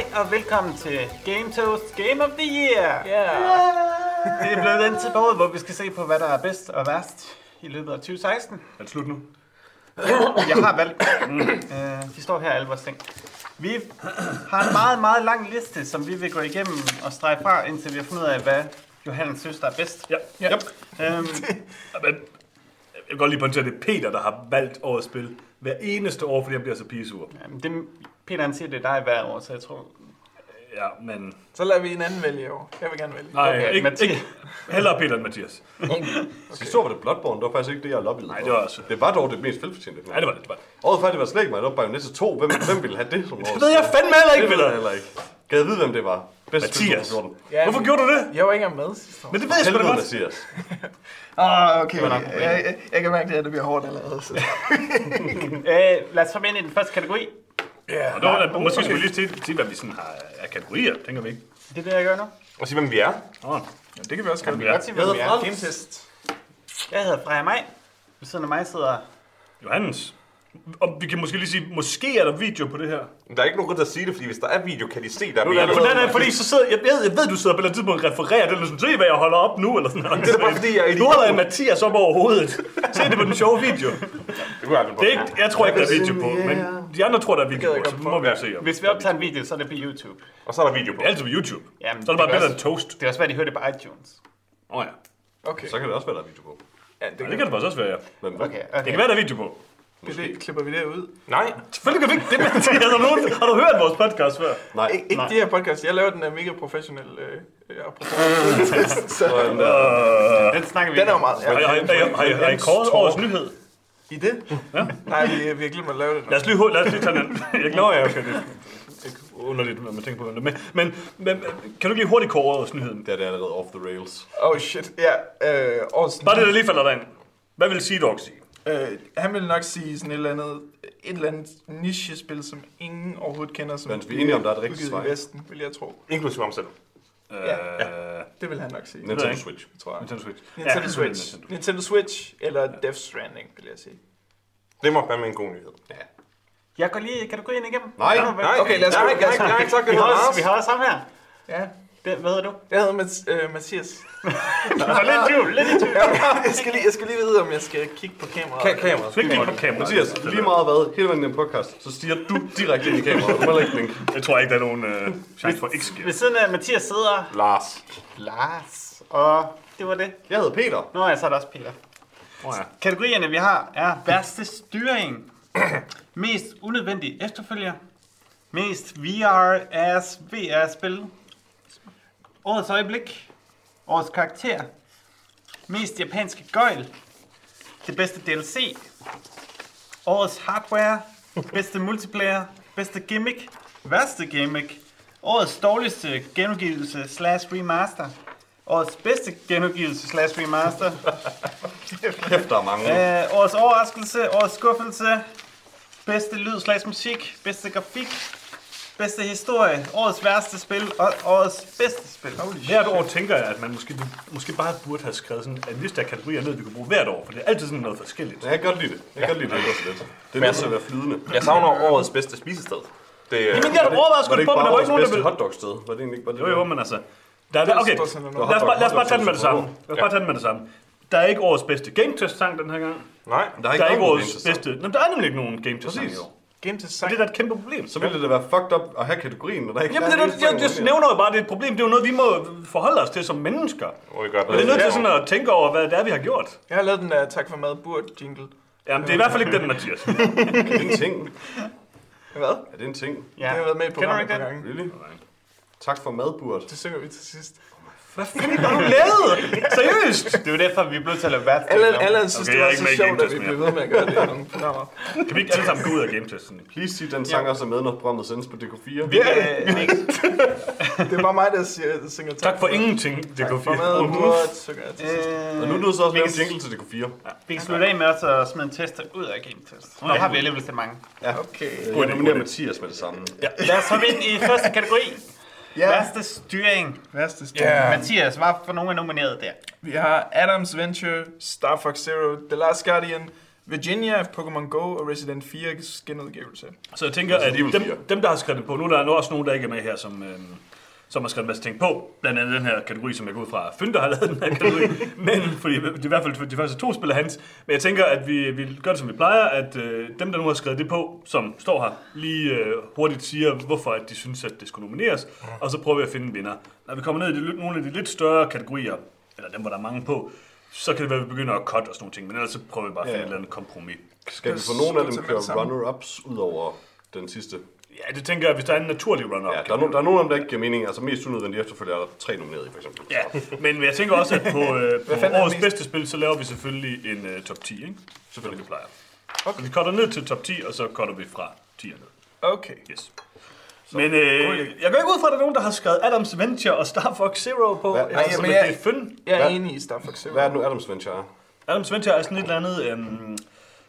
Hej og velkommen til Game Toast Game of the Year. Yeah. Det er blevet den tid på året, hvor vi skal se på, hvad der er bedst og værst i løbet af 2016. Er det slut nu? Jeg har valgt. Uh, de står her, alle vores ting. Vi har en meget, meget lang liste, som vi vil gå igennem og strege fra, indtil vi har fundet ud af, hvad Johannes synes, der er bedst. Ja. Ja. Um, Men, jeg vil godt lige pointere, at det er Peter, der har valgt årets spil hver eneste år, fordi han bliver så pigesur. det, Peter han siger, det er dig hver år, så jeg tror... Ja, men... Så lader vi en anden vælge i år. Jeg vil gerne vælge. Nej, Okay, okay, ikke, Mathias. ikke, hellere Peter end Mathias. Sidste år var det Bloodborne, det var faktisk ikke det, jeg lobbede Nej, det var også- Det var dog det mest velfortjente. Nej, det var det. det, var det. Året før, det var slet ikke mig, det var Bayonetta 2. Hvem, hvem ville have det som? Det ved jeg fandme heller ikke, Det ved jeg heller ikke. Kan jeg vide, hvem det var? Bedste spil Mathias. 2014. Ja, Hvorfor gjorde du det? Jeg var ikke engang med sidste år. Men det ved jeg sgu da godt. Mathias. Ah, okay. Jeg, jeg, jeg kan mærke, det, at det bliver hårdt allerede. Så. Uh, lad os hoppe ind i den første kategori. Ja. Og der der, måske skal vi lige sige, sige, hvad vi sådan har af kategorier, tænker vi ikke? Det er det, jeg gør nu. Og sig, hvem vi er. Åh, ja, det kan vi også Kan vi Godt sige, Jeg hvem vi hedder er. Game test. Jeg hedder Freja Maj. Ved siden af mig sidder... Johannes. Og vi kan måske lige sige, måske er der video på det her. Der er ikke nogen grund til at sige det, fordi hvis der er video, kan de se, der er men nej, nej, fordi så sidder, jeg, ved, jeg ved, du sidder på et tidspunkt og refererer det, eller sådan, se hvad jeg holder op nu, eller sådan noget. Det er bare fordi, jeg er Nu holder jeg Mathias op over hovedet. Se det på den sjove video. Det Det er ikke, jeg tror ikke, der er video på, men de andre tror, der er video på, så må vi se. om- Hvis vi optager en video, så er det på YouTube. Og så er der video på. Det er altid på YouTube. Jamen, Så er det bare kan bedre end toast. Det er også svært, at I hører det på iTunes. Åh oh, ja. Okay. Så kan det også være, der er video på. Ja, det, Det kan det faktisk også være, ja. Men, Okay, Det okay. kan være, der er video på. Det, det, klipper vi det ud. Nej, Selvfølgelig kan vi ikke det, Mathias. Har du, nogen- har du hørt vores podcast før? Nej. Ik- ikke de her podcast. Jeg laver den af mega professionel. Øh, øh, test, så Den der- Den snakker vi den er jo meget. Har I, har, har, kåret årets nyhed? I det? Ja. Nej, vi, vi har glemt at lave det. nu. Lad os lige, lad os lige tage den. Jeg glæder jer, okay, det er ikke underligt, når man tænker på det. Men, men, men kan du lige hurtigt kåre årets nyheden? Det er det allerede off the rails. Oh shit. Ja, øh, årets Bare det, der lige falder dig ind. Hvad vil Sea Dog sige? Øh, han vil nok sige sådan et eller andet, et eller andet niche-spil, som ingen overhovedet kender, som Men vi er enige om, der er et rigtigt svar. i Vesten, vil jeg tro. inklusive ham selv. Ja. Øh, Det vil han nok sige. Nintendo. Switch. tror jeg. Nintendo Switch. Nintendo Ja, Switch. Nintendo. Nintendo Switch eller Death Stranding, vil jeg sige. Det må være en god nyhed. Jeg går lige kategorien igennem. Nej, Nå, hvad- Nej, Okay, lad os jeg, gå. har ikke- jeg, har ikke- jeg har ikke sagt, det Vi hedder har også, Mars. vi har også ham her. Ja. Det, hvad hedder du? Jeg hedder Mats, øh, Mathias. Jeg var lidt i tvivl, lidt i tvivl. jeg, skal lige, jeg skal lige vide, om jeg skal kigge på kameraet. Ka- kamera. Fik lige på kamera. Mathias, lige meget hvad, hele vejen i den podcast, så stiger du direkte ind i kameraet. Du må ikke blinke. Jeg tror ikke, der er nogen øh, chance for ikke sker. Ved siden af Mathias sidder Lars. Lars. Og det var det. Jeg hedder Peter. Nå, ja, så er der også Peter. Oh, ja. Kategorierne, vi har, er værste styring, mest unødvendig efterfølger, mest VR-ass VR-spil, årets øjeblik, årets karakter, mest japanske gøjl, det bedste DLC, årets hardware, bedste multiplayer, bedste gimmick, værste gimmick, årets dårligste genudgivelse slash remaster, årets bedste genudgivelse slash remaster, Kæft, der er mange. Øh, årets overraskelse, årets skuffelse, bedste lyd slags musik, bedste grafik, bedste historie, årets værste spil og årets bedste spil. Hvert år tænker jeg, at man måske, måske bare burde have skrevet sådan en liste af kategorier ned, vi kunne bruge hvert år, for det er altid sådan noget forskelligt. Ja, jeg kan godt lide det. Jeg kan godt lide det lidt. Det er næsten at være flydende. Jeg savner årets bedste spisested. Det, øh, Jamen, jeg overvejede sgu det det ikke på, men der var ikke nogen, der ville... hotdogsted? Var det egentlig ikke bare det? Jo, jo, men altså... Der er, der, okay, lad os, bare, lad os bare tage den med det samme. Lad os bare tage den med det samme. Der er ikke årets bedste game test sang den her gang. nej. Der er Der er ikke nogen årets game test, bedste... Nå, der er nemlig ikke nogen game test sang i år. Sang. det er da et kæmpe problem. Så ville det da være fucked up at have kategorien, når der ikke Jamen, det, er er, jeg, jeg, nævner jo bare, det er et problem. Det er jo noget, vi må forholde os til som mennesker. Og det er nødt til sådan at tænke over, hvad det er, vi har gjort. Jeg har lavet den der tak for mad burt jingle. Jamen, det er i hvert fald ikke den, Mathias. Er det en ting? Hvad? Er det en ting? Det har jeg været med i Kender du programmet ikke et par den? gange. Really? Tak for madburt. Det synger vi til sidst. Hvad fanden har du lavet? Seriøst? Det er jo derfor, vi er blevet til at lave værste Allan. Allan synes, Okay, det jeg er var ikke så sjovt, at vi blev ved med at gøre det i nogle programmer. Kan vi ikke alle sammen gå ud af game testen? Please sig den sang også er med, når programmet sendes på DK4. Vi, øh, vi, Det er bare mig, der siger, der synger Tak for ingenting, det går For mad burt, synger jeg til sidst. Og nu er øh, du så også lavet en jingle til DK4. vi kan slutte af med også at smide en tester ud af game test. Det har vi alligevel til mange. Okay. Jeg nominerer Mathias med det samme. Ja. Lad os hoppe ind i første kategori. Ja, Værste styring. værste sted. Ja. Mathias, hvad for nogen er nomineret der? Vi har Adams Venture, Star Fox Zero, The Last Guardian, Virginia, Pokémon Go og Resident 4 genudgivelse. Så jeg tænker, at dem, 4. dem, der har skrevet på, nu er der også nogen, der ikke er med her, som, øhm, som har skrevet en masse ting på. Blandt andet den her kategori, som jeg går ud fra, Fynde har lavet den her kategori. men, fordi det er i hvert fald de første to spil er hans. Men jeg tænker, at vi, vi gør det, som vi plejer, at øh, dem, der nu har skrevet det på, som står her, lige øh, hurtigt siger, hvorfor at de synes, at det skulle nomineres. Og så prøver vi at finde en vinder. Når vi kommer ned i de, lidt- nogle af de lidt større kategorier, eller dem, hvor der er mange på, så kan det være, at vi begynder at cut og sådan nogle ting. Men ellers så prøver vi bare at finde Ja. et eller andet kompromis. Skal vi få nogle af dem køre runner-ups ud over den sidste? Ja, det tænker jeg, hvis der er en naturlig runner-up. Ja, der er, no, der er af dem, der ikke giver mening. Altså mest unødvendigt efterfølgende er der tre nominerede, i, for eksempel. Ja, men jeg tænker også, at på, øh, på årets mest- bedste spil, så laver vi selvfølgelig en uh, top 10, ikke? Selvfølgelig, vi plejer. Okay. Så vi cutter ned til top 10, og så cutter vi fra 10 ned. Okay. Yes. Men øh, jeg går ikke ud fra, at der er nogen, der har skrevet Adams Venture og Star Fox Zero på. Hvad- Nej, altså, men jeg- det er. Jeg er enig i Star Fox Zero. Hvad er det nu, Adams Venture er? Adams Venture er sådan et eller andet øhm,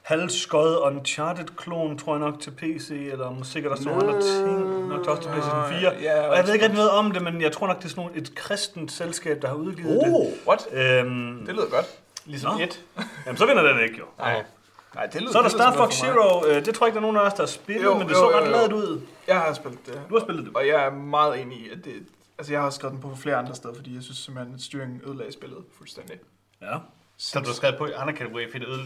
halvskøjet Uncharted-klon, tror jeg nok, til PC, eller sikkert også nogle andre ting. Nok også til PlayStation 4. ja, og jeg ved ikke rigtig noget om det, men jeg tror nok, det er sådan nogle, et kristent selskab, der har udgivet Oh. det. What? Øhm, Det lyder godt. Ligesom Nå. et. jamen, så vinder den ikke, jo. Nej. Nej, det lyder Så er der Star Fox. Zero. Øh, det tror jeg ikke, der er nogen af os, der har spillet, Jo, men det jo, så jo, ret jo. ladet ud. Jeg har spillet det. Du har spillet det. Og jeg er meget enig i, at det... Altså, jeg har skrevet den på flere andre steder, fordi jeg synes simpelthen, at styringen ødelagde spillet fuldstændig. Ja. Så du har skrevet på i andre kategorier, det øde.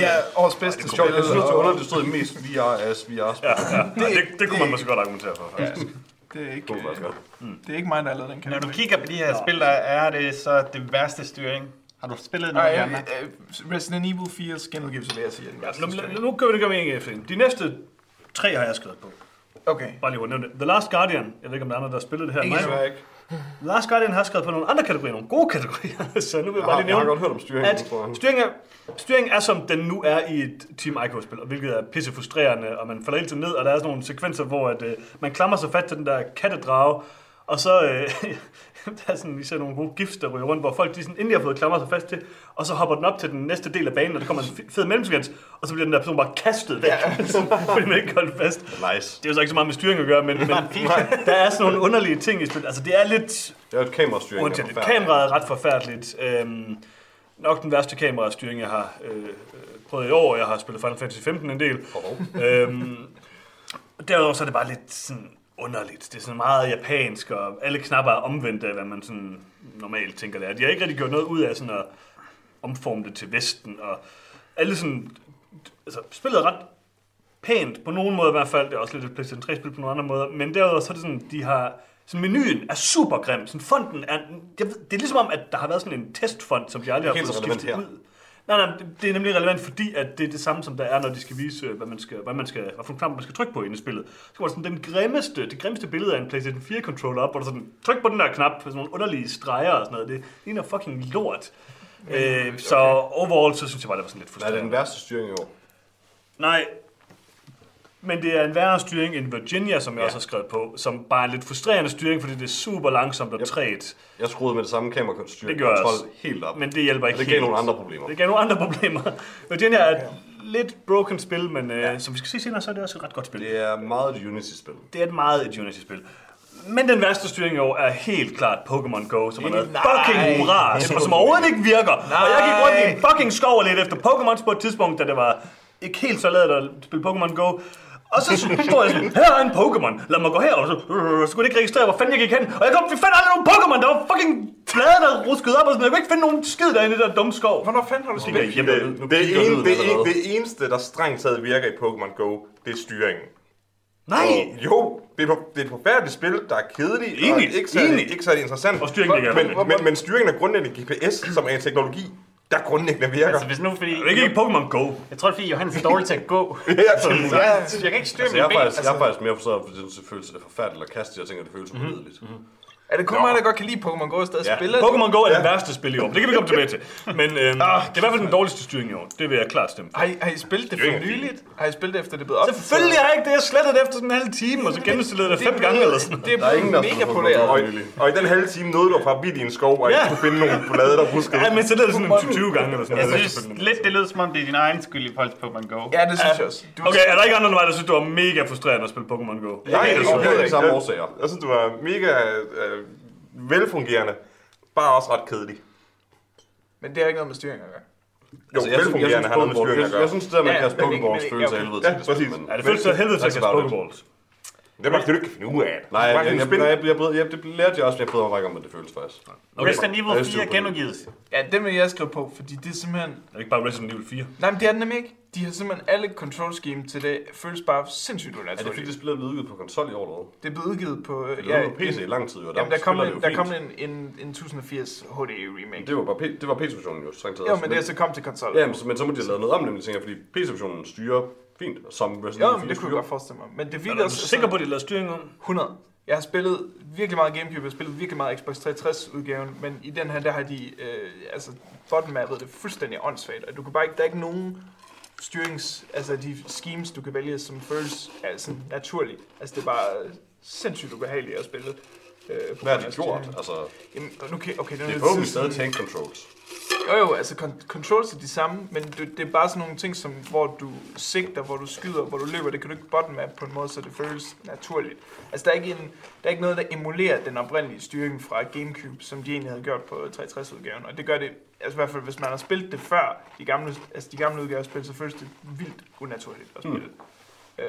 Ja, årets bedste er sjovt, jeg synes, det er underligt, det stod mest VR-as VR-spil. Ja, ja. Det, det, det kunne man måske godt argumentere for, faktisk. det er ikke, Det kunne faktisk øh, godt. det er ikke mig, der har lavet den Når du kigger på de her spil, der er det så det værste styring. Har du spillet noget Nej, øh, Resident Evil 4's genudgivelse vil jeg sige. er den Ja, nu, nu gør vi det gør vi en efter. De næste tre har jeg skrevet på. Okay. Bare lige hurtigt. The Last Guardian. Jeg ved ikke, om der er andre, der har spillet det her. Ikke ikke. Last Guardian har skrevet på nogle andre kategorier, nogle gode kategorier. så nu vil jeg Jeg bare har, lige jeg har nævne, godt hørt om styringen, at styringen er, styringen er, som den nu er i et Team Ico-spil, og hvilket er pisse frustrerende, og man falder hele tiden ned, og der er sådan nogle sekvenser, hvor at, øh, man klamrer sig fast til den der kattedrage, og så øh, der er sådan, vi ser nogle gode gifts, der ryger rundt, hvor folk de sådan, endelig har fået klamret sig fast til, og så hopper den op til den næste del af banen, og der kommer en fed mellemsekvens, og så bliver den der person bare kastet væk, fordi man ikke kan holde fast. Nice. Det er jo så ikke så meget med styring at gøre, men, men der er sådan nogle underlige ting i spillet. Altså, det er lidt Det er jo et kamerastyring. der er. Kameraet er ret forfærdeligt. Øhm, nok den værste kamerastyring, jeg har øh, øh, prøvet i år. Jeg har spillet Final Fantasy 15 en del. Hov. øhm, derudover så er det bare lidt sådan underligt. Det er sådan meget japansk, og alle knapper er omvendt af, hvad man sådan normalt tænker det er. De har ikke rigtig gjort noget ud af sådan at omforme det til Vesten, og alle sådan... Altså, spillet er ret pænt, på nogen måde i hvert fald. Det er også lidt et PlayStation 3-spil på nogle andre måder. Men derudover så er det sådan, de har... Sådan menuen er super grim. Sådan fonden er... Det er ligesom om, at der har været sådan en testfont, som de aldrig har fået skiftet ud. Nej, nej, det- er nemlig relevant, fordi at det er det samme, som der er, når de skal vise, øh, hvad man skal, hvad man skal, hvad for en knap man skal trykke på inde i spillet. Så var sådan den grimmeste, det grimmeste billede af en PlayStation 4 controller op, hvor der sådan, tryk på den der knap, med sådan nogle underlige streger og sådan noget. Det ligner fucking lort. Øh, så overall, så synes jeg bare, det var sådan lidt Hvad er det frustrerende. den værste styring i år? Nej, men det er en værre styring end Virginia, som jeg ja. også har skrevet på, som bare er en lidt frustrerende styring, fordi det er super langsomt og Yep. træt. Jeg skruede med det samme kamerastyring Det kontrol også. helt op. Men det hjælper ikke Og det gav helt. nogle andre problemer. Det gav nogle andre problemer. Virginia er et lidt broken spil, men øh, som vi skal se senere, så er det også et ret godt spil. Det er meget et Unity-spil. Det er et meget et Unity-spil. Men den værste styring i år er helt klart Pokémon Go, som er Nej. fucking hurras, og som overhovedet ikke virker. Og jeg gik rundt i en fucking skov og lidt efter Pokémon på et tidspunkt, da det var ikke helt så lavet at spille Pokémon Go. Og så står jeg sådan, her er en Pokémon, lad mig gå her, og så, øh, så kunne det ikke registrere, hvor fanden jeg gik hen. Og jeg kom, vi fandt aldrig nogen Pokémon, der var fucking blade, der ruskede op og sådan. Jeg kunne ikke finde nogen skid derinde i det der dumme skov. Hvornår fanden har du I spillet? hjemme Det, det, en, det, en, det eneste, der strengt taget virker i Pokémon Go, det er styringen. Nej! Jo, det er, for- det er et forfærdeligt spil, der er kedeligt Enig, og ikke særlig, enig. ikke særlig interessant. Og styringen ikke er men, men, men styringen er grundlæggende GPS, som er en teknologi, der grundlæggende virker. Altså hvis nu, fordi... Det er ikke i Pokémon Go. Jeg tror, det er fordi Johannes er dårlig til at gå. ja, Så jeg, jeg kan ikke styre Altså, min jeg, er ben. faktisk, jeg er faktisk mere forstået, fordi det føles forfærdeligt at kaste. Jeg tænker, det føles ulideligt. Er det kun mig, der godt kan lide Pokémon Go og stadig Ja. spille? Pokémon Go er det værste spil i år. Det kan vi komme tilbage til. Men øhm, det er i hvert fald den dårligste styring i år. Det vil jeg klart stemme for. Har I, har I spillet det for er fin. nyligt? Har I spillet det efter det blevet op? Selvfølgelig har jeg ikke det. Jeg slettede det efter sådan en halv time, og så genindstillede jeg det fem gange eller sådan Det er Der er ingen, der mega poleret. Og, og i den halve time nåede du fra vidt i en skov, og Ja. ikke kunne finde nogle blade, der ruskede. Ja, men så det sådan en 20 gange eller sådan Jeg noget. synes lidt, det lød som om, det er din egen skyld i forhold til Pokémon Go. Ja, det synes jeg også. Du, Okay, er der ikke andre end mig, der synes, det var mega frustrerende at spille Pokémon Go? Nej, det er ikke samme Jeg- årsager. Jeg synes, du var mega øh, velfungerende. Bare også ret kedelig. Men det har ikke noget med styring at gøre. Jo, Altså, jeg, synes, jeg, velfungerende synes, har noget med styring at jeg, gøre. jeg synes, det der, man Ja, kan kaste men ikke- Pokeballs, føles af ja, helvede ja, til. præcis. Men, Ja, det føles så helvede til at kaste. Pokeballs. Det er bare, det du ikke finde ud af. Nej, jeg, jeg, jeg, jeg, jeg, jeg, jeg, det lærte jeg også, men jeg prøvede mig om, at det føles faktisk. Okay. Resident Evil er 4 super genudgivet. Ja, den vil jeg skrive på, fordi det er simpelthen... Er det ikke bare Resident Evil 4? Nej, men det er den nemlig ikke. De har simpelthen alle control scheme til det. Føles bare sindssygt Er det fordi, unaturligt. det spillet er blevet udgivet på konsol i år eller hvad? Det er blevet udgivet på... øh, Det er på PC i lang tid, jo. Jamen, der kom, det en, jo der kom en, en, en 1080 HD remake. Det var bare P- det var PC-versionen jo, strengt taget Jo, også. men det er så kom til konsol. Ja, men, så- men så må de have lavet noget om, nemlig tænker jeg, fordi PC-versionen styrer fint, som Resident Evil men 4 det kunne jeg godt forestille mig. Men det Er virker du også... sikker på, at de lavede styring om? 100. Jeg har spillet virkelig meget Gamecube, jeg har spillet virkelig meget Xbox 360 udgaven, men i den her, der har de øh, altså bottom-mappet det fuldstændig åndssvagt, og du kan bare ikke, der er ikke nogen styrings, altså de schemes, du kan vælge, som føles altså, naturligt. Altså det er bare sindssygt ubehageligt at spille. Øh, Hvad har de gjort? Altså, Jamen, okay, okay, det er, det er forhåbentlig stadig tank controls. Jo jo, altså con- controls er de samme, men det, det er bare sådan nogle ting, som, hvor du sigter, hvor du skyder, hvor du løber, det kan du ikke bottom map på en måde, så det føles naturligt. Altså der er ikke, en, der er ikke noget, der emulerer den oprindelige styring fra Gamecube, som de egentlig havde gjort på 360-udgaven, og det gør det, altså i hvert fald hvis man har spillet det før, de gamle, altså de gamle udgaver spil, så føles det vildt unaturligt at spille. Øh,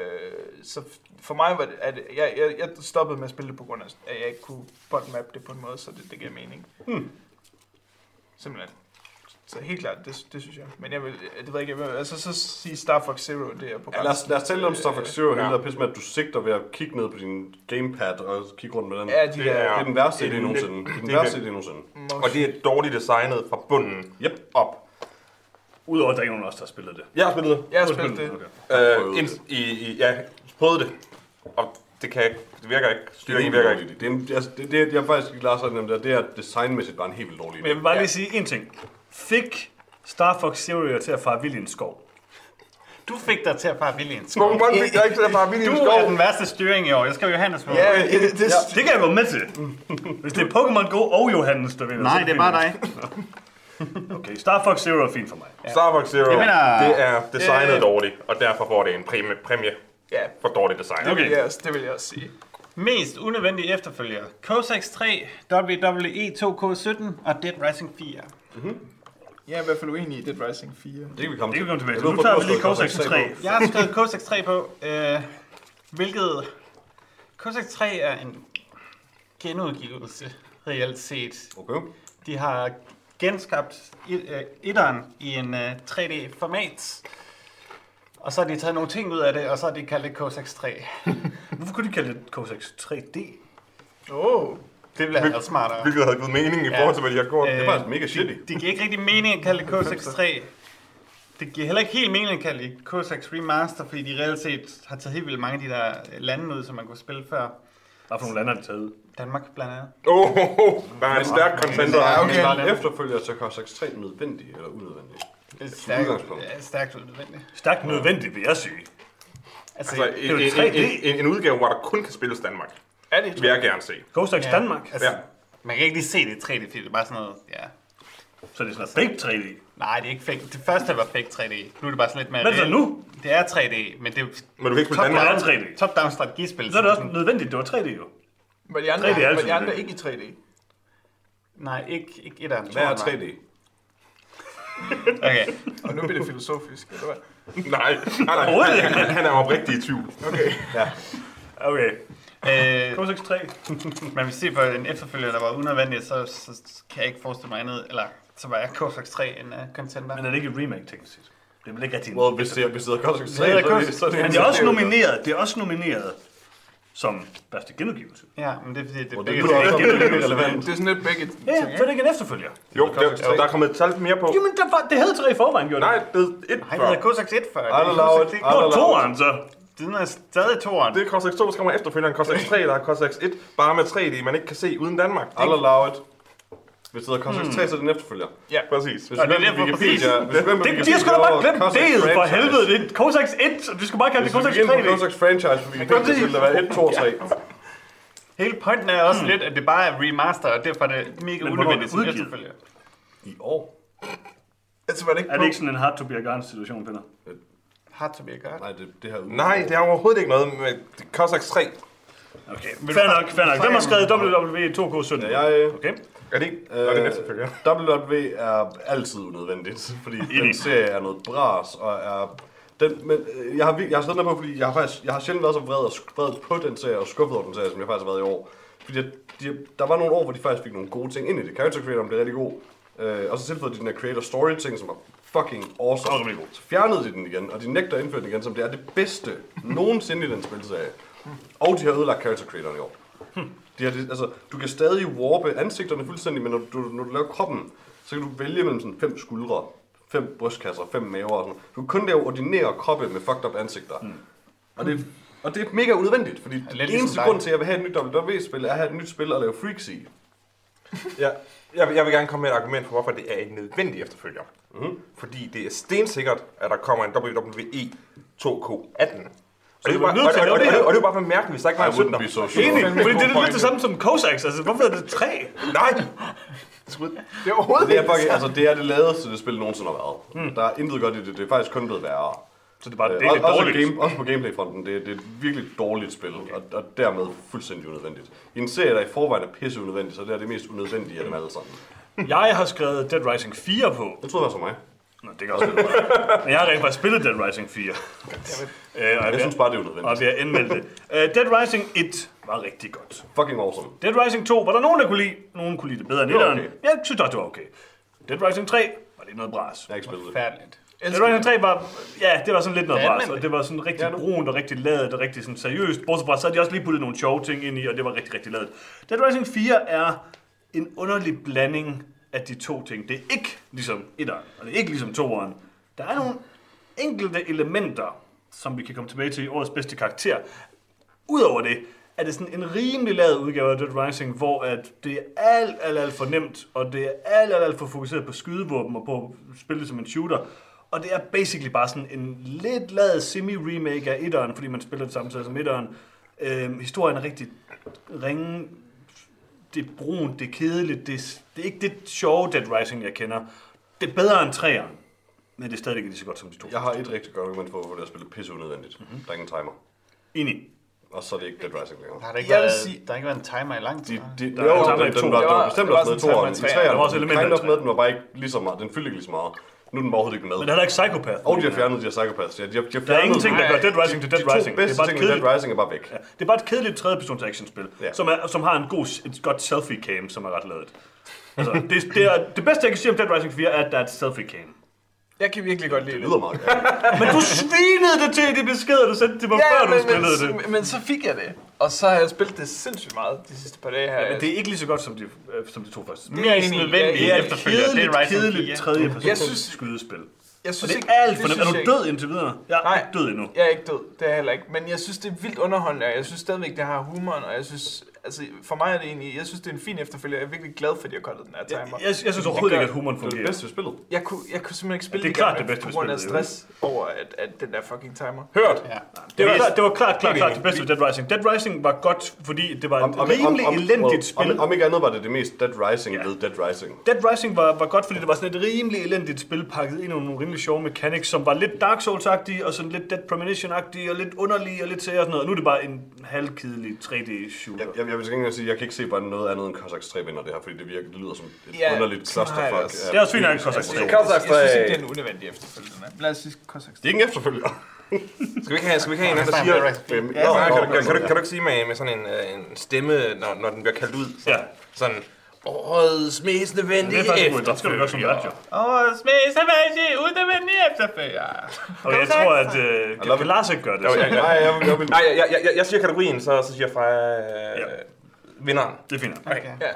så for mig var det, at jeg, jeg, jeg stoppede med at spille det på grund af, at jeg ikke kunne bottom map det på en måde, så det, det giver mening. Simpelthen. Så helt klart, det, det synes jeg. Men jeg vil, det ved jeg ikke, jeg vil, altså så sige Star Fox Zero, det er på Ja, lad, os, lad os tale om Star Fox Zero, Ja. hele der pisse med, at du sigter ved at kigge ned på din gamepad og kigge rundt med den. Ja, de Det der Det er den værste Det er idé nogensinde. Det er den det er værste det. idé nogensinde. Og det er dårligt designet fra bunden Yep. op. Udover at der ikke er nogen af os, der har spillet det. Jeg har spillet det. Jeg har spillet det. Okay. Øh, ind, det. i, i, ja, prøvede det. Og det, kan ikke, det virker ikke. Styringen virker ikke. Det, er en, altså, det, det, jeg er faktisk ikke klar sådan, det, det er designmæssigt bare en helt vildt dårlig Men jeg idé. vil bare Ja. lige sige en ting. Fik Star Fox Zero til at fare vild i en skov? Du fik dig til at fare vildt i en skov. Pokémon fik jeg ikke til at bare vildt i Du en skov. er den værste styring i år. Jeg skal jo Johannes på. Ja, det, det, det, Det kan jeg gå med til. Hvis det er Pokémon Go og Johannes, der vinder. Nej, det er bare dig. Okay, Star Fox Zero er fint for mig. Star Fox Zero, Jeg mener- det er designet Øh. dårligt, og derfor får det en præmie, præmie ja, for dårligt design. det, vil Okay. jeg, også- det vil jeg også sige. Mest unødvendige efterfølger. Cossacks 3, WWE 2K17 og Dead Rising 4. Jeg er i hvert fald uenig i Dead Rising 4. Det kan vi komme Det kan vi komme tilbage til. Nu tager vi lige skrevet 3. på. Jeg har skrevet Cossacks 3 på, øh, hvilket... Cossacks 3 er en genudgivelse, reelt set. Okay. De har genskabt et- øh, etteren i en øh, 3D-format. Og så har de taget nogle ting ud af det, og så har de kaldt det Cossacks 3. Hvorfor kunne de kalde det Cossacks 3D? Åh, oh, Det bliver altså smartere. Hvilket havde givet mening i Ja. forhold til, hvad de har gjort. Øh, Det er faktisk mega shitty. Det giver ikke rigtig mening at kalde det Cossacks 3. Det giver heller ikke helt mening at kalde det Cossacks Remaster, fordi de reelt set har taget helt vildt mange af de der lande ud, som man kunne spille før. Hvad for nogle lande har de taget ud? Danmark blandt andet. Åh, oh, oh, oh, der er en stærk contender. Ja, okay. Men var en efterfølger til Cossacks 3 nødvendig eller unødvendig? Det er stærkt, ja, stærkt unødvendigt. Stærkt nødvendigt, vil jeg sige. Altså, Altså, det er en, en, 3D. en, en, en udgave, hvor der kun kan spilles Danmark, er det vil jeg gerne se. Cossacks ja, Danmark. Altså, Ja. Man kan ikke lige se det i 3D, fordi det er bare sådan noget, ja. Så det er sådan fake 3D. Nej, det er ikke fake. Det første var fake 3D. Nu er det bare sådan lidt mere... Hvad er det nu? Det er 3D, men det er Men du kan ikke spille Danmark. er down, 3D. top down strategispil. Så er det også nødvendigt, det var 3D jo. Var de andre, 3D er var de andre ikke i 3D? Nej, ikke, ikke etteren. Hvad er toeren 3D? var. Okay. Og nu bliver det filosofisk, eller hvad? Nej, nej, nej. Han, han, han er oprigtig i tvivl. Okay. Okay. Øh, Cossacks 3. man vil se på en efterfølger, der var unødvendig, så, så kan jeg ikke forestille mig andet. Eller så var jeg Cossacks 3 en uh, contender. Men er det ikke et remake, teknisk set? Det er vel ikke rigtig Well, hvis det er, hvis det er Cossacks 3, Det er så er det, så det, Men det er også nomineret, det er også nomineret som bedste genudgivelse. Ja, men det er fordi, det er det det er relevant. Det er sådan lidt begge ting, Ja, så er ikke? det en efterfølger. Jo, der, der er kommet et tal mere på. Jamen, der var, det havde tre i forvejen, gjorde det. Nej, det er et Nej, det før. hedder Cossacks 1 før. Det er it. Cossacks- Nå, toeren så. Det er stadig toeren. Det er Cossacks 2, så kommer efterfølgeren Cossacks 3, der er Cossacks 1, bare med 3D, man ikke kan se uden Danmark. Allow it. Hvis det hedder Cossacks 3, så er det en efterfølger. Ja. Præcis. Hvis Og det er derfor Wikipedia, hvis hvem på Det, de har sgu da bare glemt Cossacks det, for helvede. Det er Cossacks 1, og du skal bare kalde det Hvis vi Cossacks gik ind på 3D. Cossacks franchise på Wikipedia, så ville der være 1, 2 og 3. Hele pointen er også lidt, at det bare er remaster, og derfor er det mega unødvendigt det som efterfølger. I år? Altså, var det ikke Er det ikke sådan en hard to be a gun situation, Peter? Hard to be a. Nej, det, det her Nej, det har overhovedet ikke noget med Cossacks 3. Okay, fair nok, fair nok. Hvem har skrevet WWE 2K17? Ja, jeg, Okay. Er det ikke? Øh, det er efterfølger. WWE er altid unødvendigt, fordi den serie er noget bras, og er... Den, men øh, jeg har, jeg har siddet på, fordi jeg har faktisk, jeg har sjældent været så vred, og vred på den serie, og skuffet over den serie, som jeg faktisk har været i år. Fordi de, der var nogle år, hvor de faktisk fik nogle gode ting ind i det. Character creator blev rigtig god. Øh, og så tilføjede de den her creator story ting, som var fucking awesome. Rimelig god. Så fjernede de den igen, og de nægter at indføre den igen, som det er det bedste nogensinde i den spilserie. Og de har ødelagt character creatoren i år. De har, altså, du kan stadig warpe ansigterne fuldstændig, men når du, når du laver kroppen, så kan du vælge mellem sådan fem skuldre, fem brystkasser, fem maver og sådan Du kan kun lave ordinære kroppe med fucked up ansigter. Mm. Og, det, og det er mega unødvendigt, fordi det ligesom eneste dig. grund til, at jeg vil have et nyt WWE-spil, er at have et nyt spil at lave freaks i. Ja, jeg, vil- jeg vil gerne komme med et argument for, hvorfor det er en nødvendig efterfølger. Mm. Fordi det er stensikkert, at der kommer en WWE 2K18. Og det, er bare, og, og, og, og, det. det er bare for mærkeligt, hvis der ikke var en wouldn't 17'er. be so sure. Enig, fordi det er lidt det samme som Cossacks. Altså, hvorfor er det tre? Nej! Det er overhovedet Det er, faktisk, altså, det er det ladeste, det spil nogensinde har været. Mm. Der er intet godt i det, det er faktisk kun blevet værre. Så det er bare det Øh, er lidt også, dårligt. game, også på gameplayfronten, det, er- det er et virkelig dårligt spil, okay. og, og dermed fuldstændig unødvendigt. I en serie, der i forvejen er pisse unødvendigt, så det er det mest unødvendige af dem alle sammen. Jeg har skrevet Dead Rising 4 på. Jeg troede, det var så mig. Nå, det kan også være. Men jeg har rent faktisk spillet Dead Rising 4. Øh, og jeg, Jeg synes bare, det er og unødvendigt. vi har anmeldt det. Uh, Dead Rising 1 var rigtig godt. Fucking awesome. Dead Rising 2 var der nogen, der kunne lide. Nogen kunne lide det bedre end Det var etteren. okay. Jeg synes også, det var okay. Dead Rising 3 var lidt noget bras. Jeg har ikke spillet det. Færdigt. Dead Rising 3 var, ja, det var sådan lidt noget Ja, bras, og det var sådan rigtig Ja, brunt og rigtig ladet og rigtig sådan seriøst. Bortset fra, så havde de også lige puttet nogle sjove ting ind i, og det var rigtig, rigtig ladet. Dead Rising 4 er en underlig blanding af de to ting. Det er ikke ligesom etteren, og det er ikke ligesom toeren. Der er nogle enkelte elementer, som vi kan komme tilbage til i årets bedste karakter. Udover det, er det sådan en rimelig lavet udgave af Dead Rising, hvor at det er alt, alt, alt for nemt, og det er alt, alt, alt for fokuseret på skydevåben og på at spille det som en shooter. Og det er basically bare sådan en lidt lavet semi-remake af etteren, fordi man spiller det samme sted som etteren. Øhm, historien er rigtig ringe. Det er brunt, det er kedeligt, det er, det er ikke det sjove Dead Rising, jeg kender. Det er bedre end træeren, men det er stadig ikke lige så godt som de to. Jeg har et rigtig godt argument for, hvorfor det er spillet pisse unødvendigt. Mhm. Mm-hmm. Der er ingen timer. Enig. Og så er det ikke Dead Rising længere. Der har, der ikke Jeg vil været, sige- der har ikke været en timer i lang tid. De, de, Der jo, er timer i den, to. den var, Det den var- bestemt det også med i toeren. I i træerne Der var også kind i of med, den var bare ikke lige så meget. Den fyldte ikke lige så meget. Nu er den bare overhovedet ikke med. Men der er ikke Psychopath. Og de har fjernet de her psychopaths. Ja, de har, de har Der er ingenting, der gør Dead Rising til Dead De to Rising. Det er bedste ting i Dead Rising er bare væk. ja, det er bare et kedeligt tredjepersons actionspil, Ja. som, er, som har en god, et godt selfie cam, som er ret lavet. Altså, det, det, er, det bedste, jeg kan sige om Dead Rising 4, er, at der er et selfie cam. Jeg kan virkelig godt lide Det lyder meget godt. Men du svinede det til i de beskeder, du sendte til mig, før du men, spillede det. men, men så fik jeg det. Og så har jeg spillet det sindssygt meget de sidste par dage her. Men det er ikke lige så godt som de, øh, som de to første. Det er Mest enig i. nødvendigt Det er et efterfølger. Det kedeligt, er Rising kedeligt 4. tredjepersons Jeg synes- skydespil. jeg Og synes det ikke, er alt for det nemt. Er du ikke. død indtil videre? Jeg er Nej. ikke død endnu. Jeg er ikke død, det er jeg heller ikke. Men jeg synes, det er vildt underholdende, og jeg synes stadigvæk, det har humoren, og jeg synes, altså for mig er det egentlig, jeg synes, det er en fin efterfølger. Jeg er virkelig glad for, at de har koldet den her Jeg, timer. jeg, jeg synes overhovedet ikke, at humoren Det er det fungerer. bedste ved spillet. Jeg kunne, jeg kunne simpelthen ikke spille Ja, det er klart det bedste på ved grund af stress over, at, at den der fucking timer. Hørt! Ja. Det var, det var klart, klart, klart det bedste ved Dead Rising. Dead Rising var godt, fordi det var et Om, om, rimelig om, om, elendigt om, spil. Om, om ikke andet var det det mest Dead Rising Ja. ved Dead Rising. Dead Rising var, var godt, fordi det var sådan et rimelig elendigt spil, pakket ind i nogle rimelig sjove mechanics, som var lidt Dark Souls-agtige, og sådan lidt Dead Premonition-agtige, og lidt underlige, og lidt sære og sådan noget. Og nu er det bare en halvkedelig 3D-shooter. Jeg, jeg, jeg vil gengæld sige, jeg kan ikke se, hvordan noget andet end Cossacks 3 vinder det her, fordi det, virker, det lyder som et Ja, underligt sådan clusterfuck. Det er også fint, at Cossacks Jeg, 3. jeg, synes ikke, det er en unødvendig er. Lad os sige Cossacks Det er ingen efterfølger. Skal vi ikke have, skal vi ikke have en, der siger... kan, kan, kan, du, ja. kan du ikke sige med, med sådan en, øh, en stemme, når, når den bliver kaldt ud? Ja, Sådan, årets mest nødvendige det er godt. Det skal du gøre som jo. Åh, smæs er væsentlig, unødvendig efterfølger. Og jeg tror, at øh, kan, kan Lars ikke gøre det? Ja, ja. Nej, jeg, vil- jeg vil... Nej, jeg, jeg, jeg, jeg siger kategorien, så, så siger jeg fra øh, Ja. vinderen. Det er fint. Okay. Ja.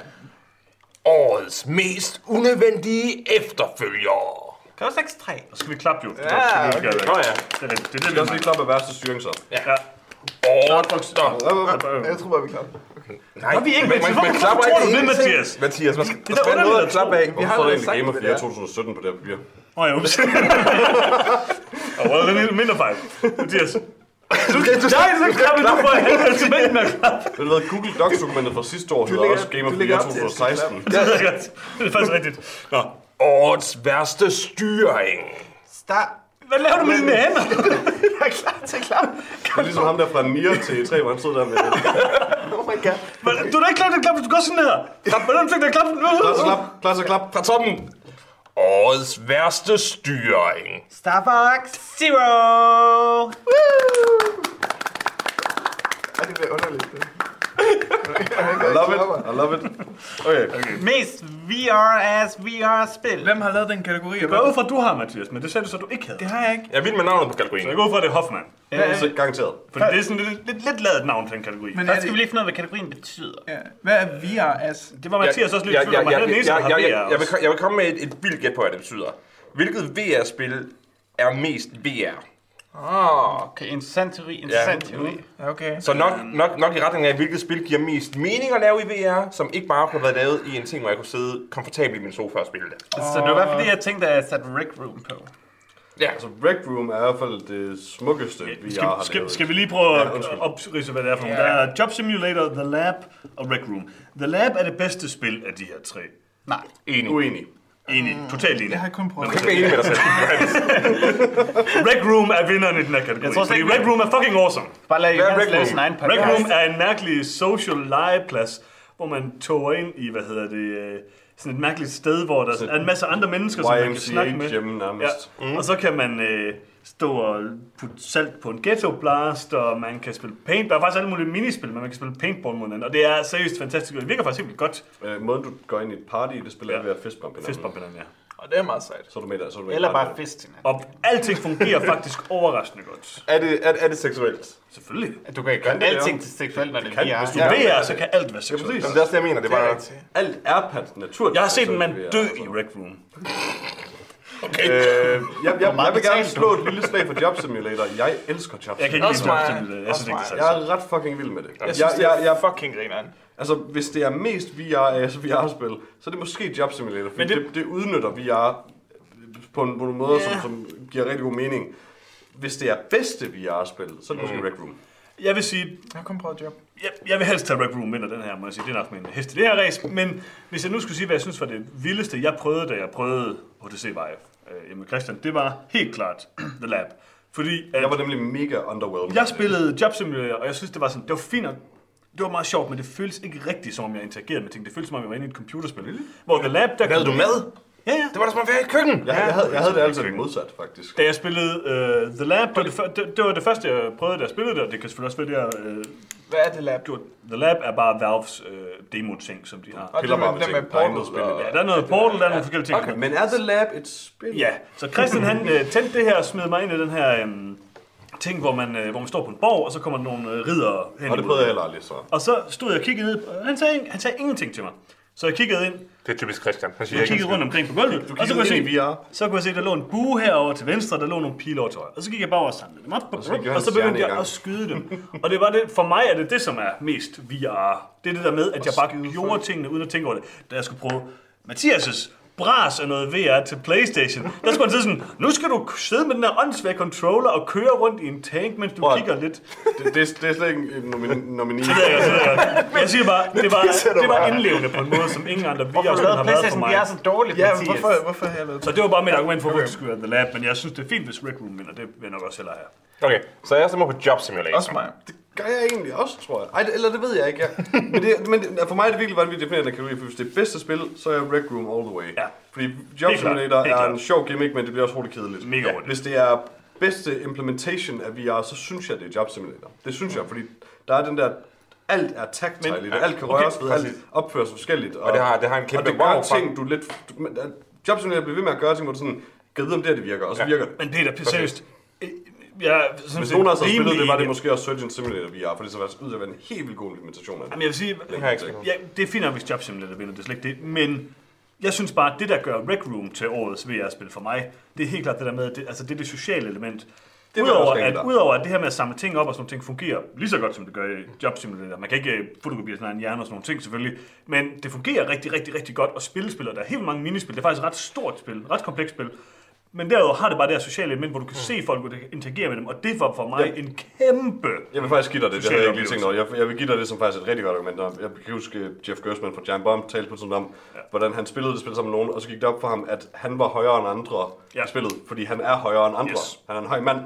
Årets mest unødvendige efterfølger. Cossacks 3. Så skal vi klappe jo. Ja, Så skal vi okay. gøre det. Nå ja. Det er det, det, er det, Jeg skal vi også lige klappe af værste styring så. Ja. Årets... Nå, Jeg tror bare, vi klarer. Nej, Nå, vi er ikke men, med men, men hvorfor klapper du ikke det, ingenting. Mathias? Mathias, man skal, Det der er skal underligt noget at klappe af. Hvorfor har står der egentlig Game of sagt, 4 hvad det er. 2017 på det her papir? Åh ja, ups. Åh, hvor er det en mindre fejl. Mathias. Du skal du Nej, så klapper du for helvede til mængden af klap. Ved du hvad, Google Docs-dokumentet fra sidste år hedder også Game of du 4 lægger op til, at jeg skal 2016. Det er godt. Det er faktisk rigtigt. Nå. Årets værste styring. Start. Hvad laver du med dine hænder? Jeg er klar til klappe. Det er ligesom ham der fra Nier til E3, hvor han stod der med my god. Men Du er da ikke klar til at klappe, du gør sådan her. Klap, hvordan fik du at klappe? Klar så klap, klar så klap. Fra toppen. Årets værste styring. Star Fox Zero! Ej, det bliver underligt. Det. I love it, I love it. Okay, Mest VR as VR-spil. Hvem har lavet den kategori? Jeg går ud fra, at du har, Mathias, men det sagde du så, du ikke havde. Det har jeg ikke. Jeg er vild med navnet på kategorien. Så jeg går ud fra, at det er Hoffman. så garanteret. Fordi det er sådan lidt, lidt, lidt lavet navn til en kategori. Men Først er skal det, vi lige finde ud af, hvad kategorien betyder. ja. Hvad er VR as? Det var Mathias også lidt tvivl om, han er jeg, den eneste, der jeg, har VR jeg, vil, jeg vil komme med et, et vildt gæt på, hvad det betyder. Hvilket VR-spil er mest VR? Åh, Okay, interessant teori, interessant teori. ja, okay. Så nok, nok, nok i retning af, hvilket spil giver mest mening at lave i VR, som ikke bare kunne have været lavet i en ting, hvor jeg kunne sidde komfortabelt i min sofa og spille det. Så det var i hvert fald det, jeg tænkte, at jeg satte Rick Room på. Ja, Altså, Rec Room er i hvert fald det smukkeste, vi Skal, har skal, lavet. skal vi lige prøve Ja, at oprise, hvad det er for? Ja. Der er Job Simulator, The Lab og Rec Room. The Lab er det bedste spil af de her tre. Nej. Enig. Uenig. Enig. Totalt enig. Jeg har kun prøvet du kan ikke være enig med dig selv. Rec Room er vinderen i den her kategori. Jeg tror Fordi Rec Room er fucking awesome. Bare lad Hvad er Johannes Rec lave Room? sin egen Rec podcast. Room er en mærkelig social legeplads, hvor man toger ind i, hvad hedder det, øh, sådan et mærkeligt sted, hvor der er en masse andre mennesker, som man kan snakke med. YMCA-gym nærmest. Ja. Mm. Og så kan man øh, stå og putte salt på en ghetto blast, og man kan spille paint. Der er faktisk alle mulige minispil, men man kan spille paintball mod hinanden. Og det er seriøst fantastisk, og det virker faktisk helt godt. Øh, måden du går ind i et party, det spiller Ja. ja. ved at fistbump hinanden. Fistbump hinanden, ja. Og det er meget sejt. Så er du med der, så er du med Eller bare fist hinanden. Og alting fungerer faktisk overraskende godt. Er det, er, er det seksuelt? Selvfølgelig. Du kan gøre det, alting ja. til seksuelt, når det kan, er hvis du VR. Det er, så kan alt være seksuelt. præcis. Jamen, det er også det, jeg mener. Det er Det er bare... Alt er per natur. Jeg har set en mand dø altså. i Rec Room. Øh, jeg, jeg, meget jeg vil gerne slå et lille slag for Job Simulator. Jeg elsker Job Jeg kan ikke lide. Job Simulator. Jeg synes ikke, det er Jeg er ret fucking vild med det. Jeg Jeg, synes, jeg, jeg, er fucking grineren. altså, hvis det er mest VR af VR-spil, så er det måske Job Simulator, fordi Men det, det- det, udnytter VR på, en, på nogle måder, Ja. som, som giver rigtig god mening. Hvis det er bedste VR-spil, så er det måske Mm. Rec Room. Jeg vil sige, Jeg har kun prøvet job. jeg, jeg vil helst tage Rec Room vinder den her, må jeg sige. Det er nok min hest det her race. Men hvis jeg nu skulle sige, hvad jeg synes var det vildeste, jeg prøvede, da jeg prøvede HTC Vive øh, med Christian, det var helt klart The Lab. Fordi at Jeg var nemlig mega underwhelmed. jeg spillede Job Simulator, og jeg synes, det var sådan, det var fint det var meget sjovt, men det føltes ikke rigtigt, som om jeg interagerede med ting. Det føltes som om, jeg var inde i et computerspil. Hvor The Lab, der Lavede du mad? Ja, ja. Det var da som at være i et køkken. Jeg, jeg, havde, jeg havde det altid modsat, faktisk. Da jeg spillede uh, The Lab, det var det, før- det, det var det første, jeg prøvede, da jeg spillede det, og det kan selvfølgelig også være det her... Uh, Hvad er det lab? The Lab er bare Valves uh, demo-ting, som de har. Og det Piller med, det med er intet portal. og- det. Ja, der er noget portal, der er nogle forskellige ting. Okay, men er The Lab et spil? Ja, så Christian han uh, tændte det her og smed mig ind i den her um, ting, hvor man, uh, hvor man står på en borg, og så kommer der nogle uh, ridder hen Og det prøvede jeg heller aldrig så. Og så stod jeg og kiggede ned, og han sagde, han sagde ingenting til mig. Så jeg kiggede ind, Det er typisk Christian. Han siger jeg kiggede rundt omkring på gulvet, Du og så kunne, jeg se, så kunne jeg se, der lå en bue herover til venstre, der lå nogle pile over højre. Og så gik jeg bare og samlede dem op, og så og så begyndte jeg at skyde dem. Og det var det, for mig er det det, som er mest VR. Det er det der med, at jeg bare gjorde tingene uden at tænke over det. Da jeg skulle prøve Mathias' bras af noget VR til Playstation, der skulle han sige sådan, nu skal du sidde med den her åndssvage controller og køre rundt i en tank, mens du at- kigger lidt. Det, det, det er slet ikke en nomini. nomini. Det ved jeg, det ved jeg. siger bare, det var, det var indlevende på en måde, som ingen andre Hvorfor lavede har været for Playstation mig. VR så dårligt, Ja, Mathias? hvorfor, hvorfor har jeg lavet Så det var bare mit argument for, hvorfor det skulle være The Lab, men jeg synes, det er fint, hvis Rick Room vinder. Det vil jeg nok også hellere have. Okay, så jeg stemmer på Job Simulator. Også mig. Det gør jeg egentlig også, tror jeg. Ej, det, eller det ved jeg ikke. Ja. Men, det, men det, for mig er det virkelig vanvittigt at definere den kategori, for hvis det er bedste spil, så er jeg Rec Room all the way. Ja. Fordi Job Helt klart. Simulator Helt er klart. en sjov gimmick, men det bliver også hurtigt kedeligt. Mega hurtigt. Hvis det er bedste implementation af VR, så synes jeg, det er Job Simulator. Det synes jeg, fordi der er den der alt er i det. Alt kan okay, røres ved, alt sig forskelligt. Og det har, det har en og kæmpe det gør wow ting, du lidt... Du, men, uh, Job Simulator bliver ved med at gøre ting, hvor du sådan, vide, om det her det virker, og så Ja. virker det. Men Peter, seriøst. Jeg, er sådan Hvis nogen har så spillet rimelig det, var det måske også Surgeon Simulator VR, for det så var ud være en helt vildt god implementation af det. Jamen, jeg vil sige, Det har jeg ikke ja, det er fint nok, hvis Job Simulator vinder, det er slet ikke det. Men jeg synes bare, at det, der gør Rec Room til årets VR-spil for mig, det er helt klart det der med, at det, altså det er det sociale element. vil jeg Udover at, udover at det her med at samle ting op og sådan nogle ting fungerer lige så godt, som det gør i Job Simulator. Man kan ikke øh, fotokopiere sådan en hjerne og sådan nogle ting selvfølgelig, men det fungerer rigtig, rigtig, rigtig godt og der er helt mange minispil. Det er faktisk et ret stort spil, ret komplekst spil. Men derudover har det bare det her sociale element, hvor du kan se folk, og interagere med dem, og det var for mig en kæmpe Jeg vil faktisk give dig det, det havde jeg ikke lige tænkt over. Jeg, jeg vil give dig det som faktisk et rigtig godt argument. Jeg kan huske, Jeff Gersman fra Giant Bomb talte på sådan om, ja. hvordan han spillede det spil sammen med nogen, og så gik det op for ham, at han var højere end andre Ja. ja. i spillet, fordi han er højere end andre. Yes. Han er en høj mand.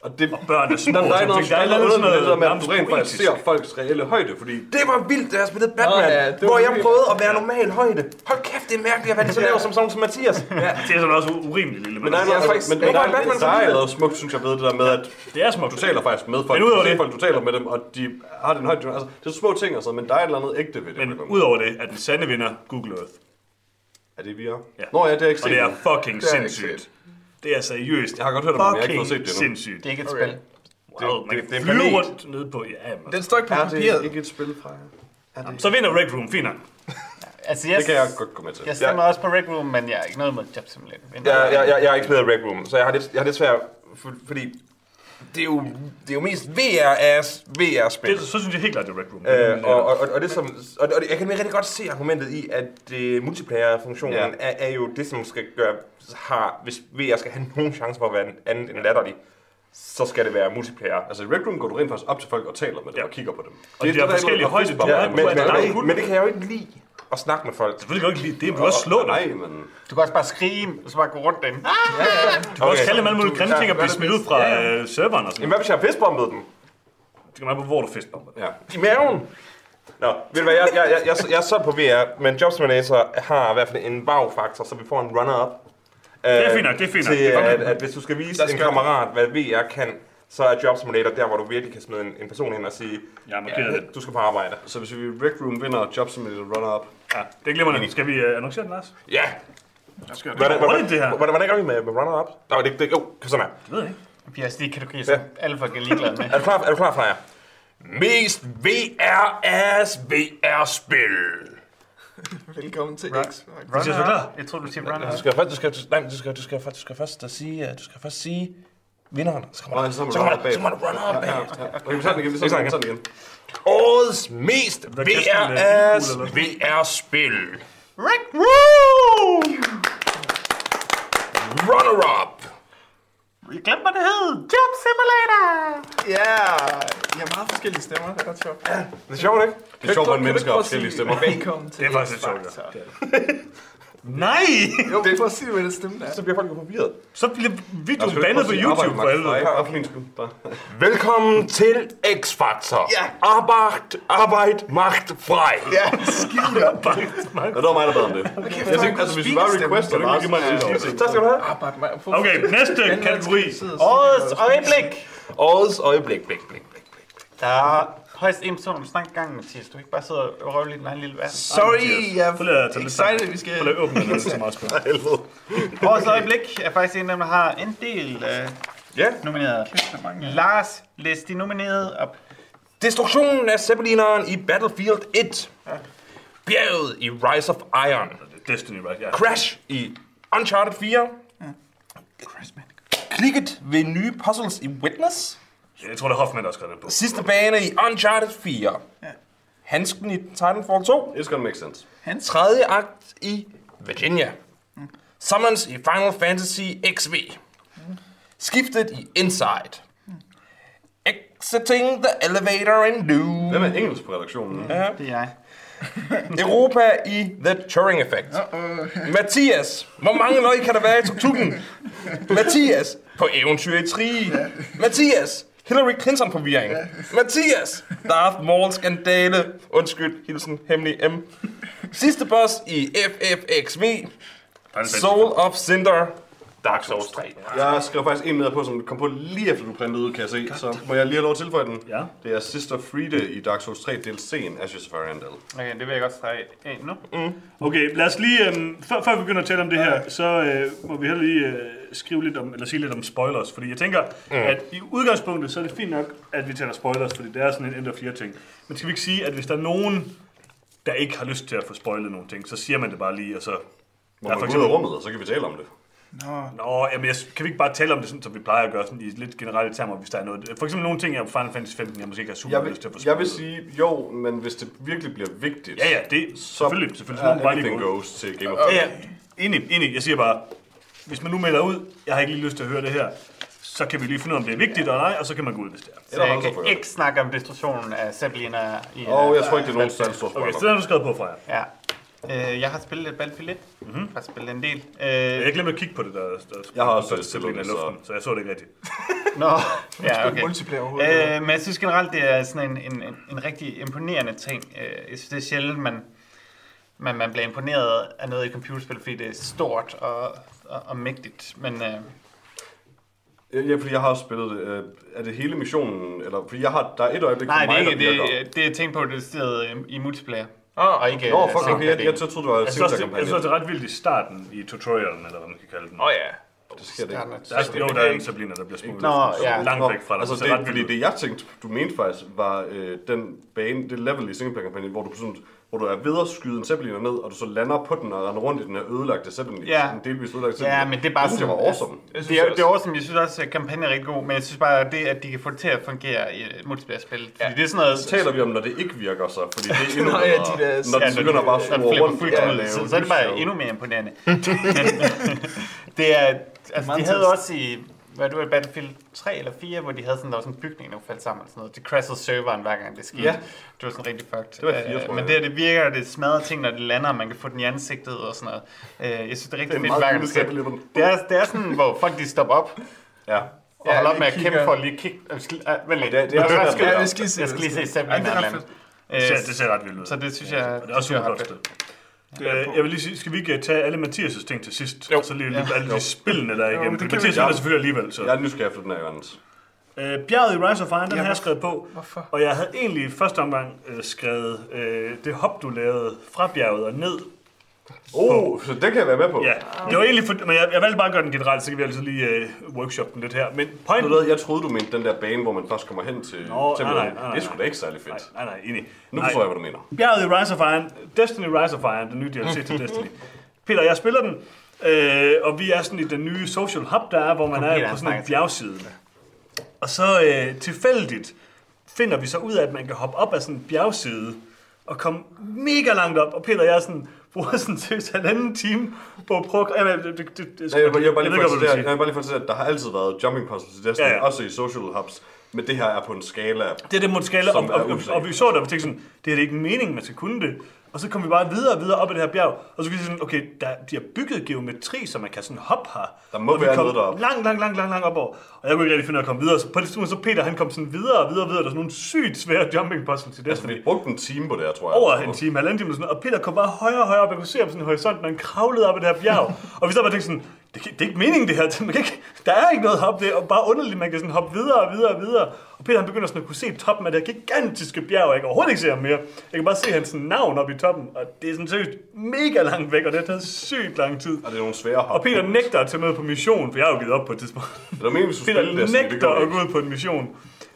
Og det, Og børn er små. der, der er noget, der er noget noget, med, at du rent faktisk ser folks reelle højde, fordi Det var vildt, da jeg spillede Batman, Nå, ja, var hvor jeg prøvede at være normal højde. Hold kæft, det er mærkeligt at være så lav som sådan som Mathias. Ja. Det er sådan også urimeligt lille. Men er, er noget, faktisk- men, men var er, Batman der er noget smukt, synes jeg, ved det der med, at Det er smukt. du taler faktisk med folk. Men udover det- folk, du taler med dem, og de har den højde. Altså, det er små ting og sådan, men der er et eller andet ægte ved det. Men udover det, er den sande vinder Google Earth. Er det VR? Ja. Nå ja, det er ikke Og det er fucking sindssygt. Det er seriøst. Jeg har godt hørt om det, men jeg har ikke fået set det endnu. sindssygt. Det er ikke et Okay. spil. Wow, man det- kan det er flyve planet. rundt nede på... Ja, men- Den står ikke på Er det papiret. ikke et spil fra jer? Er det, Så vinder Rec Room, fint nok. Altså, jeg, det kan jeg godt gå med til. jeg stemmer også på Rec Room, men jeg er ikke noget mod Job Simulator. Jeg, jeg, jeg, jeg har ikke spillet Rec Room, så jeg har lidt, jeg har lidt svært, for, fordi det er jo, det er jo mest VR-ass VR-spil. Det, så synes jeg helt klart, det er Rec Room. Øh, og, og, og, det som, og, og det, jeg kan rigtig godt se argumentet i, at uh, multiplayer-funktionen Ja. er, er jo det, som skal gøre, har, hvis VR skal have nogen chance for at være andet end latterlig, så skal det være multiplayer. Altså i Rec Room går du rent faktisk op til folk og taler med dem Ja. og kigger på dem. Og de har der er forskellige noget højde- fistbump. Ja, men, men, er men, men det kan jeg jo ikke lide at snakke med folk. Selvfølgelig kan du ikke lide det, men du kan også slå dem. Nej, men... Du kan også bare skrige, og så bare gå rundt derinde. Du kan også Okay. kalde dem alle mulige grimme Ja, ting og blive smidt ud fra øh, serveren og sådan Jamen, hvad hvis jeg har fistbombet dem? Det kan man på, hvor du fistbomber. Ja. I maven? Nå, ved du hvad, jeg, jeg, jeg, jeg, jeg er så på VR, men Job Simulator har i hvert fald en wow-faktor, så vi får en runner-up. Det er fint nok, det er fint nok. Til, at, at hvis du skal vise en kammerat, hvad VR kan, så er Job Simulator der, hvor du virkelig kan smide en, en person ind og sige, Jeg har markeret det. du skal på arbejde. Så hvis vi Rec Room vinder Job Simulator runner-up, Ja, det glemmer jeg. Skal vi uh, annoncere den, Lars? Ja! Skal Hvordan, det hvordan, det her? hvordan, hvordan gør vi med, med runner-up? Nå, det, det, jo, sådan her. Det ved jeg ikke. Vi har de kategorier, som Ja. alle folk er ligeglade med. Er du klar, er du klar Freja? Mest VR-ass VR-spil. Velkommen til X. Hvis jeg. Jeg tror, du siger runner. Du skal du skal, du, nej, du skal, du skal, du skal først sige, du skal først sige vinderen. Så kommer der, så kommer runner der, så må du run up Ja, ja, ja. Okay, vi tager den igen, vi tager den igen. Årets mest VR-spil. Rec Room! Runner-up. Jeg glemte, hvad det hed. Job Simulator! Ja, I har meget forskellige stemmer. Det er ret sjovt. Det er sjovt, ikke? Det er sjovt, hvordan mennesker har forskellige stemmer. Velkommen til Det er faktisk sjovt. Nej! Jo, det er for at sige, hvad det stemme er. Så bliver folk jo forvirret. Så bliver videoen bandet på YouTube for bare. Bare. Velkommen til X-Factor. Ja. Arbejde, arbejde, magt, frej. Ja, skide godt. Ja, det var mig, der bad om det. Jeg tænkte, altså, hvis vi bare requester Kan lille så- Så skal du have. Okay, næste kategori. Årets øjeblik! Årets øjeblik, blik, blik, blik. Der er højst en person, der snakker gang, Mathias. Du kan ikke bare sidde og røve lidt i den egen lille verden. Sorry, jeg er excited, vi skal... Prøv lige at åbne den så meget spil. Årets øjeblik er faktisk en af dem, der har en del øh, Ja. nomineret. Lars, læs de nominerede op. Destruktionen af Zeppelineren i Battlefield 1. Bjerget i Rise of Iron. Destiny, right? Ja. Crash i Uncharted 4. Klikket ved nye puzzles i Witness. Ja, Jeg tror, det er Hoffman, der har skrevet det på. Sidste bane i Uncharted 4. Handsken i Titanfall 2. It's gonna make sense. Tredje akt i Virginia. Summons i Final Fantasy XV. Skiftet i Inside. Exiting the elevator in Doom. Hvem er engelsk på redaktionen? Det er jeg. Europa i The Turing Effect. Mathias, hvor mange løg kan der være i tuk-tukken? Mathias, på eventyr i tri. Mathias, Hillary Clinton forvirring. Mathias, Darth Maul skandale. Undskyld, hilsen, hemmelig M. Sidste boss i FFXV. Soul of Cinder. Dark Souls 3. Jeg skrev faktisk en med på, som kom på lige efter du printede ud, kan jeg se. Så må jeg lige have lov at tilføje den. Ja. Det er Sister Friede i Dark Souls 3 DLC'en Ashes of Arendelle. Okay, det vil jeg godt strege af nu. Okay, lad os lige, øhm, før, før vi begynder at tale om det her, så øh, må vi heller lige øh, skrive lidt om, eller sige lidt om spoilers, fordi jeg tænker, mm. at i udgangspunktet, så er det fint nok, at vi taler spoilers, fordi det er sådan en end of year ting. Men skal vi ikke sige, at hvis der er nogen, der ikke har lyst til at få spoilet nogle ting, så siger man det bare lige, og så... Må Ja, man for gå ud af eksempel- rummet, og så kan vi tale om det. Nå, jamen, jeg, kan vi ikke bare tale om det, sådan, som vi plejer at gøre, sådan i lidt generelle termer, hvis der er noget... For eksempel nogle ting, jeg på Final Fantasy 15, jeg måske ikke har super Jeg vil, lyst til at få jeg vil spoilet. sige, jo, men hvis det virkelig bliver vigtigt, Ja, ja, det selvfølgelig, selvfølgelig. Så må er man bare lige goes til Game of Ja, Thrones. ja. Enig, enig. Jeg siger bare, hvis man nu melder ud, jeg har ikke lige lyst til at høre det her, så kan vi lige finde ud af, om det er vigtigt eller ej, og så kan man gå ud, hvis det er. Så Eller jeg kan ikke snakke om destruktionen af Zeppeliner i... Og jeg tror ikke, det er nogen særlig stor Okay, så den har du skrevet på fra jer. Ja. Øh, jeg har spillet et Battlefield 1. Mm-hmm. har spillet en del. Øh, Jeg glemte at kigge på det, der, der Jeg har også spillet i det, luften, så jeg så det ikke rigtigt. Nå, ja, okay. multiplayer overhovedet. Øh, men jeg synes generelt, det er sådan en, en, en, en rigtig imponerende ting. Øh, jeg synes, det er sjældent, man, man, man bliver imponeret af noget i computerspil, fordi det er stort og, og, og mægtigt. Men øh, Ja, fordi jeg har også spillet det. Øh, Er det hele missionen? Eller, fordi jeg har, der er et øjeblik nej, for det er mig, ikke der virker. det, det er tænkt på, det stedet i, i multiplayer. Ah, Og ikke Nå, øh, fuck, okay, jeg, jeg, jeg troede, det var Jeg synes, det, jeg synes det er ret vildt i starten i tutorialen, eller hvad man kan kalde den. Åh ja. Det sker det ikke. Der er, jo, der er en Sablina, der bliver smuglet Nå, ja. langt væk fra dig. altså så det, er ret fordi det jeg tænkte, du mente faktisk, var øh, den bane, det level i singleplayer-kampagnen, hvor du, sådan, hvor du er ved at skyde en zeppeliner ned, og du så lander på den og render rundt i den her ødelagte zeppelin. Ja. En delvis ødelagte Ja, zeppelin. men det er bare Jeg synes, det sådan- var awesome. Jeg synes Det er, også- det er awesome. Jeg synes også, at kampagnen er rigtig god, men jeg synes bare, at det, at de kan få det til at fungere i et multiplayer-spil. Fordi Ja. det er sådan noget... Så taler vi om, når det ikke virker så, fordi det er endnu Nå, ja, de der- når Ja, de begynder bare at den skrue rundt ud, lave så, så er det bare endnu mere imponerende. Det er, altså, de havde også i, hvad det var, Battlefield 3 eller 4, hvor de havde sådan, der var sådan en bygning, der faldt sammen og sådan noget. Det crashede serveren hver gang det skete. Ja. Det var sådan rigtig fucked. Det var i fire, Øh, tror Men det, her, det virker, og det smadrer ting, når det lander, og man kan få den i ansigtet og sådan noget. Øh, Jeg synes, det er rigtig Det er fedt, hver gang det sker. Det er, det er sådan, hvor folk de stopper op Ja. og Ja, holder op med at kigger- kæmpe for at lige kigge. Øh, skal- ah, Vent lidt. Det er- det er Jeg skal- Jeg skal lige se Zeppelin Ja, det er eller ret andet. Det ser, det ser ret vildt ud. Så det synes jeg, Og det er også synes jeg. Øh, Jeg vil lige sige, skal vi ikke tage alle Mathias' ting til sidst? Jo. Så lige Ja. ja. alle de spillene, der er Jo, igennem. vi Mathias er selvfølgelig alligevel. Så. Jeg er nysgerrig efter den her, Johannes. Øh, bjerget i Rise of Iron, den Ja, har jeg skrevet på. Hvorfor? Og jeg havde egentlig i første omgang øh, skrevet øh, det hop, du lavede fra bjerget og ned. Oh, så det kan jeg være med på. Ja, det var egentlig for, men jeg, jeg valgte bare at gøre den generelt, så kan vi altså lige øh, workshop den lidt her. Men Ved du pointen... hvad, jeg troede, du mente den der bane, hvor man først kommer hen til Nå, til nej, nej, nej, Det er sgu nej. da ikke særlig Nej, fedt. nej, nej, enig. Nu Nej. forstår jeg, hvad du mener. Bjerget i Rise of Iron, Destiny Rise of Iron, den nye DLC til Destiny. Peter, jeg spiller den, øh, og vi er sådan i den nye social hub, der er, hvor man Peter, er på sådan en bjergside. Og så øh, tilfældigt finder vi så ud af, at man kan hoppe op af sådan en bjergside og komme mega langt op. Og Peter jeg er sådan, bruger sådan til halvanden time på at prøve at... Jamen, det, det, det, det, Nej, jeg, jeg, bare lige jeg vil bare lige fortælle, at der har altid været jumping puzzles i Destiny, Ja, ja, ja. ja. også i social hubs. Men det her er på en skala. Det er det måtte skala, og, og, og, og, vi så der, og vi tænkte sådan, det er det ikke meningen, man skal kunne det. Og så kom vi bare videre og videre op ad det her bjerg, og så kan vi sige sådan, okay, der, de har bygget geometri, så man kan sådan hoppe her. Der må og vi være noget deroppe. Langt, langt, langt, langt, langt op over. Og jeg kunne ikke rigtig finde ud af at komme videre. Så på det tidspunkt, så Peter, han kom sådan videre og videre og videre. Der er sådan nogle sygt svære jumping puzzles til Altså, Destiny. vi brugte en time på det her, tror jeg. over en time, halvanden time, og sådan, og Peter kom bare højere og højere op. Jeg kunne se ham sådan en horisont, når han kravlede op ad det her bjerg. og vi så bare tænkte sådan, det, det er ikke meningen det her. Man kan ikke, der er ikke noget hop, det er bare underligt, man kan sådan hoppe videre og videre og videre. Og Peter han begynder sådan at kunne se toppen af det her gigantiske bjerg, og jeg kan overhovedet ikke se ham mere. Jeg kan bare se hans navn oppe i toppen, og det er sådan seriøst mega langt væk, og det har taget sygt lang tid. Og det er nogle svære hop. Og Peter nægter at tage med på mission, for jeg har jo givet op på et tidspunkt. Det var meningen, Peter Destiny, det nægter går at ikke. gå ud på en mission.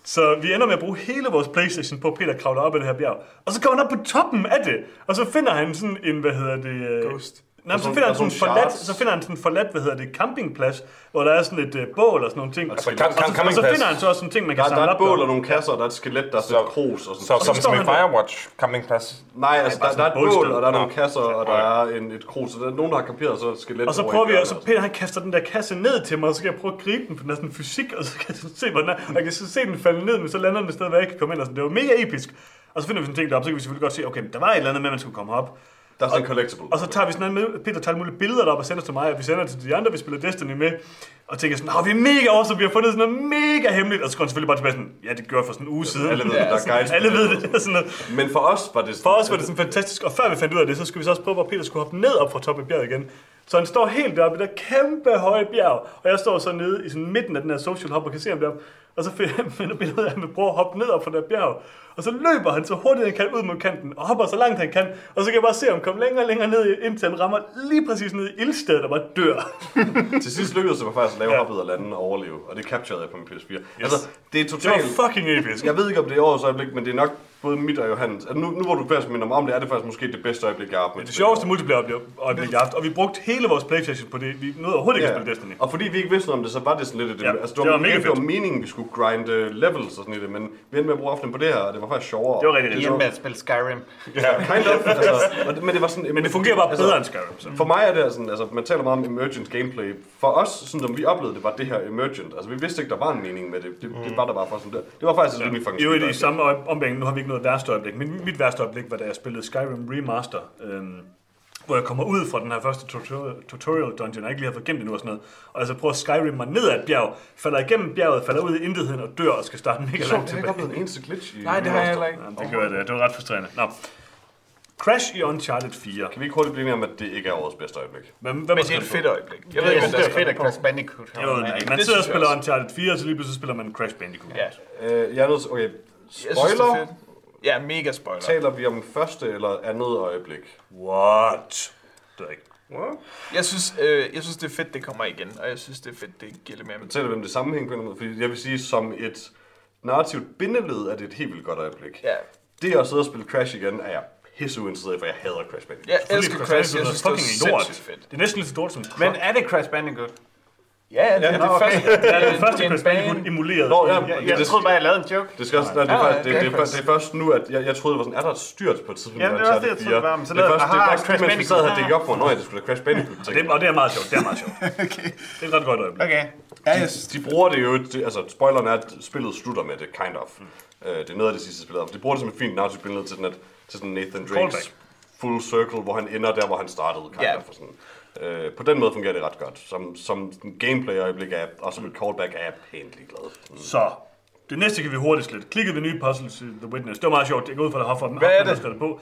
Så vi ender med at bruge hele vores Playstation på, at Peter kravler op ad det her bjerg. Og så kommer han op på toppen af det, og så finder han sådan en, hvad hedder det... øh, Ghost. Nej, så sådan- finder han og sådan forladt, så finder han sådan en forladt, hvad hedder det, campingplads, hvor der er sådan et uh, bål og sådan nogle ting. Altså, og, kam- så, og så finder han så også sådan ting, man kan Der, der samle er et op. bål og nogle kasser, og der er et skelet, der er sådan et krus og sådan Så, som, står som i der. Firewatch campingplads. Nej, altså, der, der er et bål, og der er nogle kasser, og der er en, et krus, og der er nogen, der har kaperet, så er et skelet Og så prøver vi, og så Peter han kaster den der kasse ned til mig, og så kan jeg prøve at gribe den, for den er sådan fysik, og så kan jeg se, hvor den. Og jeg kan så se den falde ned, men så lander den et sted, hvor jeg ikke kan komme ind. Og sådan. Det var mega episk. Og så finder vi sådan en ting deroppe, så kan vi selvfølgelig godt se, okay, der var et eller andet med, at man skulle komme op. Er sådan en collectible. Og så tager vi sådan noget med, Peter tager mulige billeder derop og sender til mig, og vi sender til de andre, vi spiller Destiny med. Og tænker sådan, vi er mega awesome, vi har fundet sådan noget mega hemmeligt. Og så går han selvfølgelig bare tilbage sådan, ja, det gjorde jeg for sådan en uge siden. Alle ved, det, der er guides. Alle ved det. Sådan noget. Men for os var det... For os var det sådan fantastisk, og før vi fandt ud af det, så skulle vi så også prøve, hvor Peter skulle hoppe ned op fra toppen af bjerget igen. Så han står helt deroppe i det der kæmpe høje bjerg, og jeg står så nede i sådan midten af den her social hop og kan se ham deroppe. Og så finder ud af, at han vil prøve at hoppe ned op fra det bjerg. Og så løber han så hurtigt han kan ud mod kanten, og hopper så langt han kan. Og så kan jeg bare se ham komme længere og længere ned, indtil han rammer lige præcis ned i ildstedet og bare dør. Til sidst lykkedes det mig faktisk at lave Ja. hoppet og lande og overleve, og det capturede jeg på min PS4. Yes. Altså, det er Det var totalt... fucking episk. Jeg ved ikke, om det er årets øjeblik, men det er nok både mit og Johannes. Altså, nu, nu hvor du faktisk minder mig om det, er det faktisk måske det bedste øjeblik, jeg har haft med Det sjoveste multiplayer øjeblik, jeg har haft, og vi brugte hele vores Playstation på det. Vi nåede overhovedet ikke at spille Destiny. Og fordi vi ikke vidste noget om det, så var det sådan lidt... et- Ja, altså, det var mega det var fedt. meningen, vi skulle grinde levels og sådan noget, men vi endte med at bruge aften på det her, og det var faktisk sjovere. Det var rigtig, rigtig er sjovt. med at spille Skyrim. Ja, kind of. altså, og det- men det var sådan... Men det fungerer bare bedre end Skyrim. Så. For mig er det sådan, altså man taler meget om emergent gameplay. For os, sådan som vi oplevede det, var det her emergent. Altså vi vidste ikke, der var en mening med det. Det, det var der bare for sådan der. Det var faktisk rimelig fucking skidt, i samme ombæring, nu har vi ikke noget værste øjeblik, men mit værste øjeblik var, da jeg spillede Skyrim Remaster. Øhm, hvor jeg kommer ud fra den her første tutorial, tutorial dungeon, og ikke lige har fået gemt endnu og sådan noget, og altså prøver at Skyrim mig ned ad et bjerg, falder igennem bjerget, falder ud i intetheden og dør og skal starte mega Så, langt jeg har ikke tilbage. oplevet en eneste glitch i Nej, det har jeg heller ikke. Jamen, det gør det. Det var ret frustrerende. Nå. Crash i Uncharted 4. Kan vi ikke hurtigt blive enige om, at det ikke er årets bedste øjeblik? Hvem, hvem Men det er et fedt øjeblik. Jeg Jeg ved ved ikke, ikke, hvad det er fedt, at Crash Bandicoot på? Jo, har- man det sidder og jeg spiller. Uncharted 4, og så lige pludselig spiller man Crash Bandicoot. Ja. Øh, jeg er nødt til, okay, Jeg det er spoiler. Ja, mega spoiler. taler vi om første eller andet øjeblik? What? Det er ikke. Jeg synes, øh, jeg synes, det er fedt, det kommer igen, og jeg synes, det er fedt, det lidt mere vi om det sammenhæng på en måde? Fordi jeg vil sige, som et narrativt bindeled er det et helt vildt godt øjeblik. Ja, Det at sidde og spille Crash igen, er jeg pisse uinteresseret for jeg hader Crash Bandicoot. jeg elsker Crash, jeg synes, det er fucking lort. fedt. Det er næsten lige så dårligt som Men Croc. er det Crash Bandicoot? Ja, ja, det er Nå, det okay. første. Det er den første det er en Crash Bandicoot bane. emuleret. Nå, ja, Jeg, jeg det, troede bare, jeg lavede en joke. det, skal også, nej, det, er Ja, faktisk, det, ja, det, er, det er først nu, at jeg, jeg troede, det var sådan, er der et styrt på et tidspunkt? Med det var også det, jeg troede, det var, men så det er først, det er aha, først, Crash mens vi sad her, det gik op for at det skulle Crash Bandicoot. Og det, og det er meget sjovt. Det er meget sjovt. okay. Det er et ret godt øjeblik. Okay. Ja, jeg synes, De bruger det jo, det, altså spoileren er, at spillet slutter med det, kind of. Uh, det er noget af det sidste spil. De bruger det som et fint narrativt billede til, sådan at, til sådan Nathan Drakes full circle, hvor han ender der, hvor han startede, kind Ja. of. Sådan. Uh, på den måde fungerer det ret godt. Som, som gameplay-øjeblik er, og som et callback er jeg pænt ligeglad. Så, det næste kan vi hurtigt slet. Klikkede vi nye puzzles i The Witness. Det var meget sjovt. Jeg går ud fra, at Hoffer Hvad er det? det? på.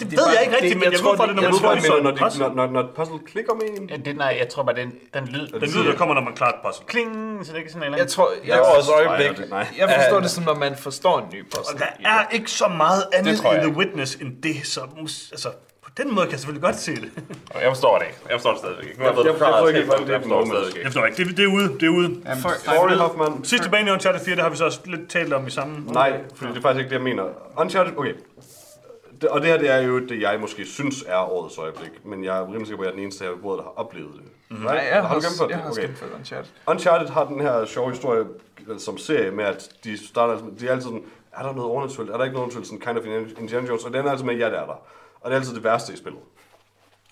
Det, Det ved jeg bare- ikke rigtigt, det- men jeg jeg, tror, det, det- når Jeg man ved trykker mener, sådan når, en de, puzzle. når, når, når et puzzle klikker med en. Ja, det, nej, jeg tror bare, den, den lyd. Den lyd, der kommer, når man klarer et puzzle. Kling, så det er ikke sådan en eller Jeg tror, jeg, årets øjeblik. Nej, nej. jeg forstår det som, når man forstår en ny Og puzzle. der er ikke så meget andet tror i jeg The. Witness end det, så mus- altså, på den måde kan jeg selvfølgelig godt se det. Jeg forstår det ikke. Jeg forstår det stadigvæk ikke. Jeg- jeg- jeg tror ikke, er jeg et forstår det moment. stadigvæk ikke. Jeg forstår ikke. Det, det er ude. Det er ude. jamen, Sorry, Hoffman. Sidste bane i Uncharted 4, det har vi så også lidt talt om i samme... Nej, fordi det er faktisk ikke det, jeg mener. Uncharted, okay. Det, og det her, det er jo det, jeg måske synes er årets øjeblik. Men jeg er rimelig sikker på, at jeg er den eneste her bordet, der har oplevet det. Mm-hmm. Nej, jeg har, har du gennemført jeg har Okay. gennemført Uncharted. Uncharted har den her sjove historie som serie med, at de starter, de er altid sådan, er der noget overnaturligt? Er der ikke noget overnaturligt? Sådan kind of Indiana Jones. Og den er altid med, ja, det er der. Og det er altid det værste i spillet.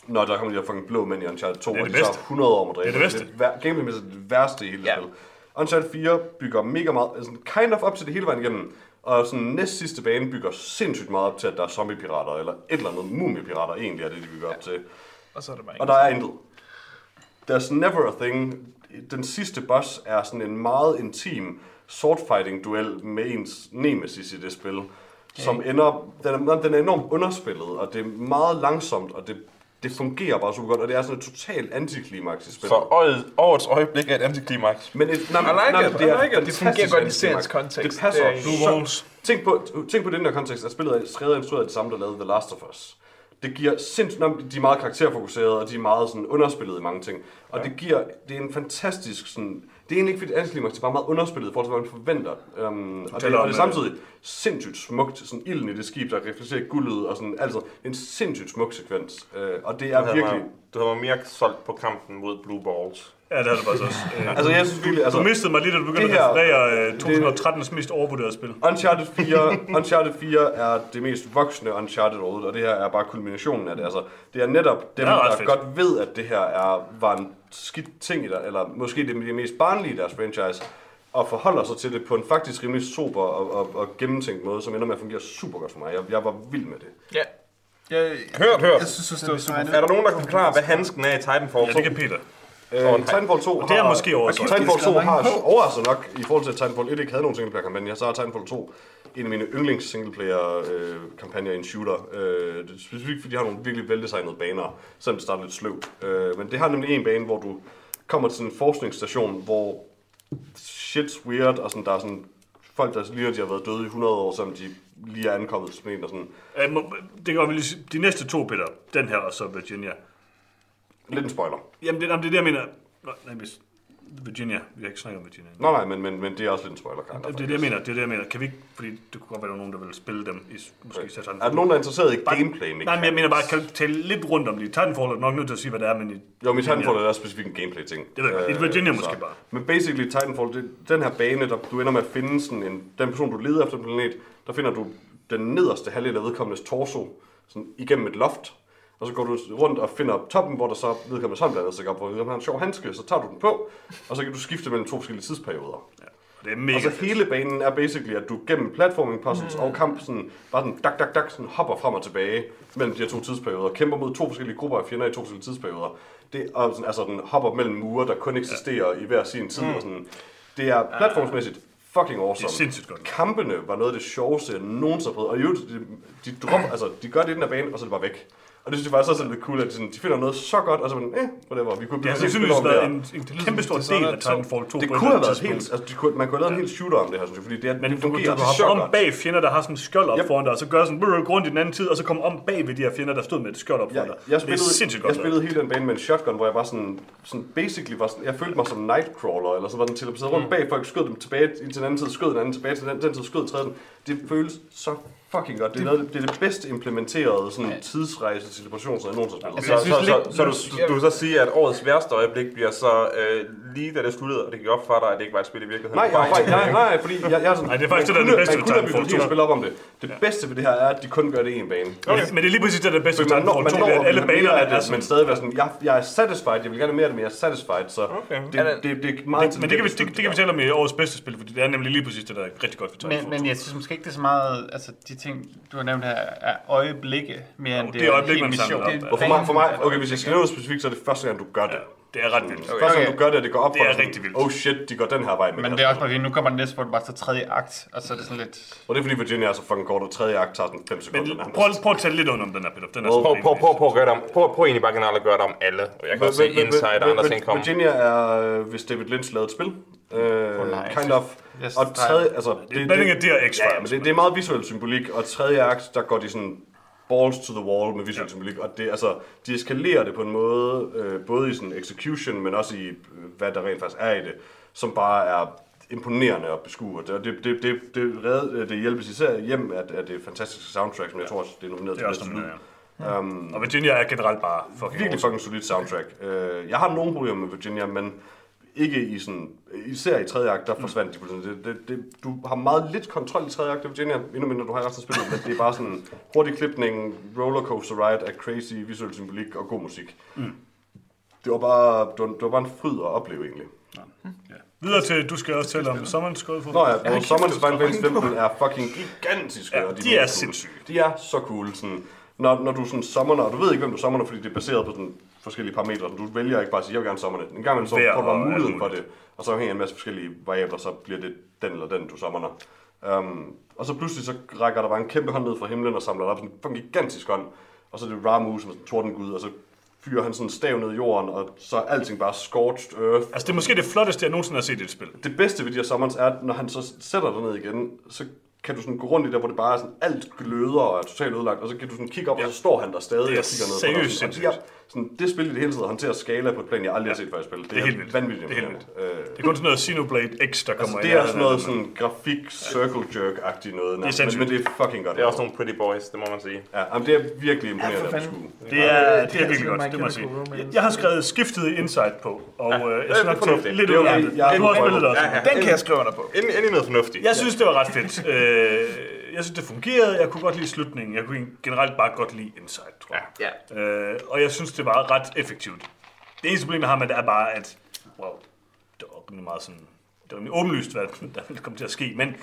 Når der kommer de der fucking blå mænd i Uncharted 2, Det er og det de så bedste. er 100 år med Det er det bedste. Gameplay-mæssigt det værste i hele Ja. ja. spillet. Uncharted 4 bygger mega meget, altså kind of op til det hele vejen igennem. Og sådan næst sidste bane bygger sindssygt meget op til, at der er zombie-pirater, eller et eller andet mumie-pirater egentlig er det, de bygger op til. Og så er der bare Og der er intet. There's never a thing. Den sidste boss er sådan en meget intim swordfighting duel med ens nemesis i det spil. Som ender, den er, den er enormt underspillet, og det er meget langsomt, og det, det fungerer bare super godt, og det er sådan et totalt antiklimaks i spillet. Så året, årets øjeblik er et antiklimaks. Men et, nej, nej, it, det, er like Det fungerer godt i seriens kontekst. Det passer Det er- så-. Tænk på, tænk på den der kontekst, at spillet er skrevet og instrueret af de samme, der lavede The Last of Us. Det giver sindssygt, de er meget karakterfokuserede, og de er meget sådan underspillet i mange ting. Og ja. det giver, det er en fantastisk sådan, det er egentlig ikke fordi antiklimaks, det er bare meget underspillet i forhold til, hvad man forventer. Um, og, det, og det er samtidig sindssygt smukt, sådan ilden i det skib, der reflekterer guldet, og sådan, altså, en sindssygt smuk sekvens. Uh, og det er Du virkelig, mig, du havde mig mere solgt på kampen mod Blue Balls. Ja, det er det faktisk også. Øh, altså jeg synes virkelig, altså, Du mistede mig lidt, da du begyndte det at her- referere øh, 2013's mest overvurderede spil. Uncharted 4, Uncharted 4 er det mest voksne Uncharted overhovedet, og det her er bare kulminationen af det. Altså, det er netop dem, Det er ret der fedt. godt ved, at det her er, var en skidt ting i der, eller måske det, det mest barnlige i deres franchise, og forholder sig til det på en faktisk rimelig sober og, og, og gennemtænkt måde, som ender med at fungere super godt for mig. Jeg, jeg var vild med det. Ja. jeg, Hørt, hørt. jeg synes det var super Er der nogen, der kan forklare, hvad handsken er i Titanfall 2? Ja, det kan Peter. Øh, Titanfall 2 det er har, måske årets Titanfall øjeblik. 2 har overraskende nok, i forhold til at Titanfall 1 ikke havde nogen singleplayer-kampagne, så har Titanfall 2 en af mine yndlings singleplayer-kampagner i en shooter. Øh, specifikt, fordi de har nogle virkelig veldesignede baner, selvom det starter lidt sløvt. Øh, men det har nemlig en bane, hvor du kommer til sådan en forskningsstation, hvor shit's weird, og sådan, der er sådan folk, der ligner, de har været døde i 100 år, som de lige er ankommet til planeten og sådan. Øh, må- Det kan vi lige. De næste to, Peter. Den her og så Virginia. Lidt en spoiler. Jamen, det, jamen, det er det, jeg mener. Nå, nej, hvis Virginia. Vi har ikke snakket om Virginia. Nej, nej, men, men, men det er også lidt en spoiler. Of, Det er det, jeg mener. Det er det, jeg mener. Kan vi ikke, fordi det kunne godt være, der er nogen, der vil spille dem i måske okay. Er der nogen, der er interesseret i gameplay? Nej, men jeg mener bare, kan tale lidt rundt om det. Titanfall er nok nødt til at sige, hvad det er, men i, Jo, mit Titanfall er der specifikt en gameplay-ting. Det ved jeg godt. I Virginia måske så. bare. Men basically, Titanfall, det, den her bane, der du ender med at finde sådan en, den person, du leder efter på planet, der finder du den nederste halvdel af vedkommendes torso, sådan igennem et loft. Og så går du rundt og finder toppen, hvor der så vedkommende sådan blandt andet sig op, hvor han har en sjov handske, så tager du den på, og så kan du skifte mellem to forskellige tidsperioder. ja. Det er mega Og så fedt. hele banen er basically, at du gennem platforming puzzles og kamp sådan, bare sådan dak, dak, dak, sådan hopper frem og tilbage mellem de her to tidsperioder, kæmper mod to forskellige grupper af fjender i to forskellige tidsperioder. Det, og sådan, altså, den hopper mellem mure, der kun eksisterer i hver sin tid. Og sådan. Det er platformsmæssigt fucking awesome. Det er sindssygt godt. Kampene var noget af det sjoveste, jeg nogensinde har prøvet. Og i øvrigt, de, de, drop, altså, de gør det i den her bane, og så er det bare væk. Og det synes jeg faktisk også er lidt cool, at de, sådan, de finder noget så godt, og så er man, eh, whatever, vi kunne Det blive sandsynligvis om været her. en, en kæmpe stor det er del af Titanfall 2 Det kunne have været helt, altså, de kunne, man kunne have lavet en helt shooter om det her, synes jeg, fordi det, er, Men det du, du, fungerer du så hopper om godt. bag fjender, der har sådan en skjold op Yep. foran dig, og så gør sådan brrr, rundt i den anden tid, og så kommer om bag ved de her fjender, der stod med et skjold op Jeg, foran dig. jeg, det spillede, er sindssygt jeg godt. lavet. spillede hele den bane med en shotgun, hvor jeg var sådan, sådan basically var sådan, jeg følte mig som Nightcrawler, eller så var den teleporteret rundt bag folk, skød dem tilbage til den anden tid, skød den anden tilbage til den, den tid, skød tredje. Det føles så fucking godt. Det er, noget, det, er det bedst implementerede sådan, tidsrejse teleportation, som jeg nogensinde har. Så, så, så, så, du, du, du så siger, at årets værste øjeblik bliver så øh, lige da det sluttede, og det gik op for dig, at det ikke var et spil i virkeligheden. Nej, jeg, nej, nej, nej, fordi jeg, jeg er sådan, Nej, det er faktisk man det, der er kunne- det bedste Man ved kunne have Titanfall bygget et 2. spil op om det. Det bedste ved det her er, at de kun gør det i en bane. Okay. Men det er lige præcis det, der er bedst ved Fordi man når, Titanfall man 2, når det er, at alle af er det, men stadig være sådan, jeg, jeg er satisfied, jeg vil gerne mere af det, men jeg er satisfied, så Okay. det, det, det, det, er meget Men det kan, vi, det, det kan vi tale om i årets bedste spil, fordi det er nemlig lige præcis det, der er rigtig godt ved Titanfall Men, men jeg synes måske ikke, det er så meget, altså de ting, du har nævnt her, er øjeblikke mere end Jo, det, det er øjeblik, man samler mission. op. Og for mig, for mig, okay, hvis jeg skal noget specifikt, så er det første gang, du gør det. Det er ret vildt. Okay. Gang, Okay. du gør det, det går op Det for er dig, sådan, rigtig vildt. Oh shit, de går den her vej med Men det det er også bare fordi, nu kommer den næste, hvor det bare står tredje akt, og så er det sådan lidt... Og det er fordi Virginia er så fucking kort, og tredje akt tager sådan 5 Men sekunder. nærmest. prøv, prøv at tale lidt under om den her, Peter. Den er Prøv, prøv, prøv, prøv, at gøre det om, prøv, prøv egentlig bare generelt at gøre det om alle. Og jeg kan også se Inside og andre ting komme. Virginia er, øh, hvis David Lynch lavede et spil. Uh, jeg kind of. jeg Og tredje, altså... Det er af det og X-Files. Ja, men det, det er meget visuel symbolik, og tredje akt, der går de sådan balls to the wall med visuel ja. symbolik, og det, altså, de eskalerer det på en måde, øh, både i sådan execution, men også i, øh, hvad der rent faktisk er i det, som bare er imponerende at beskue. Og det, det, det, det, det, red, det hjælpes især hjem, at, at det fantastiske soundtrack, som jeg tror det er nomineret Det er til bedste lyd. Um, Og Virginia er generelt bare fucking virkelig awesome. fucking solid soundtrack. Uh, jeg har nogle problemer med Virginia, men ikke i sådan, især i tredje akt, der forsvandt de på sådan, det, det, det, du har meget lidt kontrol i tredje akt af Virginia, endnu mindre du har i resten af spillet, men det er bare sådan hurtig klipning, rollercoaster ride af crazy visuel symbolik og god musik. Mm. Det var bare, det var, det var bare en fryd at opleve egentlig. Videre til, du skal også tale om Summons Gode for. Nå ja, vores Summons Final Fantasy 15 er fucking gigantiske. Ja, og de mega er cool. sindssyge. De er så cool. Sådan, når, når du sådan summoner, og du ved ikke, hvem du summoner, fordi det er baseret på sådan forskellige parametre. Du vælger ikke bare at sige, jeg vil gerne det. En gang imellem så får du bare muligheden for det. Og så hænger en masse forskellige variabler, så bliver det den eller den, du summoner. Um, og så pludselig så rækker der bare en kæmpe hånd ned fra himlen og samler op sådan en gigantisk hånd. Og så er det Ramu som er sådan en tordengud, og så fyrer han sådan en stav ned i jorden, og så er alting bare scorched earth. Altså, det er måske det flotteste, jeg nogensinde har set i et spil. Det bedste ved de her summons er, at når han så sætter dig ned igen, så kan du sådan gå rundt i der, hvor det bare er sådan alt gløder og er totalt ødelagt, og så kan du sådan kigge op, ja. og så står han der stadig Det og kigger ned på dig. seriøst Sådan, er, det spil i det hele taget håndterer skala på et plan, jeg aldrig har set før i spil. Det, det er helt vildt. vanvittigt Det er helt imponerende. Øh, Det er kun sådan noget Xenoblade X, der kommer Altså, ind. det er sådan noget sådan grafik, circle jerk-agtigt noget, nærmest, men, sindssygt. men det er fucking godt. Det er også nogle pretty boys, det må man sige. Ja, jamen, det er virkelig imponerende at fanden. beskue. Det er, det er virkelig godt, My det må jeg sige. Jeg, har skrevet skiftet i Insight på, og øh, jeg det er skal nok lidt Det er ud af det. Du har spillet det også. Ja, ja. Den kan jeg skrive under på. Endelig, endelig noget fornuftigt. Jeg synes, det var ret fedt. Jeg synes, det fungerede. Jeg kunne godt lide slutningen. Jeg kunne generelt bare godt lide Insight, tror jeg. Ja. Øh, og jeg synes, det var ret effektivt. Det eneste problem, jeg har med det, er bare, at wow, det var rimelig meget sådan... Det var åbenlyst, hvad der ville komme til at ske, men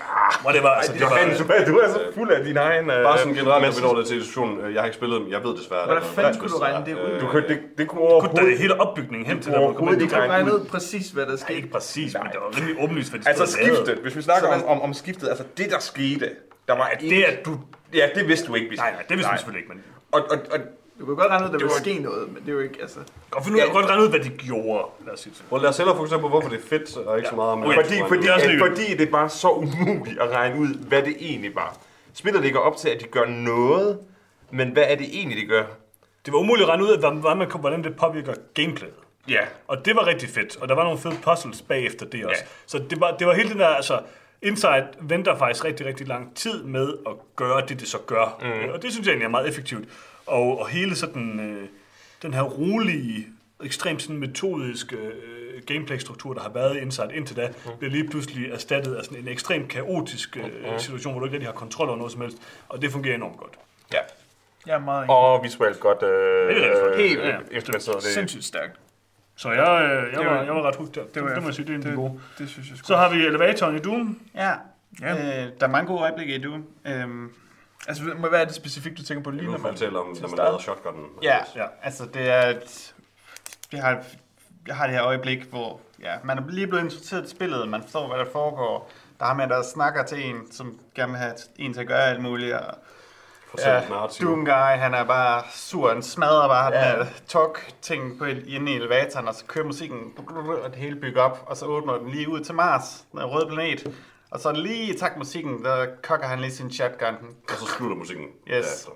whatever, altså, det var... Johannes, du er, du er så fuld af din egen... Øh, Bare sådan generelt, når vi når det til diskussionen, øh, jeg har ikke spillet dem, jeg ved desværre. Hvordan fanden skulle du regne det ud? Øh, Du kan, det, det kunne der overhovedet... er hele opbygningen hen til der, hvor du kan regne ud præcis, hvad der sker. ikke præcis, men det var rimelig åbenlyst, hvad de Altså skiftet, hvis vi snakker om, om, om skiftet, altså det der skete, der var et... Det at du... Ja, det vidste du ikke, vi Nej, nej, det vidste man selvfølgelig ikke, men... Og, og, og Du kan godt regne ud, at der vil var- ske noget, men det er jo ikke, altså... Godt finde ud af, godt regne ud, hvad de gjorde, lad os sige det. Well, lad os hellere fokusere på, hvorfor det er fedt, og ikke så meget om... Okay. fordi, fordi, Det er at, fordi det var så umuligt at regne ud, hvad det egentlig var. Spillet ligger op til, at de gør noget, men hvad er det egentlig, de gør? Det var umuligt at regne ud af, hvordan, man, hvordan det påvirker gameplayet. Ja. Og det var rigtig fedt, og der var nogle fede puzzles bagefter det også. Ja. Så det var, det var hele den der, altså, Inside venter faktisk rigtig, rigtig lang tid med at gøre det, det så gør. Mm. Og det synes jeg egentlig er meget effektivt. Og, og hele sådan, øh, den her rolige, ekstremt sådan metodiske øh, gameplay-struktur, der har været i Inside indtil da, mm. bliver lige pludselig erstattet af sådan en ekstremt kaotisk øh, situation, hvor du ikke rigtig har kontrol over noget som helst. Og det fungerer enormt godt. ja. Jeg er meget enig. Og visuelt godt øh, rigtig flot. øh, Helt, øh, implementeret det. Sindssygt stærkt. Så jeg, øh, jeg, Det var, jeg var ret hooked der. Det, det var det, jeg- må jeg sige, det er en af de gode. Det synes jeg sgu. Så har vi elevatoren i Doom. Ja. Ja. Øh, der er mange gode øjeblikke i Doom. Øhm, Altså, hvad er det specifikt, du tænker på lige, Nu man... jeg tale om, når man lavede shotgunnen. ja, Ja. altså det er et, jeg har, jeg har det her øjeblik, hvor ja, man er lige blevet introduceret til spillet, man forstår, hvad der foregår. Der er med, der snakker til en, som gerne vil have en til at gøre alt muligt. Og, ja, narrativ. Doom Guy, han er bare sur, han smadrer bare Ja. den her talk-ting på el- inde i elevatoren, og så kører musikken, og det hele bygger op, og så åbner den lige ud til Mars, den røde planet. Og så lige i takt musikken, der kokker han lige sin shotgun. Og så slutter musikken. Yes. derefter.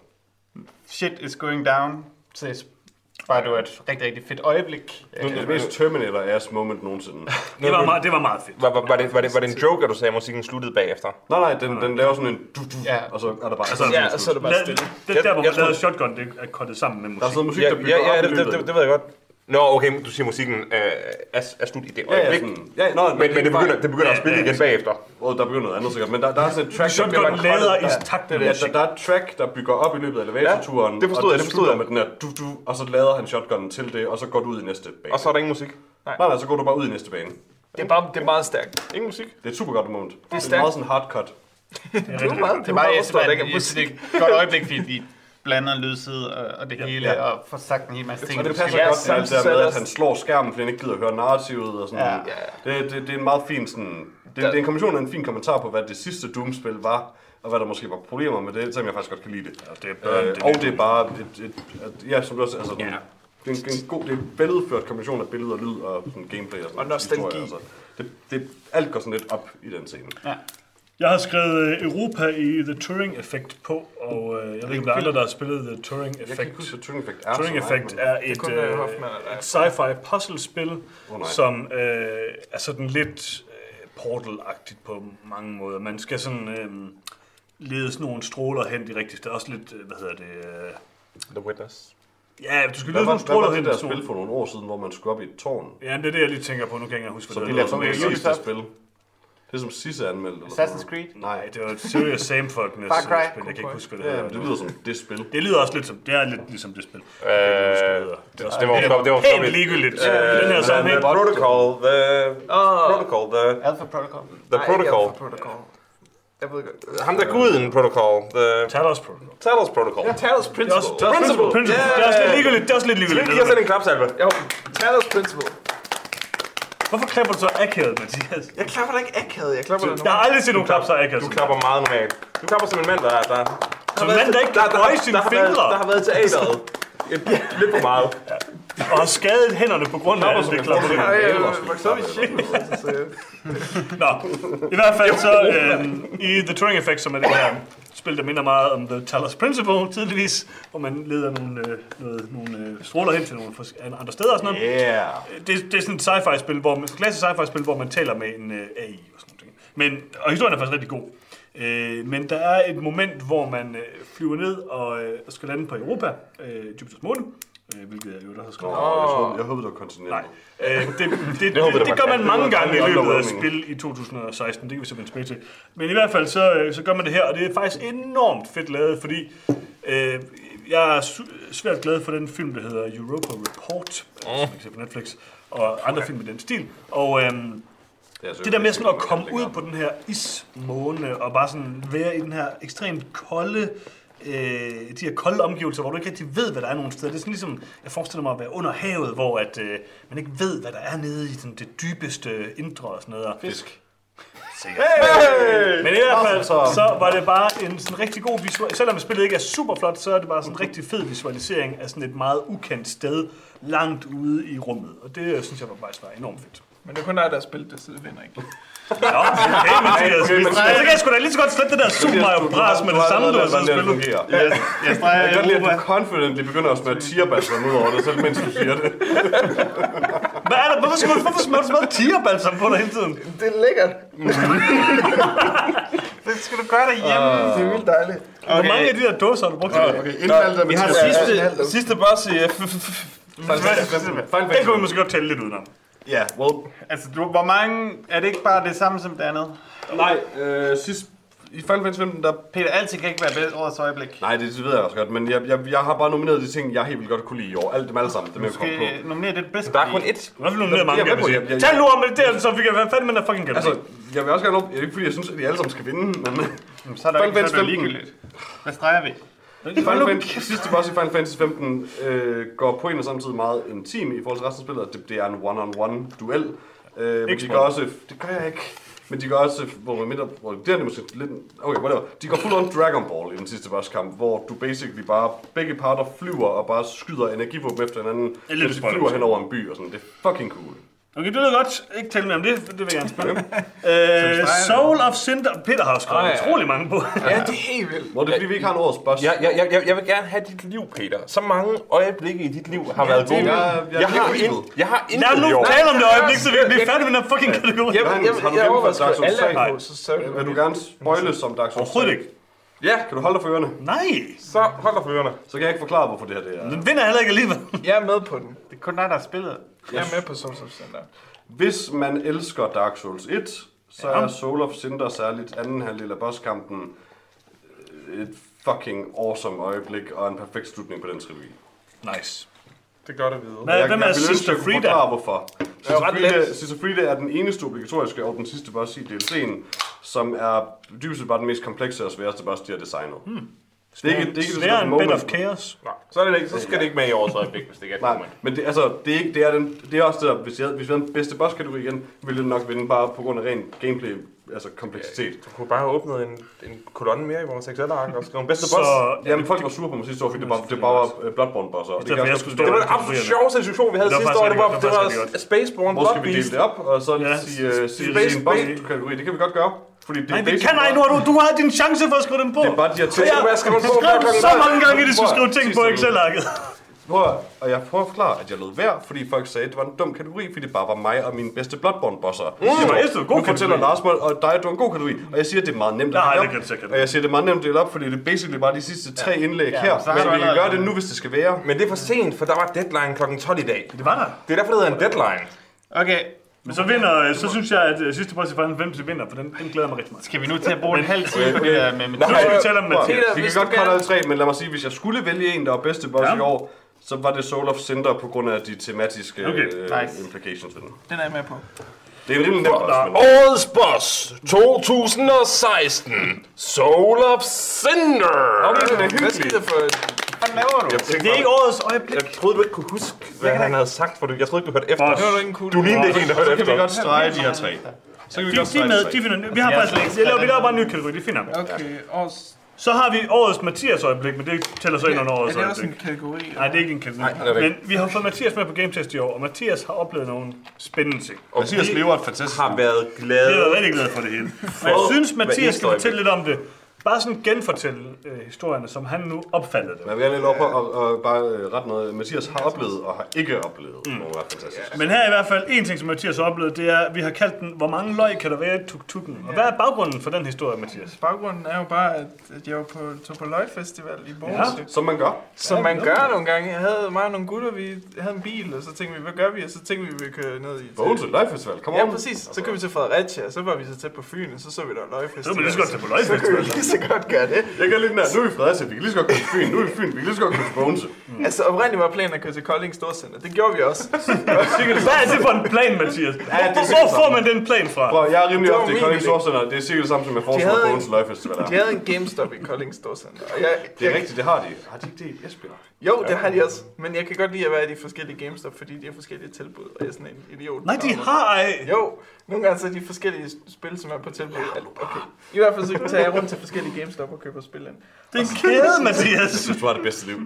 Shit is going down. Jeg bare, det var et rigtig, rigtig fedt øjeblik. Det er det mest Terminator-ass moment nogensinde. Det var, meget, det var meget fedt. Var, var, var, det, var, det, var det en joke, at du sagde, at musikken sluttede bagefter? Nej, nej, den, den laver sådan en du, du, Ja. og så er der bare... Altså, Ja, og så er det bare stille. det der, hvor Jeg- man lavede shotgun, det er kottet sammen med Der er musik. sådan musik, Ja, der ja, bygger ja op i det, det, det, det ved jeg godt. Nå, okay, du siger, musikken øh, er, er slut i det Ja, ja, øjeblik. sådan, ja, nå, Men, men det begynder, det begynder at spille igen bagefter. Og der begynder noget andet sikkert, men der, der er sådan et track, der Shotgun bliver lader i takt med ja, der, musik. der er et track, der bygger op i løbet af elevatorturen, Ja, det forstod og jeg, det forstod slutter jeg. med den her du, du, og så lader han shotgunnen til det, og så går du ud i næste bane. Og så er der ingen musik. Nej, nej, så går du bare ud i næste bane. Det er, bare, det er meget stærkt. Ingen musik. Det er et super godt moment. Det er, stærkt. meget sådan hard cut. Det er meget, Det er bare, jeg synes, der det ikke er er musik. et godt øjeblik, fordi vi blander lydside og, og det hele, ja. og får sagt en hel masse ting. Og det du passer Ja, godt til alt samtidig der med, at han slår skærmen, fordi han ikke gider at høre narrativet og sådan. Ja. Det, det, det er en meget fin sådan... Det, det er en kombination af en fin kommentar på, hvad det sidste Doom-spil var, og hvad der måske var problemer med det, selvom jeg faktisk godt kan lide det. Ja, det er børn, Øh, det og det er bare et, et, et, ja, som du også, altså, yeah. det, er en, en god, det er en veludført kombination af billeder, lyd og sådan gameplay og, sådan Og nostalgi. historie, altså. det, det, alt går sådan lidt op i den scene. Jeg har skrevet øh, Europa i The Turing Effect på, og øh, jeg ved ikke, om der er andre, der har spillet The Turing Jeg kan Effect. ikke huske, hvad Turing Effect er. Turing Effect er et, øh, er- et sci-fi puzzlespil, nej. som øh, er sådan lidt øh, portal-agtigt på mange måder. Man skal sådan øh, lede sådan nogle stråler hen de rigtige steder. Også lidt, hvad hedder det... Øh, The Witness. ja, du skal var, nogle hvad stråler var hen det der spil for nogle år siden, hvor man skulle op i et tårn? Ja, det er det, jeg lige tænker på. Nu kan jeg ikke huske, hvad det det er som det Ubisoft. sidste spil. Det er som Sisse anmeldte. eller Assassin's Creed? Nej, det var et Serious Same Folkenes Far Cry. spil. Jeg kan ikke huske, hvad det ja, hedder. men det lyder som det spil. Det lyder også lidt som, det er lidt ligesom det spil. Øh, Jeg det hedder. Det er også det var, det var, det var pænt ligegyldigt i den her sammenhæng. Protocol, the Åh. protocol, the, Alpha Protocol. the protocol. Alpha Protocol. Jeg ved godt. Ham der guden protocol, the Talos Protocol. Talos protocol. Talos Det er Principle. også, det er også principle. Det er også lidt ligegyldigt. Det er også lidt ligegyldigt. Os selv en klapsalve. Jo, Talos Principle. Hvorfor klapper du så akavet, Mathias? Jeg klapper da ikke akavet, jeg klapper da Jeg har aldrig set nogen klappe så akavet. Du klapper meget normalt. Du klapper som en mand, der... der Som en mand, der ikke kan bøje sine der, har været, fingre. der har været teateret. Et- Lidt for meget. Og har skadet hænderne på grund af alt det klapper. Nej, jeg voksede op i shit. Så Nå, i hvert fald så øh, i The Turing Effect, som er det her spil, der minder meget om The Talos Principle, tydeligvis, hvor man leder nogle, øh, noget, nogle øh, stråler hen til nogle andre steder og sådan noget. Yeah. Det, det er sådan et sci-fi-spil, hvor man, klassisk sci-fi-spil, hvor man taler med en øh, AI og sådan noget. Men, og historien er faktisk rigtig god. Øh, men der er et moment, hvor man øh, flyver ned og øh, skal lande på Europa, øh, Jupiters måne, hvilket jeg jo der har skrevet. Nå, jeg håber, jeg håber, det var kontinentet. Nej, øh, det, det, det, håber, det, det gør man mange gange i løbet af spil i 2016. Det kan vi simpelthen tilbage til. Men i hvert fald så, øh, så gør man det her, og det er faktisk enormt fedt lavet, fordi øh, jeg er svært glad for den film, der hedder Europa Report, som man kan se på Netflix, og andre film i den stil. Og øh, Det, så det der med sådan at komme ud på den her ismåne, og bare sådan være i den her ekstremt kolde, øh, de her kolde omgivelser, hvor du ikke rigtig ved, hvad der er nogen steder. Det er sådan ligesom, jeg forestiller mig at være under havet, hvor at, øh, man ikke ved, hvad der er nede i sådan, det dybeste indre og sådan noget. Og Fisk. Sikkert. Hey! Men i hvert fald, Så- var det bare en sådan rigtig god visual... Selvom spillet ikke er super flot, så er det bare sådan en rigtig fed visualisering af sådan et meget ukendt sted langt ude i rummet. Og det øh, synes jeg var faktisk var enormt fedt. Men det er kun dig, der har spillet det, så det vinder ikke. Nå, okay, Mathias. Okay, men- Så kan jeg sgu da lige så godt slette det der Super Mario Bros. med det samme, du har siddet spillet. Jeg Jeg streger kan godt lide, at du confidently begynder at smøre tierbalsam ud over det, selv mens du siger det. Hvad er der? Hvorfor skal du, så meget tigerbalsam på dig hele tiden? Det er lækkert. Det skal du gøre derhjemme. Det er vildt dejligt. Hvor mange af de der dåser har du brugt det? Okay, inden alt er Vi har sidste... Sidste boss i... f- f- f- Den kunne vi måske godt tælle lidt udenom. Ja, well, Altså, du, hvor mange... Er det ikke bare det samme som det andet? nej, øh, sidst, i Final Fantasy 15, der... Peter, altid kan ikke være bedst årets øjeblik. Nej, det, det ved jeg også godt, men jeg, jeg, jeg har bare nomineret de ting, jeg helt vildt godt kunne lide i år. Alt dem alle sammen, dem jeg kom på. Skal nominere det bedste. Der er kun ét. I hvert fald nogle mange, Jeg er kan med man på, sige. jeg- jeg- Tal nu om det der, så vi kan være fandme den fucking kategori. Altså, jeg vil også gerne op, ikke fordi jeg synes, at de alle sammen skal vinde, men Så er der ikke så er det Fantasy 15. ligegyldigt. Hvad streger vi? Final Fantasy, sidste boss i Final Fantasy 15 øh, går på en og samme tid meget intim i forhold til resten af spillet. Det, det er en one-on-one duel. Øh, men de gør også, det gør jeg ikke, men de gør også, hvor man midter, hvor det er det måske lidt, okay, whatever. De går full on Dragon Ball i den sidste bosskamp, hvor du basically bare, begge parter flyver og bare skyder energivåben efter hinanden, lidt mens de flyver hen over en by og sådan. Det er fucking cool. Okay, det lyder godt. Ikke tælle mere om det, det vil jeg gerne spørge. øh, Soul of Cinder. Peter har jo skrevet Ah, ja. utrolig mange på. Ja, det er helt vildt. Hvor det er fordi, vi ikke har en årets boss. Jeg, jeg, jeg, jeg vil gerne have dit liv, Peter. Så mange øjeblikke i dit liv har været gode. jeg- jeg- jeg, har jeg- ind, jeg har Lad intet i nu tale om det øjeblik, så vi bliver færdige med den her fucking kategori. Jeg, Johannes, jeg, har du gennemført alle 3? er på, så så Vil du gerne spoile som Dark Souls Overhovedet 3? ikke. Ja, Kan du holde dig for ørerne? Nej, så hold dig for ørerne. Så kan jeg ikke forklare, hvorfor det her det er. den vinder heller ikke alligevel. jeg er med på den. Det er kun dig, der har spillet. Jeg er med på Souls of Center. Hvis man elsker Dark Souls 1, så Ja. er Soul of Cinder særligt anden halvdel af bosskampen øh, et fucking awesome øjeblik og en perfekt slutning på den trilogi. Nice. Det er godt at vide. Hvad, jeg, hvem er jeg Sister jeg Frida? forklare, hvorfor. Sister ret Frida. Sister Frida er den eneste obligatoriske og den sidste boss i DLC'en, som er dybest set bare den mest komplekse og sværeste boss, de har designet. Hmm. Det er ikke, det er ikke Sværere sådan end Bed of Chaos. Nej, så, er det ikke, så skal det ikke med i årets øjeblik, hvis det ikke er et Nej, moment. men det, altså, det, er ikke, det, er den, det er også det der, hvis, jeg, hvis vi havde den bedste boss-kategori igen, ville det nok vinde bare på grund af ren gameplay, altså kompleksitet. Du kunne bare have åbnet en, en kolonne mere i vores Excel-ark og skrevet bedste Så boss. Jamen, folk var sure på mig sidste år, fordi det bare, det bare var øh, Bloodborne-bosser. Og det skulle forstå. Det var den Det absolut sjoveste situation, vi havde Det sidste år. Det var, det var, Det var faktisk Spaceborne Hvor skal vi dele Bloodbeast. det op, og så Ja. sige, sige, sige en boss-kategori? Det kan vi godt gøre. Fordi det Nej, kan ej, bare- nu har du, du har din chance for at skrive dem på. Det er bare de her ting. Så hvad skal man på? skrev så mange gange, at de skulle skrive ting på Excel-arket. Prøv Og jeg prøver at forklare, at jeg lød værd, fordi folk sagde, at det var en dum kategori, fordi det bare var mig og mine bedste Bloodborne-bosser. Mm, det var efter, god nu fortæller kategori. Lars og dig, at du er en god kategori. Og jeg siger, at det er meget nemt Jeg at dele aldrig op. kendt til Og jeg siger, at det er meget nemt at dele op, fordi det er basically bare de sidste tre indlæg Ja, her. Men vi kan gøre det nu, hvis det skal være. Men det er for sent, for der var deadline klokken 12 i dag. Det var der. Det er derfor, det hedder en deadline. Okay, Men så vinder, så synes jeg, at øh, sidste boss i Final Fantasy vinder, for den, den glæder mig rigtig meget. skal vi nu til at bruge en halv time på det der med Nu Mathias? skal vi tale om Mathias. Peter, vi kan godt gerne- alle tre, men lad mig sige, hvis jeg skulle vælge en, der var bedste boss Ja. i år, så var det Soul of Cinder på grund af de tematiske Okay, øh, nice. implications ved den. Den er jeg med på. Det er en rimelig nem boss, men... Årets boss 2016. Soul of Cinder. Okay, den er Hvad hyggelig. skal det for... Hvad laver du? Det er ikke årets øjeblik. Jeg troede, du ikke kunne huske, hvad han havde sagt, for du, jeg troede ikke, du hørte efter. Det var du ikke cool. Du lignede ikke en, der hørte Så kan vi efter. godt strege de her tre. Så kan vi De, godt de, strege er med, de tre. de finder, vi har faktisk, jeg laver, vi laver bare en ny kategori, det finder vi. Okay, og... Så har vi årets Mathias øjeblik, men det tæller så ind under Er årets det også en øjeblik. kategori? Nej, det er ikke en kategori. er det Men vi har fået Mathias med på Game Test i år, og Mathias har oplevet nogle spændende ting. Og Mathias lever et fantastisk har været Jeg glade. er rigtig glad for det hele. Og jeg synes, Mathias skal fortælle lidt om det. Bare sådan genfortælle øh, historierne, som han nu opfattede det. Men jeg vil gerne lige på at, og bare øh, ret noget. Mathias har oplevet og har ikke oplevet mm. nogle ret fantastiske. Men her er i hvert fald en ting, som Mathias har oplevet, det er, at vi har kaldt den, hvor mange løg kan der være i tuk-tukken? Og hvad er baggrunden for den historie, Mathias? Baggrunden er jo bare, at jeg var på, tog på Løgfestival i Bogense. Som man gør. Som man gør nogle gange. Jeg havde mig og nogle gutter, vi havde en bil, og så tænkte vi, hvad gør vi? Og så tænkte vi, vi ville køre ned i... Bogense Live Festival, kom Ja, on. præcis. Så kom vi til Fredericia, og så var vi så tæt på Fyn, og så så vi der Løgfestival. Så vil man lige så godt tage på løgfestival. så godt gøre det. Jeg kan lidt nær. Nu er vi i Fredericia, vi kan lige så godt gå til Fyn. Nu er vi i Fyn, vi kan lige så godt gå til Bogense. Altså oprindeligt var planen at køre til Kolding Storcenter. Det gjorde vi også. Hvad er det for en plan, Mathias? Hvor, det er hvor sikkert får man den plan fra? Prøv, jeg er rimelig ofte i Kolding. Storcenter. Det er sikkert det samme, som jeg foreslår havde Bogense Live Festival er. De havde en GameStop i Kolding Storcenter. Jeg, Det er jeg, rigtigt, det har de. Har de ikke det i Esbjerg? Jo, det har de også. Men jeg kan godt lide at være i de forskellige GameStop, fordi de har forskellige tilbud. Og jeg er sådan en idiot. Nej, de har ej. Jo, nogle gange så er de forskellige spil, som er på tilbud. Okay. I hvert fald så tager jeg rundt til forskellige GameStop og køber spil ind. Det er en kæde, Mathias. Jeg synes, du har det bedste liv.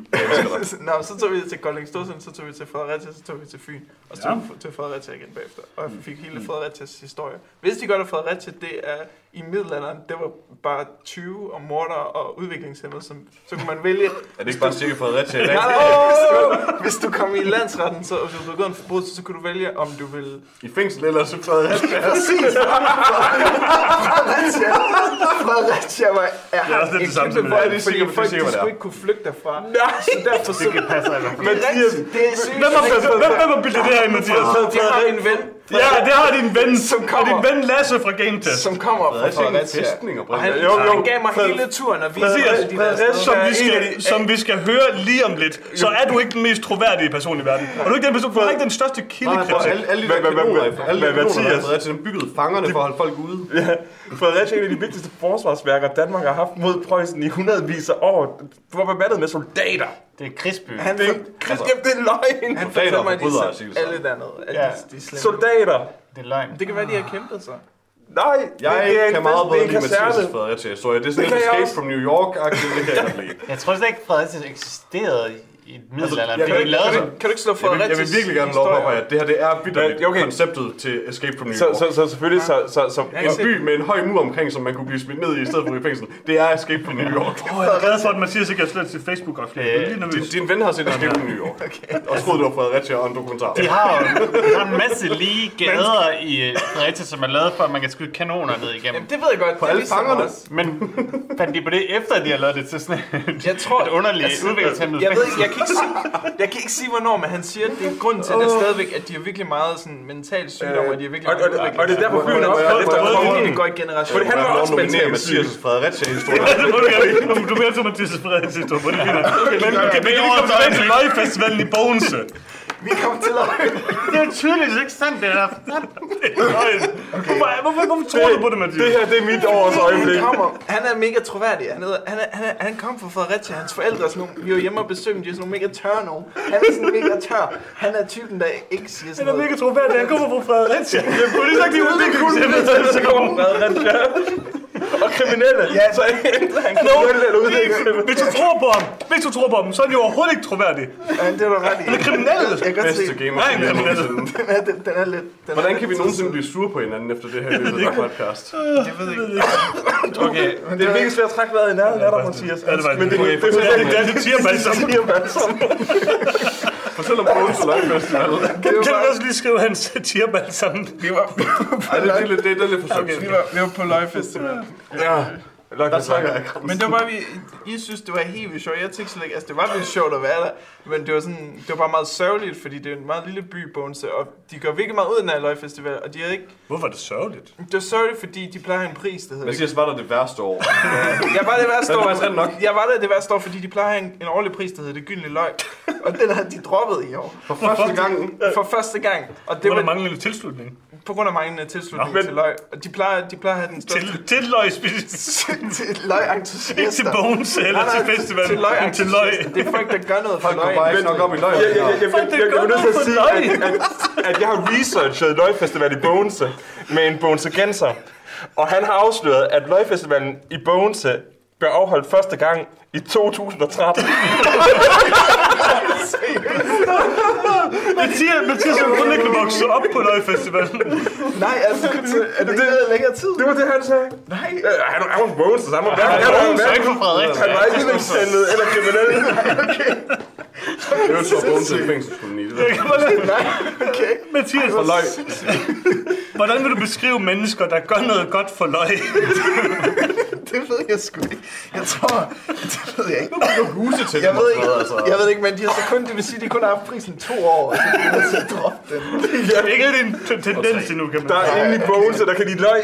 Nå, så tog vi til Kolding Storcenter, så tog vi til Fredericia, så tog vi til Fyn, og så tog vi til Fredericia igen bagefter. Og jeg fik hele Fredericias historie. Hvis de godt at Fredericia, det er i middelalderen, det var bare 20 og morder og udviklingshemmede, som, så kunne man vælge, Er det ikke bare cirka Fredericia i dag? Nej, nej, hvis du kom i landsretten, så hvis du havde begået en forbrydelse, så kunne du vælge, om du ville... I fængsel eller så Fredericia? Præcis! Fredericia, Fredericia var, er, Det er også lidt det samme som i Det er fordi er folk de skulle er. ikke kunne flygte derfra. Nej! Så derfor så... Det passer i hvert fald. Mathias, det er sygt. Hvem har, bildet det her ind, Mathias? De har en ven, Ja, det har din ven, Som kommer- din ven Lasse fra Game Test. som kommer fra Fredericia er Fredericia. Og han. Jo, jo. han gav mig Fred- hele turen og viste Præcis. de der. Som vi, skal, som vi skal høre lige om lidt, så er du ikke den mest troværdige person i verden. Og du er ikke den person, du har ikke den største kildekritik. alle, alle de der hvad- kanoner, hvad- alle de er Fredericia, byggede fangerne for at holde folk ude. Fredericia er en af de vigtigste forsvarsværker, Danmark har haft mod Preussen i hundredvis af år. Du var bemandet med soldater. Det er Krigsby. Han, Det, for, altså, det er løgn. han og mig, at de det alle dernede, at Ja. de, de. Soldater. Det er løgn. Det kan være, de har kæmpet så. Nej, Jeg det er en kan meget det bedre er lide en. Mathias Fredericia historie. Det er sådan Det jeg escape from New York-agtigt, det kan jeg godt lide. Jeg tror slet ikke, Fredericia eksisterede i middelalderen. Altså, kan Kan du, kan du ikke slå Jeg vil, jeg vil virkelig gerne lov på, at det her det er vidderligt Ja, okay. konceptet til Escape from New Så, York. så, så selvfølgelig, så, så, så, kan En by med en høj mur omkring, som man kunne blive smidt ned i, i stedet for i fængsel. Det er Escape from New York. Åh, jeg er for, at Mathias ikke har slet sit Facebook-opslag. Lige Din, din ven har set Escape from New York. Og troede, det var Fredericia og en dokumentar. De har jo de har en masse lige gader i øh, Fredericia, som er lavet for, at man kan skyde kanoner ned igennem. Jamen, det ved jeg godt. På alle fangerne. Men fandt de på det efter, de har lavet det til sådan et, Jeg tror, et underligt altså, udviklingshæmmet jeg, ved, ikke- kan ikke sige, jeg kan ikke sige, hvornår, men han siger, at det er grunden til, at det er stadigvæk, at de har virkelig meget sådan mental sygdom, og de har virkelig og, og, og, og det er derfor flyene også faldt efter kongen. det går i generationer. For det handler også om mental. Mathias Fredericia-historie. Det må du. Du er mere til Mathias Frederiks historie. Men vi kan lige komme tilbage til Løgfestivalen i Bogense? Vi kommer til at... Det er jo tydeligvis ikke sandt, det der. Løgn. Hvorfor, hvorfor, hvorfor tror du på det, Mathias? Det her, det er mit års øjeblik. Han, kommer, han er mega troværdig. Han, er, han, er, han, er, han kom fra Fredericia. Hans forældre er sådan nogle, vi var hjemme og besøgte dem, de er sådan nogle mega tør nogen. Han er sådan mega tør. Han er typen, der ikke siger sådan Han er noget. mega troværdig. Han kommer fra Fredericia. Jeg kunne lige sagt, de udviklingshemmede Så kommer Fredericia. Og kriminelle. Ja, så ændrer han kriminelle eller udvikler. Hvis du tror på ham, hvis du tror på ham, så er han jo overhovedet ikke troværdig. Ja, det er du ret i. Han er kriminel. Jeg kan godt se, gamer. Nej, men- nogensinde. den er, den, den er lidt... Den Hvordan er kan vi nogensinde blive sure på hinanden efter det her løbet af podcast? Jeg ved ikke. Okay, Det er virkelig svært at trække vejret i nærheden af dig, Mathias. Ja, det var Men det, det, det, det, det, det, det siger man som. Fortæl om Bones og Løgfestival. Kan du også lige skrive hans tierbal sammen? Vi var, Ej, det er lidt, det er lidt forsøgt. vi var, vi var på Festival. Ja. Der trækker jeg Men det var bare, vi, I synes, det var helt vildt sjovt. Jeg tænkte slet ikke, altså det var vildt sjovt at være der. Men det var, sådan, det var bare meget sørgeligt, fordi det er en meget lille by, Bogense, og de gør virkelig meget ud af den her løgfestival, og de har ikke... Hvorfor er det sørgeligt? Det var sørgeligt, fordi de plejer at have en pris, der hedder... Mathias var der det værste år. Jeg var det værste Det er år, faktisk ret nok. jeg var der det værste år, fordi de plejer at have en, en årlig pris, der hedder Det Gyldne Løg. Og den har de droppet i år. For første gang. For første gang. Og det var var der manglende tilslutning. på grund af manglende tilslutning Nå, men- til løg. Og de plejer, de plejer at have den største... Til, til løg til Ikke løgentusiaster. til Bones eller Nej, nej, til festivalen. Til løg. til løg. Det er folk, der gør noget for Folk går løg. bare ikke nok op i løg. Jeg, jeg, jeg, jeg, jeg, jeg, jeg, nødt til at godt sige, nok at, at, at jeg har researchet Løgfestival i Bogense med en bogensegenser. Og han har afsløret, at Løgfestivalen i Bogense blev afholdt første gang i 2013. Mathias, Mathias er kun ikke vokset op på løgfestivalen. Nej, altså, er det ikke noget længere tid? Det var det, han sagde. Nej. Han, var på Bogense, så han var Han er Bogense, ikke fra Fredericia. han var ikke udviklingshæmmet eller kriminel. Det er jo så Bones i fængselskoloni. Det jeg. Nej, okay. Mathias, For løg. hvordan vil du beskrive mennesker, der gør noget godt for løg? Det ved jeg sgu ikke. Jeg tror, det ved jeg ikke. Huse til Jeg ved ikke, altså. jeg ved ikke, men de har så kun, det vil sige, de kun har haft prisen to år, og så er de nødt til at droppe den. Det er ikke en tendens endnu, kan man Der er inde i Bogense, der kan de løg.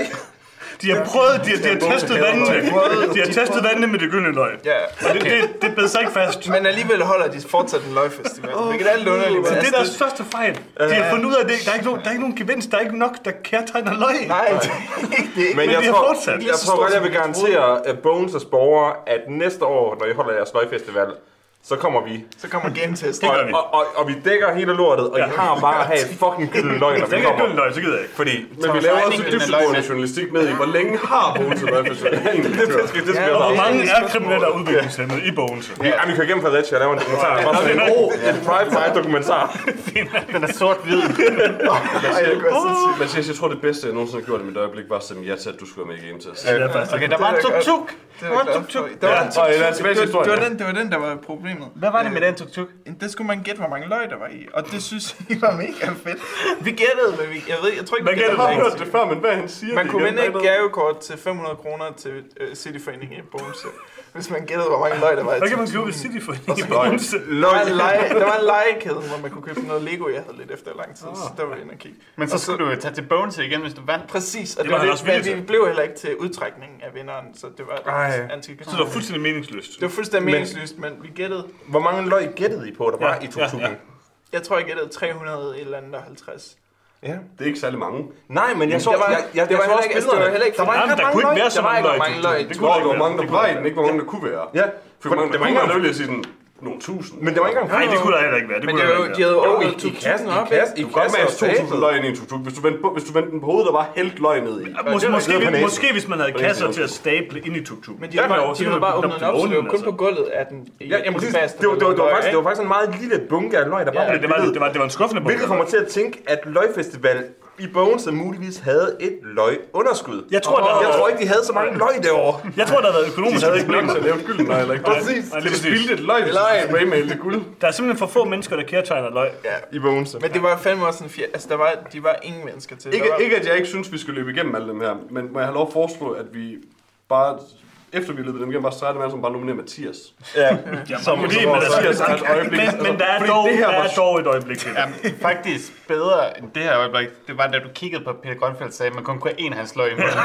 De har prøvet, de, har- de har testet vandene. De har testet vandene med det gyldne løg. Ja, Og det, det, det bed sig ikke fast. men alligevel holder de fortsat en løgfestival. Hvilket er lidt underligt. Så det er deres største fejl. De har fundet ud af det. Der er ikke nogen, der er ikke nogen gevinst. Der er ikke nok, der kærtegner løg. Nej, det er ikke det. Men jeg de tror, fortsat. jeg tror godt, jeg vil garantere at Bones' borgere, at næste år, når I holder jeres løgfestival, så kommer vi. Så kommer game test. Det Og, og, og, og vi dækker hele lortet, og I har bare at have et fucking gylden løg, når det vi ikke er kommer. gyldne løg, så gider jeg ikke. Fordi Men vi laver også løgn. journalistik ned i, hvor længe har Bones Løgfestival egentlig det kørt? skal, det skal Ja, ja, okay. mange det er kriminelle og udviklingshemmede i Bogense. vi, ja, vi kører igennem Fredericia og laver en dokumentar. Bare sådan en god drive-by dokumentar. den er sort-hvid. Ej, det gør så sygt. Mathias, jeg tror det bedste, jeg nogensinde har gjort i mit øjeblik, var at stemme ja til, at du skulle være med i Game Test. Det er Okay, der var en tuk-tuk. Det er jeg for. Det var en tuk-tuk. Det det det var den, der var problemet. Hvad var det med den tuk-tuk? Øh, Det skulle man gætte, hvor mange løg der var i. Og det synes I var mega fedt. Vi gættede, men vi, jeg, ved, jeg tror ikke, vi gættede Jeg har hørt det før, men hvad han siger Man det kunne vinde et gavekort til 500 kroner til uh, Cityforeningen i Bogense. Hvis man gættede, hvor mange løg der var i Hvad kan man købe City for? Der en lege, der var en legekæde, hvor man kunne købe noget Lego, jeg havde lidt efter lang tid. Så der var vi inde og kigge. Men så Og skulle du jo tage til Bones igen, hvis du vandt. Præcis, og Det det, var det, også villig men vi blev heller ikke til udtrækningen af vinderen, så det var antiklimatisk. Så det var fuldstændig meningsløst. Det var fuldstændig Men- meningsløst, men vi gættede, Hvor mange løg gættede I på, der var i 2000? ja, ja. jeg tror, jeg gættede 300 et eller andet og 50. Ja. Det er ikke særlig mange. Nej, men jeg så, Det var- jeg, jeg, det var jeg også ikke- altså, det var heller ikke Der var ikke der mange kunne ikke løg. være så Der var mange ikke løg. mange 2000. løg. Det kunne var, ikke mange der være. var i den, ikke hvor mange der kunne være. Ja, For hvor mange det var ikke være, engang- der ville jeg sige sådan, nogle tusind. men det var ikke engang Nej, det kunne der heller ikke være. Det Men kunne det var jo, ikke de havde jo i, i kasse, 2000 i op, i Du kan godt og 2000 stablet. løg ind i en tuk-tuk. Hvis du vendte, hvis du vendte den på hovedet, der var hældt løg ned i. Ja, Måske, hvis, måske hvis man havde kasser til at stable ind i tuk-tuk. Men de havde bare, de havde bare åbnet den op, så det var kun på gulvet af den fast, det, var, det, var, det, var løg, faktisk, det var ikke? faktisk en meget lille bunke af løg, der bare blev Det var, det var, det var en skuffende Hvilket får mig til at tænke, at Løgfestival i Bones muligvis havde et løgunderskud. Jeg tror, der Jeg tror ikke, de havde så mange løg derovre. Jeg tror, der har været De økonomisk havde ikke til at lave gylden løg, eller ikke? Præcis. Nej, Det præcis. spildte et løg, hvis spraymale det guld. Der er simpelthen for få mennesker, der kærtegner løg. I Bones. Men det var fandme også en fjerde, altså der var, de var ingen mennesker til. Ikke, var, ikke at jeg ikke synes, vi skal løbe igennem alle dem her, men må jeg have lov at foreslå, at vi bare, efter vi løbet dem igennem, bare starte med, som bare nominerer Mathias. Ja. Som fordi, men, altså, Mathias er et øjeblik. men, men der er dog, det her der var er dog et øjeblik. Ja, faktisk bedre end det her øjeblik, det var da du kiggede på Peter Grønfeldt sagde, at man kun kunne have en af hans løg i munden.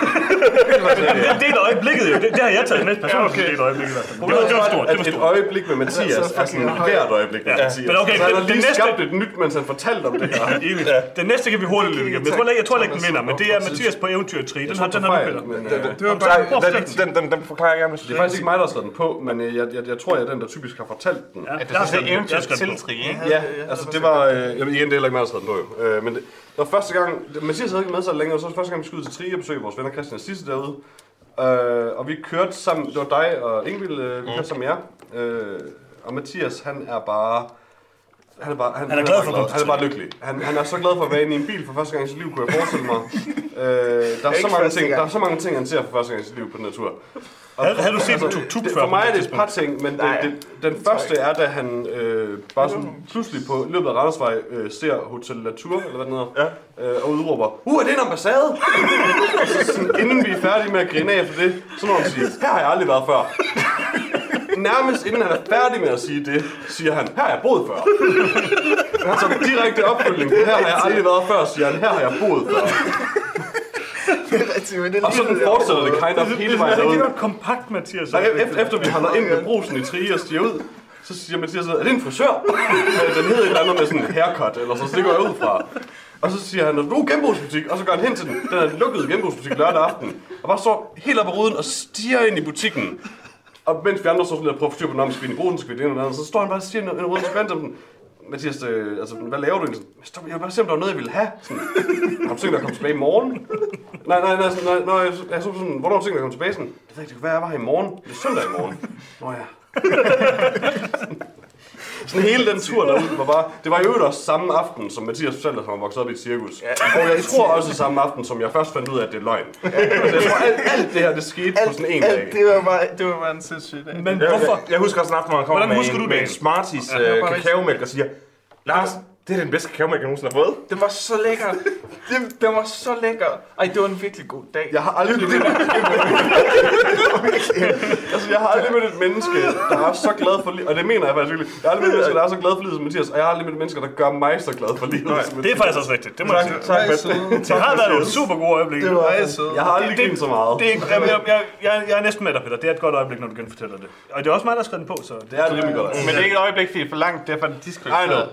Det, det er et øjeblikket jo. Det, det har jeg taget med personligt. Okay. Det er et øjeblik i hvert fald. Det var, det var stort. Det var At et stort. øjeblik med Mathias Altså, er sådan hvert øjeblik med Ja. Mathias. Men okay, så han har det- lige næste- skabt et nyt, mens han fortalte om det her. Den næste kan vi hurtigt løbe igennem. Jeg tror ikke, den vinder, men det er Mathias på eventyr 3. Den har den har du, Peter. øh, det var bare, den, den, den, den forklarer jeg gerne. Det er faktisk ikke mig, der har slået den på, men øh, jeg, jeg, jeg tror, jeg er den, der typisk har fortalt den. Ja, At det har er så skrevet den på. eventyr Jeg har skrevet den på. tiltri, ikke? Ja, altså det var, øh, jamen, igen, det er heller ikke mig, der har den på, jo. Øh, men det, det var første gang, Mathias havde ikke med sig længere, og så var det første gang, vi skulle ud til Trige og besøge vores venner Christian og Sisse derude. Øh, og vi kørte sammen, det var dig og Ingvild, øh, vi kørte sammen med jer. Øh, og Mathias, han er bare... Han er, bare, han, Han er glad for at Han er bare lykkelig. Han, han er så glad for at være inde i en bil for første gang i sit liv, kunne jeg forestille mig. Øh, der, er så mange ting, der er så mange ting, han ser for første gang i sit liv på den her tur. Og- Havde- havde du set altså, Tuk Tuk det- før For mig er det et par ting, men Nej. det, det, den første er, da han øh, bare sådan pludselig på løbet af Randersvej øh, ser Hotel Latour, eller hvad den hedder, ja. øh, og udråber, uh, er det en ambassade? og så sådan, inden vi er færdige med at grine af for det, så må han sige, her har jeg aldrig været før. Nærmest inden han er færdig med at sige det, siger han, her har jeg boet før. Altså direkte opfølging, her har jeg aldrig været før, siger han, her har jeg boet før. Men det Og sådan fortsætter det kind of hele vejen Det derude. var kompakt, Mathias. Nej, efter, efter vi handler ind med brusen i Trige og stiger ud, så siger Mathias, sådan, er det en frisør? Den hedder et eller andet med sådan en haircut, eller så, så det går jeg ud fra. Og så siger han, du er genbrugsbutik, og så går han hen til den. Den er lukket genbrugsbutik lørdag aften. Og bare står helt op ad ruden og stiger ind i butikken. Og mens vi andre står sådan lidt og prøver at styre på, skal vi ind i brusen, skal vi det ene eller andet, så står han bare og siger ind i ruden, så går sådan, Mathias, øh, altså, hvad laver du egentlig? "Stop, Jeg vil bare se, om der var noget, jeg ville have. Sådan, har du tænkt dig at komme tilbage i morgen? Nej, nej, nej, nej, nej, jeg, jeg så sådan, hvornår har du tænkt dig at komme tilbage? Sådan, det ved jeg ikke, det kan være, jeg var her i morgen. Det er søndag i morgen. Nå ja. Sådan hele den tur derud var bare... Det var jo øvrigt også samme aften, som Mathias fortalte, at han var vokset op i et cirkus. Ja, og jeg tror også samme aften, som jeg først fandt ud af, at det er løgn. Altså, jeg tror, alt, alt det her, det skete på sådan en dag. alt, det var bare, det var bare en sindssyg dag. Men Jeg, hvorfor? jeg, jeg husker også en aften, hvor han kommer Hvordan med husker en, du med en Smarties Ja, ja, øh, kakaomælk og siger, Lars, det er den bedste kakaomælk, jeg nogensinde har fået. Det var så lækker. Det, det var så lækker. Ej, det var en virkelig god dag. Jeg har aldrig mødt altså, jeg har aldrig mødt et menneske, der er så glad for livet. Og det mener jeg faktisk virkelig. Jeg har aldrig mødt et menneske, der er så glad for livet som Mathias. Og jeg har aldrig mødt et menneske, der gør mig så glad for livet som Det er faktisk også rigtigt. Det må jeg sige. Tak, søde. Det har været nogle super gode øjeblikke. Det var jeg har aldrig Det- grint så meget. Det er, jamen, jeg, jeg, jeg, jeg er næsten med dig, Peter. Det er et godt øjeblik, når du genfortæller det. Og det er også mig, der har skrevet den på, så... Det er et rimelig godt. Men det er ikke et øjeblik, fordi det er for langt, derfor er det I know.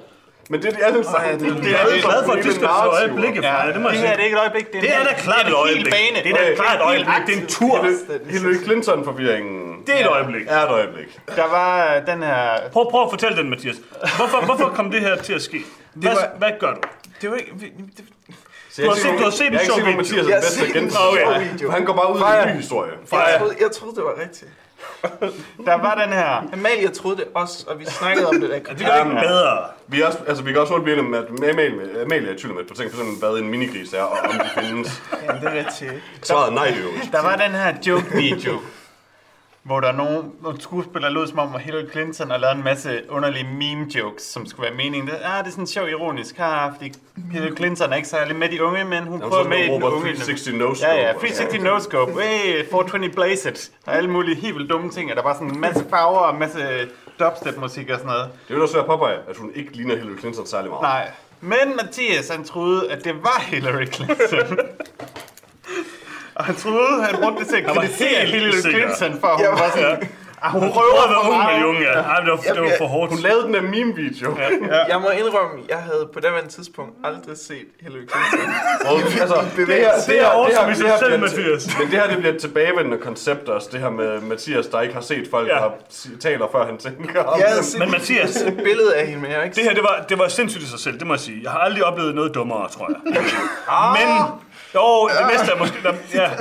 Men det er de alle sammen. det er- Det er jeg glad for, at de skal så øjeblikke fra. Ja, det må det her det er ikke et øjeblik, det er, Det er da klart et øjeblik. Det er da klart et øjeblik. Det er en tur. Hillary Clinton-forvirringen Det er et øjeblik. er et øjeblik. Der var øh, den her... Prøv, prøv at fortælle den, Mathias. Hvorfor, hvorfor kom det her til at ske? Hvad, var- hvad gør du? Det var ikke... Det, Så Du har set- du har set en sjov video. Mathias er Jeg har set igen. en sjov video. Han går bare ud i en ny historie. jeg troede, det var rigtigt. Der var den her... Amalie troede det også, og vi snakkede om det der. Det gør ikke bedre. Vi, er også, altså, vi kan også hurtigt blive enige om, at Amalie, Amalie er i tvivl om et par ting, for eksempel hvad en minigris er, og om de findes. Ja, det er rigtigt. Svaret nej, jo. Der var den her joke-video, hvor der er nogle, nogle skuespillere, lød som om, at Hillary Clinton har lavet en masse underlige meme jokes, som skulle være meningen. Det, ah, det er sådan sjov ironisk, ah, fordi Hillary Clinton er ikke særlig med de unge, men hun Jamen, prøver med i den unge. 360 no-scope. Ja, ja, 360 no scope, hey, 420 blaze it. Der er alle mulige helt vildt dumme ting, og der er bare sådan en masse farver og en masse dubstep musik og sådan noget. Det vil også være påpege, at hun ikke ligner Hillary Clinton særlig meget. Nej. Men Mathias, han troede, at det var Hillary Clinton. og han troede, han brugte det til at kritisere Hillary. Clinton, for hun var sådan... Ah, hun Prøv prøver at være ung med meget. de unge, ja. Ej, det var, det var for hårdt. Hun lavede den der meme-video. Ja. Jeg må indrømme, jeg havde på daværende tidspunkt aldrig set Hillary Clinton. Og, altså, det, her, Det er awesome i sig selv, bliver- Mathias. Men det her det bliver et tilbagevendende koncept også, det her med Mathias, der ikke har set folk, Ja. ja. der taler, før han tænker om set Men Mathias, et billede af hende, men jeg ikke det her, det var, det var sindssygt i sig selv, det må jeg sige. Jeg har aldrig oplevet noget dummere, tror jeg. Men, jo, det næste er måske, der, ja,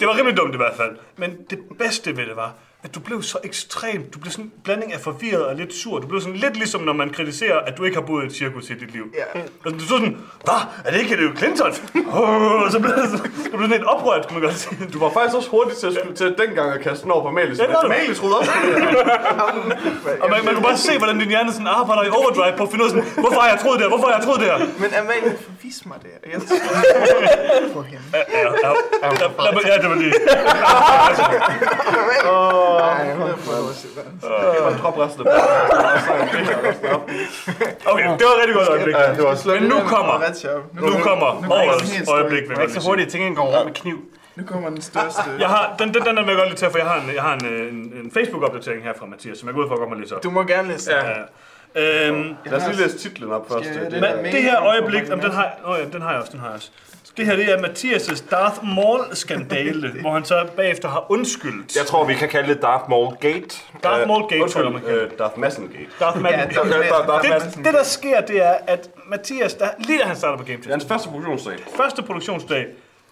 det var rimelig dumt i hvert fald. Men det bedste ved det var, at du blev så ekstremt, du blev sådan en blanding af forvirret og lidt sur. Du blev sådan lidt ligesom, når man kritiserer, at du ikke har boet i et cirkus i dit liv. Ja. Og du stod sådan, hvad? Er det ikke Hillary Clinton? Oh, og så blev det, så, du blev sådan et oprørt, kunne man godt sige. Du var faktisk også hurtig til, at, skulle, til dengang at kaste den over på Malis. Ja, det. Malis det her. Og man, man kunne bare se, hvordan din hjerne sådan arbejder i overdrive på at finde ud af sådan, hvorfor har jeg troet det her? Hvorfor har jeg troet det her? Men Amalie, vis mig det. Jeg tror på hende. Ja, ja, ja, ja, ja, det var lige. Ej, hun er på Og drop resten af Okay, det var et rigtig godt øjeblik. Ja, det var Men nu kommer, nu kommer årets øjeblik, jeg er ikke så hurtigt, at tingene går rundt med kniv. Nu kommer den største. Jeg har, den, den, den er jeg godt lidt til, for jeg har en, jeg har en, øh, en, en Facebook-opdatering her fra Mathias, som jeg går ud for at godt må læse op. Du må gerne læse Ja. ja. Øhm, Lad os lige læse titlen op først. Jeg- Det, men det her øjeblik, jamen, den har, oh ja, den har jeg også, den har jeg også. Det her, det er Mathias' Darth Maul-skandale, hvor han så bagefter har undskyldt. Jeg tror, vi kan kalde det Darth Maul Gate. Darth Øh, Maul Gate, tror jeg, man kan. øh, Darth Massen Gate. Darth Maul. Ja, det, der, det, det, sker, det er, at Mathias, der, lige da han starter på Game er hans første produktionsdag. første produktionsdag,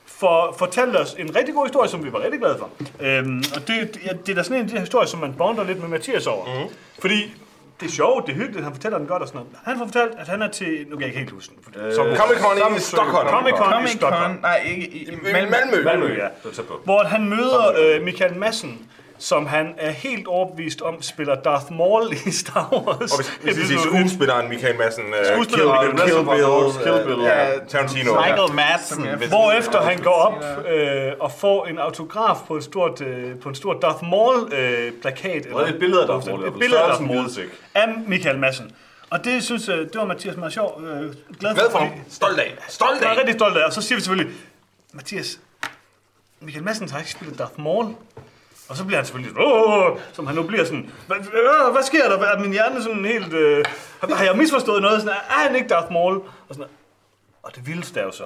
for, fortalte os en rigtig god historie, som vi var rigtig glade for. Øhm, og det, det, det er da sådan en af de historier, som man bonder lidt med Mathias over. Mm. Fordi det er sjovt, det er hyggeligt, han fortæller den godt og sådan noget. Han får fortalt, at han er til, nu kan jeg ikke helt huske den. for det- Så, Comic-Con i Stockholm. Comic-Con i Stockholm. Nej, ikke i, i I Malmø. Malmø. Ja. Er. Hvor han møder øh, Michael Madsen, som han er helt overbevist om spiller Darth Maul i Star Wars. Og hvis, hvis vi siger skuespilleren Michael Madsen, uh, Kill, Skuespilleren, Kill, Kill Bill, Kill Bill, uh, ja. Tarantino. Michael Madsen. Hvorefter han går op øh, og får en autograf på, et stort, øh, på en stor Darth Maul-plakat. Og et billede af Darth Maul, Et billede af Darth Maul. Af Michael Madsen. Og det synes jeg, det var Mathias meget sjov. Øh, glad Glad for ham. Stolt af. Stolt Jeg af. er rigtig stolt af. Og så siger vi selvfølgelig, Mathias, Michael Madsen har ikke spillet Darth Maul. Og så bliver han selvfølgelig sådan, åh, som han nu bliver sådan, hvad, øh, hvad sker der? Er min hjerne sådan helt, øh, har, jeg misforstået noget? Sådan, er han ikke Darth Maul? Og, sådan, og det vildeste er jo så,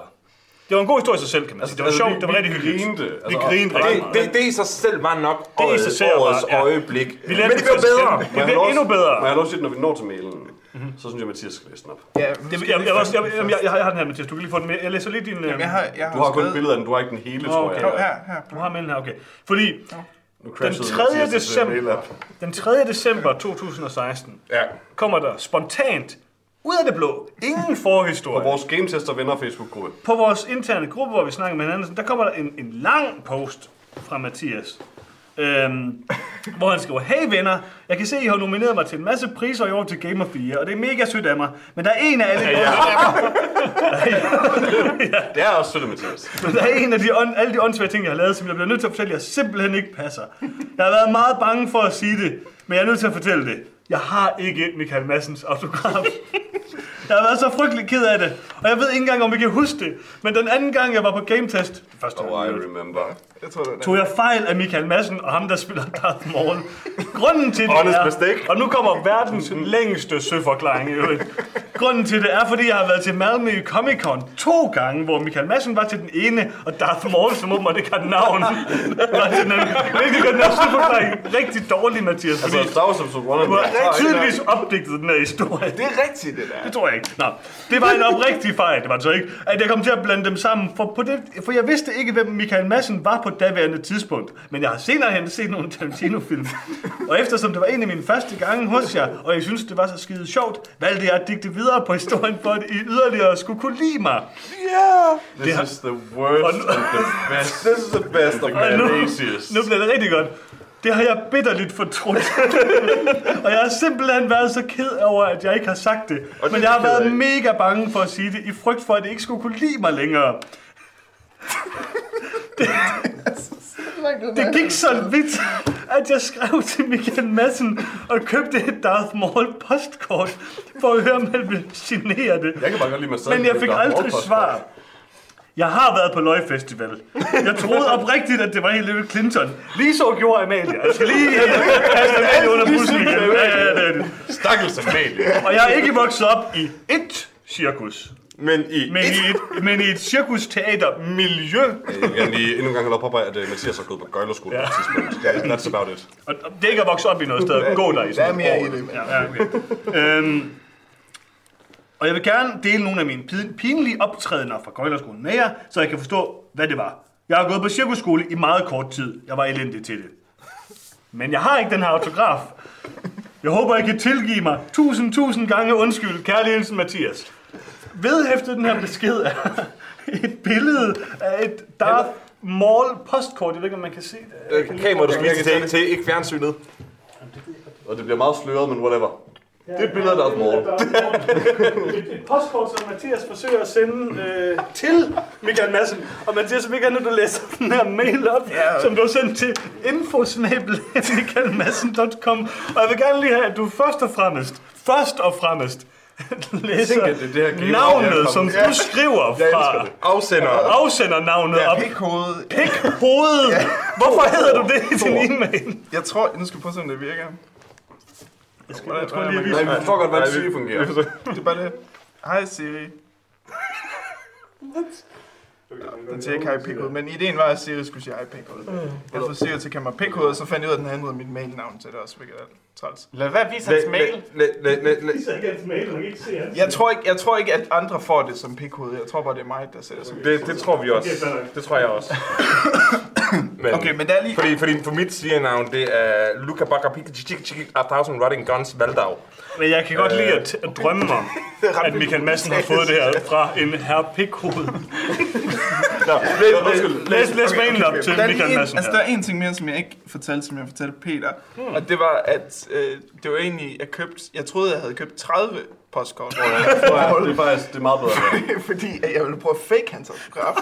det var en god historie i sig selv, kan man sige. Det var altså, sjovt, vi- det var vi rigtig hyggeligt. grinte, vi altså, grinede og- rigtig Det, meget. det, det i sig selv var nok Det i sig årets, selv var- årets ja. øjeblik. Vi Men det blev bedre. Det bliver endnu bedre. Må jeg lov at sige, når vi når til mailen, så synes jeg, Mathias skal læse den op. Ja, Det, jeg, jeg, jeg, jeg, jeg, jeg, jeg, har den her, Mathias. Du kan lige få den med. Jeg læser lige din... øh, Jamen, jeg har, jeg har Du har kun et skrevet- billede af den, du har ikke den hele, tror jeg. her, her. Du har med den her, okay. Fordi Nu den crashede 3. Mathias' december, den 3. december 2016 Ja. kommer der spontant, ud af det blå, ingen På forhistorie. vores Game Tester venner Facebook-gruppe. På vores interne gruppe, hvor vi snakker med hinanden, der kommer der en, en lang post fra Mathias. Øhm, hvor han skriver, hey venner, jeg kan se, at I har nomineret mig til en masse priser i år til Game of the Year, og det er mega sødt af mig, men der er en af alle de, Det er også sødt Mathias. men der er en af de, alle de åndssvage ting, jeg har lavet, som jeg bliver nødt til at fortælle jer simpelthen ikke passer. Jeg har været meget bange for at sige det, men jeg er nødt til at fortælle det. Jeg har ikke Michael Massens autograf. Jeg har været så frygtelig ked af det, og jeg ved ikke engang, om I kan huske det. Men den anden gang, jeg var på Game Test, første Oh, I remember. Jeg tror, det tog jeg fejl af Michael Madsen og ham, der spiller Darth Maul. Grunden til det Honest er, mistake. og nu kommer verdens længste søforklaring i øvrigt. Grunden til det er, fordi jeg har været til Malmø Comic Con to gange, hvor Michael Madsen var til den ene, og Darth Maul, som åbenbart ikke har navn, var til den anden. Hvilket gør den her søforklaring rigtig dårlig, Mathias, Altså, Star Wars Episode 1 du har tydeligvis opdigtet den her historie. Det er rigtigt, det der. Det tror jeg ikke. Nå, det var en oprigtig fejl, det var det så ikke, at jeg kom til at blande dem sammen, for, på det, for jeg vidste ikke, hvem Michael Madsen var på daværende tidspunkt. Men jeg har senere hen set nogle Tarantino-film. Og eftersom det var en af mine første gange hos jer, og jeg synes, det var så skide sjovt, valgte jeg at digte videre på historien, for at I yderligere skulle kunne lide mig. This is the worst and the best. This is the best of Og nu, nu bliver det rigtig godt. Det har jeg bitterligt fortrudt. og jeg har simpelthen været så ked over, at jeg ikke har sagt det. Og Men det jeg har været af. mega bange for at sige det, i frygt for, at det ikke skulle kunne lide mig længere. Det gik så vidt, at jeg skrev til Michael Madsen og købte et Darth Maul postkort for at høre, om han ville signere det. Jeg kan bare godt lide, man stadig Men jeg fik aldrig svar. Jeg har været på Løg Festival. Jeg troede oprigtigt, at det var Hillary Clinton. Lige så gjorde Amalie. Jeg skal lige kaste Amalie under bussen igen. Ja, ja, ja, det er det. Stakkels Amalie. Og jeg er ikke vokset op i ét cirkus. Men i... Men i et, men i et cirkusteater-miljø. Jeg vil gerne lige endnu en gang have påpege, at uh, Mathias har gået på gøjlerskole på et tidspunkt. Yeah, that's about it. Og det er ikke at vokse op i noget sted. Gå der i Der sådan er et mere år. i det. Ja, ja, okay. øhm, og jeg vil gerne dele nogle af mine pin- pinlige optrædener fra Køjlerskolen med jer, så jeg kan forstå, hvad det var. Jeg har gået på cirkusskole i meget kort tid. Jeg var elendig til det. Men jeg har ikke den her autograf. Jeg håber, I kan tilgive mig. Tusind, tusind gange undskyld, kærlig Jensen Mathias. Vedhæftet den her besked er et billede af et Darth Maul postkort. Jeg ved ikke, om man kan se det. Øh, Kamera, du skal til, til, ikke fjernsynet. Og det bliver meget sløret, men whatever. Det er et billede af Darth Maul. et, et postkort, som Mathias forsøger at sende øh, til Michael Madsen. Og Mathias, vil gerne, at du læser den her mail op, ja. som du har sendt til infosnabel.michaelmadsen.com. Og jeg vil gerne lige have, at du først og fremmest, først og fremmest, læser tænker, det er det her navnet, som du skriver Jeg elsker fra det. Afsender. afsendernavnet Ja, op. pikhoved. Pikhoved. Hvorfor hedder du det i din e-mail? Jeg tror, nu skal jeg prøve at se, om det virker. Jeg, skal, jeg tror lige, jeg Nej, vi forstår godt, hvordan vi- Siri fungerer. Det er bare det. Hej Siri. Den siger ikke hej pikhoved, men ideen var, at Siri skulle sige hej pikhoved. Jeg får Siri til at kalde mig pikhoved, og så fandt jeg ud af, at den ændrede mit mailnavn til det også, hvilket er træls. Lad være vise hans mail. Viser ikke hans mail, kan ikke se hans. Jeg tror ikke, jeg tror ikke at andre får det som pikhoved. Jeg tror bare, det er mig, der sætter som Det, det tror vi også. Det tror jeg også. Men, Okay, men der er lige... Fordi, fordi for mit siger-navn, det er Luca Chik A Thousand Rotting Guns Valdag. Men jeg kan godt lide at, at drømme om, at Michael Madsen har fået det her fra en herre pikhoved. Læs, læs mailen op til Der Michael Madsen altså, der er en ting mere, som jeg ikke fortalte, som jeg fortalte Peter. Hmm. Og det var, at øh, det var egentlig, jeg købte, jeg troede, jeg havde købt 30 postkort. Det er faktisk det er meget bedre. fordi at jeg ville prøve at fake hans autograf.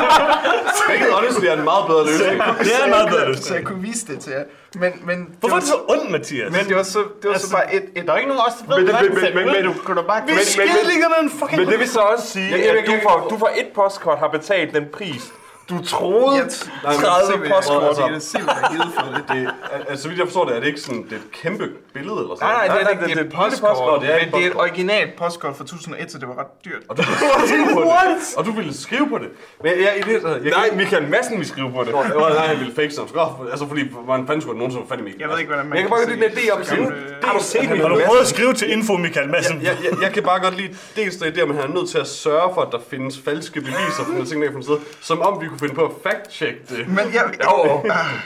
Hvilket honestly er en meget bedre løsning. Det er en meget bedre løsning. så jeg kunne vise det til jer. Men, men, Hvorfor er var, så ondt, Mathias? men det var så, det var så bare et, et Der er ikke nogen os, der ved, Men det- den ser men- ud. men- Du kan da bare... Vi men- skidliggerne en fucking... Men det vil så også sige, Jeg- jeg- at du jeg- for, du for et postkort har betalt den pris, du troede Jeg- 30 postkort. Jeg jeg har givet for det. Det, er- altså, så vidt jeg forstår det, er det ikke sådan, det er et kæmpe billede eller sådan Nej, nej, det er nej, det- det, det- et det er et postkort, postkort, det er et men det er et postkort. originalt postkort fra 2001, så det var ret dyrt. Og du ville skrive på det. Og du ville skrive på det. Men jeg, jeg, jeg, jeg, jeg Nej, Michael Madsen vil skrive på det. Det var, nej, han ville fake sin autograf. Altså, fordi man fanden skulle nogen, som var i mig. Jeg ved ikke, hvordan man Jeg kan bare godt lide den idé om så sådan. kan du- Har du set Har Michael du Madsen? prøvet at skrive til info, Michael Madsen? Jeg, jeg, jeg kan bare godt lide dels den idé, at man er nødt til at sørge for, at der findes falske beviser for nogle ting, der ikke fundet sted. Som om vi kunne finde på at fact-check det. Men jeg, Jo,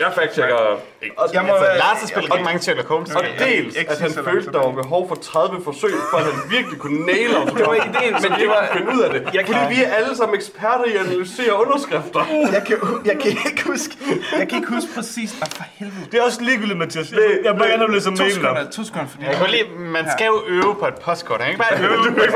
jeg fact-checker ikke. jeg må være... Lars har spillet rigtig mange Sherlock Holmes. Og dels, ikke at han følte, der var behov for 30 forsøg, for at han virkelig kunne nail Det var ideen, men det var... finde ud af det. Jeg Fordi kan- vi er alle sammen eksperter i at analysere underskrifter. Jeg kan, jeg kan ikke huske... Jeg kan ikke huske præcis... Ah, for helvede. Det er også ligegyldigt, Mathias. Jeg, bare gerne have læst To mailen op. sekunder, to sekunder, fordi... Jeg kan lide, man skal jo øve på et postkort. Han kan ikke bare øve på et.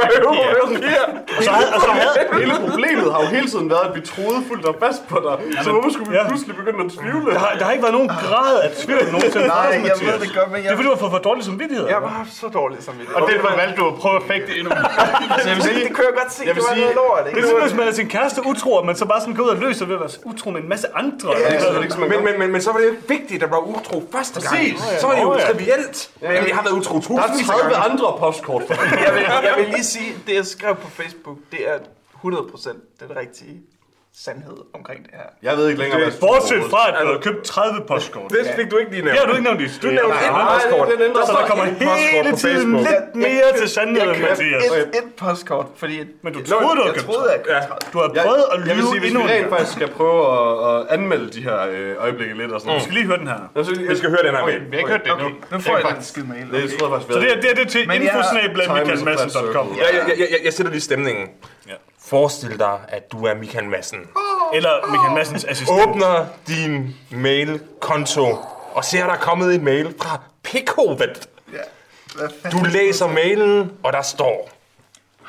Og så havde, og så havde, Hele problemet har jo hele tiden været, at vi troede fuldt og fast på dig. Så hvorfor skulle vi ja. pludselig begynde at tvivle? der, har, der har ikke været nogen grad af tvivl nogensinde fra Nej, jeg Mathias. ved det godt, men Det er jeg... fordi, du har fået for dårlig samvittighed. Jeg haft så dårligt som Og derfor valgte du at prøve at det endnu mere. Altså, jeg vil sige, det kunne jeg godt se, jeg det vil var sige- noget lort, Det ikke? er ligesom, hvis man er sin kæreste utro, og man så bare sådan går ud og løser ved at være utro med en masse andre. Det er ikke så, man Men, men, men, men så var det jo ikke vigtigt, at der var utro første gang. Præcis. Så var det jo ja. trivielt. Men jeg har været utro Der er tusindvis af 30 gange. andre postkort for dig. Jeg vil, jeg vil lige sige, det jeg skrev på Facebook, det er 100% den rigtige sandhed omkring det her. Jeg ved ikke længere, hvad jeg Bortset fra, at du har købt 30 postkort. Det fik du ikke lige Det nævnt. har du ikke nævnt i Du nævnte et postkort. det- den ændrer Så der kommer hele på tiden lidt mere til sandheden, Jeg Mathias. et, et postkort, fordi... Men du troede, du havde jeg købt troede, jeg købte Ja. 30. Du har Jeg, prøvet at jeg vil lyve sige, hvis endnu vi en rent faktisk skal prøve at, anmelde de her øh, øjeblikke lidt og sådan Vi skal lige høre den her. Jeg Vi skal høre den her med. Vi har ikke hørt det endnu. Nu får jeg en skid mail. Det er tror jeg faktisk Så det er det, er det til jeg-. Jeg, jeg, jeg, jeg, jeg sætter lige stemningen. Forestil dig, at du er Michael Madsen. Eller Michael Madsens assistent. Åbner din mailkonto og ser, der er kommet en mail fra fanden? Du læser mailen, og der står...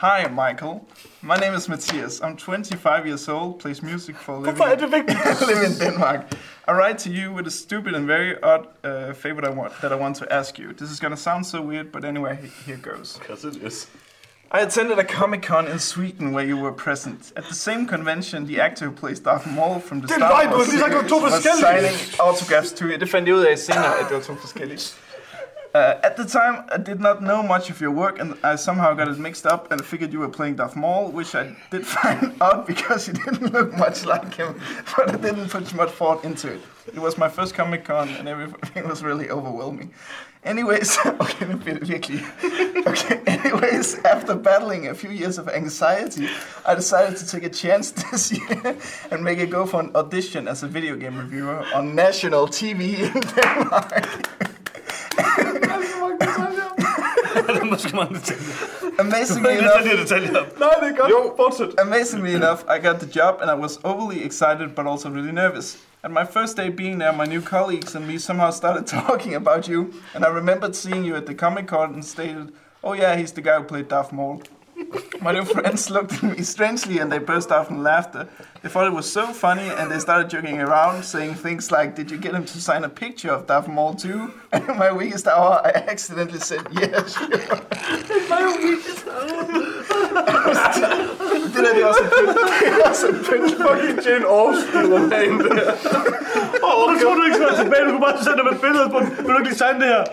Hi, Michael. My name is Matthias. I'm 25 years old, plays music for a living. Hvorfor er det vigtigt? I live in Denmark. I write to you with a stupid and very odd uh, favor I want, that I want to ask you. This is gonna sound so weird, but anyway, he- here goes. Yes, it is. I attended a Comic Con in Sweden where you were present. At the same convention, the actor who plays Darth Maul from the Star Wars series det var to was signing autographs to you. Det fandt jeg ud af senere, at det var to forskellige. Uh, at the time, I did not know much of your work, and I somehow got it mixed up and figured you were playing Darth Maul, which I did find out because you didn't look much like him, but I didn't put much thought into it. It was my first Comic Con, and everything was really overwhelming. Anyways, okay, nu bliver det. Okay, anyways, after battling a few years of anxiety, I decided to take a chance this year and make a go for an audition as a video game reviewer on national TV in Denmark. Der er måske mange detaljer. Amazingly enough, detaljer detaljer. Nej, det er godt. Jo, fortsæt. Amazingly enough, I got the job and I was overly excited but also really nervous. At my first day being there, my new colleagues and me somehow started talking about you, and I remembered seeing you at the Comic Con and stated, Oh, yeah, he's the guy who played Darth Maul. My new friends looked at me strangely and they burst out in laughter. They thought it was so funny and they started joking around, saying things like, Did you get him to sign a picture of Darth Maul too? And in my weakest hour, I accidentally said, Yes. det der, det er også en pynt. Det er også en pynt. Fucking Jane Austen-roman, det her. Hvorfor skulle du ikke svare tilbage? Du kunne bare sende dem et billede på den. Vil du ikke lige signe det her?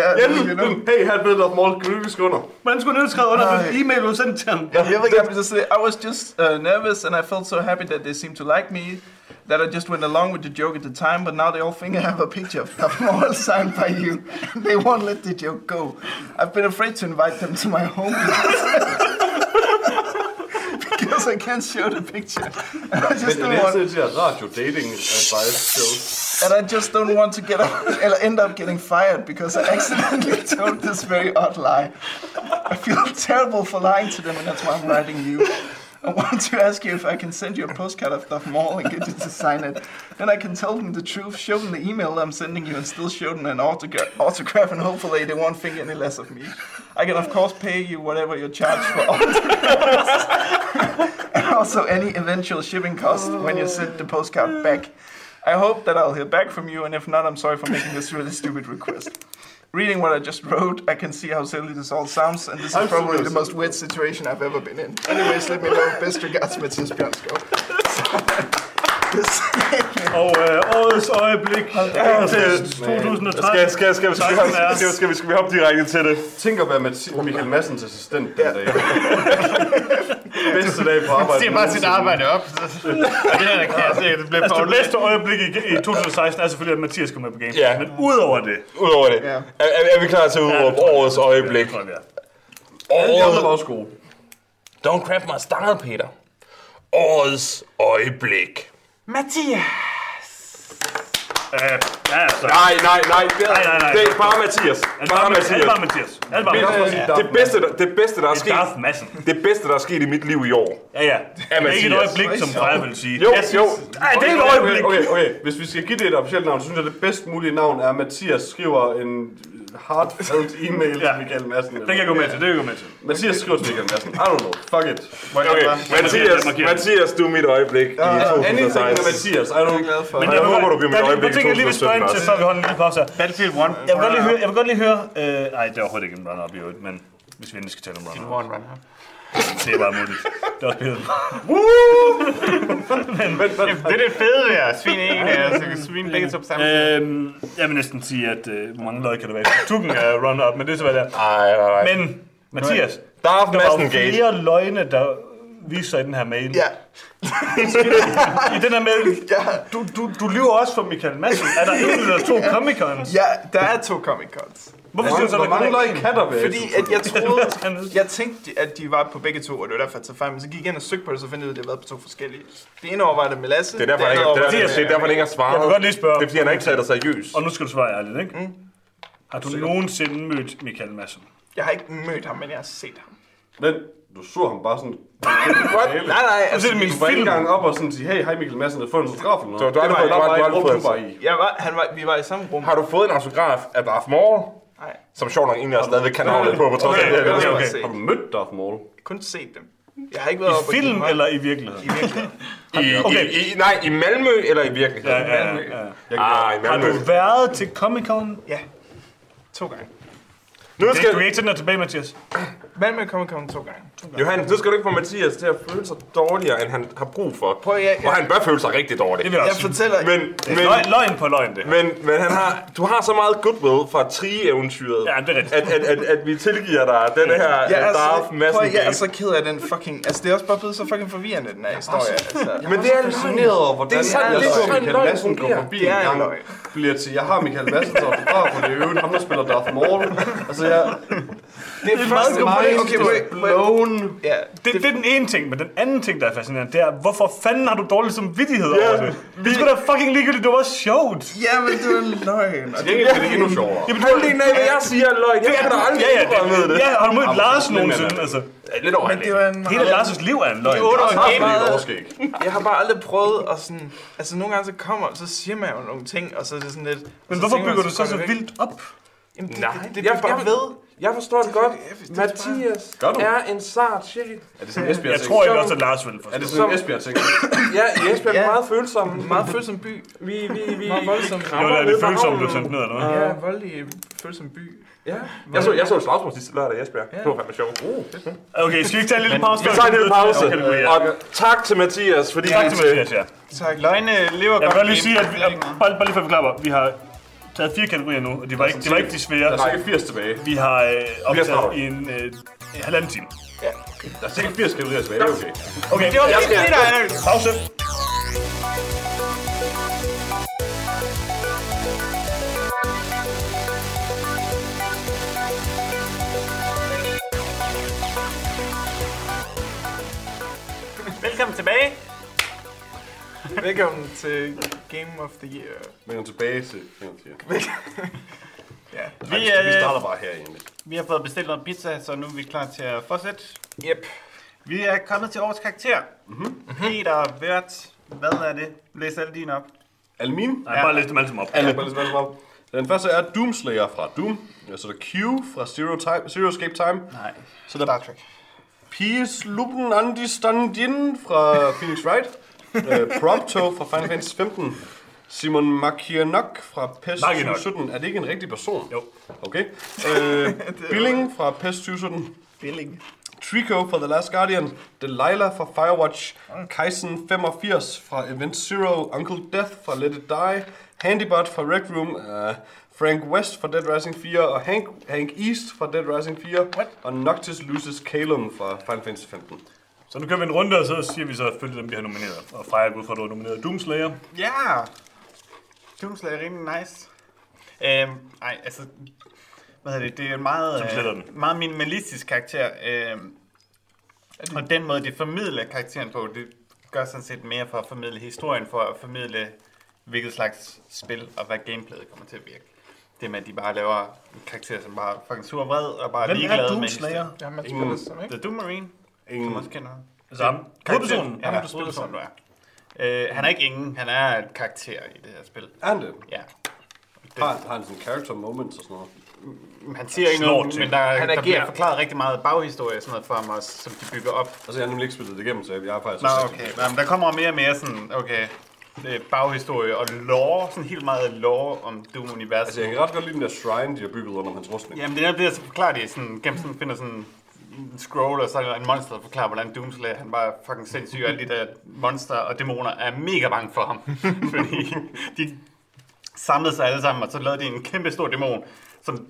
Ja, you know. hey, her er et billede af Morten. Kan du under? Hvordan skulle du skrive under en e-mail, du sendte til ham? Jeg vil gerne just say, I was just uh, nervous and I felt so happy that they seemed to like me that I just went along with the joke at the time, but now they all think I have a picture of Maul signed by you. they won't let the joke go. I've been afraid to invite them to my home because I can't show the picture. And I just Men don't det er want, de her radio-dating advice shows. and I just don't want to get or end up getting fired because I accidentally told this very odd lie. I feel terrible for lying to them, and that's why I'm writing you. I want to ask you if I can send you a postcard of Darth Maul and get you to sign it. Then I can tell them the truth, show them the email I'm sending you, and still show them an autogra- autograph, and hopefully they won't think any less of me. I can, of course, pay you whatever you charge for autographs, and also any eventual shipping cost when you send the postcard back. I hope that I'll hear back from you, and if not, I'm sorry for making this really stupid request. Reading what I just wrote, I can see how silly this all sounds, and this is I'm probably the most weird situation I've ever been in. Anyways, let me know. Best regards, Mathias Bjørnskov. Og øh, årets øjeblik. Test Skal, 2013. skal, skal, skal, skal, vi, er. skal, skal, vi, skal vi hoppe direkte til det? Tænk at være Mathi- Michael Massens assistent den dag. Bedste dag på arbejde. Stiger bare sit arbejde op. Det her, kan jeg se, det bliver Altså, det bedste øjeblik i, i 2016 er selvfølgelig, at Mathias kommer med på Games. Ja. Men udover det, Udover det. Ja. Er, er, vi klar til at udråbe årets øjeblik? tror jeg, vi er. Alle de andre var også gode. don't crap my style, Peter. Årets øjeblik. Øh, ja, altså. Nej, nej, nej. Det, Nej, nej, nej. det er bare Mathias. Er det Bare er Mathias. bare Mathias? Er det bare Men, Mathias? det, bedste, der, det bedste, der er Det er sket, Darth Madsen. det bedste, der er sket i mit liv i år. Ja, ja. Det er ikke et Mathias. øjeblik, som Freja vil sige. Jo, jo. Ej, det er et øjeblik. Okay, okay, hvis vi skal give det et officielt navn, så synes jeg, det bedst mulige navn er, Mathias skriver en heartfelt e-mail Ja. til Michael Madsen. Det kan jeg gå med til, det kan jeg gå med til. Mathias skriver til Michael Madsen. I don't know. Fuck it. Okay, Mathias, Mathias, du er mit øjeblik i Anything med 2016. Mathias. I don't glad for. Men jeg håber, du bliver mit lige- øjeblik i der er ting, jeg lige vil spørge ind til, 2017 så vi holder en lille pause her. Battlefield 1. Jeg vil godt lige høre, jeg vil godt lige høre, øh, ej, det er overhovedet ikke en run-up i øvrigt, men hvis vi endelig skal tale om run-up. Det er bare muligt. Det er også billedet. Det er det fede ved at svine en af os. så kan Svine begge to på samme. Øhm, jeg vil næsten sige, at øh, hvor mange løg kan der være? Tukken er run-up, men det er så, hvad det er. Nej, nej, nej. Men, Mathias, Darth der var flere løgne, der viste sig i den her mail. Ja, I den her mail, du, du, du lyver også for Michael Madsen. Er der en eller to Comic-Cons? ja, der er to Comic Cons. Hvorfor siger du så, der kun er en? kan der være? Fordi at jeg troede, jeg tænkte, at de var på begge to, og det var derfor, jeg tog fejl. Men så gik jeg ind og søgte på det, så fandt jeg ud af, at det havde været på to forskellige. Det ene år var det med Lasse. Det er derfor, han andet ikke, det er, var det, er, det er derfor, han ikke har svaret. Jeg vil godt lige spørge. Det er, fordi han ikke taget dig seriøst. Og nu skal du svare ærligt, ikke? Mm. Har du nogensinde mødt Michael Madsen? Jeg har ikke mødt ham, men jeg har set ham. Men du så ham bare sådan... What? Nej, nej, Altså, altså, det er min Du var ikke film. engang op og sådan sige, hey, hej Mikkel Madsen, jeg får en autograf eller noget. Så du har aldrig fået- der har- var har fået- du var i. jeg var, han var, vi var i samme rum. Har du fået en autograf af Darth Maul? Nej, Som sjovt nok egentlig også stadigvæk kan navnet på, på trods af Okay, det okay, det er-. Har du mødt Darth Maul? kun set dem. Jeg har ikke været I film eller i virkeligheden? I virkeligheden. I, Okay. i, i, nej, i Malmø eller i virkeligheden? Ja, ja, ja. Ah, i Har Malmø. du været til Comic Con? Ja, to gange. Nu Det, skal, du kan ikke sende dig tilbage, Mathias. Malmø Comic Con to gange. Johannes, nu skal du ikke få Mathias til at føle sig dårligere, end han har brug for. Prøv, jeg, Og jeg, han bør føle sig rigtig dårlig. Det vil jeg jeg fortæller... Men, men, Løgn, løgn på løgn, det. men, men han har, du har så meget goodwill fra Tri-eventyret, Ja, det er rigtigt. at, at, at, at vi tilgiver dig denne her ja, er Darth så, Madsen prøv, jeg er game. så ked af den fucking... Altså, det er også bare blevet så fucking forvirrende, den her historie. Altså, Men det er fascineret over, hvordan Det er sådan- jeg det er Michael løgn Madsen gå fungerer. forbi Det er en gang. Bliver til, jeg har Michael Madsens autograf, og det er øvrigt ham, der spiller Darth Maul. Altså, jeg... det er første Mind okay, is okay, wait, wait. Blown. Ja, Det, det er den ene ting, men den anden ting, der er fascinerende, det er, hvorfor fanden har du dårlig samvittighed Ja, over det? Det er sgu da fucking ligegyldigt, det var sjovt. Ja, men det var løgn. Og Til gengæld er det endnu sjovere. Jamen, Halvdelen af, hvad jeg siger er løgn. Jeg kan da aldrig ja, ja, det, det. ja, har du mødt Lars nogensinde? Altså, Lidt over Men det var en hele Lars' liv er en løgn. otte år Jeg har gamet. lidt overskæg. Jeg har bare aldrig prøvet at sådan... Altså, nogle gange så kommer, så siger man jo nogle ting, og så er det sådan lidt... Men hvorfor bygger du så så det vildt op? Jamen, det, Nej, det, det, jeg- det, bare jeg- ved. Jeg forstår det godt. Mathias Gør du? er en sart sjæl. Er det sådan en Esbjerg Jeg ting? tror ikke også, at Lars vil Er forstå. det sådan en Esbjerg ting? Ja, Jesper er Ja. meget følsom. Meget følsom by. Vi, vi, vi, Meget voldsom. vi det er ned det følsomme, blev sendt ned, eller hvad? Ja, voldelig følsom by. Ja. Jeg så, jeg så et slagsmål sidste lørdag i Esbjerg. Det var fandme sjovt. Uh. Okay, skal vi ikke tage en lille pause? Vi tager en lille pause. Vil jeg. Og tak til Mathias, fordi Tak til Mathias, ja. Tak. Løgne lever Jeg godt. vil godt lige sige, at vi, bare, bare lige for at forklare, vi har taget fire kategorier nu, og de var ikke, de, var ikke de Der er svære. cirka 80 tilbage. Vi har øh, optaget i en øh, en halvanden time. Der er cirka 80 kategorier tilbage, det er okay. Okay, Det var det, skal... der er Pause. Velkommen tilbage. Velkommen til Game of the Year. Men tilbage til... Ja. Vi, Vi, vi øh, starter bare her egentlig. vi har fået bestilt noget pizza, så nu er vi klar til at fortsætte. Yep. Vi er kommet til årets karakter. Mm-hmm. Peter Vært, hvad er det? Læs alle dine op. Alle mine? Nej, bare læs dem alle sammen op. Alle. Den første er Doomslayer fra Doom. Så er der Q fra Zero, time, Zero Escape Time. Nej. Så er der Star Trek. Peace Lupen Andi Standin fra Phoenix Wright. Uh, Prompto fra Final Fantasy 15. Simon Makianok fra PES Makianok. 2017. Er det ikke en rigtig person? Jo. Okay. Uh, Billing fra PES 2017. Billing. Trico fra The Last Guardian, Delilah fra Firewatch, Kaisen 85 fra Event Zero, Uncle Death fra Let It Die, Handybot fra Rec Room, uh, Frank West fra Dead Rising 4, og Hank, Hank East fra Dead Rising 4, What? og Noctis Lucis Calum fra Final Fantasy 15. Så nu kører vi en runde, og så siger vi så selvfølgelig dem, vi har nomineret. Og Freja ud fra, at du har nomineret Doomslayer. Ja! Doomslayer er rimelig nice. Øhm, ej, altså... Hvad hedder det? Det er en meget, øh, meget minimalistisk karakter. Øhm, og den måde, de formidler karakteren på, det gør sådan set mere for at formidle historien, for at formidle, hvilket slags spil og hvad gameplayet kommer til at virke. Det med, at de bare laver en karakter, som bare er fucking sur og vred, og bare er Hvem ligeglad er med Doomslayer? historien. Ja, man spiller som, ikke? The Doom Marine, Ingen, som også kender ham. Altså ham. Hovedpersonen. Ja, hovedpersonen, du er. Øh, han er ikke ingen, han er et karakter i det her spil. er han det? Ja. Har, har han sådan character moments og sådan noget? Han siger ikke noget, men der, Han der bliver forklaret rigtig meget baghistorie og sådan noget for ham også, som de bygger op. Altså, jeg har nemlig ikke spillet det igennem, så jeg har faktisk... Nå, okay. Jamen, der kommer mere og mere sådan, okay, det er baghistorie og lore, sådan helt meget lore om Doom-universet. Altså, jeg kan ret godt lide den der shrine, de har bygget under hans rustning. Jamen, det er det, så forklarer de sådan, gennem sådan, finder sådan scroll, og så er der en monster, der forklarer, hvordan Doomslayer, han bare er fucking sindssyg, og alle de der monster og dæmoner er mega bange for ham. Fordi de samlede sig alle sammen, og så lavede de en kæmpe stor dæmon, som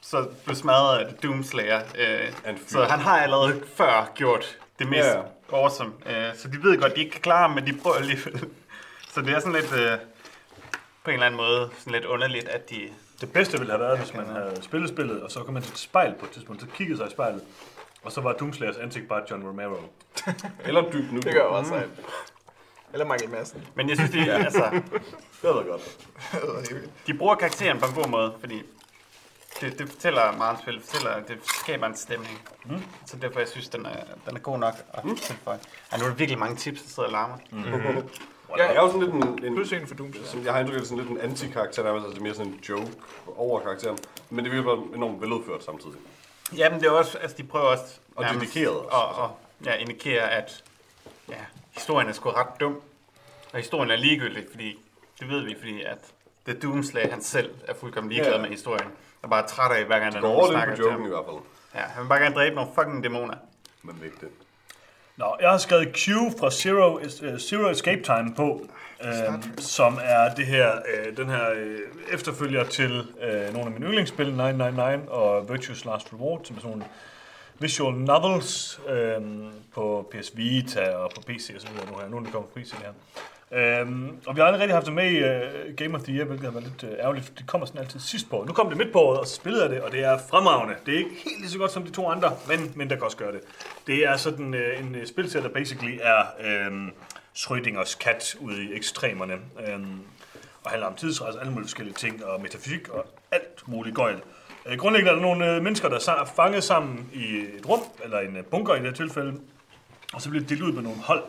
så blev smadret af Doomslayer. Øh, så han har allerede før gjort det mest ja. awesome. Øh, så de ved godt, de ikke kan klare ham, men de prøver alligevel. så det er sådan lidt, øh, på en eller anden måde, sådan lidt underligt, at de Det bedste ville have været, hvis man havde spillet spillet, og så kom man til et spejl på et tidspunkt, så kiggede sig i spejlet, og så var Doomslayers ansigt bare John Romero. Eller dyb nu. Det gør jeg også sejt. Eller Michael Madsen. Men jeg synes, de, altså, Det er da godt. de bruger karakteren på en god måde, fordi det, det fortæller meget spil. Det, fortæller, det skaber en stemning. Mm. Så derfor jeg synes, den er, den er god nok at mm. tilføje. Ej, nu er der virkelig mange tips, der sidder og larmer. Mm. Jeg er jo sådan lidt en, en Plus en for Doom. som jeg har indtryk af, sådan lidt en anti-karakter, nærmest, altså det er mere sådan en joke over karakteren. Men det virker bare enormt veludført samtidig. Jamen, det er også, altså, de prøver også... Og nærmest dedikeret. Og, og ja, indikere, at ja, historien er sgu ret dum. Og historien er ligegyldig, fordi det ved vi, fordi at The Doomslayer han selv er fuldkommen ligeglad Ja. med historien. Og bare træt af, hver gang der er Går nogen, der snakker til ham. i hvert fald. Ja, han vil bare gerne dræbe nogle fucking dæmoner. Men vigtigt. Nå, jeg har skrevet Q fra Zero, uh, Zero Escape Time på, øh, som er det her, øh, den her øh, efterfølger til øh, nogle af mine yndlingsspil, 999 og Virtue's Last Reward, som er sådan nogle visual novels øh, på PS Vita og på PC og så videre nu her. Nu er det kommet på PC her. Øhm, og vi har aldrig rigtig haft det med i uh, Game of the Year, hvilket har været lidt uh, ærgerligt, for det kommer sådan altid sidst på. Nu kom det midt på året, og så spillede jeg det, og det er fremragende. Det er ikke helt lige så godt som de to andre, men, men der kan også gøre det. Det er sådan uh, en uh, spilserie, der basically er uh, Schrödingers kat ude i ekstremerne. Um, og handler om tidsrejse, alle mulige forskellige ting, og metafysik og alt muligt gøjl. Øh, grundlæggende er der nogle øh, mennesker, der er fanget sammen i et rum, eller en øh, bunker i det her tilfælde, og så bliver de delt ud med nogle hold.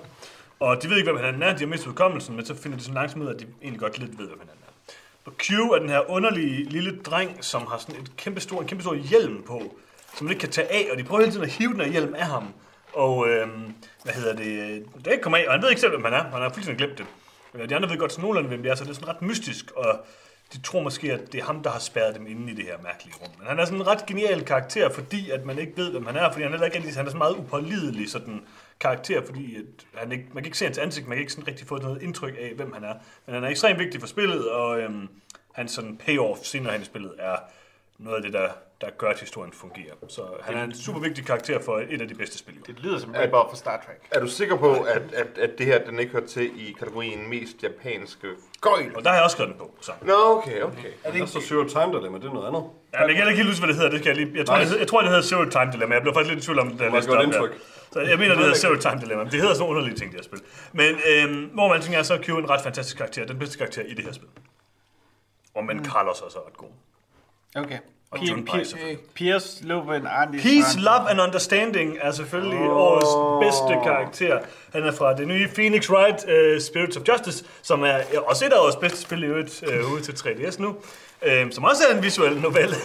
Og de ved ikke, hvem hinanden er, de har mistet udkommelsen, men så finder de sådan langsomt ud at de egentlig godt lidt ved, hvem hinanden er. Og Q er den her underlige lille dreng, som har sådan et kæmpe stor, en kæmpe stor hjelm på, som man ikke kan tage af, og de prøver hele tiden at hive den her hjelm af ham. Og øhm, hvad hedder det, det kommer af, og han ved ikke selv, hvem han er, han har fuldstændig glemt det. Øh, de andre ved godt sådan nogenlunde, hvem det er, så det er sådan ret mystisk, og de tror måske, at det er ham, der har spærret dem inde i det her mærkelige rum. Men han er sådan en ret genial karakter, fordi at man ikke ved, hvem han er, fordi han er ikke han er sådan meget upålidelig sådan karakter, fordi at han ikke, man kan ikke se hans ansigt, man kan ikke sådan rigtig få noget indtryk af, hvem han er. Men han er ekstremt vigtig for spillet, og øhm, hans sådan payoff senere hen i spillet er noget af det, der, der gør, at historien fungerer. Så han er en super vigtig karakter for et af de bedste spil. Det lyder som rip-off for Star Trek. Er du sikker på, at, at, at det her den ikke hører til i kategorien mest japanske gøjl? Og der har jeg også skrevet den på. Så. Nå, okay, okay. Der står Zero Time Dilemma, det er noget andet. Ja, men jeg kan ikke huske, hvad det hedder. Det skal jeg, lige. Jeg, tror, det, hedder- jeg tror, det hedder Zero Time Dilemma. Jeg blev faktisk lidt i tvivl om, det da jeg læste op indtryk. Så jeg mener, det hedder Zero Time Dilemma. Det hedder sådan nogle underlige ting, det her spil. Men øhm, hvor man tænker, er så er Q en ret fantastisk karakter. Den bedste karakter i det her spil. Og men Carlos er så ret god. Okay. Og John Pye selvfølgelig. Piers Loven Arnie. Peace, Love and Understanding er selvfølgelig oh. årets bedste karakter. Han er fra det nye Phoenix Wright uh, Spirits of Justice, som er også et af årets bedste spil i øvrigt uh, ude til 3DS nu. Uh, som også er en visuel novelle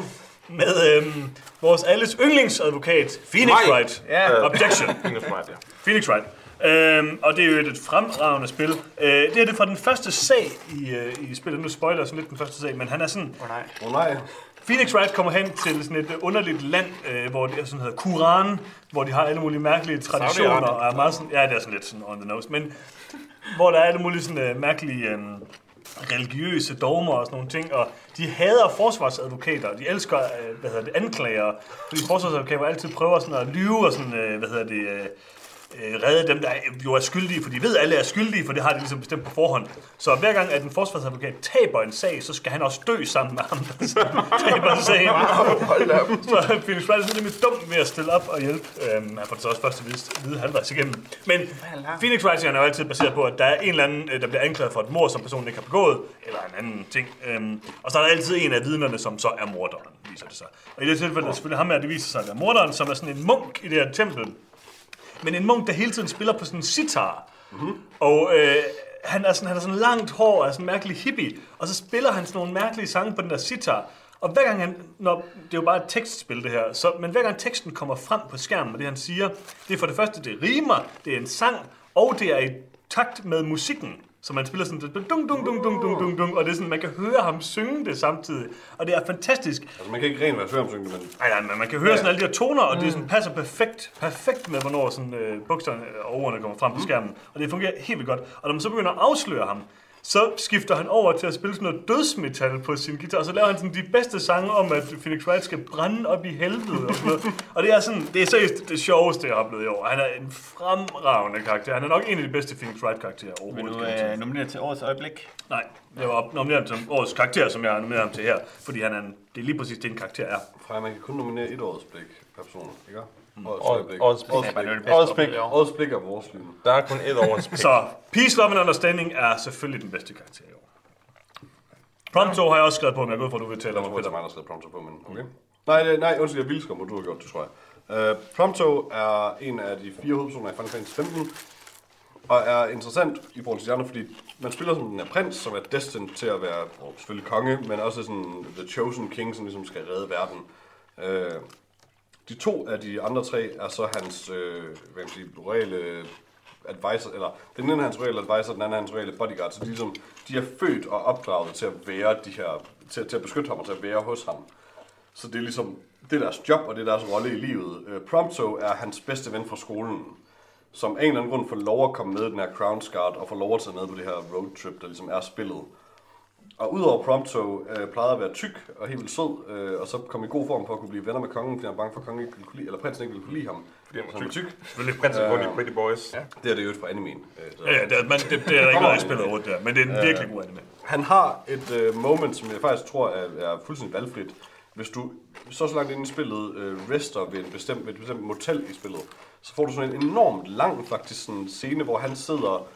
med uh, vores alles yndlingsadvokat, Phoenix Mig. Wright. Ja. Objection. Phoenix Wright, ja. Phoenix Wright. Øhm, og det er jo et fremragende spil. Øh, det er det fra den første sag i, øh, i spillet. Nu spoiler jeg sådan lidt den første sag, men han er sådan... Åh oh, nej. Åh oh, nej. Phoenix Wright kommer hen til sådan et øh, underligt land, øh, hvor det er sådan hedder Kuran, hvor de har alle mulige mærkelige traditioner, og er meget sådan, ja, det er sådan lidt sådan on the nose, men hvor der er alle mulige sådan øh, mærkelige øh, religiøse dogmer og sådan nogle ting, og de hader forsvarsadvokater, de elsker, øh, hvad hedder det, anklager, fordi forsvarsadvokater altid prøver sådan at lyve og sådan, øh, hvad hedder det, øh, øh, redde dem, der jo er skyldige, for de ved, at alle er skyldige, for det har de ligesom bestemt på forhånd. Så hver gang, at en forsvarsadvokat taber en sag, så skal han også dø sammen med ham, der taber sagen. Så Phoenix Wright er sådan lidt dum med at stille op og hjælpe. Øhm, han får det så også først at vide, vide halvvejs igennem. Men Phoenix Wright er jo altid baseret på, at der er en eller anden, øh, der bliver anklaget for et mord, som personen ikke har begået, eller en anden ting. Øhm, og så er der altid en af vidnerne, som så er morderen, viser det sig. Og i det tilfælde er det selvfølgelig ham her, det viser sig at være morderen, som er sådan en munk i det her tempel, men en munk, der hele tiden spiller på sådan en sitar. Mm-hmm. Og øh, han, er sådan, han er sådan langt hår og er sådan en mærkelig hippie. Og så spiller han sådan nogle mærkelige sange på den der sitar. Og hver gang han, når, det er jo bare et tekstspil det her, så, men hver gang teksten kommer frem på skærmen, og det han siger, det er for det første, det rimer, det er en sang, og det er i takt med musikken. Så man spiller sådan, det dung, dung, dung, dung, dung, dung, dung, og det er sådan, man kan høre ham synge det samtidig. Og det er fantastisk. Altså, man kan ikke rent være føromsyngende, men Nej, nej, men man kan høre sådan alle de her toner, og det sådan passer perfekt, perfekt med, hvornår sådan, øh, bogstaverne og ordene kommer frem på skærmen. Og det fungerer helt vildt godt. Og når man så begynder at afsløre ham, så skifter han over til at spille sådan noget dødsmetal på sin guitar, og så laver han sådan de bedste sange om, at Phoenix Wright skal brænde op i helvede og sådan noget. Og det er sådan, det er seriøst det sjoveste, jeg har oplevet i år. Han er en fremragende karakter. Han er nok en af de bedste Phoenix Wright karakterer Vil overhovedet. du øh, nominere til årets øjeblik? Nej, jeg var nomineret som årets karakter, som jeg har nomineret ham til her, fordi han er en, det er lige præcis det, en karakter er. Freja, man kan kun nominere et årets blik per person, ikke? Årets Årets- øjeblik. årets blik. Årets Ja, men det er det er vores lyn. Der er kun et års pik. Så Peace, Love and Understanding er selvfølgelig den bedste karakter i år. Prompto har jeg også skrevet på, men jeg går ud fra, at du vil tale om Peter. Peter mig, der skrev Prompto på, men okay. Nej, det, nej, undskyld, jeg vildskum, du har gjort det, tror jeg. Uh, Prompto er en af de fire hovedpersoner i Final Fantasy 15, og er interessant i forhold til de andre, fordi man spiller som den her prins, som er destined til at være oh, selvfølgelig konge, men også sådan The Chosen King, som ligesom skal redde verden. Uh, de to af de andre tre er så hans, øh, hvad kan man sige, royale advisor, eller den ene er hans royale advisor, den anden er hans royale bodyguard, så de, ligesom, de er født og opdraget til at være de her, til, til at beskytte ham og til at være hos ham. Så det er ligesom, det er deres job, og det er deres rolle i livet. Øh, Prompto er hans bedste ven fra skolen, som af en eller anden grund får lov at komme med i den her Crown Guard, og får lov at tage med på det her roadtrip, der ligesom er spillet. Og udover Prompto øh, plejede at være tyk og helt vildt sød, øh, og så kom i god form for at kunne blive venner med kongen, fordi han var bange for, at kongen ikke ville kunne lide, eller prinsen ikke ville kunne lide ham. Fordi han var Så han tyk. Selvfølgelig prinsen på de Pretty Boys. Ja. Det er det jo fra animen. Øh, Ja, ja, det er, man, det, det er der ikke noget, jeg spiller rundt der, men det er en virkelig god anime. Han har et øh, moment, som jeg faktisk tror er, er fuldstændig valgfrit. Hvis du så så langt inde i spillet øh, rester ved, en bestemt, ved et bestemt motel i spillet, så får du sådan en enormt lang faktisk sådan scene, hvor han sidder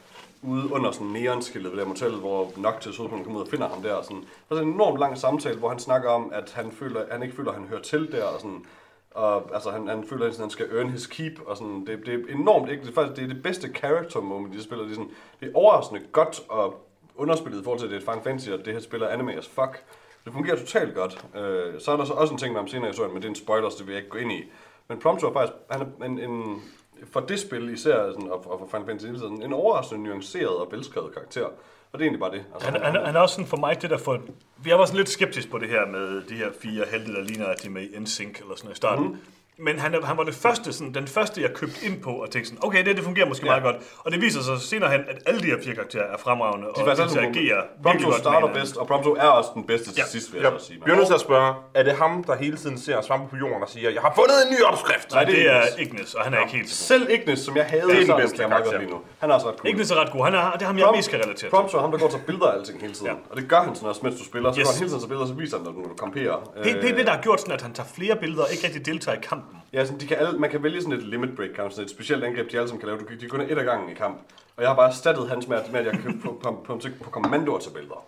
ude under sådan neonskiltet ved det motel, hvor Noctis hovedpersonen kommer ud og finder ham der. Og sådan. Der er sådan en enormt lang samtale, hvor han snakker om, at han, føler, han ikke føler, at han hører til der. Og sådan, og altså, han, han føler, at han skal earn his keep, og sådan, det, det er enormt ikke, det er faktisk det, er det bedste character moment, de spiller. Det er, sådan, det er overraskende godt og underspillet i forhold til, at det er et Final Fantasy, og det her spiller anime as fuck. Det fungerer totalt godt. Øh, så er der så også en ting med ham senere i historien, men det er en spoiler, så det vil jeg ikke gå ind i. Men Prompto er faktisk, han er en, en for det spil især, sådan, og, og for Final Fantasy, tiden, en overraskende nuanceret og velskrevet karakter. Og det er egentlig bare det. Altså, Han, han, han er også sådan for mig det der for... Jeg var sådan lidt skeptisk på det her med de her fire helte, der ligner, at de er med i NSYNC eller sådan noget i starten. Mm. Men han, er- han var det første, sådan, den første, jeg købte ind på og tænkte sådan, okay, det, det fungerer måske ja. meget godt. Og det viser sig senere hen, at alle de her fire karakterer er fremragende og de er sammen interagerer. Prompto med starter bedst, og Prompto er også den bedste til Ja. sidst, vil jeg Jeg så sige. bliver nødt til at spørge, er det ham, der hele tiden ser svampe på jorden og siger, jeg har fundet en ny opskrift? Nej, det er Ignis. Og han er ikke helt. Selv Ignis, som jeg havde Det er den bedste jeg godt karakter. lide nu. Han er også ret cool. Ignis er ret god. Han er, det er ham, jeg mest kan relatere til. Prompto er ham, der går og tager billeder af alting hele tiden. Ja. Og det gør han sådan også, mens du spiller. Så Yes. går han hele tiden til billeder, så viser han dig, når du kamperer. Det, det er det, der har gjort sådan, at han tager flere billeder og ikke rigtig deltager i kampen. Ja, sådan, de kan alle, man kan vælge sådan et limit break kamp, sådan et specielt angreb, de alle sammen kan lave. Du kan, de kun er et af gangen i kamp. Og jeg har bare erstattet hans med, at med, at jeg kan på, på, på, på, på kommando til billeder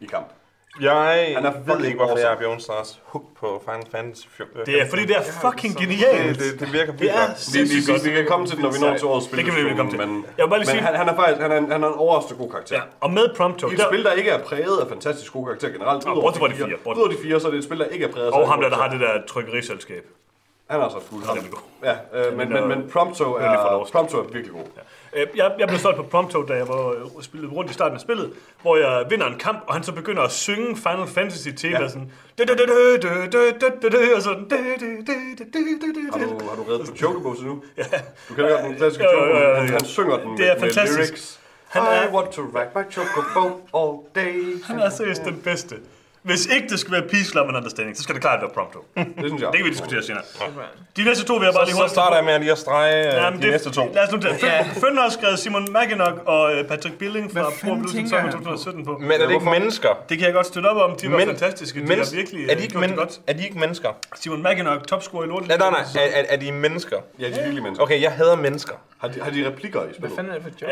i kamp. Jeg Han er ved ikke, hvorfor jeg er awesome. Bjørn Stars hooked på Final Fantasy 15. Det er fordi, det er fucking det, genialt. det, det virker Det vildt er godt. Vi, vi, sindssygt vi, godt. vi kan komme til det, når vi når til årets spil. Det kan vi nemlig komme til. Men, Jeg vil bare lige men sige- han, han, er faktisk han er, en- han er en overraskende god karakter. Ja, og med Prompto, I et der, spil, der ikke er præget af fantastisk gode karakterer generelt. Ja, udover de fire. Udover de fire, så er det et spil, der ikke er præget af og ham der, der har det der trykkeriselskab. Han er også ret cool. Han er god. Ja, øh, men, men, men Prompto er, Prompto er virkelig god. Ja. Jeg, jeg blev stolt på Prompto, da jeg var spillet rundt i starten af spillet, hvor jeg vinder en kamp, og han så begynder at synge Final Fantasy tema ja. sådan... Og sådan... Har du, har du reddet på Chocobos nu? Ja. Du kan høre den klassiske Chocobo. Han synger den med, med lyrics. Han er, I want to rock my chocobo all day. Han er seriøst den bedste. Hvis ikke det skal være Peace, Love and Understanding, så skal det klart være Prompto. Det Det synes jeg. kan vi diskutere senere. De næste to vil jeg bare Så, lige så hurtigt... starter jeg med at lige at strege øh, Jamen, de næste to. Lad os nu tage. Føn har skrevet Simon Mackinock og øh, Patrick Billing fra Hvad fanden Blues tænker Summer han på? 2017 på. Men er det ikke mennesker? Det kan jeg godt støtte op om. De var Men- fantastiske. De Men, har virkelig er, de øh, ikke det men, godt. er de ikke mennesker? Simon Mackinock, topscorer i lortet. Nej, nej, nej. Er, er, er de mennesker? Ja, de er virkelig mennesker. Okay, jeg hader mennesker. Har de, har de replikker i Hvad spillet? fanden er det for job?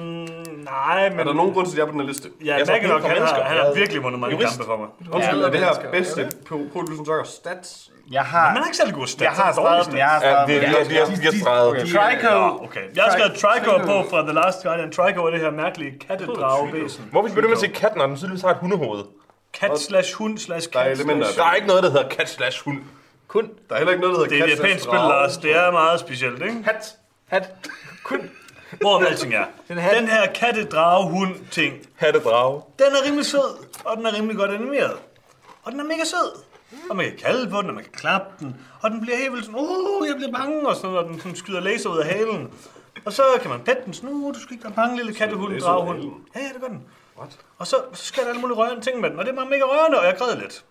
Øhm, nej, men... Er der nogen grund til, at de er på den her liste? Ja, Jeg Mackinock, er han, har, han Jeg har er virkelig vundet mange jurist. kampe for mig. Undskyld, er det her bedste på Pro Evolution Soccer stats? Jeg har, Man er ikke særlig god stats. jeg har er skrevet dem, jeg har Ja, de, dem. de, de, de, de, de har streget. Trico. Nå, okay. Jeg har skrevet Trico på fra The Last Guardian. Trico er det her mærkelige kattedragevæsen. Hvorfor du med at sige kat, når den tydeligvis har et hundehoved? Kat slash hund slash Der er kat elementer af slash... Der er ikke noget, der hedder kat slash hund. Kun Der er heller ikke noget, der Det er hedder et japansk spil, Lars. Det er meget specielt, ikke? Hat. Hat. Kun. Hvorom alting er. Den hat. Den her kattedrage-hund-ting, hatte drage. den er rimelig sød, og den er rimelig godt animeret. Og den er mega sød. Og man kan kalde på den, og man kan klappe den. Og den bliver helt vildt sådan, uh, jeg bliver bange, og sådan, og den sådan skyder laser ud af halen. Og så kan man pette den sådan, uh, du skal ikke være bange, lille kattehund, dragehund. Ja, ja, det gør den. What? Og så, så sker der alle mulige rørende ting med den, og det er bare mega rørende, og jeg græd lidt.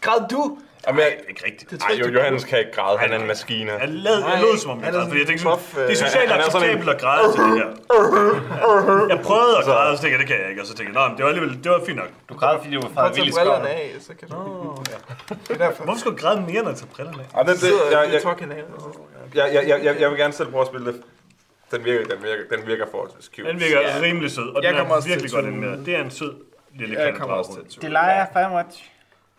Græd du? Jamen, jeg, Ikke rigtigt. ej, jo, Johannes kan ikke græde. Han er en maskine. Jeg, lad, jeg lød som om jeg han græd, fordi jeg tænkte, sådan, tough, det er øh, socialt han er acceptabelt at græde til det her. Jeg prøvede at græde, og så tænkte jeg, det kan jeg ikke. Og så tænkte jeg, nej, det var alligevel, det var fint nok. Du græd, fordi du var fra Willy Skov. af, så kan du... Det er. Hvorfor skulle jeg græde mere, når jeg tager brillerne af? Og det, det, jeg, jeg, jeg, jeg, jeg, jeg, jeg vil gerne selv prøve at spille det. Den virker, den virker, den virker forholdsvis cute. Den virker rimelig sød, og den er virkelig til godt animeret. Det er en sød lille til Det leger Firewatch.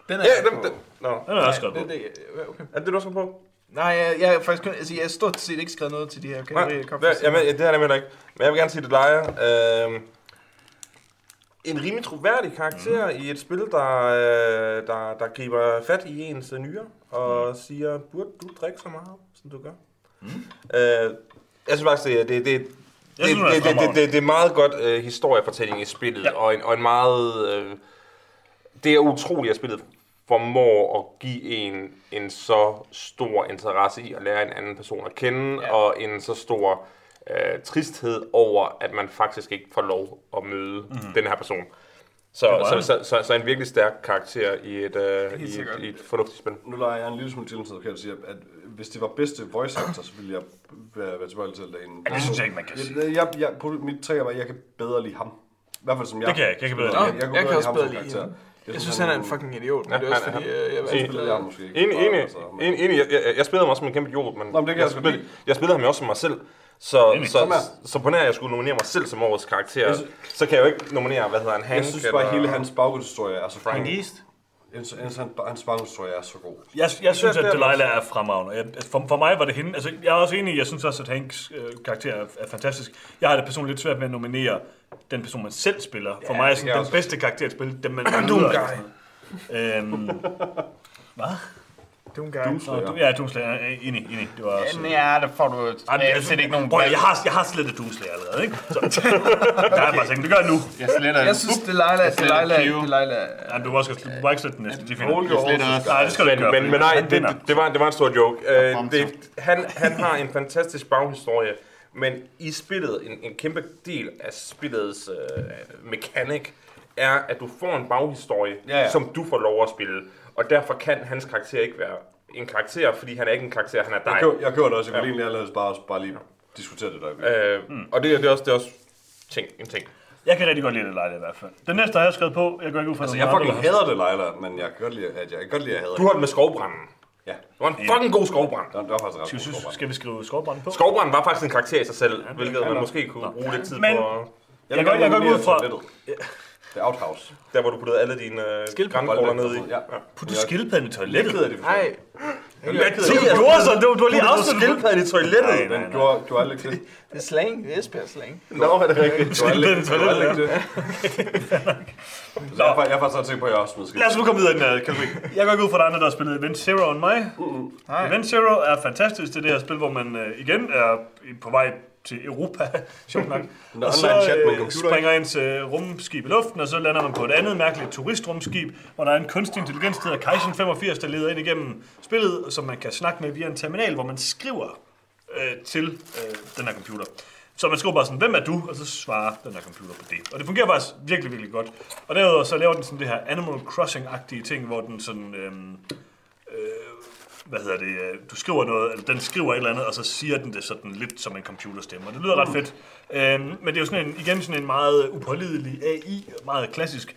Den er Ja, jeg den, på. den, nå. Den er også skrevet på. det, det, okay. Er det du skal på? Nej, jeg, jeg, faktisk kun, altså, jeg har stort set ikke skrevet noget til de her Nej, kategorier. det, jamen, det har jeg nemlig ikke. Men jeg vil gerne sige, det leger. Øh, en rimelig troværdig karakter mm. i et spil, der, øh, der, der griber fat i ens nyre og mm. siger, burde du drikke så meget, som du gør? Mm. Øh, jeg synes faktisk, det, det, det, det, synes, er det, det, det, det, det er meget godt øh, historiefortælling i spillet, ja. og, en, og en meget... Øh, det er utroligt, at spillet formår at give en en så stor interesse i at lære en anden person at kende, Ja. ja. og en så stor øh, tristhed over, at man faktisk ikke får lov at møde mm-hmm. den her person. Så, så, så, så, så en virkelig stærk karakter i et, øh, i, et, i et fornuftigt spil. Nu lader jeg en lille smule til, så kan jeg sige, at hvis det var bedste voice actor, så ville jeg være, være tilbøjelig til at lade en... Det synes jeg ikke, man kan sige. Jeg, jeg, jeg, på mit træk var, at jeg kan bedre lide ham. I hvert fald som jeg. Det kan jeg ikke. Jeg kan bedre lide jeg, kunne jeg kan bedre også ham bedre som lide karakter. Hende. Jeg synes, han er en fucking idiot, men Ja, det er også han- fordi, han- øh, jeg Så valgte... spillede jeg måske ikke. Enig, enig, altså, men- enig, enig. Jeg, jeg, jeg spillede ham også som en kæmpe idiot, men Nå, men det kan jeg sgu spillede, jeg spillede ham jo også som mig selv. Så, så, her. så på nær, jeg skulle nominere mig selv som årets karakter, Jeg synes- så kan jeg jo ikke nominere, hvad hedder han, Hank Jeg synes bare, eller- hele hans baggrundshistorie er så Frank god. East. Hans, hans, hans baggrundshistorie er så god. Jeg, jeg synes, at det Delilah er fremragende. Jeg, for, for mig var det hende. Altså, jeg er også enig i, jeg synes også, at Hanks øh, karakter er, er fantastisk. Jeg har det personligt lidt svært med at nominere den person, man selv spiller. For Ja, mig er det sådan, den også. bedste karakter at spille, den man møder. Guy. Øhm, Doom Guy. Nå, du, ja, Doomslayer. er Enig, enig. Det var også... Ja, der får du reelt set ikke nogen Prøv, jeg har, jeg har slettet Doomslayer allerede, ikke? Så, der er bare tænkt, det gør jeg nu. Jeg sletter Jeg synes, Jeg sletter Delilah, Q. Delilah... Ja, du må også du må ikke slette den næste. De finder. Sletter. Nej, det skal du ikke Men, gøre. men, men nej, det, det, det, var, det var en stor joke. Uh, Kom det, han, han har en fantastisk baghistorie, men i spillet, en, en kæmpe del af spillets uh, mekanik, er, at du får en baghistorie, Ja, ja. som du får lov at spille. Og derfor kan hans karakter ikke være en karakter, fordi han er ikke en karakter, han er dig. Jeg køber, jeg køber det også. Jeg kunne egentlig allerede bare, bare lige diskutere det der. Øh, mm. Og det, er- det, er også, det er også ting, en ting. Jeg kan rigtig godt lide Delilah i hvert fald. Den næste har jeg skrevet på. Jeg går ikke ud fra, Altså, jeg fucking har- hader det, Leila, men jeg kan godt lide, at jeg kan godt lide, at jeg hader Du har den med skovbranden. Ja, Det var en fucking god skovbrand. det var, det var faktisk ret Skal vi, god skovbrand. skal vi skrive skovbranden på? Skovbranden var faktisk en karakter i sig selv, hvilket man måske kunne bruge lidt tid Men- på. Jeg, Jeg går- jeg går ud fra- Det er outhouse. Der, hvor du puttede alle dine øh, grænkogler ned i. Ja. Putte skildpadden i toilettet. Er af det. Nej, du gjorde så. Du, du har lige afsluttet. skildpadden i toilettet. Nej, nej, Den gjorde, gjorde aldrig det. det er slang. Det er Esbjerg slang. Nå, er det rigtigt? Skildpadden i toilettet, det. Jeg, er, er faktisk tænkt på, at jeg også smed. Lad os nu komme videre i den her kategori. Jeg går ikke ud fra, at der er andre, der har spillet Event Zero end mig. Nej. Event Zero er fantastisk. Det er det her spil, hvor man øh, igen er på vej til Europa, sjovt nok. Og så øh, springer ens øh, rumskib i luften, og så lander man på et andet mærkeligt turistrumskib, hvor der er en kunstig intelligens, der hedder Kaizen 85, der leder ind igennem spillet, som man kan snakke med via en terminal, hvor man skriver øh, til øh, den her computer. Så man skriver bare sådan, hvem er du? Og så svarer den her computer på det. Og det fungerer faktisk virkelig, virkelig godt. Og derudover så laver den sådan det her Animal Crossing-agtige ting, hvor den sådan... Øhm, øh, hvad hedder det, øh, du skriver noget, eller den skriver et eller andet, og så siger den det sådan lidt som en computerstemme, og det lyder ret fedt. Øhm, men det er jo sådan en, igen sådan en meget upålidelig AI, meget klassisk.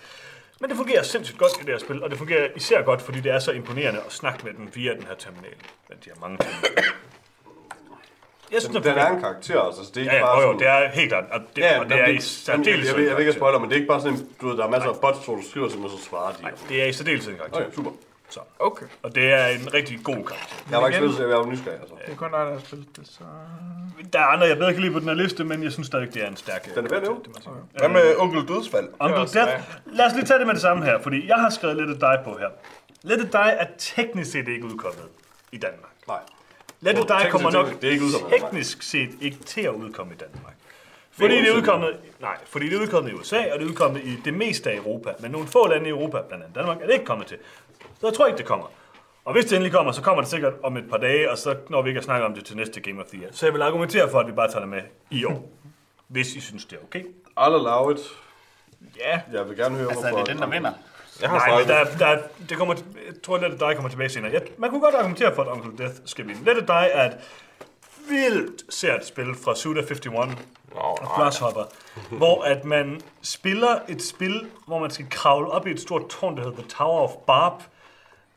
Men det fungerer sindssygt godt i det her spil, og det fungerer især godt, fordi det er så imponerende at snakke med den via den her terminal. Men de har mange terminaler. Jeg synes, Den, det den er en karakter, altså. Så det er ikke Ja, ja, bare jo, sådan... det er helt klart, og det, Ja, og det er i jeg, særdeleshed jeg, jeg, jeg vil ikke karakter. spoiler, men det er ikke bare sådan en, du ved, der er masser af bots, hvor du skriver til, og så svarer de. Det er i særdeleshed en karakter. Okay, super. Så. Okay. Og det er en rigtig god karakter. Jeg var ikke spillet, så jeg var nysgerrig, altså. Det er kun dig, der har spillet det, så... Der er andre, jeg bedre kan lide på den her liste, men jeg synes stadig, det er en stærk Den er værd at. Hvad med onkel dødsfald? Uncle også Death. Lad os lige tage det med det samme her, fordi jeg har skrevet Let It Die på her. Let It Die er teknisk set ikke udkommet i Danmark. Nej. Let It Die kommer nok det er ikke teknisk set ikke til at udkomme i Danmark. Fordi det er udkommet, nej, fordi det er udkommet i USA, og det er udkommet i det meste af Europa. Men nogle få lande i Europa, blandt andet Danmark, er det ikke kommet til. Så jeg tror ikke, det kommer. Og hvis det endelig kommer, så kommer det sikkert om et par dage, og så når vi ikke at snakke om det til næste Game of the Year. Så jeg vil argumentere for, at vi bare tager det med i år. Hvis I synes, det er okay. I'll allow it. Ja, Jeg vil gerne høre, Altså, er det den, der vinder? Jeg har Nej, der, der, det kommer, jeg tror, Let It Die kommer tilbage senere. Jeg, man kunne godt argumentere for, at Uncle Death skal vinde. Let It Die er et vildt sært spil fra Suda 51 Nå, og. Grasshopper, hvor at man spiller et spil, hvor man skal kravle op i et stort tårn, der hedder The Tower of Barb.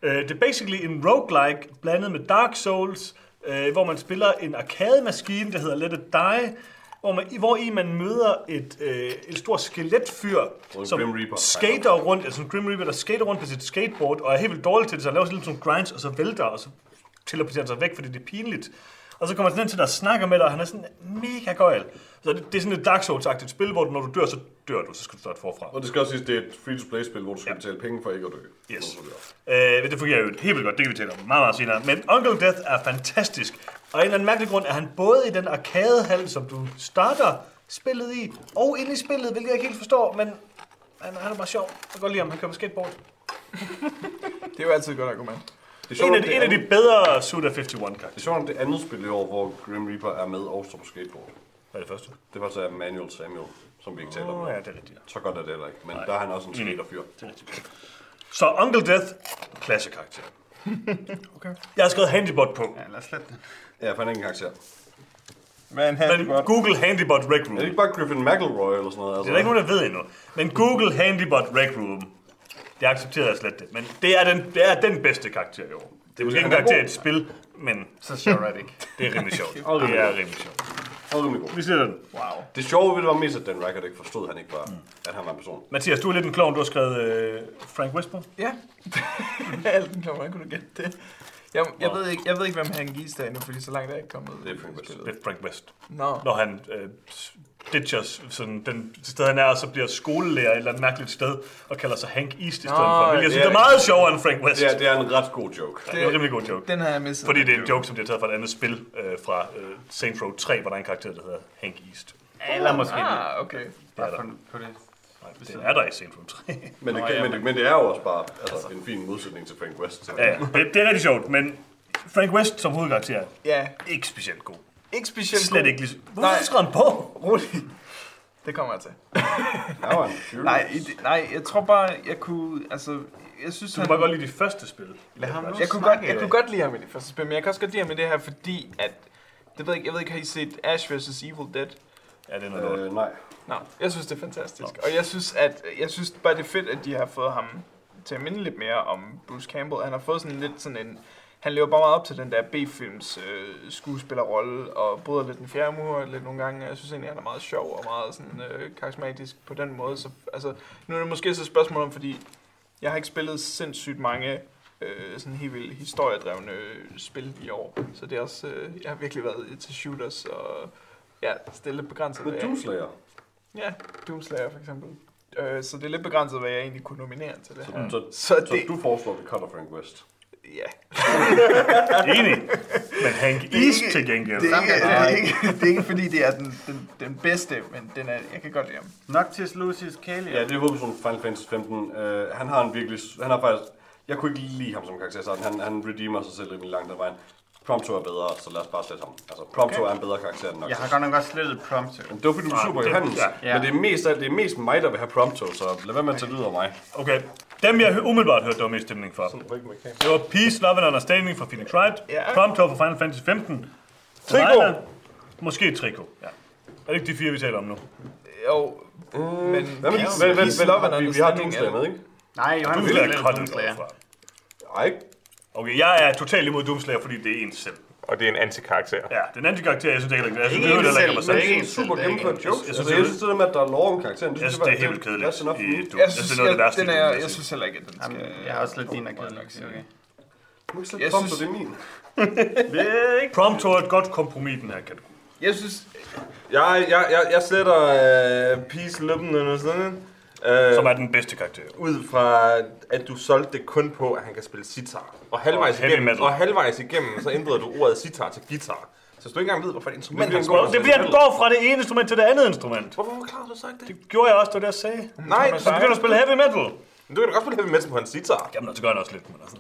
Uh, det er basically en roguelike blandet med Dark Souls, uh, hvor man spiller en arcade-maskine, der hedder Let It Die, hvor, man, hvor i man møder et, øh, et stort skeletfyr, som Grim Reaper. skater rundt, altså en Grim Reaper, der skater rundt på sit skateboard, og er helt vildt dårlig til det, så han laver sådan lidt sådan grinds, og så vælter, og så teleporterer sig væk, fordi det er pinligt. Og så kommer han sådan ind til dig og snakker med dig, og han er sådan mega gøjl. Så det, det er sådan et Dark Souls-agtigt spil, hvor du, når du dør, så dør du, så skal du starte forfra. Og det skal også siges, det er et free-to-play-spil, hvor du skal Ja. betale penge for ikke at dø. Yes. Det er. Øh, det fungerer jo helt vildt godt, det kan vi tale om meget, meget senere. Men Uncle Death er fantastisk. Og af en eller anden mærkelig grund er han både i den arkadehal, som du starter spillet i, og inde i spillet, hvilket jeg ikke helt forstår, men han, han er bare sjov. Jeg kan godt lide ham, han kører på skateboard. Det er jo altid et godt argument. Det er sjovt, En af, det en af de bedre Suda51 karakteren. det er sjovt, om det andet spil i år, hvor Grim Reaper er med og står på skateboard. Hvad er det første? Det var så Manuel Samuel, som vi ikke taler om. Åh, ja, det er rigtigt. Så godt er det heller ikke, men der er han også en skaterfyr. Det er rigtigt. Så Uncle Death, klasse karakter. okay. Jeg har skrevet Handybot på. Ja, lad os slette det. Ja, for han er ikke en karakter. Men handybot. Google Handybot Rec Room. Er det ikke bare Griffin McElroy eller sådan noget? Altså, Det er der ikke nogen, der ved endnu. Men Google Handybot Rec Room. Det accepterer jeg slet det. Men det er den, det er den bedste karakter i år. Det er måske ikke en er karakter i et spil, men Så sjovt er det ikke. det er rimelig sjovt. Det er rimelig sjovt. Rimelig god. Vi siger den. Wow. Det sjove ved det var mest, at Dan Rackard ikke forstod, han ikke var, at han var en person. Mathias, du er lidt en klovn. Du har skrevet øh, Frank Whisper. Ja. Alt den kommer, hvordan kunne du gætte det? Jeg, jeg, ved ikke, jeg ved ikke, hvem han gives der endnu, fordi så langt er jeg ikke kommet. Det er Frank West. Det er Frank West. Nå. Når han øh, ditcher sådan, den sted, han er, og så bliver skolelærer et eller andet mærkeligt sted, og kalder sig Hank East i stedet Nå, for. Hvilket jeg synes ja. er meget sjovere end Frank West. Det er, det er en ret god joke. det er en rimelig god joke. Den har jeg misset. Fordi det er en joke, som de har taget fra et andet spil øh, fra øh, Saints Row 3, hvor der er en karakter, der hedder Hank East. Eller måske. Ah, okay. Bare der. på, det. Nej, det er der i Saints Row 3. Men det, Nå, kan, ja, men, det, men det er jo også bare altså, en fin modsætning til Frank West. Så. ja, ja. Det, det er rigtig sjovt, men Frank West som hovedkarakter er Ja, ikke specielt god. Ikke specielt Slet god. ikke lige... Hvorfor Nej. skrev han på? Rolig. Det kommer jeg til. Nej, i det- nej, jeg tror bare, jeg kunne, altså, jeg synes, Du kan bare godt lide de første spil. Lad ham nu jeg kunne, snakke. godt, jeg kunne godt lide ham i det første spil, men jeg kan også godt lide ham i det her, fordi at, det ved jeg, ikke, jeg ved ikke, har I set Ash vs. Evil Dead? Ja, det er noget lort. Øh, nej. Nej, jeg synes, det er fantastisk. Og jeg synes, at, jeg synes bare, det er fedt, at de har fået ham til at minde lidt mere om Bruce Campbell. Han har fået sådan lidt sådan en... Han lever bare meget op til den der B-films øh, skuespillerrolle, og bryder lidt den fjerde mur lidt nogle gange. Jeg synes egentlig, han er meget sjov og meget sådan, øh, karismatisk på den måde. Så, altså, nu er det måske så et spørgsmål om, fordi jeg har ikke spillet sindssygt mange øh, sådan helt vildt historiedrevne spil i år. Så det er også, øh, jeg har virkelig været til shooters og ja, stille begrænset. Men hvad jeg- Doomslayer. Ja, Doomslayer for eksempel. Øh, så det er lidt begrænset, hvad jeg egentlig kunne nominere til det her. Så, Så så, det- du foreslår, at vi cutter Frank West. Ja. Enig. Men Hank East til gengæld. Det er, ikke, det, er ikke, det er ikke fordi, det er den, den, den bedste, men den er, jeg kan godt lide ham. Noctis Lucius Calia. Ja, det er hovedpersonen Final Fantasy 15. Uh, han har en virkelig... Han har faktisk... Jeg kunne ikke lide ham som karakter, så han, han redeemer sig selv rimelig langt ad vejen. Prompto er bedre, så lad os bare slette ham. Altså, Prompto okay. er en bedre karakter end Noctis. Jeg har godt nok også slettet Prompto. Men det var fordi, du er super Johannes. ja. Men det er, mest, det er mest mig, der vil have Prompto, så lad være med at tage ud af mig. Okay. Dem, jeg umiddelbart hørte, der var mest stemning for. Det var Peace, Love and Understanding fra Phoenix Wright. Ja. Prompto fra Final Fantasy 15. Trico. Delilah. Måske et Trico, ja. Er det ikke de fire, vi taler om nu? Jo, men Hvad med, Peace- Love and hvad, vi, vi har Understanding Doomslayer er- med, ikke? Nej, Johan Du vil ikke have Doomslayer. fra. Ej, ikke. Okay, jeg er totalt imod Doomslayer, fordi det er en selv. Og det er en antikarakter. Ja, den antikarakter, jeg synes det heller ikke. Jeg synes, det en heller ikke mig selv. Det er en super Det er gennemført en- joke. jeg Altså, synes, jeg det- synes, det der med, at der er lov om karakteren, det Jeg synes det er helt kedeligt. jeg Jeg synes, det er noget af det jeg, værste. er, jeg synes heller ikke, at den skal... Jeg har også lidt din kedelig, okay. Du må ikke Jeg slet Prompto, det er min. Prompto er et godt kompromis den her kategori. Jeg synes, Jeg, jeg, jeg, jeg sletter uh, Peace Luppen eller sådan noget. Uh, Som er den bedste karakter. ud fra, at du solgte det kun på, at han kan spille sitar. Og halvvejs, Og igennem, metal. og halvvejs igennem, så ændrede du ordet sitar til guitar. Så du ikke engang ved, hvorfor det instrument bliver han en god- går Det bliver, at du går fra det ene instrument til det andet instrument. Hvorfor forklarer du så ikke det? Det gjorde jeg også, det var det, jeg sagde. Nej, Så begynder at spille heavy metal. Men du kan da godt spille heavy metal på en sitar. Jamen, så gør jeg også lidt, men altså.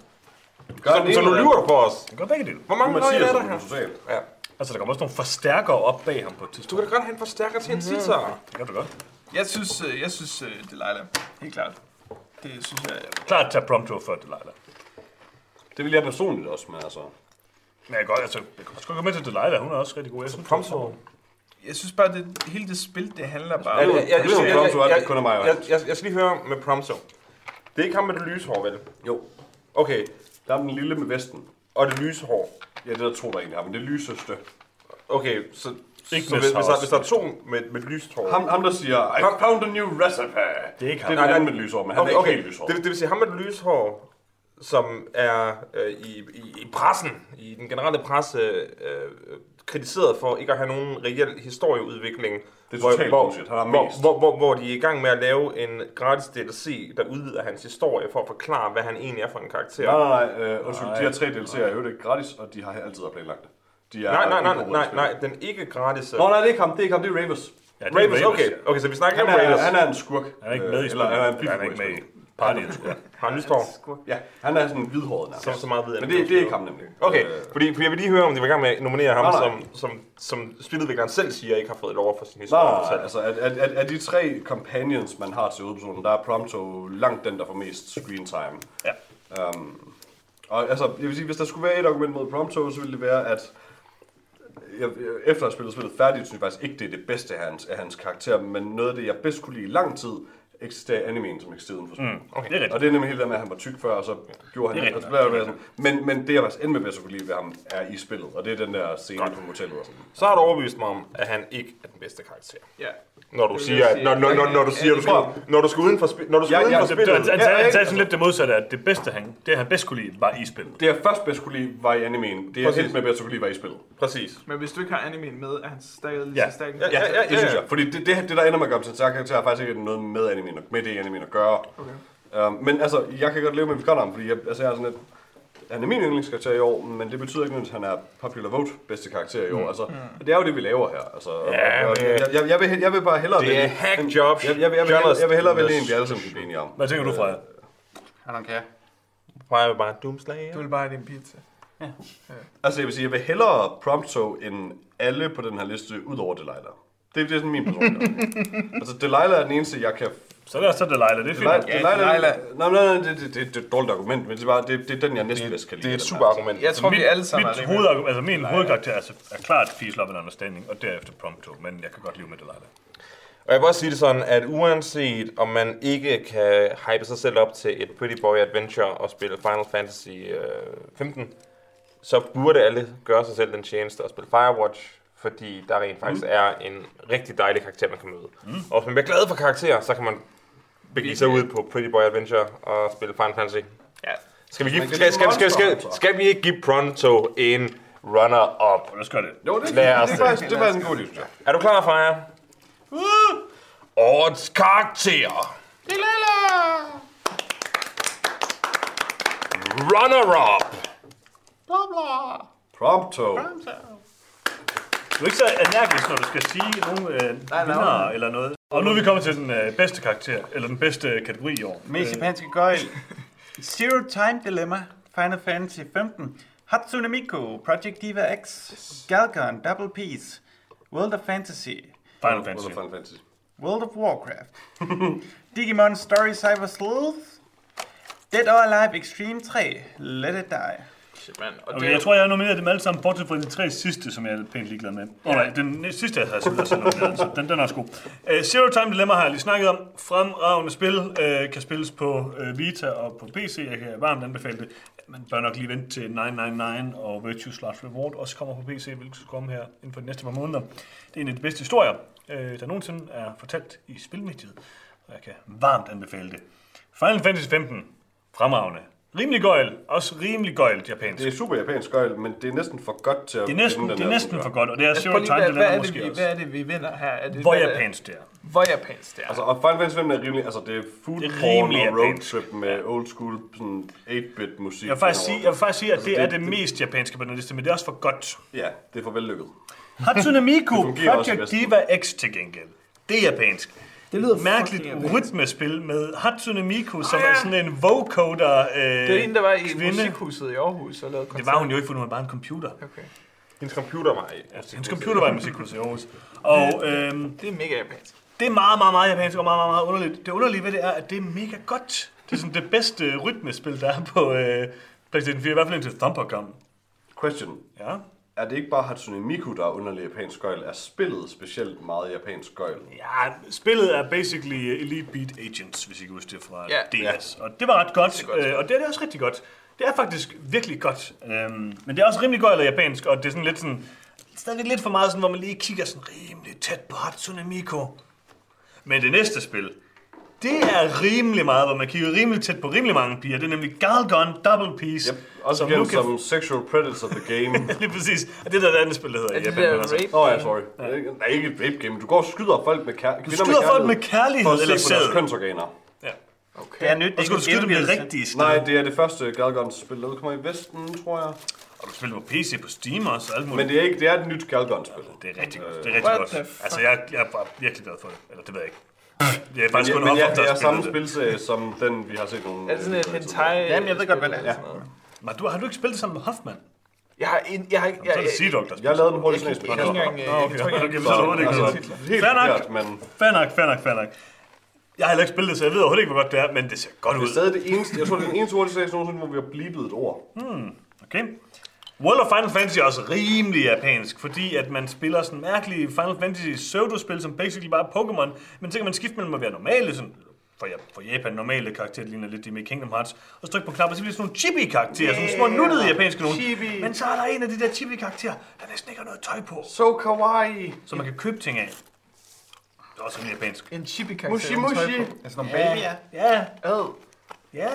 Så, så nu lyver du for os. Det gør begge dele. Hvor mange Mathias er der er her? totalt. Ja. Altså, der kommer også nogle forstærkere op bag ham på et Du tidspunkt. kan da godt have en forstærker til en sitar. Det gør du godt. Jeg synes, øh, jeg synes uh, Delilah, helt klart. Det synes jeg, Klart tage Prompto før Delilah. Det vil jeg personligt også, men altså... Men jeg kan godt, altså, jeg kan også godt gå med til Delilah. Hun er også rigtig god. Jeg synes, Prompto. jeg synes bare, det hele det spil, det handler bare om... jeg, jeg, jeg, med jeg, Prompto er, det kun er mig og jeg, jeg, jeg skal lige høre med Prompto. Det er ikke ham med det lyse hår, vel? Jo, Okay, der er den lille med vesten. og det lyse hår. Ja, det er der to, der egentlig har, men det lyseste. Okay, så Ikke Så hvis, hvis, der, hvis der er to med, med lyst hår... Ham, ham der siger, I found a new recipe. Det er ikke Det er ham. anden med et lyshår, men han Okay, er ikke okay. helt lyshår. Det, det vil sige, ham med det lyse hår, som er øh, i, i, i pressen, i den generelle presse, øh, kritiseret for ikke at have nogen reel historieudvikling. Det er hvor, totalt hvor, bullshit. Han har hvor, mest. hvor, hvor, hvor de er i gang med at lave en gratis DLC, der udvider hans historie for at forklare, hvad han egentlig er for en karakter. Nej, nej, øh, undskyld, de her tre DLC'er er jo ikke gratis, og de har altid været planlagt det. De er Nej, nej, nej, ikke nej, nej, den ikke gratis. Nå, nej, det er ikke ham, det er ikke ham, det er Ravus. Ja, det er Ravens, okay. Okay, så vi snakker Han om er, Raiders. han er en skurk. Han er ikke med i Øh, spillet. Eller han er en han er ikke med i partiet. Ja. Har han lyst hår? Ja, han er sådan en hvidhåret nærmest. Så, så meget ved jeg Men det, det er ikke ham nemlig. Okay, Øh, fordi, fordi jeg vil lige høre, om de var i gang med at nominere ham, Nej, nej. som, som, som spiludvikleren selv siger, ikke har fået lov for sin historie. Nej, at nej, altså af, af de tre companions, man har til hovedpersonen, der er Prompto langt den, der får mest screen time. Ja. Um, og altså, jeg vil sige, hvis der skulle være et argument mod Prompto, så ville det være, at jeg, efter at have spillet spillet færdigt, synes jeg faktisk ikke, det er det bedste af hans, af hans karakter, men noget af det, jeg bedst kunne lide i lang tid, eksisterer i animeen, som eksisterede uden for spillet. Mm, okay. Det er rigtigt. Og det er nemlig helt det med, at han var tyk før, og så gjorde han Det er det. Og så rigtigt. blev jeg sådan. Men, men det, jeg faktisk endte med bedst at kunne lide ved ham, er i spillet. Og det er den der scene på motellet og sådan. Så har du overbevist mig om, at han ikke er den bedste karakter. Ja. Når du siger, at, når, når, når, når du siger, at du skal, når du skal uden for, spil, når du skal Ja, uden for det- Det, spillet. han, sagde sådan lidt det modsatte, at det bedste, han, det han bedst kunne lide, var i spillet. Det jeg først bedst kunne lide, var i animeen. Det jeg Præcis. helt med bedst kunne lide, var i spillet. Præcis. Men hvis du ikke har animen med, er han stadig lige Ja. så stærk. Ja, ja, ja, Det synes jeg. Fordi det, det, det der ender med at gøre til en karakter, har faktisk ikke noget med, animen, med det animen at gøre. Okay. Um, men altså, jeg kan godt leve med, at vi godt ham, fordi jeg, altså, jeg er sådan lidt... Han er min yndlingskarakter i år, men det betyder ikke, at han er popular vote bedste karakter i år. Altså, det er jo det, vi laver her. Altså, Ja, og, jeg, jeg, jeg, vil, jeg vil bare hellere Det er vælge- hack en- jobs. Jeg, jeg, jeg, vil, jeg, vil, Journalist. jeg vil hellere vælge en, vi alle sammen kan blive enige om. Hvad tænker du, Freja? Don't care. Freja vil bare Doomslayer. Du vil bare have din pizza. Altså, jeg vil sige, jeg vil hellere Prompto end alle på den her liste, ud over Delilah. Det, det er sådan min personlighed. altså, Delilah er den eneste, jeg kan Så det også så Delilah, det er fint. Delilah. Delilah, Delilah- Nej, nej, nej, det, det, det, det er et dårligt argument, men det er, bare, det, det er den, jeg næstbedst kan lide. Det er et super argument. Jeg tror, vi alle sammen mit er hovedargument, altså min hovedkarakter er, er klart Feast Love and Understanding, og derefter Prompto, men jeg kan godt leve med Delilah. Og jeg vil også sige det sådan, at uanset om man ikke kan hype sig selv op til et Pretty Boy Adventure og spille Final Fantasy øh, 15, så burde alle gøre sig selv den tjeneste at spille Firewatch, fordi der rent faktisk Mm. er en rigtig dejlig karakter, man kan møde. Mm. Og hvis man bliver glad for karakterer, så kan man begive sig ud på Pretty Boy Adventure og spille Final Fantasy. Ja. Skal vi, give, skal, skal, skal, skal, skal, vi ikke give Pronto en runner-up? Lad os gøre det. Jo, det, det, Lad det, os er det. faktisk, det er faktisk en god idé. Er du klar, Freja? Årets karakter. Runner-up. Prompto. Du er ikke så energisk, når du skal sige nogle øh, vinder eller noget. Og nu er vi kommet til den øh, bedste karakter, eller den bedste kategori i år. Mest japanske gøjl. Zero Time Dilemma. Final Fantasy 15. Hatsune Miku. Project Diva X. Galgun. Double Peace. World of Fantasy. Final Fantasy. Final Fantasy. World of Warcraft. Digimon Story Cyber Sleuth. Dead or Alive Extreme 3. Let It Die. Shit, mand. Og Okay, jeg tror, jeg har nomineret dem alle sammen, bortset fra de tre sidste, som jeg er pænt ligeglad med. Åh oh, nej, den sidste, jeg har selvfølgelig også nomineret, så den, den er også god. Uh, Zero Time Dilemma har jeg lige snakket om. Fremragende spil, uh, kan spilles på uh, Vita og på PC. Jeg kan varmt anbefale det. Man bør nok lige vente til 999 og Virtue Slash Reward også kommer på PC, hvilket skal komme her inden for de næste par måneder. Det er en af de bedste historier, uh, der nogensinde er fortalt i spilmediet, og jeg kan varmt anbefale det. Final Fantasy 15, fremragende. Rimelig gøjl, også rimelig gøjlt japansk. Det er super japansk gøjl, men det er næsten for godt til at Det er næsten, det er næsten for godt, og det er Altså, Zero lige, Time hvad, hvad, Dilemma er det, måske vi, også. hvad er det, vi vinder her? Er det, Hvor er det- japansk det er. Hvor japansk det er. Altså, og Final Fantasy 15 er rimelig, altså det er food Det er porn rimelig og road trip med old school sådan 8-bit musik. Jeg vil faktisk sige, jeg vil faktisk sige at Altså, det er det- det det- mest japanske på den liste, men det er også for godt. Ja, det er for vellykket. Hatsune Miku Project. Diva X til gengæld. Det er japansk. Det lyder Mærkeligt rytmespil med Hatsune Miku, som er sådan en vocoder øh, Det er en, der var i kvinde. musikhuset i Aarhus og lavede Det var hun jo ikke, for hun var bare en computer. Okay. Hendes computer var i. Hendes computer var i musikhuset i Aarhus. Og øhm, Det er mega japansk. det er meget, meget, meget japansk og meget, meget, meget underligt. Det underlige ved det er, at det er mega godt. Det er sådan det bedste rytmespil, der er på øh, PlayStation 4, i hvert fald indtil Thumper kom. Question. Ja. Er det ikke bare Hatsune Miku, der er underlig japansk gøjl? Er spillet specielt meget japansk gøjl? Ja, spillet er basically Elite Beat Agents, hvis I kan huske det fra Ja. DS. Og det var ret godt, Det er godt. øh, og det er det også rigtig godt. Det er faktisk virkelig godt. Øhm, men det er også rimelig godt eller japansk, og det er sådan lidt sådan stadigvæk lidt for meget sådan, hvor man lige kigger sådan rimelig tæt på Hatsune Miku. Men det næste spil, det er rimelig meget, hvor man kigger rimelig tæt på rimelig mange piger. Det er nemlig Galgon Double Piece. Yep. Også som igen nu kan- som sexual predators of the game. Lige præcis. Og det er der det andet spil, der hedder. Er i det Japan, der men altså- rape? Åh oh, ja, sorry. Ja. Nej, ikke et rape game. Du går og skyder folk med kærlighed. Du skyder folk med kærlighed for at eller se på deres sæd. kønsorganer. Ja. Det er nyt. Og så skal du skyde dem i det rigtige sted. Nej, det er det første Galgon-spil, der udkommer i Vesten, tror jeg. Og du spiller på PC, på Steam også, og alt muligt. Men det er ikke det er et nyt Galgon-spil. Det er rigtig godt. Det er rigtig What godt. Altså, jeg, jeg er virkelig glad for det. Eller det ved jeg ikke. Det er faktisk Men, kun men jeg, det der er har samme spilserie som den, vi har set nogle... Er det sådan øh, hentai? Jamen, jeg ved godt, hvad det er. noget? Men du, har du ikke spillet det sammen med Hoffman? Jeg har en, jeg har ikke, Så jeg, jeg, Jeg har lavet en hurtig jeg, jeg, jeg, jeg, jeg, jeg, Nå, okay. jeg, tror ikke, Okay, jeg, så er det hurtigt altså, Fair nok. men Fair nok, fair nok, fair nok. Jeg har heller ikke spillet det, så jeg ved overhovedet ikke, hvor godt det er, men det ser godt det er ud. stadig det eneste, jeg tror, det er den eneste hurtige snas nogensinde, hvor vi har blibet et ord. Okay. World of Final Fantasy er også rimelig japansk, fordi at man spiller sådan mærkelige Final Fantasy pseudospil, som basically bare er Pokémon, men så kan man skifte mellem at være normale, sådan, for, ja, for Japan normale karakterer, ligner lidt de med Kingdom Hearts, og så trykke på knap, og så bliver det sådan nogle chibi-karakterer, yeah, sådan små nuttede japanske nogen. Chibi. Men så er der en af de der chibi-karakterer, der næsten ikke har noget tøj på, So kawaii. så man kan købe ting af. Det er også rimelig japansk. en chibi-karakter. Mushi mushi. Altså nogle babyer. Ja, Ad. ja.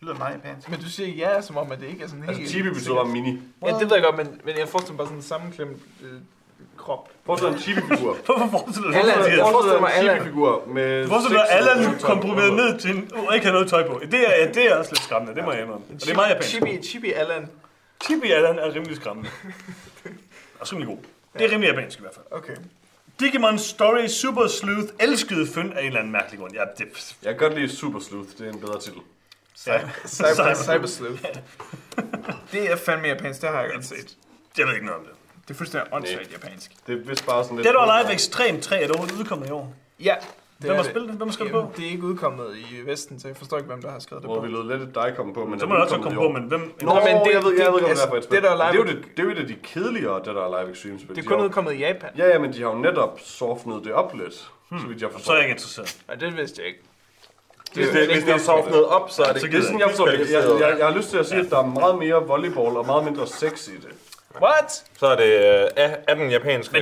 Det lyder meget japansk. Men du siger ja, som om, at det ikke er sådan helt... Altså, chibi betyder bare mini. Ja, det ved jeg godt, men, men jeg forestiller mig bare sådan en sammenklemt øh, krop. Forestil dig en chibi-figur. Hvorfor forestiller du Allan, dig? jeg Hvorfor forestiller mig en chibi-figur med... forestiller du dig Allan komprimeret ned til en, og ikke har noget tøj på? Det er, ja, det er også lidt skræmmende, det må jeg indrømme. Og det er meget japansk. Chibi, chibi Allan. Chibi Allan er rimelig skræmmende. Og rimelig god. Det er rimelig japansk i hvert fald. Okay. Digimon Story Super Sleuth elskede Fyn af en eller anden mærkelig grund. Ja, det, Jeg kan godt lide Super Sleuth, det er en bedre titel. Ja. Cyber, cyber Sleuth. Det er fandme japansk, det har jeg godt set. Jeg ved ikke noget om det. Det er fuldstændig åndssvagt japansk. Det er vist bare sådan lidt... Dead or Alive Extreme 3 er det overhovedet udkommet i år. Ja. Hvem har spillet det? Hvem har skrevet det på? Det er ikke udkommet i Vesten, så jeg forstår ikke, hvem der har skrevet det Hvor på. vi lod lidt dig komme på, men Så er må du også komme på, men hvem... Nå, Nå, men det- det, jeg ved, jeg det- ved altså, hvad det er for et Dead spil. or Alive- Det er jo det, det er jo et af de kedeligere Dead or Alive Extreme spil. Det er kun udkommet i Japan. Ja, ja, men de har jo netop softenet det op lidt, så vidt jeg Så forstår. er jeg ikke interesseret. Nej, det vidste jeg ikke. Hvis det, hvis det er softet op, så er det Så Det er sådan, jeg jeg forstår det. Jeg, jeg, jeg har lyst til at sige, at der er meget mere volleyball og meget mindre sex i det. What? Så er det øh, af, den japanske.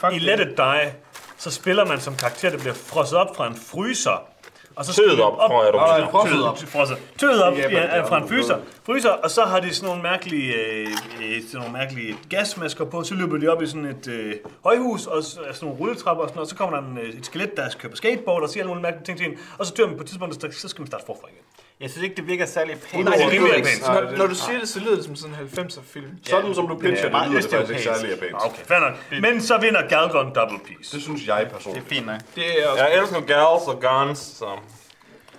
Fuck I. Let It Die, så spiller man som karakter, der bliver frosset op fra en fryser. Og så Tøet op, tror jeg, du sige. frosset op. Frosset. Tøet op Ja, ja, fra en fryser. fryser. Og så har de sådan nogle mærkelige, øh, øh, sådan nogle mærkelige gasmasker på. Så løber de op i sådan et øh, højhus, og så, sådan nogle rulletrapper og sådan noget. Og så kommer der en, øh, et skelet, der kører på skateboard og siger alle mulige mærkelige ting til en. Og så dør man på et tidspunkt, og så skal man starte forfra igen. Jeg synes ikke, det virker særlig pænt. Nej, det er rimelig ikke- Når, når du siger det, så lyder det som sådan en 90'er film. Sådan som du pitcher det, lyder det faktisk ikke særlig japansk. Okay, fair nok. Men så vinder Galgon Double Piece. Det synes jeg Det personligt. er fint nok. Det er også, Jeg elsker gals og guns, så...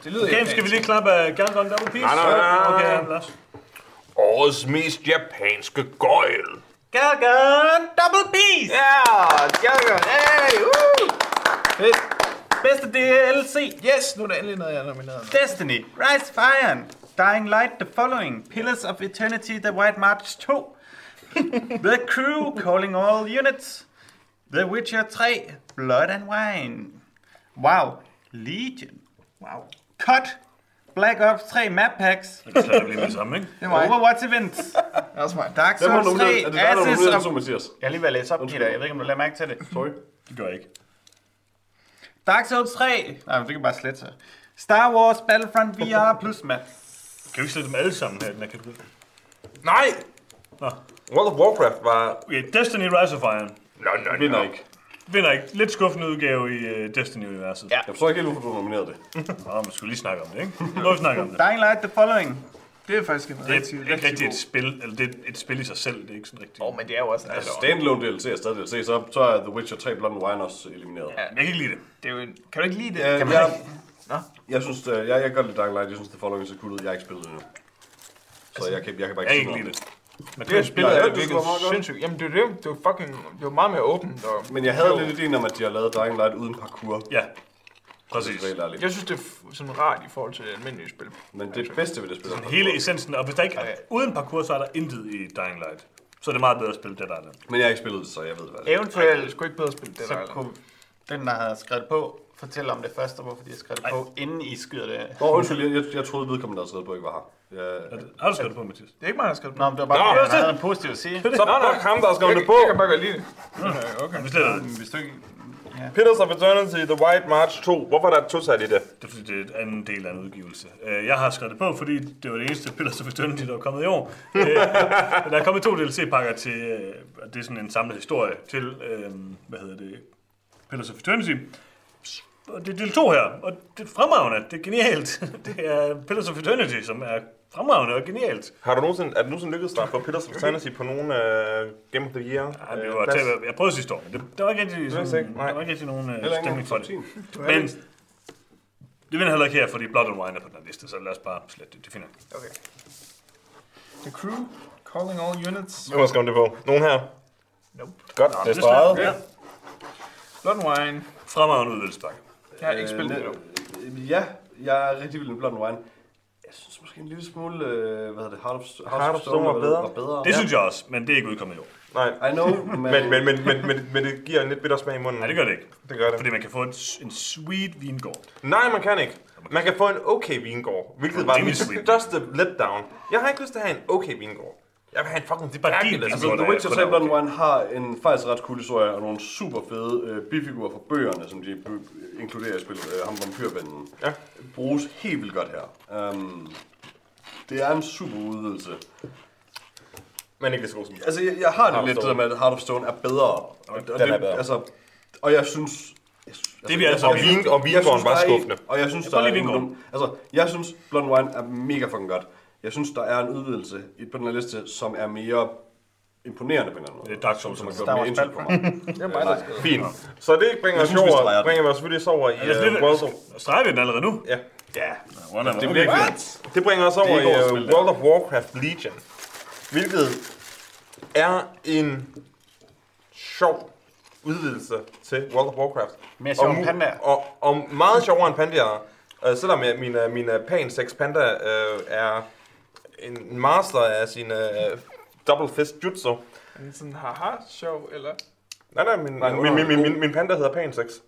det lyder Okay, skal vi lige klappe af Galgon Double Piece? Nej, nej, nej, nej. Okay, ja, Lars. Årets mest japanske gøjl. Galgon Double Piece! Ja, Gallagher. Hey, uh! Fedt. Bedste DLC. Yes, nu er der endelig noget, jeg er nomineret med. Destiny, Rise of Iron, Dying Light, The Following, Pillars of Eternity, The White March 2, The Crew, Calling All Units, The Witcher 3, Blood and Wine, WoW, Legion, wow, Cut, Black Ops 3 Map Packs, Det kan blive det samme, ikke? Det er mig. Overwatch Events, Det er også mig. Dark Hvem har Souls 3, nomineret? Er det dig, der Ashes nomineret of... to, Mathias? Jeg er lige ved at læse op, Peter. Jeg ved ikke, om du lader mærke til det. Sorry. Det gør jeg ikke. Dark Souls 3, nej, men det kan bare slette sig. Star Wars Battlefront VR plus maps. Kan vi ikke slette dem alle sammen her i den her kategori? Nej! Nå. World of Warcraft var... Okay, Destiny Rise of Iron. Nå, nå, Vinder ikke. Vinder ikke. Lidt skuffende udgave i uh, Destiny-universet. Ja. Jeg forstår ikke helt, hvorfor du har nomineret det. Nå, man skulle lige snakke om det, ikke? Nu vi snakke om det. Dying Light, The Following. Det er faktisk en Det er rigtig, ikke rigtig et spil, eller det er et spil i sig selv, det er ikke sådan rigtigt. Åh, oh, men det er jo også Altså, altså, standalone DLC er stadig DLC, så, så er The Witcher 3 Blood and Wine også elimineret. Ja. Jeg kan ikke lide det. Det er jo en, kan du ikke lide det? Ja, kan man jeg? Nå. jeg synes, det, jeg, jeg kan godt lide Dying Light. Jeg synes, det Following ser cool ud. Jeg har ikke spillet det endnu. Så jeg kan, jeg kan bare Jeg ikke sige ikke lide det. Men Det her spil er jeg det virkelig sindssygt. Jamen, det er det. Det er fucking... Det er jo meget mere åbent. Og Men jeg havde lidt ideen om, at de har lavet Dying Light uden parkour. Ja, Præcis. Det er. Jeg synes, det er sådan rart i forhold til det almindelige spil. Men det bedste ved det spil er parkour. Hele essensen, og hvis der ikke er uden parkour, så er der intet i Dying Light. Så er det meget bedre at spille Dead Island. Men jeg har ikke spillet det, så jeg ved, hvad det er. Det er Eventuelt, sgu ikke bedre spil, det så der. kunne den, der havde skrevet på, fortælle om det første, hvorfor de har skrevet det på, inden I skyder det. Nå, undskyld, jeg, jeg, jeg troede, vedkommende, der havde skrevet på, ikke var her. Ja, Har du skrevet det på, Mathias? Det er ikke mig, der har skrevet på. Nå, men det var bare, Nå, Nå, det er havde noget positivt at sige. Så fuck ham, der har skrevet Jeg, det på. jeg kan bare godt lide det. Okay. Hvis det er, Hvis du ikke... Pillars of Eternity, The White March 2. Hvorfor er der et tosat i det? det er fordi, det er anden del af en udgivelse. Øh, Jeg har skrevet det på, fordi det var det eneste Pillars of Eternity, der var kommet i år. Øh, der er kommet to DLC-pakker til, øh, og det er sådan en samlet historie til, hvad hedder det, Pillars of Eternity. Og det er del 2 her, og det er fremragende, det er genialt. Det er Pillars of Eternity, som er fremragende og genialt. Har du nogensinde, er det nogensinde lykkedes dig at få Pillars of Eternity på nogen uh, Game of the Year? Ej, det øh, var plads? til, jeg prøvede sidste år, men det, der var ikke rigtig, er sådan, nej. der var ikke rigtig nogen øh, ikke stemning for det. top 10. Men det vinder heller ikke her, fordi Blood and Wine er på den her liste, så lad os bare slette det. Det finder jeg. Okay. The crew calling all units. Hvem har skrevet det på? Nogen her? Nope. Godt, det er det er streget. ja. Blood and Wine. Fremragende udvalgspakke. Jeg har ikke spillet det endnu. Øh, Ja, jeg er rigtig vild med Blood and Wine. En lille smule, øh, hvad hedder det, Heart of, Heart of Stone var bedre. Var bedre. Det synes jeg også, men det er ikke udkommet i år. Nej, I know, men, men, men, men, men, men, men det giver en lidt bitter smag i munden. Nej, det gør det ikke. Det gør det. Fordi man kan få en, en sweet vingård. Nej, man kan ikke. Man kan få en okay vingård, hvilket var sweet. største letdown. Jeg har ikke lyst til at have en okay vingård. Jeg vil have en fucking Det er bare din. Altså, The er Witcher kun 3 er Blood and okay. Wine har en faktisk ret cool historie og nogle super fede øh, bifigurer fra bøgerne, som de inkluderer i spillet. Øh, ham vampyrvennen. Ja. Bruges helt vildt godt her. Um, det er en super udvidelse. Men ikke lige så god som Altså, jeg, jeg har det Heart lidt det der med, at Heart of Stone er bedre. Og, og Den det, er bedre. Altså, og jeg synes... Jeg, synes- Det er vi altså, enige. synes- Og vingården jeg synes, var der er- skuffende. Og jeg synes, Jeg der er... en- Altså, jeg synes, Blood and Wine er mega fucking godt. Jeg synes, der er en udvidelse i- på den her liste, som er mere imponerende på en eller anden måde. Det er Dark Souls, som har gjort mere indtryk på mig. Det er mig, der skal. Fint. Så det bringer Jeg synes, over, bringer os selvfølgelig så over i Lad os uh, lige- World of... Streger vi den allerede nu? Ja. Ja, Whatever. det er Okay. Det bringer os over i uh, World of Warcraft Legion. Hvilket er en sjov udvidelse til World of Warcraft. Mere sjov Og end pandaer. Og, og meget sjovere end pandaer. Uh, selvom jeg, min, min Pan 6 Panda uh, er en master af sin uh, double fist jutsu. Er det sådan haha sjov, eller? Nej, nej, min, Nej, min, min, min, min, min panda hedder Pan 6.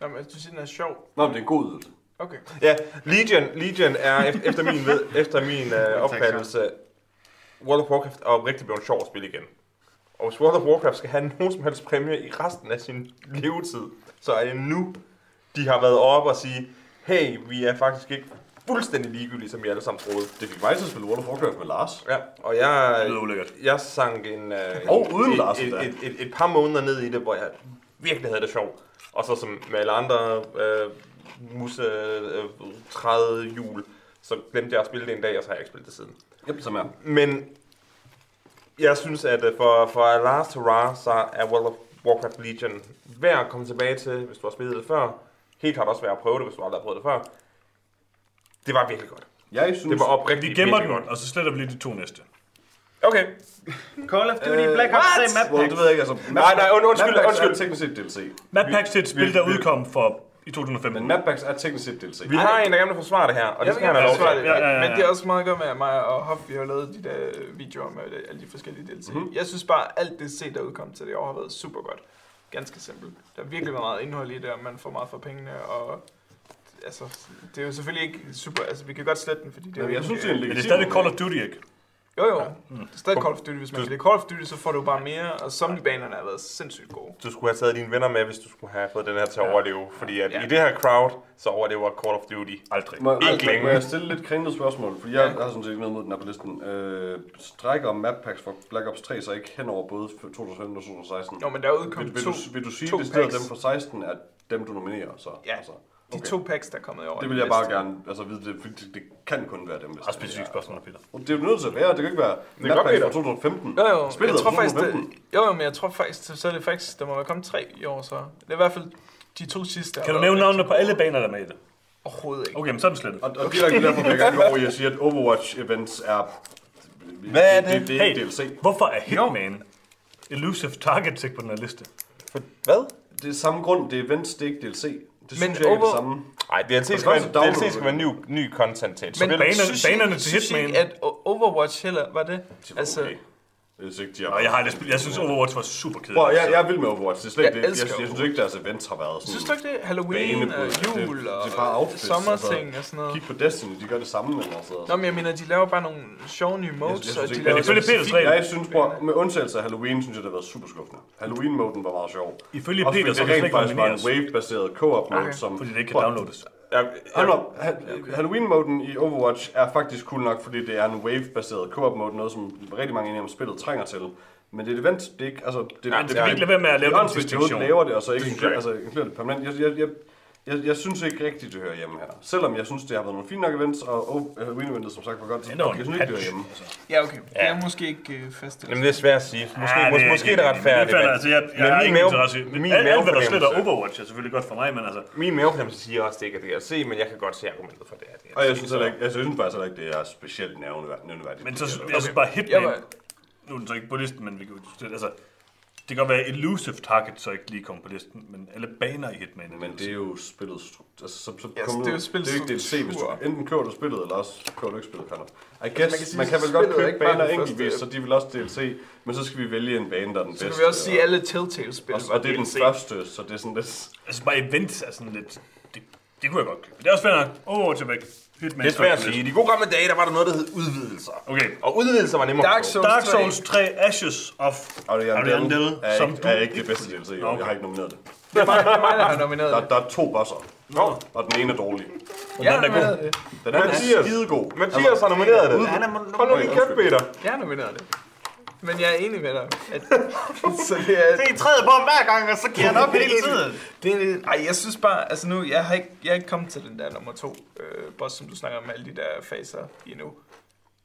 Nå, men du siger, den er sjov. Nå, men det er god. Okay. Ja, Legion, Legion er ef- efter min, ved, efter min uh, opfattelse World of Warcraft er rigtig blevet sjov at spille igen. Og hvis World of Warcraft skal have nogen som helst præmie i resten af sin levetid, så er det nu, de har været oppe og sige, hey, vi er faktisk ikke fuldstændig ligegyldige, som vi alle sammen troede. Det fik mig til at spille World of Warcraft med Lars. Ja, og jeg, jeg sank en, uh, Og uden et, Lars et, et, et, et, par måneder ned i det, hvor jeg virkelig havde det sjovt. Og så som med alle andre øh, musse øh, træde jul, så glemte jeg at spille det en dag, og så har jeg ikke spillet det siden. Yep, som er. Men jeg synes, at øh, for, for Last Hurrah, så er World of Warcraft Legion værd at komme tilbage til, hvis du har spillet det før. Helt klart også værd at prøve det, hvis du aldrig har prøvet det før. Det var virkelig godt. Jeg synes... Det var oprigtigt Vi gemmer den, og så sletter vi lige de to næste. Okay. Call of Duty Black Ops 3 map Well, det ved jeg ikke, altså... Nej, nej, und- undskyld, undskyld. er teknisk set DLC. Map Packs til et spil, der udkom for i 2015. Men Map Packs er teknisk set DLC. Vi har en, der gerne vil forsvare det her, og det Jeg skal han have lov til. det, Ja, ja, ja, ja. men det er også meget godt med, at mig og Hoff, vi har lavet de der videoer med det, alle de forskellige DLC. Mhm. Mm-hmm. Jeg synes bare, alt det C, der udkom til det år, har været super godt. Ganske simpelt. Der er virkelig meget indhold i det, og man får meget for pengene, og altså, det er jo selvfølgelig ikke super, altså vi kan godt slette den, fordi det er jo jeg ikke, synes, det er en Men det er stadig Call of. Duty, ikke? Jo jo, det er stadig Call of Duty, hvis man kan lide Call of Duty, så får du bare mere, og zombiebanerne har været sindssygt gode. Du skulle have taget dine venner med, hvis du skulle have fået den her til at overleve. Fordi at Ja. i det her crowd, så overlever Call of Duty. Aldrig. Må, Ikke aldrig, længe. må jeg stille lidt kringlet spørgsmål? Fordi jeg Ja. har sådan set ikke noget mod den her på listen. Øh, strækker Map Packs for Black Ops 3 så ikke hen over både 2015 og 2016? Jo, men der er udkommet vil, vil, to, du, vil du sige, at dem fra 16 er dem, du nominerer? Så, Ja. altså, De okay. to packs, der er kommet i år. Det er vil jeg bare gerne altså, vide, det, det, det kan kun være dem. Hvis Og specifikt spørgsmål, Peter. Og Det er jo nødt til at være, det kan ikke være kan godt Packs være fra 2015. Jo, jo. Spillet jeg tror er faktisk, det, 2015. jo, jo, men jeg tror faktisk, så er det faktisk, der må være kommet tre i år, så. Det er i hvert fald de to sidste. Kan du nævne navnene på alle baner, der er med i det? Overhovedet ikke. Okay, men så er den slettet. Og, og direkte derfor vil jeg gerne over i at sige, at Overwatch events er... Hvad er det? Det, det er Hey, ikke DLC. hvorfor er Hitman Elusive Target ikke på den her liste? Hvad? Det er samme grund, det er events, det er ikke DLC. Det Men synes jeg ikke er over- det samme. Nej, DLC det skal, være. DLC skal være ny, ny content til et Men spil. baner- synes I- banerne til synes I Hitman. at Overwatch heller var det? var Altså, okay. Hvis ikke de har Og jeg, har aldrig spillet, jeg synes Overwatch var super kedeligt. Prøv, jeg, jeg er vild med Overwatch. Det er slet Jeg det. Jeg, jeg, jeg, synes ikke, deres events har været sådan... Synes du ikke det? Halloween og jul det, og det er bare outfits. sommerting og sådan noget. Kig på Destiny, de gør det samme, men altså... Nå, men jeg mener, de laver bare nogle sjove nye modes, Jeg- jeg og synes de ikke- laver... Men ifølge Peters regler- Jeg synes, bror, med undtagelse af Halloween, synes jeg, det har været super skuffende. Halloween-moden var meget sjov. Ifølge Peter, så det rent faktisk var en wave-baseret co-op mode, Okay. som... Fordi det ikke kan downloades. Jeg, Hold op. Ha- Halloween-moden i Overwatch er faktisk cool nok, fordi det er en wave-baseret co-op mode, noget som rigtig mange om spillet trænger til. Men det er et event, det er ikke, altså... Det, Ja, det, skal vi ikke lade være med at lave den åndssvagt, de distinktion? laver det, og så ikke Det jeg altså, inkluderer det permanent. Jeg, jeg, jeg, jeg, jeg, synes ikke rigtigt, det hører hjemme her. Selvom jeg synes, det har været nogle fine nok events, og oh, Halloween-eventet som sagt var godt, så Det er jeg synes ikke, det hører hjemme. Ja, okay. Det er måske ikke uh, fast. Jamen, det er svært at sige. Måske, Ja, måske, måske er det retfærdigt. Men, men- altså, jeg, jeg men min mave- min Alt, alt, hvad der slet er Overwatch, er selvfølgelig godt for mig, men altså... Min mavefornemmelse siger også, det ikke er DLC, men jeg kan godt se argumentet for det her. Og jeg synes, heller ikke, altså, jeg synes faktisk heller ikke, det er specielt nævneværdigt. nævneværdigt. Men så, Det er- jeg synes bare Jeg Hitman, nu er den så ikke på listen, men vi kan jo, altså, det kan være elusive target, så ikke lige kommer på listen, men alle baner i Hitman. Men det er jo spillet altså, så, så kommer det er jo spillets det er ikke DLC, hvis du enten køber du spillet, eller også køber du ikke spillet, of. I guess, man kan sige, man så kan vel godt spillet købe baner enkeltvis, så de vil også DLC, men så skal vi vælge en bane, der er den Så bedste. kan vi også sige, alle Telltale-spil og, det er den første, så det er sådan lidt... Altså bare events er sådan lidt... Det, det kunne jeg godt købe. Det er også fair nok. Overwatch er væk. Hitman Det er svært at sige. I de gode gamle dage, der var der noget, der hed udvidelser. Okay. Og udvidelser var nemmere Dark. Souls Dark 3. Souls 3 Ashes of Dell Dell, er, som ikke, du er ikke det bedste DLC. Okay. jeg har ikke nomineret det. Det er mig, det er mig, der har nomineret Der, det. der er to bosser, Nå, og den ene er dårlig. Har den er god. Den er Mathias. skidegod. Mathias har nomineret det. Han er Hold nu lige kæft, Peter. Jeg har nomineret det. Men jeg er enig med dig. At, så det er, Det er træet på ham hver gang, og så giver han op hele tiden. Det er, ej, jeg synes bare, altså nu, jeg har ikke, jeg er ikke kommet til den der nummer to øh, boss, som du snakker om, alle de der faser i endnu.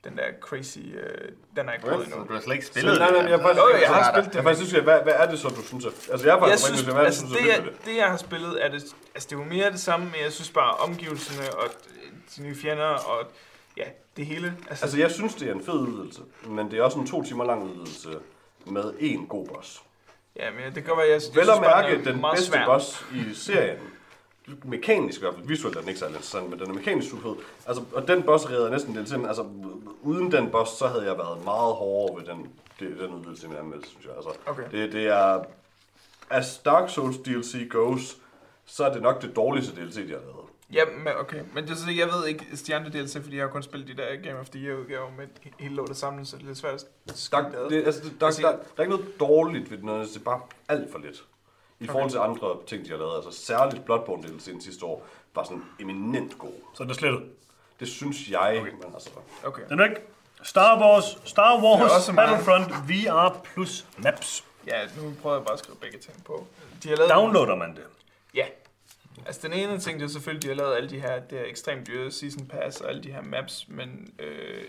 Den der crazy, øh, den har jeg ikke prøvet endnu. Du har slet ikke Så, spillet nej, nej, jeg, er faktisk, Jo, jeg har jeg, spillet det. jeg, faktisk synes, jeg, hvad, hvad er det så, du synes. Altså, jeg Jeg faktisk synes, rigtig, hvad er det, altså, du synes det, jeg, det? det, jeg har spillet, er det, altså, det er jo mere det samme, men jeg synes bare, omgivelserne og de nye fjender og ja, det hele. Altså, Altså, jeg synes, det er en fed udvidelse, men det er også en to timer lang udvidelse med én god boss. ja, men det kan være, jeg, jeg Vel at mærke, den bedste svær. boss i serien, mekanisk i hvert fald, visuelt er den ikke særlig interessant, men den er mekanisk super fed. Altså, og den boss redder næsten det til, altså uden den boss, så havde jeg været meget hårdere ved den, det, den udvidelse i min anmeldelse, synes jeg. Altså, Okay. det, det er, as Dark Souls DLC goes, så er det nok det dårligste DLC, de har lavet. Ja, men okay. Men det er så, jeg ved ikke stjerne DLC, fordi jeg har kun spillet de der Game of the Year udgaver med he- hele lortet sammen, så det er lidt svært at Der, skille ad. det, altså, der, der, der, der, er ikke noget dårligt ved den, det er bare alt for lidt. I forhold til andre ting, de har lavet. Altså særligt Bloodborne DLC'en sidste år var sådan eminent god. Så er det slettet. Det synes jeg, okay. men altså... Okay. Den er væk. Star Wars, Star er Wars. Battlefront VR plus maps. Ja, nu prøver jeg bare at skrive begge ting på. De har lavet... Downloader man det? Ja. Altså den ene ting, det er selvfølgelig, de har lavet alle de her, det er ekstremt dyre season pass og alle de her maps, men øh,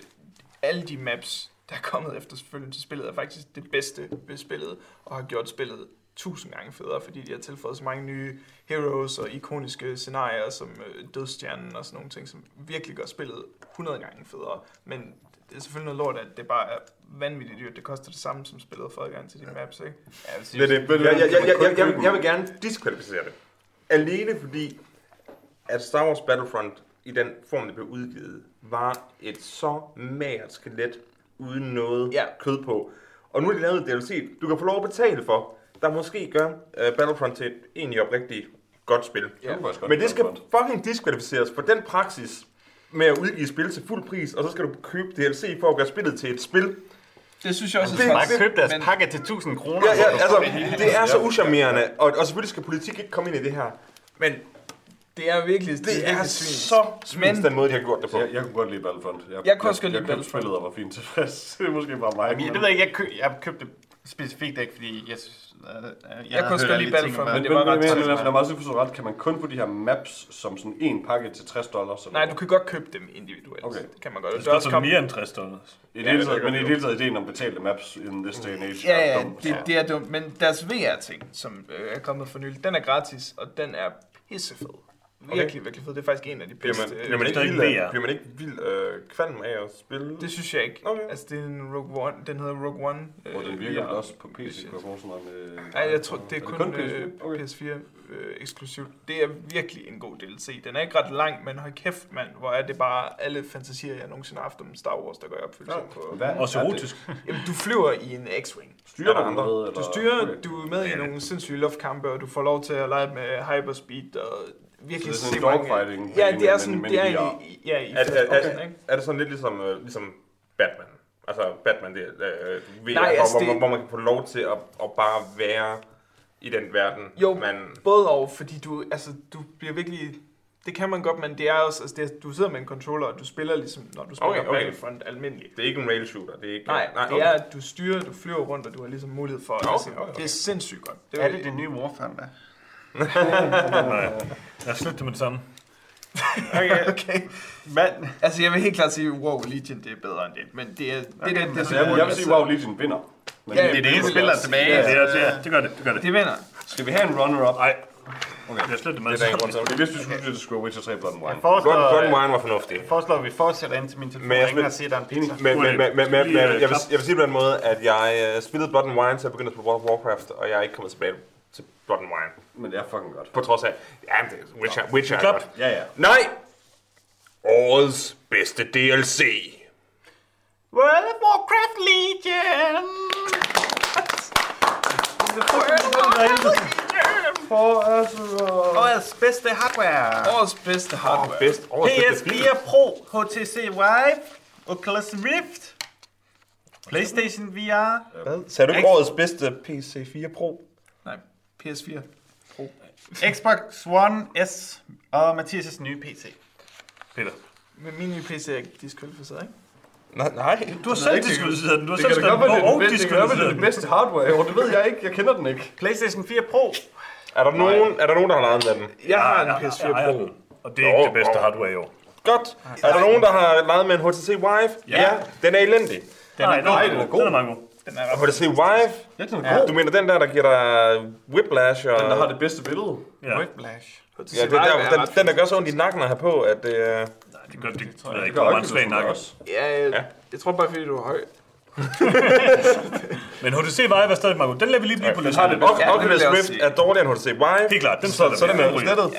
alle de maps, der er kommet efter selvfølgelig til spillet, er faktisk det bedste ved spillet, og har gjort spillet tusind gange federe, fordi de har tilføjet så mange nye heroes og ikoniske scenarier, som øh, Dødstjernen og sådan nogle ting, som virkelig gør spillet 100 gange federe. Men det er selvfølgelig noget lort, at det bare er vanvittigt dyrt. Det koster det samme som spillet for adgang til de maps, ikke? Ja, jeg vil sige, Det det. Men- Jeg, jeg, jeg, jeg, kun jeg, jeg, købe jeg vil gerne diskvalificere det. Alene fordi, at Star Wars Battlefront i den form, det blev udgivet, var et så magert skelet uden noget Ja. kød på. Og nu er de lavet et DLC, du kan få lov at betale for, der måske gør uh, Battlefront til et egentlig oprigtigt godt spil. Ja. faktisk godt Men det skal fucking diskvalificeres for den praksis med at udgive spil til fuld pris, og så skal du købe DLC for at gøre spillet til et spil. Det synes jeg også Det- er træls, køb deres men- pakke til 1000 kroner. Ja, ja, altså, det er så uschammerende, og, og selvfølgelig skal politik ikke komme ind i det her. Men Det er virkelig, det, det er svin. så Men- den måde, de har gjort det på. Jeg, jeg kunne godt lide Battlefront. Jeg, Jeg kunne også godt jeg, lide jeg købte Battlefront. spillet og var fint tilfreds. det er måske bare mig. Jamen, jeg, det ved jeg ikke, jeg, køb, jeg købte det specifikt ikke, fordi jeg synes... Jeg, jeg, Jeg kunne også lide Battlefront, men, men men, det var men, ret men, men, mig også lige forstå ret. Kan man kun få de her maps som sådan en pakke til 60 dollars? eller Nej, du kan godt købe dem individuelt. Okay. Det kan man godt. Det Det er også mere end 60 dollars. I det hele taget, men i det hele taget ideen om betalte maps in this day and age. Ja, er ja, det, det er dumt. Men deres VR-ting, som øh, er kommet for nylig, den er gratis, og den er pissefed. Virkelig, virkelig fed. Det er faktisk en af de Bliver bedste. man, bliver man ikke vild, af, bliver man ikke vild øh, kvalm af at spille? Det synes jeg ikke. Okay. Altså, det er en Rogue One. Den hedder Rogue One. Og den øh, virker VR. også på PC, kunne jeg forestille mig. Med, Nej, jeg tror, det er Er kun, PS4? øh, Okay. PS4 øh, eksklusivt. Det er virkelig en god DLC. Den er ikke ret lang, men hold kæft, mand, hvor er det bare alle fantasier, jeg nogensinde har haft om Star Wars, der går i opfyldelse på. Hvad Også er erotisk. Jamen, du flyver i en X-Wing. Styrer Er du andre? Du styrer, Okay. du er med i nogle sindssyge luftkampe, og du får lov til at lege med hyperspeed og virkelig Så det er sådan dogfighting, Ja, det er sådan, men det er i ja, i Er, er, er, er det sådan lidt ligesom, øh, ligesom Batman? Altså Batman, det er øh, VR, Nej, hvor, altså, hvor, det- hvor, man kan få lov til at, at bare være i den verden, Jo, man... Både og, fordi du, altså, du bliver virkelig... Det kan man godt, men det er også... Altså, det er, du sidder med en controller, og du spiller ligesom, når du spiller Okay, okay, okay. okay. Battlefront almindeligt. Det er ikke en rail shooter, det er ikke... Nej, nej okay. det er, at du styrer, du flyver rundt, og du har ligesom mulighed for... Okay, altså, okay, okay. Det er sindssygt godt. Det Er det det nye Warfare? Nej. Lad os slutte det med det samme. Okay. Okay. Hvad? Altså, jeg vil helt klart sige, at WoW Legion, det er bedre end det. Men det er det, okay, det, det, Altså, jeg, vil- jeg vil sige, wow, Legion vinder. Men Ja, Det er det eneste spil, der er tilbage. Ja, det, er, det, er, det gør det. Det gør det. det vinder. Skal vi have en runner-up? Nej. Okay. Jeg slutter det med Det det er der grund til. Okay, hvis vi skulle så skulle Witcher 3 Blood and Wine. Blood, Blood and øh, Wine var fornuftig. foreslår, at vi fortsætter ind til min telefon Men jeg og ringer spil- og siger, at der er en pizza. Men, men, men, men, men, men øh, jeg, vil, jeg vil sige på den måde, at jeg øh, spillede Blood and Wine, så jeg begyndte at spille World of Warcraft, og jeg er ikke kommet tilbage til Blood and Wine. Men det er fucking godt. På trods af, ja, det, Witcher, Witcher er Klap. godt. Ja, ja. Nej! Årets bedste DLC. World of Warcraft Legion! Årets bedste hardware. Årets bedste hardware. Bedst, årets bedste film. PS4 Pro, HTC Vive, Oculus Rift, PlayStation VR, Hvad? Sagde du ikke årets bedste PC4 Pro? Nej, PS4. Xbox One S og Mathias' nye PC. Peter. Men min nye PC er ikke diskvalificeret, ikke? Nej, nej. Du har selv diskvalificeret den. Du har Det selv skrevet den er og det, kan da godt være, det er det den. bedste hardware i år. Det ved jeg ikke. Jeg kender den ikke. PlayStation 4 Pro. Er der nogen, er der nogen der har leget med den? Jeg har en Ja, PS4 jeg ejer Pro. Og det er ikke Nå, det bedste hardware i år. Godt. Er der nogen, der har leget med en HTC Vive? Ja. Den er elendig. Den er, god. den er god. Den er meget god. Den er ret HTC Vive? Ja, den er god. Du mener den der, der giver dig whiplash og... Den, der har det bedste billede. Ja. Whiplash. Ja, det er der, den, den, der gør så ondt i nakken at have på, at det er... Nej, det gør det, det, det, det Det ikke gør meget Oculus svag nakke. også. Ja, jeg, jeg tror bare, fordi du er høj. Men HTC Vive er stadig meget god. Den lader vi lige blive på Den har listen. det Oc- Ja, det Oculus jeg Rift er dårligere end HTC Vive. Det er klart, den så, der så den med. er slettet.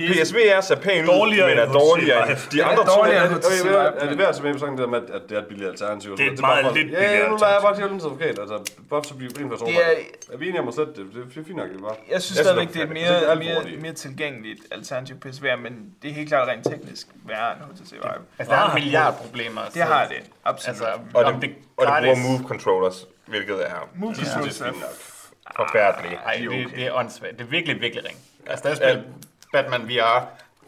Ja. PSVR ser pæn ud, Dårligere men er dårligere end de er andre to. Er okay, Vive. er det værd at tage med på sådan det der med, at det er et billigt alternativ? Det er Så meget bare lidt Ja, billigt ja, nu lader jeg alternativ. bare djævelens advokat. Altså, bare så bliver for Det er, Er vi enige om at sætte det? Det er fint nok, det var. jeg synes Jeg stadigvæk, det er et er mere, mere, tilgængeligt alternativ PSVR, men det er helt klart rent teknisk værre end HTC Vive. Altså, der er en milliard problemer. Det har det, absolut. Altså, Og det, det og det bruger Move Controllers, hvilket er Move Det er controls fint er nok. forfærdeligt. Ej, det, det er åndssvagt. Det er virkelig, virkelig ring. Altså, da jeg spillede Batman VR,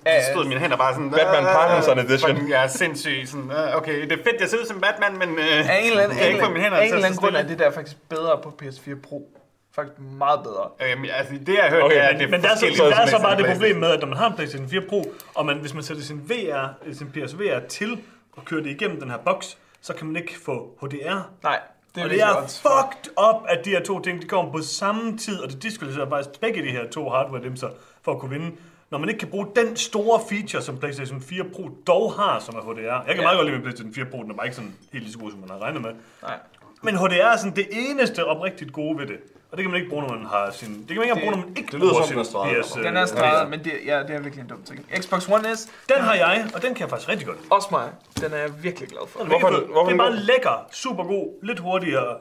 så stod mine hænder bare sådan... Batman "Ah, Parkinson Edition." fucking, Jeg er sindssyg. Sådan, "Ah, okay, det er fedt, jeg ser ud som Batman, men... Øh, Af en eller anden, jeg kan ikke få mine hænder til at stå grund er det der faktisk bedre på PS4 Pro. Faktisk meget bedre. Øhm, altså, det jeg har hørt, Okay, det er, at det er men der er, så, der er så bare det problem med, at når man har en PlayStation 4 Pro, og man, hvis man sætter sin VR, sin PSVR til og kører det igennem den her boks, så kan man ikke få HDR. Nej, det er Og det er fucked up, at de her to ting, de kommer på samme tid, og det diskvalificerer faktisk begge de her to hardware-dimser for at kunne vinde. Når man ikke kan bruge den store feature, som PlayStation 4 Pro dog har, som er HDR. Jeg kan Ja. meget godt lide med PlayStation 4 Pro, den er bare ikke sådan helt lige så god, som man har regnet med. Nej. Men HDR er sådan det eneste oprigtigt gode ved det. Og det kan man ikke bruge, når man har sin... Det kan man ikke engang bruge, når man ikke det lyder bruger som, den er streget. PS, Den er øh, streget, men det, ja, det er virkelig en dum ting. Xbox One S, Den har jeg, og den kan jeg faktisk rigtig godt også mig. Den er jeg virkelig glad for. Den er Hvorfor den- hvorfor det er bare lækker, super god, lidt hurtigere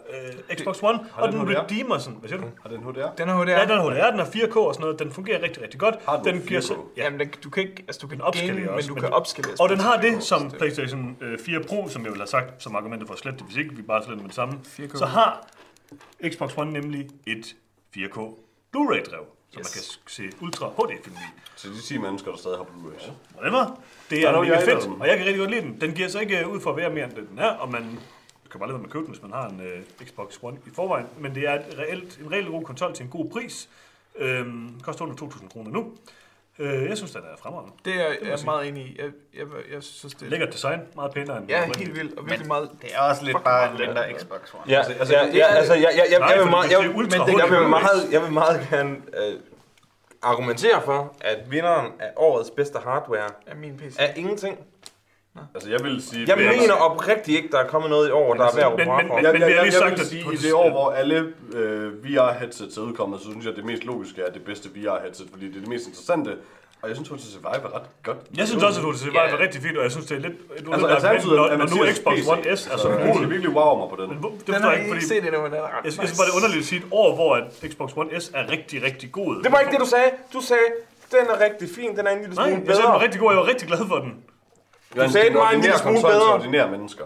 øh, Xbox One, og den den redeemer sådan. Hvad siger du? Har den HDR? Den er HDR. Ja, den er HDR, den er 4K og sådan noget, den fungerer rigtig, rigtig godt. Har den den 4K? så, ja. Jamen, den, du kan ikke, altså du kan opskalerer game, men du kan opskalere. Og den har det, som PlayStation øh, 4 Pro, som jeg vil have sagt som argumentet for at slette det, hvis ikke vi bare sletter med det samme. 4K. Så har Xbox One nemlig et 4K Blu-ray-drev, som man kan se ultra HD-film i. Så de 10 mennesker, der stadig har Blu-rays. Whatever. Det er er noget, mega fedt, og jeg kan rigtig godt lide den. Den giver så ikke øh, ud for at være mere end den er, og man kan bare lade være med at købe den, hvis man har en uh, Xbox One i forvejen. Men det er et reelt, en reelt god konsol til en god pris. Øhm, koster under 2.000 kroner nu. Øh, jeg synes, den er fremragende. Det er jeg er meget enig i. Jeg, jeg, jeg synes, det er... Lækkert design, meget pænere end Ja, helt vildt. Og virkelig meget... Det er også lidt bare en mindre. Xbox One. Ja, altså, jeg, jeg, altså, jeg, jeg, jeg, Nej, jeg, vil meget, det jeg, er det- vil meget, jeg vil meget gerne øh, argumentere for, at vinderen af årets bedste hardware af min PC. er ingenting. Altså, jeg vil sige... Jeg bedre- mener oprigtigt ikke, der er kommet noget i år, der er værd at Men- råbe men- for. men- Jeg, jeg, jeg, lige jeg sagt, vil at sige, på- i det år, hvor alle øh, VR-headsets er udkommet, så synes jeg, at det mest logiske er det bedste VR-headset, fordi det er det mest interessante. Og jeg synes, at HTC Vive er ret godt. Jeg synes også, at HTC Vive er rigtig fint, og jeg synes, det er lidt et Altså, alternativet er når nu Xbox One S er så så jeg god. skal virkelig wow mig på den. Men det Den har jeg jeg ikke, fordi set endnu, men den er ret jeg synes bare, det er underligt at sige et år, hvor at Xbox One S er rigtig, rigtig god. Det var ikke det, du sagde. Du sagde, den er rigtig fin, den er en lille Nej, smule jeg sagde, den bedre. rigtig god, og jeg var rigtig glad for den. Du sagde, den var en lille smule bedre. ordinære mennesker.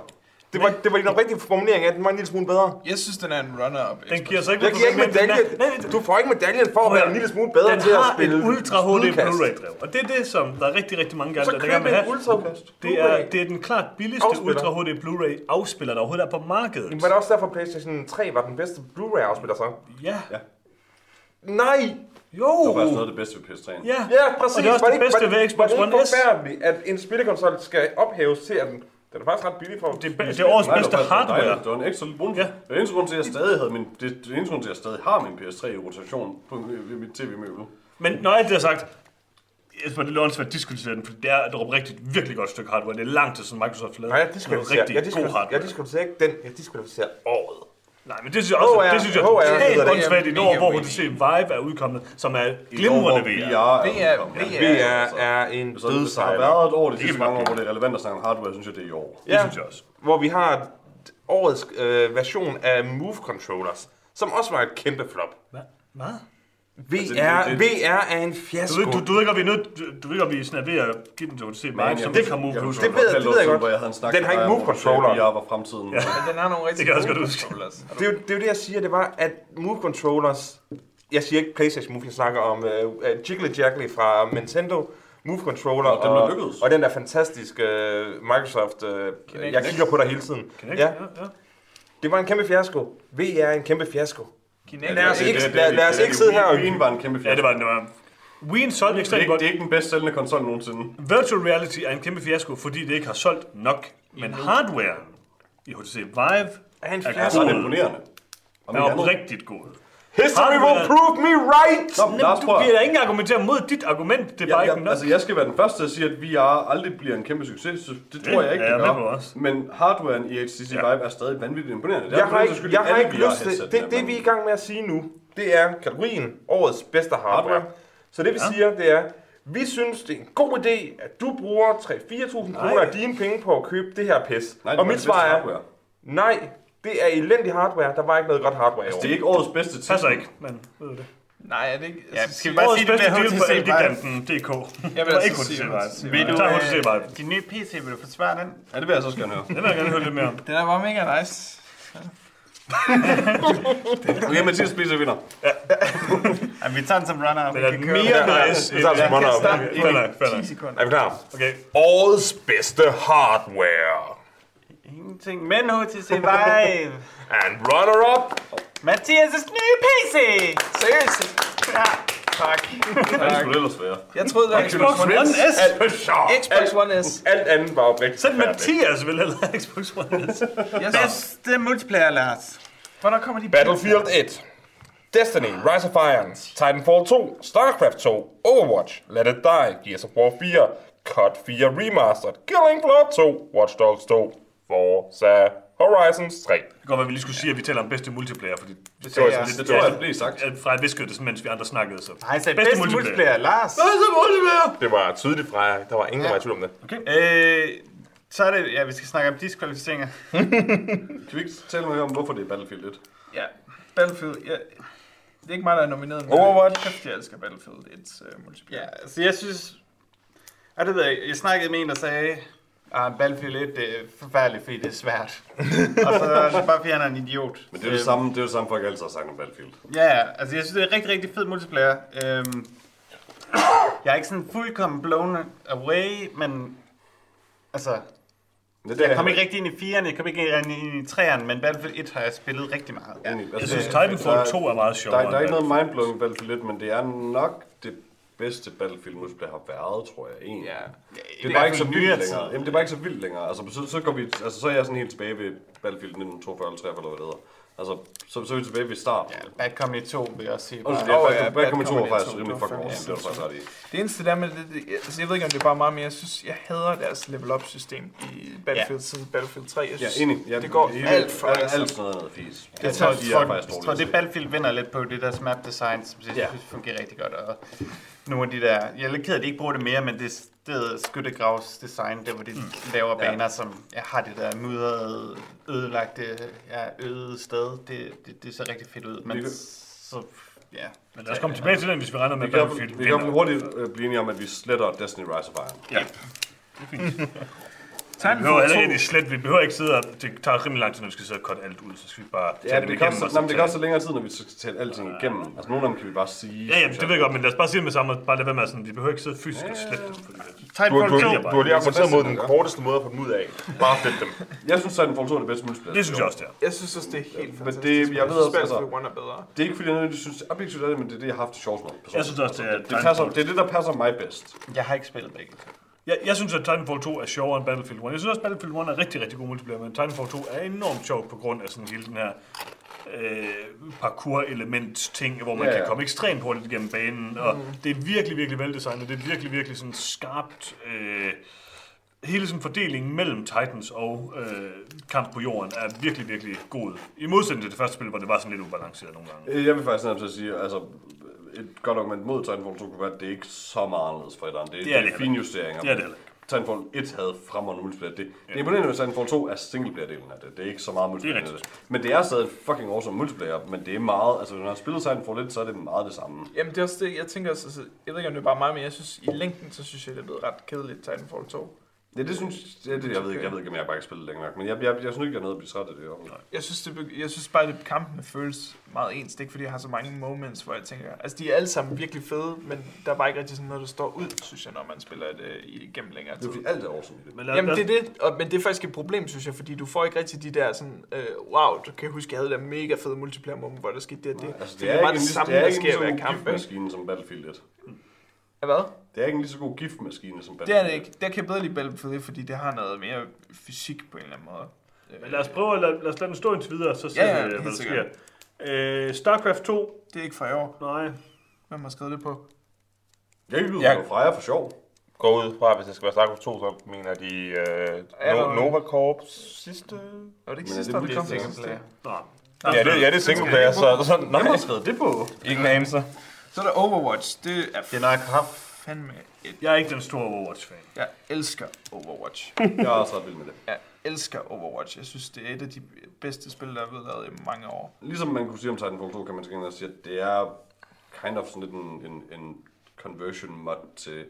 Det var, det var din rigtige formulering af, at den var en lille smule bedre. Jeg synes, den er en runner-up. Den giver sig ikke Jeg giver ikke den medaljen. Du får ikke medaljen for at være en lille smule bedre den til at har spille et Ultra HD udkast. Blu-ray-drev, og det er det, som der er rigtig, rigtig mange gerne, Så der gerne vil have. Ultra Det er, det er den klart billigste Afspiller. Ultra HD Blu-ray afspiller, der overhovedet er på markedet. Men var det også derfor, PlayStation 3 var den bedste Blu-ray-afspiller så? Ja. Nej! Jo. Det var faktisk noget af det bedste ved PS3'en. Ja. Ja, præcis. Og det er også Var det bedste var det- ved Xbox det One ikke S. forfærdeligt, at en spillekonsol skal ophæves til, at den, den er faktisk ret billig for... Det, er- det er årets Nej, bedste det hardware. dejligt. Det var en ekstra grund. Ja. Ja. Det er eneste grund til, at jeg stadig havde min, det, det eneste grund til, at jeg stadig har min PS3 i rotation på ved mit tv-møbel. Men når alt det er sagt, jeg synes, det er åndssvagt diskutere den, for det er et oprigtigt virkelig godt stykke hardware. Det er lang tid, siden Microsoft har lavet Nej, jeg diskvalificerer, rigtig jeg god diskvalificerer, jeg hardware. diskvalificerer ikke den, jeg diskvalificerer året. Nej, men det synes jeg også, HR det synes jeg HR er hedder totalt det. åndssvagt i et Jeg er år, mega hvor uenig. HTC Vive er udkommet, som er glimrende VR. VR VR, er VR er en Så hvis der har været et år de Det sidste mange år, hvor det er relevant at snakke om hardware, synes jeg, det er i år. Det Ja. synes jeg også. Hvor vi har årets øh, version af Move Controllers, som også var et kæmpe flop. Hvad? Hvad? VR, det- det- VR er en Du fiasko. ved, du, du ved ikke, om vi er nødt, du, du ved ikke, om vi sådan er ved at give den til Vive, Men som jeg- ikke har move jeg- control. det ved jeg- det ved jeg godt. Hvor jeg havde en snak Den har ikke move controller. at VR var fremtiden. Ja. Men den har nogle rigtig Det kan også godt huske. Det er, det er jo det, jeg siger, det var, at Move Controllers... Jeg siger ikke PlayStation Move, jeg snakker om uh, uh, Jiggly Jaggly fra Nintendo. Move Controller Og den der og, lykkedes. og den der fantastiske uh, Microsoft... Uh, jeg kigger på dig hele tiden. Kinect? Ja, ja, ja. det var en kæmpe fiasko. VR er en kæmpe fiasko. Kinect. Lad os Det- ikke- lad- lad os ikke sidde her og- Wien var en kæmpe Ja, fiasko. det var den. Det var Wien solgte Det er, ekstremt ikke, godt. det er ikke den bedst sælgende konsol nogensinde. Virtual reality er en kæmpe fiasko, fordi det ikke har solgt nok. Men hardware i HTC Vive Er en er Det er ret imponerende. Og Er oprigtigt god. History will prove me right! Nå, Nej, Lars, du prøv at- bliver da ikke argumentere mod dit argument. Det er bare jeg, ikke nok. altså, jeg skal være den første til at sige, at VR aldrig bliver en kæmpe succes. Så det tror jeg ikke, er det gør. også. Men hardwaren i HTC Ja. Vive er stadig vanvittigt imponerende. Det er Jeg har den ikke, jeg har ikke lyst til... Det, det men- vi er i gang med at sige nu, det er kategorien årets bedste hardware. Hardware. Så det vi Ja. siger, det er, vi synes, det er en god idé, at du bruger 3-4.000 kroner af dine penge på at købe det her pis. Nej, det og mit det svar er, hardware. nej, det er elendig hardware. Der var ikke noget godt hardware Altså, det er ikke årets bedste til. passer ikke, men ved du det. Nej, er det ikke... Ja, altså, skal vi bare sige, det bedste bliver deal på HTC Vive? Elgiganten.dk. Jeg vil Det altså ikke HTC Vive. Vil Vi du, tager HTC Vive. Din nye PC, vil du forsvare den? Ja, det vil jeg så også gerne høre. Den vil jeg gerne høre lidt mere om. Den er bare mega nice. Okay, Mathias spiser vinder. Ja, vi tager den som runner. Den er mere nice. Vi tager den som runner-up. Okay, fair nok, fair nok. 10 sekunder. Er vi klar? Okay. Årets bedste hardware. Ingenting, men HTC Vive. And runner-up. Mathias' nye PC. Seriøst? Ja, tak. Det skulle ellers være. Jeg troede, det var Xbox One S. Xbox One S. Alt andet var oprigtigt. Selv. Mathias vil heller have Xbox One S. Bedste multiplayer, Lars. Hvornår kommer de Battlefield 1, Destiny, Rise of Iron, Titanfall 2, StarCraft 2, Overwatch, Let It Die, Gears of War 4, COD 4 Remastered, Killing Floor 2, Watch Dogs 2, Forza Horizons 3. Det kan godt være, at vi lige skulle sige, at vi taler om bedste multiplayer, fordi det, tror jeg er- sådan Det tror jeg, det blev sagt. er fra et viskøtte, mens vi andre snakkede. Så. Nej, så bedste, bedste multiplayer. Lars. Bedste multiplayer! Det var tydeligt fra jer. Der var ingen, der var i tvivl om det. Øh, så er det, ja, vi skal snakke om diskvalificeringer. Kan vi ikke tale mere om, hvorfor det er Battlefield 1? Ja, Battlefield. Ja. Det er ikke mig, der er nomineret. men Overwatch. Jeg kæft, jeg elsker Battlefield 1's uh, multiplayer. Ja, altså jeg synes... Ja, det ved jeg. Jeg snakkede med en, der sagde, at Battlefield 1 det er forfærdeligt, fordi det er svært. og så er det bare, fordi han er en idiot. Men det er det samme, det er det samme folk altid har sagt om Battlefield. Ja, altså jeg synes, det er rigtig, rigtig fed multiplayer. Øhm, jeg er ikke sådan fuldkommen blown away, men altså, Det jeg kom ikke rigtig ind i 4'eren, jeg kom ikke ind i 3'eren, men Battlefield 1 har jeg spillet rigtig meget. Ja. Jeg synes, Titanfall 2 er meget Der, sjovere. er- der er ikke noget mindblowing Battlefield 1, men det er nok det bedste Battlefield multiplayer har været, tror jeg, egentlig. Ja. Det er bare ikke så vildt længere. Jamen, det er bare ikke så vildt længere. Altså, så, så, går vi, altså, så er jeg sådan helt tilbage ved Battlefield 1942 eller 43, eller hvad det hedder. Altså, så, så er vi tilbage ved starten. Ja, Bad Company 2 vil jeg også sige. Bare, ja, Bad, ja, Bad Company 2 var Company faktisk 2, rimelig det fucking awesome, det faktisk ret i. Det eneste der med det, det altså, jeg ved ikke om det er bare meget, men jeg synes, jeg hader deres level up system i Battlefield ja. siden Battlefield 3. Jeg Ja, synes, enig. Ja, det går hele- alt for alt, langsomt. alt sådan noget fis. Jeg Jeg tror, de er faktisk jeg tror, det Battlefield vinder lidt på det der map design, som jeg Ja. synes fungerer rigtig godt. Og nogle af de der, jeg er lidt ked af, at de ikke bruger det mere, men det, det skyttegravs design, der hvor de mm. laver Ja. baner, som jeg har det der mudrede, ødelagte, ja, øde sted. Det, det, det ser rigtig fedt ud, men så, ja. Men lad os komme tilbage til den, hvis vi regner med Vi kan, Battlefield. vi kan hurtigt øh, blive enige om, at vi sletter Destiny Rise of Iron. Ja. Vi behøver heller ikke rigtig slet, vi behøver ikke sidde og, det tager rimelig lang tid, når vi skal sidde og cutte alt ud, så skal vi bare tage Ja, dem det, igennem. koster, nej, det koster længere tid, når vi skal tale alting igennem. Altså, nogle af dem kan vi bare sige. Ja, ja, det ved jeg godt, men lad os bare sige det med samme, bare lad være med at sådan, vi behøver ikke sidde fysisk og slette dem. Fordi det, Du, du, 2, du har lige argumenteret mod den korteste måde at få dem ud af. Bare flyt dem. Jeg synes, Titanfall 2 er det bedste multiplayer. det synes jeg også, det er. Jeg synes også, det er helt Men fantastisk. det- jeg ved også, altså- Battlefield 1 er bedre. Det er ikke fordi, jeg synes, objektivt er det, men det er det, jeg har haft det sjovt med. Jeg synes også, det er det, passer, Titanfall. det er det, der passer mig bedst. Jeg har ikke spillet begge. Jeg, jeg synes, at Titanfall 2 er sjovere end Battlefield 1. Jeg synes også, at Battlefield 1 er rigtig, rigtig god multiplayer, men Titanfall 2 er enormt sjov på grund af sådan hele den her øh, parkour-element-ting, hvor man Ja, ja, kan komme ekstremt hurtigt igennem banen, og det er virkelig, virkelig veldesignet. Det er virkelig, virkelig sådan skarpt... Øh, hele sådan fordelingen mellem Titans og øh, kamp på jorden er virkelig, virkelig god. I modsætning til det første spil, hvor det var sådan lidt ubalanceret nogle gange. Øh, Jeg vil faktisk nærmest sige, altså, et godt argument mod Titanfall 2 kunne være, at det er ikke så meget anderledes fra etteren. Det, Det det er det det fine justeringer. Det er det. Titanfall 1 havde fremragende multiplayer. Det, det er imponerende ved Titanfall 2 er singleplayer-delen af det. Det er ikke så meget multiplayer. Det er det. Men det er stadig fucking awesome multiplayer, men det er meget, altså når man har spillet Titanfall 1, så er det meget det samme. Jamen det er også det, jeg tænker også, altså, jeg ved ikke om det er bare mig, men jeg synes, i længden, så synes jeg, det er blevet ret kedeligt, Titanfall 2. Ja, det synes jeg, det, jeg ved ikke, jeg ved ikke, om jeg har bare ikke spillet længe nok, men jeg, jeg, jeg, synes ikke, jeg er noget at blive træt af det. Jeg synes, det, jeg synes bare, at kampene føles meget ens. Det er ikke, fordi jeg har så mange moments, hvor jeg tænker... Altså, de er alle sammen virkelig fede, men der er bare ikke rigtig sådan noget, der står ud, synes jeg, når man spiller det øh, igennem længere Det er tid. fordi alt er awesome i det. Men lad, Jamen, lad, det er det, og, men det er faktisk et problem, synes jeg, fordi du får ikke rigtig de der sådan, øh, wow, du kan huske, jeg havde der mega fede multiplayer moment, hvor der skete det og det. Altså, det er bare det samme, det er der sker en hver lige så god kamp, ikke? giftmaskine som Battlefield 1. Hvad? Det er ikke en lige så god giftmaskine som Det Battlefield er det ikke. Der kan jeg bedre lide Battlefield 1, fordi det har noget mere fysik på en eller anden måde. men lad os prøve at lade, lad os lade den stå indtil videre, så ser Ja, ja, vi, hvad der sker. Øh, StarCraft 2, Det er ikke fra i år. nej. Hvem har skrevet det på? Jeg kan ikke Ja. ja. Freja for sjov. Gå ud fra, hvis det skal være StarCraft 2, så mener de øh, Ja, no, der- Nova Corps sidste... Var det ikke Men er sidste det det multiplayer? kom? Det er single player. Nej. Ja, det, ja, det er single player, så, så Hvem nej, har skrevet det på? ingen anelse. Så er der Overwatch. Det er Det er nok haft. fandme et... Jeg er ikke den store Overwatch-fan. Jeg elsker Overwatch. Jeg er også ret vild med det. Jeg elsker Overwatch. Jeg synes, det er et af de bedste spil, der er blevet lavet i mange år. Ligesom man kunne sige om Titanfall 2, kan man til gengæld sige, at det er kind of sådan lidt en, en, en conversion mod til,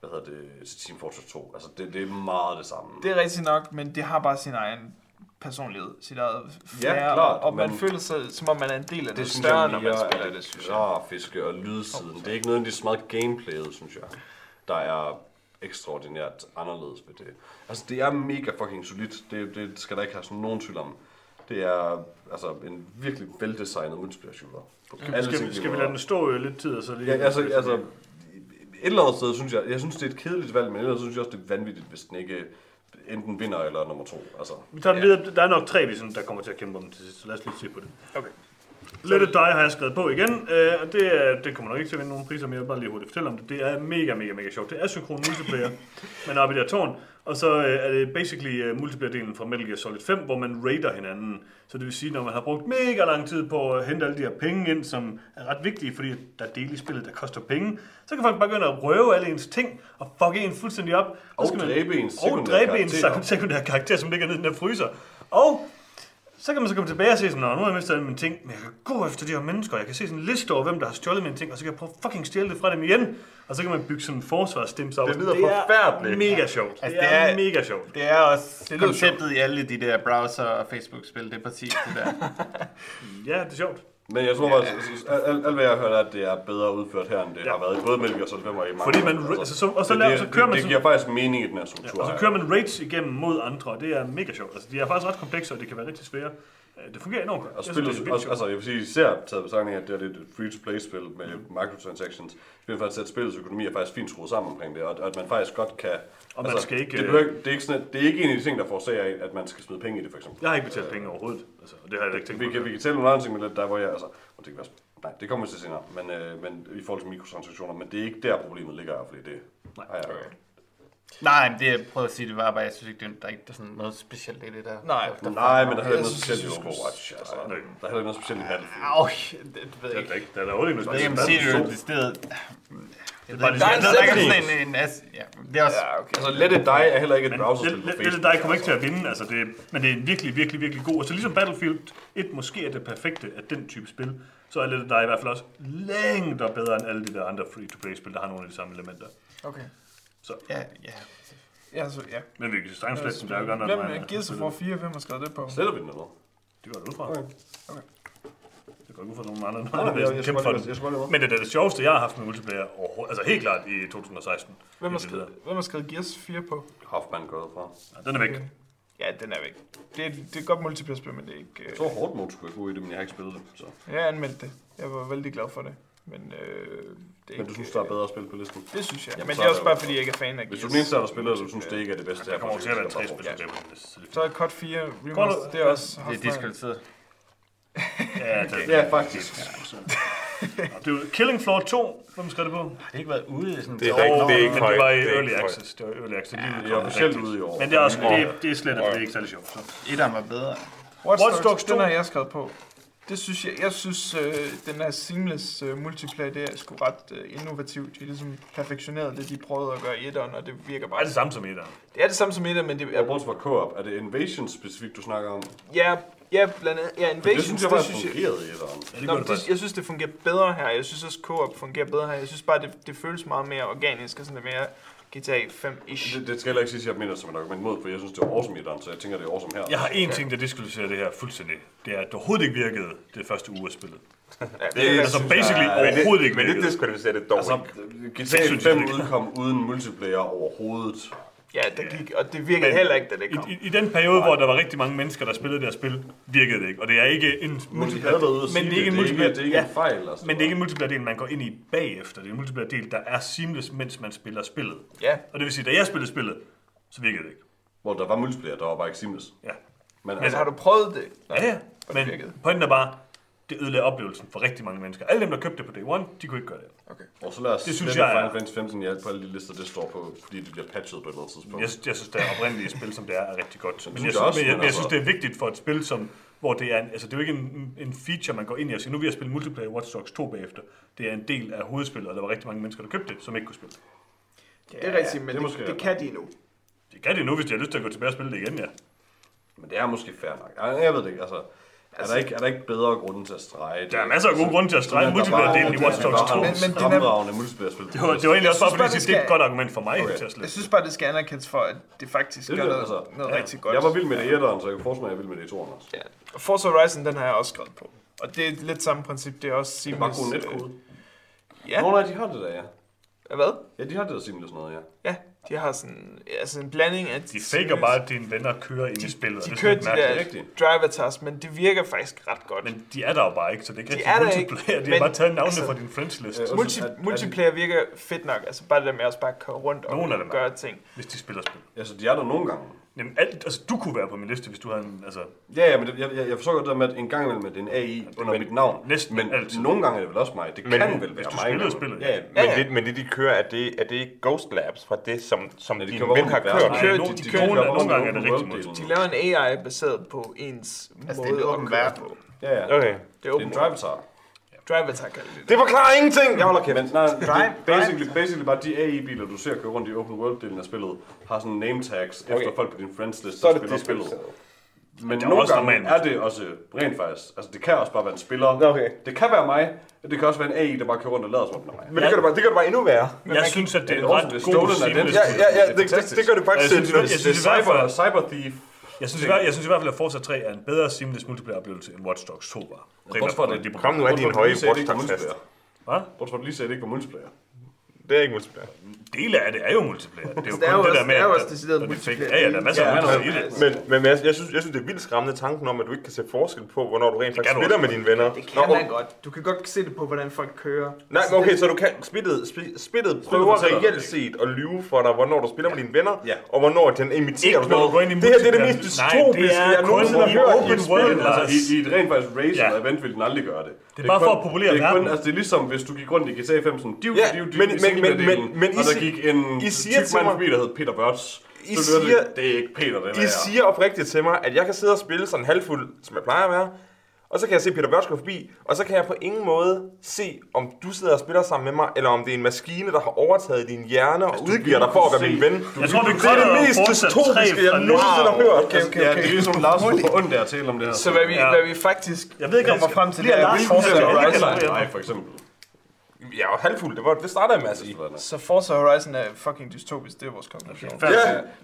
hvad hedder det, til Team Fortress 2. Altså, det, det er meget det samme. Det er rigtigt nok, men det har bare sin egen personlighed, sit eget flair, klart, og, man men- føler sig, som om man er en del af det, det større, når man spiller er det, synes jeg. grafiske og lydsiden. Det er ikke nødvendigvis så meget gameplayet, synes jeg, der er ekstraordinært anderledes ved det. Altså, det er mega fucking solidt. Det, det skal der ikke have sådan nogen tvivl om. Det er altså en virkelig veldesignet multiplayer shooter. På alle Skal, vi, tænkelige skal vi lade den stå lidt tid, og så lige... Ja, altså, altså, et eller andet sted synes jeg, jeg synes det er et kedeligt valg, men et eller andet sted synes jeg også, det er vanvittigt, hvis den ikke enten vinder eller nummer to. Altså, Vi tager den videre. Der er nok tre, vi sådan, der kommer til at kæmpe om til sidst, så lad os lige se på det. Okay. Let It Die har jeg skrevet på igen, øh, og det, er, det kommer nok ikke til at vinde nogen priser, men jeg vil bare lige hurtigt fortælle om det. Det er mega, mega, mega sjovt. Det er synkron multiplayer, men oppe i det her tårn. Og så øh, er det basically uh, multiplayer-delen fra Metal Gear Solid 5, hvor man raider hinanden. Så det vil sige, når man har brugt mega lang tid på at hente alle de her penge ind, som er ret vigtige, fordi der er dele i spillet, der koster penge, så kan folk bare begynde at røve alle ens ting og fucke en fuldstændig op. Og dræbe ens og sekundære karakter, som ligger nede i den der fryser. Og så kan man så komme tilbage og se sådan, "Nå, nu har jeg mistet alle mine ting, men jeg kan gå efter de her mennesker, jeg kan se sådan en liste over, hvem der har stjålet mine ting, og så kan jeg prøve at fucking stjæle det fra dem igen. Og så kan man bygge sådan en forsvarsstims op. Det lyder det er forfærdeligt. mega sjovt. Altså, det, det er, er- mega sjovt. Det er også lyder konceptet i alle de der browser- og Facebook-spil. Det er præcis det der. Ja, det er sjovt. Men jeg tror faktisk, alt, alt, alt, hvad jeg har hørt, er, at det er bedre udført her, end det Ja. har været i både Metal Gear Solid 5 og i mange Fordi man, altså, så, og så, det, laver, så kører man det, giver faktisk mening i den her struktur. og så kører man raids igennem mod andre, og det er mega sjovt. Altså, de er faktisk ret komplekse, og det kan være rigtig svære. Øh, Det fungerer enormt godt. Og Jeg synes, spillet, er vildt også, altså jeg vil sige, især taget betragtning at det er lidt et free-to-play-spil med microtransactions. Spillet faktisk at spillets økonomi er faktisk fint skruet sammen omkring det, og og at man faktisk godt kan... altså, Og man skal ikke, Det, øh, behøver, det, er ikke sådan, det er ikke en af de ting, der forårsager, at man skal smide penge i det, for eksempel. Jeg har ikke betalt penge overhovedet, altså, og det har jeg ikke tænkt Vi på. kan, vi kan tælle nogle andre ting med det, der hvor jeg, altså, og det kan være, nej, det kommer til senere, men, øh, men i forhold til mikrotransaktioner, men det er ikke der problemet ligger, fordi det Nej. har jeg hørt. Nej, men det jeg prøvede at sige, det var bare, jeg synes ikke, det- der er ikke der er sådan noget specielt i det der. Nej. der- der- Nej, men der er heller Jeg ikke noget specielt i Overwatch. Altså, Nej. der er heller ikke noget specielt i Battlefield. Au, det, det ved Det jeg er ikke. der er der ikke noget specielt. I stedet... Jeg ved bare ikke, lige- jeg ved, der er ikke sådan en... en as- ja, det er også... Ja, okay. Altså, Let It Die er heller ikke et browserspil på Let- Let It Facebook. Die kommer ikke til at vinde, altså det, men det er en virkelig, virkelig, virkelig god. Og så ligesom Battlefield 1 måske er det perfekte af den type spil, så er Let It Die i hvert fald også længder bedre end alle de der andre free-to-play-spil, der har nogle af de samme elementer. Okay. Ja, ja. Ja, så, ja. Men vi kan straks slette dem, der er jo ikke andre, Hvem er Gears of War 4? Hvem har skrevet det på? Sletter vi den eller noget? Det går jeg ud fra. Okay. Det går ikke ud fra nogen andre. Nej, Nej, jeg- jeg kæmpe for den. jeg lige- Men det er det sjoveste, jeg har haft med multiplayer overhovedet. Altså helt klart i 2016. Hvem har skrevet, hvem har skrevet Gears 4 på? Hoffman går ud fra. Ja, den er væk. Ja, den er væk. Det er, det er et godt multiplayer-spil, men det er ikke... Jeg Øh, tror, Horde Mode skulle være god i det, men jeg har ikke spillet det. Så. jeg anmeldte det. Jeg var vældig glad for det. Men øh, det er Men du ikke, synes, der er bedre spil på listen? Det synes jeg. Jamen, men så det er er også bare, fordi jeg ikke er fan af Hvis Gears. du er den eneste, der spiller, og du synes, det ikke er det bedste, Der kommer til at være tre så- spil, Ja. så det er så Så er COD 4 Call Remastered, of- det er også... Det er diskvalificeret. Ja, det, Ja, faktisk. det er jo Killing Floor 2, hvem skrev det på? Har det ikke været ude i sådan... Det er rigtigt, år? det er ikke men det var i det er ikke Early. Access. Det var Early Access. Det Det er officielt ude i år. Men det er også det, er- det er slet, det er ikke særlig sjovt. Så. Etteren var bedre. Watch Watch Dogs 2. den har jeg skrevet på. Det synes jeg, jeg synes, øh, den her seamless øh, multiplayer, det er sgu ret øh, innovativt. De har ligesom perfektioneret det, de prøvede at gøre i etteren, og det virker Det bare... er det samme som et Det er det samme som etter, men det Jeg er... bruger for co-op. Er det Invasion specifikt, du snakker om? Ja, ja, blandt andet... Ja, Det Invasions, synes jeg det faktisk synes jeg... fungerede i etteren. Ja, det Nå, det jeg synes, det fungerer bedre her. Jeg synes også, co-op fungerer bedre her. Jeg synes bare, det, det føles meget mere organisk og sådan lidt mere GTA 5-ish. Det, det skal heller ikke sige, at jeg mener det som et argument mod, for jeg synes, det var awesome i etteren, så jeg tænker, det er awesome her. Jeg har én ting, der diskvalificerer det her fuldstændig. Det er, at det overhovedet ikke virkede det første uge af spillet. Ja, Det er- Altså basically Men det, overhovedet ikke men det virkede. diskvalificerer det dog Altså, ikke. GTA synes jeg 5 ikke. udkom uden multiplayer overhovedet. Ja det gik, og det virkede Men- heller ikke, da det kom. I, i, I den periode, hvor der var rigtig mange mennesker, der spillede det her spil, virkede det ikke. Og det er ikke en Men de multiplayer. Men sige det er ikke en er multiplayer. det er ikke Ja. fejl. Altså. Men det er ikke en multiplayer-del, man går ind i bagefter. Det er en multiplayer-del, der er seamless, mens man spiller spillet. Ja, Og det vil sige, da jeg spillede spillet, så virkede det ikke. Hvor der var multiplayer, der var bare ikke seamless. Ja. Men, altså altså, har du prøvet det? Ja, ja. Det Men pointen er bare, det ødelagde oplevelsen for rigtig mange mennesker. Alle dem, der købte det på day one, de kunne ikke gøre det. Okay. og så lad os Det synes jeg er- Final Fantasy 15 i alt på alle de lister, det står på, fordi det bliver patchet på et eller andet tidspunkt. Jeg, jeg synes, det er oprindelige spil, som det er, er rigtig godt. Men synes jeg, synes, også, men jeg, men men jeg altså- synes, det er vigtigt for et spil, som, hvor det er, en, altså det er jo ikke en, en feature, man går ind i og siger, nu vil jeg spille multiplayer i Watch Dogs 2 bagefter. Det er en del af hovedspillet, og der var rigtig mange mennesker, der købte det, som ikke kunne spille. Det er rigtigt, men det er det, det, kan de nu. Det kan de nu, hvis de har lyst til at gå tilbage og spille det igen, ja. Men det er måske fair nok. Jeg, jeg ved det ikke, altså... Er der, ikke, er der ikke bedre grunde til at strege det? Der er masser af gode grunde til at strege multiplayer-delen i Watch Dogs 2. Men- men den er- multiplayer-spil. Det var, det var egentlig også bare, fordi det siger, det er et skal- godt argument for mig Okay. til at slette. Jeg synes bare, det skal anerkendes for, at det faktisk Det gør er det, noget, altså. noget Ja. rigtig godt. Jeg var vild med det i etteren, så jeg kan forestille mig, at jeg er vild med det i toeren også. Ja. Og Forza Horizon, den har jeg også skrevet på. Og det er lidt samme princip, det er også Det er bare god netkode. øh, Ja, Nogle af de har det der, ja. Ja, hvad? Ja, de har det der seamless noget, ja. Ja, de har sådan, altså en blanding af... De faker bare, at dine venner kører ind i spillet, De er kører sådan de der tasks, men det virker faktisk ret godt. Men de er der jo bare ikke, så det er ikke De rigtig er der ikke, multiplayer. De har bare taget navnene altså- fra din friends list, Øh, Multi, er- er de- multiplayer virker fedt nok, altså bare det der med at også bare køre rundt og Nogle af dem er. gøre ting. hvis de spiller spil. Altså, de er der nogle gange. Jamen, alt, altså, du kunne være på min liste, hvis du havde en... Altså, Ja, ja, men det, jeg, jeg, jeg forstår godt det med, at en gang imellem er det en AI under Men mit navn. næsten men altid. nogle gange er det vel også mig. Det Men kan vel være mig. spillede engang. spillet, Ja, ja. Men, Ja, ja. det, men det, de kører, er det, er det ikke Ghost Labs fra det, som, som Ja, de kører ven har kørt? Nej, kører- nogle, de de kører- nogle, gange er i det rigtig open meget. world De laver en AI baseret på ens Altså, det er en måde at køre på. Ja, ja. Okay. Det er Det er en. Drive attack kalder de det. Det forklarer ingenting! Jeg holder kæft. Men nej, det, Drive- basically, basically bare de AI-biler, du ser køre rundt i open world-delen af spillet, har sådan name tags okay. efter folk på din friends list, er der det spiller spillet. Men Det er nogle også gange normalt. er det også rent faktisk. Altså, det kan også bare være en spiller. Okay. Det kan være mig, og det kan også være en AI, der bare kører rundt og lader som om den er mig. Men det gør det bare, det gør det bare endnu værre. Jeg synes, at det er en det er ret det god stolen seamless Ja, identity. ja, ja, Det er det, det, det gør det faktisk Jeg synes, sindssygt. jeg synes, Det er i hvert fald- cyber, cyber thief. Jeg synes, i hvert, jeg synes i hvert fald, at Forza 3 er en bedre seamless multiplayer-oplevelse end Watch Dogs 2 var. Primært Bortset fra det- de Kom nu af din høje at watchdog-fest. multiplayer. Hvad? Bortset fra, at du lige sagde, det ikke var multiplayer. Det er ikke multiplayer. Dele af det er jo multiplayer. Det er jo Der er kun jo det også- der med, der er også decideret at de fik- multiplayer. Ja, ja, der er masser af Ja, multiplayer i det. Men, men jeg, jeg, synes, jeg synes, det er vildt skræmmende tanken om, at du ikke kan se forskel på, hvornår du rent faktisk spiller også. med dine venner. Det kan Nå, man godt. Du kan godt se det på, hvordan folk kører. Nej, men okay, så du kan spillet, spi- spillet prøver reelt det set at lyve for dig, hvornår du spiller med dine venner, Ja. og hvornår den imiterer i Det her det er det mest det dystopiske, er jeg nogensinde har i hørt i open et spil. world. Altså, Altså, i, i et rent faktisk race Ja. eller event vil den aldrig gøre det. Det bare for at populere det er kun, verden. altså, det er ligesom, hvis du gik rundt i GTA 5 sådan, div, div, div, men- men- men- men I og der gik en I siger tyk til mand mig- forbi, der hed Peter Burtz. I Så siger- det, det er ikke Peter, den I er. siger oprigtigt til mig, at jeg kan sidde og spille sådan halvfuld, som jeg plejer at være, og så kan jeg se Peter Børsk gå forbi, og så kan jeg på ingen måde se, om du sidder og spiller sammen med mig, eller om det er en maskine, der har overtaget din hjerne og udgiver dig for at være min ven. Jeg tror, vi Det er det mest dystopiske, jeg nogensinde har nu. hørt. Okay, okay, okay. Ja, det er ligesom Lars får ondt at tale om det her. Så hvad vi, Ja. hvad vi faktisk Jeg ved ikke, om kommer frem til, det er Lars fuldstændig Horizon. Nej, for eksempel. Jeg er jo halvfuld, det, var, det startede jeg med at sige. Så Forza Horizon er fucking dystopisk, det er vores konklusion. Ja, det,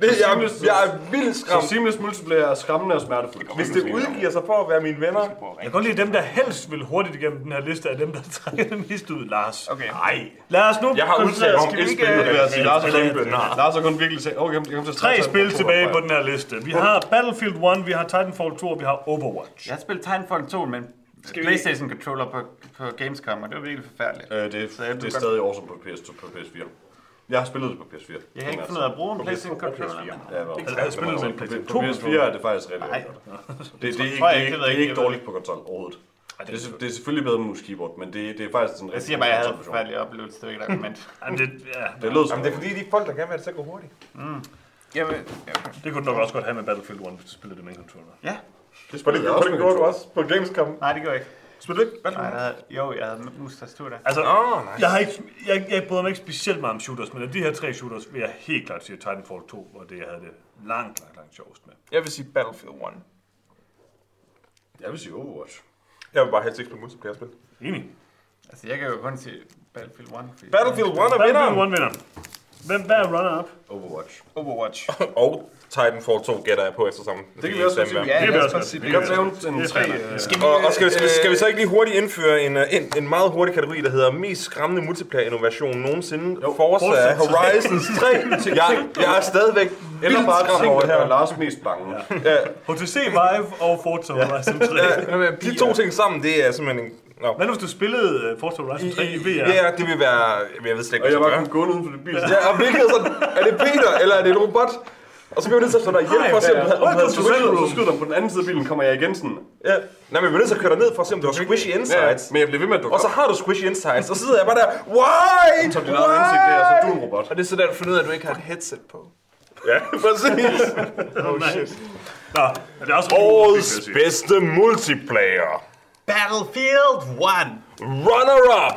jeg, jeg er vildt Så skræmt. seamless multiplayer er skræmmende og smertefuldt. Hvis det udgiver sig for at være mine venner, Jeg kan godt lide dem, der helst vil hurtigt igennem den her liste, af dem, der trækker det mest ud, Lars. Okay. Nej. Lad os nu jeg har udtalt om et ikke, spil, øh, jeg vil jeg sige, Lars har kun, Lars har kun virkelig sagt, okay, jeg kommer til at Tre spil tilbage på- den her liste. Vi har Battlefield 1, vi har Titanfall 2, og vi har Overwatch. Jeg har spillet Titanfall 2 en Playstation controller på, på Gamescom, og det var virkelig forfærdeligt. Øh, det, Så jeg det er godt- stadig awesome på, PS2, på PS4. Jeg har spillet det på PS4. Jeg kan ikke af at bruge en Playstation controller. Ja, Jeg har spillet med en PlayStation På 2 PS4 er det faktisk rigtig godt. Det, det, er ikke, det, det det dårligt på konsol overhovedet. Det er, det er selvfølgelig bedre med mus keyboard, men det, det er faktisk en Jeg siger bare, at jeg havde en forfærdelig oplevelse, det er ikke et argument. Jamen, det, ja, Det lød Jamen, det er fordi, de folk, der gerne vil have det til at gå hurtigt. Jamen, ja, det kunne du nok også godt have med Battlefield 1, hvis du spillede det med en controller. Ja, Det Og det, jeg og det gjorde du også på Gamescom. nej, det gør jeg ikke. Spiller du ikke? Nej, der havde, jo, jeg havde mus tastatur der. Altså, Åh, nej. jeg, har ikke, jeg, jeg bryder mig ikke specielt meget om shooters, men af de her tre shooters vil jeg helt klart sige Titanfall 2, hvor det jeg havde det langt, langt, langt sjovest med. jeg vil sige Battlefield 1. Jeg vil sige Overwatch. Jeg vil bare helst ikke spille multiplayer-spil. Enig. Altså, jeg kan jo kun sige Battlefield 1. Fordi Battlefield 1 er Battlefield vinderen. 1 vinder. Hvem, hvad er runner-up? Overwatch. Overwatch. Og Titanfall 2 gætter jeg på eftersom. Det kan vi også sige. Ja, Det lad os sige Vi kan en. Skal vi, Og, og skal, skal, øh, skal vi så ikke lige hurtigt indføre en, øh, en, en meget hurtig kategori, der hedder mest skræmmende multiplayer-innovation nogensinde? Jo, Forza Horizons 3. jeg, jeg er stadigvæk Eller bare skræmt over her. Lars mest bange. Ja, HTC Vive og Forza Horizon 3. Hvad med de to ting sammen, det er simpelthen en... Nå. Hvad nu, hvis du spillede uh, Forza Horizon 3 i VR? Ja, det vil være... Jeg ved slet ikke, Og jeg var kun gående uden for det bil. Ja, og virkelig sådan, er det Peter, eller er det en robot? Og så bliver vi nødt til at slå dig ihjel for at se, om du havde, om du havde Så squishy... skyder dig på den anden side af bilen, kommer jeg igen sådan. Ja. Nej, men vi bliver nødt til at køre dig ned for at se, om du har squishy Ja, insides. men jeg bliver ved med at dukke Og så har du squishy insides, og så sidder jeg bare der, why? Så dit eget ansigt der, så er du en robot. Og det er så der, du finder ud af, at du ikke har et headset på. Ja, præcis. Oh, shit. Nå, men det er også Årets bedste multiplayer. Battlefield 1. Runner-up.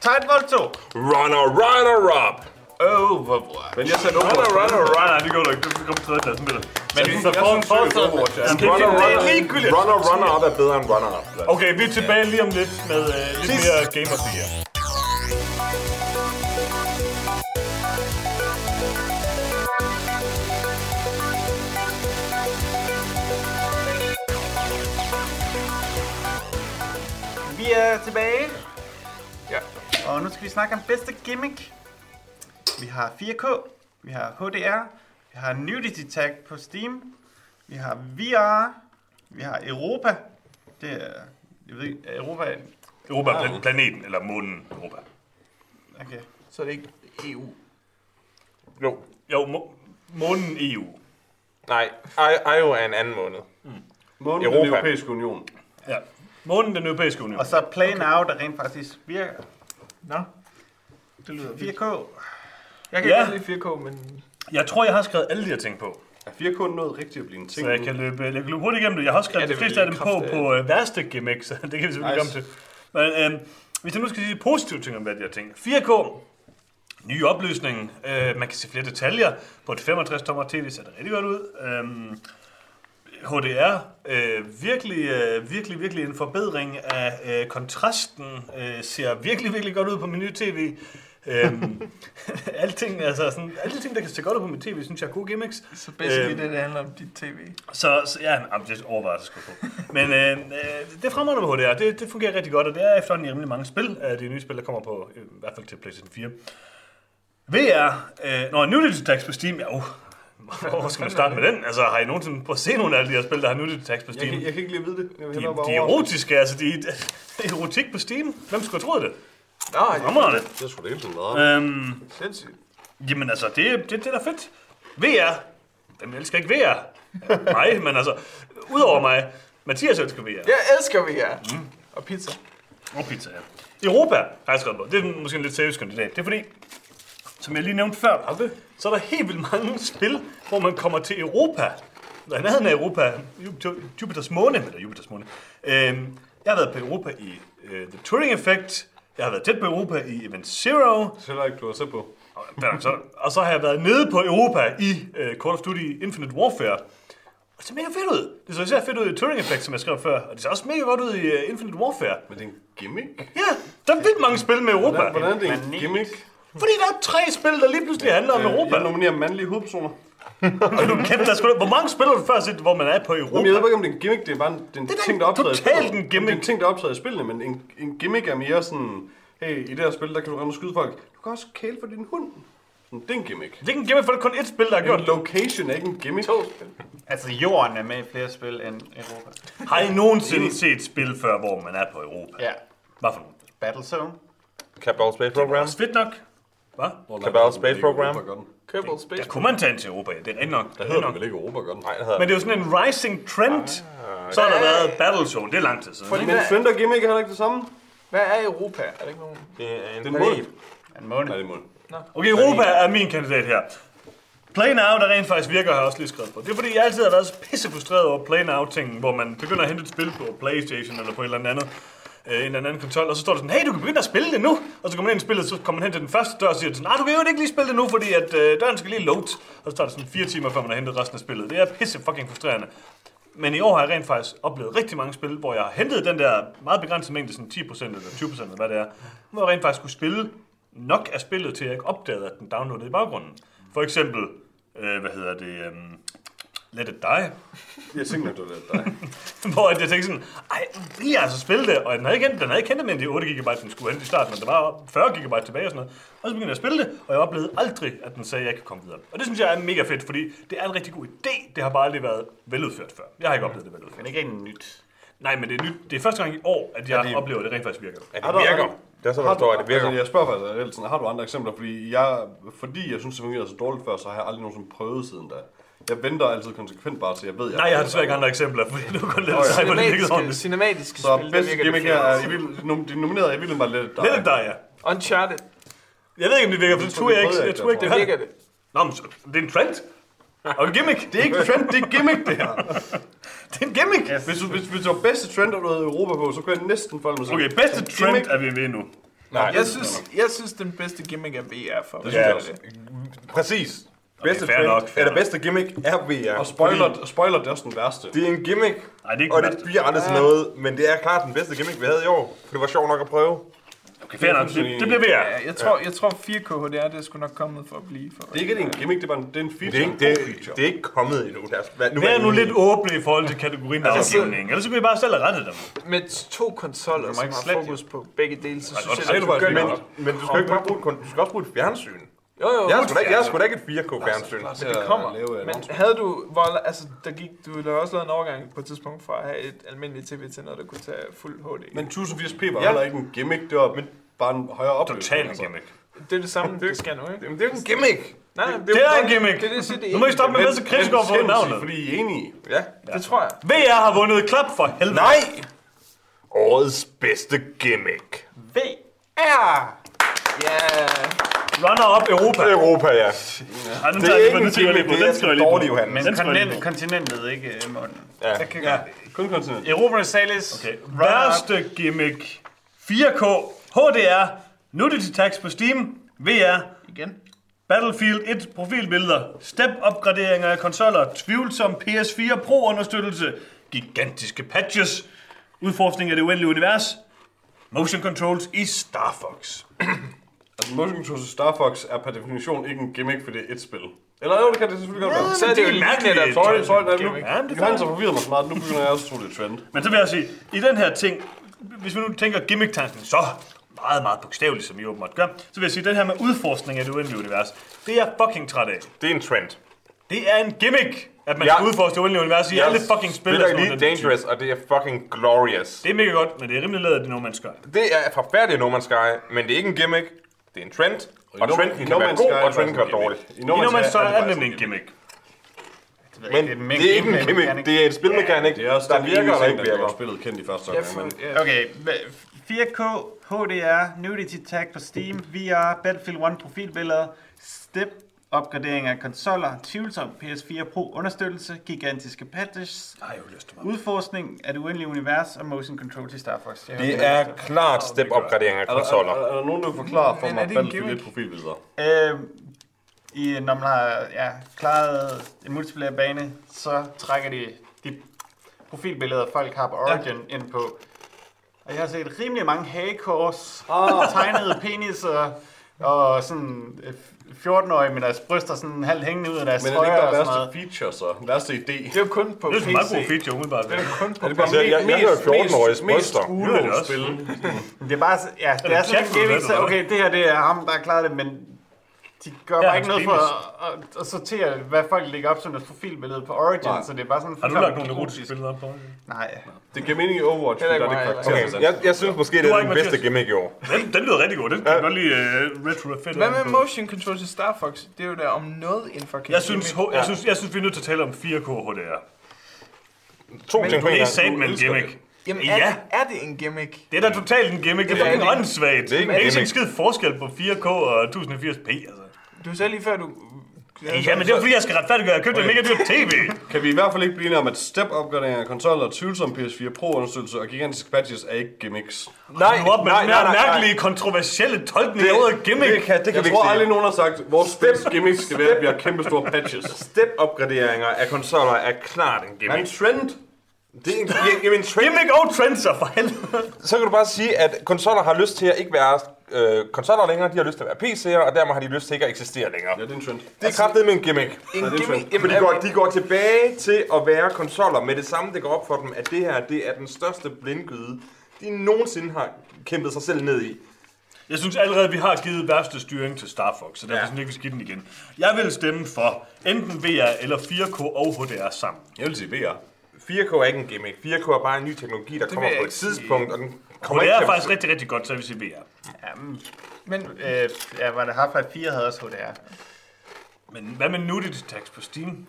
Titanfall 2. Runner, runner-up. Overwatch. Men jeg satte Runner, Overwatch. runner, runner. Nej, det går du ikke. Du kommer tredje pladsen med det. Men Jeg så er en Runner, det er runner, ligegyldigt. runner, runner-up er bedre end runner-up. Okay, vi er tilbage lige om lidt med uh, lidt mere Game of the Year. Vi er tilbage. Ja. Og nu skal vi snakke om bedste gimmick. Vi har 4K, vi har HDR, vi har Nudity Tag på Steam, vi har VR, vi har Europa. Det er, jeg ved ikke, er Europa, Europa, plan- planeten, eller månen Europa. okay. Så er det ikke EU. Jo. Jo, må, månen EU. Nej, I- Io er en anden måned. Månen den Europa. europæiske union. Ja. Månen, den europæiske union. Og så Play Now, der rent faktisk virker. Nå. Det lyder vildt. 4K. Jeg kan Ja. godt lide 4K, men Jeg tror, jeg har skrevet alle de her ting på. Er 4K noget rigtigt at blive en ting? Så jeg kan løbe, jeg kan løbe hurtigt igennem det. Jeg har også skrevet Ja, de fleste af dem på kraftigt- på øh, værste gimmicks. det kan vi selvfølgelig Nice. komme til. Men øh, hvis jeg nu skal sige positive ting om hvad de her ting. 4K, ny opløsning, øh, man kan se flere detaljer. På et 65-tommer tv ser det rigtig godt ud. Øhm, HDR, øh, virkelig, øh, virkelig, virkelig en forbedring af øh, kontrasten. Øh, ser virkelig, virkelig godt ud på min nye tv. Øhm, alting, altså sådan, alle de ting, der kan se godt ud på mit tv, synes jeg er gode gimmicks. Så basically Øhm. det, det handler om dit tv. Så, så ja, jamen, det overvejer jeg sgu på. Men øh, øh, det fremragende med HDR, det, det fungerer rigtig godt, og det er efterhånden rimelig mange spil, af de nye spil, der kommer på, øh, i hvert fald til PlayStation 4. VR, øh, når nudity tags på Steam, ja, uh, hvor skal man starte med den? Altså, har I nogensinde prøvet at se nogle af alle de her spil, der har nudity tags på Jeg, Steam? kan, jeg kan ikke lige vide det. Jeg vil De, de er erotiske, altså, de, de er erotik på Steam. Hvem skulle have troet det? Nå, Fremragende. Det er sgu da helt noget. Øhm, sindssygt. Jamen altså, det, det, det er da fedt. VR. Hvem elsker ikke VR? Nej, men altså, udover mig, Mathias elsker VR. Jeg elsker VR. Mm. Og pizza. Og pizza, ja. Europa har jeg skrevet på. Det er måske en lidt seriøs kandidat. Det er fordi, som jeg lige nævnte før, så er der helt vildt mange spil, hvor man kommer til Europa. Der er nærheden af Europa, Ju- Jupiters måne, eller Jupiters måne. Øhm, jeg har været på Europa i uh, The Turing Effect. Jeg har været tæt på Europa i Event Zero. Så heller ikke, du har set på. Og, så, og så har jeg været nede på Europa i uh, Call of Duty Infinite Warfare. Og det ser mega fedt ud. Det så især fedt ud i Turing Effect, som jeg skrev før. Og det ser også mega godt ud i uh, Infinite Warfare. Men det er en gimmick. Ja, der er vildt mange spil med Europa. Hvordan, hvordan er det en gimmick? Fordi der er tre spil, der lige pludselig handler om Europa. Jeg nominerer mandlige hovedpersoner. Og du kæft, der er da- Hvor mange spil har du før set, hvor man er på Europa? Jamen, jeg ved ikke, om det er en gimmick. Det er bare en, det er en Det er ting, der optræder i totalt en gimmick. Det er en ting, der optræder i spillene, men en, en gimmick er mere sådan... Hey, i det her spil, der kan du rende og skyde folk. Du kan også kæle for din hund. Sådan, Det er en gimmick. Det er ikke en gimmick, for det er kun ét spil, der har gjort det. location er ikke en gimmick. Altså, jorden er med i flere spil end Europa. Har I nogensinde set spil før, hvor man er på Europa? Ja. Hvad for nogle? Battlezone. Cabal Space Program. Også fedt nok. Hvad? Cabal Space Program. Kerbal Der Space. kunne man tage en til Europa, ja. Det er rigtigt nok. Der Det er hedder det nok. vel ikke Europa, gør den? Nej, det hedder Men det er jo sådan en rising trend. Så har der været Battlezone, det er lang tid siden. Fordi Men hvad, Fender gimmick er heller ikke det samme. hvad er Europa? Er der ikke nogen? Det er en Det er planet. mål. En måned. Nej, det er mål. Okay, Europa er min kandidat her. Play Now, der rent faktisk virker, har jeg også lige skrevet på. Det er fordi, jeg altid har været så pisse frustreret over Play Now-tingen, hvor man begynder at hente et spil på Playstation eller på et eller andet øh, en eller anden kontrol, og så står der sådan, hey, du kan begynde at spille det nu. Og så kommer man ind i spillet, så kommer man hen til den første dør og siger sådan, nej, du kan jo ikke lige spille det nu, fordi at øh, døren skal lige load. Og så tager det sådan fire timer, før man har hentet resten af spillet. Det er pisse fucking frustrerende. Men i år har jeg rent faktisk oplevet rigtig mange spil, hvor jeg har hentet den der meget begrænsede mængde, sådan 10% eller 20% eller hvad det er, hvor jeg rent faktisk kunne spille nok af spillet til, at jeg ikke opdagede, at den downloadede i baggrunden. For eksempel, øh, hvad hedder det, øh, Let It Die, Jeg tænker, det er dig. hvor jeg tænkte sådan, ej, vil jeg altså spille det? Og den havde ikke, hentet- den havde ikke hentet med de 8 GB, den skulle hente i starten, men der var 40 GB tilbage og sådan noget. Og så begyndte jeg at spille det, og jeg oplevede aldrig, at den sagde, at jeg ikke kan komme videre. Og det synes jeg er mega fedt, fordi det er en rigtig god idé. Det har bare aldrig været veludført før. Jeg har ikke oplevet det veludført. Men ikke rigtig nyt. Nej, men det er, nyt. det er første gang i år, at jeg det- oplever, at det rent faktisk virker. At Har det virker. har Det er så, der Har står, at det virker. Altså, jeg spørger faktisk reelt sådan, har du andre eksempler? Fordi jeg, fordi jeg synes, det fungerede så dårligt før, så har jeg aldrig nogensinde prøvet siden da. Jeg venter altid konsekvent bare til, jeg ved, jeg Nej, jeg har desværre ikke andre eksempler, fordi du kun lidt sej på det virkede Cinematiske, cinematiske Så spil, virker gimmick det her er. I vil, nom- de nominerede, jeg ville bare lidt dig. Lidt dig, ja. Uncharted, Jeg ved ikke, om det virker, for det tror jeg ikke. Jeg tror ikke, det det har virker det. Nå, men det er en trend. Og en gimmick. Det er ikke trend, det er gimmick, det her. Det er en gimmick. Hvis du, hvis, hvis du har bedste trend, og du havde Europa på, så kunne jeg næsten folde mig Okay, bedste trend er vi ved nu. Nej, Jeg synes, jeg synes, den bedste gimmick er VR for. Det synes jeg Ja, også. præcis. Bedste fair trend, nok, fair eller nok. bedste gimmick er VR. Og spoiler, spoiler, det er også den værste. Det er en gimmick, Nej, det er ikke og den det værste. bliver aldrig til noget, men det er klart den bedste gimmick, vi havde i år. For det var sjovt nok at prøve. Okay, fair nok. Det, det bliver VR. Ja, jeg tror, jeg tror 4K HDR, det er sgu nok kommet for at blive. For Det er ikke en gimmick, det er bare en, det er en feature. Det er ikke, det, er- det er ikke kommet endnu. Lad os, hvad, nu Vær er nu lidt åbne i forhold til kategorien Altså, afgivning. Ellers så kan vi bare selv have rettet dem. Med to konsoller, som har fokus på begge dele, så synes det jeg, er at du det ikke. Men du skal ikke bare bruge, du skal også bruge et fjernsyn. Jo, jo, Jeg har sgu da ikke, jeg har sgu da ikke et 4K fjernsyn. men det kommer. Men havde du, hvor, altså, der gik, du lavede også lavet en overgang på et tidspunkt fra at have et almindeligt tv til noget, der kunne tage fuld HD. Men 1080p var Ja. heller ikke en gimmick, det var bare en højere oplevelse. Total altså. gimmick. det er det samme, det sker nu, ikke? Jamen, det er jo en gimmick. Nej, nej, Det er en gimmick. Det er det, det er Nu må I ikke stoppe med at være så kritisk over for navnet. fordi I er enige. Ja. Det tror jeg. VR har vundet klap for helvede. Nej! Årets bedste gimmick. VR! Ja, Runner-up Europa. Europa, ja. Den Det tager er jeg ikke lige på, en den skriver jeg lige på. det er Den skriver jeg lige på. dårligt, Johan. Men Den skriver jeg lige kontinent, på. kontinentet, ikke øh, munden. Ja. jeg kan Ja. Kun kontinent. Europa Salis. Okay. Værste gimmick. 4K. HDR. Nudity tags på Steam. VR. Igen. Battlefield 1 profilbilleder, step-opgraderinger af konsoller, tvivlsom PS4 Pro-understøttelse, gigantiske patches, udforskning af det uendelige univers, motion controls i Star Fox. Altså, Motion til Star Fox er per definition ikke en gimmick, for det er et spil. Eller jo, det kan det selvfølgelig godt være. Så er det jo lige mærkeligt, at- Sorry, sorry, nej, nu. Ja, det er Johannes har forvirret mig så meget, nu begynder jeg også at tro, det er trend. Men så vil jeg sige, i den her ting, hvis vi nu tænker gimmick-tanken så meget, meget bogstaveligt, som I åbenbart gør, så vil jeg sige, at den her med udforskning af det uendelige univers, det er jeg fucking træt af. Det er en trend. Det er en gimmick, at man Ja. ja. skal udforske det uendelige univers i alle fucking spil. sådan Elite noget. Dangerous, og det er fucking glorious. Det er mega godt, men det er rimelig lavet, det er No Man's Sky. Det er forfærdeligt No Man's Sky, men det er ikke en gimmick. Det er en trend, og, No- trenden kan være god, er og trenden kan være dårlig. I Man's Sky det er det nemlig en gimmick. Men det er ikke en gimmick, det er en spilmekanik, Det er også der virker ting, ikke virker. spillet kendt i første omgang. Okay, hva- 4K, HDR, Nudity Tag på Steam, VR, Battlefield 1 profilbilleder, step opgradering af konsoller, tvivlsom PS4 Pro understøttelse, gigantiske patches, jeg har lyst til mig. udforskning af det uendelige univers og motion control til Star Fox. Jeg Det er klart step-opgradering af Er konsoller. er, er, der nogen, der vil forklare for Men er mig det en Battlefield gimmick? 1 profilbilleder? Øh, i, når man har ja, klaret en multiplayer-bane, så trækker de de profilbilleder, folk har på Origin, ja. ind på. Og jeg har set rimelig mange hagekors, oh. tegnede peniser, og sådan øh, 14-årige med deres bryster sådan halvt hængende ud af deres Men er det ikke der og sådan værste feature så? Værste idé? Det er jo kun på Det er PC. en meget god feature, umiddelbart. Det er jo kun på Er det bare Altså, jeg- jeg hører 14-åriges mest bryster. Nu er det er bare, ja, det det er sådan en hvad? okay, det her det er ham, der har klaret det, men de gør Ja, bare ikke noget for at, at, at, sortere, hvad folk lægger op som deres profilbillede på Origin, Nej. så det er bare sådan Har du lagt nogle erotiske billeder op på? Nej. Det giver mening i Overwatch, fordi der er det karakter. Okay, jeg, jeg synes måske, det er den bedste gimmick i år. Den, den lyder rigtig god. Den kan jeg godt lide uh, retro fedt. Hvad med motion control til Star Fox? Det er jo der om noget inden for Jeg synes, ho- jeg, synes, jeg synes, vi er nødt til at tale om 4K HDR. To Men ting på en Det er gang. sat med en gimmick. Jamen, Ja. er, er det en gimmick? Det er da totalt en gimmick. Det er Det er fucking det. åndssvagt. Det er ikke en en skid forskel på 4K og 1080p. Altså. Du sagde lige før, du... Ja, men det er fordi, jeg skal retfærdiggøre. Jeg købte en mega dyr tv. Kan vi i hvert fald ikke blive enige om, at step-opgradering af konsoller, tvivlsom PS4 Pro-understøttelse og gigantiske patches er ikke gimmicks? Nej, Nu op med nej, nej, nej, nej. mærkelige, kontroversielle tolkning af ordet gimmick. Det kan, det kan Jeg vi tror ikke aldrig, nogen har sagt, at vores spils gimmick skal være, at vi har kæmpe store patches. Step-opgraderinger af konsoller er klart en Men gimmick. trend? Det er en, jamen, trend. Gimmick og trendser, for helvede. Så kan du bare sige, at konsoller har lyst til at ikke være øh, konsoller længere, de har lyst til at være PC'er, og dermed har de lyst til ikke at eksistere længere. Ja, det er en trend. Det er kraftigt med en gimmick. En det er gimmick... Jamen, de, går, de går tilbage til at være konsoller med det samme, det går op for dem, at det her det er den største blindgyde, de nogensinde har kæmpet sig selv ned i. Jeg synes allerede, vi har givet værste styring til Star Fox, så derfor Ja. synes jeg ikke, vi skal give den igen. Jeg vil stemme for enten VR eller 4K og HDR sammen. Jeg vil sige VR. 4K er ikke en gimmick. 4K er bare en ny teknologi, der kommer vil jeg på et tidspunkt, og den kommer HDR er faktisk rigtig, rigtig godt, så vil sige VR. Jamen, Men øh, ja, var det Half-Life 4 havde også HDR. Men hvad med nudity tags på Steam?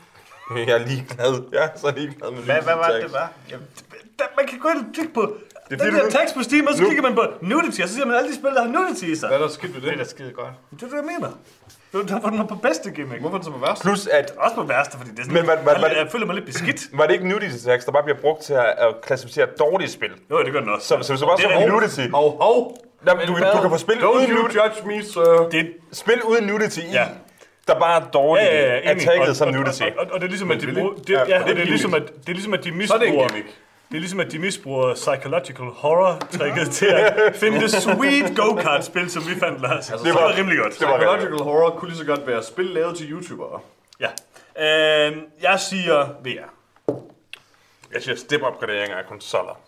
Jeg er ligeglad. Jeg er så ligeglad med Hvad, hvad var det, tags. det var? Der, man kan gå ind og klikke på Det er den der du- tags på Steam, og så Nu- klikker man på nudity, og så siger man alle de spil, der har nudity i sig. Hvad er der skidt ved det er det? da skide godt. Det er det, jeg mener. Det var derfor, den var på bedste gimmick. Hvorfor er det så på værst? Plus at Også på værste, fordi det er sådan, Men hvad- jeg, hvad- jeg, føler mig lidt beskidt. var det ikke nudity tags, der bare bliver brugt til at, at klassificere dårlige spil? Jo, det gør den også. Så, så hvis du bare Det er så nudity, Hov, hov! Jamen, du, du kan få spil Don't uden nudity, judge me, sir. Det er spil uden nudity i, Ja. der bare er dårligt, Ja, ja, ja, er tagget Og- som og- nudity. Og, og, og, det er ligesom, at de bruger... Det, Ja, ja, det er og det er ligesom, at, det er ligesom, at de Så er det misbruger... en gimmick. Det er ligesom, at de misbruger psychological horror-tricket til at finde det sweet go-kart-spil, som vi fandt, Lars. Altså, det, var- var, rimelig godt. det var- Psychological horror kunne lige så godt være spil lavet til YouTubere. Ja. Øhm, jeg siger VR. Jeg siger step-opgraderinger af konsoller.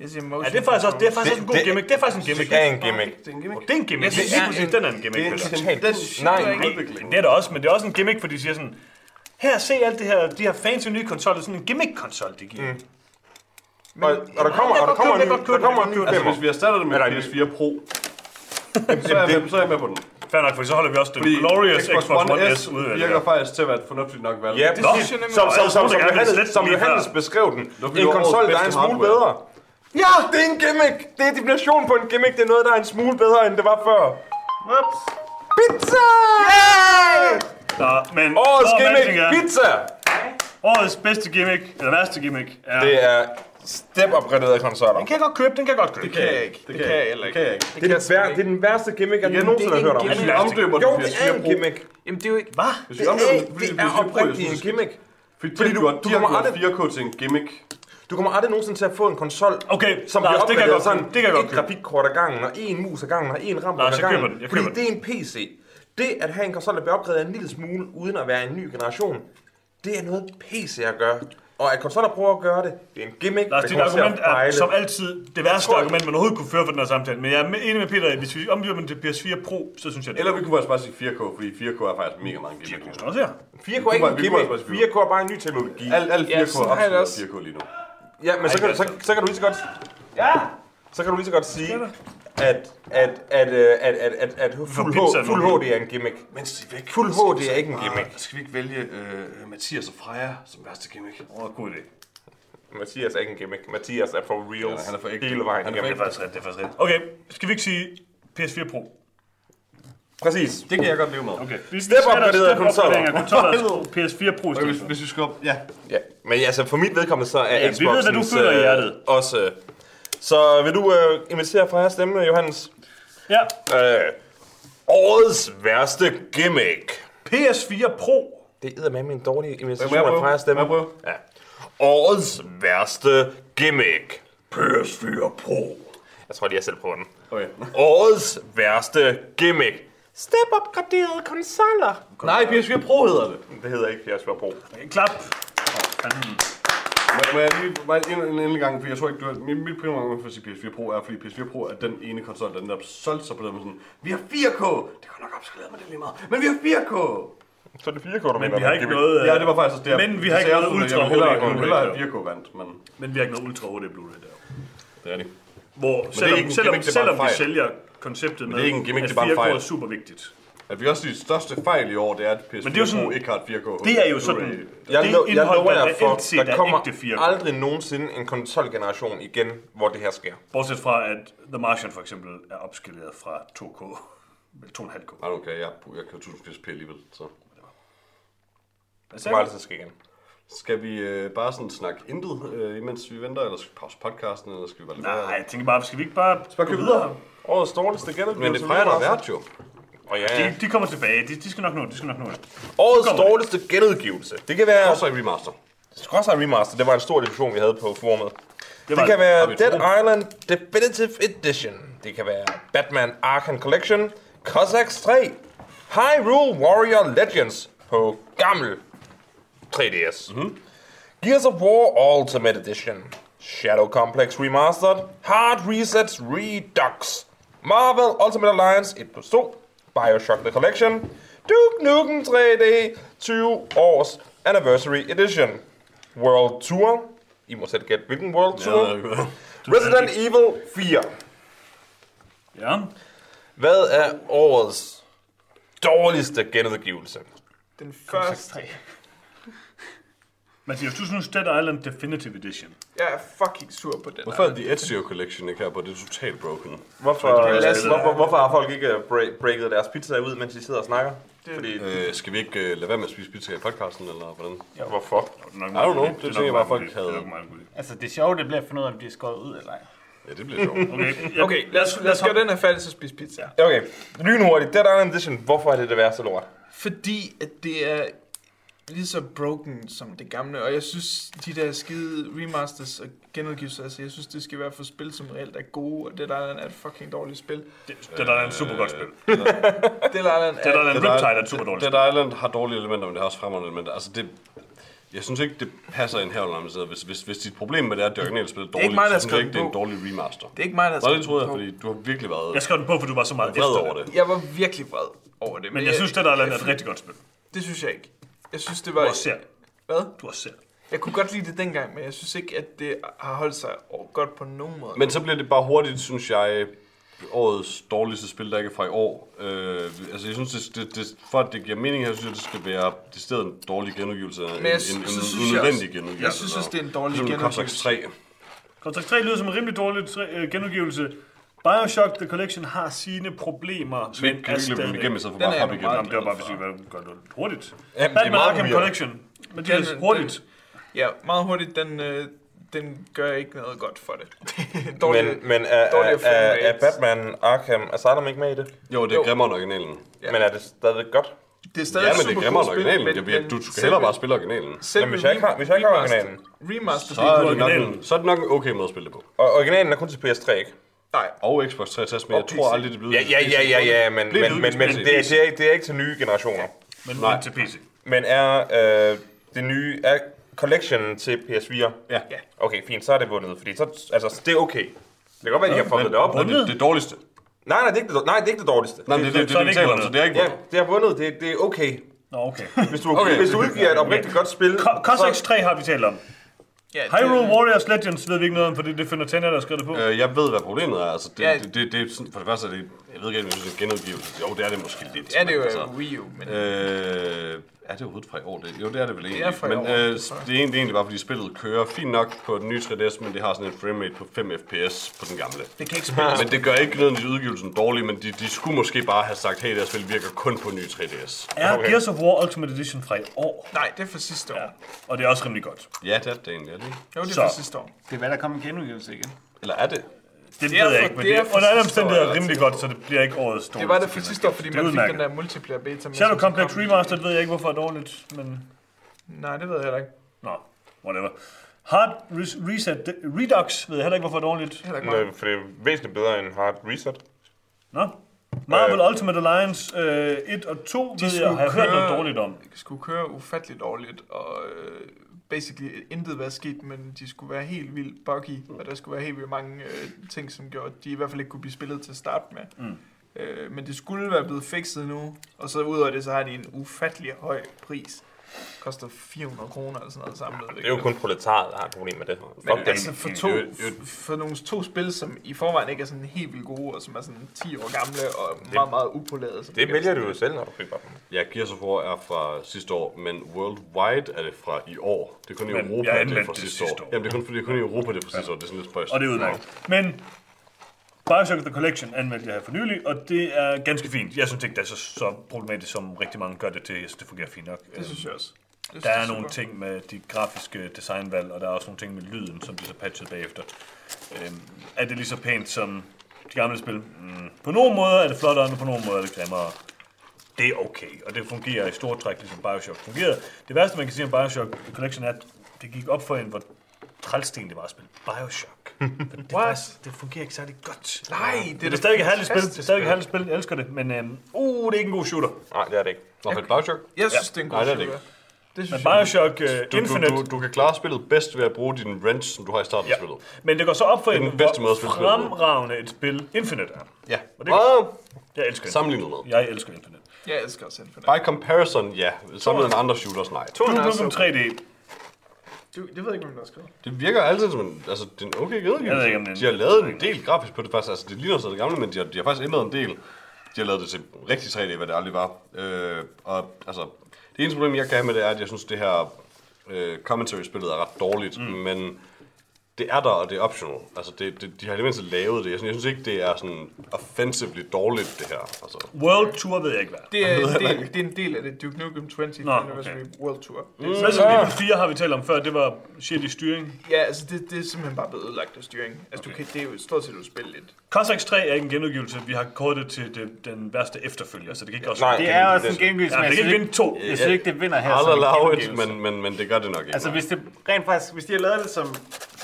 jeg siger motion Ja, det er faktisk også, det er faktisk også en god Det- gimmick. Det er faktisk en gimmick. Det er en gimmick. Det er en gimmick. Det er en gimmick. Jeg Det er det er en- den er en gimmick. Det er totalt... Den Nej, Nej, det er det også, men det er også en gimmick, fordi de siger sådan, her, se alt det her, de her fancy nye konsoller, sådan en gimmick-konsol, de giver. Mm. Og, og der kommer, og der kommer, en, der kommer en ny Altså, hvis vi erstatter det med Eller en- PS4 Pro, så er, jeg så er jeg med på den. Fair nok, for så holder vi også den Fordi glorious Xbox One S ude af det virker faktisk til at være et fornuftigt nok valg. Ja, Det synes jeg nemlig Som, som, er som, som, Johannes, som beskrev den. En konsol, der er en smule bedre. Ja, det er en gimmick. Det er definitionen på en gimmick. Det er noget, der er en smule bedre, end det var før. Whoops. Pizza! Nå, men Årets gimmick, er- pizza! Årets bedste gimmick, eller værste gimmick, er... Det er step-opgraderede konsoller. Den kan jeg godt købe, den kan jeg godt købe. Det kan jeg ikke. Det kan jeg heller Det kan ikke. jeg ikke. Det er, den vær, det er den værste gimmick, jeg nogensinde har det hørt om. en Hvis vi omdøber Jo, den det PS4 er en gimmick. Jamen, det er jo ikke... Hvad? hvis Det vi omdøber er, den fordi det PS4 er oprigtigt en gimmick. Fordi du, du- kommer aldrig- 4K til en gimmick. Du kommer aldrig nogensinde til at få en konsol, Okay, som Lars, bliver det opgraderet sådan. Det kan jeg godt et grafikkort ad gangen, og en mus ad gangen, og en RAM Lars, ad gangen. den, Fordi det er en PC. Det at have en konsol, der bliver opgraderet en lille smule, uden at være en ny generation, det er noget PC'er gør. Og at konsoller prøver at gøre det, det er en gimmick, Lars, dit argument er som altid det værste tror- argument, man overhovedet kunne føre for den her samtale. Men jeg er enig med Peter, at hvis vi omgiver til PS4 Pro, så synes jeg, det Eller vi kunne faktisk bare sige 4K, fordi 4K er faktisk mega meget en gimmick. er også her. 4K er ikke en gimmick. også bare sige 4K er bare en ny teknologi. Al, al 4K Ja, er absolut også. 4K lige nu. Ja, men så kan, du, så, så kan du lige så godt... Ja! Så kan du lige så godt sige, at, at, at, øh, at, at, at, at fuld, H, fuld. HD er en gimmick. Er væk. Fuld skal HD vi er ikke en bare- gimmick. Skal vi ikke vælge øh, Mathias og Freja som værste gimmick? Åh, oh, god idé. Mathias er ikke en gimmick. Mathias er for reals Ja, han er for ægte. hele vejen Han er for igennem. Det er faktisk rigtigt, det er faktisk rigtigt. Okay, skal vi ikke sige PS4 Pro? Præcis. Det kan jeg godt leve med. Okay. Vi, Step konsoller. konsoller. konsoller. PS4 Pro stedet hvis, for. hvis vi skal op... Ja, Ja, men altså for mit vedkommende så er Ja, vi Xboxen ved, hvad du føler i hjertet. også... Så vil du øh, invitere fra jeres stemme, Johannes? Ja, Øh, årets værste gimmick. PS4 Pro. Det er med min dårlige Må invitation jeg prøve? fra jeres stemme. Må jeg prøve? Ja. Årets værste gimmick. PS4 Pro. Jeg tror lige, jeg selv prøver den. okay. Årets værste gimmick. Step opgraderede konsoller. Nej, PS4 Pro hedder det. Det hedder ikke PS4 Pro. Klap. Må, må jeg lige må jeg en, en, en gang, for jeg tror ikke, du har, mit, mit primære argument for at sige PS4 Pro er, fordi PS4 Pro er den ene konsol, der netop solgte sig på den måde sådan, vi har 4K! Det kan nok opskaleret med det lige meget, men vi har 4K! Så er det 4K, du Men vi har ikke noget... Ja, det var faktisk også det, Men vi har ikke det noget ultra HD jeg vil hellere have Blu-ray. 4K vandt, men Men vi har ikke noget Ultra HD Blu-ray der. det er det. Hvor er selvom, selvom, det er selvom en vi sælger konceptet med, det er ikke en gimmick, at det er bare en 4K fejl. er super vigtigt. At vi også de største fejl i år, det er, at PS4 Men det er jo sådan- Pro ikke har et 4K. Det er jo sådan... Blu-ray. Jeg, det jeg indhold, lover der jer for, reelt set der er kommer ægte 4K. aldrig nogensinde en konsolgeneration igen, hvor det her sker. Bortset fra, at The Martian for eksempel er opskaleret fra 2K. Eller 2,5K. Nej, okay, jeg, jeg kan 1080p alligevel, så... Hvad Det sagde må du? aldrig ske igen. Skal vi øh, bare sådan snakke intet, øh, imens vi venter, eller skal vi pause podcasten, eller skal vi bare lade være? Nej, jeg tænker bare, skal vi ikke bare... Bare køre videre. Årets dårligste genudgivelse. Men det er Freja, der været jo. Og ja, ja. De, de kommer tilbage. De, de skal nok nå det. De skal nok nå det. Årets dårligste genudgivelse. Det kan være... Også remaster. Skrås remaster. Det var en stor diskussion, vi havde på forumet. Det, det kan være Dead. Island Definitive Edition. Det kan være Batman Arkham Collection. Cossacks 3. Hyrule Warrior Legends på gammel 3DS. Mm-hmm. Gears of War Ultimate Edition. Shadow Complex Remastered. Hard Resets Redux. Marvel Ultimate Alliance 1 plus 2. Bioshock The Collection. Duke Nukem 3D 20 års Anniversary Edition. World Tour. I må selv gætte, hvilken World Tour. Ja. Resident Evil 4. Ja. Hvad er årets dårligste genudgivelse? Den første... Mathias, du synes Dead Island Definitive Edition. Jeg er fucking sur på den. Hvorfor er The Ezio Collection ikke her på? Det er totalt broken. Hvorfor, Lasse- hvorfor, hvorfor har folk ikke break, breaket deres pizza ud, mens de sidder og snakker? Fordi, Øh, skal vi ikke øh, lade være med at spise pizza i podcasten, eller hvordan? hvorfor? Det er nok I don't know. Det er tænker jeg bare, folk havde- er. Altså, det sjove, det bliver at finde ud af, om de er skåret ud eller ej. Ja, det bliver sjovt. Okay, Okay, lad os, lad os gøre den her færdig, så spise pizza. Okay, lynhurtigt. Dead Island Edition. Hvorfor er det det værste lort? Fordi at det er lige så broken som det gamle, og jeg synes, de der skide remasters og genudgivelser, altså jeg synes, det skal være for spil, som reelt er gode, og det der er et fucking dårligt spil. Det, Dead Island er et super godt spil. Det der er, Dead Island Dead Riptide er et super dårligt spil. Dead Island har dårlige elementer, men det har også fremragende elementer. Altså, det, jeg synes ikke, det passer ind her, når man sidder. Hvis, hvis, hvis dit problem med det er, at det originale spil er dårligt, ikke mig, der så synes jeg skrev ikke, det er en dårlig remaster. det er ikke mig, der har det troede jeg, fordi du har virkelig været Jeg skrev den på, for du var så meget vred efter over det. det. Jeg var virkelig vred over det. Men jeg synes, Dead Island er et rigtig godt spil. Det synes jeg ikke. Jeg synes, det Du var... har selv. Hvad? Du har selv. Jeg kunne godt lide det dengang, men jeg synes ikke, at det har holdt sig godt på nogen måde. Men så bliver det bare hurtigt, synes jeg, årets dårligste spil, der ikke er fra i år. Øh, altså, jeg synes, det, det, det, for at det giver mening her, synes jeg, det skal være det stedet en dårlig genudgivelse. Men en, jeg en, en, så en synes jeg unødvendig også- genudgivelse. jeg synes også, det er en dårlig Ligesom genudgivelse. 3. Contact 3 lyder som en rimelig dårlig tre, øh, genudgivelse. Bioshock The Collection har sine problemer, Så vi kan ikke løbe dem igennem, stedet for Den bare er hop jeg igennem. Jamen, det var bare, hvis vi gør det hurtigt. Jamen, det er Batman meget Arkham forvirrende. Collection. Men det er Den- hurtigt. Ja, meget hurtigt, den, øh, den gør ikke noget godt for det. Dårlig, Men, men er, dårlige er, er, er frame rates. Batman Arkham Asylum ikke med i det? Jo, det er Jo. grimmere end originalen. Ja. Men er det stadigvæk godt? Det er stadig Ja, men det super er grimmere end gode spil, originalen. men- Jeg men du skal hellere bare spille originalen. selve Men hvis jeg ikke har- hvis jeg ikke har remaster- originalen. Remaster, Så er, det nok originalen. en, så er det nok en okay måde at spille det på. Og originalen er kun til PS3, ikke? Nej, Og Xbox 360, men jeg Og tror PC. aldrig, det bliver Ja, ja, ja, ja, ja, men, det men, men, men udgivet det, er, det, er, det er ikke til nye generationer. Men, Nej. men til PC. Men er øh, det nye, er collection til PS4? Ja. Ja. Okay, fint, så er det vundet, fordi så, altså, det er okay. Det kan godt være, at de har fucket det op. Men det, det dårligste. Nej, nej, det er ikke det, nej, det, er ikke det dårligste. Nej, men det, det, det, er det, det så vundet. det er ikke Ja, vundet. det har vundet, det, det er okay. Nå, okay. Hvis du, Okay. hvis du udgiver et oprigtigt godt spil, Co- Cossacks 3 har vi talt om. Ja det- Hyrule Warriors Legends ved vi ikke noget om, fordi det finder Tenner, der har skrevet det på. Øh, jeg ved, hvad problemet er. Altså, det, Ja. det, det, det, er for det første er det, jeg ved ikke, om jeg synes, det er en genudgivelse. Jo, det er det måske lidt. Ja, det er jo altså, altså, Wii U, men Øh, er det overhovedet fra i år? Det, jo, det er det vel egentlig. er fra men år, øh, det det, er egentlig, det er egentlig bare, fordi spillet kører fint nok på den nye 3DS, men det har sådan en framerate på 5 fps på den gamle. det kan ikke spilles. Men det gør ikke nødvendigvis udgivelsen dårlig, men de, de skulle måske bare have sagt, hey, det her spil virker kun på ny 3DS. Er okay. Gears of War Ultimate Edition fra i år? Nej, det er for sidste år. Ja. Og det er også rimelig godt. Ja, det er det egentlig, er det? Jo, det er Så. for sidste år. Det er hvad der kommer en genudgivelse igen. Eller er det? Det, ved jeg ikke, men det er er under alle omstændigheder rimelig godt, så det bliver ikke årets dårligste. Det var det for sidste år, fordi man fik den der multiplayer beta. med, Shadow Complex Remastered ved jeg ikke, hvorfor er dårligt, men... Nej, det ved jeg heller ikke. Nå, whatever. Hard Res- Reset Redux ved jeg heller ikke, hvorfor er dårligt. Heller ikke. Øh, for det er væsentligt bedre end Hard Reset. Nå. Marvel Ultimate Alliance øh, 1 og 2 ved jeg, skulle har jeg hørt noget dårligt om. Det skulle køre ufatteligt dårligt, og øh, basically intet var sket, men de skulle være helt vildt buggy, og der skulle være helt vildt mange øh, ting, som gjorde, at de i hvert fald ikke kunne blive spillet til at starte med. Mm. Øh, men det skulle være blevet fikset nu, og så ud af det, så har de en ufattelig høj pris. Koster 400 kroner eller sådan noget samlet. Det er jo kun proletaret, der har et problem med det. Men Fuck dem. altså for, to, for nogle to spil, som i forvejen ikke er sådan helt vildt gode, og som er sådan 10 år gamle og meget, meget upoleret. så Det vælger du jo selv, når du køber dem. Ja, Gears of War er fra sidste år, men worldwide er det fra i år. Det er kun i Men Europa, jeg det er fra det sidste sidste år. år. Jamen, det er kun, fordi det er kun i Europa, det er fra sidste år. Det er sådan lidt spøjst. Og det er udmærket. Men Bioshock The Collection anmeldte jeg her for nylig, og det er ganske fint. Jeg synes ikke, det er så, så problematisk, som rigtig mange gør det til. Jeg synes, det fungerer fint nok. Det synes jeg også. Det synes Der jeg er nogle super. ting med de grafiske designvalg, og der er også nogle ting med lyden, som de så patchet bagefter. Øhm, er det lige så pænt som de gamle spil? Mm. På nogle måder er det flottere, men på nogle måder er det grimmere. Det er okay, og det fungerer i stort træk, ligesom Bioshock fungerede. Det værste, man kan sige om Bioshock Collection er, at det gik op for en, hvor trælsten, det var at spille Bioshock. det, faktisk, det fungerer ikke særlig godt. Nej, det, det er det stadig herligt spil. Det er stadig et herligt spil. Jeg elsker det, men øhm, uh, det er ikke en god shooter. Nej, det er det ikke. Nå, men Bioshock? Jeg synes, ja. det er en god Nej, det er det shooter. Men Bioshock uh, Infinite... Du, du, du kan klare spillet bedst ved at bruge din wrench, som du har i starten ja. af spillet. Men det går så op for en, hvor fremragende et spil Infinite er. Ja. Og det wow. Jeg elsker Infinite. Sammenlignet med. Jeg elsker Infinite. Jeg elsker også Infinite. By comparison, ja. Sammenlignet med andre shooters, nej. 2003D. Du, det ved jeg ikke, hvem der har skrevet. Det virker altid som en, altså, det er en okay ikke, genudgivelse. det er De har lavet en del grafisk på det faktisk. Altså, det ligner så det gamle, men de har, de har faktisk ændret en del. De har lavet det til rigtig 3D, hvad det aldrig var. Øh, og altså, det eneste problem, jeg kan have med det, er, at jeg synes, det her øh, commentary-spillet er ret dårligt, mm. men det er der, og det er optional. Altså, det, det, de har i det mindste lavet det. Jeg synes, jeg synes ikke, det er sådan offensively dårligt, det her. Altså, World Tour ved jeg ikke hvad. Det er, en del, det er en del af det Duke Nukem 20th Nå, Anniversary okay. World Tour. Det er Resident Evil 4 har vi talt om før. Det var shit i styring. Ja, altså det, det er simpelthen bare blevet ødelagt af styring. Altså okay. du kan, det er jo stort set uspilligt. Cossacks 3 er ikke en genudgivelse. Vi har kortet til det, den værste efterfølger, så det kan ikke også Nej. Det er også en det- genudgivelse, Ja, men det jeg kan synes ikke vinde to. jeg synes ikke, det vinder her som en men, men, men det gør det nok ikke. Altså, hvis det rent faktisk, hvis de havde lavet det som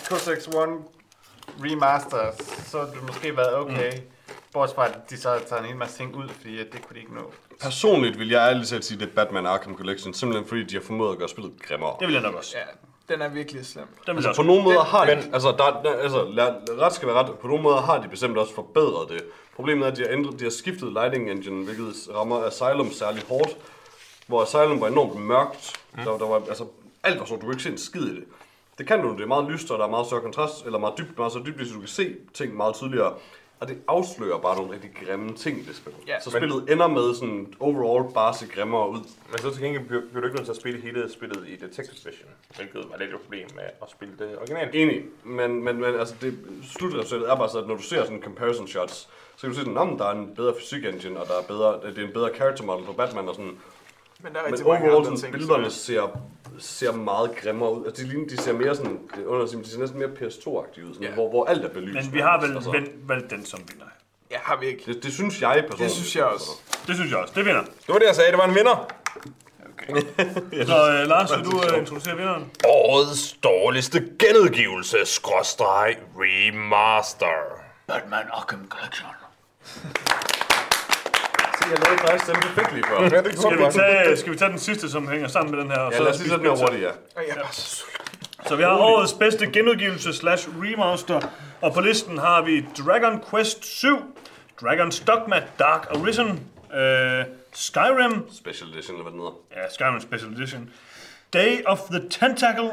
Cossacks One remaster, så havde det måske været okay. Mm. Bortset fra, at de så tager en hel masse ting ud, fordi at det kunne de ikke nå. Personligt vil jeg ærligt talt sige, det er Batman Arkham Collection, simpelthen fordi de har formået at gøre spillet grimmere. Det vil jeg nok også. Ja, den er virkelig slem. Den Altså, på nogle måder Det- har de, men- altså, der, der, altså lad, ret skal være ret, på nogle måder har de bestemt også forbedret det. Problemet er, at de har, ændret, de har skiftet lighting engine, hvilket rammer Asylum særlig hårdt, hvor Asylum var enormt mørkt. Mm. Der, der var, altså, alt var så, du kunne ikke se en skid i det. Det kan du, det er meget lyst, og der er meget større kontrast, eller meget dybt, meget så dybt, så du kan se ting meget tydeligere. Og det afslører bare nogle rigtig grimme ting i det spil. Ja, så men- spillet ender med sådan overall bare se grimmere ud. Men så til gengæld bliver du ikke nødt til at spille hele spillet i Detective Vision, hvilket var lidt et problem med at spille det originalt. Enig, men, men, men altså det, slutresultatet er bare så, at når du ser sådan comparison shots, så kan du se sådan, om der er en bedre fysik engine, og der er bedre, det er en bedre character model på Batman og sådan. Men der er Men overall, sådan, ting. billederne ser, ser meget grimmere ud. Altså, de, ligner- de ser mere sådan, det- under, de ser næsten mere PS2-agtige ud, sådan, Ja. hvor, hvor alt er belyst. Men vi har vel altså, vel, valgt den som vinder. Ja, har vi ikke. det, det, synes jeg personligt. Det synes jeg også. Det synes jeg også. Det vinder. Det var det, jeg sagde. Det var en vinder. Så øh, Lars, vil du øh, introducere vinderen? Årets dårligste genudgivelse, skråstreg, remaster. Batman Arkham Collection. Se, jeg lavede faktisk den perfekt lige før. Ja, det Skal vi, tage, skal vi tage den sidste, som hænger sammen med den her? og Ja, så lad os lige sætte den her hurtigt, ja. Er bare så vi har årets bedste genudgivelse slash remaster, og på listen har vi Dragon Quest 7, Dragon's Dogma Dark Arisen, øh, Skyrim, Special edition, eller hvad den hedder. ja, Skyrim Special Edition, Day of the Tentacle,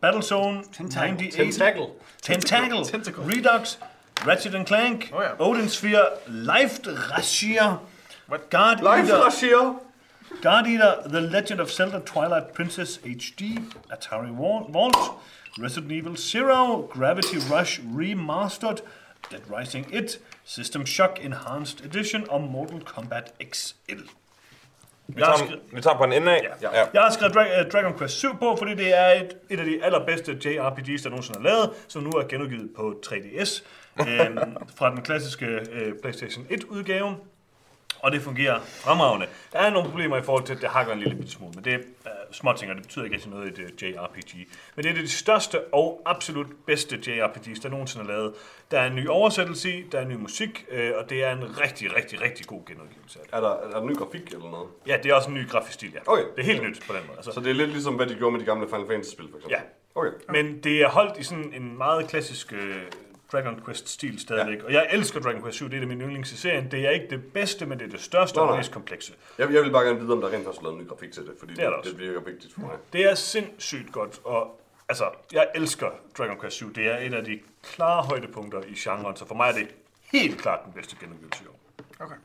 Battlezone 98, Tentacle. Tentacle, Redux, Ratchet and Clank, Oh, ja. Odin Sphere, Life Rashier, Guard Live Eater, Rashier. Guard Eater, The Legend of Zelda Twilight Princess HD, Atari Vault, Resident Evil Zero, Gravity Rush Remastered, Dead Rising 1, System Shock Enhanced Edition og Mortal Kombat XL. Vi tager, skrevet, vi tager på en ende af. Ja. jeg har skrevet Dra- uh, Dragon Quest 7 på, fordi det er et, et af de allerbedste JRPGs, der nogensinde er lavet, som nu er genudgivet på 3DS øhm, fra den klassiske øh, PlayStation 1-udgave. Og det fungerer fremragende. Der er nogle problemer i forhold til, at det hakker en lille smule, men det er uh, små ting, og det betyder ikke rigtig noget i et uh, JRPG. Men det er det største og absolut bedste JRPGs, der nogensinde er lavet. Der er en ny oversættelse i, der er ny musik, øh, og det er en rigtig, rigtig, rigtig god genudgivelse af det. Er der, er der ny grafik eller noget? Ja, det er også en ny grafisk stil, ja. Okay. Det er helt nyt på den måde. Altså, Så det er lidt ligesom, hvad de gjorde med de gamle Final Fantasy-spil, for eksempel? Ja. Okay. Men det er holdt i sådan en meget klassisk øh, Dragon Quest-stil stadigvæk. Ja. Og jeg elsker Dragon Quest 7, det er det min yndlings i serien. Det er ikke det bedste, men det er det største og nej. mest komplekse. Jeg, jeg vil bare gerne vide, om der rent faktisk er lavet ny grafik til det, fordi Det er det, også. det virker vigtigt for mig. Det er sindssygt godt, og altså, jeg elsker Dragon Quest 7. Det er et af de klare højdepunkter i genren, så for mig er det helt klart den bedste genudgivelse i år. Okay.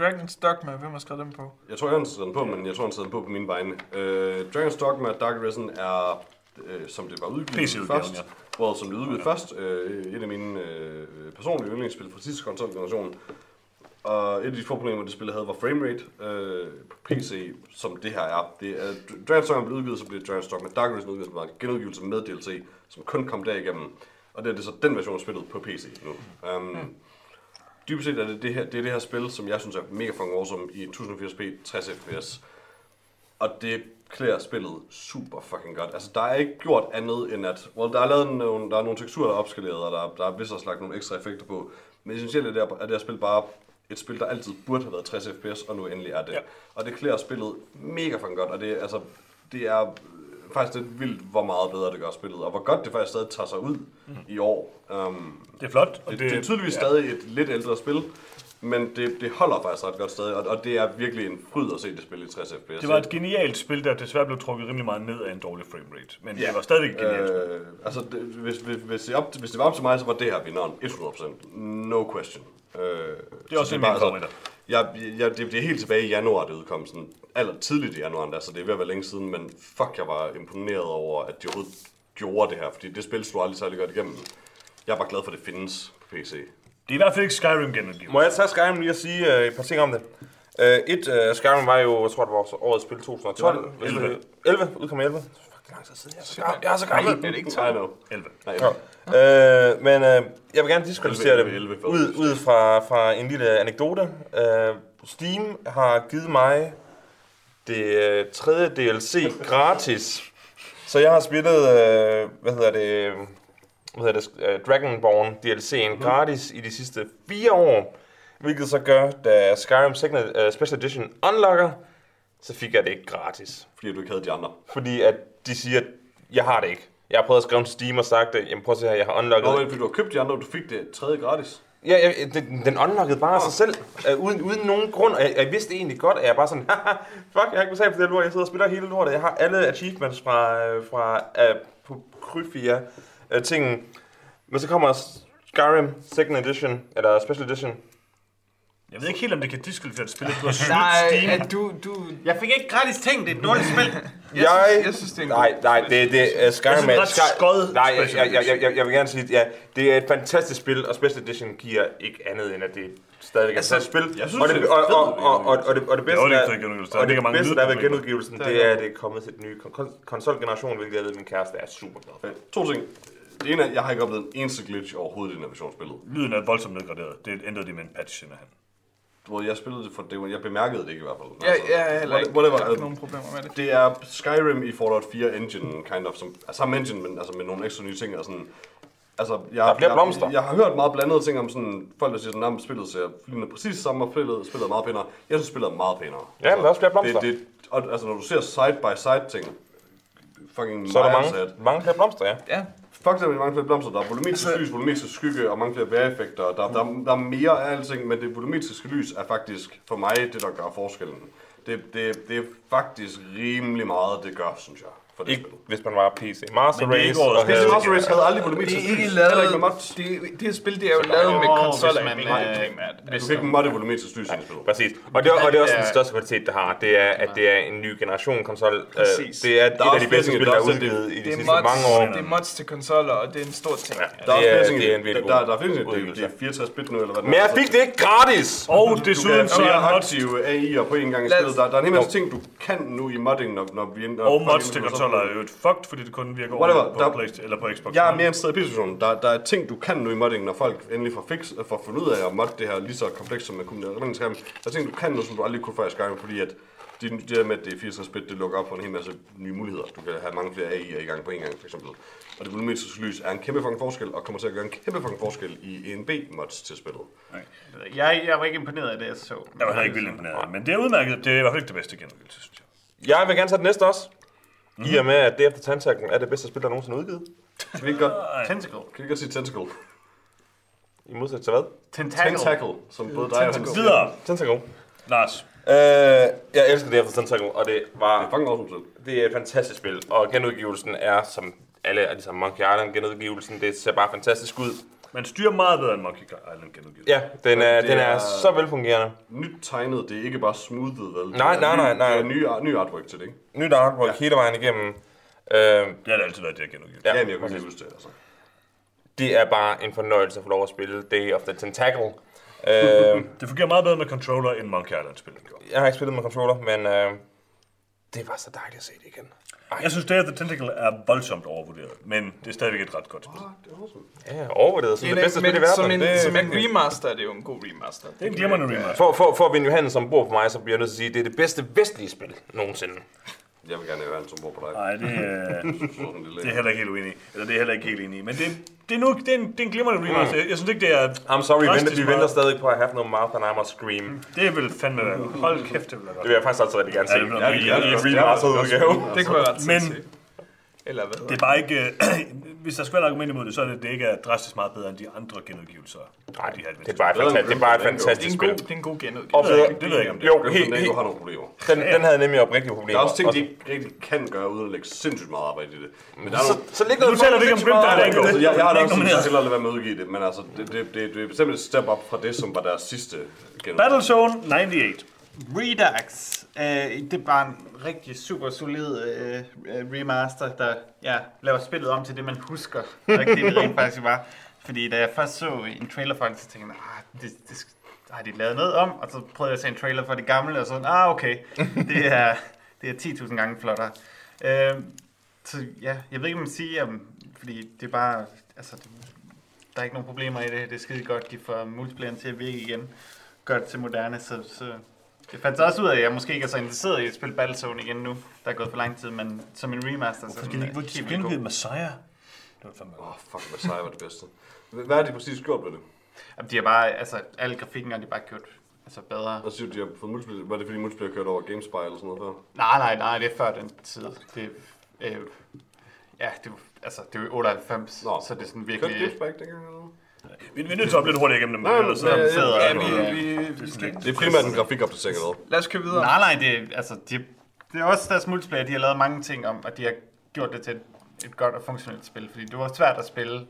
Dragon's Dogma, hvem har skrevet dem på? Jeg tror, jeg har skrevet den på, men jeg tror, han sætter den på på mine vegne. Uh, Dragon's Dogma Dark Arisen er, uh, som det var udgivet PC-udgaven, først, ja. Hvor som det udgivet først, uh, et af mine uh, personlige yndlingsspil fra sidste konsolgeneration. Og et af de få problemer, det spil havde, var framerate uh, på PC, som det her er. Det er Dragon's Dogma blev udgivet, så blev Dragon's Dogma Dark Arisen udgivet, som var en genudgivelse med DLC, som kun kom derigennem. Og det er det så den version af spillet på PC nu. Um, Dybest set er det det her, det er det her spil, som jeg synes er mega fucking awesome i 1080p 60 fps. Og det klæder spillet super fucking godt. Altså, der er ikke gjort andet end at... Well, der er lavet nogle, der er nogle teksturer, der er opskaleret, og der, der er vist også lagt nogle ekstra effekter på. Men essentielt er det, er det her spil bare et spil, der altid burde have været 60 fps, og nu endelig er det. Ja. Og det klæder spillet mega fucking godt, og det, altså, det er faktisk lidt vildt, hvor meget bedre det gør spillet, og hvor godt det faktisk stadig tager sig ud mm. i år. Um, Det er flot. Og det, det er tydeligvis ja. stadig et lidt ældre spil, men det, det holder faktisk ret godt stadig, og, og det er virkelig en fryd at se det spil i 60 fps. Det var et genialt spil, der desværre blev trukket rimelig meget ned af en dårlig framerate. Men Ja. det var stadigvæk et genialt spil. øh, altså, det, hvis, hvis, hvis, det op, hvis det var op til mig, så var det her vinderen 100%. No question. Øh, det også en mine favoritter. jeg, jeg, det, det er helt tilbage i januar, det udkom sådan aller tidligt i januar, endda, så det er ved at være længe siden, men fuck, jeg var imponeret over, at de overhovedet gjorde det her, fordi det spil slog aldrig særlig godt igennem. Jeg er bare glad for, at det findes på PC. Det er i hvert fald ikke Skyrim genudgivet. Må jeg tage Skyrim lige og sige øh, et par ting om det? Uh, et, uh, Skyrim var jo, jeg tror det var årets spil 2012. Det var 11. 11, udkom i 11. Fuck, det er lang tid siden. Jeg er så gammel. Jeg er så gammel. Er det ikke I know. 11. Nej, Ja. Øh, men øh, jeg vil gerne diskvalificere 11, det 11, ud, ud fra, fra en lille anekdote. Øh, Steam har givet mig det øh, tredje DLC gratis. Så jeg har spillet, øh, hvad hedder det, hvad hedder det, øh, Dragonborn DLC'en gratis i de sidste fire år. Hvilket så gør, da Skyrim Second, uh, Special Edition unlocker, så fik jeg det ikke gratis. fordi du ikke havde de andre. Fordi at de siger, at jeg har det ikke. Jeg har prøvet at skrive til Steam og sagt, at jamen, prøv at se her, jeg har unlocket. Nå, men fordi du har købt de andre, og du fik det tredje gratis. Ja, ja den, den unlockede bare af sig selv, uh, uden, uden nogen grund. Og jeg, jeg vidste egentlig godt, at jeg bare sådan, haha, fuck, jeg har ikke betalt for det lort, jeg sidder og spiller hele lortet. Jeg har alle achievements fra, øh, fra uh, på Kryfia uh, tingen. Men så kommer Skyrim Second Edition, eller Special Edition. Jeg ved ikke helt, om det kan diskvalificere et spil, at du har snydt Nej, Steam. at du, du... Jeg fik ikke gratis ting, det er et dårligt spil. Jeg, Jeg- synes, jeg synes, det er en Nej, god nej, det, det er Skyrim Jeg synes, det er ret Sky- skød Nej, jeg, jeg, jeg, jeg, jeg, vil gerne sige, ja, det er et fantastisk spil, og Special Edition giver ikke andet end, at det stadigvæk er et Altså, fantastisk spil. jeg synes, og det, er og, fedt, og, og, og, og, det, og det bedste, Det er der, og det bedste der er ved genudgivelsen, Det er er, at det er kommet til den nye kon- konsolgeneration, hvilket jeg ved, min kæreste er super glad for. To ting. Det ene er, jeg har ikke oplevet en eneste glitch overhovedet i den her version af spillet. Lyden er voldsomt nedgraderet. Det ændrede de med en patch simpelthen. du ved, jeg spillede det for det, jeg bemærkede det ikke i hvert fald. Ja, jeg har heller ikke whatever, haft øh, nogen problemer med det. Det er Skyrim i Fallout 4 engine, kind of, som, altså samme engine, men altså med nogle ekstra nye ting, og sådan, altså, jeg, Der er flere jeg, blomster. Jeg, har hørt meget blandede ting om sådan, folk der siger sådan, at spillet ser ligner præcis samme, og spillet, spillet meget pænere. Jeg synes, spillet er meget pænere. Ja, men der er også flere blomster. Det, det, og, altså, når du ser side-by-side ting, fucking Så er der mange, mange flere blomster, ja. Ja, Fuck, der er mange flere blomster. Der er volumetrisk lys, volumetrisk skygge og mange flere vejreffekter. Der, der, der er mere af alting, men det volumetriske lys er faktisk for mig det, der gør forskellen. Det, det, det er faktisk rimelig meget, det gør, synes jeg, for det Ikke spil. hvis man var PC Master Men det er Race ikke og. PC Master Race havde aldrig det volumetrisk er ikke lavet... Ikke med mods. Det, det her spil, det er jo lavet med hvis konsolafdeling man, øh, primært. Du ikke modde volumetrisk lys i spillet. Præcis. Og det, og det er også den største kvalitet, det har. Det er, at det er en ny generation konsol. Øh, Præcis. Det er et er af de bedste spil, der er er udgivet i de Det er, sidste mange år. det er mods til konsoller, og det er en stor ting. Der er Det også er- det er en virkelig der, god der er flere ting, det, udgivelse. det er 64 bit nu, eller hvad det Men er. jeg fik det ikke gratis! Og Du desuden kan så er aktive AI'er på en gang i spillet. Der, der er en hel masse ting, du kan nu i modding, når, når vi... Når og mods til indfører konsoller er jo et fucked, fordi det kun virker Whatever, over på der- PlayStation eller på Xbox. Jeg er mere interesseret i PC-versionen. Der, der er ting, du kan nu i modding, når folk endelig får, fix, får fundet ud af at modde det her lige så komplekst, som man kunne med. Der er ting, du kan nu, som du aldrig kunne før i Skyrim, fordi at det, det der med, at det er 64 bit, det lukker op for en hel masse nye muligheder. Du kan have mange flere AI'er i gang på en gang, for eksempel. Og det volumetriske lys er en kæmpe fucking forskel, og kommer til at gøre en kæmpe fucking forskel i ENB-mods til spillet. Jeg, jeg var ikke imponeret af det, jeg så. Jeg var heller ikke vildt imponeret, men det er udmærket. Det er i hvert fald ikke det bedste genudgivelse, synes jeg. Jeg vil gerne tage det næste også. I og med, at det efter Tantakken er det bedste spil, der nogensinde er udgivet. Kan vi ikke godt, Tentacle. kan vi ikke godt sige tentacle? I modsætning til hvad? Tentacle. Tentacle, som både dig og hans... Videre, Tentacle. Lars. Øh, jeg elsker det efter Tentacle, og det Det er var fucking awesome spil. det er et fantastisk spil. Og genudgivelsen er, som alle er ligesom Monkey Island genudgivelsen, det ser bare fantastisk ud. Man styrer meget bedre end Monkey Island genudgivelse. Ja, den er, den er er- så velfungerende. Nyt tegnet, det er ikke bare smoothet, vel? Nej, er nej, nej, nej. Det er ny, ny artwork til det, ikke? Nyt artwork ja. hele vejen igennem. Øh, Det har det altid været, det her genudgivelse. Ja, Ja, men jeg kunne ikke huske det, altså. det er bare en fornøjelse at få lov at spille Day of the Tentacle. Øh, Det fungerer meget bedre med controller, end Monkey Island spillet gjorde. jeg har ikke spillet med controller, men øh, det var så dejligt at se det igen. Jeg synes, Day of the Tentacle er voldsomt overvurderet, men det er stadigvæk et ret godt spil. Det er. Ja, overvurderet som det, Men, bedste spil i men verden. som en, det, som en remaster er det jo en god remaster. Det er en glimrende remaster. for, for, for at vinde Johannes som bor på mig, så bliver jeg nødt til at sige, at det er det bedste vestlige spil nogensinde. Jeg vil gerne have en som bor på dig. Nej, det, er- Sådan lidt det er heller ikke helt uenig i. Eller det er heller ikke helt enig i. Men det, det, er, nu, det, er en, det er en glimrende remaster. Jeg, jeg synes ikke, det er... I'm sorry, vi venter, vi venter stadig på at have no mouth and I must scream. Det vil fandme være. Hold kæft, det vil være Det vil jeg faktisk altid rigtig gerne se. Ja, det bliver i, rigtig i, godt. i Det er en remastered også- udgave. Det kunne være ret Men- sindssygt. Eller hvad hedder Det er bare ikke... øh, hvis der skal være et argument imod det, så er det, at det ikke er drastisk meget bedre end de andre genudgivelser. Nej, de her det er bare et, fanta- det er bare et fantastisk spil. det er en god genudgivelse. Og Det ved jeg bedre- ikke, det ved jeg ikke, om det Jo, helt, helt, har nogle problemer. den, den havde nemlig oprigtige Der problemer. er også ting, de så- ikke rigtig kan gøre, uden at lægge sindssygt meget arbejde i det. Men der er Så, nogle... så ligger Nu taler vi ikke om Grim Fandango. Altså, jeg, jeg har da Det er også jeg nomineret. hellere lade være med at udgive det, men altså, det, det, det, det er bestemt et step up fra det, som var deres sidste genudgivelse. Battlezone 98. Redux. Øh, det er bare en rigtig super solid øh, øh, remaster, der ja, laver spillet om til det, man husker. Rigtig, det, rent faktisk var. Fordi da jeg først så en trailer for det, så tænkte jeg, ah, det, det, sk- har de lavet noget om? Og så prøvede jeg at se en trailer for det gamle, og så ah, okay, det er, det er 10.000 gange flottere. Øh, så ja, jeg ved ikke, hvad man siger, om, fordi det er bare, altså, det, der er ikke nogen problemer i det. Det er skide godt, de får multiplayeren til at virke igen. Gør det til moderne, så, så jeg fandt så også ud af, at jeg måske ikke er så interesseret i at spille Battlezone igen nu. Der er gået for lang tid, men som en remaster, så er den helt vildt god. genudgivet Messiah? Det var fandme Åh, oh, fuck, hvad sej var det bedste. Hvad har de præcis gjort med det? Jamen, de har bare, altså, alle grafikken har de bare gjort altså, bedre. Og siger, du, de har fået multiplayer. Var det fordi multiplayer kørte over GameSpy eller sådan noget før? Nej, nej, nej, det er før den tid. Det, øh, ja, det, altså, det var 98, Nå. så det er sådan Kørte virkelig... GameSpy ikke dengang? Vi, vi er nødt til at blive lidt hurtigt igennem dem. Nej, ellers så- men, øh, sidder Ja, vi, vi, vi skal ikke. Det er primært en grafikopdatering eller. Lad os køre videre. Nej, nej, det, er- altså, de, det er også deres multiplayer, de har lavet mange ting om, og de har gjort det til et, et godt og funktionelt spil, fordi det var svært at spille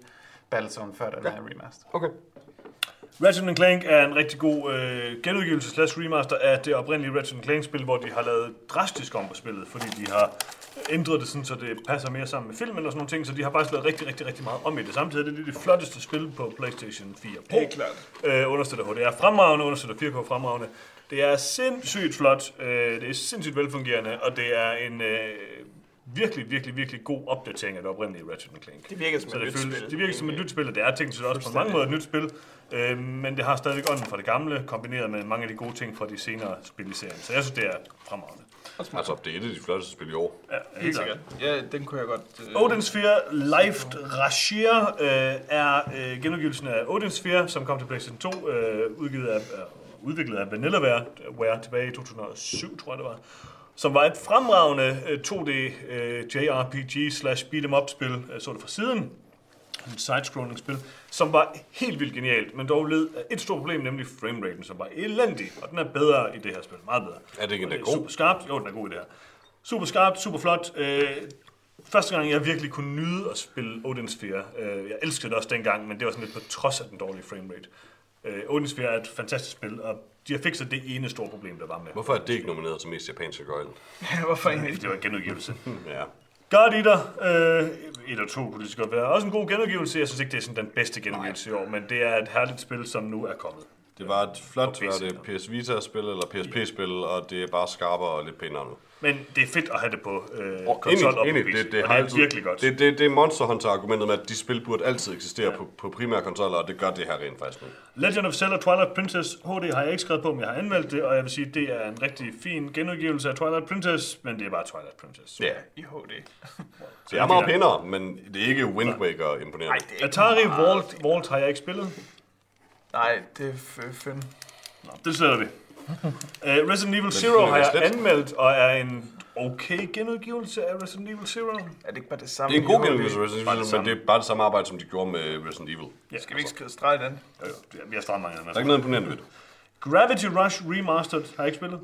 Battlezone før den her remaster. Okay. Ratchet Clank er en rigtig god øh, genudgivelse slash remaster af det oprindelige Ratchet Clank-spil, hvor de har lavet drastisk om på spillet, fordi de har ændret det sådan, så det passer mere sammen med filmen og sådan nogle ting, så de har faktisk lavet rigtig, rigtig, rigtig meget om i det. Samtidig er det det flotteste spil på PlayStation 4 Pro. Helt klart. Øh, understøtter HDR fremragende, understøtter 4K fremragende. Det er sindssygt flot, øh, det er sindssygt velfungerende, og det er en øh, virkelig, virkelig, virkelig god opdatering af det oprindelige Ratchet Clank. Det virker som Så et det, nyt føles, spil. det virker som et nyt spil, og det er teknisk set også på mange måder et nyt spil. Øh, men det har stadigvæk ånden fra det gamle, kombineret med mange af de gode ting fra de senere spil i serien. Så jeg synes, det er fremragende. Altså, det er et af de flotteste spil i år. Ja, Helt sikkert. Ja, den kunne jeg godt... Øh, Odin Sphere Life Rashir øh, er øh, genudgivelsen af Odin Sphere, som kom til PlayStation 2, øh, udgivet af, øh, udviklet af Vanillaware tilbage i 2007, tror jeg det var. Som var et fremragende øh, 2D øh, JRPG slash beat'em up spil, øh, så det fra siden. Et side-scrolling spil, som var helt vildt genialt, men dog led af et stort problem, nemlig frameraten, som var elendig, og den er bedre i det her spil, meget bedre. Er det ikke det er god? Super skarpt. Jo, den er god i det her. Super skarpt, super flot. Øh, første gang, jeg virkelig kunne nyde at spille Odin Sphere. Øh, jeg elskede det også dengang, men det var sådan lidt på trods af den dårlige framerate. Øh, Odin Sphere er et fantastisk spil, og de har fikset det ene store problem, der var med. Hvorfor er det ikke nomineret til mest japanske gøjl? Hvorfor egentlig? Det var en genudgivelse. Ja. God Eater, øh, et og to kunne det så godt være. Også en god genudgivelse. Jeg synes ikke, det er sådan den bedste genudgivelse i år, men det er et herligt spil, som nu er kommet. Det var et flot, var det PS Vita-spil eller PSP-spil, og det er bare skarpere og lidt pænere nu. Men det er fedt at have det på øh, Enig, konsol og på. PC, Det, det, og har det er altid, virkelig godt. Det, det, det er Monster Hunter-argumentet med, at de spil burde altid eksistere på, på primære konsoller, og det gør det her rent faktisk nu. Legend of Zelda Twilight Princess HD har jeg ikke skrevet på, men jeg har anmeldt det, og jeg vil sige, at det er en rigtig fin genudgivelse af Twilight Princess, men det er bare Twilight Princess. Ja, I HD. det er meget pænere, men det er ikke Wind Waker imponerende. Nej, det er Atari. Vault, Vault har jeg ikke spillet. Nej, det er fem. Nå, det sætter vi. Uh, Resident Evil Zero er har jeg slet. anmeldt, og er en okay genudgivelse af Resident Evil Zero. Er det ikke bare det samme? Det er en god genudgivelse af Resident Evil, det men det er bare det samme arbejde, som de gjorde med Resident Evil. Ja, Skal vi ikke skrive streg i den? Jo, jo, det er- vi har stramt mange Der er ikke noget imponerende ved det. Gravity Rush Remastered har jeg ikke spillet.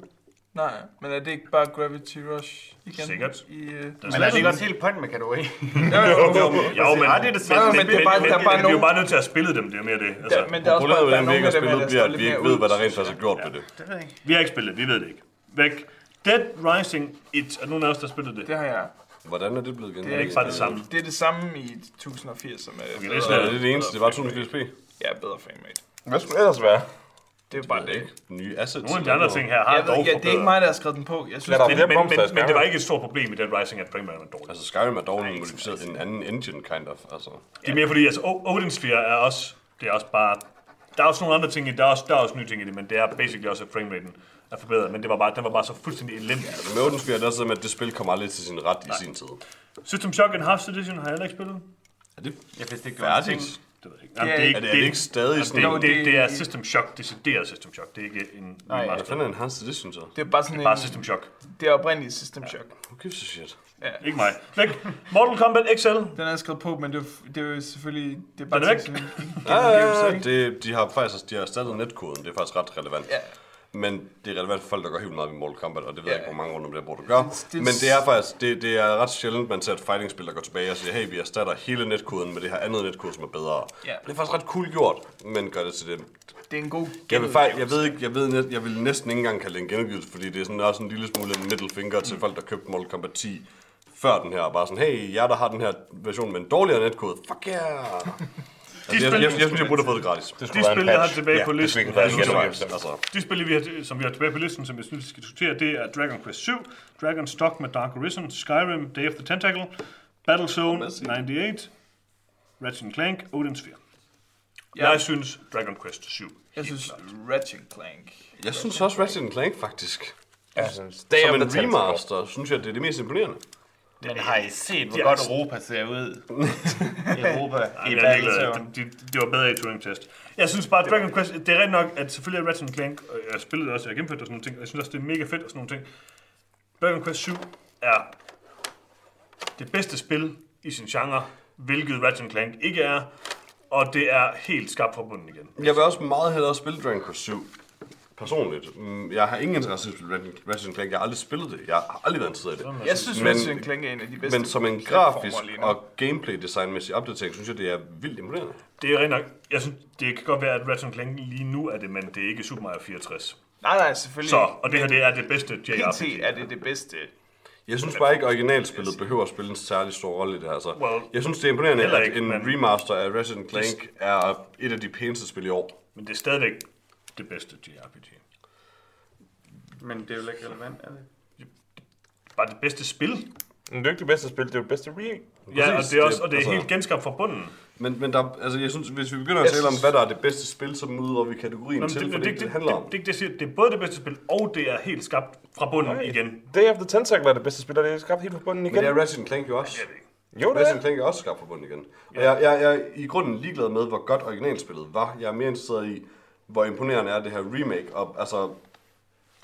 Nej, men er det ikke bare Gravity Rush igen? Sikkert. I, uh... Men er det ikke også helt point med kategori? jo, jo, jo. Jo, men, Ja, det er det samme. men det er bare- men, der er men, bare vi er jo bare nødt til at spille dem, det er mere det. Altså, Ja, men der er også bare, Problemet der med er nogle af dem, der bliver, at vi ikke ved, hvad der rent faktisk er gjort ved det. Det ved jeg ikke. vi har ikke spillet det, vi ved det ikke. Væk. Dead Rising 1. Er nogen af os, der har spillet det? Det har jeg. Hvordan er det blevet Det er ikke bare det samme. Det er det samme i 1080, som er Okay, det er det er det eneste. Det var 280p. ja, bedre framerate. Hvad skulle det ellers være? Det er jo bare det. Nye assets. Nogle af de andre ting her har Jeg ved, dog ja, det er ikke mig, der har skrevet den på. Jeg synes, der Men, men, men, men det var ikke et stort problem i Dead Rising, at Framerate var dårlig. Altså Skyrim er dog modificeret en anden engine, kind of. Altså. Det er mere fordi, altså Odin Sphere er også, det er også bare, der er også nogle andre ting i det, der er også, der er også nye ting i det, men det er basically også, at frameraten er forbedret, men det var bare, den var bare så fuldstændig elendig. Men med Odin Sphere er det også sådan, at det spil kom aldrig til sin ret i sin tid. System Shock Enhanced Edition har jeg heller ikke spillet. Er det Jeg vidste ikke, det var en ting. Færdigt? Det er Jamen, ikke- Er det, er det ikke stadig det, sådan det, det, det- det, er System Shock, decideret System Shock. Det er ikke en Nej, remaster. Hvad fanden er Enhanced Edition så? det er bare sådan Det er bare en... System Shock. Det er oprindeligt System Shock. Who gives a shit? Ikke mig. Væk. Mortal Kombat XL. Den er skrevet på, men det er, jo- det er jo selvfølgelig... Det er bare Den er væk. en Ja, ja, det, de har faktisk de har erstattet netkoden. Det er faktisk ret relevant. Ja. Men det er relevant for folk, der går helt meget i Mortal Kombat, og det ved jeg Ja. ikke, hvor mange runder det bruger, du gør. Det- Men det er faktisk, det, det er ret sjældent, man ser et fighting-spil, der går tilbage og siger, hey, vi erstatter hele netkoden med det her andet netkode, som er bedre. Ja. Det er faktisk ret cool gjort, men gør det til det. Det er en god Jeg vil, faktisk, jeg ved ikke, jeg, ved, net- jeg vil næsten ikke engang kalde det en genudgivelse, fordi det er sådan også en lille smule en middle finger til folk, der købte Mortal Kombat 10 før den her. Bare sådan, hey, jeg der har den her version med en dårligere netkode, fuck yeah! jeg, jeg, jeg, synes, jeg burde have fået det gratis. Det De spil, jeg har tilbage Ja, på det listen, jeg synes, genudgivelse. Altså, De spil, vi har, som vi har tilbage på listen, som jeg synes, vi skal diskutere, det er Dragon Quest 7, Dragon's Dogma Dark Arisen, Skyrim, Day of the Tentacle, Battlezone 98, Ratchet Clank, Odin Sphere. Ja. Jeg synes Dragon Quest 7. Jeg synes Ratchet Clank. jeg synes også Ratchet Clank faktisk. Jeg synes, Day Som en remaster, synes jeg, det er det mest imponerende. Men har I set, hvor Ja. godt Europa ser ud? Europa i er. Battlezone. Det, det, det var bedre i Turing Test. Jeg synes bare, Dragon Quest, det er rigtigt nok, at selvfølgelig er Ratchet Clank, og jeg spillede det også, jeg har gennemført det og sådan nogle ting, og jeg synes også, det er mega fedt og sådan nogle ting. Dragon Quest 7 er det bedste spil i sin genre, hvilket Ratchet Clank ikke er, og det er helt skabt fra bunden igen. Jeg vil også meget hellere spille Dragon Quest 7. Personligt. Mm, Jeg har ingen interesse i Ratchet- Clank. Jeg har aldrig spillet det. Jeg har aldrig været interesseret i det. Jeg synes Men- Ratchet Clank er en af de bedste Men som en grafisk og gameplay designmæssig opdatering, synes jeg, det er vildt imponerende. Det er rigtigt nok. Jeg synes, det kan godt være, at Ratchet Clank lige nu er det, men det er ikke Super Mario 64. Nej, nej, selvfølgelig. Så, og det her, det er det bedste PT JRPG. er det det bedste. Jeg synes bare ikke, at originalspillet behøver at spille en særlig stor rolle i det her. Altså, Well, jeg synes, det er imponerende, heller at ikke, en men- remaster af Resident Clank er et af de pæneste spil i år. Men det er stadigvæk det bedste JRPG. Men det er jo ikke relevant, er det? Bare det bedste spil. Men det er jo ikke det bedste spil, det er jo det bedste remake. Ja, og det er, også, og det er altså- helt genskabt fra bunden. Men, men der, altså, jeg synes, hvis vi begynder at Jeg tale om, hvad der er det bedste spil, så møder vi kategorien Nå, til, det, for det, det, det, handler om. det, det, det, siger, det er både det bedste spil, og det er helt skabt fra bunden igen. Day of the Tentacle er det bedste spil, og det er skabt helt på bunden igen. Men det er Ratchet Clank jo også. Jo, det Ratchet er. Clank er også skabt på bunden igen. Og jeg, jeg, jeg er i grunden ligeglad med, hvor godt originalspillet var. Jeg er mere interesseret i, hvor imponerende er det her remake. Og altså,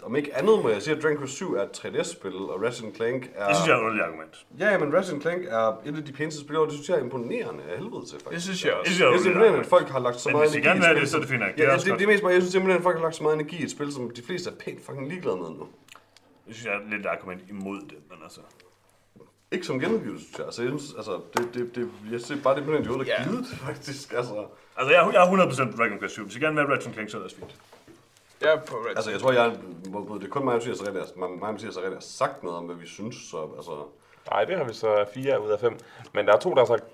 om ikke andet må jeg sige, at Dragon Quest 7 er et 3DS-spil, og Ratchet Clank er... Det synes jeg er et underligt argument. Ja, men Ratchet Clank er et af de pæneste spil, og det synes jeg er imponerende af helvede til, faktisk. Det synes jeg Det også. synes jeg er Jeg synes imponerende, at folk har lagt så Men meget energi i have et det, spil, så er det fint nok. Det Ja, det, det, det, er mest bare, jeg synes simpelthen, at folk har lagt så meget energi i et spil, som de fleste er pænt fucking ligeglade med nu. Det synes jeg er lidt argument imod det, men altså... Ikke som genudgivelse, synes jeg. Altså, jeg synes, altså, det, det, det, jeg synes bare, det er på den måde, der Ja. er givet, faktisk. Altså, Altså, jeg, er- jeg er 100% Dragon Quest 7. Hvis I gerne vil have Ratchet Clank, så er det også fint. Jeg er på Red. altså, jeg tror, jeg det er kun mig og Mathias, der har- mig Mathias, der rigtig har sagt noget om, hvad vi synes, så altså... Nej, det har vi så 4 ud af 5. Men der er to, der har sagt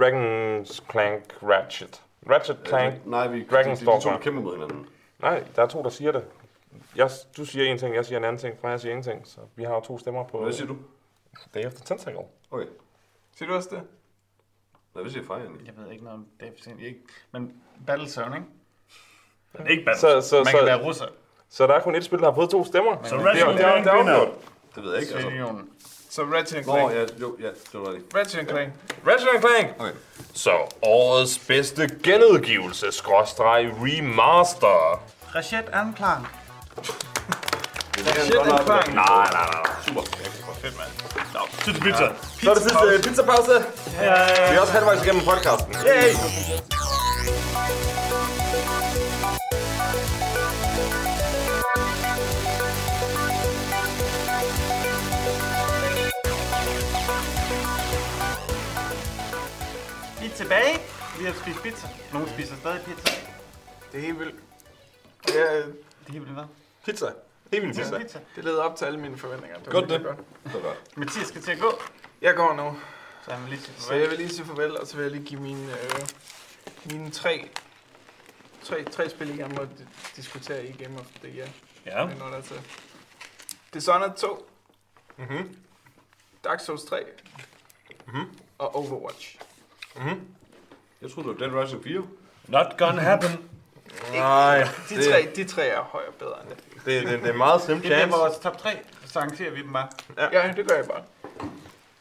Dragon's Clank Ratchet. Ratchet Clank. Nej, vi, Dragon de, de, de to Stalker. kæmper mod hinanden. Nej, der er to, der siger det. Jeg, du siger en ting, jeg siger en anden ting, Freja siger ingenting. Så vi har jo to stemmer på Hvad siger du? Day of the Tentacle. Okay. Siger du også det? Nej, hvad siger Freja egentlig? Jeg ved ikke noget om det. er Ikke. Men Battlezone, ikke? Men ikke bad. Så, så, Man kan så, være russer. så der er kun et spil, der har fået to stemmer. Så det, er- Ratchet det, er- Clank det er vinder. Det ved jeg ikke, altså. Så Ratchet Nå, Clank. ja, jo, ja, det var rigtigt. Ratchet Clank. Ratchet Clank. Okay. Så årets bedste genudgivelse, skråstreg remaster. Rachet Anklang. Ratchet Clank. Nej, nej, nej. Super. Fedt, mand. Så til pizza. Så er det sidste pizzapause. Vi er også halvvejs igennem podcasten. Yay! Vi er tilbage. Vi har spist pizza. Nogle spiser stadig pizza. Det er helt vildt. Ja, Det er helt vildt hvad? Pizza. Helt vildt pizza. Pizza. det leder op til alle mine forventninger. Det var Godt det. Det var godt. Mathias skal til at gå. Jeg går nu. Så han vil lige sige Så farvel. jeg vil lige sige farvel, og så vil jeg lige give mine, øh, mine tre, tre, tre spil, jeg gerne må di- diskutere i Game of the Year. Ja. Men når der er til. Dishonored 2, Mhm. Dark Souls 3 og Overwatch. Jeg troede, det var Dead Rising 4. Not gonna happen. Nej, De, det, tre, de tre er højere bedre end det. Det, det, det er meget slim Det bliver chance. vores top 3. Så arrangerer vi dem bare. Ja, det gør jeg bare.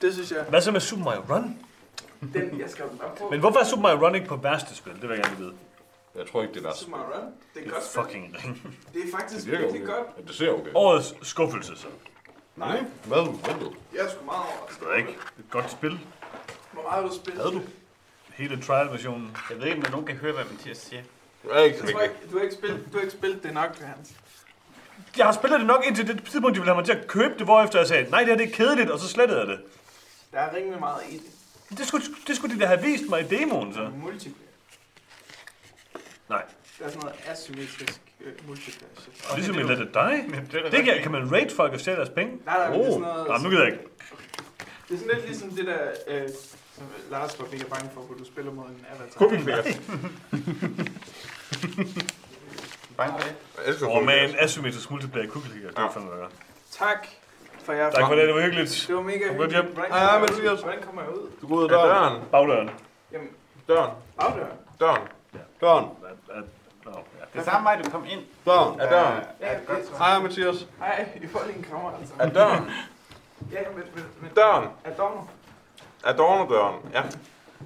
Det synes jeg. Hvad så med Super Mario Run? Den, jeg skal bare på. Men hvorfor er Super Mario Run ikke på værste spil? Det vil jeg gerne vide. Jeg tror ikke, det er værst. Super Mario Run, det er Det godt er spil. fucking ring. Det er faktisk Det virker virkelig okay. godt. Ja, Det ser okay. Årets skuffelse, så. Nej. Hvad? Hvad ved? Jeg er sgu meget overrasket. Det er ikke et godt spil. Hvor meget har du spillet? Havde du? Hele trial-versionen. Jeg ved ikke, om nogen kan høre, hvad Mathias siger. Det er ikke så Jeg tror vigtigt. ikke, du har ikke spillet, du har ikke spillet det nok, Hans. Jeg har spillet det nok indtil det tidspunkt, de ville have mig til at købe det, hvorefter jeg sagde, nej, det her det er kedeligt, og så slettede jeg det. Der er rimelig meget i det. Det skulle, det skulle de da have vist mig i demoen, så. Multiplayer. Nej. Der er sådan noget asymmetrisk uh, multiplayer shit. Og ligesom i Let It Die. Det kan, kan man rate folk og stjæle deres penge? Nej, nej, men det er Oh, sådan noget... nej, nu gider jeg ikke. Det er sådan lidt ligesom det der, øh, som Lars var mega bange for, hvor du spiller mod en avatar. Cooking Bear. Bange for det. Jeg elsker Og med en asymmetrisk multiplayer cookie clicker. Det er fandme godt. Tak for jer. Tak for det, det var hyggeligt. Det var mega Kom godt hjem. hyggeligt. Hvordan Ja, kommer men jeg ud? Mathias. Hvordan kommer jeg ud? Du går ud af Ja, døren. døren. Bagdøren. Jamen, Døren. bagdøren. Døren. Døren. At- at- Nå, ja. Det er samme vej, du kom ind. Døren. Er døren. Ja, det er så. Hej, Mathias. Hej, I får lige en krammer, altså. Er døren. Ja, men, men, men Døren. Er døren? Er døren døren. Ja.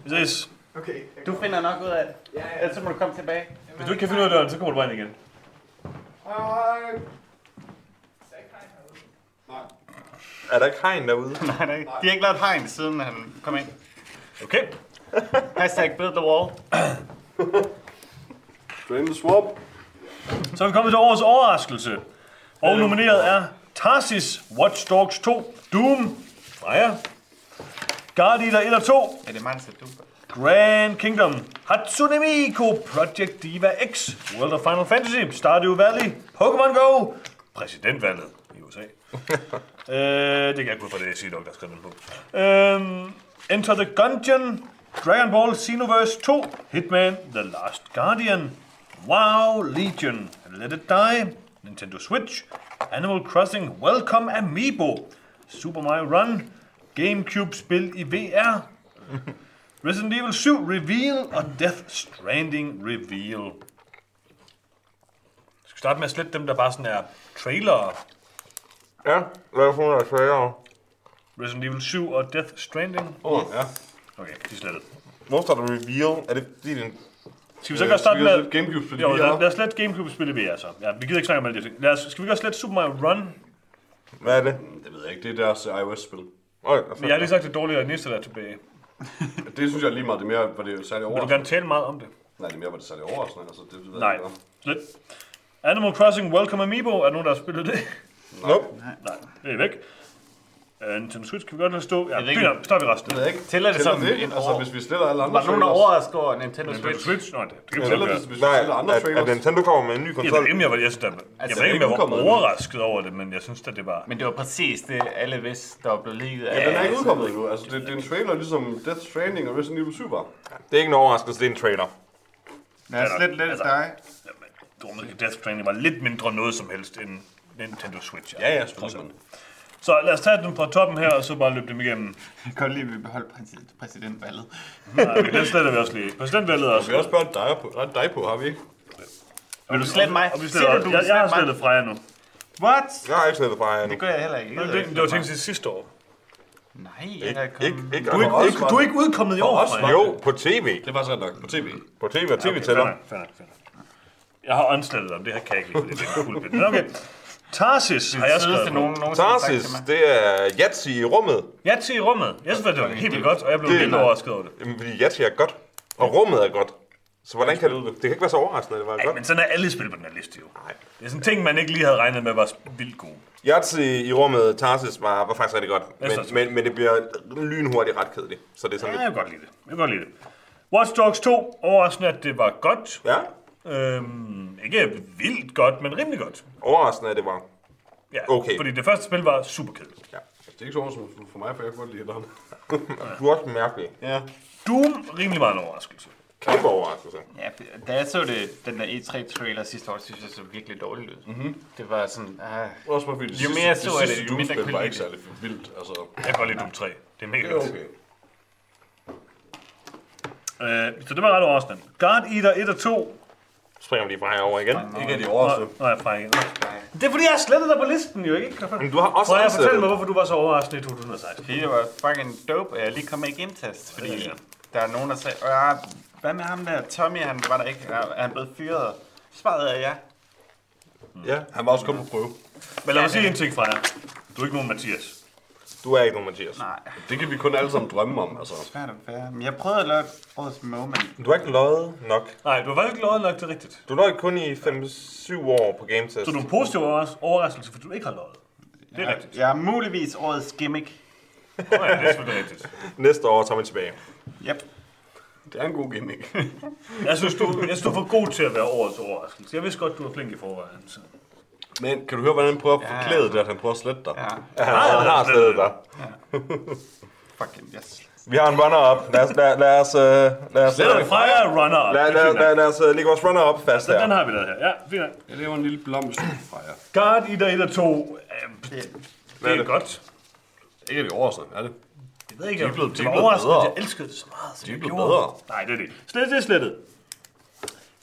Vi ses. Okay. jeg Du finder nok ud af det. Ja, ja. Ellers så må du komme tilbage. Hvis du ikke kan finde ud af døren, så kommer du bare ind igen. Hej. Er der ikke hegn derude? Nej, nej. De har ikke lavet hegn, siden han kom ind. Okay. Hashtag build the wall. Drain the swamp. Så er vi kommet til årets overraskelse. Og nomineret er Tarsis Watch Dogs 2, Doom, Freja, Guardian 1 og 2, Ja, det er mig, der sætter du. Grand Kingdom, Hatsune Miku, Project Diva X, World of Final Fantasy, Stardew Valley, Pokémon Go, præsidentvalget i USA. øh, det kan jeg ikke fra det, siger dog, der skal den på. Øhm, Enter the Gungeon, Dragon Ball Xenoverse 2, Hitman, The Last Guardian, WoW Legion, Let It Die, Nintendo Switch, Animal Crossing Welcome Amiibo, Super Mario Run, Gamecube-spil i VR. Resident Evil 7 Reveal og Death Stranding Reveal. Skal vi starte med at slette dem, der bare sådan er trailere? Ja, lad os få noget trailer. Resident Evil 7 og Death Stranding? Åh, ja. Okay, de er slettet. Hvor står der reveal? Er det fordi, den... Skal vi så godt starte med... Gamecube spil Jo, lad, VR. lad os slet Gamecube-spil i VR så. Ja, vi gider ikke snakke om alle de ting. Lad os, skal vi godt slet Super Mario Run? Hvad er det? Det ved jeg ikke, det er deres iOS-spil. Okay, Men jeg har lige sagt, det er dårligere end næste der er tilbage. Det synes jeg lige meget, det er mere, var det særlig Vil du overraskende. gerne tale meget om det? Nej, det er mere, var det særlig overraskende. Altså, det, det ved Nej. jeg. Slet. Animal Crossing Welcome Amiibo. Er der nogen, der har spillet det? Nope. Nej, det er væk. Uh, Nintendo Switch kan vi godt lade stå. Ja, ved ikke, fint nok. Stop i resten. Det ved jeg ikke. Tæller det som det? en Altså, hvis vi sletter alle andre Var nogen, der trailers- overrasket over Nintendo Nintendo Switch? Switch? Nå, det, det kan vi Tæller det, hvis vi Nej, sletter andre at, at trailers? Nintendo kommer med en ny Jeg konsol. ikke, om jeg var, jeg synes, der, jeg Altså, ved ikke, om jeg det er var overrasket over det, men jeg synes, at det var... Men det var præcis det, alle vidste, der var blevet ligget Ja, den er ikke udkommet endnu. Altså, det, det er en trailer, ligesom Death Stranding og Resident Evil 7 var. Det er ikke en overraskelse, det er en trailer. Lad os slet lidt Altså, dig. Death Stranding var lidt mindre noget som helst end Nintendo Switch. Ja, ja, selvfølgelig. Så lad os tage dem fra toppen her, og så bare løbe dem igennem. Jeg kan godt lide, at vi beholdt præsident, præsidentvalget. Nej, den sletter vi også lige. Præsidentvalget også. Vi har også spørget dig på, dig på, har vi ikke? Vil du slette mig? Og vi sletter, du, du jeg, jeg har slettet Freja nu. What? Jeg har ikke slettet fra jer endnu. Det gør jeg heller ikke. Jeg Det, det, ikke det var tænkt til sidste år. Nej, Ikke, jeg er ikke, kommet... ikke, Du er ikke, ikke, du er ikke udkommet i år, os Freja. Jo, på tv. Det er faktisk ret nok. På tv. På tv og tv Okay. Jeg har unslettet dem, det her kan jeg ikke lide, fordi det er fuld Men okay. Tarsis har jeg skrevet nogen, nogen Tarsis, det er Yatzy i rummet. Yatzy i rummet. Jeg synes, det var helt vildt godt, og jeg blev Det helt nej. overrasket over det. Jamen, fordi Yatzy er godt. Og rummet er godt. Så hvordan kan det... Det kan ikke være så overraskende, at det var Ej, godt. men sådan er alle spil på den her liste jo. Det er sådan en ting, man ikke lige havde regnet med var vildt gode. Yatzy i rummet, Tarsis, var, var faktisk rigtig godt. Synes Men, men, men det bliver lynhurtigt ret kedeligt. Så det er sådan Ja, lidt... jeg kan godt lide det. Jeg kan godt lide det. Watch Dogs 2, overraskende, at det var godt. Ja, Øhm, ikke vildt godt, men rimelig godt. overraskende, at det var... Ja, Okay. Fordi det første spil var super kedeligt. Det er ikke så overraskende for mig, for jeg kan godt lide etteren. Du er også mærkelig. Ja. Doom, rimelig meget en overraskelse. Kæmpe overraskelse. Ja, da jeg så det, den der E3-trailer sidste år, synes jeg så virkelig dårligt ud. Mm-hmm. Det var sådan, ah, Også bare fordi det Jo sidste- mere jeg så det, sidste jo mindre kunne var ikke særlig vildt. Altså, Jeg kan godt lide Doom 3. Det er mega det er okay. Øh, så det var ret overraskende. Guard Eater 1 og 2. Springer vi lige fra herover igen. Ikke er de overraskende. Nå, jeg er fra igen. Det er fordi, jeg har slettet dig på listen jo, ikke? Men du har også Prøv at fortælle mig, hvorfor du var så overraskende i 2016. fordi det var fucking dope, at jeg lige kom med i game-test. Fordi Ja, der er nogen, der sagde, "Øh, hvad med ham der? Tommy, han var der ikke. Er er han blevet fyret? Så svarede jeg ja. Ja, Han var også kommet på prøve. Men lad mig sige en ting fra jer. Du er ikke nogen Mathias. Du er ikke nogen Mathias. Nej, Det kan vi kun alle sammen drømme om, altså. svært at være. Men jeg prøvede at lave årets moment. Du har ikke løjet nok. Nej, du har faktisk ikke lovet nok det rigtigt. Du løj kun i 5-7 år på Game Test. Så du er en positiv overras- overraskelse, fordi du ikke har lovet. Det er Jeg, rigtigt. jeg er muligvis årets gimmick. Nå ja, det er selvfølgelig rigtigt. Næste år tager vi tilbage. Yep. Det er en god gimmick. Jeg synes, du, jeg synes, du er for god til at være årets overraskelse. Jeg vidste godt, du er flink i forvejen. Så. Men kan du høre, hvordan han prøver at Ja. forklæde det, at han prøver at slette dig? Ja, Ja, han har stedet der. fucking yes. Vi har en runner-up. Lad os, lad, lad os, uh, lad os, Det er Freja runner. lad, lad, lad, lad os uh, lægge vores runner-up fast Så den har vi der her. Ja, fint. Jeg laver en lille blomst fra jer. Guard Eater 1 og 2. Øh, det, det er godt. Ikke er de overraskende, er det? Jeg ved ikke, De er om blevet- de det er blevet bedre. at jeg elskede det så meget. som De er blevet bedre. Nej, det er det. Slet, det er slettet.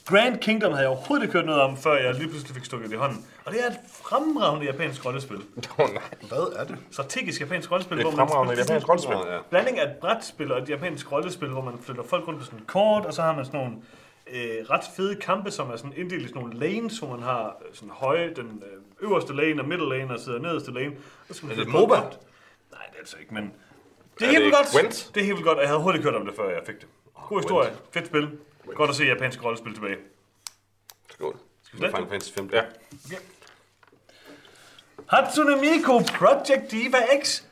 Grand Kingdom havde jeg overhovedet ikke hørt noget om, før jeg lige pludselig fik stukket det i hånden. Og det er et fremragende japansk rollespil. Nej. Hvad er det? Strategisk japansk rollespil, Det er hvor man fremragende japansk rollespil. Ja. blanding af et brætspil og et japansk rollespil, hvor man flytter folk rundt på sådan et kort, og så har man sådan nogle øh, ret fede kampe, som er sådan inddelt i sådan nogle lanes, hvor man har øh, sådan høje, den øh, øverste lane og middle lane og sidder nederste lane. Og så Er det MOBA? Nej, det er altså ikke, men... Det er, det helt ikke godt. Gwent? Det er helt godt, jeg havde ikke hørt om det, før jeg fik det. God historie. Fedt spil. Godt at se japansk rollespil tilbage. Skål. Skal vi Det er Final det? Fantasy 5. Ja. Hatsune Miku Project Diva X.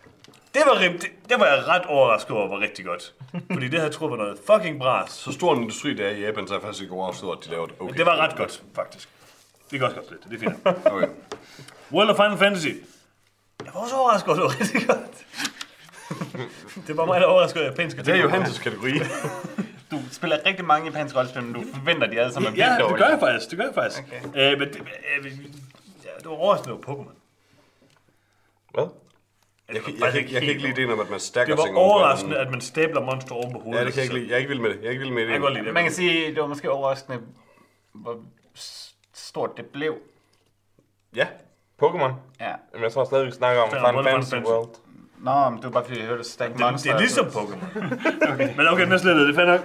Det var, rim, det, det var jeg ret overrasket over, var rigtig godt. Fordi det havde jeg troet var noget fucking bras. Så stor en industri det er i Japan, så er jeg faktisk ikke overrasket over, at de laver det. Okay. Men det var ret godt, faktisk. Vi kan også godt splette det, det er fint. Okay. World of Final Fantasy. Jeg var også overrasket over, det var rigtig godt. det var mig, der overraskede over japanske Det er Johannes kategori. Du spiller rigtig mange japanske rollespil, men du forventer, de alle sammen er Ja, vildt det dårlige. gør jeg faktisk. Det gør jeg faktisk. Okay. Øh, men det, øh, ja, det var overraskende over Pokémon. Hvad? Jeg, jeg, jeg, ikke jeg, kan ikke lide ideen om, at man stakker Det var ting oven på overraskende, at man stabler monster oven på hovedet. Ja, det kan jeg ikke lide. Jeg er ikke vild med det. Jeg er ikke vild med det. Jeg kan godt lide det. Man kan sige, det var måske overraskende, hvor stort det blev. Ja, Pokémon. Ja. Men jeg tror stadig, vi snakker om Final Fantasy Fantasy. World. Nå, men det var bare fordi, jeg hørte Stack Det, Monster. det er ligesom Pokémon. okay. Men okay, den er slettet. Det er fair nok.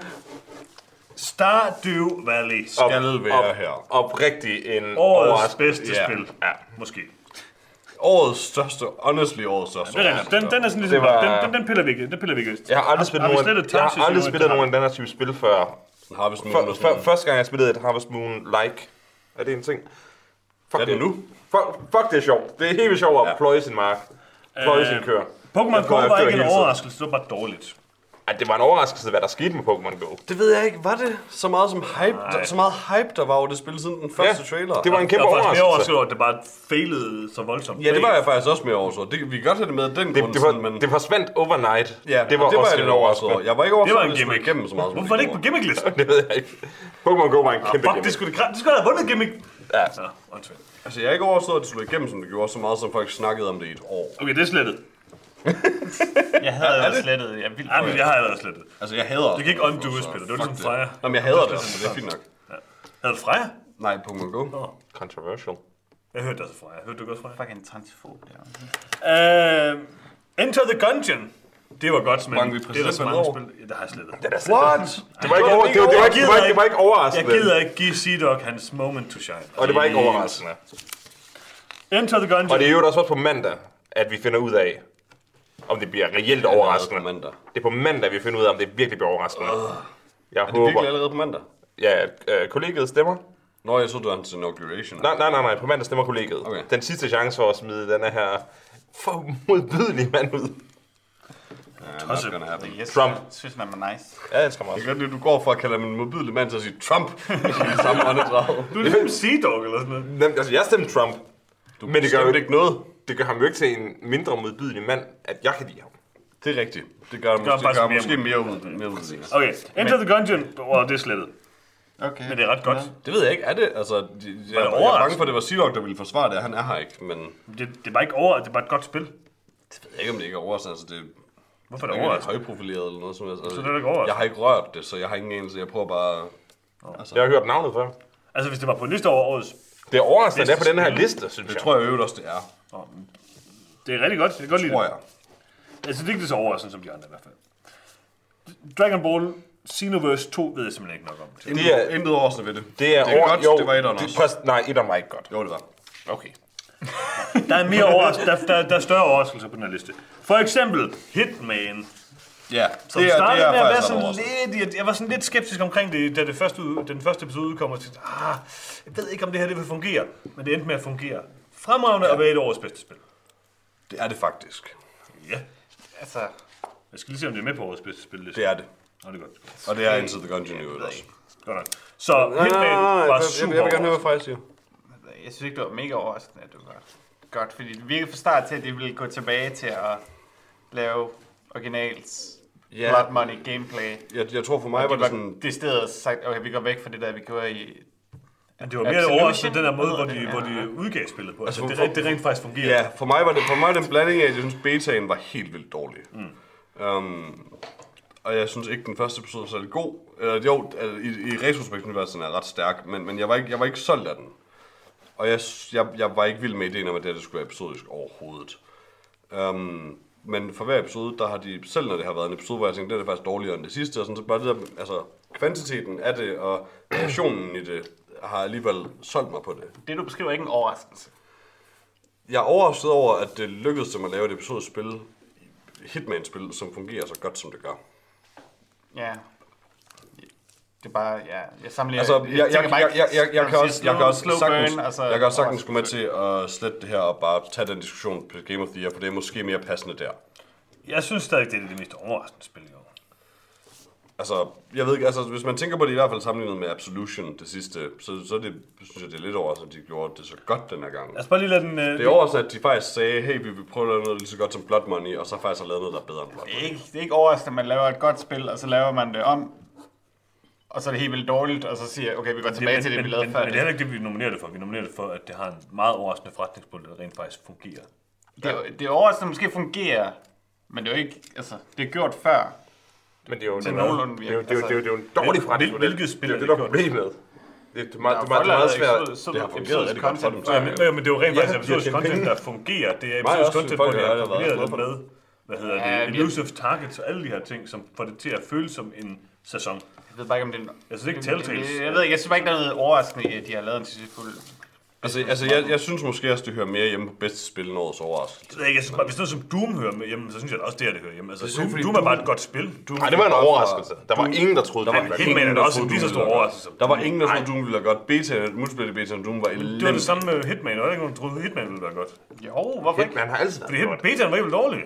Stardew Valley. Skal være her. Oprigtig en Årets overraskende. bedste Ja. spil. Ja, måske. Årets største, honestly årets største. Det er rigtigt. Den, den er sådan ligesom, Det var- den, den, den piller vi ikke. Den piller vi ikke. Jeg har aldrig spillet har vi nogen, jeg har aldrig spillet nogen af den her type spil før. Harvest Moon For, og for, sådan første gang jeg spillede et Harvest Moon like. Er det en ting? Fuck Er det nu? Fuck, fuck det er sjovt. Det er helt vildt sjovt at Ja. pløje sin mark. Pløje Øh, sin kør. Pokémon Go var ikke en overraskelse, det var bare dårligt. Ej, det var en overraskelse, hvad der skete med Pokémon Go. Det ved jeg ikke. Var det så meget som hype? Så meget hype, der var over det spil siden den første trailer? det var en Jeg kæmpe var faktisk mere overraskelse. over, at det bare failede så voldsomt. Ja, det var jeg faktisk også mere overrasket. Det, vi kan godt have det med den Det, grund, det, var, sådan, men... det forsvandt overnight. ja, det var, det var også jeg lidt overrasket over. Jeg var ikke Det overrasket var over, en at det gimmick. igennem så meget, Hvorfor var det ikke på gimmicklisten? Det ved jeg ikke. Pokémon Go var en Ah, kæmpe fuck, gimmick. det skulle, det, det skulle have vundet gimmick. Ja. Så, åndssvagt. Altså, jeg er ikke overrasket over, at det slog igennem, som det gjorde, så meget som folk snakkede om det i et år. Okay, det er slettet. Jeg havde jo slettet. Jeg er vildt Ja, men jeg har allerede slettet. Altså, jeg hader Det kan ikke undo spillet. Det var ligesom Freja. Nå, men jeg hader det så det er fint nok. Havde du Freja? Nej, Pokémon Go. Controversial. Jeg hørte også Freja. Hørte du også Freja? fucking transfob. der. Uh, Enter the Gungeon. Det var godt, men Mange det er der så mange spil. Ja, der har jeg slettet. What? Det var ikke, over, det, var, det, var, ikke, det, var, ikke, det var ikke Jeg overraskende. gider ikke give Sea-Dog hans moment to shine. Og det var ikke overraskende. Enter the Gungeon. Og det er jo også på mandag, at vi finder ud af, om det bliver reelt overraskende. På mandag. Det er på mandag, vi finder ud af, om det virkelig bliver overraskende. Jeg Er det håber... virkelig allerede på mandag? Ja, øh, kollegiet stemmer. Nå, jeg så, du var hans inauguration. Nej, nej, nej, nej, på mandag stemmer kollegiet. Okay. Den sidste chance for at smide den her for modbydelige mand ud. Gonna happen. Yes, Trump. Jeg synes, man er nice. Ja, jeg elsker mig Det også. er godt, at du går fra at kalde ham en modbydelig mand til at sige Trump i samme åndedrag. Du er ligesom Sea-Dog eller sådan noget. Altså, jeg stemte Trump. Du Men det gør jo ikke noget. Det gør ham jo ikke til en mindre modbydelig mand, at jeg kan lide ham. Det er rigtigt. Det gør, det gør gør, faktisk gør mere måske mere ud. Mere ud. Okay, Enter the Gungeon. Åh, det er slettet. Okay. Men det er ret godt. Det ved jeg ikke. Er det? Altså, de, jeg, jeg, jeg er bange for, at det var Seahawk, der ville forsvare det. Han er her ikke, men Det, det er bare ikke over, det er bare et godt spil. jeg ved ikke, om det ikke er overraskende. Altså, det Hvorfor er er det overraskende? højprofileret eller noget som helst. Altså, Så det er ikke overraskende? Jeg har ikke rørt det, så jeg har ingen anelse. Jeg prøver bare... Jeg har hørt navnet før. Altså, hvis det var på liste over årets... Det er overraskende, at det er på den her liste, synes Det jeg. tror jeg i øvrigt også, det er. Det er rigtig godt. Jeg kan godt lide Tror det. jeg. Altså, det er ikke så overraskende som de andre i hvert fald. Dragon Ball Xenoverse 2 ved jeg simpelthen ikke nok om. til. Det er- Intet overraskende ved det. Det er, det er over- godt, jo, det var etteren det- også. præst- Nej, etteren var ikke godt. Jo, det var. Okay. Der er mere overraskelse. Der, der, der er større overraskelser på den her liste. For eksempel Hitman. Ja, Som det er, startede det er med at være faktisk sådan overraskende. lidt... Jeg var sådan lidt skeptisk omkring det, da det første, ud- den første episode udkom. Og tænkte, ah, jeg ved ikke, om det her det vil fungere. Men det endte med at fungere. Fremragende og være et årets bedste spil. Det er det faktisk. Ja. Altså, Jeg skal lige se, om det er med på årets bedste spil. Det er det. Nå, det er godt. Og det er Into the Gungeon i øvrigt også. Godt nok. Så Hitman var jeg, super jeg vil gerne høre, hvad. Freja siger. jeg synes ikke, det var mega overraskende, at det var godt. Fordi det virkede fra start til, at de ville gå tilbage til at lave originals Ja. Blood Money gameplay. Jeg, jeg tror for mig Og var de det var sådan... det sted sagt, okay, vi går væk fra det der, vi gjorde i... Men det var mere overraskende, den der måde, hvor de, hedder hvor det, de udgav spillet på. Altså, Altså, det, for- rent, det rent faktisk fungerer. Ja, for mig var det, for mig var det en blanding af, at jeg synes, betaen var helt vildt dårlig. Mm. Um, og jeg synes ikke, den første episode var særlig god. Eller, jo, altså, i, i retrospekten var den er ret stærk, men, men jeg, var ikke, jeg var ikke solgt af den. Og jeg, jeg, jeg var ikke vild med ideen om, at det, det skulle være episodisk overhovedet. Um, men for hver episode, der har de, selv når det har været en episode, hvor jeg tænkte, det er faktisk dårligere end det sidste, og sådan, så bare det der, altså, kvantiteten af det, og variationen i det, har alligevel solgt mig på det. Det, du beskriver, er ikke en overraskelse. Jeg er overrasket over, at det lykkedes dem at lave et episodisk spil, Hitman-spil, som fungerer så godt, som det gør. Ja. Det er bare, ja, jeg samler... Altså, jeg, jeg, jeg, jeg, jeg, jeg, når kan også, jeg kan også slow sagtens, burn, altså, jeg kan også sagtens gå med til at slette det her og bare tage den diskussion på Game of the Year, for det er måske mere passende der. Jeg synes stadig, det er det mest overraskende spil i. Altså, jeg ved ikke, altså, hvis man tænker på det i hvert fald sammenlignet med Absolution, det sidste, så, så er det, synes jeg, det er lidt overraskende, at de gjorde det så godt den her gang. Os bare lige lade den... Øh, Det er overraskende, at de faktisk sagde, hey, vi vil prøve at lave noget lige så godt som Blood Money, og så faktisk har lavet noget, der er bedre end Blood Det Money. er, ikke, det er ikke overraskende, at man laver et godt spil, og så laver man det om, og så er det helt vildt dårligt, og så siger jeg, okay, vi går tilbage men, til det, men, vi lavede men, før. men det er heller ikke det, vi nominerer det for. Vi nominerer det for, at det har en meget overraskende forretningsmodel, der rent faktisk fungerer. Det, er, jo- det er overraskende, måske fungerer, men det er jo ikke, altså, det er gjort før. Men det er jo, Til det er jo- nogenlunde det er jo, det er jo, virke. det er jo, det er jo en dårlig forretningsmodel. hvilket spil det er er det, der er det problemet. Det er, det er meget, det er meget, det er svært. det har fungeret rigtig godt for dem. Ja, men, men det er jo rent faktisk episodisk content, der fungerer. Det er episodisk content, hvor de har har allerede kombineret det med, hvad hedder Ja, det, elusive targets og alle de her ting, som får det til at føles som en sæson. Jeg ved bare ikke, om det er... Jeg synes ikke Telltales. Jeg, jeg ved ikke, jeg synes bare ikke, der er noget overraskende i, at de har lavet en succesfuld... Altså, altså jeg, jeg synes måske også, det hører mere hjemme på bedste spil end årets overraskelse. Jeg, ved ikke, jeg synes bare, hvis noget som Doom hører med hjemme, så synes jeg også, det er det hører hjemme. Altså, Det er Doom, fordi Doom er bare Doom- et godt spil. Doom Nej, det var en overraskelse. Der var ingen, der troede, Der det var var Hitman er der også en lige så Doom stor overraskelse. Der var ingen, der troede, Doom ville være godt. Beta, multiplayer beta, Doom var elendig. Det var det samme med Hitman. Der var ikke nogen, der troede, Hitman ville være godt. Jo, hvorfor ikke? Hitman har altid Fordi været Hitman, godt. betaen var ikke dårlig.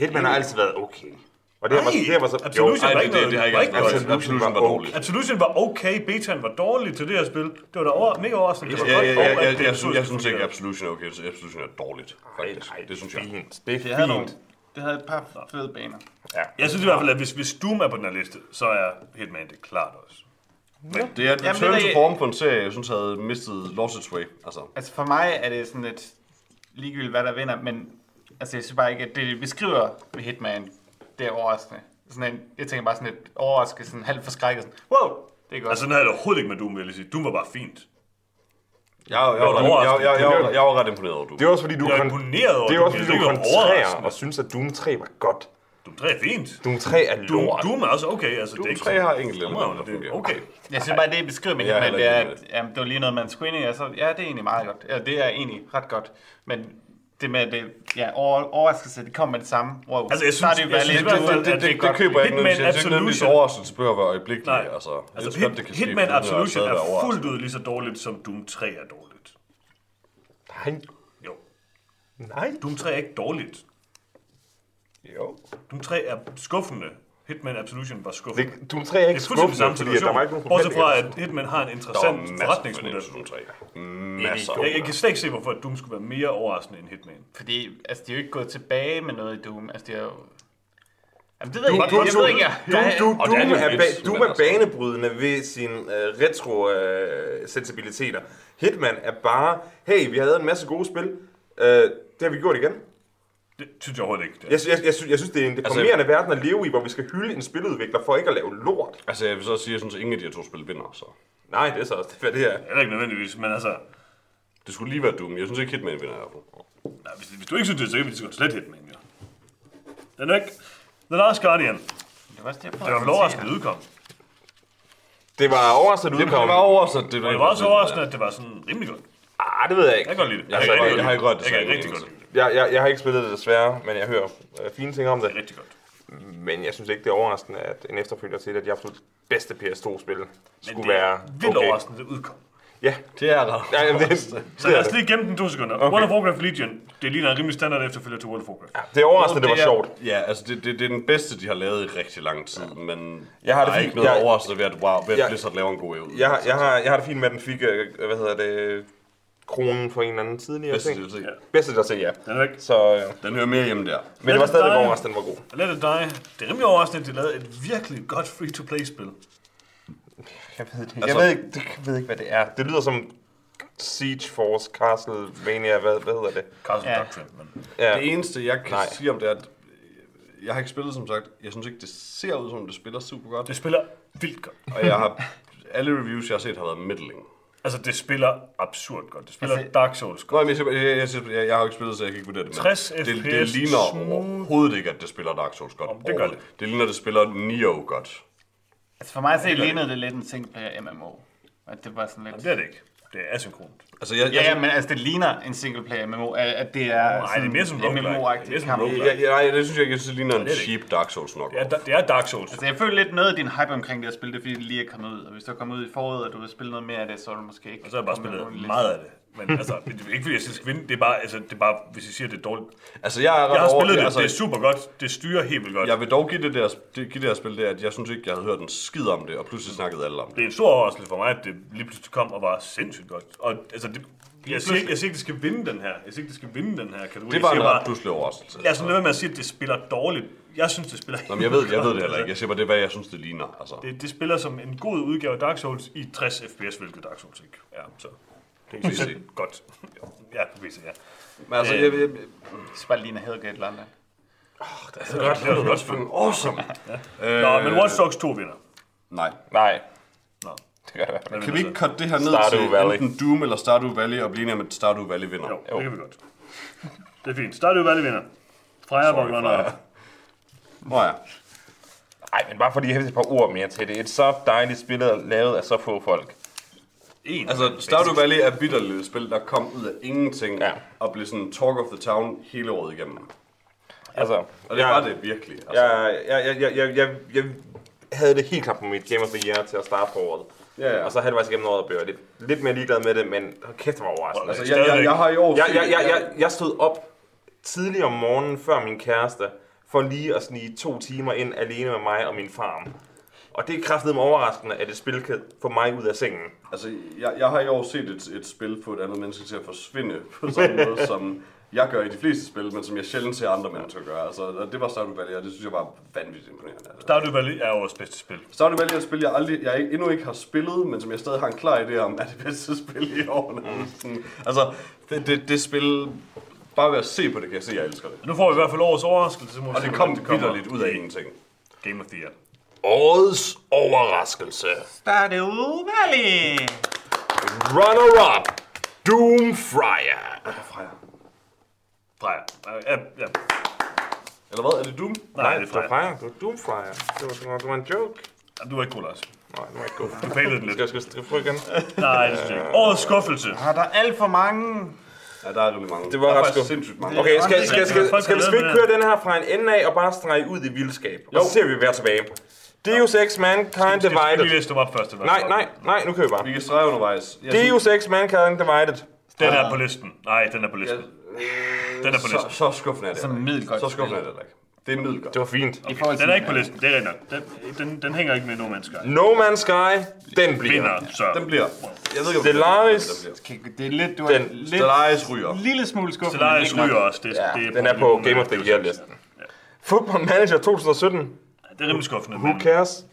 Hitman har altid været okay. Og det her var, Nej, det her var så... Absolution Nej, var det, ikke det, det har ikke godt. Absolution var dårligt. Absolution var okay, betaen var dårlig til det her spil. Det var da over, mega overraskende. Det var Ja, ja, ja, ja, det jeg, jeg synes ikke, Absolution er okay. så Absolution er dårligt, faktisk. Nej, Det synes jeg. Fint. Det er Det fint. det havde et par fede baner. Jeg synes i hvert fald, at hvis, hvis Doom er på den her liste, så er Hitman det klart også. Det er et Jamen, return det to er- form på en serie, jeg synes havde mistet lost its way. Altså, Altså for mig er det sådan lidt ligegyldigt, hvad der vinder, men altså jeg synes bare ikke, at det vi beskriver Hitman, det er overraskende. Sådan en, jeg tænker bare sådan lidt overrasket, sådan halvt forskrækket, sådan, wow, det er godt. Altså, sådan havde jeg det overhovedet ikke med Doom, vil jeg lige sige. Doom var bare fint. jeg, jeg, jeg, var var, jeg, jeg, jeg, jeg, jeg var ret imponeret over Doom. Det er også fordi, du, Jeg er kon- imponeret over det er Doom. også fordi, Jeg du er ikke kontrærer overraskende. og synes, at Doom 3 var godt. Doom 3 er fint. Doom 3 er Doom, lort. Doom er også okay. Altså, det er Doom ikke 3 har enkelte Doom elementer, der det er fungerer. okay. Jeg synes bare, det jeg beskriver med Jeg er det er, heller at ikke jamen, det var lige noget, man screening, og så, ja, det er egentlig meget godt. Ja, det er egentlig ret godt. Men det med, det, ja, over, overraskelse, det kommer med det samme. Wow. Altså, jeg Så synes- det jeg synes det, at det, det, godt. det køber jeg ikke Hitman nødvendigvis. Jeg synes ikke nødvendigvis overraskelse behøver at være øjeblikkelig. Nej. Altså, Altså, godt, det kan Hitman det Absolution er fuldt ud lige så dårligt, som Doom 3 er dårligt. Nej. Jo. Nej. Doom 3 er ikke dårligt. Jo. Doom 3 er skuffende. Hitman Absolution var skuffende. Det, Doom 3 er ikke Det er skuffende, samme fordi at der var ikke situation. nogen Bortset fra, at Hitman har en interessant forretningsmodel. Doom 3. Masser. Jeg, jeg kan slet ikke se, hvorfor Doom skulle være mere overraskende end Hitman. Fordi, altså, de er jo ikke gået tilbage med noget i Doom. Altså, de er jo... Jamen, det ved jeg ikke. Doom- Jeg ved ikke, jeg... Doom, jeg- Doom, Doom, er, ba- Doom er banebrydende ved sine uh, retro-sensibiliteter. Hitman er bare, hey, vi har lavet en masse gode spil. Uh, det har vi gjort igen. Det synes jeg overhovedet ikke. Det er. Jeg, jeg, jeg, synes, jeg synes, det er en deprimerende verden at leve i, hvor vi skal hylde en spiludvikler for ikke at lave lort. Altså, jeg vil så sige, at jeg synes, at ingen af de her to spil vinder, så... Nej, det er så også det, hvad det er. Heller ikke nødvendigvis, men altså... Det skulle lige være Doom. Jeg synes ikke, Hitman vinder i hvert fald. Nej, hvis, hvis, du ikke synes, det er så kan vi slet Hitman, ja. Den er ikke... The Last Guardian. Det var også det, jeg Det var vel overraskende udkom. Det var overraskende Det udkom. var overraskende, det Og det var også overraskende, at det var sådan rimelig godt. Ah, det ved jeg Jeg ikke. kan godt lide det. Jeg har kan ikke- rigtig jeg har godt ikke rørt lide det, Jeg så kan jeg rigtig er godt enig. lide det. Jeg, jeg, jeg har ikke spillet det desværre, men jeg hører øh, fine ting om det. Det er rigtig godt. Men jeg synes ikke, det er overraskende, at en efterfølger til, at de absolut bedste PS2-spil Men skulle det er være vildt okay. overraskende, det udkom. Ja, Det er der. ja jamen, det, Så det, lad er os det. lige gemme den to sekunder. Okay. World of Warcraft Legion, det ligner en rimelig standard efterfølger til World of Warcraft. det er overraskende, det var er, sjovt. Ja, altså det, det, det er den bedste, de har lavet i rigtig lang tid, men Jeg har det er fint. ikke noget Jeg- overraskende ved, at, wow, ved, at Jeg- Blizzard laver en god ud. Jeg, har- jeg, har, jeg har det fint med, at den fik, øh, hvad hedder det, kronen for en eller anden tidligere Bedste ting. DLC. Ja. Bedste DLC, ja. Den er ikke. Så, øh, Den hører mere hjemme der. men det var stadigvæk dig. overraskende, den var god. Let It Die. Det er rimelig overraskende, at de lavede et virkelig godt free-to-play-spil. Jeg ved, det. Altså- jeg ved, ikke, det, jeg ved ikke, hvad det er. Det lyder som Siege Force, Castlevania, hvad, hvad hedder det? Castle Ja. Doctrine, men... Ja. Det eneste, jeg kan Nej. Nej. sige om det er, at jeg har ikke spillet, som sagt. Jeg synes ikke, det ser ud som, det spiller super godt. Det spiller vildt godt. Og jeg har, alle reviews, jeg har set, har været middling. Altså, det spiller absurd godt. Det spiller Altså- Dark Souls godt. men jeg, jeg, jeg, jeg, har jo ikke spillet, så jeg kan ikke vurdere det. men 60 det, det FPS, ligner smooth. overhovedet ikke, at det spiller Dark Souls godt. Jamen, det gør overhovedet. Det ligner, at det spiller Nioh godt. Altså for mig så lignede det lidt en singleplayer MMO. At det var sådan lidt... Jamen, det er det ikke. Det er asynkront. Altså, jeg, Ja, jeg, ja, men altså det ligner en singleplayer MMO, at at det er Nej, det er mere som roguelike. Det er MMO-agtigt mere som kamp. roguelike. jeg, jeg, nej, det synes jeg ikke. Jeg synes, det ligner en det er det cheap Dark Souls nok. Ja, det er Dark Souls. Altså jeg føler lidt noget af din hype omkring det at spille det, fordi det lige er kommet ud. Og hvis du er kommet ud i foråret, og du vil spille noget mere af det, så er du måske ikke... Og så har jeg bare spillet meget af det. Men altså, det er ikke fordi, jeg skal vinde. Det er bare, altså, det er bare hvis I siger, det er dårligt. Altså, jeg er Jeg har over- spillet det, altså, det er super godt. Det styrer helt vildt godt. Jeg vil dog give det der, det, give det her spil det, at jeg synes ikke, jeg havde hørt en skid om det, og pludselig snakkede alle om det. Det er en stor overraskelse for mig, at det lige pludselig kom og var sindssygt godt. Og altså, det, jeg, siger ikke, jeg siger ikke, det skal vinde den her. Jeg siger ikke, det skal vinde den her kategori. Det var jeg en ret bare, pludselig overraskelse. Lad os nu lade være med at sige, at det spiller dårligt. Jeg synes, det spiller Nå, men jeg ved, jeg ved det heller ikke. Jeg siger bare, det er, hvad jeg synes, det ligner. Altså. Det, det spiller som en god udgave af Dark Souls i 60 fps, hvilket Dark Souls ikke er. Så. Det er PC. Godt. Ja, på PC, ja. Men altså, Øh. jeg, jeg, Spaldina Hedgate London. Det er godt, det er godt spil. awesome. øh, Nå, men Watch Dogs 2 vinder. Nej. Nej. Nå. Det gør det være. Hvad Kan vi ikke cutte det her ned Stardew til Valley. enten Doom eller Stardew Valley og blive enige om, at Stardew Valley vinder? så? Jo, det kan vi godt. Det er fint. Stardew Valley vinder. Freja Sorry, vinder. Freja. Nå ja. Nej, men bare fordi jeg har et par ord mere til det. Et så dejligt spil lavet af så få folk. En. Altså, Stardew Valley er vidderligt et spil, der kom ud af ingenting Ja. og blev sådan talk of the town hele året igennem. Altså, Og det jeg, var det virkelig. Altså, Jeg, jeg, jeg, jeg, jeg, jeg, jeg havde det helt klart på mit Game of the Year til at starte på året. ja, ja. Og så faktisk igennem året at blive lidt, lidt mere ligeglad med det, men kæft, var overraskende. altså, jeg, jeg, jeg har i år Jeg, jeg, jeg, jeg, jeg stod op tidligt om morgenen før min kæreste, for lige at snige to timer ind alene med mig og min farm. Og det er kraftigt med overraskende, at et spil kan få mig ud af sengen. Altså, jeg, jeg har i år set et, et spil få et andet menneske til at forsvinde på samme måde, som jeg gør i de fleste spil, men som jeg sjældent ser andre mennesker gøre. Altså, det var Stardew Valley, og det synes jeg var vanvittigt imponerende. Altså. Stardew Valley er årets bedste spil. Stardew Valley er et spil, jeg, aldrig, jeg endnu ikke har spillet, men som jeg stadig har en klar idé om, er det bedste spil i år. Mm. Altså, det, det, det spil, bare ved at se på det, kan jeg se, at jeg elsker det. Nu får vi i hvert fald årets overraskelse. Og det kom vidderligt ud af ingenting. Game of the Year. Årets overraskelse. Stardew Valley! Runner-up. Doom Fryer. Freja. Freja. Ja, ja. Eller hvad, er det Doom? Nej, det er Freja. Fryer. Det var Doom Fryer. Det var, det var, det var en joke. Du var ikke god, Lars. Nej, det var ikke god. Du failede den Skal lidt. jeg, skal jeg prøve igen? Nej, det synes jeg ikke. Årets skuffelse. Har der alt for mange? Ja, der er rimelig mange. Det var der er ret faktisk sgu- sindssygt mange. Okay, skal, skal, skal, skal, har skal, skal vi ikke køre den her fra en ende af og bare strege ud i vildskab? Og så ser vi, hvad tilbage. Deus Ex Mankind Skal vi lige Divided. læse dem op først? Nej, nej, nej, nu kører vi bare. Vi kan strege undervejs. Jeg Deus Ex Mankind Divided. Den er på listen. Nej, den er på listen. Den er på så, listen. så skuffende er det. Heller ikke. middelgodt Så skuffende er det heller ikke. Det er middelgodt. Det var fint. I forhold til Den er ikke på listen, det er rigtigt nok. Den, den, den hænger ikke med No Man's Sky. No Man's Sky, den bliver. Vinder, så. Den bliver... Jeg ved ikke, om Stellaris. Den bliver. Okay, Det er lidt, du er Den- lidt, Stellaris ryger. lille smule men ikke ryger også. Det, Ja, det den er på Game of the Year listen. Football Manager 2017. Det er rimelig skuffende, Who men cares?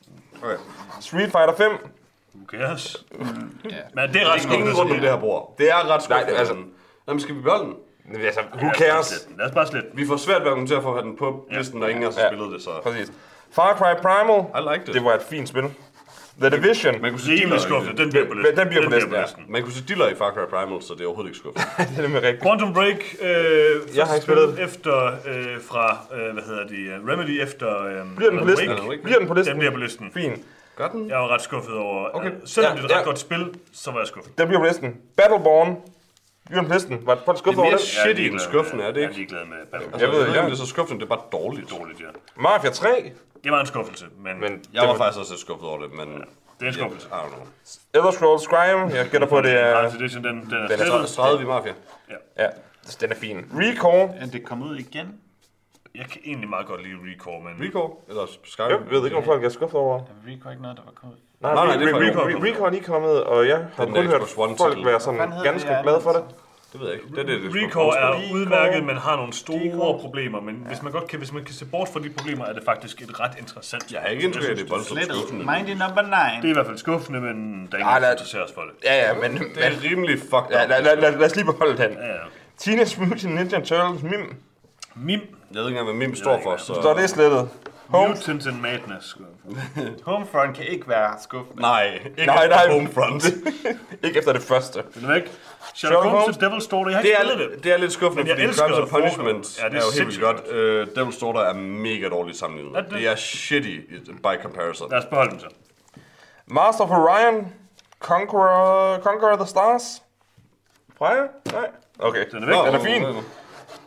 Okay. Street Fighter 5. who cares? Ja. Men det er ret Ingen skuffende. rundt om det her bord. Det er ret skuffende. Nej, altså- Nå, men skal vi beholde den? Altså, who cares? Lad os bare slette den. Vi får svært ved at argumentere for at have den på listen, når ingen af os har spillet det, så... Præcis. Far Cry Primal. I like det. Det var et fint spil. The Division. Man kunne se Rimelig det. Den bliver på listen. Den bliver på listen, ja. Man kunne se diller i Far Cry Primal, så det er overhovedet ikke skuffende. det er nemlig rigtigt. Quantum Break, øh, Jeg har ikke spillet det. efter, øh, fra, øh, hvad hedder de, uh, Remedy efter øh, Bliver den på listen? Wake. Bliver den på listen? Den bliver på listen. Fint. Gør den? Jeg var ret skuffet over, Okay. okay. selvom Ja, det er et ret ja. godt spil, så var jeg skuffet. Den bliver på listen. Battleborn. Bliver den på listen. Var var du skuffet over mere den? shit. Jeg er Shitty ligeglad end skuffende, er det Jeg er ikke? ligeglad med Battle. Altså, Jeg ved ikke, ikke, om det er så skuffende, det er bare dårligt. dårligt, ja. Mafia 3. Det var en skuffelse, men, Men Jeg var faktisk også lidt skuffet over det, men... det er en skuffelse. I don't know. Elder Scrolls Skyrim. Jeg gætter på, det er... Arts Edition, den, den er Den er slettet. Strædede vi Mafia? Ja, den er fin. Recall. Er det kommet ud igen? Jeg kan egentlig meget godt lide Recore, men... Recore? Eller Skyrim? Jeg ved ikke, om folk er skuffet over. Er Recore ikke noget, der var kommet? Nej, Nej, nej, det er Re- fra- Re- Re- Recall er kommet, og jeg har Den kun hørt folk være sådan ganske glade for det. Det ved jeg ikke. Det er det, det er Recore er Recore. udmærket, men har nogle store problemer, men hvis man godt kan, hvis man kan se bort fra de problemer, er det faktisk et ret interessant Jeg har ikke indtryk af, det er voldsomt skuffende. Number 9. Det er i hvert fald skuffende, men der er ingen, der interesserer os for det. Ja, ja, men... Det er rimelig fucked Ja, up. lad, lad, lad, lad os lige beholde den. Ja, ja, okay. Teenage Mutant Ninja Turtles MIM. Mim. Jeg ved ikke engang, hvad MIM står for, så... Står det slettet? Mutants and Madness. Homefront kan ikke være skuffende. Nej, ikke Nej, nej. Homefront. Ikke efter det første. Er væk. Sherlock Holmes Devil's Daughter. Jeg har Det ikke er, spillet det. det er lidt skuffende, Men fordi Crimes foregående. Punishment Ja, det er er, jo helt godt. Uh, Devil's Daughter er mega dårligt sammenlignet. Det? Det er shitty by comparison. Lad os beholde den så. Master of Orion. Conqueror, Conqueror the Stars. Freja? Nej. Okay, Den er væk. den er fin.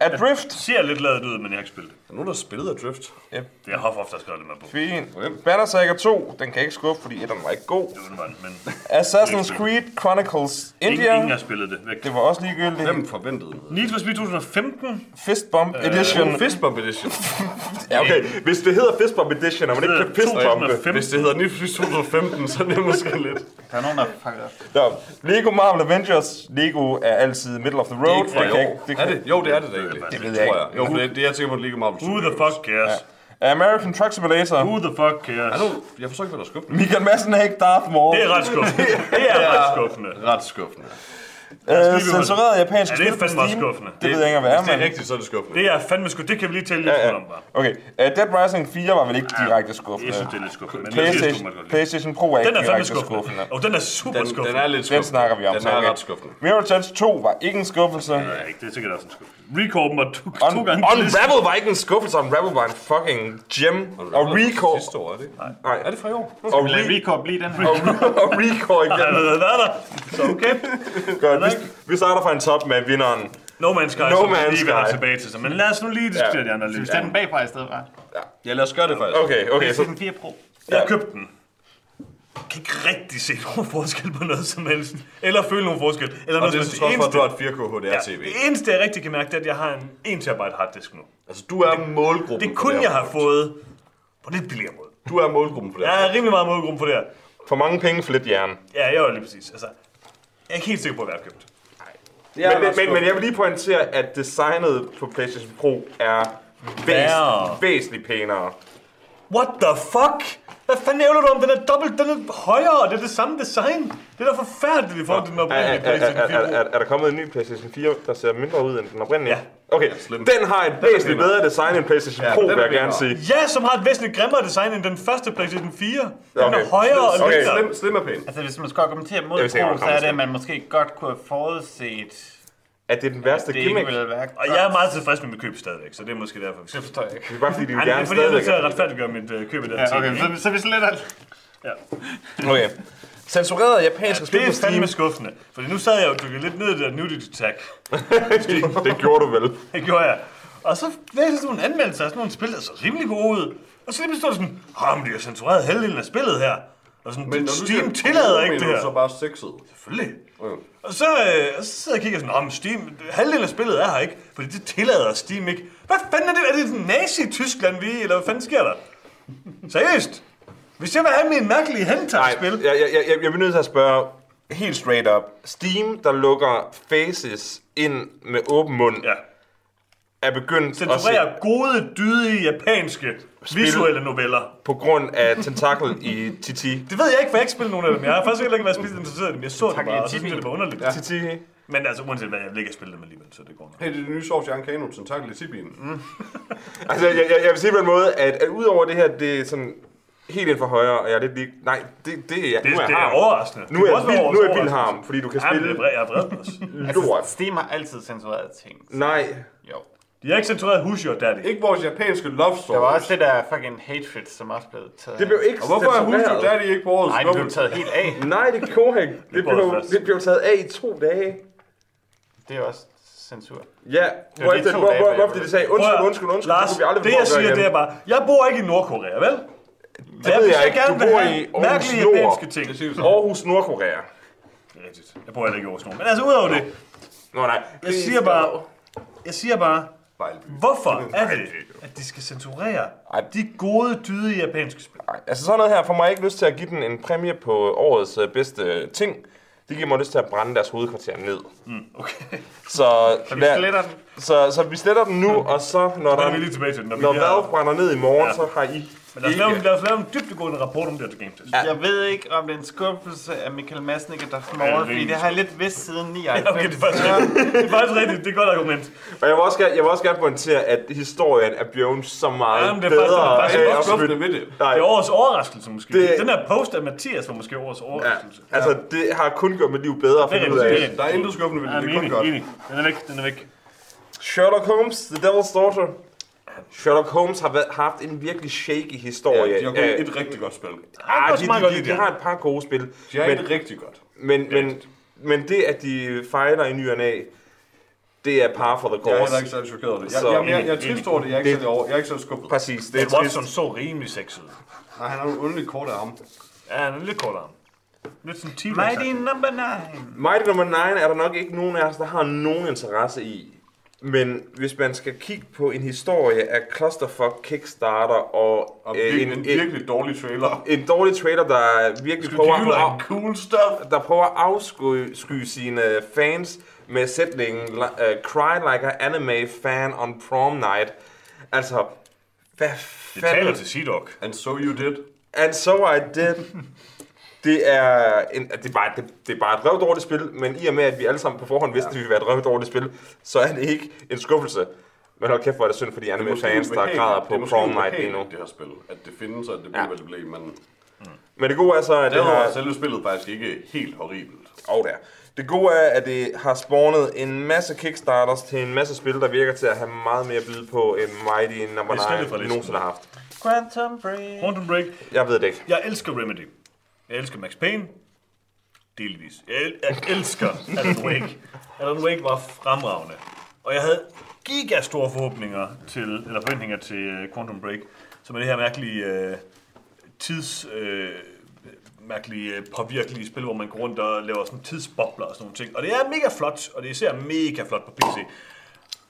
Adrift. Det ser lidt ladet ud, men jeg har ikke spillet det. Er der nogen, der har spillet Adrift? Det er Hoff, der har skrevet det med på. Fin. Banner Saga 2. Den kan ikke skuffe, fordi etteren var ikke god. Det var den, men Assassin's Creed Chronicles ingen, India. ingen har spillet det. Væk. Det var også ligegyldigt. Hvem forventede noget? Need for Speed 2015. Fist Bump Edition. Fistbump Edition. Ja, okay. Hvis det hedder Fist Bump Edition, og man ikke kan fist bumpe. 2015. Hvis det hedder Need for Speed 2015, så er det måske lidt. Der er nogen, der fucker op. Så, Lego Marvel Avengers. Lego er altid middle of the road. Det er ikke fra i kan år. det Er kan- det? Jo, det er det da egentlig. Det ved jeg tror ikke. Jo, for det, det er jeg sikker på, at of Marvel Who the fuck cares? American Truck Simulator. Who the fuck cares? Du, jeg forstår ikke, hvad der er skuffende. Michael Madsen er ikke Darth Maul. Det er ret skuffende. Det er ret skuffende. Ret skuffende. blive- censureret japansk Ja, spil det er fandme Steam. skuffende. Det ved jeg ikke, hvad er, Hvis det er rigtigt, så er det skuffende. Det er fandme sgu, det kan vi lige tale lidt Ja, ja. om bare. Okay, uh, Dead Rising 4 var vel ikke direkte Jeg skuffende. synes, det er lidt skuffende. Men det er PlayStation. PlayStation Pro er Den ikke er fandme direkte skuffende. skuffende. Og den er super Den, den skuffende. er lidt Den skuffende. snakker vi om. Den er ret skuffende. Mirror's Edge 2 var ikke en skuffelse. Nej, ikke. Det er sikkert også en skuffelse. Recall var to, Un- to gange. Unravel var ikke en skuffelse, Unravel var en fucking gem. Og Recall... Sidste år, er det ikke? Nej, Er det fra i år? og, Re- Record blive den her. og, og Recall igen. allerede været der. Så okay. Godt, vi, vi starter fra en top med vinderen. No Man's Sky, No som vi Man's lige vender Sky. tilbage til. Så. Men lad os nu lige diskutere de andre Vi lidt. skal den bagfra i stedet, hva'? Ja, lad os gøre det faktisk. Okay, okay, så... PlayStation 4 Pro. Jeg har købt den. Kan ikke rigtig se nogen forskel på noget som helst. Eller føle nogen forskel. Eller Og noget det er trods for, at du har et 4K Ja, HDR-TV. det eneste, jeg rigtig kan mærke, det er, at jeg har en 1 TB harddisk nu. Altså, du er målgruppen Det for kunne her jeg have produkt. fået på lidt billigere måde. Du er målgruppen for det. Jeg er rimelig meget målgruppe på det her. For mange penge, for lidt jern. Ja, jeg var lige præcis. Altså, jeg er ikke helt sikker på, hvad jeg har købt. Men, men, men, men jeg vil lige pointere, at designet på PlayStation Pro er væs, væsentligt pænere. What the fuck? Hvad fanden nævner du om? Den er dobbelt, den er højere, og det er det samme design. Det er da forfærdeligt i forhold til den oprindelige er, PlayStation er, 4 er, er, er der kommet en ny PlayStation 4, der ser mindre ud end den oprindelige? Ja. Okay, den har et væsentligt bedre design end PlayStation Ja, Pro, vil jeg gerne sige. Ja, som har et væsentligt grimmere design end den første PlayStation 4. Den Okay. er højere og Okay. længere. Slim, slim er pæn. Altså, hvis man skal argumentere mod Pro, så er det, at man måske godt kunne have forudset, At det er den værste det ikke gimmick. ville være Og jeg er meget tilfreds med mit køb stadigvæk, så det er måske derfor. Det forstår jeg ikke. Det er bare fordi, de vil det er gerne fordi, jeg er nødt til at stadigvæk. retfærdiggøre mit øh, køb af den Ja, ting. okay, ikke? så, så vi sletter alt. Okay. Censureret japansk spil Det er fandme skuffende. Fordi nu sad jeg og dykkede lidt ned i det der nudity tag. det gjorde du vel. Det gjorde jeg. Og så læste jeg sådan nogle anmeldelser af sådan nogle spil, der så rimelig gode ud. Og så lige pludselig stod det sådan, ah, men de har censureret halvdelen af spillet her. Og sådan, Men Steam tillader ikke det her. så bare sexet. Selvfølgelig. Okay. Og så, øh, og så sidder jeg og kigger sådan, om Steam, halvdelen af spillet er her ikke, fordi det tillader Steam ikke. Hvad fanden er det? Er det nazi-Tyskland, vi er eller hvad fanden sker der? Seriøst? Hvis jeg vil have min mærkelige hentai-spil, jeg, jeg, jeg, jeg bliver nødt til at spørge helt straight up. Steam, der lukker faces ind med åben mund, ja, er begyndt at se, gode, dydige, japanske visuelle noveller. på grund af tentakel i Titi. Det ved jeg ikke, for jeg har ikke spillet nogen af dem. Jeg har faktisk heller ikke været spillet interesseret i dem. Jeg så det bare, og så synes jeg, det var underligt. Ja. Titi. Men altså, uanset hvad, jeg vil ikke have spillet dem alligevel, så det går nok. Hey, det er det nye sovs, Jan Kano, tentakel i Tibi'en. Mm. Altså, jeg, jeg, jeg vil sige på en måde, at, at udover det her, det er sådan helt ind for højre, og jeg er lidt lige... Nej, det, det er jeg. Det, nu er jeg det er harm. overraskende. Nu er vild, nu er jeg overraskende. vild harm, fordi du kan Jamen, spille det er vred- jeg er vred. Altså, Steam har altid censureret ting. Nej. De har ikke censureret Who's Your Daddy. Ikke vores japanske love story. Der var også det der fucking hatred, som også blev taget Det blev ikke Og hvorfor er Who's Your. Daddy ikke på årets Nej, det blev taget helt af. Nej, det gjorde ikke. Det prøvede blev, det blev taget af i to dage. Det er også censur. Ja, hvor de efter, to hvor, dage hvor, de sagde, undskyld, undskyld, undskyld, Lars, det aldrig det jeg siger, det er bare, jeg bor ikke i Nordkorea, vel? Det ved jeg ikke. Du bor i Aarhus mærkelige Nord. japanske ting. Aarhus, Nordkorea. Det er rigtigt. Jeg bor heller ikke i Aarhus Nord. Men altså, udover det, Nå nej. jeg siger bare, jeg siger bare, Vejleby. hvorfor er det, at de skal censurere Ej. de gode, dydige japanske spil? Nej, altså sådan noget her får mig ikke lyst til at give den en præmie på årets øh, bedste ting. Det giver mig lyst til at brænde deres hovedkvarter ned. Okay. Så, Så vi lad- sletter den. så, så vi sletter den nu, og så når, Så er der, vi lige tilbage til den. Når, når vi Valve er, brænder ned i morgen, Ja. så har I men lad os, lave, ikke... lad os lave en dybdegående rapport om det her til Game Test. Ja. Jeg ved ikke, om det er en skuffelse af Michael Madsen, der Ja, det er fordi en det har jeg lidt vidst siden 99. Ja, okay, det er faktisk rigtigt. Det er faktisk rigtigt. Det er et godt argument. Og jeg vil også gerne, jeg vil også gerne pointere, at historien er blevet så meget Jamen, det er faktisk- bedre. det er faktisk af godt at Skuffende ved det. Nej, Det er årets overraskelse måske. Det- Den her post af Mathias var måske årets ja, overraskelse. altså det har kun gjort mit liv bedre at Det er finde ud rigtigt. af. Det Der er intet skuffende ved det, Ja, det er kun enig, godt. enig. Den er væk, den er væk. Sherlock Holmes, The Devil's Daughter. Sherlock Holmes har været, haft en virkelig shaky Ja, historie. de har af- et rigtig godt spil. Ah, også de, de, de, de har et par gode spil. De har Men, et rigtig godt. men, men, men det, at de fejler i ny næ, det er par for the Jeg er course. ikke særlig chokeret over det. Jeg, Så- jeg, jeg, jeg er trist over det, jeg er ikke Det- særlig over. Jeg er ikke så skuffet. Præcis, det Det. Watson så rimelig sexet. Nej, han har nogle underlige korte arme. Ja, den er lidt kortere. Lidt sådan Mighty number 9. Mighty Number 9 er der nok ikke nogen af os, der har nogen interesse i. Men hvis man skal kigge på en historie af Clusterfuck, Kickstarter og, Og øh, virkelig, en, en en, virkelig dårlig trailer. en dårlig trailer, der virkelig prøver, at, cool stuff. der prøver at afsky sine fans med sætningen uh, Cry like an anime fan on prom night. Altså, hvad Det taler fanden? til Sea-Dog. And so you did. And so I did. Det er, en, det, er bare, det, det er bare et røvdårligt spil, men i og med, at vi alle sammen på forhånd vidste, at det ville være et røvdårligt spil, så er det ikke en skuffelse. Men hold kæft, hvor er det synd for de anime fans, der græder på Prom Night lige nu. det her spil. At det findes, og at det Ja. bliver, hvad det bliver, men... Men det gode er så, at det Derudover har... selve spillet faktisk ikke helt horribelt. Oh, der. Det gode er, at det har spawnet en masse kickstarters til en masse spil, der virker til at have meget mere byde på end Mighty Number Det er slettet fra 9 listen. nogensinde har haft. Quantum Break. Quantum Break. Jeg ved det ikke. Jeg elsker Remedy. Jeg elsker Max Payne. Delvis. Jeg, el- jeg elsker Alan Wake. Alan Wake var fremragende. Og jeg havde giga store forhåbninger til, eller forventninger til øh, Quantum Break, som er det her mærkelige øh, tids... Øh, mærkelige, øh, påvirkelige spil, hvor man går rundt og laver sådan tidsbobler og sådan nogle ting. Og det er mega flot, og det især mega flot på PC.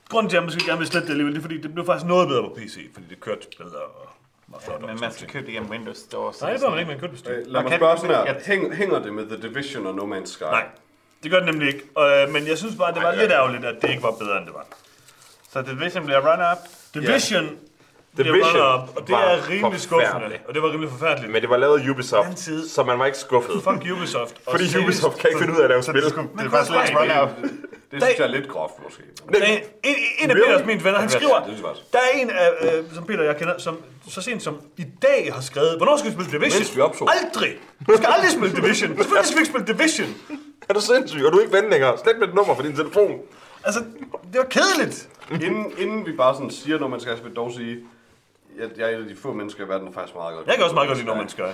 Grunden til, at jeg måske gerne vil slette det alligevel, det er, fordi det blev faktisk noget bedre på PC, fordi det kørte bedre og men man skal købe det gennem Windows Store. så Nej, det bør man ikke, man købte det. Øh, Lad mig spørge sådan her. jeg- Hæng, hænger det med The Division og No Man's Sky? Nej, det gør det nemlig ikke. Øh, men jeg synes bare, det var lidt ærgerligt, at det ikke var bedre, end det var. Så Division bliver run-up. Division, ja. Division runner-up, og det var er rimelig skuffende. Og det var rimelig forfærdeligt. Men det var lavet af Ubisoft, side- så man var ikke skuffet. Fuck Ubisoft. Og Fordi seriøst, Ubisoft kan ikke finde ud af at lave spil. Det er faktisk lidt run-up. Det synes jeg er lidt groft, måske. Der er en, en, en af? Peters mine venner, han skriver, det der er en af, øh, som Peter jeg kender, som så sent som i dag har skrevet, hvornår skal vi spille Division? Mens vi optog. Aldrig! Vi skal aldrig spille Division. Selvfølgelig skal vi ikke spille Division. Er du sindssyg? Og du er ikke ven længere. Slet mit nummer for din telefon. Altså, det var kedeligt. Inden, inden vi bare sådan siger, når man skal vil dog sige, at jeg er et af de få mennesker i verden, der faktisk meget godt Jeg kan også meget godt lide, når man skal.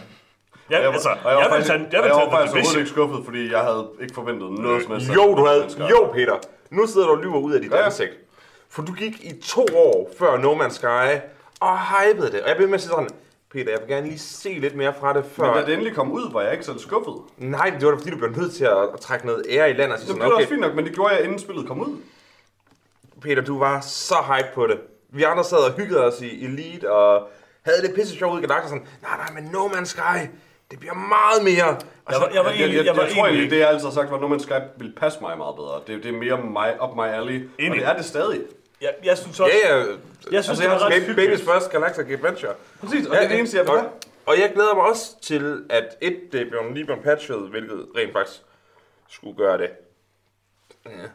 Ja, Jeg, altså, jeg, var jeg vil tage, jeg vil jeg var faktisk overhovedet ikke skuffet, fordi jeg havde ikke forventet noget som helst. Jo, du havde... Sky. Jo, Peter. Nu sidder du og lyver ud af dit jeg? ansigt. For du gik i to år før No Man's Sky og hypede det. Og jeg blev med at sige sådan, Peter, jeg vil gerne lige se lidt mere fra det før. Men da det endelig kom ud, var jeg ikke selv skuffet. Nej, det var da fordi, du blev nødt til at, at trække noget ære i land og sige Det blev okay. også fint nok, men det gjorde jeg inden spillet kom ud. Peter, du var så hype på det. Vi andre sad og hyggede os i Elite og havde det pisse sjovt ud i Galactus sådan, nej, nej, men No Man's Sky, det bliver meget mere. Og Jeg var, jeg var Jeg, jeg, egentlig, jeg, jeg var jeg tror egentlig, det jeg altid har sagt, var, at No Man's Sky ville passe mig meget bedre. Det, det er mere mig, up my alley, og Enig. det er det stadig. jeg, jeg synes også, Ja, ja. jeg synes, altså, det jeg var ret hyggeligt. Babys første Galactic Adventure. Præcis, og det er det eneste, jeg vil og, og jeg glæder mig også til, at et, det blev lige blevet patchet, hvilket rent faktisk skulle gøre det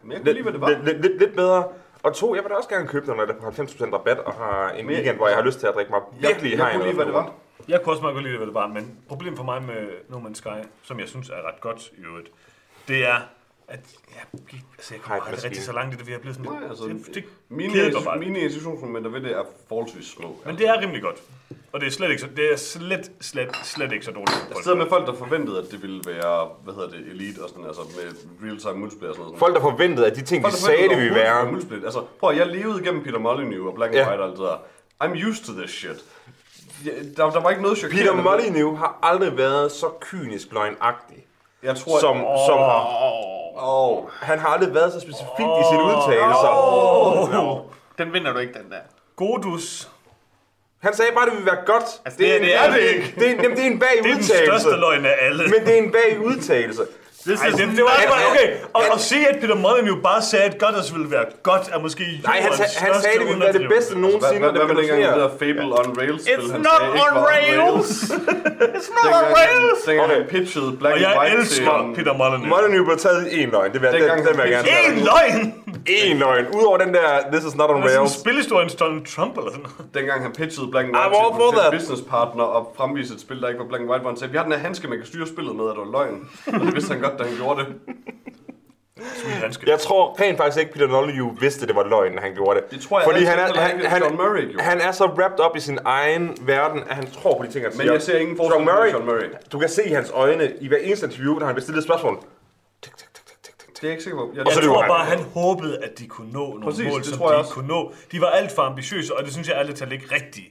Men jeg kunne lide, hvad det var. lidt, lidt, lidt, lidt bedre. Og to, jeg vil da også gerne købe det, når det er på 90% rabat, og har en weekend, hvor jeg har lyst til at drikke mig virkelig jeg, jeg kunne lide, hvad det var. Jeg kunne også meget godt lide, hvad det var, men problemet for mig med No Man's Sky, som jeg synes er ret godt i øvrigt, det er, at jeg, altså jeg kommer aldrig rigtig så langt i det, jeg er blevet sådan Nej, altså, det, det Mine, mine institutionsmomenter ved det er forholdsvis små. Men det er rimelig godt. Og det er slet ikke så, det er slet, slet, slet ikke så dårligt. Jeg sidder med folk, der forventede, at det ville være, hvad hedder det, elite og sådan, altså med real-time multiplayer og sådan noget. Folk, der forventede, at de ting, Folk, de sagde, det ville være. multiplayer. Altså, prøv at, jeg levede igennem Peter Molyneux og Black and Ja. White og alt det der. I'm used to this shit. Ja, Der, der var ikke noget chokerende. Peter Molyneux har aldrig været så kynisk løgnagtig. Jeg tror, Som, som Åh, han har aldrig været så specifik i sine udtalelser. Den vinder du ikke, den der. Godus. Han sagde bare, at det ville være godt. Altså, det er- en- det er det ikke. Det er, jamen, det er en vag Det er den udtalelse. største løgn af alle. Men det er en vag udtalelse. Ej, det, det var bare, okay. Og, han- og se, at Peter Molyneux bare sagde, at Goddas ville være godt, er måske Nej, han, han sagde, det ville være det bedste hvad, nogensinde. hvad, det hvad dengang det revolutionere. der Fable on Rails spil? It's han not on var rails. It's not on rails. Dengang han pitchede Black Og and jeg White elsker til... Peter Molyneux. Molyneux blev taget i en løgn. Det vil jeg, jeg gerne En løgn! En løgn. Udover den der, this is not on Det er sådan rails. spilhistoriens Donald Trump eller sådan noget. Dengang han pitchede Black and White til, that. businesspartner og fremviste et spil, der ikke var Black and White, hvor han sagde, vi har den her handske, man kan styre spillet med, og det var løgn. Og det vidste han godt, da han gjorde det. Jeg tror rent faktisk ikke, Peter Molyneux vidste, det var løgn, når han gjorde det. Det tror jeg Fordi han er, han, han, John Murray gjorde. han er så wrapped up i sin egen verden, at han tror på de ting, han Men siger. jeg ser ingen forskel Murray, John Murray. Du kan se i hans øjne, i hver eneste interview, når han bliver stillet et spørgsmål. Tik, tik, tik, tik, tik. Det er jeg ikke sikker på. Jeg, Og så Jeg tror han. bare, han håbede, at de kunne nå nogle Præcis, mål, det som tror de jeg ikke også. kunne nå. De var alt for ambitiøse, og det synes jeg ærligt talt ikke rigtigt.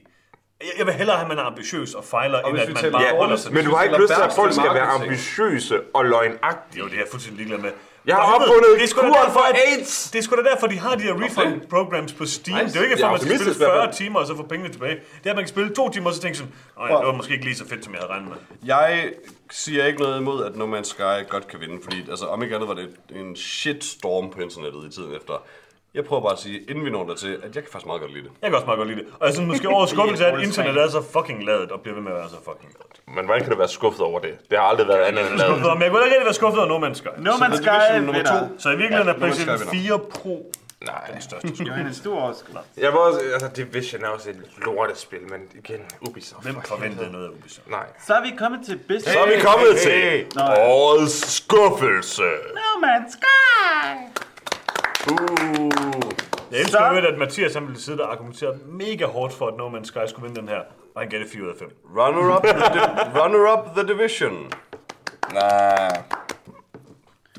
Jeg- Jeg vil hellere have, at man er ambitiøs og fejler, end hvis at man bare holder sig. Men du har ikke lyst til, at folk skal være ambitiøse og løgnagtige. Jo, det er jeg fuldstændig ligeglad med. Jeg har opfundet det er et sgu da kur derfor, for at- AIDS. Det er sgu da derfor, de har de her refund programs på Steam. Nice. Det er jo ikke, for man skal spille i hvert 40 fald. timer og så få pengene tilbage. Det er, at man kan spille to timer, og så tænke sådan, nej, det var måske ikke lige så fedt, som jeg havde regnet med. jeg siger ikke noget imod, at No Man's Sky godt kan vinde, fordi altså, om ikke andet var det en shitstorm på internettet i tiden efter. Jeg prøver bare at sige, inden vi når der til, at jeg kan faktisk meget godt lide det. Jeg kan også meget godt lide det. Og jeg synes måske over skuffelse er, at internet er så fucking ladet og bliver ved med at være så fucking ladet. Men hvordan kan du være skuffet over det? Det har aldrig været andet end lavet. Men jeg kunne ikke rigtig være skuffet over No Man's Sky. No Man's Sky nummer to. Så i virkeligheden Ja, er PlayStation vinder. 4 Pro Nej. den største Det var en stor. Jeg var også, altså Division er også et lortespil, men igen, Ubisoft. Hvem forventede noget af Ubisoft? Nej. Så er vi kommet til bedste. Så er vi kommet til årets skuffelse. No Man's Sky! Uh. Jeg elsker jo, at Mathias han ville sidde der og argumentere mega hårdt for, at No Man's Sky skulle vinde den her. Og han gav det 4 ud af 5. Runner up, the, di- runner up the division. Nej.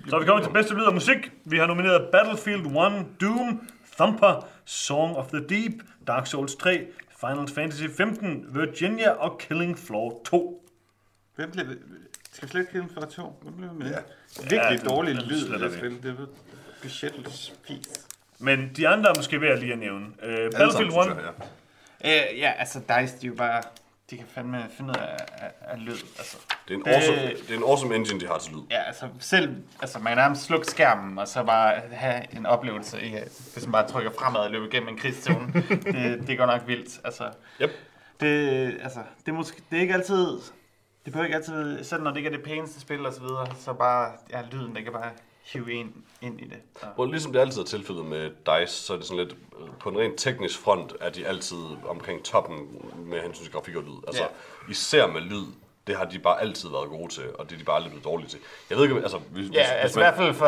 Så er vi kommet til bedste lyd og musik. Vi har nomineret Battlefield 1, Doom, Thumper, Song of the Deep, Dark Souls 3, Final Fantasy 15, Virginia og Killing Floor 2. Hvem blev det? Skal vi slet ikke kende for to? Hvem blev med? Ja. Virkelig Ja, dårlig lyd, sletter det vi. spil. Det er budgetløs fis. Men de andre er måske ved at lige at nævne. Uh, Battlefield sammen, 1, synes jeg, ja. Øh, ja, altså DICE, de er jo bare... De kan fandme finde ud af, af, af lyd, altså. Det er, en Det- awesome, det er en awesome engine, de har til lyd. Ja, altså selv, altså man kan nærmest slukke skærmen, og så bare have en oplevelse i, at hvis man bare trykker fremad og løber igennem en krigszone. det, det går nok vildt, altså. Yep. Det, altså, det er, måske, det er ikke altid, det behøver ikke altid, selv når det ikke er det pæneste spil og så videre, så bare, ja, lyden, det kan bare hive en ind i det. Så. Hvor ligesom det altid er tilfældet med DICE, så er det sådan lidt, øh, på en rent teknisk front, er de altid omkring toppen med hensyn til grafik og lyd. Altså, Ja. især med lyd, det har de bare altid været gode til, og det er de bare aldrig blevet dårlige til. Jeg ved ikke, altså, hvis, Ja, hvis altså i man, hvert fald for,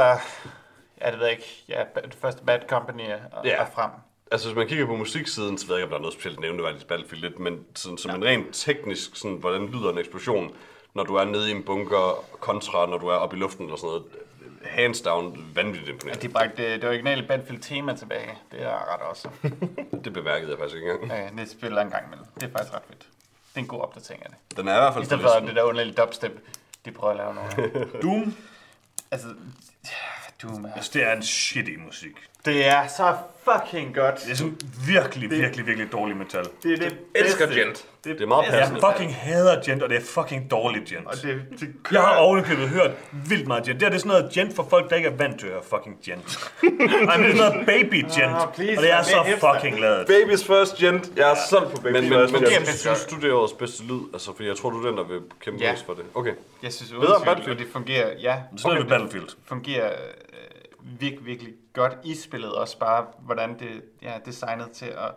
ja, det ved jeg ikke, ja, det første Bad Company er, Ja. er frem. altså, hvis man kigger på musiksiden, så ved jeg ikke, om der er noget specielt nævneværdigt i Battlefield lidt, men sådan, som en rent teknisk, sådan, hvordan lyder en eksplosion, når du er nede i en bunker, kontra når du er oppe i luften eller sådan noget, hands down, vanvittigt imponerende. de bragte det, originale Battlefield-tema tilbage. Det er ret også. Det bemærkede jeg faktisk ikke engang. Ja, det spiller en gang imellem. Det er faktisk ret fedt. Det er en god opdatering af det. Den er i hvert fald I stedet for det der underlige dubstep, de prøver at lave noget. Doom. altså, Doom er... Altså, det er en shitty musik. Det er så fucking godt. Det er sådan virkelig, virkelig, virkelig dårlig metal. Det er det Elsker bedste. Gent. Det er meget Jeg passende. fucking hader Gent, og det er fucking dårligt Gent. Og det, det Jeg har ovenikøbet hørt vildt meget Gent. Det, her, det er sådan noget Gent for folk, der ikke er vant til at høre fucking Gent. Nej, men det er sådan noget baby Gent. Ah, please, og det er så det fucking lavet. Baby's first gent. Jeg er solgt på Baby's Men, men, first men gent. synes, synes du, det er årets bedste lyd? Altså, for jeg tror, du er den, der vil kæmpe Ja. for det. Okay. Jeg synes Bedre uden tvivl, det fungerer, ja. Sådan er det det Battlefield. fungerer virkelig, virkelig godt i spillet. Også bare, hvordan det ja, er designet til at,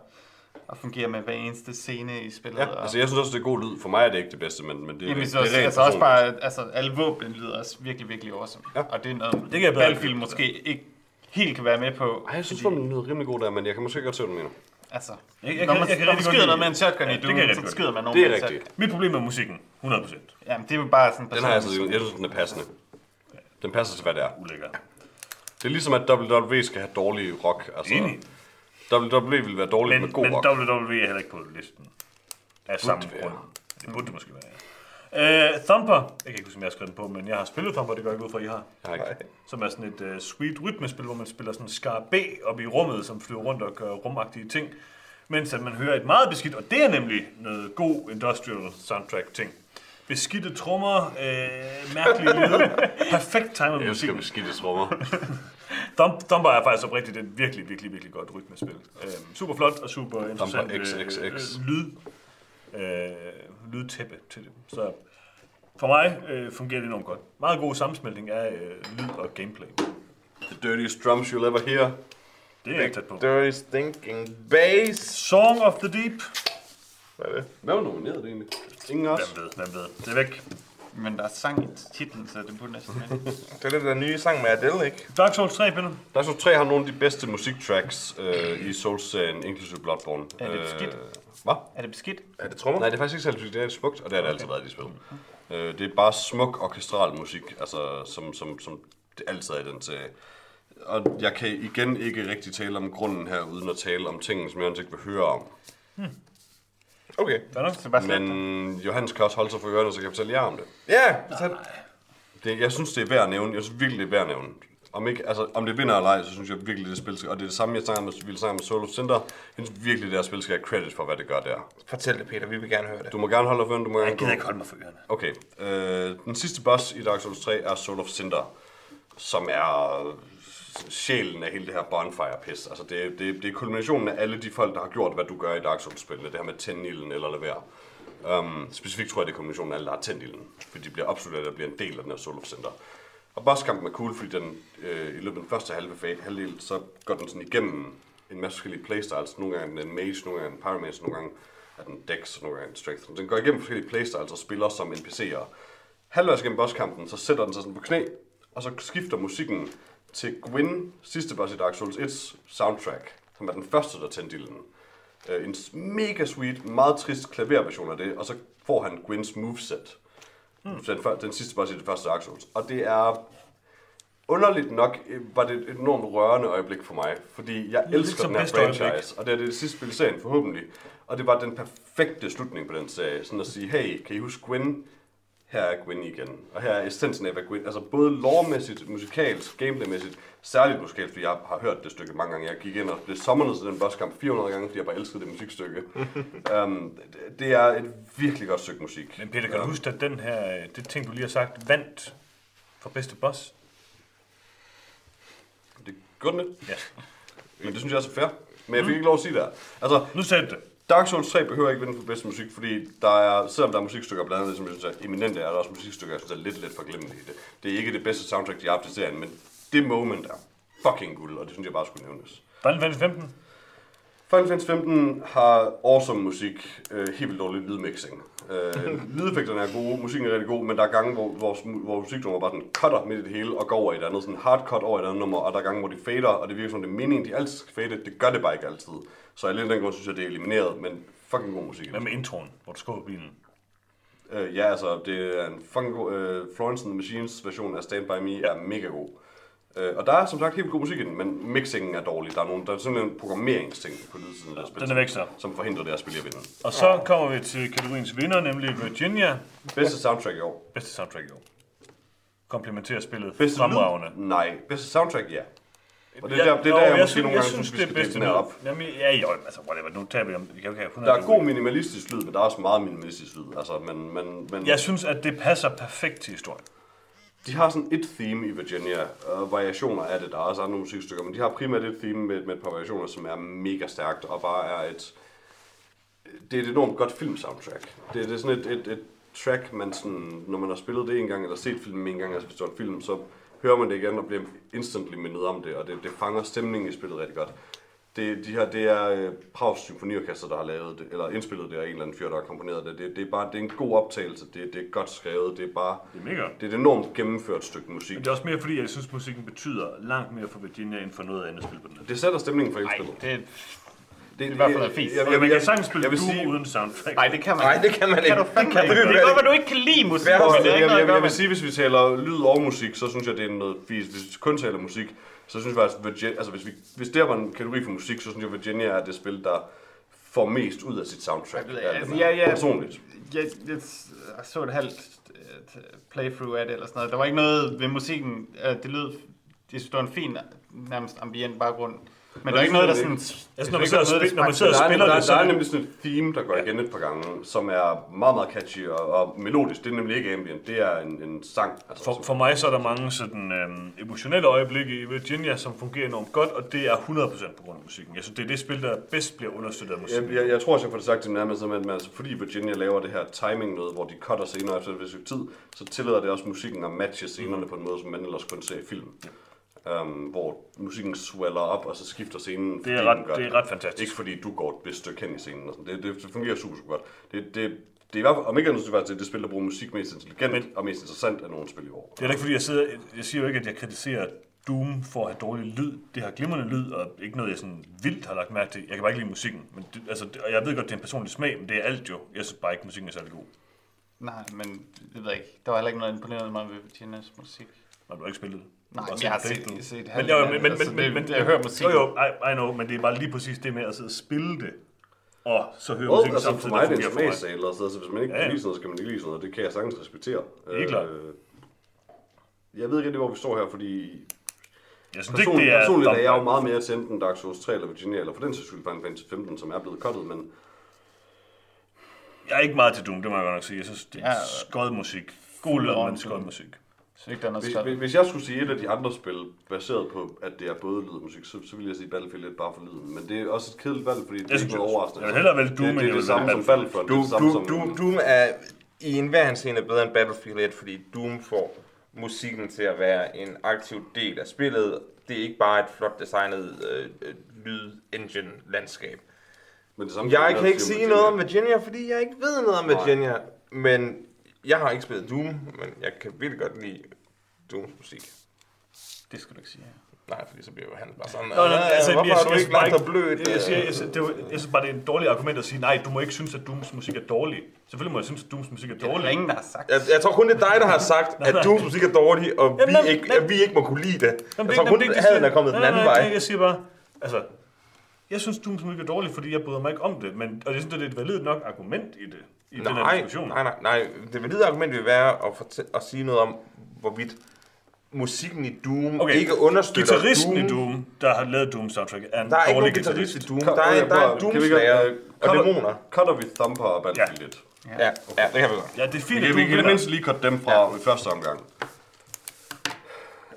at fungere med hver eneste scene i spillet. Ja, og, altså jeg synes også, det er god lyd. For mig er det ikke det bedste, men, men det, er Jamen, det, så, det er rent altså også bare, altså alle våben lyder også virkelig, virkelig awesome. Ja. Og det er noget, kan jeg bedre Battlefield måske ikke helt kan være med på. Ej, jeg synes, fordi- den lyder rimelig god der, men jeg kan måske godt se, hvad du mener. Altså, Jeg- jeg når kan- man, jeg kan når man skyder noget med en shotgun Ja, i det kan jeg Doom, rigtig så godt skyder man nogen Det er med en rigtigt. shotgun. Mit problem er musikken. 100%. Jamen, det er jo bare sådan Den har jeg altså, jeg synes, den er passende. Den passer til, hvad det er. Ulækker. Det er ligesom, at WWE skal have dårlig rock. Altså, Enig. WWE vil være dårlig Men, med god men rock. WWE er heller ikke på listen. Af samme det grund. Det burde det måske være, ja. Uh, Thumper, jeg kan ikke huske, om jeg har skrevet den på, men jeg har spillet Thumper, det går jeg ikke ud fra, I har. Jeg har ikke. Som er sådan et uh, sweet rytmespil, hvor man spiller sådan en skarabæ op i rummet, som flyver rundt og gør rumagtige ting. Mens at man hører et meget beskidt, og det er nemlig noget god industrial soundtrack ting. Beskidte trommer, øh, mærkelige lyde, perfekt timet Jeg elsker musik. beskidte trommer. Thump, Thumper er faktisk oprigtigt et virkelig, virkelig, virkelig godt rytmespil. Øhm, super flot og super interessant øh, XXX. øh, lyd, øh, lydtæppe til det. Så for mig øh, fungerer det enormt godt. Meget god sammensmeltning af øh, lyd og gameplay. The dirtiest drums you'll ever hear. Det er jeg tæt på. Dirty stinking bass. Song of the Deep. Hvad er det? Hvad var nomineret det egentlig? Ingen også. Hvem ved, hvem ved. Det er væk. Men der er sang i titlen, så det burde næsten. Det er det der nye sang med Adele, ikke? Dark Souls 3, Peter. Dark Souls 3 har nogle af de bedste musiktracks øh, i Souls-serien, inklusive Bloodborne. Er det Øh, skidt? Hvad? Er det beskidt? Er det trommer? Nej, det er faktisk ikke særlig det er smukt, og det har det altid været i de spil. Øh, det er bare smuk orkestral musik, altså som, som, som det altid er i den serie. Og jeg kan igen ikke rigtig tale om grunden her, uden at tale om tingene, som jeg ikke vil høre om. Okay. Hvad er Så bare slet det. Men Johannes kan også holde sig for ørerne, så kan jeg fortælle jer om det. Ja, så det. Jeg synes, det er værd at nævne. Jeg synes virkelig, det er værd at nævne. Om, ikke, altså, om det vinder eller ej, så synes jeg virkelig, det spil skal... Og det er det samme, jeg snakker med, ville snakke med Solo Center. Jeg synes virkelig, det her spil skal have credit for, hvad det gør der. fortæl det, Peter. Vi vil gerne høre det. Du må gerne holde dig for ørerne, du må gerne Jeg gider ikke holde mig for ørerne. Okay, øh, den sidste boss i Dark Souls 3 er Soul of Cinder, som er sjælen af hele det her bonfire-pis. Altså, det, det, det er kulminationen af alle de folk, der har gjort, hvad du gør i Dark Souls-spillene. Det her med tænde ilden eller lade være. Um, specifikt tror jeg, det er kulminationen af alle, der har tændt ilden. Fordi de bliver absolut der bliver en del af den her Soul of Center. Og bosskampen er cool, fordi den, øh, i løbet af den første halve halvdel, så går den sådan igennem en masse forskellige playstyles. Nogle gange er den en mage, nogle gange er den pyromancer, nogle gange er den dex, og nogle gange er den strength. Den går igennem forskellige playstyles og spiller som NPC'er. Halvvejs gennem bosskampen, så sætter den sig sådan på knæ, og så skifter musikken til Gwyn, sidste boss i Dark Souls 1's soundtrack, som er den første, der tændte ilden. Øh, en mega sweet, meget trist klaverversion af det, og så får han Gwyns moveset. Mm. Den, den sidste boss i det første Dark Souls. Og det er underligt nok, øh, var det et enormt rørende øjeblik for mig, fordi jeg elsker den her bedste øjeblik. franchise, og det er det sidste spil i serien forhåbentlig. Og det var den perfekte slutning på den serie, sådan at sige, hey, kan I huske Gwyn? Her er Gwyn igen. Og her er essensen af, hvad Gwyn... Altså både lore-mæssigt, musikalsk, gameplay-mæssigt, særligt musikalsk, fordi jeg har hørt det stykke mange gange. Jeg gik ind og blev sommernet til den bosskamp 400 gange, fordi jeg bare elskede det musikstykke. um, det- det er et virkelig godt stykke musik. Men Peter, kan du huske, at den her, det ting, du lige har sagt, vandt for bedste boss? Det gjorde den det, Ja. men det synes jeg også er fair. Men jeg fik ikke lov at sige det her. Altså, Nu sagde det. Dark Souls 3 behøver ikke vinde for bedste musik, fordi der er, selvom der er musikstykker blandt andet, som jeg synes er eminente, er der også musikstykker, jeg synes er lidt, lidt for glemmelige. Det, det er ikke det bedste soundtrack, de har haft i serien, men det moment er fucking guld, og det synes jeg bare skulle nævnes. Final Fantasy 15? Final Fantasy 15 har awesome musik, øh, helt vildt dårlig lydmixing. Øh, lydeffekterne er gode, musikken er rigtig god, men der er gange, hvor, hvor, hvor musiknummer bare sådan cutter midt i det hele og går over i et andet, sådan hard cut over i et andet nummer, og der er gange, hvor de fader, og det virker som, det er meningen, de altid skal fade, det gør det bare ikke altid. Så alene den grund synes jeg, det er elimineret, men fucking god musik. Hvad med introen, hvor du skubber bilen? Øh, ja, altså, det er en fucking god... Øh, Florence and the Machines version af Stand By Me er mega god. Øh, og der er som sagt helt god musik i den, men mixingen er dårlig. Der er, nogle, der er simpelthen en programmeringsting på lydsiden af det spil, Den er væk så. som forhindrer det at spille i at vinde. Og så kommer vi til kategoriens vinder, nemlig Virginia. Bedste soundtrack i år. Bedste soundtrack i år. Komplementerer spillet Bedste fremragende. lyd? Nej. Bedste soundtrack, ja. Og det er Ja, der, det er jo, der jeg, jeg måske synes, nogle jeg gange synes, synes, det er bedste her op. Jamen, ja, jo, altså, whatever, nu tager vi om, vi kan jo ikke have 100 Der er god minimalistisk lyd, men der er også meget minimalistisk lyd. Altså, men, men, men Jeg synes, at det passer perfekt til historien de har sådan et theme i Virginia, og variationer af det. Der er også andre musikstykker, men de har primært et theme med, med et par variationer, som er mega stærkt, og bare er et... Det er et enormt godt filmsoundtrack. Det, det er sådan et, et, et track, man sådan, når man har spillet det en gang, eller set filmen en gang, altså hvis det var en film, så hører man det igen og bliver instantly mindet om det, og det, det fanger stemningen i spillet rigtig godt. Det, de her, det er øh, Prags Symfoniorkester, der har lavet det, eller indspillet det, og en eller anden fyr, der har komponeret det. Det, det er bare det er en god optagelse, det, det er godt skrevet, det er bare... Det er mega. Det er et enormt gennemført stykke musik. Men det er også mere fordi, jeg synes, musikken betyder langt mere for Virginia, end for noget andet spil på den. Det sætter stemningen for hele spillet. Det, Det er i hvert fald er fint. Jeg, jeg, Jeg, jeg, man kan jeg, sagtens spille jeg sige, uden soundtrack. nej, det kan man Nej, ikke. det kan man ikke. Kan du fandme Det ikke. kan Det er godt, at du ikke kan lide musik, det jeg, ikke jeg, noget jeg, gøre jeg vil sige, hvis vi taler lyd og musik, så synes jeg, det er noget fint. Hvis vi kun taler musik, så synes jeg faktisk, Virginia, altså hvis, vi, hvis det var en kategori for musik, så synes jeg, Virginia er det spil, der får mest ud af sit soundtrack. Ja, altså, det ja, ja. Personligt. Jeg, jeg, jeg så et halvt øh, playthrough af det, eller sådan noget. Der var ikke noget ved musikken. øh, Det lød... Synes, det var en fin, nærmest ambient baggrund. Men der er ikke noget, der sådan... Altså, når man sidder og noget, der spil- når man sidder og er, spiller der, det, så der er nemlig sådan et theme, der går igen et par gange, som er meget, meget catchy og, og melodisk. Det er nemlig ikke ambient, det er en, en sang. Altså, For, for mig så er der mange sådan, øhm, emotionelle øjeblikke i Virginia, som fungerer enormt godt, og det er 100% på grund af musikken. Jeg synes, det er det spil, der bedst bliver understøttet af musikken. Jeg, jeg, jeg tror også, jeg får det sagt til nærmest, at man, altså, fordi Virginia laver det her timing noget, hvor de cutter scener efter et stykke tid, så tillader det også musikken at matche scenerne på en måde, som man ellers kun ser i film. Um, hvor musikken sweller op, og så skifter scenen. Det er ret- det er ret fantastisk. Ikke fordi du går et vist stykke hen i scenen. Og sådan. Det, det, det, fungerer super, super godt. Det, det, det er i hvert fald, om ikke andet, synes jeg faktisk, det er det spil, der bruger musik mest intelligent Men- og mest interessant af nogle spil i år. Det er da ikke fordi, jeg sidder... Jeg siger jo ikke, at jeg kritiserer Doom for at have dårlig lyd. Det har glimrende lyd, og ikke noget, jeg sådan vildt har lagt mærke til. Jeg kan bare ikke lide musikken. Men det, altså, det, og jeg ved godt, det er en personlig smag, men det er alt jo. Jeg synes bare ikke, musikken er særlig god. Nej, men det ved jeg ikke. Der var heller ikke noget imponerende mig ved Virginias musik. Når du har ikke spillet det. Nej, set jeg har playthrough. set- set men, halvdelen jo, men, det, men, altså, men, det- men, jeg hører musikken. Jo, jo, I, I know, men det er bare lige præcis det med at sidde og spille det, og så høre Og, musikken altså, for samtidig, mig der er det en for mig. smagsag eller sådan noget, så hvis man ikke Ja, kan lide sådan noget, så kan man ikke lide sådan noget. Det kan jeg sagtens respektere. Det er klart. Øh, jeg ved ikke rigtig, hvor vi står her, fordi Jeg synes ikke, Person, det er... personligt er jeg jo meget mere til enten Dark Souls 3 eller Virginia, eller for den sags skyld Final Fantasy 15, som er blevet cuttet, men Jeg er ikke meget til Doom, det må jeg godt nok sige. Jeg synes, det er Ja. skød musik. God lyd, men skød musik. Så ikke der er noget Hvis, skrevet. hvis jeg skulle sige et af de andre spil, baseret på, at det er både lyd og musik, så, så ville jeg sige Battlefield 1 bare for lyden. Men det er også et kedeligt valg, fordi det er Jeg ikke overraskende. Jeg vil hellere vælge Doom, det, det, jeg er det samme som Battlefront. Det er Doom, det samme Doom, som... Doom, Doom er i enhver henseende bedre end Battlefield 1, fordi Doom får musikken til at være en aktiv del af spillet. Det er ikke bare et flot designet øh, øh, lyd-engine-landskab. Men det samme Jeg kan ikke sige noget om Virginia. Fordi jeg ikke ved noget om Nej. Virginia. Men jeg har ikke spillet Doom, men jeg kan virkelig godt lide Dooms musik. Det skal du ikke sige. Nej, fordi så bliver han bare sådan, Nå, nej, "Øh, altså, hvorfor jeg, har du jeg, ikke dig jeg, blødt? jeg, siger, jeg, jeg, det er jeg synes bare, det er et dårligt argument at sige, nej, du må ikke synes, at Dooms musik er dårlig. Selvfølgelig må jeg synes, at Dooms musik er Det er dårlig. ingen, der har sagt. Jeg, jeg tror kun, det er dig, der har sagt, at Dooms musik er dårlig, og Jamen, vi, jamen, ikke, jamen. at vi ikke må kunne lide det. Jamen, Jeg det- tror jamen, kun, det- at haden er kommet den nej, anden nej, vej. nej, Jeg siger bare, altså, jeg synes, Dooms musik er dårlig, fordi jeg bryder mig ikke om det. Men, og jeg synes, det er et validt nok argument i det. I den her Nej, diskussion. nej, nej, nej. Det valide argument vil være at, fortæ- at sige noget om, hvorvidt musikken i Doom Okay, ikke understøtter Gitarristen Doom. i Doom, der har lavet Doom soundtrack, er en Der er ikke dårlig guitarist guitarist. i Doom. Der er, okay, der er godt- Doomslayer øh, og cutter- dæmoner. Cutter vi Thumper og Battlefield 1? Ja, ja, det kan vi godt. Ja, det er fint, Vi at kan, vi Doom kan det mindste lige korte dem fra ja. i første omgang.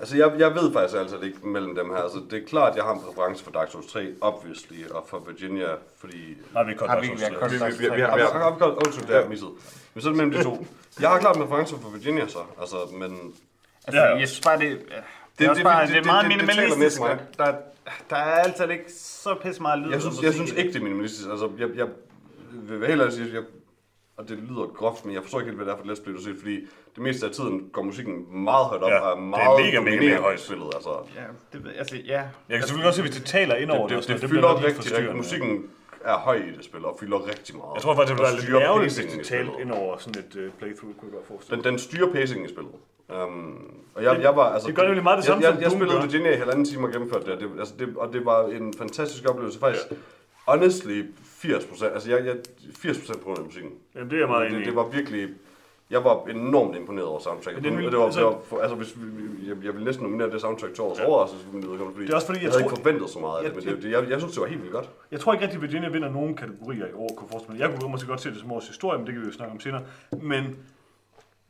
Altså, jeg, jeg ved faktisk altså ikke mellem dem her. Altså, det er klart, at jeg har en præference for Dark Souls 3, obviously, og for Virginia, fordi... Nej, vi Har Vi- vi- vi har- har haft godt, undskyld, det er misset. Men så er det mellem de to. Jeg har klart en præference for Virginia så, altså, men... Altså, jeg synes bare, det, det, det, det- er bare, det- det, er meget minimalistisk. Der, der er altid ikke så pisse meget lyd. Jeg synes, jeg synes ikke, det er minimalistisk. Altså, jeg, jeg vil helt ærlig sige, jeg, og det lyder groft, men jeg forstår ikke helt, hvad det er for et let's play, du siger, fordi det meste af tiden går musikken meget højt op, Ja, og er det er meget mega, mega, mega højt. i spillet. Altså, Ja, det, altså, ja. Jeg kan selvfølgelig godt se, hvis det taler ind over det, det, det, det, det fylder bliver lidt rigtig, rigtig, musikken er høj i det spil, og fylder rigtig meget. Jeg tror faktisk, det være lidt ærgerligt, hvis det talte ind over sådan et uh, playthrough, kunne jeg godt forestille Den, den styrer pacingen i spillet. Um, og jeg, jeg var, altså, det gør nemlig meget det samme, jeg, jeg, jeg spillede. Virginia i halvanden time og gennemførte det, og det, altså det, og det var en fantastisk oplevelse. Faktisk, honestly, 80%, altså jeg, jeg, 80% på grund af musikken. Jamen, det er jeg meget enig det, det var virkelig, jeg var enormt imponeret over soundtracket. Det det var, altså- for, altså hvis vi, vi- jeg, jeg vil næsten nominere det soundtrack til årets ja. overraskelse, for mit vedkommende, fordi Det er også fordi, jeg jeg havde tror- ikke forventet så meget af jeg- det, men det, jeg, jeg synes, det var helt vildt godt. Jeg tror ikke rigtig, at Virginia vinder nogen kategorier i år, kunne jeg forestille mig. Jeg kunne måske godt se det som årets historie, men det kan vi jo snakke om senere. Men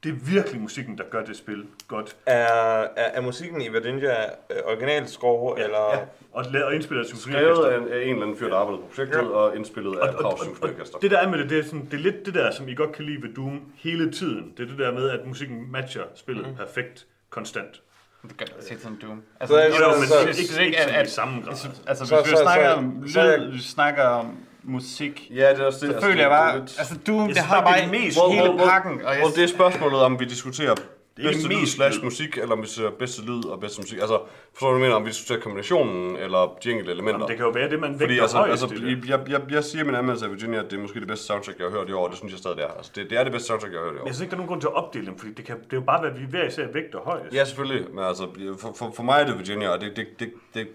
det er virkelig musikken, der gør det spil godt. Er, er, er musikken i Virginia øh, originalt score, eller... Ja. Og, og indspillet af Skrevet symfoniorkester. af en, af en eller anden fyr, der arbejdede på projektet, og indspillet af Og, og, og Symfoniorkester. det der er med det, det er, sådan, det er lidt det der, som I godt kan lide ved Doom hele tiden. Det er det der med, at musikken matcher spillet mm. perfekt, konstant. Det gør det til sådan Doom. Så er- Jo, jo, men så- ikke, ikke, ikke sådan i samme grad. Altså, hvis Så- vi så- snakker så- om så er lyd, vi snakker om musik, Ja, det er også det. så føler jeg bare, lidt- altså Doom, det har bare, det mest hele Hvor- hvor- pakken, og jeg, Og det er spørgsmålet, om vi diskuterer ikke bedste lyd slash musik, eller om vi ser bedste lyd og bedste musik. Altså, forstår du, jeg mener? Om vi diskuterer kombinationen, eller de enkelte elementer. Jamen, det kan jo være det, man Fordi vægter altså, højst altså det. jeg, jeg, jeg siger min anmeldelse af Virginia, at det er måske det bedste soundtrack, jeg har hørt i år, og det synes jeg stadig, det er. Altså, det, det er det bedste soundtrack, jeg har hørt i år. Jeg synes ikke, der er nogen grund til at opdele dem, fordi det, kan, det er jo bare, hvad vi hver især vægter højst. Ja, selvfølgelig, men altså, for, for, for mig er det Virginia, og det, det, det, det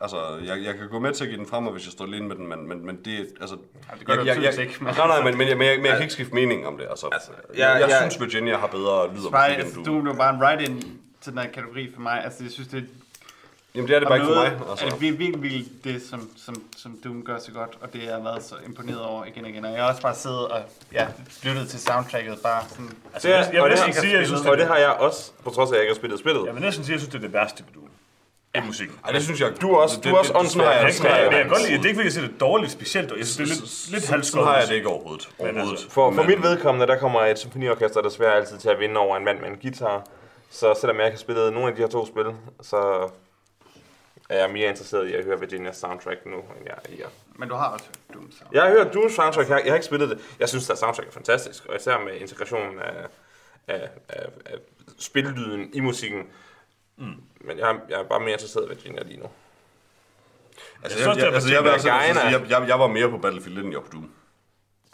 Altså, jeg, jeg kan gå med til at give den frem, hvis jeg står alene med den, men, men, men det, altså... det gør du jeg, jeg, tydeligvis jeg, ikke, men- Nej, nej, men, men, jeg, men, jeg, men jeg kan ikke skifte mening om det, altså. altså ja, jeg, jeg, ja. synes, Virginia har bedre lyd altså, end du. Doom, det var bare en write-in til den her kategori for mig. Altså, jeg synes, det Jamen, det er det bare ikke for noget, mig, altså. det er virkelig, virkelig det, som, som, som Doom gør så godt, og det har jeg været så imponeret over igen og igen. Og jeg har også bare siddet og ja, lyttet til soundtracket, bare sådan... Altså, jeg, jeg og vil det næsten har- sige, at jeg synes, Og det, det har jeg også, på trods af, at jeg ikke har spillet spillet. jeg vil næsten sige, at jeg synes, det er det værste ved Doom. Det er musikken. Ej, det synes jeg... Du er også- du er også åndssvag. jeg- Jeg, jeg det. godt lide, det er ikke fordi, jeg siger det er dårligt specielt, og jeg synes, det er lidt, lidt halvskåret. Sådan har jeg det ikke overhovedet. overhovedet. altså, For, for mit vedkommende, der kommer et symfoniorkester desværre altid til at vinde over en mand med en guitar. Så selvom jeg ikke har spillet nogle af de her to spil, så er jeg mere interesseret i at høre Virginias soundtrack nu, end jeg er i at... Men du har også hørt Doom sound. Jeg har hørt Dooms soundtrack, jeg, jeg har ikke spillet det. Jeg synes, at soundtrack er fantastisk, og især med integrationen af, af, af, af spillyden i musikken. Mm. Men jeg, er- jeg er bare mere interesseret i Virginia lige nu. Altså, Jeg altså, jeg, altså, altså, jeg, jeg, jeg var mere på Battlefield, end jeg var på Doom.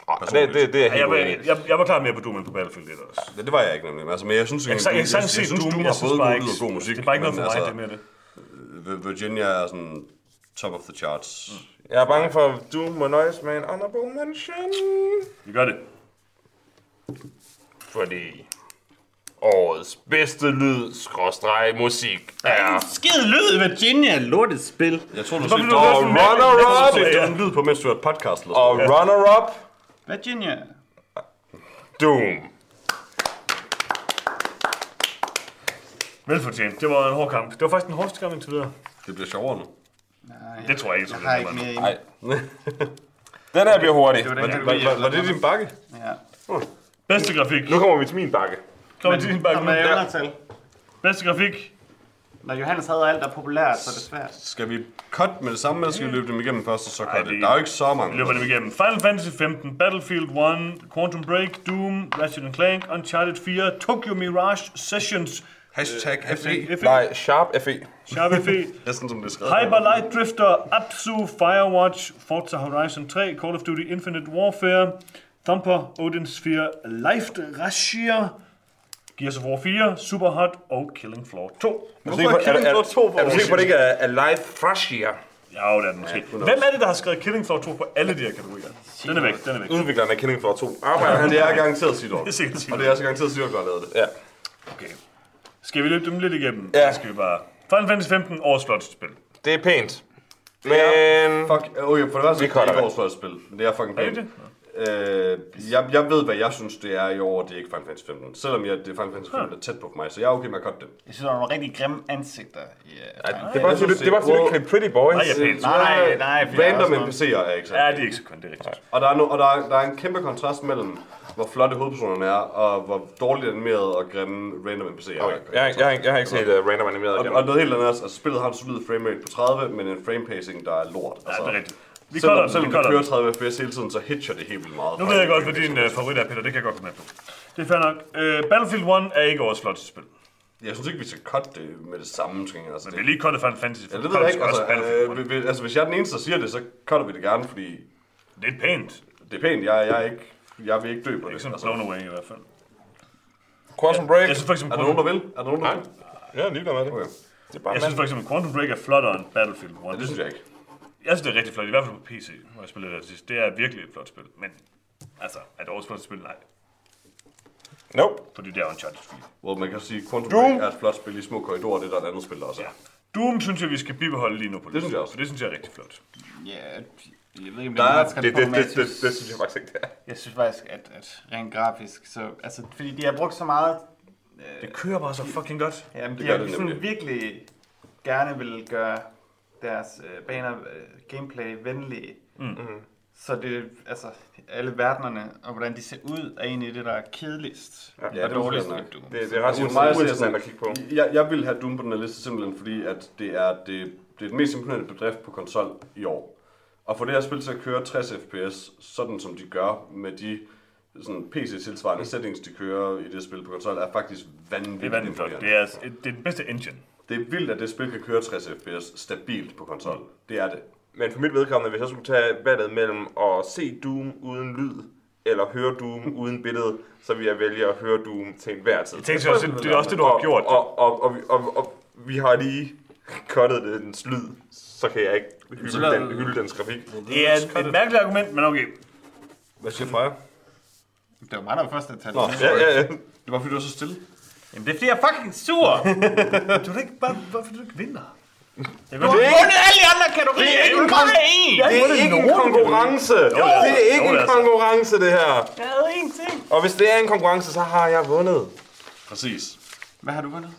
Og det, det, det er helt jeg, uenig. jeg, jeg, jeg var klart mere på Doom end på Battlefield 1 også. Ja, det var jeg ikke nemlig. Altså, men jeg synes, Jeg, jeg, jeg, jeg, jeg, jeg, synes, Doom, Doom har både god lyd og god musik. det er bare ikke noget for mig, altså, det mere det. Vi- Virginia er sådan top of the charts. Jeg er bange for, at Doom må nøjes med en honorable mention. Vi gør det. Fordi årets bedste lyd, skråstreg musik, er... Skid lyd, Virginia, lortet spil. Jeg tror, du vil du Og runner-up, det er en lyd på, mens du har et podcast. og runner-up, Virginia. Doom. Velfortjent. Det var en hård kamp. Det var faktisk den hårdeste kamp indtil videre. Det bliver sjovere nu. Nej, Det tror jeg ikke. jeg så har det ikke var. mere i Nej. Den her bliver hurtig. Det var den var, vi- var, var det din bakke? Ja. Bedste grafik. Nu kommer vi til min bakke. Til din bakke. Kom med nu. undertal. Bedste grafik. Når Johannes havde alt, der er populært, så er det svært. Skal vi cut med det samme, eller skal vi løbe dem igennem først, og så cut det- det? Der er jo ikke så mange. Vi løber dem igennem. Final Fantasy 15, Battlefield 1, Quantum Break, Doom, Ratchet Clank, Uncharted 4, Tokyo Mirage Sessions, Hashtag FE. FE, Nej, Sharp FE. Sharp FE, Næsten som det er skrevet. Hyper Light Drifter, Apsu, Firewatch, Forza Horizon 3, Call of Duty Infinite Warfare, Thumper, Odin Sphere, Life Rashier, Gears of War 4, Superhot og Killing Floor 2. Er du sikker på, er, Killing er, Floor 2 på er du sikker på, at det ikke er Alive Thrashier? Ja, det er den måske. Hvem er det, der har skrevet Killing Floor 2 på alle de her kategorier? Den er væk, den er væk. Udvikleren af Killing Floor 2. Arbejder han Det er garanteret Sidor. Det er sikkert Sigurd. Og det er altså garanteret Sidor, der har lavet det. Ja. Okay. Skal vi løbe dem lidt igennem? Ja. Eller skal vi bare... Final Fantasy 15, årets flotteste spil. Det er pænt. Men... Fuck, okay, for det det er cutter ikke det. årets første spil, men det er fucking Er det pænt. det? Øh, jeg, jeg ved, hvad jeg synes, det er i år, det er ikke Final Fantasy 15. Selvom jeg, det er Final Fantasy 15, der er tæt på for mig, så jeg er okay med at cutte det. Jeg synes, der var nogle rigtig grimme ansigter. i, øh, Det er bare fordi, synes, det er fordi, det- du kan Pretty Boys. Nej, jeg er. Nej, nej, er Random NPC'er er ikke så. Ja, det er ikke så kun, det er rigtigt. Og, der er, no, og der, er, der er en kæmpe kontrast mellem, hvor flotte hovedpersonerne er, og hvor dårligt animeret og grimme random NPC'er er. Okay. Jeg, har- jeg, ikke- jeg har ikke set uh, random animeret Og, og noget helt andet, altså spillet har en solid framerate på 30, men en frame pacing, der er lort. Ja, Altså, det er rigtigt. Vi cutter selvom, den, selvom vi det cutter kører den. 30 fps hele tiden, så hitcher det helt vildt meget. Nu ved jeg godt, hvad din uh, favorit er, Peter. Det kan jeg godt gå med på. Det er fair nok. Uh, Battlefield 1 er ikke årets flotteste spil. Jeg synes ikke, vi skal cut det med det samme, jeg. Altså, Men vi har lige cuttet Final Fantasy. Ja, det ved jeg ikke. Altså, Battlefield 1. øh, vi- vi- altså, hvis jeg er den eneste, der siger det, så cutter vi det gerne, fordi Det er pænt. det er pænt. Jeg, jeg, er ikke, jeg vil ikke dø på Det er det. ikke sådan Altså, blown away i hvert fald. Quantum Break. Jeg synes for eksempel, er der nogen, der vil? Er der nogen, der vil? Ja, lige der med det. Okay. Det er bare jeg synes for eksempel, Quantum Break er flottere end Battlefield 1. Ja, det synes jeg ikke. Jeg synes, det er rigtig flot, i hvert fald på PC, hvor jeg spillede det sidst. Det er virkelig et flot spil. Men altså, er det årets flotteste spil? Nej. Nope. Fordi det er Uncharted 4. Hvor man kan sige, at Quantum Doom. Break er et flot spil i små korridorer, det er der et andet spil, der også er. Ja. Doom synes jeg, vi skal bibeholde lige nu på Det synes jeg også. For det synes jeg er rigtig flot. Ja, jeg ved ikke, om det er Det, det, det, det, problematisk. det, synes jeg faktisk ikke, det er. Jeg synes faktisk, at, at rent grafisk, så, altså, fordi de har brugt så meget, Det kører bare så fucking godt. jamen, de gør har det sådan virkelig gerne vil gøre deres øh, baner øh, gameplay venlige. Mm. Så det, altså, alle verdenerne, og hvordan de ser ud, er egentlig det, der er kedeligst. Ja, og det er dårligst ved. Doom. Det, det er ret Altså, for mig at kigge på. Jeg, jeg vil have Doom på den her liste simpelthen fordi, at det er det, det er den mest imponerende bedrift på konsol i år. Og få det her spil til at køre 60 fps, sådan som de gør med de sådan PC-tilsvarende settings, de kører i det spil på konsol, er faktisk vanvittigt Det er vanvittigt flot. Det er, det er den bedste engine. Det er vildt, at det spil kan køre 60 fps stabilt på konsol. Det er det. Men for mit vedkommende, hvis jeg skulle tage valget mellem at se Doom uden lyd, eller høre Doom uden billede, så vil jeg vælge at høre Doom til enhver tid. Jeg tænkte også, det er også det, du har gjort. Og, og, og, og, og, og vi har lige cuttet dens lyd, så kan jeg ikke hylde, den, hylde dens grafik. Det er et, et mærkeligt argument, men okay. Hvad siger Freja? Det var mig, der var første til Nå, det. Ja, ja, ja. Det var fordi, du var så stille. Jamen, det er fordi, jeg er fucking sur. Du er da ikke bare, hvorfor du ikke vinder? Jeg Du har vundet alle de andre kategorier, Det er ikke ikke bare en. Det er ikke en konkurrence. Det er ikke Jo, en konkurrence, det her. Jeg havde ingenting. Og hvis det er en konkurrence, så har jeg vundet. Præcis. Hvad har du vundet?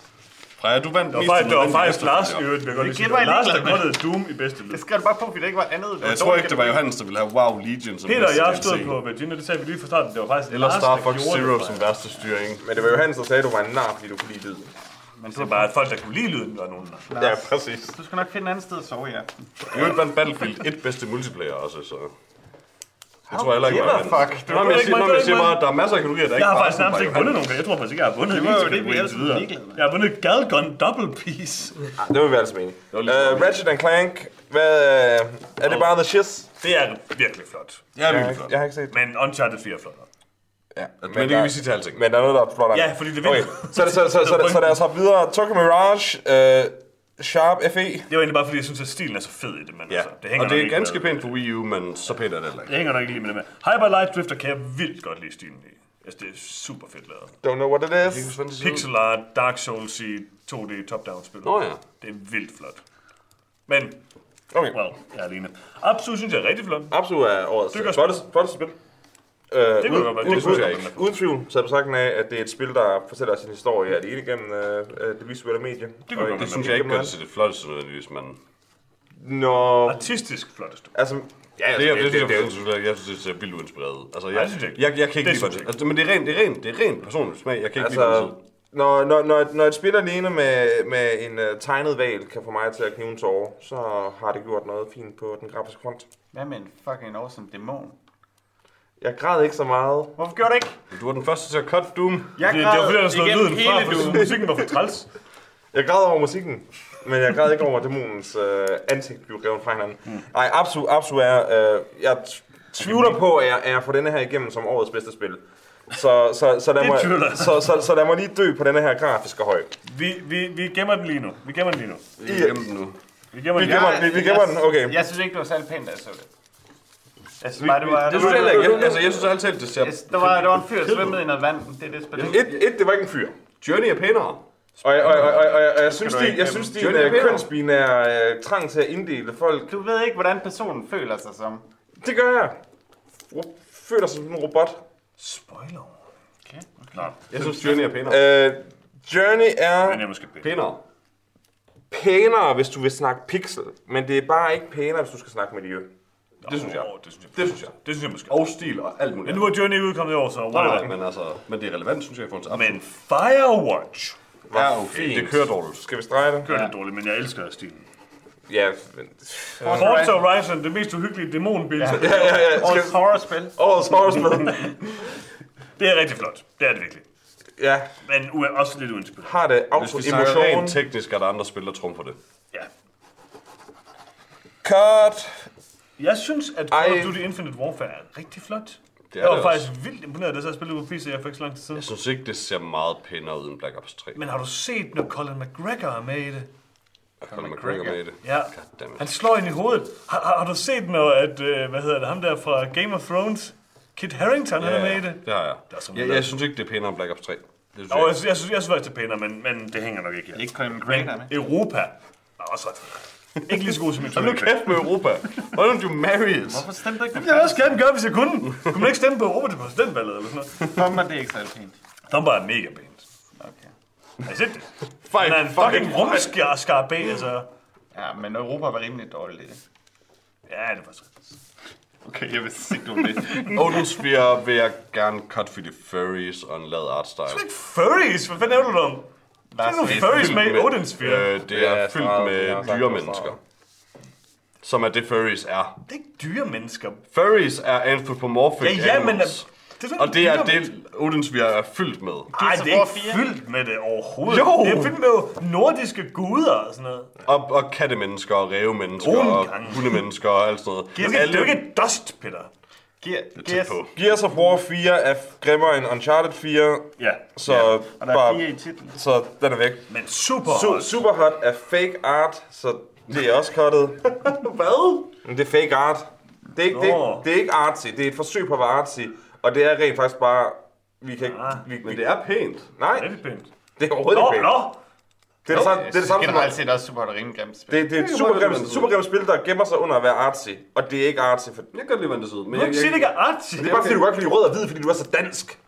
Freja, du vandt Det var faktisk, det var faktisk Lars, i øvrigt. vil jeg godt lige sige. Det var var Lars, der grundede Doom i bedste lyd. Det skrev du bare på, fordi der ikke var andet. Det var Jeg tror ikke, det var Johannes, der ville have WoW Legion som Peter og jeg stod på Virginia, det sagde vi lige fra starten. Det var faktisk Eller Star Fox Zero det. som værste styring. Men det var Johannes, der sagde, at du var en nar, fordi du kunne lide lyden. Men det er bare, at folk, der kunne lide lyden, var nogen. der- Ja, præcis. Du skal nok finde et andet sted at sove i aften. Øvrigt vandt Battlefield et bedste multiplayer også, så... Det tror jeg heller ikke, Johannes. fuck? Nå, men jeg siger, men jeg siger bare, at der er masser af kategorier, der Jeg ikke har bare faktisk nærmest ikke vundet nogen. Jeg tror faktisk ikke, jeg har vundet Det var jo det, vi indtil videre. Jeg har vundet Galgun Double Piece. Ah, det var vi altså lige Uh, Ratchet and Clank, hvad, øh, er det bare The Shiz? Det er virkelig flot. Ja, Jeg har, virkelig flot. jeg har ikke set det. Men Uncharted 4 er flot. Ja. Men det kan vi sige til alting. Men der er noget, der er flot. Ja, fordi det okay. vinder. så, så, så, så, så, så, så lad os hoppe videre. Tokyo Mirage, uh, Sharp FE. Det var egentlig bare fordi, jeg synes, at stilen er så fed i det. Men Ja, altså, det hænger og det er ganske pænt på Wii U, men så pænt er det heller ikke. Det hænger nok ikke lige med det med. Hyper Light Drifter kan jeg vildt godt lide stilen i. Altså, det er super fedt lavet. Don't know what it is. Pixel art, Dark Souls i 2D top-down spil. Nå ja. Det er vildt flot. Men, Okay. well, jeg er alene. Absu synes jeg er rigtig flot. Absu er årets flotteste spil. Øh, kunne uden, godt være- det uden, synes jeg uden, ikke. uden tvivl, så er betragtning af, at det er et spil, der fortæller sin historie alene gennem øh, øh, det visuelle medie. kunne Og godt Det synes jeg ikke gør det til det flotteste nødvendigvis, men... Nå, Artistisk flottest. altså... Ja, altså, Det, er, det, det, det, det, det, jeg, det, synes, jeg, jeg synes, det er vildt uinspireret. Altså, Nej, jeg, det synes jeg ikke. jeg, jeg kan ikke Det lide, det, altså, men det er rent, det er rent, det er rent personlig smag. Jeg kan ikke lide, altså, det når, når, når, når et spil alene med, med en uh, tegnet val kan få mig til at knive en tårer, så har det gjort noget fint på den grafiske front. Hvad med en fucking awesome dæmon? Jeg græd ikke så meget. Hvorfor gjorde du ikke? Du var den første til at cut Doom. Jeg Det, det var fordi, der stod igennem lyden fra, hele fordi Doom. musikken var for træls. Jeg græd over musikken, men jeg græd ikke over dæmonens øh, ansigt blive revet fra hinanden. Hmm. Nej, Absu, Absu er... Øh, jeg tvivler på, at jeg, at jeg får denne her igennem som årets bedste spil. Så, så, så, lad mig, så, så, så lad mig lige dø på denne her grafiske høj. Vi, vi, vi gemmer den lige nu. Vi gemmer den lige nu. Vi er igennem den nu. Vi gemmer Vi den lige gemmer vi, vi gemmer den, okay. Jeg synes ikke, det var særlig pænt, da jeg så det. Jeg synes bare, det var... Det synes jeg heller ikke. Altså, jeg synes altid, det ser... Synes, Der var, der var en fyr, der svømmede i noget vand. Det er det spil. Et, et, det var ikke en fyr. Journey er pænere. Og, jeg- og, og, og, og, og jeg synes, de, jeg synes, Johnny er pænere. kønsbinære uh, trang til at inddele folk, Du ved ikke, hvordan personen føler sig som. det gør jeg. Føler sig som en robot. Spoiler. Okay. Nå, Jeg synes, Journey er pænere. Uh, Journey er men jeg måske. Pænere. pænere, hvis du vil snakke pixel, men det er bare ikke pænere, hvis du skal snakke miljø. Det synes jeg. Det synes jeg. Det synes jeg. Det synes jeg måske. Og stil og alt muligt. Men nu er Journey udkommet i år, så Nej, nej, whatever. men altså, men det er relevant, synes jeg, i forhold til absolut. Men Firewatch Ja, okay. fint. Det kører dårligt. Skal vi strege det? gør det dårligt, men jeg elsker stilen. Ja, men... Forza Horizon, det mest uhyggelige dæmonbillede. ja, ja, ja. Skal... Årets horrorspil. Årets horrorspil. Det er rigtig flot. Det er det virkelig. ja, Men u- også lidt uden spil. har det Hvis vi rent teknisk, er der andre spil, der trumfer det. Ja. Cut. Jeg synes, at Call of Duty Infinite Warfare er rigtig flot. Det Jeg er var det faktisk vildt imponeret, da jeg så spillede på PC for ikke så lang tid siden. Jeg synes ikke, det ser meget pænere ud end Black Ops 3. Men har du set, når Colin McGregor er med i det? Conor McGregor med i det. Ja. Han slår ind i hovedet. Har, har, har du set, når at, øh, hvad hedder det, ham der fra Game of Thrones, Kit Harington, han er med i det? Det jeg. Der er sådan Jeg, jeg synes ikke, det er pænere end Black Ops 3. Det synes Og jeg jeg, synes, jeg, synes, jeg faktisk, det er pænere, men, men det hænger nok ikke her. Ikke Colin McGregor med. Europa er også ret fedt. Ikke lige så god som Hold nu kæft med Europa. Why don't you marry it? Hvorfor stemte du ikke Jeg ville også gerne gøre, hvis jeg kunne. Kunne man ikke stemme på Europa til præsidentvalget eller sådan noget? Thumper, det er ikke særlig pænt. Thumper er mega pænt. Okay. Har I set det? Fight, Han er en fucking rumskar bag, altså. Ja, men Europa var rimelig dårligt i det. Ja, det er faktisk rigtigt. Okay, jeg vidste ikke, du det. Odin Sphere vil jeg gerne cut for de furries og en lad art style. Ikke furries, hvad fanden er du om? Der er nogle furries med i Odin Sphere. Øh, det er fyldt med dyre det så mennesker. Som er det furries er. Det er ikke dyre mennesker. Furries er anthropomorphic Ja, ja, men animals. det er Og det er det, Odin Sphere er fyldt med. Nej, det er ikke 4. fyldt med det overhovedet. Jo! Det er fyldt med nordiske guder og sådan noget. Og, og kattemennesker, og rævemennesker, og hundemennesker og alt sådan noget. Det er, ikke, det er jo ikke dust, Peter. Gear, Gears. Gears of War 4 er grimmere end Uncharted 4, Ja, så og der er bare, i titlen. så den er væk. men super Su- hot. Superhot er fake art, så det er også cuttet. Hvad? Men det er fake art. Det er ikke, det, er- det er ikke artsy, det er et forsøg på at være artsy. Og det er rent faktisk bare... Vi kan ikke... Vi, Men vi, det er pænt. nej, Det er pænt. det er overhovedet Nå, ikke pænt. nå. Det er det, samme, det, er det samme som... Generelt set også super og rimelig grimt spil. Det, det er et er super jo grimt, super grimt spil, der gemmer sig under at være artsy. Og det er ikke artsy, for... Jeg kan godt lide, hvordan det ser ud. Men Du jeg, kan sige, det ikke er artsy. Det er bare fordi, du godt kan lide rød og hvid, fordi du er så dansk.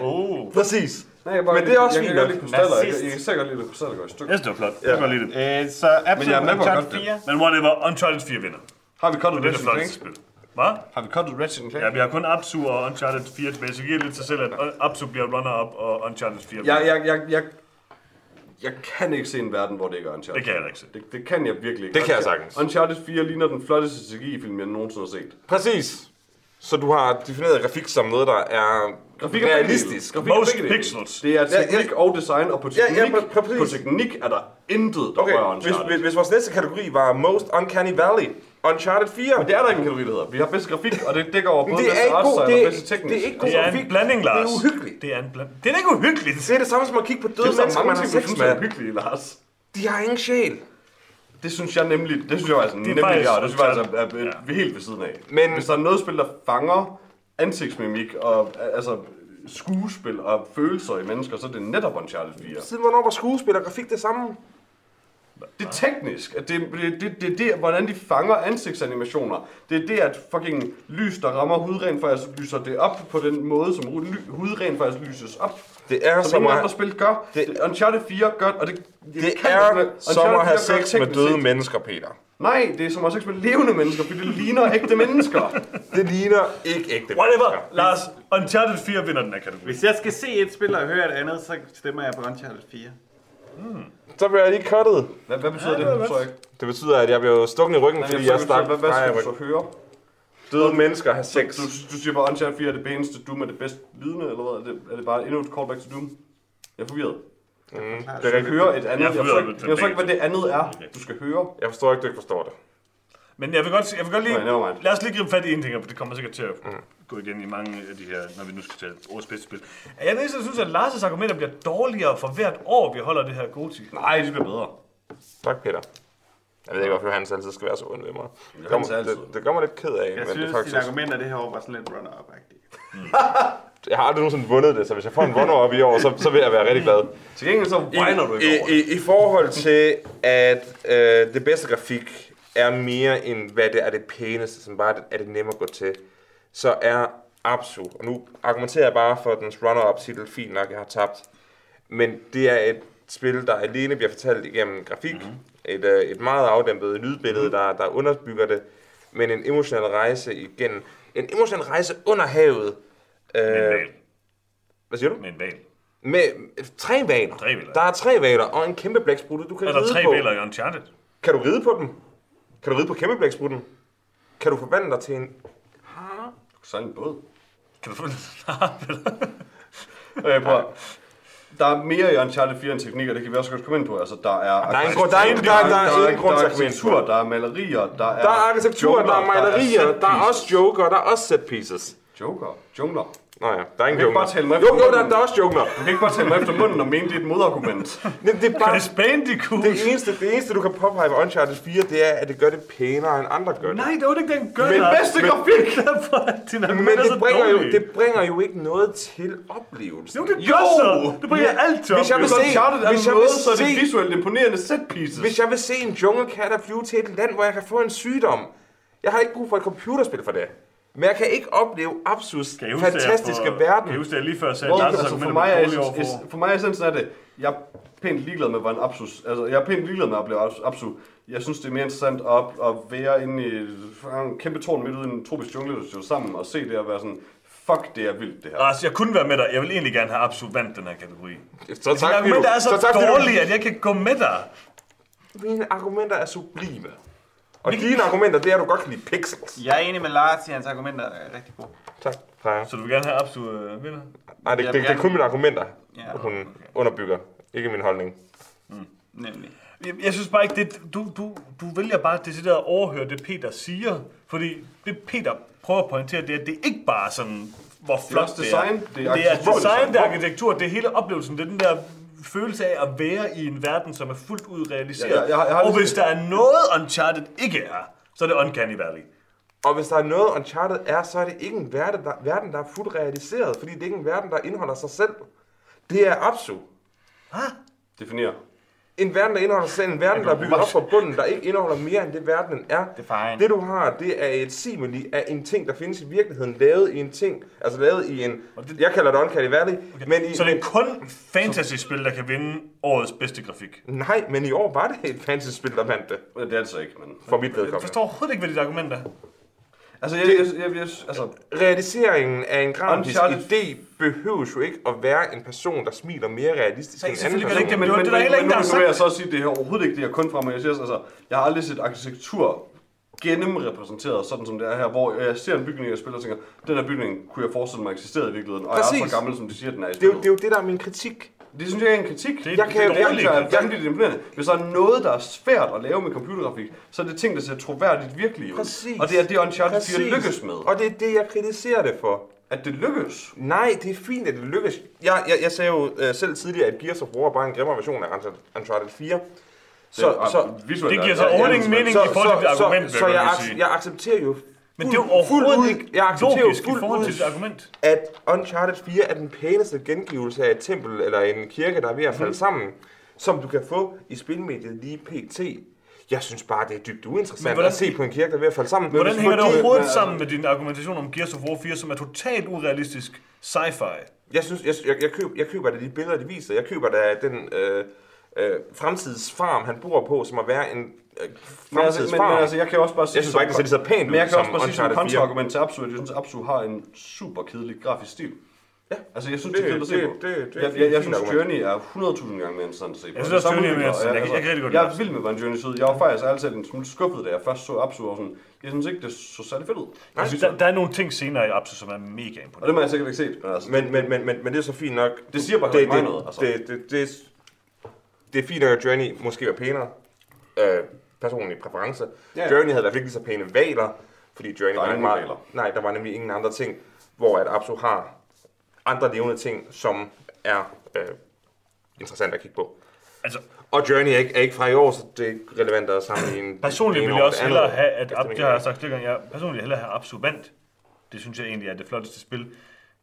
Oh. Præcis. Nej, jeg bare Men det er også jeg fint lide krystaller. Jeg, Nazist. jeg, jeg kan sikkert lide, at krystaller går i stykker. Jeg synes, det var flot. Jeg kan godt lide det. Øh, så Absolute jeg er med på Uncharted godt det. 4. Men whatever, Uncharted 4 vinder. Har vi cuttet er Ratchet Clank? spil. Hvad? Har vi cuttet Ratchet Clank? Ja, vi har kun Absu og Uncharted 4 tilbage, så giver lidt sig selv, at Absu bliver runner-up og Uncharted 4 Jeg, jeg, jeg, jeg, jeg kan ikke se en verden, hvor det ikke er Uncharted. Det kan jeg ikke se. Det, det kan jeg virkelig ikke. Det kan jeg sagtens. Uncharted 4 ligner den flotteste CGI-film, jeg nogensinde har set. Præcis. Så du har defineret grafik som noget, der er Grafik realistisk. Grafik Most pixels. Det er Ja, ja. teknik og design, og på Ja, ja, teknik, præ- præcis. på teknik er der intet, der Okay, rører hvis, Uncharted. hvis, hvis vores næste kategori var Most Uncanny Valley, Uncharted 4. Men det er der ikke en kategori, der hedder. Vi har bedste grafik, og det dækker over både det er bedste artstyle det og er, bedste teknisk. det er ikke god Det er grafik. en blanding, Lars. Det er uhyggeligt. Det er en blanding. Det er ikke uhyggeligt. Det er det samme som at kigge på Det døde er mennesker, man har sex synes er med. hyggelige, Lars. De har ingen sjæl. Det synes jeg nemlig, det synes jeg altså er nemlig, faktisk ja, det synes jeg altså er, er, er helt ved siden af. Men- Hvis der er noget spil, der fanger ansigtsmimik og altså skuespil og følelser i mennesker, så er det netop Uncharted 4. Siden hvornår var skuespil og grafik det samme? Det er teknisk. Det, det, det, det, det er, hvordan de fanger ansigtsanimationer. Det er det, at fucking lys, der rammer hud, rent faktisk lyser det op på den måde, som hud, hud rent faktisk lyses op. Det er Som som ingen at, andre spil gør. det- Det, Uncharted 4 gør, og det, det, det kan er Uncharted som at have 4 gør sex med døde set. mennesker, Peter. Nej, det er som at have sex med levende mennesker, fordi det ligner ægte mennesker. Det ligner ikke ægte Whatever. mennesker. Lars, Uncharted 4 vinder den her kategori. Hvis jeg skal se et spil og høre et andet, så stemmer jeg på Uncharted 4. Så bliver jeg lige cuttet. Hvad, hvad betyder Ja, det? det godt. ikke. Det betyder, at jeg bliver stukket i ryggen, fordi jeg stak hvad, skal du så høre? Døde mennesker har sex. Du, du siger bare, Uncharted 4 er det eneste Doom er det bedst lydende, eller hvad? Er det, er det bare endnu et callback til Doom? Jeg er forvirret. Mm. Jeg kan ikke høre et andet. Jeg er Jeg forstår forvirret ikke, jeg forstår ikke, hvad det andet er, du skal høre. Jeg forstår ikke, du ikke forstår det. Men jeg vil godt, jeg vil godt lige... Nej, lad os lige gribe fat i en ting, for det kommer sikkert til at gå igen i mange af de her, når vi nu skal til årets bedste spil. Jeg er eneste, der synes, at Lars' argumenter bliver dårligere for hvert år, vi holder det her Goti. Nej, det bliver bedre. Tak, Peter. Jeg ved ikke, hvorfor han altid skal være så ond ved mig. Det, kommer, han altid. det, det gør mig lidt ked af, Jeg men synes, det er dine faktisk... argumenter det her år var sådan lidt runner-up-agtige. Jeg har aldrig nogensinde vundet det, så hvis jeg får en runner op i år, så, så vil jeg være rigtig glad. Til gengæld så whiner du ikke over I, i, I forhold til, at øh, det bedste grafik er mere end, hvad det er det pæneste, som bare er det nemme at gå til, så er Absu, og nu argumenterer jeg bare for dens runner-up titel, fint nok, jeg har tabt, men det er et spil, der alene bliver fortalt igennem grafik, mm-hmm. et, øh, et meget afdæmpet lydbillede, mm-hmm. der, der underbygger det, men en emotionel rejse igennem, en emotionel rejse under havet. Øh, hvad siger du? Med en val. Med tre valer. Tre valer. Der er tre valer og en kæmpe blæksprutte, du kan Er der ride tre på. valer i Uncharted? Kan du ride på dem? Kan du ride på kæmpe blæksprutten? Kan du forvandle dig til en... Så en båd. Kan du få Øh, prøv. Der er mere i Uncharted 4 end teknik, og det kan vi også godt komme ind på. Altså, der er, Der er en grund- der er ingen- der er- der er ingen grund til at komme ind på arkitektur, der er malerier, der er Der er arkitektur, der er malerier, der er også joker, der er også set pieces. Joker. Jungler. Nå ja, der er ingen ikke bare tale Jo, jo, der, der er også jungler. Du kan ikke bare tage mig efter munden og mene, det er et modargument. Det, det er bare... Crash Bandicoot? Det eneste, det eneste, du kan påpege ved Uncharted 4, det er, at det gør det pænere, end andre gør det. Nej, det var det ikke den gør. Men Lars. bedste grafik! Derfor er Men det bringer, jo, det bringer jo ikke noget til oplevelsen. Jo, det gør så. Det bringer alt til Hvis jeg vil se- hvis jeg vil så er det se- visuelt imponerende set pieces. Hvis jeg vil se en junglekat der flyve til et land, hvor jeg kan få en sygdom, jeg har ikke brug for et computerspil for det. Men jeg kan ikke opleve Kan jeg fantastiske for- verden. Kan I huske, at jeg lige før sagde, at Lars' altså, for, mig er, for. for mig er essensen af det, jeg er pænt ligeglad med, hvad en absus, altså jeg er pænt ligeglad med at opleve abs- absu. Jeg synes, det er mere interessant at, at være inde i en kæmpe tårn midt ude i en tropisk jungle, der står sammen og se det og være sådan, fuck, det er vildt det her. Lars, jeg kunne være med dig. Jeg vil egentlig gerne have absolut vandt den her kategori. Så tak, du, argumenter er så, så tak, dårlige, at jeg kan gå med dig. Mine argumenter er sublime. Og dine argumenter, det er, at du godt kan lide pixels. Jeg er enig med Lars i hans argumenter er rigtig gode. Tak, Freja. Så du vil gerne have absolut øh, vinder? Nej, det, det, det er kun mine argumenter, Ja, hun okay. underbygger. Ikke min holdning. Nemlig. Jeg, jeg synes bare ikke, det, du, du, du vælger bare det der at overhøre det, Peter siger. Fordi det, Peter prøver at pointere, det er, at det ikke bare er sådan, hvor flot også det design, er. det er det er design, det er design. arkitektur, det er hele oplevelsen, det er den der følelse af at være i en verden, som er fuldt ud realiseret. Ja, jeg- jeg har- jeg har og hvis der er noget Uncharted ikke er, så er det Uncanny Valley. Og hvis der er noget, Uncharted er, så er det ikke en verden, der, verden, der er fuldt realiseret, fordi det er ikke en verden, der indeholder sig selv. Det er Absu. Definér. En verden, der indeholder sig selv, en verden, der er bygget op fra bunden, der ikke indeholder mere end det, verdenen er. Define. Det du har, det er et simili af en ting, der findes i virkeligheden, lavet i en ting, altså lavet i en, jeg kalder det Uncanny Valley, men i, Så det er kun fantasy-spil, der kan vinde årets bedste grafik. nej, men i år var det et fantasy-spil, der vandt det, Det er altså ikke, men... for mit Jeg vedkommende. forstår overhovedet ikke, hvad dit argument er. Altså, jeg, jeg, jeg, jeg, altså, Realiseringen af en grafisk idé behøves jo ikke at være en person, der smiler mere realistisk end en anden person. ikke det, men, det men, men, men, ingen, nu, vil jeg så sige, det er overhovedet ikke det, jeg kun fra mig. Jeg, siger, altså, jeg har aldrig set arkitektur gennemrepræsenteret, sådan som det er her, hvor jeg ser en bygning, jeg spiller og tænker, den her bygning kunne jeg forestille mig eksisterede i virkeligheden, og jeg er Præcis. så gammel, som de siger, den er i Det er, jo, det er jo det, der er min kritik. Det synes jeg er en kritik. Det- Jeg kan- det, jeg- det, er vanvittigt imponerende. Hvis der er noget, der er svært at lave med computergrafik, så er det ting, der ser troværdigt virkeligt ud. Præcis. Og det er det, Uncharted 4 Præcis. lykkes med. Og det er det, jeg kritiserer det for. At det lykkes. Nej, det er fint, at det lykkes. Jeg, jeg, jeg sagde jo øh, selv tidligere, at Gears of War er bare en grimmere version af Uncharted- Uncharted 4. Så, Det så, visuelt Det er- giver så er- overhovedet er- ingen mening så, i forhold til så, argument, så, vil så jeg ac- jeg accepterer jo Men det er jo fuldt overhovedet ud- ikke jeg accepterer logisk i fuldt forhold ud- til argument. at Uncharted 4 er den pæneste gengivelse af et tempel eller en kirke, der er ved at falde sammen. som du kan få i spilmediet lige pt. Jeg synes bare, det er dybt Men uinteressant hvordan- at se på en kirke, der er ved at falde sammen. Hvordan hænger det overhovedet men- sammen med din argumentation om Gears of War 4, som er totalt urealistisk sci-fi? Jeg synes, jeg, jeg, jeg, køber, jeg køber da de billeder, de viser. Jeg køber da den øh, øh, fremtidsfarm, han bor på, som at være en øh, Men altså, men, men altså, jeg kan også bare sige... Jeg synes bare ikke, det ser så pænt Men jeg ud kan også bare sige som Uncharted 4. kontraargument til Absu, at jeg synes, at Absu har en super kedelig grafisk stil. Ja. Altså, jeg synes, Det- det, det er kedeligt at se det- på. det- det er jeg, jeg, jeg synes. Journey er 100.000 gange mere interessant at se på. Jeg synes Det også, Journey er mere interessant. Jeg kan- jeg godt Jeg lide er vild med, hvordan Journey så ud. Jeg var faktisk altid en smule skuffet, da jeg først så Absu, og sådan, jeg synes ikke, det så særlig fedt ud. Jeg synes, der, der er nogle ting senere i Apsu, som er mega Og imponerende. det må jeg sikkert ikke set. Men, altså, Men, men, men, men, men det er så fint nok. Det siger bare det, ikke mig det, noget, altså. Det, det, det, det er fint nok, at Journey måske var pænere. Øh, personlig præference. Ja. Journey havde i hvert fald ikke lige så pæne valer, fordi Journey Der er var ingen meget, valer. Nej, der var nemlig ingen andre ting, hvor at Absu har andre levende ting, som er øh, interessant at kigge på. Altså, Og Journey er ikke, er ikke fra i år, så det er ikke relevant at sammenligne. personligt vil jeg også hellere have, at Ab, det har jeg sagt flere gange, jeg personligt hellere have Apsu vandt. Det synes jeg egentlig er det flotteste spil.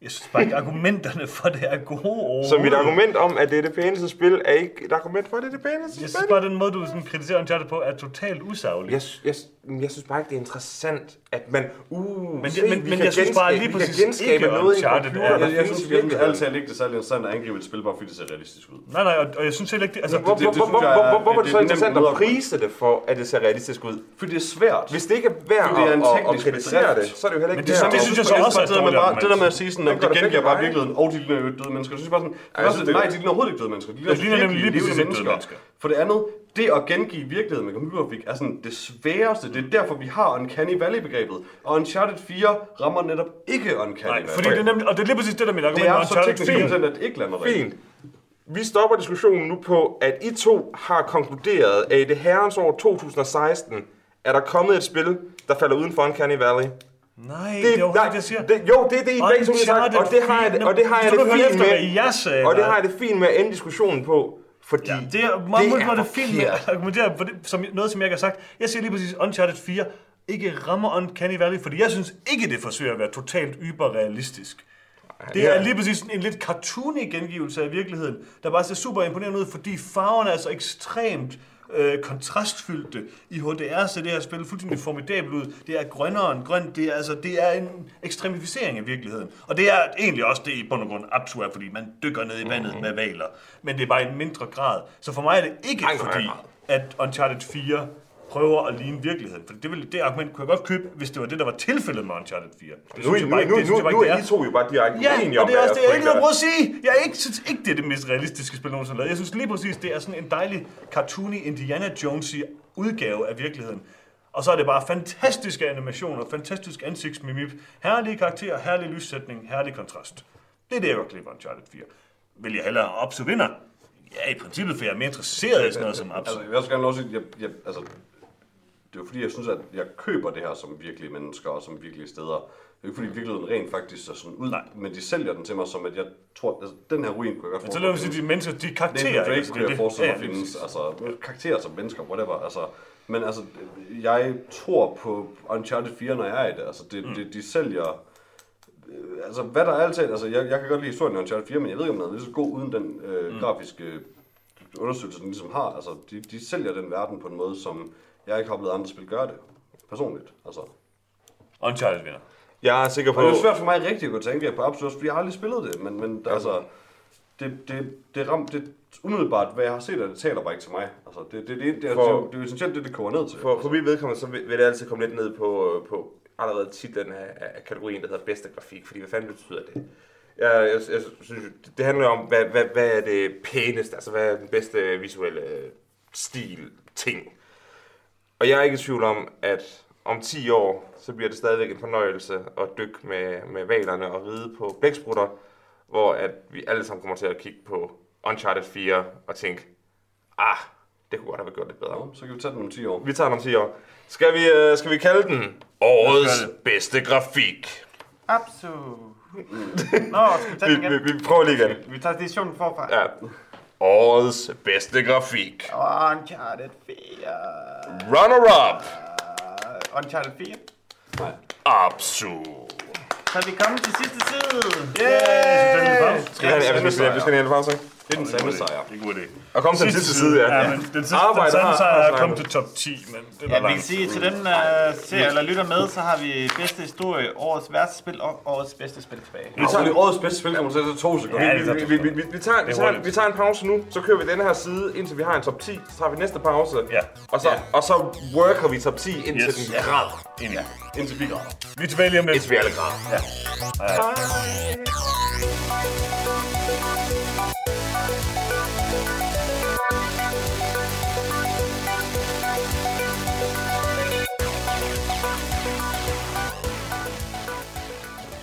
Jeg synes bare ikke, argumenterne for det er gode. Så mit argument om, at det er det pæneste spil, er ikke et argument for, at det er det pæneste Jeg spil. synes bare, den måde, du sådan kritiserer Uncharted på, er totalt usaglig. Jeg, jeg, jeg synes bare ikke, det er interessant, at man... Uh, Men se, jeg- men- vi men kan jeg synes bare lige præcis genskabe ikke, noget en Uncharted er- der jeg, jeg findes synes virkelig, talt ikke, det er særlig interessant at angribe et spil, bare fordi det ser realistisk ud. Nej, nej, og, og jeg synes heller ikke, det, altså, Hvor, det- det hvor, synes hvor, jeg er- hvor, hvor, hvor er det det så er interessant at prise det for, at det ser realistisk ud? Fordi det er svært. Hvis det ikke er værd det er en at, at, at teknisk kritisere det, så er det jo heller Men ikke det- det at- synes jeg så Og også er et det dårligt bare- argument. Det der med at sige sådan, Det at det det gengiver bare virkeligheden, og de ligner jo døde mennesker. Så synes jeg bare sådan, det det- nej, de ligner overhovedet ikke døde mennesker. De ligner, Det nemlig lige præcis døde mennesker. For det andet, det at gengive virkeligheden med computergrafik er sådan det sværeste. Det er derfor, vi har Uncanny Valley-begrebet. Og Uncharted 4 rammer netop ikke Uncanny nej, Valley. fordi det er nemlig, og det er lige præcis det, der er mit det argument er med så teknisk 4. kompetent, at det ikke lander. Fint. Vi stopper diskussionen nu på, at I to har konkluderet, at i det herrens år 2016 er der kommet et spil, der falder uden for Uncanny Valley. Nej, det, det er jo nej, ikke, det, jeg siger. Det, jo, det er det, I begge to har sagt, og det har jeg, det- og det har jeg det fint med. jeg sagde, Og det nej. har jeg det fint med at ende diskussionen på, fordi Ja, det er meget muligt, hvor det at argumentere for det, som, noget, som jeg ikke har sagt. Jeg siger lige præcis, Uncharted 4 ikke rammer Uncanny Valley, fordi jeg synes ikke, det forsøger at være totalt yberrealistisk. Det er lige præcis en lidt cartoony gengivelse af virkeligheden, der bare ser super imponerende ud, fordi farverne er så ekstremt øh, kontrastfyldte i HDR, så det her spil fuldstændig formidabelt ud. Det er grønnere end grønt. Det er, altså, det er en ekstremificering af virkeligheden. Og det er egentlig også det i bund og grund Apsu er, fordi man dykker ned i vandet med valer. Men det er bare i en mindre grad. Så for mig er det ikke Ej, fordi, at Uncharted 4 prøver at ligne virkeligheden. For det, vil, det argument kunne jeg godt købe, hvis det var det, der var tilfældet med Uncharted 4. Det Nu, nu, bare ikke- nu, det nu, bare nu ikke, er det I to jo bare direkte Ja, uenige og om, det er også det, jeg ikke prøver at sige. Jeg ikke, synes ikke, det er det mest realistiske spil nogensinde lavet. Jeg synes lige præcis, det er sådan en dejlig cartoony Indiana Jonesy udgave af virkeligheden. Og så er det bare fantastiske animationer, fantastisk ansigtsmimik, herlige karakterer, herlig lyssætning, herlig kontrast. Det er det, jeg godt ved Uncharted 4. Vil jeg hellere have Absu vinder? Ja, i princippet, for jeg er mere interesseret i sådan noget som Absu. Altså, jeg vil også gerne lov at sige, jeg, jeg, altså, det er fordi, jeg synes, at jeg køber det her som virkelige mennesker og som virkelige steder. Det er ikke fordi virkeligheden rent faktisk ser sådan ud, Nej. men de sælger den til mig som, at jeg tror, altså, den her ruin kunne jeg godt Men så at de mennesker, de karakterer. Drake altså, kunne jeg forestille mig ja, findes, altså karakterer som mennesker, whatever, altså. Men altså, jeg tror på Uncharted 4, når jeg er i det. Altså, det, mm. det, de sælger... øh, Altså, hvad der er altid... Altså, jeg, jeg kan godt lide historien i Uncharted 4, men jeg ved ikke, om den er lige så god uden den øh, mm. grafiske undersøgelse, den ligesom har. Altså, de, de sælger den verden på en måde, som jeg ikke har oplevet andre spil gøre det. Personligt, altså. Uncharted vinder. Jeg er sikker på... Og det er svært for mig rigtig at til angreb på Absolut, fordi jeg har aldrig spillet det, men, men altså, det, det, det, ram, det umiddelbart, hvad jeg har set af det, taler bare ikke til mig. Altså, det, det, det, det, er, For- det, det er jo essentielt det, det koger ned til. For, for mit vedkommende, så vil, vil det altid komme lidt ned på, på allerede titlen af, af kategorien, der hedder bedste grafik, fordi hvad fanden betyder det? Jeg, jeg, jeg synes, det handler om, hvad, hvad, hvad er det pæneste, altså hvad er den bedste visuelle stil, ting. Og jeg er ikke i tvivl om, at om 10 år, så bliver det stadigvæk en fornøjelse at dykke med, med valerne og ride på blæksprutter, hvor at vi alle sammen kommer til at kigge på Uncharted 4 og tænke, ah, det kunne godt have været gjort lidt bedre. Nå, så kan vi tage den om 10 år. Vi tager den om 10 år. Skal vi, øh, skal vi kalde den årets bedste grafik? Absu. Nå, skal vi tage Vi, den igen? vi, vi prøver lige igen. Vi tager editionen forfra. Ja. Årets bedste grafik. Uncharted 4. Runner-up. Uh, Uncharted 4. Nej. Absu. Så er vi kommet til sidste side. Yeah! Skal vi have, en pause, ikke? Det er den sande sejr. Det er en god idé. Og kom til den sidste side, ja. Ja, men den sidste Arbejder den har- sejr er kommet til top 10, men det er Ja, vi kan sige, til dem, der ser eller lytter med, så har vi bedste historie, årets værste spil og årets bedste spil tilbage. Vi tager lige årets bedste spil, kommer til at to sekunder. Ja, Vi, vi, vi, vi, vi, vi, tager, vi, er tager, vi tager en pause nu, så kører vi den her side, indtil vi har en top 10. Så tager vi næste pause, Ja. og, så, og så worker vi top 10 indtil Yes. den Ja. grader. Enig. Indtil vi grader. Vi er tilbage lige om lidt. Indtil vi alle grader.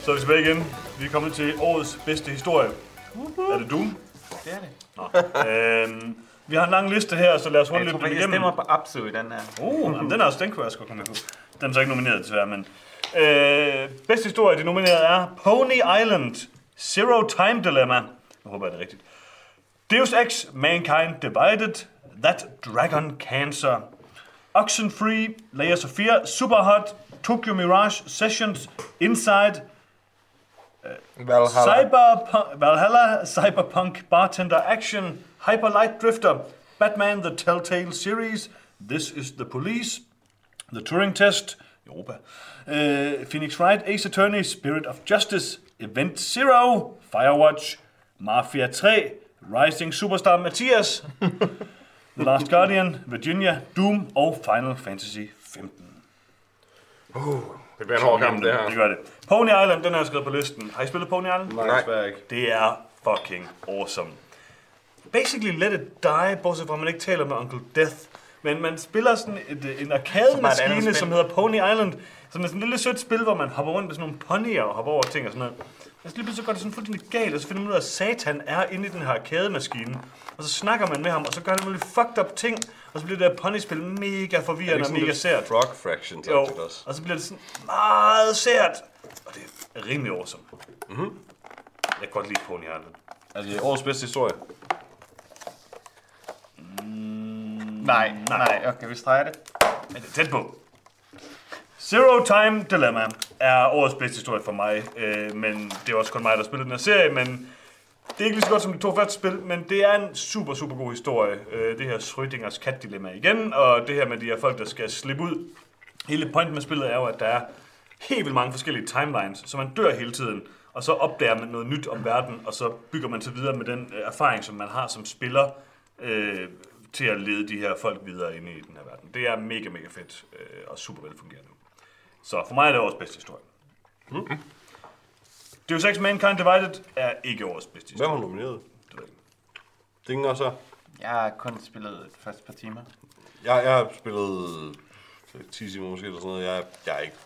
Så er vi tilbage igen. Vi er kommet til årets bedste historie. Er det Doom? Det er det. Nå. øhm, vi har en lang liste her, så lad os rundt tror lidt faktisk, jeg igennem. stemmer på Absu i den her. Uh, jamen, den er også, den kunne jeg godt komme med på. Den er så ikke nomineret desværre, men... Øh, bedste historie, de nominerede er Pony Island, Zero Time Dilemma. Jeg håber, det er rigtigt. Deus Ex, Mankind Divided, That Dragon Cancer, Oxenfree, of Fear, Superhot, Tokyo Mirage Sessions, Inside, Valhalla. Cyberpunk, Valhalla, Cyberpunk Bartender Action, Hyper Light Drifter, Batman The Telltale Series, This is the Police, The Turing Test, Europa, uh, Phoenix Wright, Ace Attorney, Spirit of Justice, Event Zero, Firewatch, Mafia 3, Rising Superstar Mathias, The Last Guardian, Virginia, Doom og Final Fantasy 15. Det bliver en hård kamp, det her. Det gør det. Pony Island, den har jeg skrevet på listen. Har I spillet Pony Island? Nej, desværre ikke. Det er fucking awesome. Basically let it die, bortset fra at man ikke taler med Uncle Death. Men man spiller sådan et, øh, en arcade-maskine, som hedder Pony Island. Som er sådan et lille sødt spil, hvor man hopper rundt med sådan nogle ponyer og hopper over ting og sådan noget. Og så lige pludselig går det sådan fuldstændig galt, og så finder man ud af, at Satan er inde i den her arcade-maskine. Og så snakker man med ham, og så gør han mulige fucked up ting. Og så bliver det der ponyspil mega forvirrende og mega sært. Frog Fraction, Jo, og så bliver det sådan meget sært. Det er rimelig awesome. Mm-hmm. Jeg kan godt lide Pony Island. Altså, årets bedste historie. Nej, nej, okay, vi streger det. Men det er tæt på. Zero Time Dilemma er årets bedste historie for mig, øh, men det er også kun mig, der spiller den her serie, men det er ikke lige så godt som de to første spil, men det er en super, super god historie. Øh, det her Schrödingers kat-dilemma igen, og det her med de her folk, der skal slippe ud. Hele pointen med spillet er jo, at der er helt vildt mange forskellige timelines, så man dør hele tiden, og så opdager man noget nyt om verden, og så bygger man sig videre med den øh, erfaring, som man har som spiller, øh, til at lede de her folk videre ind i den her verden. Det er mega, mega fedt øh, og super velfungerende. Så for mig er det årets bedste historie. Mm. Deus Ex Mankind Divided er ikke årets bedste Hvem historie. har nomineret? Det ved jeg ikke. Er også her. Jeg har kun spillet et første par timer. Jeg, jeg har spillet 10 timer måske eller sådan noget. Jeg, jeg er ikke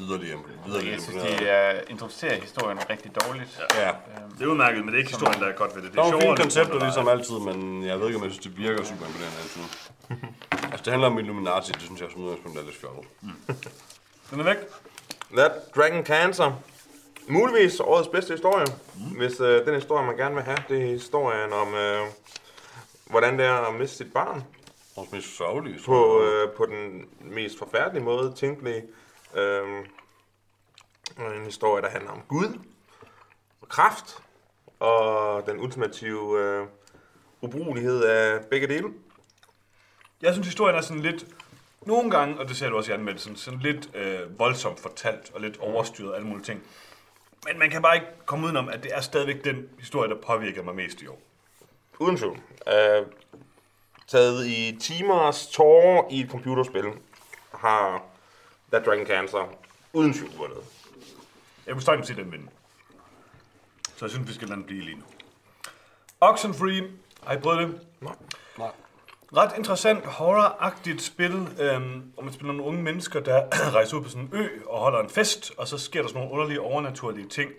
yderligere, yderligere Jeg synes, de uh, introducerer historien rigtig dårligt. Ja, Det er udmærket, men det er ikke historien, der er godt ved det. Det er er det er ligesom altid, men jeg ved ikke, om jeg synes, det virker super imponerende altid. altså, det handler om Illuminati, det synes jeg som udgangspunkt er lidt fjollet. Den er væk. That Dragon Cancer. Muligvis årets bedste historie. Mm. Hvis øh, den historie, man gerne vil have, det er historien om, øh, hvordan det er at miste sit barn. Vores mest sørgelige. På, øh, på den mest forfærdelige måde tænkelig. Øh, en historie, der handler om Gud, og kraft, og den ultimative øh, ubrugelighed af begge dele. Jeg synes, historien er sådan lidt... Nogle gange, og det ser du også i anmeldelsen, sådan lidt øh, voldsomt fortalt og lidt overstyret og alle mulige ting. Men man kan bare ikke komme udenom, at det er stadigvæk den historie, der påvirker mig mest i år. Uden tvivl. Øh, taget i timers tårer i et computerspil, har That Dragon Cancer uden tvivl vundet. Jeg kunne sagtens se den vinde. Så jeg synes, vi skal lade den blive lige nu. Oxenfree. Har I prøvet det? Nej. Nej. Ret interessant, horror-agtigt spil, øhm, hvor man spiller nogle unge mennesker, der rejser ud på sådan en ø og holder en fest, og så sker der sådan nogle underlige, overnaturlige ting.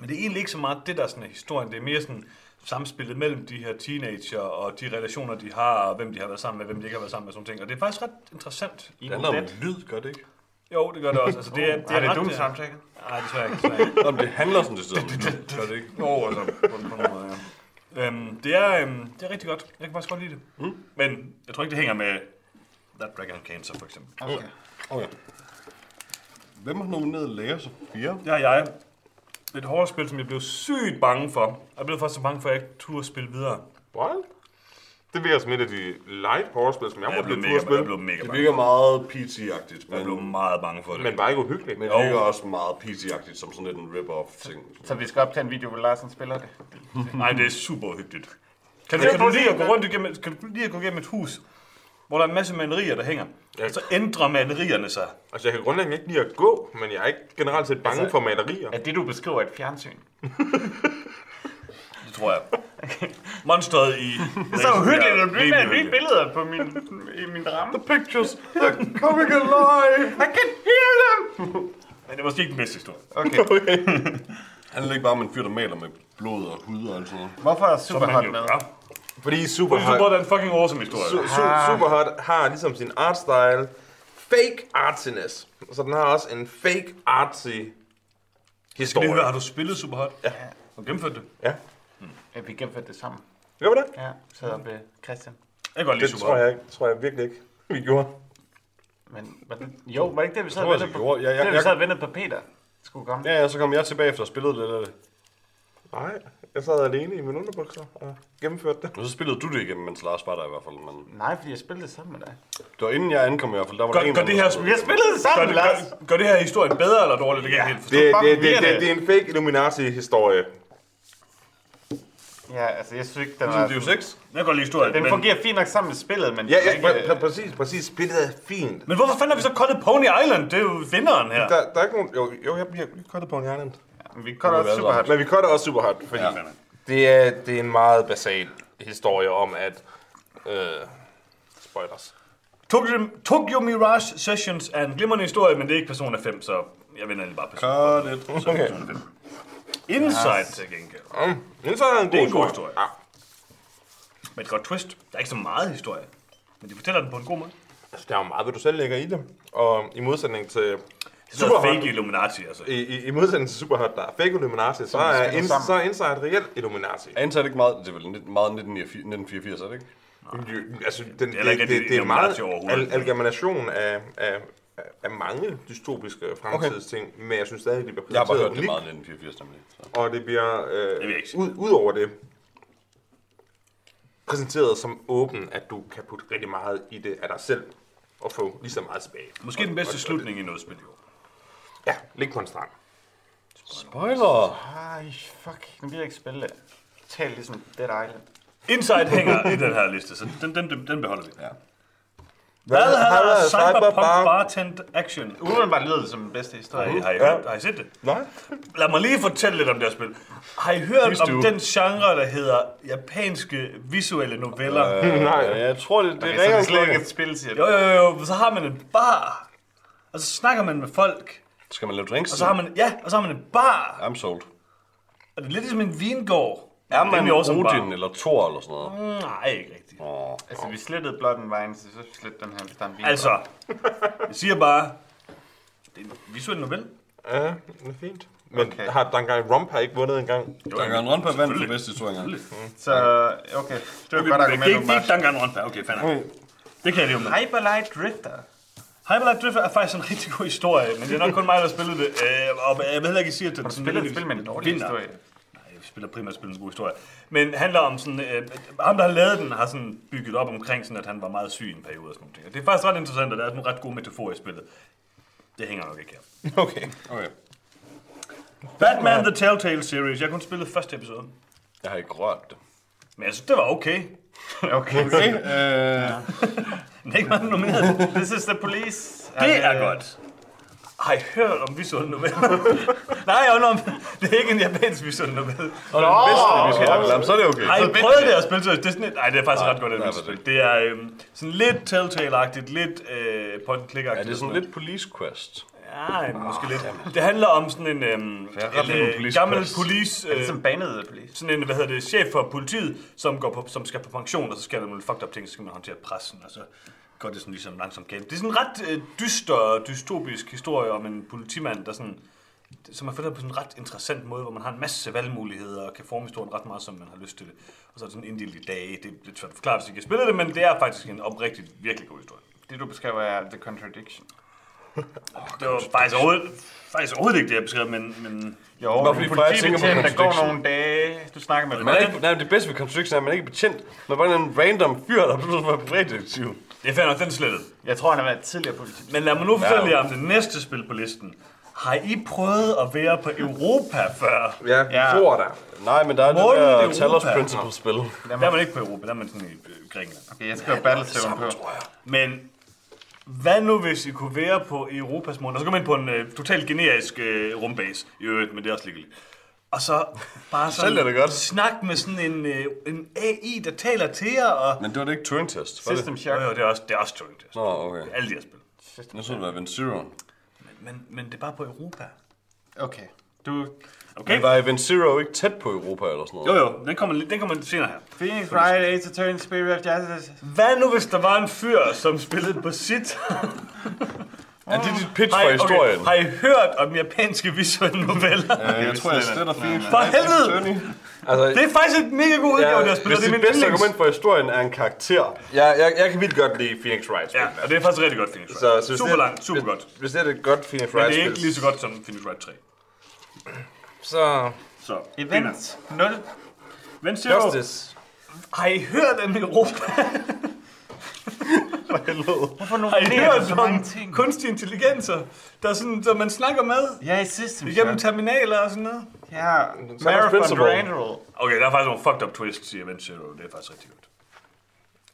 Men det er egentlig ikke så meget det, der er sådan er historien. Det er mere sådan samspillet mellem de her teenager og de relationer, de har, og hvem de har været sammen med, hvem de ikke har været sammen med, sådan ting. Og det er faktisk ret interessant. Det handler om lyd, gør det ikke? Jo, det gør det også. Altså, det er, det Er det ret, dumt soundtrack? Nej, desværre ikke. Desværre ikke. Nå, men det handler sådan til stedet om lyd, gør det ikke? Jo, altså, på, på nogle måder, ja. Øhm, det, er, øhm, det er rigtig godt. Jeg kan faktisk godt lide det. Mm. Men jeg tror ikke, det hænger med That Dragon Cancer, for eksempel. Okay. Okay. Hvem har nomineret 4? Det har jeg. Et horrorspil, som jeg blev sygt bange for. Jeg blev faktisk så bange for, at jeg ikke turde spille videre. What? Det virker som et af de light horrorspil, som jeg Jeg må blev mega, at spille. jeg blev mega Det bange. virker meget PT-agtigt, Jeg blev men, meget bange for det. Men bare ikke uhyggeligt. men det virker også meget PT-agtigt, som sådan lidt en rip-off ting. Så vi skal op til en video, hvor Larsen spiller det. Nej, det er super hyggeligt. Kan, kan du lige at gå rundt igennem, kan du lige at gå igennem et hus, hvor der er en masse malerier, der hænger? Ja. Så ændrer malerierne sig. Altså, jeg kan grundlæggende ikke lide at gå, men jeg er ikke generelt set bange Altså, for malerier. Er det, du beskriver et fjernsyn? Det tror jeg. Monsteret i... Det er så uhyggeligt, at du bliver med vilde billeder på min, i min ramme. Pictures, they're coming alive! I can hear them! Men det er måske ikke den bedste historie. Okay, Han er ikke bare med en fyr, der maler med blod og hud og alt sådan noget. hvorfor er Superhot med? Fordi Super Fordi Superhot er en fucking awesome historie. Su- su- Superhot har ligesom sin artstyle fake artsiness. Så den har også en fake artsy historie. høre, har du spillet Superhot? Ja. Og gennemført det? Ja. Ja, vi gennemførte det sammen. Gør vi det? Ja, sad op ved Christian. Jeg kan godt lide Det Superhot. tror jeg ikke. Det tror jeg virkelig ikke, vi gjorde. Men var det, jo, var det ikke det, vi sad tror og jeg, ventede vi på? gjorde. Ja, ja, det, vi jeg- sad og ventede på Peter. Skulle komme. Ja, ja, så kom jeg tilbage efter have spillet lidt af det. Nej, jeg sad alene i mine underbukser og gennemførte det. Og så spillede du det igennem, mens Lars var der i hvert fald. Men Nej, fordi jeg spillede det sammen med dig. det var inden jeg ankom i hvert fald. Der var Gør, der en gør det her, spillede. Vi har spillet det gør, sammen, det, Lars. gør, gør det her historien bedre eller dårligt? Det kan jeg helt. Det, det, det, det, det er en fake Illuminati-historie. Ja, altså jeg synes ikke, den Det var... er jo sex. Jeg kan godt lide historien. Den men, fungerer fint nok sammen med spillet, men... Ja, det ja, ikke, præ- præ- præcis, præcis. Spillet er fint. men hvorfor fanden har vi så kottet Pony Island? Det er jo vinderen her. Der, der er ikke nogen... Jo, jo jeg bliver kottet på en Island. Vi kan også super hot. Men vi cutter også super hot, fordi Ja. ja. det, er, det er en meget basal historie om, at... Øh, spoilers. Tokyo, Tokyo Mirage Sessions er en glimrende historie, men det er ikke Persona 5, så jeg vender lige bare Persona, Cut it. 5. Inside til gengæld. Mm. Så er det en Det er god, en god historie. historie. Med et godt twist. Der er ikke så meget historie, men de fortæller den på en god måde. Altså, der er jo meget, hvad du selv lægger i det. Og i modsætning til Superhot, fake Illuminati, altså. i, i, i modsætning til Superhot, der er fake Illuminati, så er, in, sammen. så er Inside reelt Illuminati. Er Inside ikke meget, det er vel meget 1984, er det ikke? Jo, Altså, den, det, heller det, ikke det, et det er meget al, algermination af, af, af mange dystopiske fremtidsting, men jeg synes stadig, det bliver Jeg har bare præsenteret hørt det unikt, meget 1984 nemlig. Så. og det bliver øh, sige. ud, ud over det præsenteret som åben, at du kan putte rigtig meget i det af dig selv og få lige så meget tilbage. Måske den bedste slutning i noget spil, jo. Ja, ligge på en strand. Spoiler! Ej, fuck. Nu gider jeg ikke spille det. Tal ligesom Dead Island. Inside hænger i den her liste, så den, den, den beholder vi. Ja. Hvad har Cyberpunk Bartend Action? Umiddelbart lyder det som den bedste historie. Har I, har, I, Ja. hørt- har I set det? Nej. Lad mig lige fortælle lidt om det her spil. Har I hørt om den genre, der hedder japanske visuelle noveller? Øh, Nej, jeg tror, det, det Okay, så det ringer er slet ikke ikke. et spil, siger du. Jo, jo, jo, så har man en bar. Og så snakker man med folk. Skal man lave drinks? Og så har man, ja, og så har man en bar. I'm sold. Og det er lidt ligesom en vingård. Er man Rimelig awesome bar. Odin eller Thor eller sådan noget? Mm, Nej, ikke rigtigt. Åh. Altså, vi slettede blot en vej, så så slet den her, hvis der er en bil. Altså, jeg siger bare, det er en visuel novelle. Ja, det er fint. Men Okay. okay. har Danganronpa ikke vundet engang? Danganronpa vandt for bedste historie engang. Så, okay. Det var et godt Det argument, er ikke åbenbart. Danganronpa. Okay, fanden. Det kan jeg lige om lidt. Hyperlight Drifter. Hyperlight Drifter er faktisk en rigtig god historie, men det er nok kun mig, der har spillet det. Øh, og jeg vil heller ikke sige, at det Har du spillet et spil med en dårlig vinder. historie? Nej, jeg spiller primært spillet en god historie. Men handler om sådan, øh, ham der har lavet den, har sådan bygget op omkring sådan, at han var meget syg i en periode og sådan. Og det er faktisk ret interessant, og der er nogle ret gode metaforer i spillet. Det hænger nok ikke her. Okay. Okay. Batman The Telltale Series. Jeg har kun spillet første episode. Jeg har ikke rørt det. Men jeg synes, det var okay. Okay. Okay. Øh, Men ikke meget nomineret. This is the police. Det er godt. Har I hørt om visuelle noveller? Nej, jeg undrer om, det er ikke en japansk visuel novelle. og den bedste, vi skal have, så er det okay. Har I prøvet det at spille så? Det er sådan et, nej, det er faktisk Nej, ret godt at nej, det er. Det er øhm, sådan lidt Telltale-agtigt, lidt øh, point and click-agtigt. Ja, det er sådan lidt police quest. Ja, måske lidt. Det handler om sådan en, øhm, er en øh, police gammel quest. police... Det er Øh, ligesom banet police. sådan en, hvad hedder det, chef for politiet, som, går på, som skal på pension, og så skal der nogle fucked up ting, så skal man håndtere pressen, og så går det sådan ligesom langsomt galt. Det er sådan en ret øh, dyster, dystopisk historie om en politimand, der sådan, som er føler på sådan en ret interessant måde, hvor man har en masse valgmuligheder og kan forme historien ret meget, som man har lyst til det. Og så er det sådan inddelt i dage. Det er lidt svært at forklare, hvis ikke jeg spiller det, men det er faktisk en oprigtigt virkelig god historie. Det du beskriver er The Contradiction. Det var faktisk overhovedet, faktisk overhovedet ikke det, jeg beskrev, men, men Jo, Bare fordi Freja tænker på der går nogle dage, du snakker med Man er ikke, nej, det bedste ved Contradiction er, at man ikke er betjent. Man er bare en random fyr, der pludselig var privatdetektiv. det er fair nok, den slettet. Jeg tror, han har været tidligere politibetjent. Men lad mig nu fortælle jer om det næste spil på listen. Har I prøvet at være på Europa før? Ja, Ja. tror der. Nej, men der er Målen det der. Talos Principle-spil. Der er man ikke på Europa, der er man sådan i øh, Grækenland. Okay, jeg skriver Battlestone på. Men hvad nu, hvis I kunne være på Europas måne? Og så går man ind på en uh, totalt generisk uh, rumbase, i øvrigt, men det er også ligegyldigt. Og så bare sådan Sælger det godt. snak med sådan en, uh, en AI, der taler til jer, og... Men det var det ikke Turing-test, var det? System Jo, Shock. jo, det er også, det er også Turing Test. Nå, okay. Alle de her spil. Jeg så det var Event Zero. Men, men det er bare på Europa. Okay. Du... Okay? Men var Event Zero ikke tæt på Europa eller sådan Jo, noget? jo, den kommer, den kommer senere her. Phoenix Wright, Ace Attorney, Spirit of Justice. Hvad nu, hvis der var en fyr, som spillede på sit? Er det dit pitch for historien? okay, har I hørt om japanske visuelle noveller? Øh, jeg tror, jeg sletter Phoenix. For helvede! Altså, Det er faktisk et mega god udgave, Ja, ja, der spiller. Hvis Det min bedste argument for historien er en karakter, jeg, jeg, jeg kan vildt godt lide Phoenix Wright. Ja, og det er faktisk rigtig godt Phoenix Wright. Så, så super det- langt, super hvis, godt. Hvis det er et godt Phoenix Men Wright det er ikke lige så godt som Phoenix Wright 3. så Så, Event 0. Men Zero, Justice. har I hørt om Europa? Hvorfor nu Har I nominerer du hørt så mange om ting? kunstig intelligenser, der, er sådan, der man snakker med Ja, i System igennem terminaler og sådan noget? Ja, Marathon Principle. Durandal. Okay, der er faktisk nogle fucked up twists i Event Zero. Det er faktisk rigtig godt.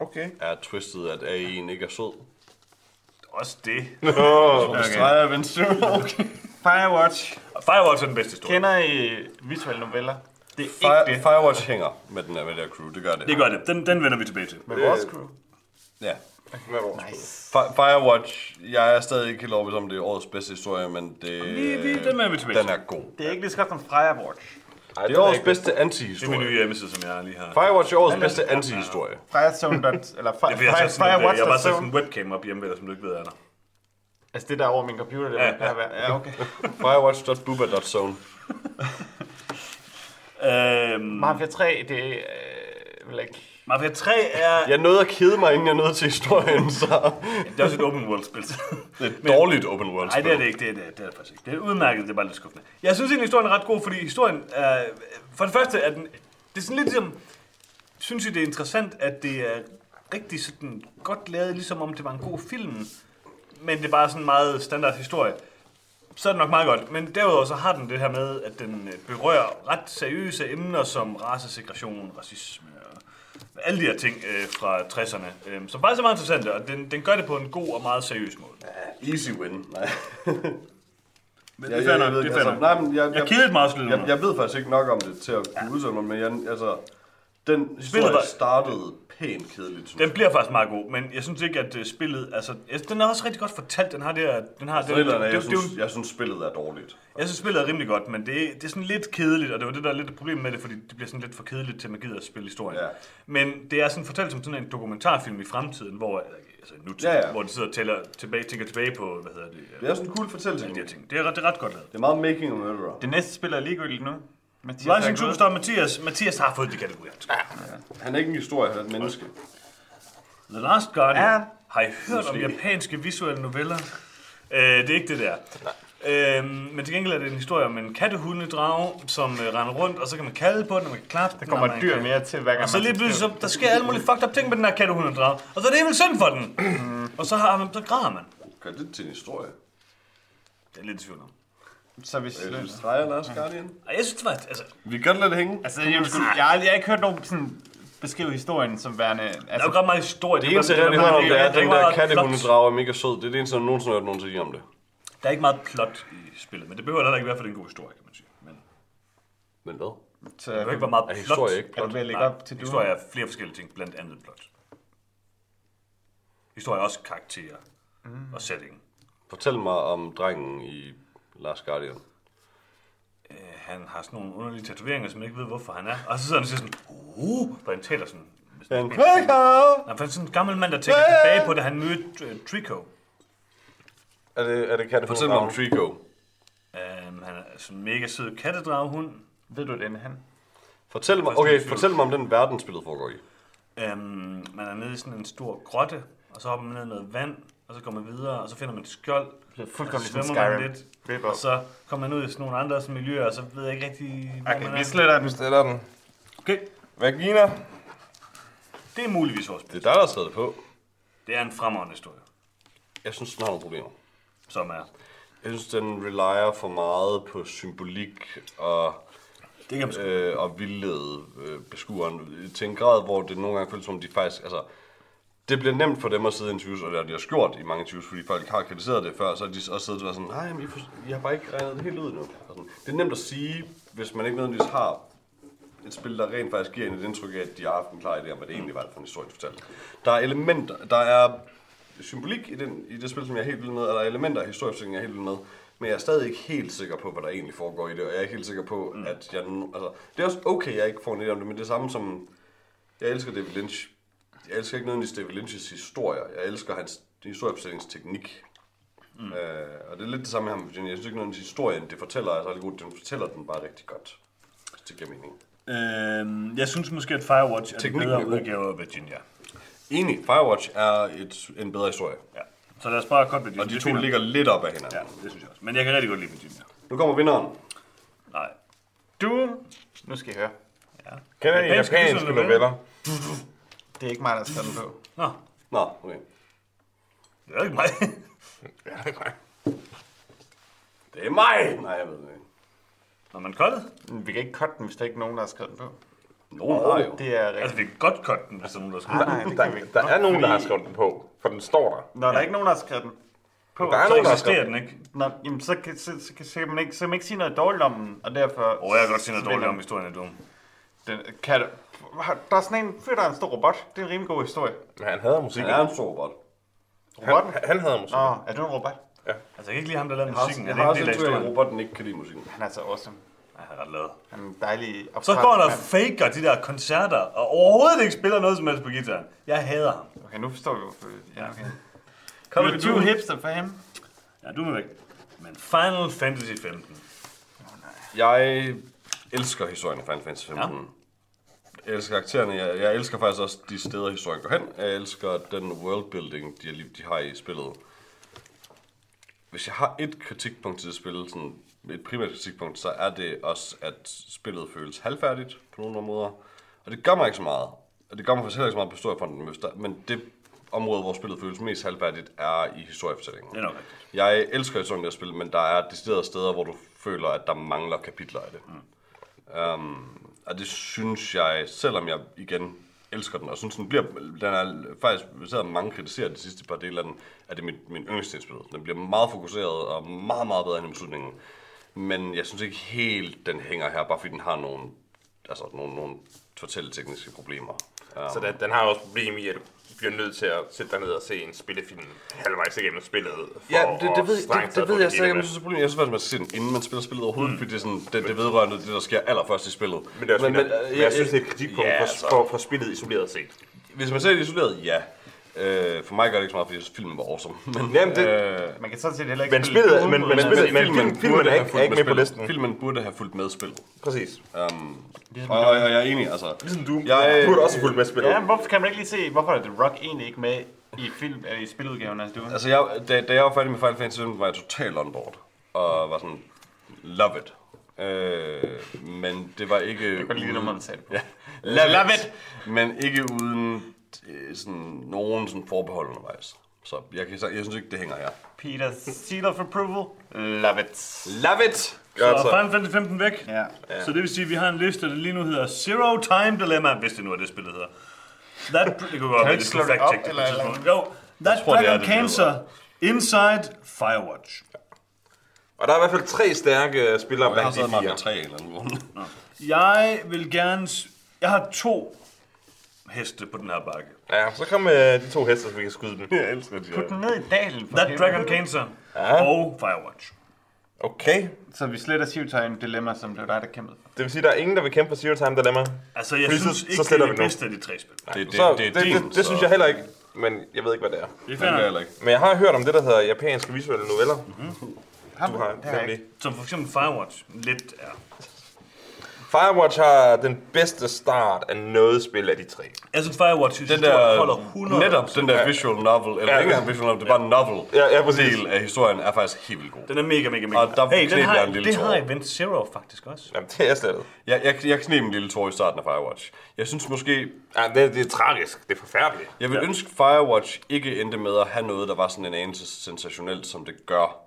Okay. er twistet, at AI'en ikke er sød. Også det. Okay. Streger Event Zero. Firewatch. Firewatch er den bedste historie. Kender I visuelle noveller? Det er Fire, ikke det. Firewatch hænger med den her, med her crew, det gør det. Det gør det. Den, den vender vi tilbage til. Med vores crew. Ja. Fi- Firewatch, jeg er stadig ikke helt overbevist om, det er årets bedste historie, men det, Vi, vi, den vender vi tilbage den til. er god. Det er ikke lige så godt som Firewatch. Ej, Det er årets bedste Det er min anti-historie. nye hjemmeside, som jeg lige har. Firewatch er årets bedste anti-historie. Firezone. dot- Eller Det er jeg, sådan, et, Firewatch. jeg har bare dot sat zone. sådan en webcam op hjemme ved dig, som du ikke ved, Anna. Altså det der over min computer, det Ja, ja, ja. ja, okay. Firewatch.booba.zone. Øhm, Mafia 3, det er øh, vel ikke... Mafia 3 er, Jeg nåede at kede mig, inden jeg nåede til historien, så det er også et open world spil. det er et dårligt open world Nej, det er det ikke. Det er det, det er det faktisk ikke. Det er udmærket, det er bare lidt skuffende. Jeg synes egentlig, historien er ret god, fordi historien er... For det første er den... Det er sådan lidt ligesom... Synes jeg, det er interessant, at det er rigtig sådan godt lavet, ligesom om det var en god film. Men det er bare sådan en meget standard historie. Så er det nok meget godt. Men derudover så har den det her med, at den øh, berører ret seriøse emner som racesegregation, racisme og alle de her ting øh, fra 60'erne. Øh, som faktisk er meget interessante, og den, den gør det på en god og meget seriøs måde. Easy win. Nej. Men Jeg, det er fair nok, ved det er altså, nej, men jeg, Jeg mig også lidt jeg, under. jeg ved faktisk ikke nok om det til at kunne udtale mig, men jeg, altså, den historie startede pænt kedeligt, synes Den bliver faktisk meget god, men jeg synes ikke, at uh, spillet... Altså, jeg, den er også rigtig godt fortalt. Den har det her... Den har, det, det, Thrilleren er, det, jeg, synes, jeg synes, spillet er dårligt. jeg synes, spillet er rimelig godt, men det, det er sådan lidt kedeligt, og det var det, der er lidt et problem med det, fordi det bliver sådan lidt for kedeligt til, at man gider at spille historien. Ja. Men det er sådan fortalt som sådan en dokumentarfilm i fremtiden, hvor, eller, altså nutiden, Ja, ja. hvor de sidder og tæller tilbage, tænker tilbage på, hvad hedder det, Det er sådan en cool fortælling. de her ting. Det er, ret- det er ret godt lavet. Det er meget making a murderer. Det næste spil er ligegyldigt nu. Mathias Rising er. Superstar Mathias. Mathias har fået de kategorier. Han er ikke en historie, han er et menneske. The Last Guardian. Ja. Har I hørt om japanske visuelle noveller? Øh, det er ikke det der. Øhm, men til gengæld er det en historie om en kattehundedrage, som øh, render rundt, og så kan man kalde på den, og man kan klappe Der kommer man dyr kan... mere til, hver gang Og så lige pludselig, så, der sker alle mulige fucked up ting med den her kattehundedrage, og så er det helt synd for den. og så, har man, så græder man. Gør det til en historie. Det er lidt i tvivl om. Så hvis... Jeg synes, streger Lars Guardian. Og jeg synes, det var, altså, Vi kan godt lade det hænge. Altså, jeg, jeg, har, jeg har ikke hørt nogen sådan beskrive historien som værende... der er jo Altså, ret meget historie. Det eneste, jeg er hørt om, det er, at der den ikke der meget kattehundedrage er mega sød. Det er det eneste, jeg nogensinde har hørt nogen sige om det. Der er ikke meget plot i spillet, men det behøver heller ikke være, for det er en god historie, kan man sige. Men Men hvad? så, det behøver ikke være meget Er plot. historie ikke er plot? du ved at lægge op til du? historie er flere forskellige ting, blandt andet plot. Historie er også karakterer mm. og setting. Fortæl mig om drengen i Last Guardian. Øh, han har sådan nogle underlige tatoveringer, som jeg ikke ved, hvorfor han er. Og så sidder han og siger sådan, uh, for han taler sådan. Han er sådan en gammel mand, der tænker tilbage på, da han mødte uh, Trico. Er det, er det katte Fortæl mig om Trico. Um, han er sådan en mega sød kattedraghund. Ved du, den er han? Fortæl mig, okay, fortæl mig om den verden, spillet foregår i. Um, man er nede i sådan en stor grotte, og så hopper man ned i noget vand, og så går man videre, og så finder man et skjold, Det er fuldkommen ligesom Skyrim. lidt, Rip og så kommer man ud i sådan nogle andre miljøer, og så ved jeg ikke rigtig, hvor Okay, man vi er. sletter den. Stiller den. Okay, Vagina. det er muligvis vores Det spil. er dig, der har skrevet det på. Det er en fremragende historie, Jeg synes, den har nogle problemer. som er... Jeg synes, den relyer for meget på symbolik og, Det kan øh, og vildlede øh, beskueren til en grad, hvor det nogle gange føles som, de faktisk... Altså, det bliver nemt for dem at sidde i interviews, og det har de også gjort i mange interviews, fordi folk har kritiseret det før, så har de også siddet og været sådan, nej, men I, for, I har bare ikke regnet det helt ud nu. Sådan. Det er nemt at sige, hvis man ikke nødvendigvis har et spil, der rent faktisk giver en et indtryk af, at de har haft en klar idé om, hvad det egentlig var for en historie, de fortalte. Der er elementer, der er symbolik i, den, i det spil, som jeg er helt vild med, og der er elementer af historiefortællingen, jeg er helt vild med, men jeg er stadig ikke helt sikker på, hvad der egentlig foregår i det, og jeg er ikke helt sikker på, mm. at jeg... Altså, det er også okay, at jeg ikke får en idé om det, men det er samme som... Jeg elsker David Lynch. Jeg elsker ikke nødvendigvis David Lynch's historier. Jeg elsker hans historiefortællingsteknik. Mm. Øh, og det er lidt det samme her med Virginia. Jeg synes ikke nødvendigvis historien, det fortæller er særlig god. Den fortæller den bare rigtig godt. Hvis det giver mening. Øhm, jeg synes måske, at Firewatch er en Teknikken bedre er god. udgave af Virginia. Enig, Firewatch er et, en bedre historie. Ja. Så lad os bare cut Virginia. Og de Det to finder- ligger lidt op ad hinanden. Ja, det synes jeg også. Men jeg kan rigtig godt lide Virginia. Nu kommer vinderen. Nej. Du, nu skal I høre. Kender I Japanske japanske noveller? Det er ikke mig, der har skrevet den på. Nå, Nå, okay. det er ikke mig. Det er mig. Det er mig! Nej, jeg ved det ikke. Når man cuttet? Vi kan ikke cutte den, hvis der ikke er nogen, der har skrevet den på. Nogen har jo. Det er Altså, rigtigt. vi kan godt cutte den, hvis der er nogen, der skal. Nej, nej, det kan vi ikke. Der er nogen, der har skrevet den på, for den står der. Når der er ikke nogen, der har skrevet den på, Der er Så nogen, der har eksisterer skrevet den ikke. Nå, jamen, så, kan, så, så, kan, så, kan man ikke, så kan man ikke sige noget dårligt om den, og derfor... Åh, oh, jeg kan godt sige noget dårligt om historien af Doom. Den, kan, du- der er sådan en fyr, der er en stor robot. Det er en rimelig god historie. Men han hader Han musikken. er en stor robot. Robotten? Han, han hader musikken. Nå, er du en robot? Altså, jeg kan ikke lide ham, der lavede Jeg har, musikken. jeg har også ikke en af, at robotten ikke kan lide musikken. Han er så awesome. Ja, han er ret lavet. Han er en dejlig Så går han og faker de der koncerter, og overhovedet ikke spiller noget som helst på guitaren. Jeg hader ham. Okay, nu forstår vi, hvorfor... Ja, okay. Kom Du Doom. hipster for ham. Ja, du er med væk. Men Final Fantasy 15. Jeg elsker historien af Final Fantasy 15. Jeg elsker karaktererne. Jeg, jeg elsker faktisk også de steder, historien går hen. Jeg elsker den worldbuilding, de, de har i spillet. Hvis jeg har et kritikpunkt til det spil, sådan et primært kritikpunkt, så er det også, at spillet føles halvfærdigt på nogle områder. Og det gør mig ikke så meget. Og det gør mig faktisk heller ikke så meget på historiefronten, men det område, hvor spillet føles mest halvfærdigt, er i historiefortællingen. Det er nok rigtigt. Jeg elsker historien det spil, men der er deciderede steder, hvor du føler, at der mangler kapitler af det. Mm. Um, og det synes jeg, selvom jeg igen elsker den, og synes, den bliver, den er faktisk, selvom mange kritiserer de sidste par dele af den, er det min, min yndlingsspil. Den bliver meget fokuseret og meget, meget bedre end i beslutningen. Men jeg synes ikke helt, den hænger her, bare fordi den har nogle, altså nogle, nogle fortælletekniske problemer. Um, Så den, den har også problem i, at bliver nødt til at sætte dig ned og se en spillefilm halvvejs igennem spillet. For Ja, det, det, ved, det, det ved jeg slet ikke, hele jeg synes, det er problem. Jeg synes faktisk, man skal se den, inden man spiller spillet overhovedet, mm. fordi det er, sådan, det, det vedrørende det, der sker allerførst i spillet. Men det er også men, men, men, jeg synes, det er et kritikpunkt ja, for, for, for spillet isoleret set. Hvis man ser det isoleret, ja. Øh, for mig gør det ikke så meget, fordi jeg filmen var awesome. Men, Jamen, det- øh, Man kan sådan set heller ikke Men spillet, men, på men, den her- spillet, men filmen film, filmen er have ikke, fulgt er ikke med på spillet. listen. Filmen burde have fulgt med spillet. Præcis. Um, og, og, og, jeg er enig, altså. Ligesom du. Jeg- Du burde også fulgt med spillet. Ja, men hvorfor kan man ikke lige se, hvorfor er The Rock egentlig ikke med i film, eller i spiludgaven af Dune? Altså, jeg, da, da jeg var færdig med Final Fantasy 15, var jeg totalt on board. Og var sådan, love it. Øh, men det var ikke... Jeg kan godt lide, når man sagde det på. Ja, love, love it. Men ikke uden øh, sådan, nogen sådan forbehold undervejs. Så jeg, kan, jeg synes ikke, det hænger her. Peter Seal of Approval. Love it. Love it! Godt Så så. Final Fantasy 15 væk. Ja. Så det vil sige, at vi har en liste, der lige nu hedder Zero Time Dilemma, hvis det nu er det spillet hedder. That, det kunne godt være, det skulle det op, fact-check det på eller- et tidspunkt. Jo, That tror, det er Dragon det, Cancer, Inside Firewatch. Og der er i hvert fald tre stærke spillere blandt de fire. med tre eller anden grund. Jeg vil gerne... s- Jeg har to heste på den her bakke. Ja, så kom øh, de to heste, så vi kan skyde dem. Jeg elsker de Put den ned i dalen. for That. Dragon Cancer Ja. og Firewatch. Okay. Så vi sletter Showtime Dilemma, som det var dig, der kæmpede for. Det vil sige, der er ingen, der vil kæmpe for Zero Time Dilemma. Altså, jeg Fordi synes så- ikke, så det sletter er vi det bedste af de tre spil. Det, det, så, det, det, er din, det, det, synes jeg heller ikke, men jeg ved ikke, hvad det er. Det er Det heller ikke. Men jeg har hørt om det, der hedder japanske visuelle noveller. Har Du du? har Det har jeg nemlig. ikke. Som for eksempel Firewatch lidt er. Firewatch har den bedste start af noget spil af de tre. Jeg synes, Firewatch Den der, holder 100. netop den der visual novel, eller Ja. ikke engang visual novel, det er bare en novel. Ja, ja, præcis. del af historien er faktisk helt vildt god. Den er mega, mega, mega. Og der hey, den har, jeg en lille det har tår. Event Zero faktisk også. Jamen, det er slet Jeg, jeg, jeg knep en lille tår i starten af Firewatch. Jeg synes måske, ja, det, det er tragisk. Det er forfærdeligt. jeg vil ja. ønske Firewatch ikke endte med at have noget, der var sådan en anelse sensationelt, som det gør.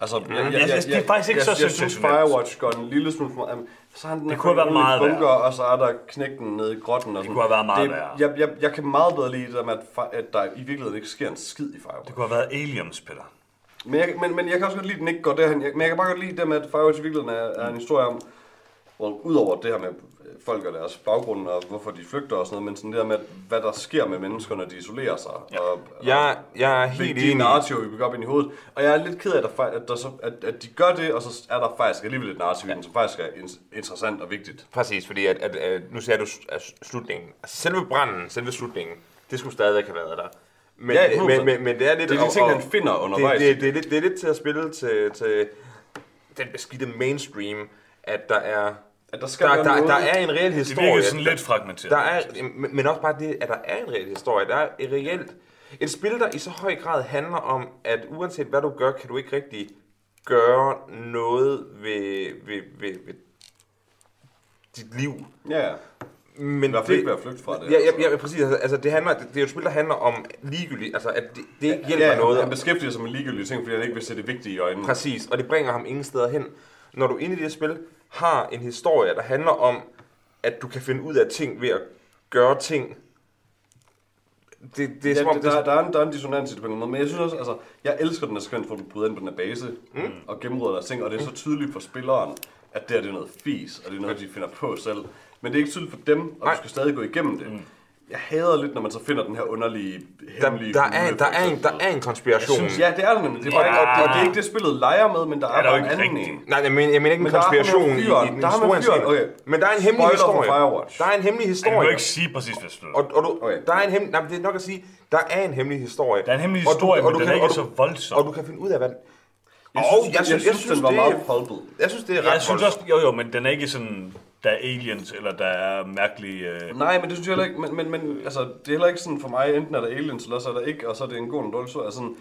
Altså, jeg, jeg, Jeg synes, det er faktisk ikke jeg, så jeg, jeg synes. Firewatch går en lille smule for. Jamen, Så har han den Det kunne have været meget bunker, og så er der knægten nede i grotten. Og sådan. kunne have været meget det, værre. jeg, jeg, jeg kan meget bedre lide det at, at der i virkeligheden ikke sker en skid i Firewatch. Det kunne have været Aliens, Peter. Men jeg, men, men jeg kan også godt lide, at den ikke går derhen. Jeg, men jeg kan bare godt lide det med, at Firewatch i virkeligheden er, er en historie om, hvor udover det her med folk og deres baggrund, og hvorfor de flygter og sådan noget, men sådan det der med, hvad der sker med mennesker, når de isolerer sig. Ja. Og, Jeg, jeg er helt enig. narrativer, vi bygger op ind i hovedet. Og jeg er lidt ked af, at, der, at, der så, at, at de gør det, og så er der faktisk alligevel et narrativ, ja. som faktisk er in- interessant og vigtigt. Præcis, fordi at, at, at nu ser du at slutningen. Altså, selve branden, selve slutningen, det skulle stadigvæk have været der. Men, Ja, 100%. men, men, men det er lidt... Det er de ting, og- han finder undervejs. Det, det, det, er lidt, det er lidt til at spille til, til den beskidte mainstream, at der er... At der skal Der, være der, noget. der er en reel Det historie. virker sådan der- lidt fragmenteret. Der er, men også bare det, at der er en reel historie. Der er et reelt... Et spil, der i så høj grad handler om, at uanset hvad du gør, kan du ikke rigtig gøre noget ved, ved, ved, ved dit liv. Ja, ja. Men I hvert fald ikke ved at flygte fra det. Ja, ja, ja, præcis. Altså, altså, det, handler, det, det er jo et spil, der handler om ligegyldigt. Altså, at det, det ikke hjælper ja, ja, noget. Han beskæftiger sig med ligegyldige ting, fordi han ikke vil se det vigtige i øjnene. Præcis, og det bringer ham ingen steder hen. Når du inde i det her spil har en historie, der handler om, at du kan finde ud af ting ved at gøre ting. Det, det er Ja, som om, det, det, der, der, er en, der er en dissonans i det på en måde, men jeg synes også, altså, jeg elsker den her sekvens, hvor du bryder ind på den her base mm. og gennemrøder deres ting, og det er så tydeligt for spilleren, at det her det er noget fis, og det er noget, de finder på selv. Men det er ikke tydeligt for dem, og Nej. du skal stadig gå igennem det. Mm. Jeg hader lidt, når man så finder den her underlige, der, hemmelige der, fugle, er, for der, er en, eksempel. der er en konspiration. Jeg synes, Ja, det er det nemlig. Det er, bare ikke, og det, er ikke det, spillet leger med, men der er, der bare en ikke anden en. Nej, jeg mener, jeg mener ikke en Men der er med konspiration i, i fyren. den Der er historie. fyren. Okay. Men der er en hemmelig historie. Firewatch. Der er en hemmelig historie. kan ikke sige præcis, hvad det Og, og du, Okay. der er en hemmelig, nej, men det er nok at sige, der er en hemmelig historie. Der er en hemmelig Og du- historie, og men du den kan- er ikke og du- så voldsom. Og du kan finde ud af, hvad den... Jeg synes, jeg, synes, jeg synes, den var det- meget pulpet. Jeg synes, det er ret Jeg synes også, jo jo, men den er ikke sådan, der er aliens, eller der er mærkelige... Øh... Nej, men det synes jeg heller ikke. Men, men, men altså, det er heller ikke sådan for mig, enten er der aliens, eller så er der ikke, og så er det en god en dårlig historie. Altså, sådan,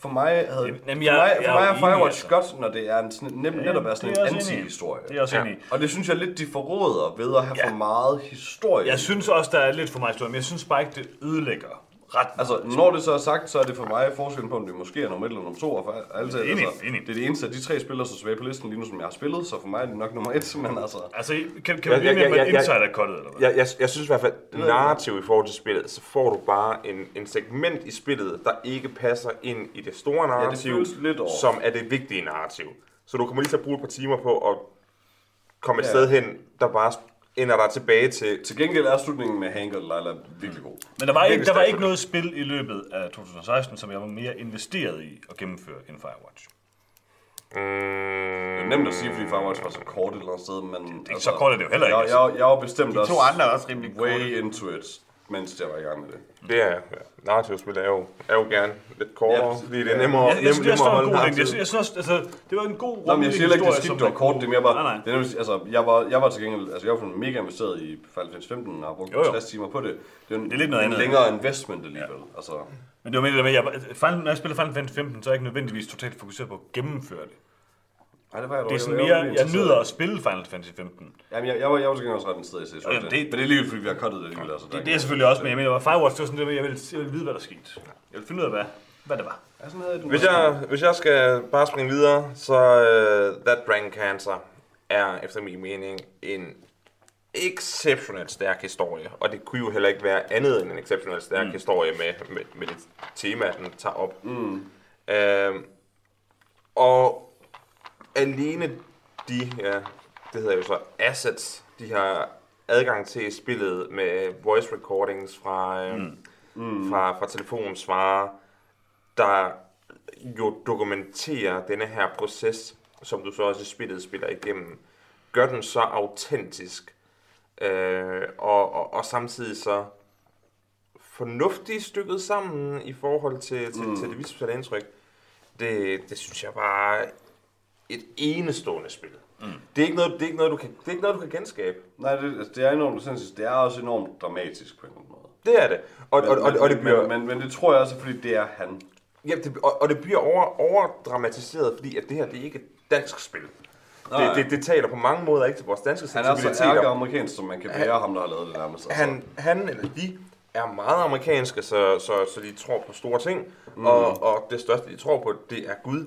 for mig, havde, Jamen, for mig, jeg- for jeg mig er Firewatch altså. godt, når det er en, sådan, net, netop er sådan er en jeg anti-historie. Det er jeg også Ja. enig. Og det synes jeg lidt, de forråder ved at have Ja. for meget historie. Jeg synes også, der er lidt for meget historie, men jeg synes bare ikke, det ødelægger ret Altså, når det så er sagt, så er det for mig forskellen på, om det måske er nummer 1 eller nummer 2. Og for, altså, Enig, altså, enig. Det er det eneste af de tre spillere, så tilbage på listen lige nu, som jeg har spillet, så for mig er det nok nummer 1, men altså... Altså, kan, kan Jeg- vi blive med, jeg- med jeg- insider-cuttet, eller hvad? Jeg, jeg, jeg synes i hvert fald, narrativ i forhold til spillet, så får du bare en, en segment i spillet, der ikke passer ind i det store narrativ, føles lidt over. som er det vigtige narrativ. Så du kommer lige til at bruge et par timer på at komme et Ja. sted hen, der bare ender dig tilbage til... Til gengæld er slutningen med Hank og Lila virkelig god. Men der var, ikke, der var ikke noget spil i løbet af 2016, som jeg var mere investeret i at gennemføre end Firewatch. Mm, Det er nemt at sige, fordi Firewatch var så kort et eller andet sted, men... Det ikke så kort er det jo heller ikke, Jeg, jeg, jeg var bestemt De også to andre er også rimelig korte. way into it, mens jeg var i gang med det. det er, ja, narrativspil er jo, er jo gerne lidt kortere, Ja, fordi det er ja. nemmere, Jeg, jeg, synes, det nemmere er at en holde god ting. narrativ. Jeg, jeg synes også, altså, det var en god Nå, men jeg siger ikke, det historie, skidt, det var man kort. Det er mere bare, Nej, nej. Det er nemlig, altså, jeg var, jeg var til gengæld, altså jeg var mega investeret i Final Fantasy 15 og har brugt Jo, jo. 60 timer på det. Det er, en, Det er lidt noget en andet. længere investment alligevel. Altså, Men det var mere det der med, jeg, Final, når jeg spiller Final Fantasy 15, så er jeg ikke nødvendigvis totalt fokuseret på at gennemføre det. Nej, det var jeg dog. Det er Jeg sådan jeg interesseret. nyder at spille Final Fantasy 15. Jamen, jeg, jeg, var, jeg var gengæld også ret interesseret i CS. Jamen, det, det- men det er alligevel, fordi vi har cuttet det alligevel. Altså, Det, det er selvfølgelig også, men jeg mener, at Firewatch, det var sådan jeg ville, jeg ville vide, hvad der skete. Jeg ville finde ud af, hvad, hvad det var. Ja, sådan havde jeg det Hvis jeg, hvis jeg skal bare springe videre, så uh, That Dragon Cancer er efter min mening en exceptionelt stærk historie. Og det kunne jo heller ikke være andet end en exceptionelt stærk mm. historie med, med, med det tema, den tager op. Mm. Uh, og alene de, ja, det hedder jo så assets, de har adgang til spillet med voice recordings fra, øh, mm. fra, fra telefonsvarer, der jo dokumenterer denne her proces, som du så også i spillet spiller igennem, gør den så autentisk, øh, og, og, og samtidig så fornuftigt stykket sammen i forhold til, til, mm. til det visuelle indtryk. Det, det synes jeg var et enestående spil. Det er ikke noget, det er ikke noget, du kan, det er ikke noget, du kan genskabe. Nej, det, altså, det er enormt sindssygt. Det er også enormt dramatisk på en eller anden måde. Det er det. Og, og, og, og det bliver... men, men, men, det tror jeg også, fordi det er han. Ja, det, og, og det bliver over, overdramatiseret, fordi at det her, det er ikke et dansk spil. Nej. Det, det, det taler på mange måder ikke til vores danske Han er så sensibiliteter. ærger amerikansk, som man kan være ham, der har lavet det nærmest. Altså. han, han eller de er meget amerikanske, så, så, så de tror på store ting, mm. og, og det største, de tror på, det er Gud.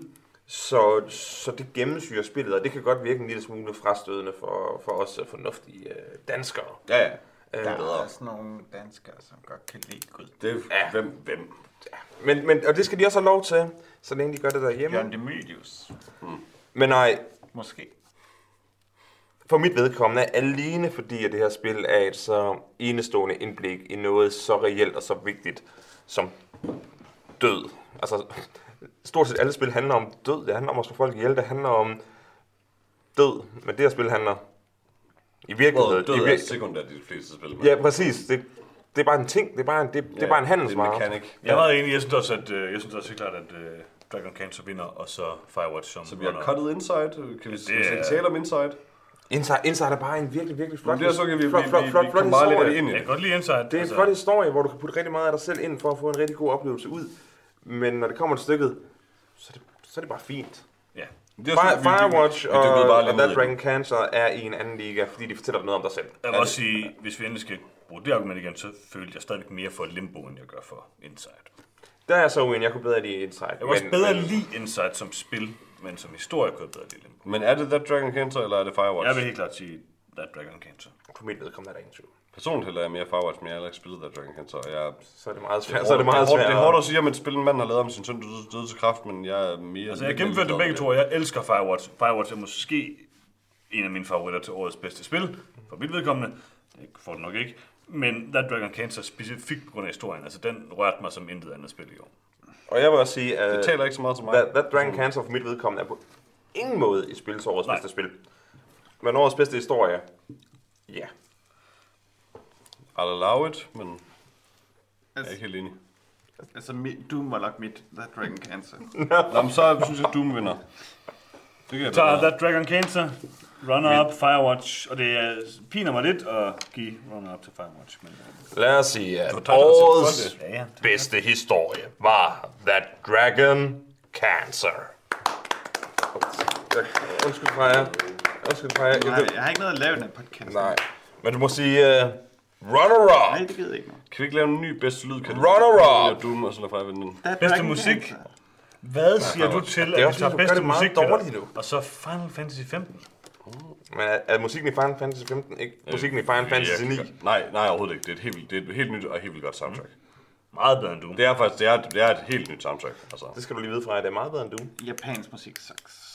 Så, så det gennemsyrer spillet, og det kan godt virke en lille smule frastødende for, for os fornuftige øh, danskere. Ja, ja. Øh, Der er også nogle danskere, som godt kan lide Gud. Det er, Ja. hvem, hvem? men, men, og det skal de også have lov til, så længe de gør det derhjemme. Jørgen Demilius. Men nej, Måske. For mit vedkommende alene fordi, at det her spil er et så enestående indblik i noget så reelt og så vigtigt som død. Altså, stort set alle spil handler om død. Det handler om at slå folk ihjel. Det handler om død. Men det her spil handler i virkeligheden... Død i er vir- sekundært i de fleste spil. ja, præcis. Det, det er bare en ting. Det er bare en, det, det er bare en handelsvare. Det er en mekanik. Jeg er meget enig. Jeg synes også, at, øh, jeg synes også helt klart, at øh, Dragon Cancer vinder, og så Firewatch som Så vi har cuttet Inside. Kan vi, skal vi er- tale om Inside? Inside, Inside er bare en virkelig, virkelig flot, Men det er så kan vi, vi, flot, vi, flot, vi, flot, vi flot kommer meget historie. lidt ind i Jeg det. kan godt lide Inside. Det er en flot historie, hvor du kan putte rigtig meget af dig selv ind for at få en rigtig god oplevelse ud. Men når det kommer til stykket, så er det, så er det bare fint. Ja. Det er Fire, Firewatch og, dykkede bare og That Dragon Cancer er i en anden liga, fordi de fortæller dig noget om dig selv. Jeg vil også sige, hvis vi endelig skal bruge det argument igen, så følte jeg stadigvæk mere for Limbo, end jeg gør for Inside. Der er jeg så uenig, jeg kunne bedre lide Inside. Jeg var også bedre lide Inside som spil, men som historie kunne jeg bedre lide Limbo. Men er det That Dragon Cancer, eller er det Firewatch? Jeg vil helt klart sige That Dragon Cancer. På mit vedkommende er der ingen tvivl. Personligt hælder jeg mere Firewatch, men jeg har heller ikke spillet That Dragon Cancer. og Jeg, Så er det meget svært. Så er det meget hårdt, det, er hårdt, svært. det er hårdt at sige, om et spil, en mand har lavet om sin søn døde, døde til kraft, men jeg er mere... Altså, jeg gennemførte det begge to, og jeg elsker Firewatch. Firewatch er måske en af mine favoritter til årets bedste spil, for mit vedkommende. Det får det nok ikke. Men That Dragon Cancer specifikt på grund af historien, altså den rørte mig som intet andet spil i år. Og jeg vil også sige, at Det taler ikke så meget til mig. That, That Dragon Cancer for mit vedkommende er på ingen måde i spil til årets Nej. bedste spil. Men årets bedste historie, ja. I'll allow it, men jeg er Altså, ikke helt enig. altså mi- Doom var nok mit That Dragon Cancer. Nå, men så synes jeg, Doom vinder. Det kan jeg Så bedre. That Dragon Cancer, Runner-Up, Firewatch, og det er, piner mig lidt at give Runner-Up til Firewatch. Men, Lad os sige, at tager dig årets ja, ja. bedste historie var That Dragon Cancer. Undskyld, Freja. Undskyld, Freja. Jeg Nej, ved- jeg har ikke noget at lave i den her podcast. Nej. Men du må sige uh, runner-up. Nej, det gider ikke nu. Kan vi ikke lave en ny bedste lyd? Kan Runner-up. Doom, og så lade Freja vinde den. Bedste musik. Hvad siger du til, at vi tager du bedste musik, dårligt Peter, nu. og så Final Fantasy 15? Men er, er musikken i Final Fantasy 15 ikke musikken i Final Fantasy 9? Nej, nej, overhovedet ikke. Det er et helt, det er et helt nyt og helt vildt godt soundtrack. Meget bedre end du. Det er faktisk det er, det er et helt nyt soundtrack. Altså, Det skal du lige vide fra, at det er meget bedre end du. Japansk musik sucks.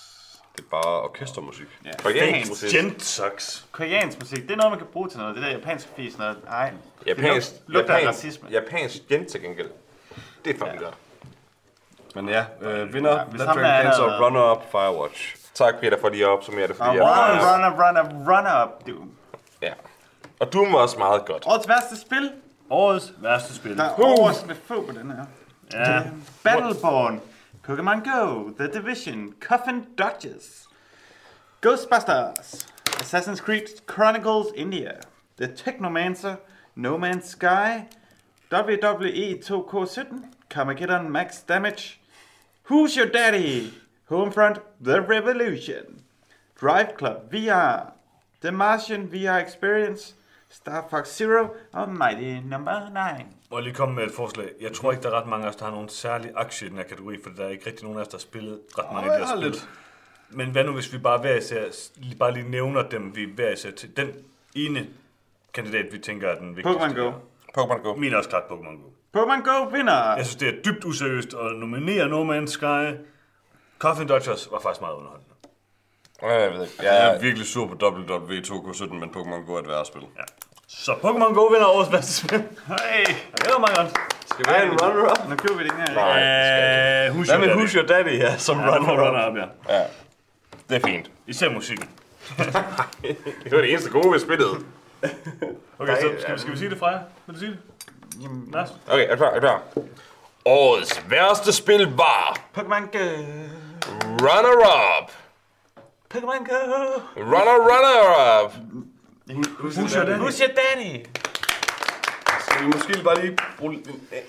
Det er bare orkestermusik. Ja. Koreansk musik. Gent sucks. Koreansk musik, det er noget, man kan bruge til noget. Det der japanske fis, noget. Ej, Japansk, det lugter af japansk, racisme. japansk gent til gengæld. Det er fucking godt. Men ja, øh, vinder Ja, hvis That ham Dragon der, Cancer, er- Runner-Up, Firewatch. Tak Peter for lige at opsummere det, fordi Og jeg runner, runner, runner, runner up, Doom. Ja. Og Doom var også meget godt. Årets værste spil. Årets værste spil. Der er overraskende få på den her. Ja. Battleborn, Pokémon Go, The Division, Coffin Dodges, Ghostbusters, Assassin's Creed Chronicles India, The Technomancer, No Man's Sky, WWE 2K17, Carmageddon Max Damage, Who's Your Daddy, Homefront, The Revolution, Drive Club VR, The Martian VR Experience, Star Fox Zero Almighty Number 9. Må jeg lige komme med et forslag? Jeg tror ikke, der er ret mange af os, der har nogen særlig aktie i den her kategori, for der er ikke rigtig nogen af os, der har spillet ret mange Åh, af de her har spil. lidt. Men hvad nu, hvis vi bare hver især, lige- bare lige nævner dem, vi hver især til den ene kandidat, vi tænker er den vigtigste. Pokémon Go. Pokémon Go. Min er også klart Pokémon Go. Pokémon Go vinder! Jeg synes, det er dybt useriøst at nominere No Man's Sky. Coffin Dodgers var faktisk meget underholdende. Jeg ved ikke. Jeg er virkelig sur på WWE 2K17, men Pokémon Go er et værre spil. Ja. Så Pokémon Go vinder årets bedste spil. Hey! Det var meget godt. Skal vi have en runner-up? Nu køber vi den her. Nej, Uh, husk Hvad med Who's Your Daddy her som runner, runner-up? runner up, ja. det er fint. Især musikken. Det var det eneste gode ved spillet. Okay, så skal, vi, skal vi sige det fra jer? Vil du sige det? Jamen, Lars? Okay, er klar? Er klar? Årets værste spil var Pokémon Go. Runner-Up Pokémon Go! Runner, runner your daddy? Skal vi måske bare lige bruge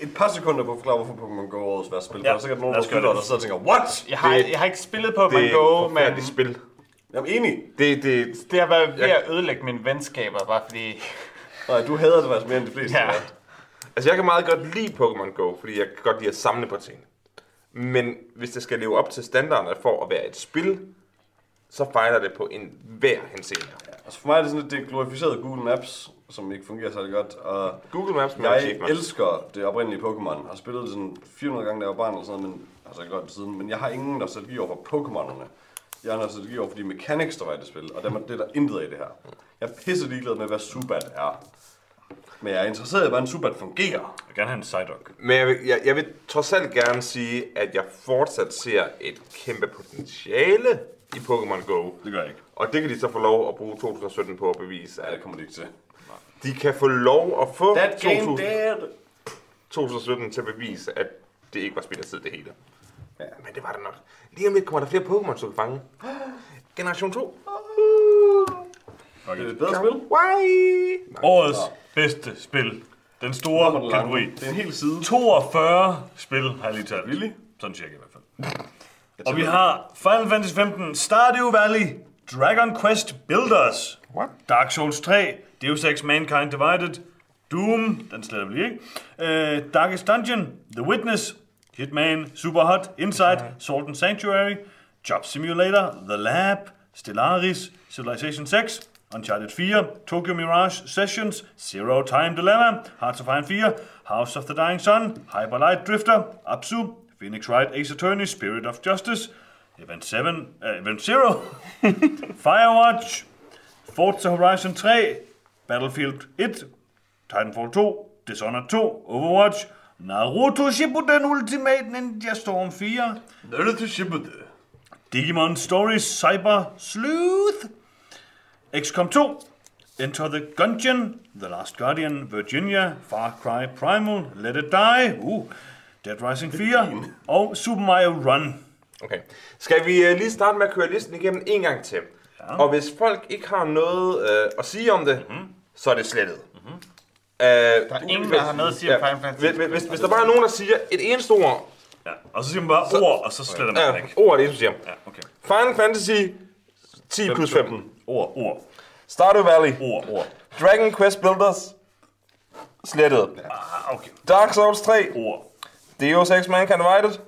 et par sekunder på at forklare, hvorfor Pokémon Go er årets værste spil? Ja, Der er sikkert nogen, der det. der sidder og tænker, what? Jeg har, Det- jeg har ikke spillet på Det Pokémon er Go, et men forfærdeligt spil. Jamen enig. Det, det, det har været ved at ødelægge mine venskaber, bare fordi... Nej, du hader det faktisk mere end de fleste. Ja. Ja. Altså, jeg kan meget godt lide Pokémon Go, fordi jeg kan godt lide at samle på ting. Men hvis det skal leve op til standarderne for at være et spil, så fejler det på en hver henseende. Altså for mig er det sådan lidt det glorificerede Google Maps, som ikke fungerer særlig godt. Og Google Maps med jeg achievements. elsker det oprindelige Pokémon. Har spillet det sådan 400 gange, da jeg var barn eller sådan noget, men altså ikke godt siden. Men jeg har ingen nostalgi over for Pokémonerne. Jeg har nostalgi over for de mechanics, der var i det spil, og dem er, det er der intet af i det her. Jeg er pisse ligeglad med, hvad Subat er. Men jeg er interesseret i, hvordan Subat fungerer. Jeg vil gerne have en Psyduck. Men jeg vil, jeg, jeg vil trods alt gerne sige, at jeg fortsat ser et kæmpe potentiale i Pokémon Go. Det gør jeg ikke. Og det kan de så få lov at bruge 2017 på at bevise, Ja, at det kommer de ikke til. de kan få lov at få That game 2000 dead! 2017 til at bevise, at det ikke var spild af tid det hele. Ja. Men det var det nok. Lige om lidt kommer der flere Pokémon, du kan fange. Generation 2. Fuck Det er et bedre spil. Why? Årets bedste spil. Den store kategori. Det er en hel side. 42 spil har jeg lige taget. Really? Sådan cirka i hvert fald. Og vi har Final Fantasy 15, Stardew Valley, Dragon Quest Builders, What? Dark Souls 3, Deus Ex Mankind Divided, Doom, den sletter vi ikke, uh, Darkest Dungeon, The Witness, Hitman, Superhot, Inside, Salt and Sanctuary, Job Simulator, The Lab, Stellaris, Civilization 6, Uncharted 4, Tokyo Mirage Sessions, Zero Time Dilemma, Hearts of Iron 4, House of the Dying Sun, Hyper Light Drifter, Absu, Phoenix Wright Ace Attorney, Spirit of Justice, Event 7, uh, Event 0, Firewatch, Forza Horizon 3, Battlefield 1, Titanfall 2, Dishonored 2, Overwatch, Naruto Shippuden Ultimate Ninja Storm 4, Det er det shippet. Digimon Stories Cyber Sleuth, XCOM 2, Enter the Gungeon, The Last Guardian, Virginia, Far Cry Primal, Let It Die, uh, Dead Rising 4 og Super Mario Run. Okay. Skal vi uh, lige starte med at køre listen igennem en gang til? Ja. Og hvis folk ikke har noget uh, at sige om det, mm-hmm. så er det slettet. Mm-hmm. Uh, der er ingen, der har noget at sige om Final Fantasy. Hvis, hvis, hvis der bare er nogen, der siger et eneste ord, Ja, og så siger man bare så, ord, og så sletter man ja, det ikke. ord er det, du siger. Ja, okay. Final Fantasy 10 plus 15. Ord, ord, Stardew Valley. ord, ord. Dragon Quest Builders. Slettet. Ah, okay. Dark Souls 3. Ord. Deus Ex Mankind Divided.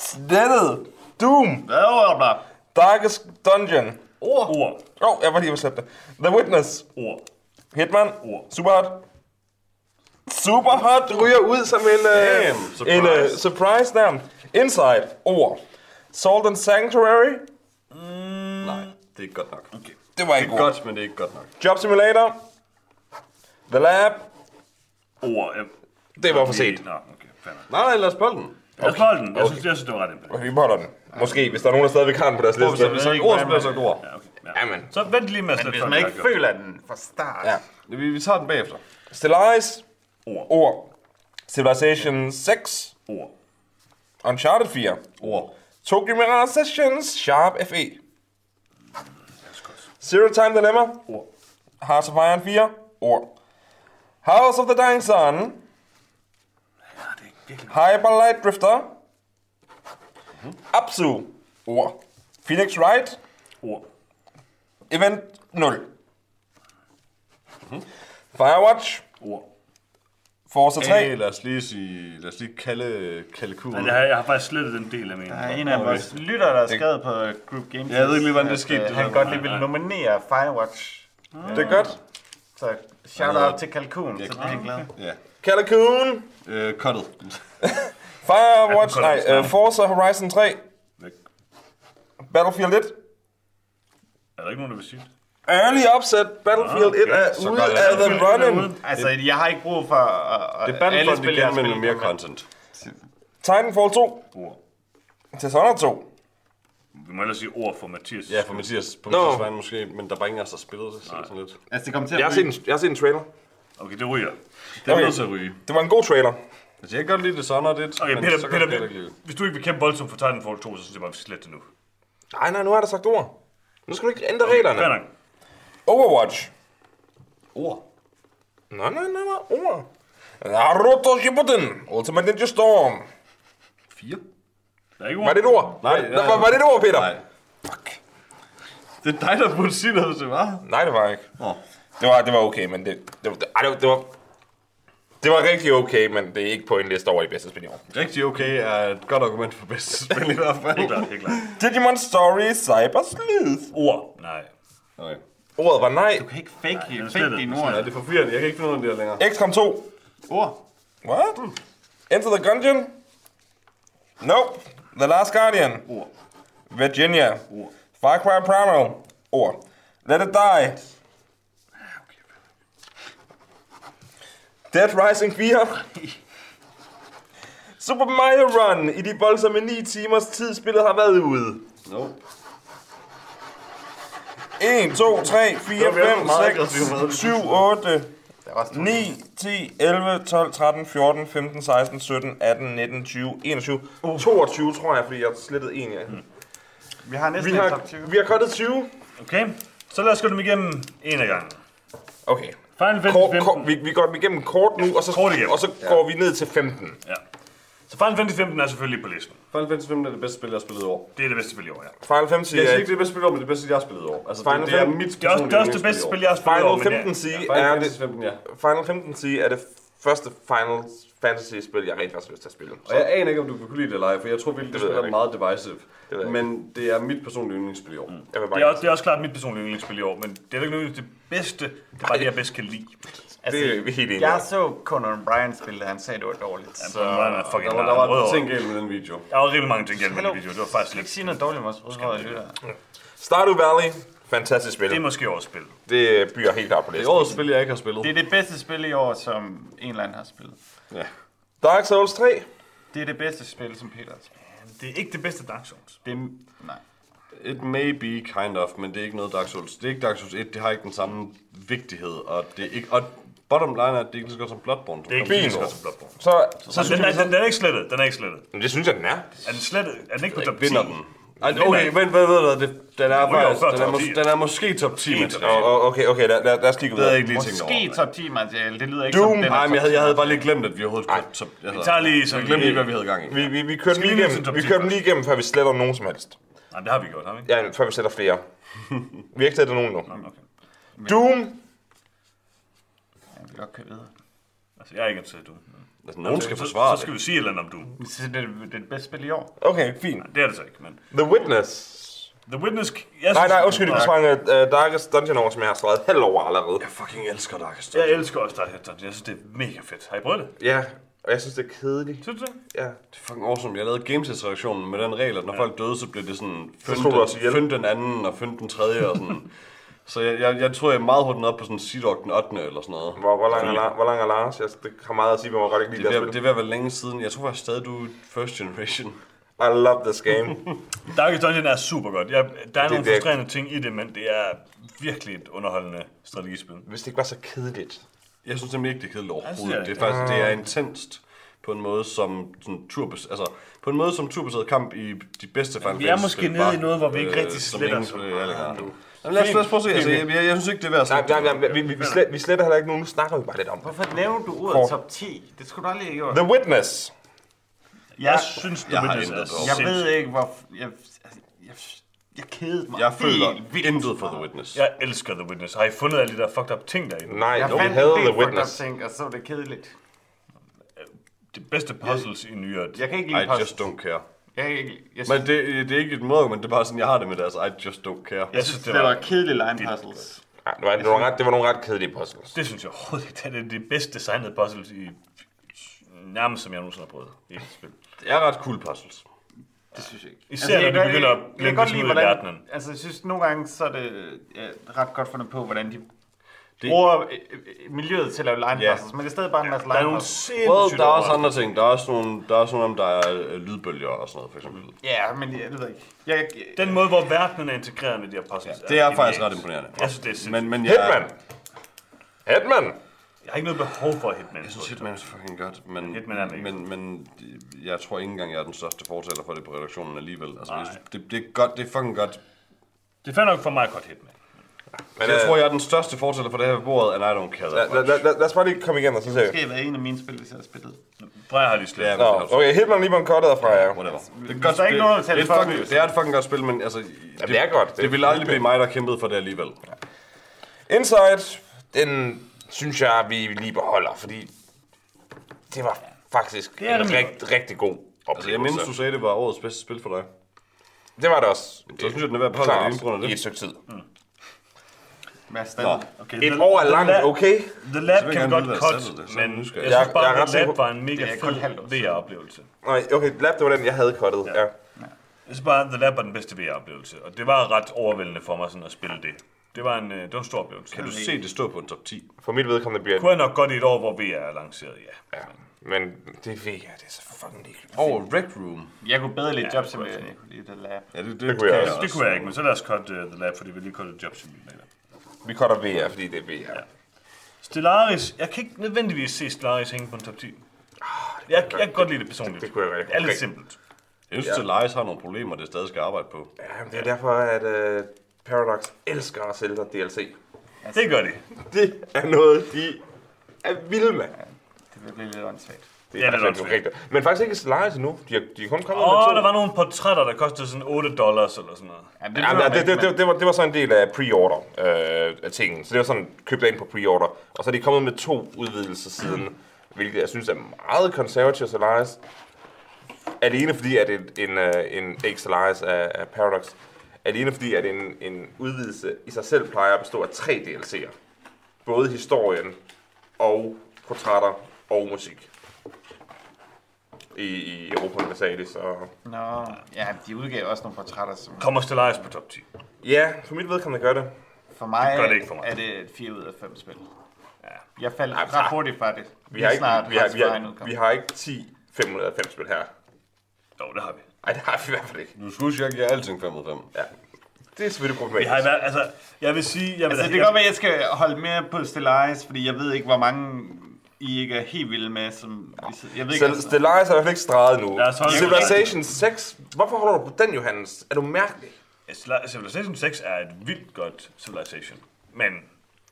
Slettet. Doom. Hvad er det? Darkest Dungeon. Ord. Ord. Åh, oh, jeg var lige ved at det. The Witness. Ord. Hitman. Ord. Superhot. Superhot ryger ud som en, Damn, uh, surprise. en uh, surprise der. Inside. Ord. Salt and Sanctuary. Nej, det er ikke godt nok. Okay. Det var Det ikke er ord. godt, men det er ikke godt nok. Job Simulator. The Lab. Ord. Det var for sent. Nå, okay. Nok. Nej, nej, lad os bolle den. Lad os holde den. Jeg synes, jeg synes, det var ret imponerende. Vi beholder den. Måske, hvis der er nogen, der stadigvæk har den på deres liste. Så vi sagt ord, så bliver sagt ord. Ja, okay. Ja. Jamen. Så vent lige med at Men hvis man ikke føler den fra start. Ja. Vi, vi tager den bagefter. Stellaris. Ord. Ord. Civilization 6. det. Ord. Uncharted 4. Ord. Tokyo Mirage Sessions. Sharp FE. Zero Time Dilemma. Ord. Hearts of Iron 4. Ord. House of the Dying Sun. Ja, det er virkelig Hyper Light Drifter. Absu. Ord. Phoenix Wright. ord. Event 0. Firewatch. Ord. Forza 3. Hey, lad os lige sige, lad os lige kalde, kalde kuglen. Men jeg har, jeg har faktisk slettet den del af min. Der er en af vores lyttere, der har skrevet på Group Games. Jeg ved ikke lige, hvordan det skete, øh, det Han godt lige ville nominere Firewatch. Det er godt. Så shout out til Kalkun, så bliver han glad. Ja. Calacoon. Øh, cuttet. Firewatch. Ja, Nej, uh, Forza Horizon 3. Væk. Battlefield 1. Er der ikke nogen, der vil sige det? Early Upset. Battlefield 1 er ude af er the running. Altså, jeg har ikke brug for at, Det er Battlefront jeg igen, men med mere content. Titanfall 2. Ord. Dishonored 2. Vi må ellers sige ord for Mathias. Ja, for Mathias på. Mathias vejen måske, men der var ingen af os, der spillede det, så det sådan lidt. Altså, det kommer til at Jeg har set en, jeg har set en trailer. Okay, det ryger. Det er Okay. nødt til at ryge. Det var en god trailer. Altså, jeg kan godt lide det sådan, det, Okay, men Peter, så Peter, jeg ikke lide det. hvis du ikke vil kæmpe voldsomt for Titanfall 2, så synes jeg bare, vi skal slette det nu. Nej, nej, nu har der sagt ord. Nu skal du ikke ændre reglerne. Fair nok. Overwatch. Ord. Nej, nej, nej, nej, ord. Naruto Shippuden. Ultimate Ninja Storm. Fire. Der er ikke Var ord. det et ord? Nej, var, nej. var, var det et ord, Peter? Nej. Fuck. Det er dig, der burde sige noget, det var. Nej, det var ikke. Nå. Det var, det var okay, men det, det, det, det, var, det var... Det var rigtig okay, men det er ikke på en liste over de bedste spil i år. Rigtig okay er et godt argument for bedste spil i hvert fald. Helt klart, helt klart. Digimon Story Cyber Sleuth. Ord. Nej. Okay. Ordet var nej. Du kan ikke fake, den er fake dine Ja, ord. det er forvirrende. Jeg kan ikke finde ud af det her længere. XCOM 2. Ord. What? Enter the Gungeon? Nope. The Last Guardian. Ord. Virginia. Far Cry Primal. Ord. Let It Die. Dead Rising 4. Super Mario Run. I de voldsomme 9 timers tid, spillet har været ude. No. 1, 2, 3, 4, Det var 5, meget aggressiv 6, måde. 7, 8, Der er også 9, 10, 11, 12, 13, 14, 15, 16, 17, 18, 19, 20, 21, 22 tror jeg, fordi jeg har slettet en af. Vi har næsten Vi har, top 20. vi har kottet 20. Okay. Så lad os gå dem igennem en af gangen. Okay. Final Fantasy Kort, 15. kort, vi, vi går dem igennem kort nu, og så, Kort igennem. og så går vi ned til 15. Ja. Så Final Fantasy 15 er selvfølgelig på listen. Final Fantasy 15 er det bedste spil, jeg har spillet i år. Det er det bedste spil i år, ja. Final Fantasy Jeg siger er ikke, det bedste spil i år, men det bedste, jeg har spillet i år. Altså, Final det, det er mit Det er også, det er også det bedste spil, jeg har spillet i år, Final men ja. 15 sige Final er Fantasy det, 15, ja. Final 15 sige er det første Final Fantasy spil, jeg rent faktisk har lyst til at spille. Og jeg aner ikke, om du kan kunne lide det eller ej, for jeg tror virkelig, det, Det er meget divisive. jeg Men det er mit personlige yndlingsspil i år. Bare Det er, også, det er også klart mit personlige yndlingsspil i år, men det er ikke nødvendigvis det bedste. Det er bare det, jeg bedst kan lide. det er vi helt enige Jeg så Conan O'Brien spille, han sagde, det var dårligt. Så, Så Brian er fucking Der var, der var rødhåret. ting galt med den video. Der var rigtig mange ting galt med den video. Det var faktisk ikke lidt... sige noget dårligt om lytter. Stardew Valley, fantastisk spil. Det er måske årets spil. Det byer helt op på Det er listen. årets spil, jeg ikke har spillet. Det er det bedste spil i år, som en eller anden har spillet. Ja. Dark Souls 3. Det er det bedste spil, som Peter har spillet. Det er ikke det bedste Dark Souls. Det er, nej. It may be kind of, men det er ikke noget Dark Souls. Det er ikke Dark Souls 1, det har ikke den samme vigtighed, og det er ikke... Og bottom line er, at det er ikke så godt som Bloodborne. Det er ikke lige så godt som Bloodborne. Så, Så den, er, den, den er ikke slettet. Den er ikke slettet. men det synes jeg, den er. Er den slettet? Er den ikke på top 10? vinder den. Ej, okay, men hvad ved du, det, den er faktisk, den er, top mås- 10. den er måske top 10 Helt med top Og, og, okay, okay, lad, lad, lad os jeg videre. ikke lige. Måske top 10 materiale, det lyder ikke Doom. som den er Nej, men jeg top havde, 10. jeg havde bare lige glemt, at vi overhovedet kunne... Top, jeg Vi tager lige sådan Jeg glemte lige, hvad lige... vi havde gang i. Vi, vi, vi Skal lige vi lige igennem. Vi 10 kører dem først? lige igennem, før vi sletter nogen som helst. Nej, det har vi gjort, har vi ikke? Ja, før vi sletter flere. Vi har ikke slettet nogen nu. Okay. Doom. Jeg vil godt køre videre. Altså, jeg er ikke interesseret i Doom. Altså, nogen skal Så- forsvare Så skal det. vi sige et eller andet om. Så det, er- det det bedste spil i år. Okay, fint. Det er det så ikke, men... The Witness. The Witness... Jeg Nej, synes- nej, undskyld, vi sprang uh, Darkest Dungeon over, som jeg har skrevet halv over allerede. Jeg fucking elsker Darkest Jeg Dungeon. elsker også Dark Dungeon. Jeg synes, det er mega fedt. Har I prøvet det? Ja, og jeg synes, det er kedeligt. Synes du det? Ja. Det er fucking awesome. Jeg lavede Gamesys-reaktionen med den regel, at når folk døde, så blev det sådan... Så slog du os ihjel. Fynd den anden og fynd den tredje og sådan... Så jeg, jeg, jeg tror, jeg er meget hurtigt op på sådan Seedog den 8. eller sådan noget. Hvor, hvor, lang er, La- hvor lang er Lars? Jeg, det har meget at sige, men jeg godt ikke lide Det det, er, det ved- det er ved at være længe siden. Jeg tror faktisk stadig, du er first generation. I love this game. Darkest Dungeon er super godt. Jeg, der er Det- nogle det er- frustrerende ting i det, men det er virkelig et underholdende strategispil. Hvis det ikke var så kedeligt. Jeg synes nemlig ikke, det er kedeligt overhovedet. det Det er- er faktisk det er intenst på en måde som sådan turbas, altså på en måde som turbaseret kamp i de bedste Final vi er måske nede i noget, hvor vi ikke øh, rigtig som sletter ingen Jamen, lad, os, lad os prøve at se. Altså, jeg, jeg, jeg, synes ikke, det er værd Nej, nej, nej, vi, vi, vi, slet, vi sletter heller ikke nogen. Nu snakker vi bare lidt om det. Hvorfor nævner du ordet top 10? Det skulle du aldrig have gjort. The Witness. Jeg synes, The jeg har Witness er. Jeg ved ikke, hvor... Jeg, jeg, jeg kedede mig Jeg føler intet for. The Witness. Jeg elsker The Witness. Har I fundet alle de der fucked up ting derinde? Nej, Jeg vi fandt havde The del fucked up Witness. ting, og så var det kedeligt. De bedste puzzles i nyere. Jeg kan ikke lide I puzzles. just don't care. Jeg ikke, jeg Men det, det er ikke et modargument, det er bare sådan, jeg har det med deres I just don't care. Jeg synes, det var kedelige line puzzles. Ja, det, var, det, var ret, det var nogle ret kedelige puzzles. Det synes jeg overhovedet ikke. Det er det bedst designede puzzles i nærmest som jeg nogensinde har prøvet i et spil. Det er ret cool puzzles. Det synes jeg ikke. Især når jeg de begynder at jeg lide, ud i hvordan- verdenen. Altså, jeg synes, nogle gange så er det ja, ret godt fundet på, hvordan de Det- bruger øh, øh, miljøet til at lave line Ja. puzzles, men det er stadig bare en masse Der er nogle. Well, der er også andre ting. Der er også nogle, der er også nogle der er øh, lydbølger og sådan noget, for eksempel. Ja, men jeg, det ved jeg ikke. Jeg, jeg, Den måde, hvor verdenen er integreret med de her puzzles. Det er faktisk genialt. ret imponerende. Jeg synes, det er sindssygt. Men, men jeg, Hitman. Hitman. Jeg har ikke noget behov for Hitman. Jeg synes, Hitman er fucking godt, men, Hitman er mega men, men jeg tror ikke engang, jeg er den største fortaler for det på redaktionen alligevel. Altså, jeg Nej. synes, det, det, er godt, det er fucking godt. Det fandt nok for mig godt Hitman. Men, jeg øh, tror, jeg er den største fortaler for det her ved bordet, and I don't care lad, that lad, much. lad, lad os bare lige komme igennem, og så ser vi. Det skal være en af mine spil, hvis jeg har spillet. Freja har lige slet. Ja, Ja. Nå, okay, Hitman lige på en cuttet fra jer. Whatever. Det er, Hvis godt der er ikke spil. nogen, der taler det, er for fucking, det, det er et fucking godt spil, men altså, det, det er godt. Det, Det- det vil aldrig blive mig, der kæmpede for det alligevel. Inside, den synes jeg, vi lige beholder, fordi det var faktisk Det en det rigt, rigtig god oplevelse. Altså, jeg mindes, du sagde, det var årets bedste spil for dig. Det var det også. Så synes jeg, den er værd at beholde af i det. et stykke tid. Hvad er standard? Okay, Et The- år er langt, okay? The Lab jeg kan gerne godt cut, jeg men jeg synes Jeg- jeg er bare, ret The Lab var en mega fed. VR-oplevelse. Nej, okay, Lab, det var den, jeg havde cuttet. Ja. Jeg synes bare, The Lab var den bedste VR-oplevelse, og det var ret overvældende for mig sådan at spille det. Det var en, øh, det var en stor oplevelse. Kan du se, det står på en top 10? For mit vedkommende bliver Kunne jeg nok godt i et år, hvor VR er lanceret, ja. Ja, men det ved jeg, det er så fucking ligegyldigt. Over Rec Room. Jeg kunne bedre lide Ja, Job det Simulator, jeg kunne lide The Lab. Ja, det, det, Det kunne jeg også. Det kunne jeg ikke, men så lad os cut uh, The Lab, fordi vi lige cuttede Job Simulator. Vi cutter VR, fordi det er VR. Stellaris, jeg kan ikke nødvendigvis se Stellaris hænge på en top 10. Jeg, jeg kan godt lide det personligt. Det kunne jeg godt. Det er lidt Okay. simpelt. Jeg synes, at Elias har nogle problemer, det stadig skal arbejde på. Ja, men det er derfor, at uh, Paradox elsker at sælge DLC. Det gør de. Det er noget, de er vilde med. Det vil blive lidt åndssvagt. Det Ja, er, det er rigtigt. Men faktisk ikke Stellaris endnu. De er, de er kun kommet Åh, med oh, to. der var nogle portrætter, der kostede sådan 8 dollars eller sådan noget. Ja, det, Ja, men det, det, det, det, var, det var så en del af pre-order øh, af tingen. Så det var sådan, købte ind på pre-order. Og så er de kommet med to udvidelser siden, hvilket jeg synes er meget konservativt Stellaris. Alene fordi, at en, en, øh, en ikke Stellaris af, af Paradox, alene fordi, at en, en udvidelse i sig selv plejer at bestå af tre DLC'er. Både historien og portrætter og musik. I, i Europa Universalis og... Nå, ja, de udgav også nogle portrætter, som Kommer Stellaris på top 10? Ja, for mit vedkommende gør det. for mig, Det gør det ikke for mig. er det et 4 ud af 5 spil. Ja. Jeg faldt Ej, ret hurtigt fra det. Vi har, ikke, snart vi, har, vi, har, vi har ikke 10 590 spil her. Jo, det har vi. Nej, det har vi i hvert fald ikke. Du skulle huske, at jeg giver alting 5 ud af 5. Ja. Det er selvfølgelig Vi problematisk. har i hvert, altså, jeg vil sige... Jeg vil, Altså, det kan godt være, at jeg skal holde mere på Stellaris, fordi jeg ved ikke, hvor mange I ikke er helt vilde med. Som, jeg ved ikke, Stel- Stellaris er i hvert fald ikke streget nu. Lad os holde- Civilization 6. Hvorfor holder du på den, Johannes? Er du mærkelig? Civilization 6 er et vildt godt Civilization. Men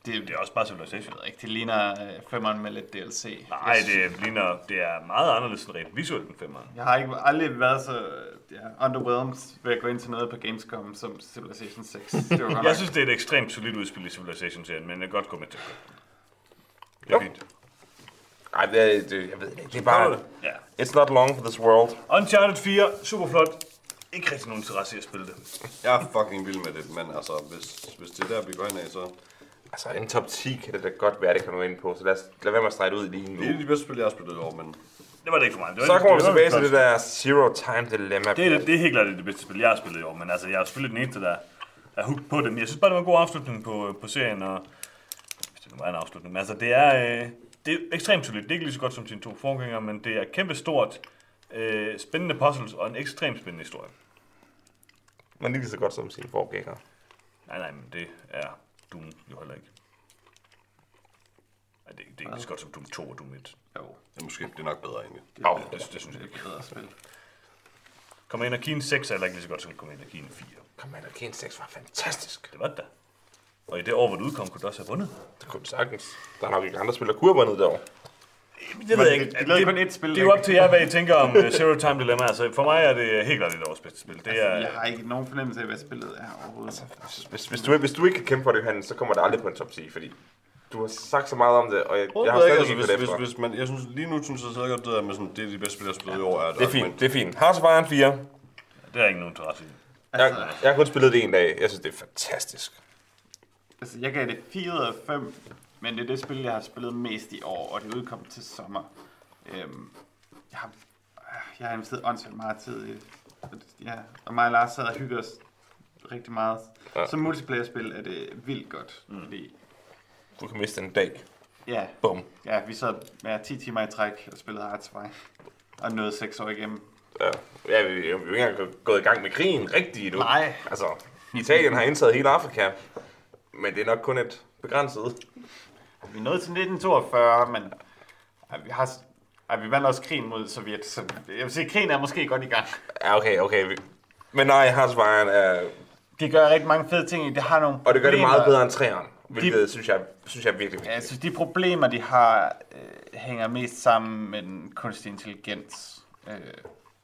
det, det er også bare Civilization. ved ikke, det ligner øh, femmeren med lidt DLC. Nej, det ligner, det er meget anderledes end rent visuelt end 5'eren. Jeg har ikke aldrig været så ja, underwhelmed ved at gå ind til noget på Gamescom som Civilization 6. Det var godt Jeg synes, det er et ekstremt solidt udspil i Civilization-serien, men jeg kan godt gå med til det. Det er Jo. fint. Nej, det, er- det, jeg ved det ikke. Det er bare... Ja. It's not long for this world. Uncharted 4, super flot. Ikke rigtig nogen interesse i at spille det. Jeg er fucking vild med det, men altså, hvis, hvis det er der, vi går hen af, så... Altså, en top 10 kan det da godt være, det kan du ind på. Så lad, os, lad være med at strege det ud lige nu. Det er de bedste spil, jeg har spillet i år, men... Det var det ikke for mig. Det var Så kommer vi det tilbage til det der Zero Time Dilemma. Det er, det er helt klart det bedste spil, jeg har spillet i år, men altså, jeg har spillet den eneste, der er hooked på det. Men jeg synes bare, det var en god afslutning på, på serien, og hvis det nu var en afslutning. Men altså, det er, øh, det er ekstremt solidt. Det er ikke lige så godt som sine to forgængere, men det er kæmpe stort, øh, spændende puzzles og en ekstremt spændende historie. Men lige så godt som sine forgængere. Nej, nej, men det er Doom jo heller ikke. Ej, det, er- det er ikke lige så godt som Doom 2 og Doom 1. Jo, Ja, måske, det er nok bedre egentlig. det, Au. det, Det, det synes jeg ikke. er bedre spil. Commander Keen 6 er heller ikke lige så godt som Commander Keen 4. Commander Keen 6 var fantastisk. Det var det da. Og i det år, hvor det udkom, kunne det også have vundet. Det kunne det sagtens. Der er nok ikke andre spil, der kunne have vundet derovre. Det ved jeg ikke. Det, det, det, kun et spil. Det er jo op til jer, hvad I tænker om uh, Zero Time Dilemma. Altså, for mig er det helt klart et års bedste spil. Det er, Jeg har ikke nogen fornemmelse af, hvad spillet er overhovedet. Hvis, hvis, du, hvis du ikke kan kæmpe for det, Johannes, så kommer det aldrig på en top 10, fordi du har sagt så meget om det, og jeg, jeg har stadig altså, ikke hvis, det hvis, efter. hvis man, jeg synes, lige nu synes jeg stadig godt, det der med sådan, det er de bedste spil, jeg har spillet i år. Er Det er fint, det er fint. Hearts of Iron 4. det er ikke nogen interesse i. Jeg, jeg har kun spillet det en dag. Jeg synes, det er fantastisk. Altså, jeg gav det 4 ud af 5, men det er det spil, jeg har spillet mest i år, og det udkom til sommer. Øhm, jeg, har, jeg har investeret åndssvagt meget tid i det. Ja, og mig og Lars sad og hyggede os rigtig meget. Ja. Ja. Som multiplayer-spil er det vildt godt, mm. fordi Du kan miste en dag. ja, Bum. ja, vi sad med 10 timer i træk og spillede Iron, og nåede 6 år igennem. Ja, ja vi, vi, vi er jo ikke engang gået i gang med krigen rigtigt endnu. Nej. Altså, Italien har indtaget hele Afrika, men det er nok kun et begrænset. Vi er nået til 1942, men vi har... Ja, vi vandt også krigen mod Sovjet, så jeg vil sige, krigen er måske godt i gang. Ja, okay, okay. Men nej, Heartsfire er... De gør rigtig mange fede ting. Det har nogle Og det gør det meget problemer. bedre end træeren. Hvilket synes jeg, synes jeg er virkelig vigtigt. jeg synes, de problemer, de har, øh, hænger mest sammen med den kunstige intelligens. Øh,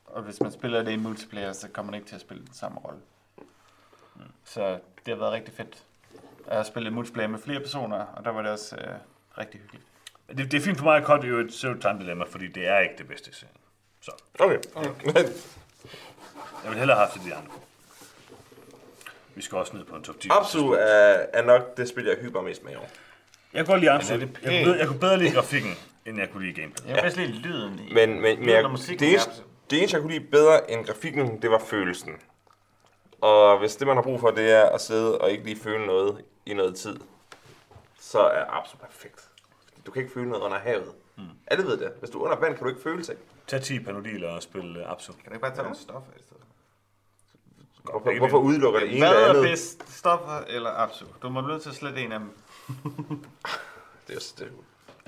og hvis man spiller det i multiplayer, så kommer man ikke til at spille den samme rolle. Så det har været rigtig fedt. Jeg har spillet multiplayer med flere personer, og der var det også øh, rigtig hyggeligt. Det, det er fint for mig at cutte jo et Zero Time Dilemma, fordi det er ikke det bedste i serien. Så Okay. jeg vil hellere have haft det de andre. Vi skal også ned på en top 10. Absu er, er nok det spil, jeg hygger mest med i år. Jeg kan godt lide Absu. Jeg, det jeg, pænt? kunne bedre, jeg kunne bedre lide grafikken, end jeg kunne lide gameplay. Jeg kan bedst lide lyden i. Men, men, men lyden jeg, det, eneste, det eneste, jeg kunne lide bedre end grafikken, det var følelsen. Og hvis det, man har brug for, det er at sidde og ikke lige føle noget i noget tid, så er Absu perfekt. Du kan ikke føle noget under havet. Mm. Alle ved det. Hvis du er under vand, kan du ikke føle ting. Tag 10 panodiler og spil uh, Absu. Kan du ikke bare tage nogle stoffer i stedet? Hvorfor, hvorfor udelukker det ene Hvad det er andet? bedst, stoffer eller Absu? Du må blive nødt til at slette en af dem. Det er, det,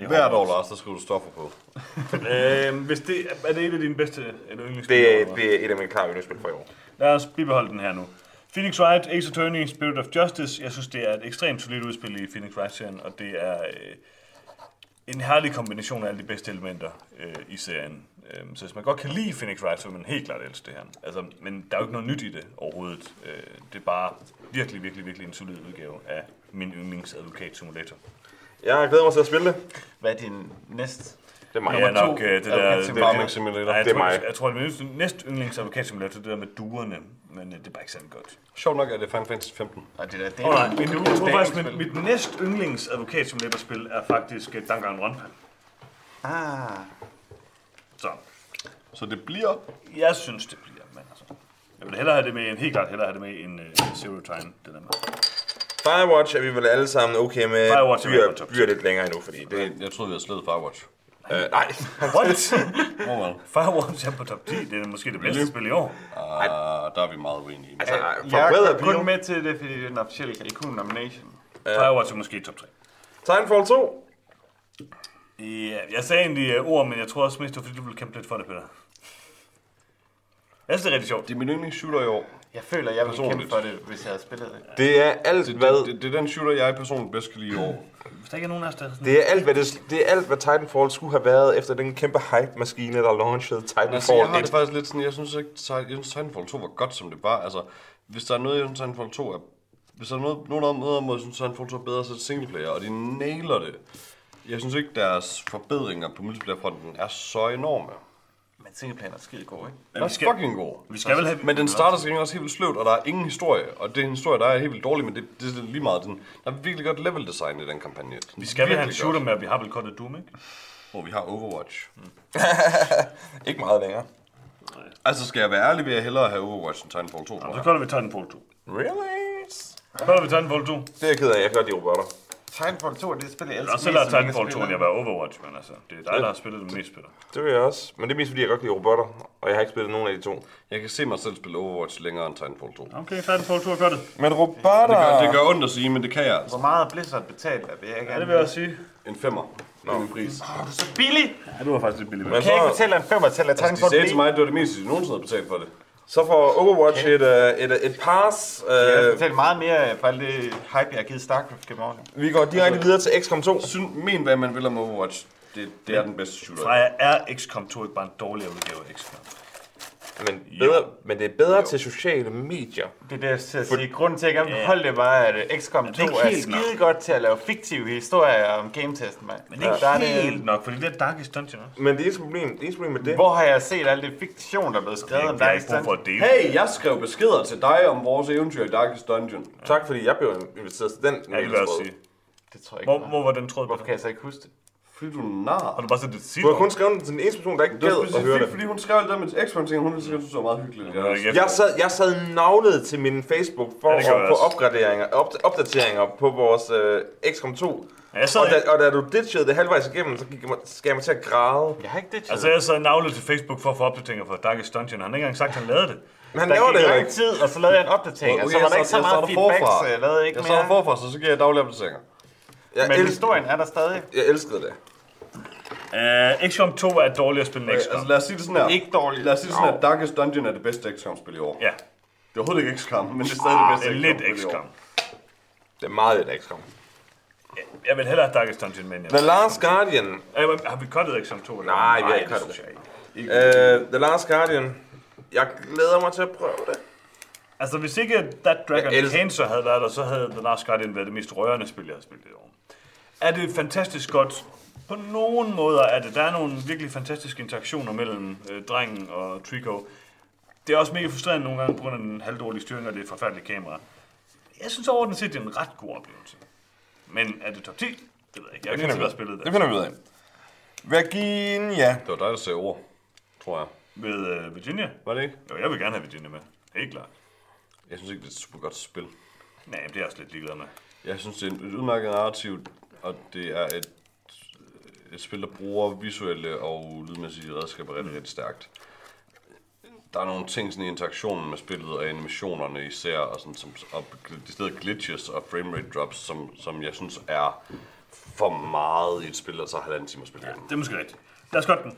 Hvert år, Lars, der skriver du stoffer på. øh, hvis det, er det et af dine bedste eller yndlingsspil? det, eller er, hvad? det er et af mine klare yndlingsspil for i år. Lad os bibeholde den her nu. Phoenix Wright, Ace Attorney, Spirit of Justice. Jeg synes, det er et ekstremt solidt udspil i Phoenix Wright-serien, og det er øh, en herlig kombination af alle de bedste elementer øh, i serien. Øh, så hvis man godt kan lide Phoenix Wright, så vil man helt klart elske det her. Altså, men der er jo ikke noget nyt i det overhovedet. Øh, det er bare virkelig, virkelig, virkelig en solid udgave af min yndlingsadvokat simulator. Jeg glæder mig til at spille det. Hvad er din næst? Det er mig. Det er nok to øh, det der... advokat Det, Farming Simulator. Nej, jeg, Det er tror, mig. jeg, jeg tror, det er min næst yndlingsadvokat simulator, det der med duerne, men øh, det er bare ikke særlig godt. Sjovt nok er det Final Fantasy 15. Og det der, det oh, nej, min, jeg tror faktisk, mit, mit næst yndlings advokat simulatorspil er faktisk uh, Danganronpa. Ah, Så Så det bliver... jeg synes, det bliver, men altså... Jeg vil hellere have det med, en helt klart hellere have det med en uh, Zero Time Dilemma. Firewatch er vi vel alle sammen okay med. Firewatch er byer, på top byer lidt længere endnu, fordi det... Jeg troede, vi havde slettet Firewatch. Øh, nej. What? Oh well. Firewatch er på top 10, det er måske det bedste spil i år. Uh, der er vi meget uenige. Altså, jeg forbedret er kun med til det, fordi det er den officielle Kalkun nomination. Firewatch er måske top 3. Titanfall 2. Ja, jeg sagde egentlig uh, ord, men jeg tror også mest, det var, fordi du ville kæmpe lidt for det, Peter. Jeg synes, det er rigtig sjovt. Det er min yndlingsshooter i år. Jeg føler, jeg ville kæmpe Personligt. for det, hvis jeg havde spillet det. Det er alt, Det, hvad... det, det, det er den shooter, jeg personligt bedst kan lide i år. Hvis der ikke er nogen af os, der er. Det er alt, hvad, det, det er alt, hvad Titanfall skulle have været efter den kæmpe hype-maskine, der launchede Titanfall Altså, jeg har 1. det faktisk lidt sådan, jeg synes ikke, jeg synes Titanfall 2 var godt, som det var. Altså, hvis der er noget, jeg synes Titanfall 2 er... Hvis der er noget, nogen måde, måde, jeg synes Titanfall 2 er bedre, så er det singleplayer, og de nailer det. Jeg synes ikke, deres forbedringer på multiplayer-fronten er så enorme. Men singleplayer er skide god, ikke? Den er skal- fucking god. Vi skal vel have... Men den starter sig også helt vildt sløvt, og der er ingen historie. Og det er en historie, der er helt vildt dårlig, men det, det er lige meget. Den, der er virkelig godt level design i den kampagne. Vi skal vel have en shooter med, at vi har vel cuttet Doom, ikke? Hvor vi har Overwatch. Ikke meget længere. Altså, skal jeg være ærlig, vil jeg hellere have Overwatch end Titanfall 2. tror Så cutter vi Titanfall 2. Really? Cutter vi Titanfall 2? Det er jeg ked af, jeg godt lide robotter. Titanfall 2 er det spil, jeg elsker også mest, jeg Titanfall kan 2, end jeg var Overwatch, men altså, det er dig, der har spillet det mest, Peter. Det vil jeg også. Men det er mest fordi, jeg godt kan lide robotter, og jeg har ikke spillet nogen af de to. Jeg kan se mig selv spille Overwatch længere end Titanfall 2. Okay, Titanfall 2 er cuttet. Men Det robotter... gør, det gør ondt at sige, men det kan jeg altså. Hvor meget har Blizzard betalt, at jeg ikke Ja, det vil jeg sige. En femmer. Det er min pris. Så billigt! Ja, du var faktisk lidt billig. Men Kan jeg ikke betale en femmer til at Altså, de Titanfall sagde til mig, at det var det meste, de nogensinde havde betalt for det. Så får Overwatch et, uh, et, et pass. Jeg har Uh, betalt meget mere for alt det hype, jeg har givet StarCraft gennem årene. vi går direkte videre til XCOM 2. Syn, men hvad man vil om Overwatch, det, det er den bedste shooter. Freja, er XCOM 2 ikke bare en dårligere udgave af XCOM? Men, bedre, men det er bedre til sociale medier. Det er det, jeg skal sige. Grunden til, at jeg gerne vil holde det, var, at XCOM 2 det er er skide godt til at lave fiktive historier om gametesten, mand. Men det er ikke ja, det- helt nok, fordi det er Darkest Dungeon også. Men det eneste problem, det eneste problem med det... Hvor har jeg set al det fiktion, der er blevet skrevet om Darkest for Dungeon? Hey, jeg skrev beskeder til dig om vores eventyr i Darkest Dungeon. Tak fordi jeg blev inviteret til den. Ja, det vil jeg også sige. Det tror jeg Hvor, ikke. hvor var den tråd? Hvorfor kan jeg så ikke huske det? Fordi du er nar. Har du bare set det sige Du har kun skrevet den til den eneste person, der ikke Det var gad at høre specifikt, det. fordi hun skrev det der med X-Men ting, hun ville sikkert synes, det var meget hyggeligt. Ja, ikke Jeg sad, jeg sad navlet til min Facebook for Ja, det gør at få også. opgraderinger, op, opdateringer på vores uh, XCOM 2. Ja, jeg sad, Og da, og da du ditchede det halvvejs igennem, så gik jeg, mig- skal jeg mig til at græde. Jeg har ikke det altså, jeg sad navlet til Facebook for at få opdateringer fra Darkest Dungeon. Han har ikke engang sagt, at han lavede det. Men han Der laver gik det heller lang ikke. tid, og så lavede jeg en opdatering, og så var der ikke så meget feedback, så jeg lavede ikke Jeg starter mere. forfra, så så giver jeg daglige opdateringer. Jeg, Men elsker, historien er der stadig. jeg elskede det. Uh, XCOM 2 er et dårligere spil end XCOM. altså lad os sige det sådan her. Ikke dårligt. Lad os sige det sådan her. Darkest Dungeon er det bedste XCOM-spil i år. Ja, Det er overhovedet ikke XCOM, men det er stadig ah, det det er bedste lidt XCOM-spil i år. XCOM. Det er meget lidt XCOM. Jeg vil hellere have Darkest Dungeon, men jeg... The Last Guardian. Øh, Har vi cuttet XCOM 2? Eller? Nej, vi har ikke det cuttet synes jeg ikke. Uh, The Last Guardian. Jeg glæder mig til at prøve det. Altså, hvis ikke That Dragon Jeg elsker- Cancer havde været der, så havde The Last Guardian været det mest rørende spil, jeg har spillet i år. Er det fantastisk godt? På nogle måder er det. Der er nogle virkelig fantastiske interaktioner mellem øh, drengen og Trico. Det er også mega frustrerende nogle gange på grund af den halvdårlige styring og det forfærdelige kamera. Jeg synes overordnet set, det er en ret god oplevelse. Men er det top 10? Det ved jeg ikke. Jeg har ikke spillet Det der. finder vi ud af. Virginia. Det var dig, der sagde ord, tror jeg. Med øh, Virginia? Var det ikke? Jo, jeg vil gerne have Virginia med. Helt klart. Jeg synes ikke, det er et super godt spil. Nej, det er jeg også lidt ligeglad med. Jeg synes, det er et udmærket narrativ, og det er et, et spil, der bruger visuelle og lydmæssige redskaber rigtig, rigtig stærkt. Der er nogle ting sådan i interaktionen med spillet og animationerne især, og, sådan, som, og de steder glitches og framerate drops, som, som jeg synes er for meget i et spil, der tager halvanden time at spille igennem. Det er måske rigtigt. Lad os godt den.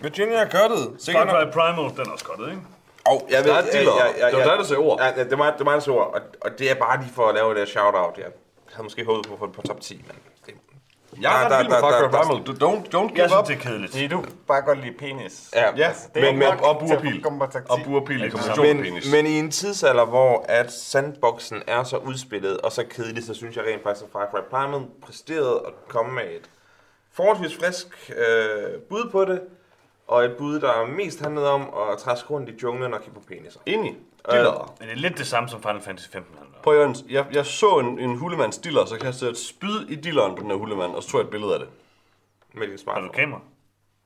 Virginia er guttet. Far Cry Primal, den er også godt, ikke? Og jeg ved, Der er dealer. jeg, Det var dig, der sagde ord. Ja, det er mig, det er der sagde ord. Og, og det er bare lige for at lave det shout-out. Jeg havde måske håbet på at få det på top 10, men det, Jeg er Der- vild med der- Far der- Cry der- Primal. Du- Don't, don't Jeg give synes, up. det er kedeligt. Fordi du bare godt lide penis. Ja, Ja, det er men med nok og burpil. komme på top 10. Og burpil i kombination men, med penis. men i en tidsalder, hvor at sandboxen er så udspillet og så kedelig, så synes jeg rent faktisk, at Far Cry Primal præsterede at komme med et forholdsvis frisk øh, bud på det, og et bud, der mest handlede om at træske rundt i junglen og kigge på peniser. Enig. Diller. Men det er lidt det samme som Final Fantasy 15 handler. Prøv Jørgens, jeg, jeg så en, en hulemands diller, så kastede jeg et spyd i dilleren på den her hulemand, og så tog jeg et billede af det. Med din Har du smartphone. et kamera?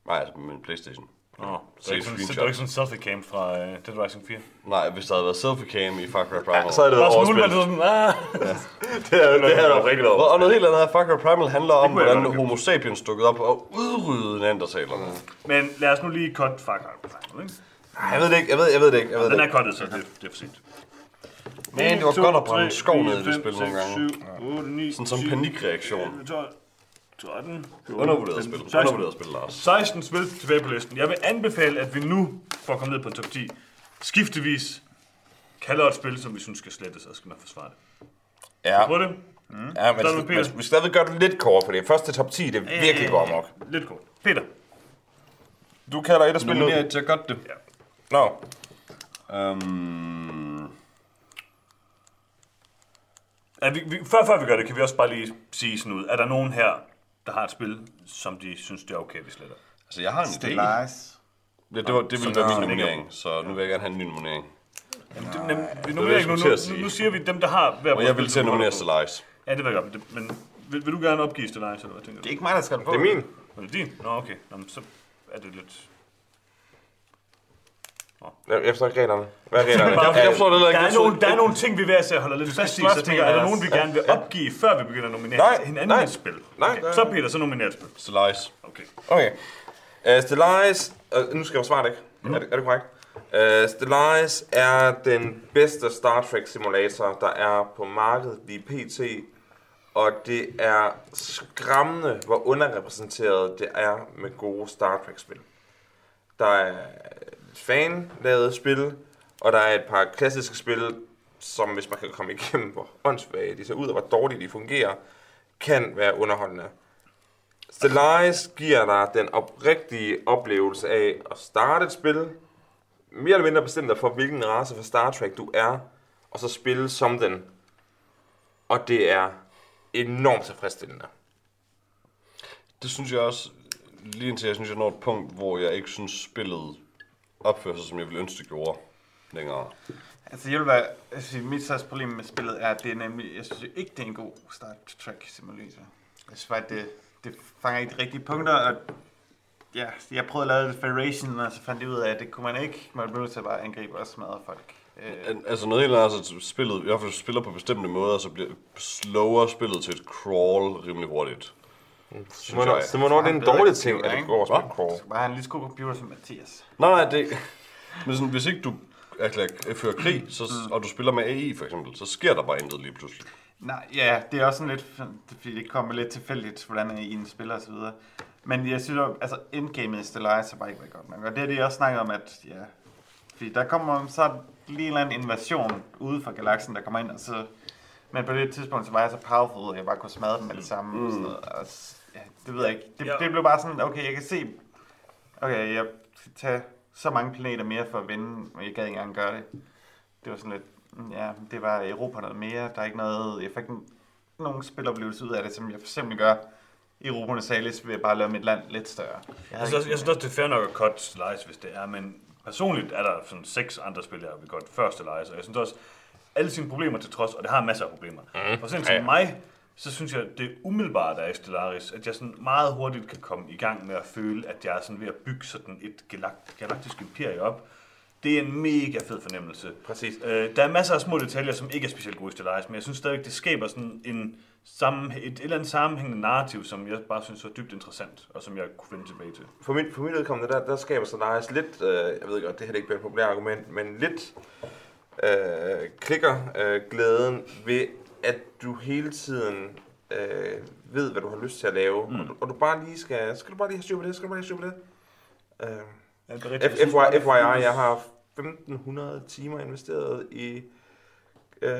Nej, altså med min Playstation. Nå, Så er ikke sådan, det er ikke sådan en selfie cam fra uh, Dead Rising 4. Nej, hvis der havde været selfie-cam i Far Cry Primal. Ja, så er det Bare været sådan overspillet. sådan, ah. Det er det været rigtig Og, og noget helt andet er, Far Cry Primal handler om, kunne jeg hvordan godt have homo sapiens dukkede op og udryddede neandertalerne. Men lad os nu lige cut Far Cry Primal, ikke? Nej, jeg ved det ikke, jeg ved, jeg ved det ikke, jeg ved det Den er cuttet, så det, det er for sent. Men det var godt at brænde skov ned i det spil nogle gange. 7, 8, 9, Sådan som panikreaktion. 12, 13, Undervurderet spil. 16. Undervurderet spil, Lars. 16 spil tilbage på listen. Jeg vil anbefale, at vi nu, for at komme ned på top 10, skiftevis kalder et spil, som vi synes skal slettes, og skal man forsvare det. ja, Prøv det. ja, men, Så er det Peter. men, Vi skal stadig gøre det lidt kort, for det første top 10, det er virkelig godt nok. Lidt kort. Peter. du kalder et af spillene. Nominerer til at godt det. Nå, Um, Er vi, vi, før, før vi gør det, kan vi også bare lige sige sådan ud. Er der nogen her, der har et spil, som de synes, det er okay, vi sletter? altså, jeg har en idé. Stellaris. Ja, det, var, det ville Som være er- min nominering, så nu vil jeg gerne have en ny nominering. Jamen, det, nem, vi jeg nominerer ikke nu, skulle til nu, sige. nu, siger vi dem, der har hver Og vores jeg vil spil, til at nominere holder på. Ja, det vil jeg godt, men, det, men vil, vil, du gerne opgive Stellaris, eller hvad tænker Det du? er ikke mig, der skal på. Det er min. Er det din? Nå, okay. Nå, men så er det lidt... Jeg jeg ikke reglerne. Hvad er reglerne? Bare, jeg det heller ikke. Der er, Jeg nogle, der er nogle ting, vi hver ser holder lidt fast i, så jeg tænker, med er der nogen, vi gerne vil opgive, før vi begynder at nominere Nej, hinanden nej, et spil? nej. Okay. Så Peter, så nominerer et spil. Stellaris. Okay. Okay. Uh, Stellaris, uh, nu skal jeg svare det ikke. Mm. Er, det, er det korrekt? Uh, Stellaris er den bedste Star Trek simulator, der er på markedet lige pt. Og det er skræmmende, hvor underrepræsenteret det er med gode Star Trek-spil. Der er fanlavede spil, og der er et par klassiske spil, som hvis man kan komme igennem, hvor åndssvage de ser ud, og hvor dårligt de fungerer, kan være underholdende. Stellaris giver dig den oprigtige oplevelse af at starte et spil, mere eller mindre bestemt dig for, hvilken race for Star Trek du er, og så spille som den. Og det er enormt tilfredsstillende. Det synes jeg også, lige indtil jeg synes, jeg når et punkt, hvor jeg ikke synes, spillet opfører sig, som jeg ville ønske, det gjorde længere. Altså, jeg vil være, altså, mit største problem med spillet er, at det er nemlig, jeg synes ikke, det er en god Star Trek simulator. Jeg synes bare, at det, det fanger ikke de rigtige punkter, og ja, jeg prøvede at lave det Federation, og så fandt jeg ud af, at det kunne man ikke. Man blev nødt til at bare angribe og smadre folk. Øh, Altså noget helt andet, altså spillet, i hvert fald spiller på bestemte måder, så bliver slower spillet til et crawl rimelig hurtigt. Så hvornår, så hvornår det er en dårlig ting, at det går over Hvad? crawl? skal bare have en lige så god computer som Mathias. Nej, nej, det... Men sådan, hvis ikke du erklærer, fører krig, så, og du spiller med AI for eksempel, så sker der bare intet lige pludselig. Nej, ja, det er også sådan lidt, det, er fordi det kommer lidt tilfældigt, hvordan I en spiller og så videre. Men jeg synes, at altså, endgamet i Stellaris har bare ikke godt nok. Og det har de også snakket om, at ja, fordi der kommer så lige en eller anden invasion ude fra galaksen, der kommer ind, og så... Men på det tidspunkt, så var jeg så powerful, at jeg bare kunne smadre dem med det samme. Mm. Og sådan noget. Og, det ved jeg ikke. Det, Ja. det blev bare sådan, okay, jeg kan se... Okay, jeg skal tage så mange planeter mere for at vinde, men jeg gad ikke engang gøre det. Det var sådan lidt... mm, Ja, det var Europa noget mere. Der er ikke noget... Jeg fik en, nogen spiloplevelse ud af det, som jeg for eksempel gør i Robones Salis ved at bare lave mit land lidt større. Jeg, Jeg havde synes, også, ikke- jeg synes også, det er fair nok at cut Stellaris, hvis det er, men personligt er der sådan seks andre spil, jeg vil godt før Stellaris, og jeg synes også, alle sine problemer til trods, og det har masser af problemer. Mm. For sådan som Ja, ja. mig, så synes jeg, det er umiddelbart, er i Stellaris, at jeg sådan meget hurtigt kan komme i gang med at føle, at jeg er sådan ved at bygge sådan et galakt- galaktisk imperie op. Det er en mega fed fornemmelse. Præcis. Øh, der er masser af små detaljer, som ikke er specielt gode i Stellaris, men jeg synes stadigvæk, det skaber sådan en sammen, et, et eller andet sammenhængende narrativ, som jeg bare synes var dybt interessant, og som jeg kunne vende tilbage til. For mit, for mit vedkommende, der, der skaber Stellaris lidt, øh, jeg ved godt, det her er ikke bliver et populært argument, men lidt øh, klikker øh, glæden ved, at du hele tiden øh, ved, hvad du har lyst til at lave, mm. og, du, og du bare lige skal, skal du bare lige have styr på det, skal du bare lige have styr på det. Øh, Ja, det rigtigt. F- FY, FYI, jeg har 1500 timer investeret i øh,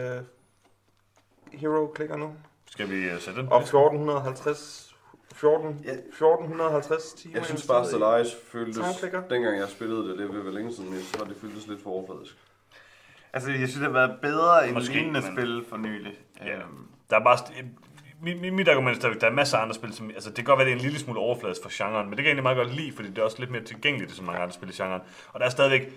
Hero Clicker nu. Skal vi uh, sætte den? Og 1450, 14, Ja. 1450 timer Jeg synes bare, Stellaris føltes, Timeclicker. dengang jeg spillede det, det var vel længe siden, jeg synes, det føltes lidt for overfladisk. Altså, jeg synes, det har været bedre end Måske, lignende men- spil for nylig. Ja. Øhm, Der er bare... st- Mit, mit, mit argument er stadigvæk, der er masser af andre spil, som... Altså, det kan godt være, det er en lille smule overfladisk for genren, men det kan jeg egentlig meget godt lide, fordi det er også lidt mere tilgængeligt, som mange andre spil i genren. Og der er stadigvæk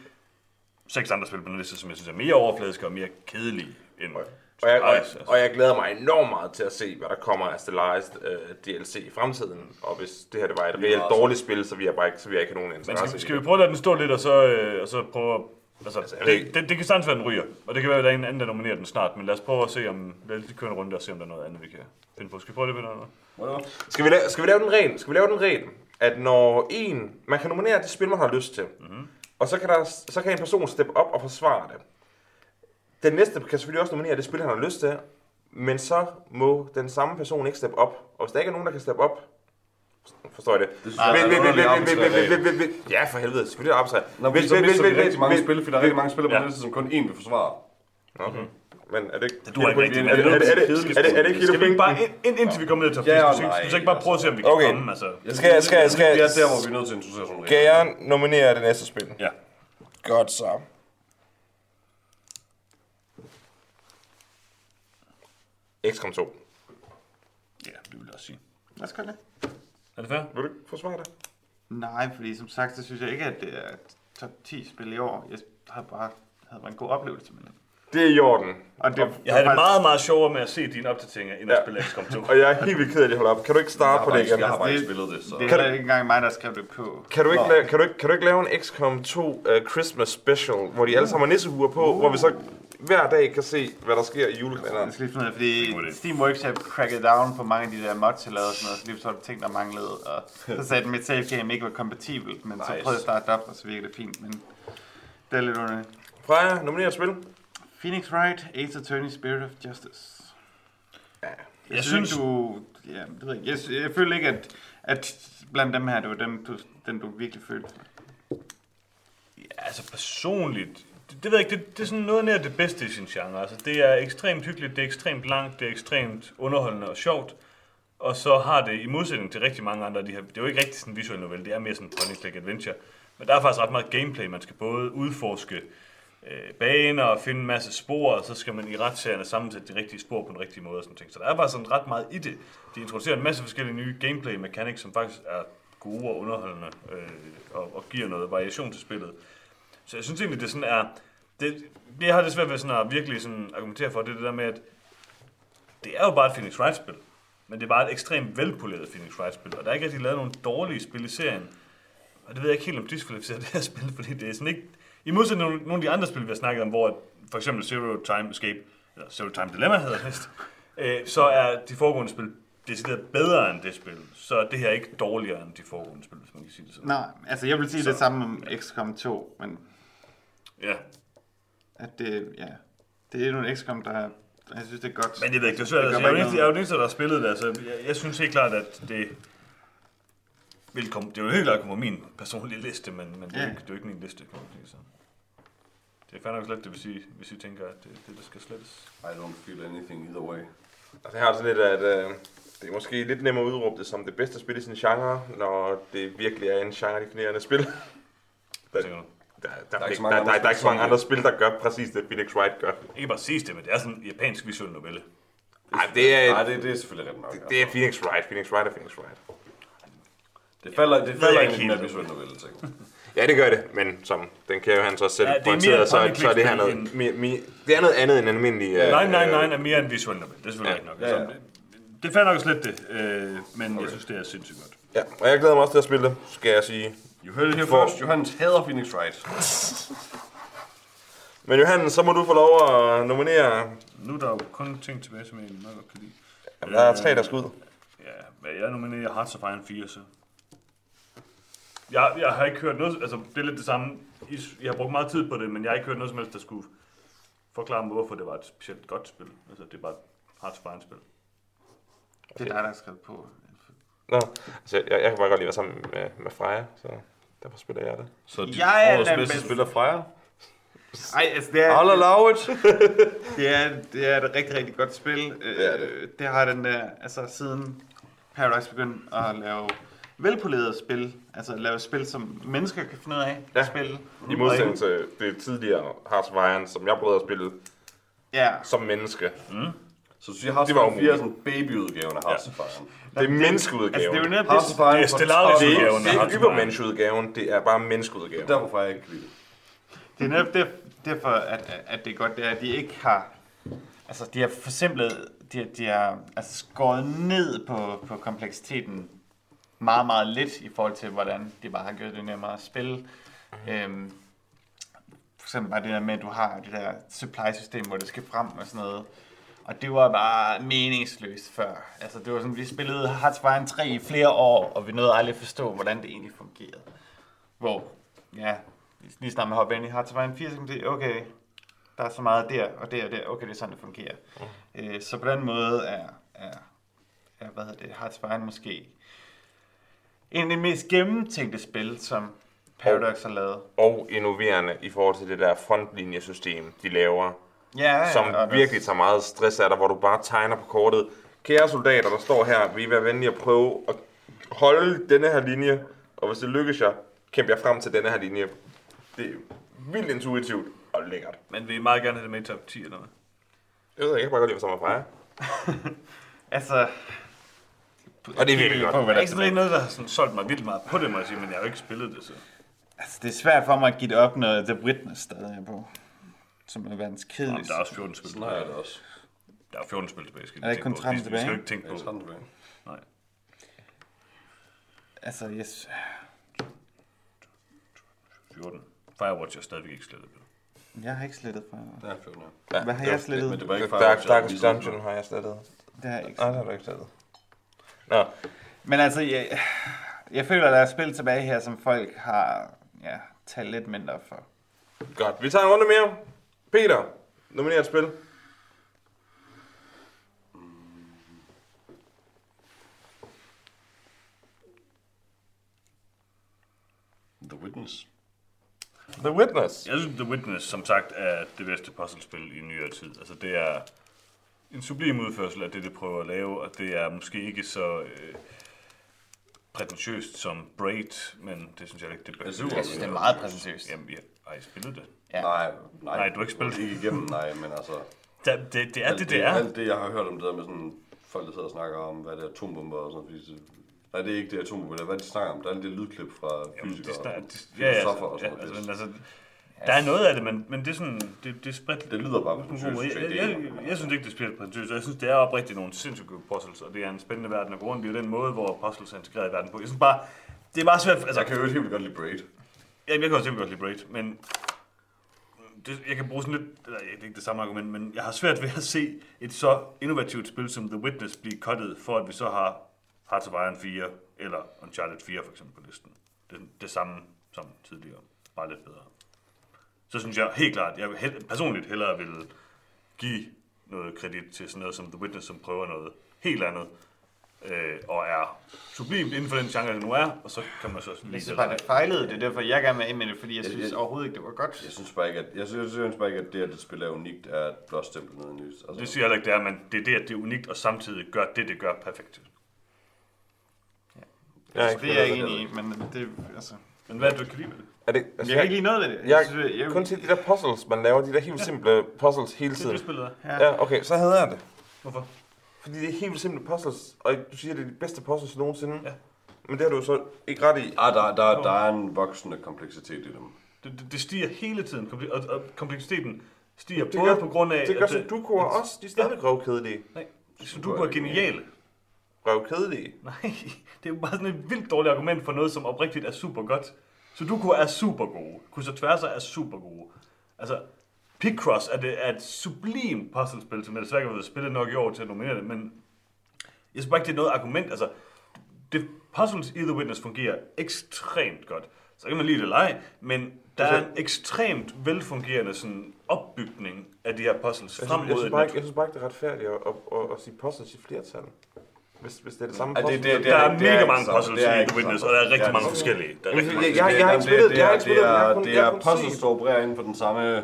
seks andre spil på den liste, som jeg synes er mere overfladiske og mere kedelige end Og jeg, og, jeg, altså. og jeg glæder mig enormt meget til at se, hvad der kommer af Stellaris uh, DLC i fremtiden. Og hvis det her det var et reelt dårligt spil, så vi har bare ikke, så vi har ikke nogen Men interesse skal, i skal vi prøve at lade den stå lidt, og så, øh, og så prøve at... Altså, altså det det, det, kan sagtens være, den ryger, og det kan være, at der er en anden, der nominerer den snart, men lad os prøve at se, om... Lad os lige køre en runde og se, om der er noget andet, vi kan finde på. Skal vi prøve det? Whatever. Skal vi, lave, skal vi lave den regel? Skal vi lave den regel, at når en... Man kan nominere det spil, man har lyst til. Mm-hmm. Og så kan, der, så kan en person steppe op og forsvare det. Den næste kan selvfølgelig også nominere det spil, han har lyst til. Men så må den samme person ikke steppe op. Og hvis der ikke er nogen, der kan steppe op, forstår jeg det? Er Ja, for helvede. Selvfølgelig er det opsat. Nå, Vil- men så mister vi rigtig mange vil- spil, fordi der er rigtig mange spillere på den liste, som kun én vil forsvare. Okay. Men er det ikke... Det duer ikke rigtigt, Er det, det det, det, kedeligt det, det ikke hele vi bare, pointen? ind, ind, indtil vi kommer ned til top Ja 10, og skal, vi ikke bare prøve at se, om vi kan Okay. komme? Altså, Jeg Skal jeg- skal jeg- skal Vi er der, hvor vi er nødt til at introducere sådan regler. jeg nominere det næste spil? ja. Godt så. XCOM 2. ja, det vil jeg også sige. Lad os gøre det. Er det fair? Vil du ikke forsvare det? Nej, fordi som sagt, så synes jeg ikke, at det er et top 10 spil i år. Jeg har bare havde bare en god oplevelse med det. Det er i orden. Og det, Jeg havde det meget, meget sjovere med at se dine opdateringer, end at Ja. spille XCOM 2. Og jeg er helt vildt ked af, at jeg holder op. Kan du ikke starte på det igen? Jeg har bare ikke spillet det, så... Det er ikke engang mig, der skrev det på. Kan du, ikke lave, kan, du ikke, kan du ikke lave en XCOM 2 uh, Christmas special, hvor de alle sammen har nissehuer på, hvor vi så hver dag kan se, hvad der sker i julekalenderen? Jeg skal lige finde ud af, fordi. Steam Workshop crackede down på mange af de der mods, jeg lavede og sådan noget, så lige så var der ting, der manglede, og så sagde den, at mit save game ikke var kompatibelt, men så Nice. prøvede jeg at starte det op, og så virkede det fint, men det er lidt underligt. Freja, nominerer spil. Phoenix Wright, Ace Attorney, Spirit of Justice. Ja. Jeg, Jeg synes, du... Ja, det ved jeg, jeg, jeg føler ikke, at, at blandt dem her, det var den, du, den, du virkelig følte. Ja, altså personligt, det, det ved jeg ikke, det, det er sådan noget nær det bedste i sin genre. Altså, det er ekstremt hyggeligt, det er ekstremt langt, det er ekstremt underholdende og sjovt. Og så har det, i modsætning til rigtig mange andre de her, det er jo ikke rigtig sådan en visuel novelle, det er mere sådan en point and click adventure. Men der er faktisk ret meget gameplay, man skal både udforske øh, baner og finde en masse spor, og så skal man i retssagerne sammensætte de rigtige spor på den rigtige måde og sådan ting. Så der er bare sådan ret meget i det. De introducerer en masse forskellige nye gameplay mechanics, som faktisk er gode og underholdende, øh, og, og giver noget variation til spillet. Så jeg synes egentlig, det sådan er... Det, det jeg har det svært ved sådan at virkelig sådan argumentere for, det er det der med, at det er jo bare et Phoenix Wright-spil. Men det er bare et ekstremt velpoleret Phoenix Wright-spil, og der er ikke rigtig lavet nogle dårlige spil i serien. Og det ved jeg ikke helt, om diskvalificerer det her spil, fordi det er sådan ikke... I modsætning til nogle, af de andre spil, vi har snakket om, hvor for eksempel Zero Time Escape, eller Zero Time Dilemma hedder det øh, så er de foregående spil decideret bedre end det spil. Så det her er ikke dårligere end de foregående spil, hvis man kan sige det sådan. Nej, altså jeg vil sige Så- det samme om XCOM 2, men Ja, at det, ja, det er nogle XCOM, der Jeg synes, det er godt. Men jeg ved ikke, det er svært. Altså, jeg, er eneste- jeg er jo den eneste, der har spillet det. Altså, jeg, jeg synes helt klart, at det vil komme, det er jo helt klart komme på min personlige liste, men, men det, er Ja. jo ikke, det er jo ikke min liste. Kan man sige, så. Det er fandme slet det, hvis I, hvis I tænker, at det, det der skal slettes. I don't feel anything either way. Altså, jeg har sådan lidt, at øh, det er måske lidt nemmere at udråbe det som det bedste spil i sin genre, når det virkelig er en genre-definerende spil. Hvad tænker du? Der, der, der, ikke så der, mange der, der, er ikke så mange spil, andre spil, der gør præcis det, Phoenix Wright gør. Ikke bare sige det, men det er sådan en japansk visuel novelle. Ej, det er, Nej, det, det er selvfølgelig ret nok. det er Phoenix Wright. Phoenix Wright er Phoenix Wright. Det falder, det falder jeg ind i ikke den her visuelle novelle ting. Ja, det gør det, men som den kan jo han så selv Ja, det er pointeret, så, så er det her noget, end- mi, mi, det er noget andet end en almindelig... øh, Nej, nej, øh, nej, er mere en visuel novelle. Det er selvfølgelig Ja. nok. Ja, ja. Altså, det, det er fair nok slet det, øh, men jeg synes, det er sindssygt godt. Ja, og jeg glæder mig også til at spille det, skal jeg sige. You heard it here For- first. Johannes hader Phoenix Wright. Men Johannes, så må du få lov at nominere... Nu er der jo kun ting tilbage, som jeg meget godt kan lide. Jamen, der er tre, der skal ud. Ja, men jeg nominerer Hearts of Iron 4, så. Jeg, jeg har ikke hørt noget, altså det er lidt det samme. I, jeg har brugt meget tid på det, men jeg har ikke hørt noget som helst, der skulle forklare mig, hvorfor det var et specielt godt spil. Altså det er bare et Hearts of Iron spil. Det er dig, der har skrevet på. Nå, altså, jeg, jeg kan bare godt lide at være sammen med, med Freja, så derfor spiller jeg det. Så dit Jeg er årets den bedste bedste. spiller Freja. Ej, altså det er, All allow it. det er, det er et rigtig, rigtig godt spil. Det er det. Øh, det har den der, altså siden Paradise begyndte at lave velpolerede spil, altså lave spil, som mennesker kan finde ud af Ja. at spille. I modsætning til det tidligere Hearts of Iron, som jeg prøvede at spille Ja, som menneske. Så du siger, Hearts Det var of Iron 4 er sådan babyudgaven af Hearts of Iron. Det er menneskeudgaven. altså det er jo netop det, of Iron Det er for Stellaris travlt. udgaven. det er ikke det er bare menneskeudgaven. Derfor får jeg ikke lide det. er netop der, derfor, at, at det er godt, det er, at de ikke har, altså de har forsimplet, de, har- de har altså skåret ned på, på kompleksiteten meget, meget lidt i forhold til, hvordan de bare har gjort det nemmere at spille. Øhm, for eksempel bare det der med, at du har det der supply-system, hvor det skal frem og sådan noget. Og det var bare meningsløst før. Altså det var sådan, vi spillede Hearts of Iron 3 i flere år, og vi nåede aldrig at forstå, hvordan det egentlig fungerede. Hvor, ja, lige snart man hopper ind i Hearts of Iron 4, så kan man sige, okay, der er så meget der og der og der, okay, det er sådan, det fungerer. Øh, så på den måde er, er, er hvad hedder det, Hearts of Iron måske en af de mest gennemtænkte spil, som Paradox har lavet. Og innoverende i forhold til det der frontlinjesystem, de laver. Ja, ja, som der- virkelig tager meget stress af dig, hvor du bare tegner på kortet. Kære soldater, der står her, vil I være venlige at prøve at holde denne her linje, og hvis det lykkes jer, kæmper jeg frem til denne her linje. Det er vildt intuitivt og lækkert. Men vil I meget gerne have det med i top 10 eller hvad? Jeg ved ikke, jeg kan bare godt lide at være sammen med. Altså, Og det er virkelig godt. hvad er ikke sådan noget, der har sådan solgt mig vildt meget på det, må jeg sige, men jeg har jo ikke spillet det, så. Altså, det er svært for mig at give det op, når The Witness stadig er på. Som er verdens Jamen, kedeligste. der er også 14 spil Sådan har jeg det også. Der er 14 spil tilbage, skal Er der ikke kun på. 13 Vi- Vi skal tilbage? ikke tænke Det på. er det er. Nej. Altså, yes. 14. Firewatch er stadigvæk ikke slettet. Jeg har ikke slettet. Det er 14, Ja, Hvad har det jeg slettet? Men det var ikke Dark, Firewatch, Darkest lige Dungeon har jeg slettet. Det har jeg ikke Nej, det har du ikke slettet. Nå, Men altså, jeg, jeg føler, at der er spil tilbage her, som folk har ja, talt lidt mindre for. godt. Vi tager en runde mere. Peter, nominer et spil. The Witness. The Witness. Jeg synes, The Witness, som sagt, er det bedste puzzlespil i nyere tid. Altså, det er en sublim udførsel af det, det prøver at lave, og det er måske ikke så øh, prætentiøst som Braid, men det synes jeg ikke, det behøver. Jeg synes, det er meget præsentøst. Jamen, ja, har I spillet det? Ja. Nej, nej. Nej, du har ikke spillet. Ikke igennem, nej, men altså... Det, det, det er alt det, det er. Alt det, jeg har hørt om det der med sådan... Folk, der sidder og snakker om, hvad det er atombomber og sådan. Fordi det, nej, det er ikke det atombomber, det er, hvad de snakker om. Der er det lydklip fra Jamen, fysikere og ja, ja, filosofer og ja, sådan altså, altså, der er noget af det, men, men det er sådan, det, det er spredt. Det lyder bare jeg, prætentiøst, jeg, jeg, jeg, synes ikke, det er spillet prætentiøst, jeg synes, det er oprigtigt nogle sindssygt gode puzzles, og det er en spændende verden at gå rundt i, den måde, hvor puzzles er integreret i verden på. Jeg synes bare, det er bare svært, altså, Jeg kan jo helt godt lide Braid. Ja, jeg kan også godt lide Braid, men det, jeg kan bruge sådan lidt, eller det er ikke det samme argument, men jeg har svært ved at se et så innovativt spil som The Witness blive cuttet, for at vi så har Hearts of Iron 4, eller Uncharted 4 for eksempel på listen. Det, det samme som tidligere, bare lidt bedre. Så synes jeg helt klart, jeg vil personligt hellere vil give noget kredit til sådan noget som The Witness, som prøver noget helt andet, øh, og er sublimt inden for den genre, det nu er, og så kan man så Jeg lige synes bare, det fejlede. Det er derfor, jeg gerne vil af med det, fordi jeg Jeg- synes jeg- overhovedet ikke, det var godt. Jeg synes bare ikke, at, jeg synes, jeg synes bare ikke, at det, at det spil er unikt, er et blot stempel ned i nys. Altså, Det siger jeg ikke, det er, men det er det, at det er unikt, og samtidig gør det, det gør perfekt. Ja, Så det er jeg ikke enig i, men det, altså... Men hvad er det, du kan lide ved det? Er det, Jeg altså, kan ikke lide noget ved det. jeg, synes, jeg, kun til de der puzzles, man laver, de der helt simple puzzles hele Det er tiden. det, spillet er. Ja. Ja, okay, så hader jeg det. Hvorfor? Fordi det er helt simple puzzles, og du siger, det er de bedste puzzles nogensinde. Ja. Men det har du så ikke ret i. Ah, der, der, der er en voksende kompleksitet i dem. Det, det, det stiger hele tiden, og, og kompleksiteten stiger Det både gør- på grund af... Det gør at Sudoku også, de er stadig røvkedelige. Nej, Sudoku er geniale. Røvkedelige. Nej, det er jo bare sådan et vildt dårligt argument for noget, som oprigtigt er super godt. Sudoku er super gode. Kryds og tværser er super gode. Altså, Picross er, det, er et sublim puzzlespil, som jeg desværre ikke har spillet nok i år til at nominere det, men jeg synes bare ikke, det er noget argument. Altså, det, puzzles i The Witness fungerer ekstremt godt. Så kan man lide det eller ej, men der er en ekstremt velfungerende sådan, opbygning af de her puzzles Jeg frem synes, jeg, mod synes bare ikke, jeg synes bare ikke, det er retfærdigt at, at, at, at sige puzzles i flertal. Hvis, hvis det er det samme det- puzzle. det- Der er er mega mange puzzles i The Witness, og der er rigtig mange forskellige. Der er rigtig jeg- mange jeg- jeg har ikke Det- spillet- det jeg har er- ikke spillet, det jeg har er, det jeg har er puzzles, der opererer inden for den samme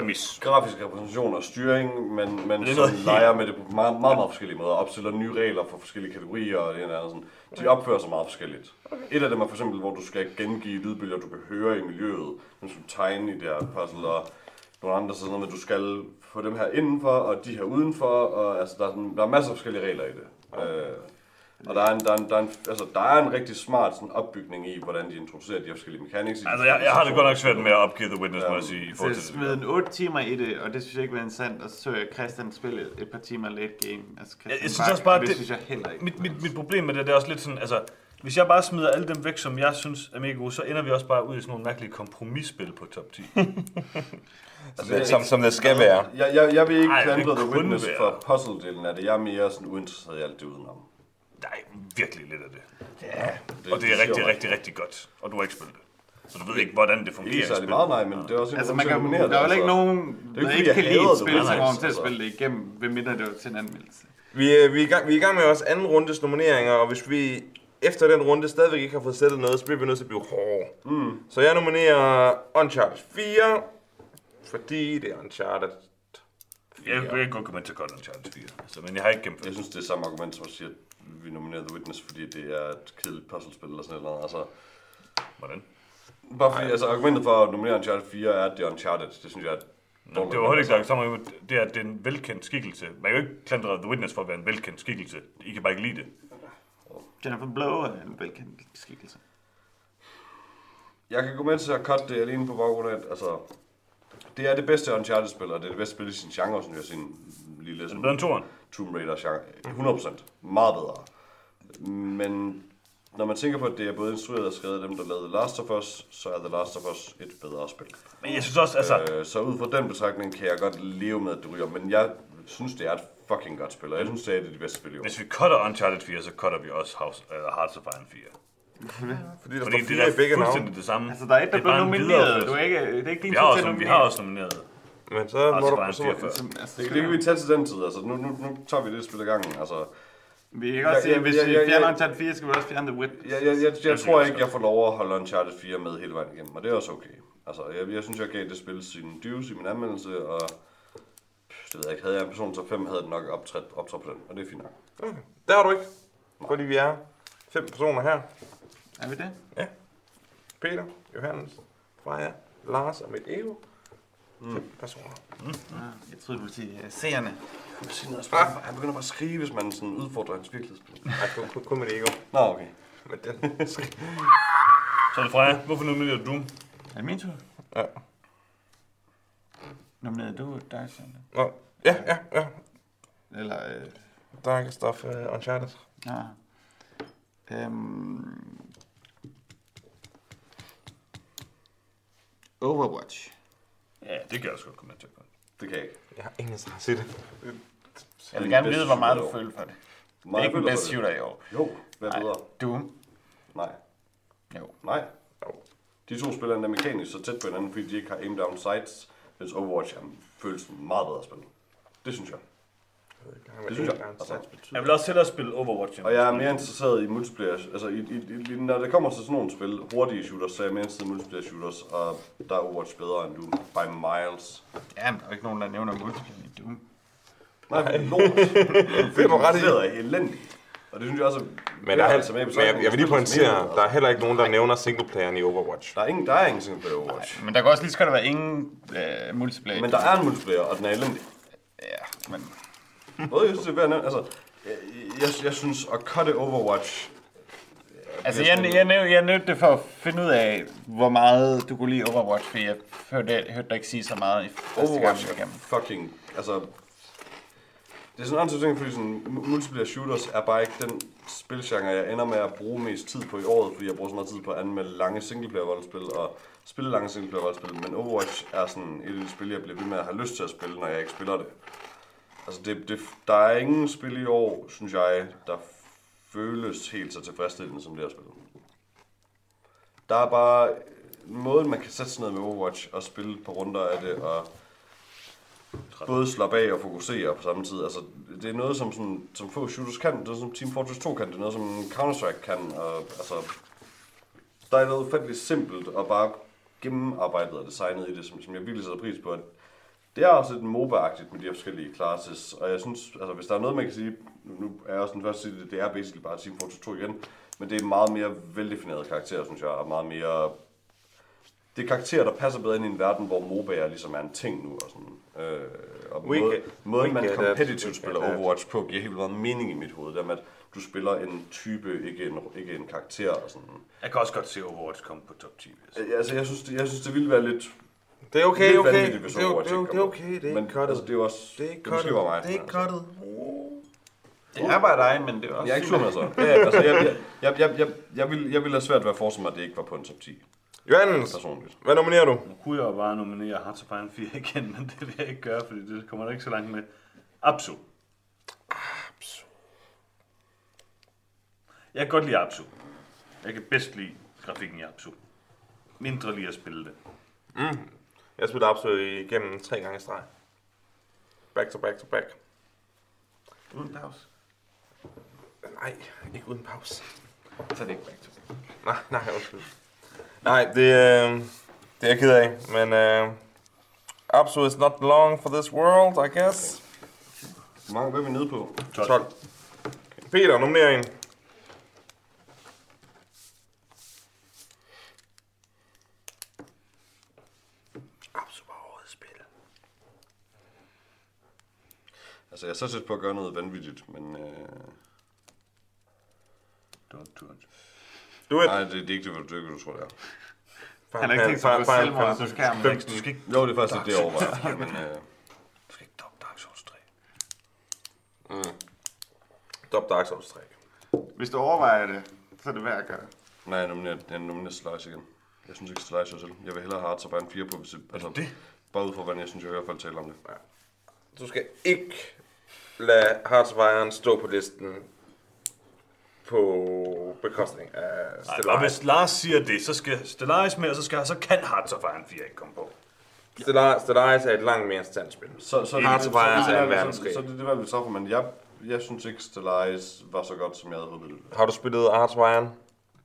præmis. grafisk repræsentation og styring, men, men som leger med det på meget, meget, meget forskellige måder. Opstiller nye regler for forskellige kategorier og det ene og andet. Sådan. De opfører sig meget forskelligt. Et af dem er for eksempel, hvor du skal gengive lydbølger, du kan høre i miljøet. Skal du tegne i det her puzzle, og nogle andre så sådan noget at du skal få dem her indenfor, og de her udenfor, og altså, der, er sådan, der er masser af forskellige regler i det. Øh, og der er, en, der, er en, der, er en, altså, der er en rigtig smart sådan, opbygning i, hvordan de introducerer de forskellige mechanics. i Altså, jeg, jeg har det godt nok svært med at opgive The Witness, Ja. må jeg sige, i Så forhold til smed en 8 timer i det, og det synes jeg ikke var interessant. Og så så jeg Christian spille et par timer late game. Altså Christian Jeg- jeg synes Bak, også bare, det, det- synes jeg heller ikke. Mit, mit, mit problem med det, det er også lidt sådan, altså, hvis jeg bare smider alle dem væk, som jeg synes er mega gode, så ender vi også bare ud i sådan nogle mærkelige kompromisspil på top 10. Som, det, som, som det skal være. Jeg, jeg, jeg vil ikke klandre The Witness være. for puzzle-delen af det. Jeg er mere sådan uinteresseret i alt det udenom. Der er virkelig lidt af det. Det, Og det er rigtig, rigtig, rigtig godt. Og du har ikke spillet det. Så du ved ikke, hvordan det fungerer. Ikke i særlig spillet. meget, nej, men det er også en Altså, man kan, der er det, jo ikke altså. nogen, Det er der ikke, ikke kan lide et spil, det, som kommer til at altså. spille det igennem, ved mindre det var til en anmeldelse. Vi, er- vi, er i gang, vi er i gang med vores anden rundes nomineringer, og hvis vi efter den runde stadigvæk ikke har fået sættet noget, så bliver vi nødt til at blive hårde. Mm. Så jeg nominerer Uncharted 4, fordi det er Uncharted. Jeg, jeg kan godt komme til godt Uncharted 4. Altså, men jeg har ikke gennemført Jeg synes, det er samme argument som at sige, at vi nominerer The Witness, fordi det er et kedeligt puzzlespil eller sådan noget. Altså, Hvordan? bare fordi, altså, argumentet for at nominere Uncharted 4 er, at det er Uncharted. Det synes jeg er Nå, det var heller ikke sagt sammen med, det er, at det er en velkendt skikkelse. Man kan jo ikke klandre The Witness for at være en velkendt skikkelse. I kan bare ikke lide det. Jennifer Blow er en velkendt skikkelse. Jeg kan gå med til at cut det alene på baggrund af, at altså, det er det bedste Uncharted-spil, og det er det bedste spil i sin genre, synes jeg, sin lille Er det bedre end toren? Tomb Raider genre. 100%. Meget bedre. Men når man tænker på, at det er både instrueret og skrevet af dem, der lavede Last of Us, så er The Last of Us et bedre spil. Men jeg synes også, altså... Øh, så ud fra den betragtning kan jeg godt leve med, at det ryger. Men jeg synes, det er et fucking godt spil, og jeg synes, det er et af de bedste spil i år. Hvis vi cutter Uncharted 4, så cutter vi også House, uh, Hearts of Iron 4. Fordi der Fordi står det fire i er begge navne. fuldstændig det samme. Altså, der er et, der Det en nomineret. Du er ikke, det er ikke din Vi har, tur til også, at vi har også nomineret. Men så må of du... Så 4 må, før. Altså, altså, Det, det kan vi tage til den tid, altså nu, nu, nu tager vi det spil i gangen. Altså, Vi kan godt Ja, sige, ja, at hvis ja, vi ja, ja. fjerner Uncharted 4, skal vi også fjerne The Witness. jeg, jeg, jeg, jeg tror ikke, jeg får lov at holde Uncharted 4 med hele vejen igennem, og det er også okay. Altså, jeg, jeg synes, jeg gav det spil sin dues i min anmeldelse, og pff, det ved jeg ikke, havde jeg en person til 5, havde den nok optrådt, optrådt på den, og det er fint nok. der har du ikke. Fordi vi er fem personer her. Er vi det? Peter, Johannes, Freja, Lars og mit ego. Fem personer. Ja, jeg troede, du ville sige uh, seerne. Han begynder bare at skrive, hvis man sådan udfordrer hans virkelighedsspil. Nej, kun, kun, kun mit ego. Nå, okay. Men den, Så er det Freja. Hvorfor nominerer du? Er det min tur? Ja. Nominerede du dig, Sander? Nå, ja, ja, ja. Eller, øh, Dark Stuff uh, Uncharted. ja. Øhm, Overwatch. Ja, det kan jeg også godt komme til. Det kan jeg ikke. Jeg har ingen interesse i det. Jeg vil gerne vide, hvor meget du føler for det. Det er ikke den bedste shooter i år. Jo, hvad Nej. bedre? Doom. Nej. Jo. Nej. De to spiller endda mekanisk så tæt på hinanden, fordi de ikke har aim down sights, mens Overwatch er føles meget bedre spil. Det synes jeg. Det synes jeg. Jeg vil også hellere spille Overwatch. Og jeg er mere interesseret i multiplayer, altså i, i, i, når det kommer til sådan nogle spil, hurtige shooters, så er jeg mere interesseret i multiplayer shooters, og der er Overwatch bedre end Doom, by miles. Ja, men der er ikke nogen, der nævner multiplayer i Doom. Nej, lort. Det er ret i. Det er elendigt. Og det synes jeg også, Men, der er, altså med i men jeg, jeg vil lige pointere, der er heller ikke nogen, der nævner singleplayeren i Overwatch. Der er ingen, der er ingen single player Overwatch. Men der kan også lige så godt være ingen øh, multiplayer. i Men der er en multiplayer, og den er elendig. Ja, men... Noget, jeg synes, det er værd at. Altså, jeg, jeg, synes, at cutte Overwatch... Altså, jeg, jeg, jeg, jeg nødte det for at finde ud af, hvor meget du kunne lide Overwatch, fordi jeg hørte, hørte dig ikke sige så meget i første gang, Overwatch er igennem. fucking... Altså, det er sådan en anden ting, fordi sådan, mu- multiplayer shooters er bare ikke den spilgenre, jeg ender med at bruge mest tid på i året, fordi jeg bruger så meget tid på at anmelde lange singleplayer voldspil og spille lange singleplayer voldspil, men Overwatch er sådan et af de spil, jeg bliver ved med at have lyst til at spille, når jeg ikke spiller det. Altså, det, det, der er ingen spil i år, synes jeg, der føles helt så tilfredsstillende som det her spil. Der er bare måden, man kan sætte sig ned med Overwatch og spille på runder af det, og både slappe af og fokusere på samme tid. Altså, det er noget, som, sådan, som få shooters kan. Det er som Team Fortress 2 kan. Det er noget, som Counter-Strike kan. Og, altså, der er noget ufatteligt simpelt og bare gennemarbejdet og designet i det, som, som jeg virkelig sætter pris på. At det er også lidt MOBA-agtigt med de her forskellige classes, og jeg synes, altså hvis der er noget, man kan sige, nu er jeg også den første sige det, det er basically bare Team Fortress 2 igen, men det er meget mere veldefinerede karakterer, synes jeg, og meget mere det er karakterer, der passer bedre ind i en verden, hvor MOBA'er ligesom er en ting nu. Og sådan. Øh, og We måde, get- måden, we man competitivt spiller. Overwatch på, giver helt meget mening i mit hoved. Det er med, at du spiller en type, ikke en, ikke en karakter. Og sådan. Jeg kan også godt se Overwatch komme på top 10. Altså. Øh, Altså, jeg synes, det, jeg synes, det ville være lidt, Det er okay, okay. hvis Det er, det er, det er okay, det er Men ikke cuttet. altså, det er jo også, Det er ikke cuttet. mig. Det er ikke altså. cuttet. Det er bare dig, men det er også... Jeg er ikke sur med så. Ja, altså, jeg, jeg, jeg, jeg, jeg, jeg, vil, jeg vil have svært ved at forestille mig, at det ikke var på en top 10, Johannes, personligt. hvad nominerer du? Nu kunne jeg jo bare nominere Hearts of Iron 4 igen, men det vil jeg ikke gøre, fordi det kommer der ikke så langt med. Apsu. Apsu. Jeg kan godt lide Apsu. Jeg kan bedst lide grafikken i Apsu. Mindre lige at spille det. Jeg spiller absolut igennem tre gange i streg. Back to back to back. Uden pause. Nej, ikke uden pause. Så er det ikke back to Nej, nej, undskyld. Nej, det, øh, det er jeg ked af, men øh, Apsu is not long for this world, I guess. Hvor mange er vi nede på? 12. 12. Peter, nominering. Apsu var årets spil. Altså, jeg er så tæt på at gøre noget vanvittigt, men... Øh, Don't do it. Du er nej, det, det er ikke det, du, du tror, det er. Han har ikke tænkt sig at selvmord på skærmen. Du skal ikke, Jo, det er faktisk det, jeg overvejer. Men, øh, du skal ikke doppe Dark Souls 3. Top Dark Souls 3. Hvis du overvejer det, så er det værd at gøre. nej, jeg nominerer, jeg nominerer Slice igen. Jeg synes ikke, Slice er til. Jeg vil hellere have Iron 4 på, hvis det, altså, det? Bare ud fra, hvordan jeg synes, jeg hører folk tale om det. Du skal ikke lade Hearts of Iron stå på listen på bekostning af Nej, og Stellaris. hvis Lars siger det, så skal Stellaris med, og så, skal, så kan Hearts of Iron 4 ikke komme på. Stellaris, Stellaris er et langt mere interessant spil. Så, så, Hearts of så- Iron så- er en så- verdenskrig. Så, så, det er det valg, vi træffer, men jeg, jeg synes ikke, Stellaris var så godt, som jeg havde håbet. Har du spillet Hearts of Iron?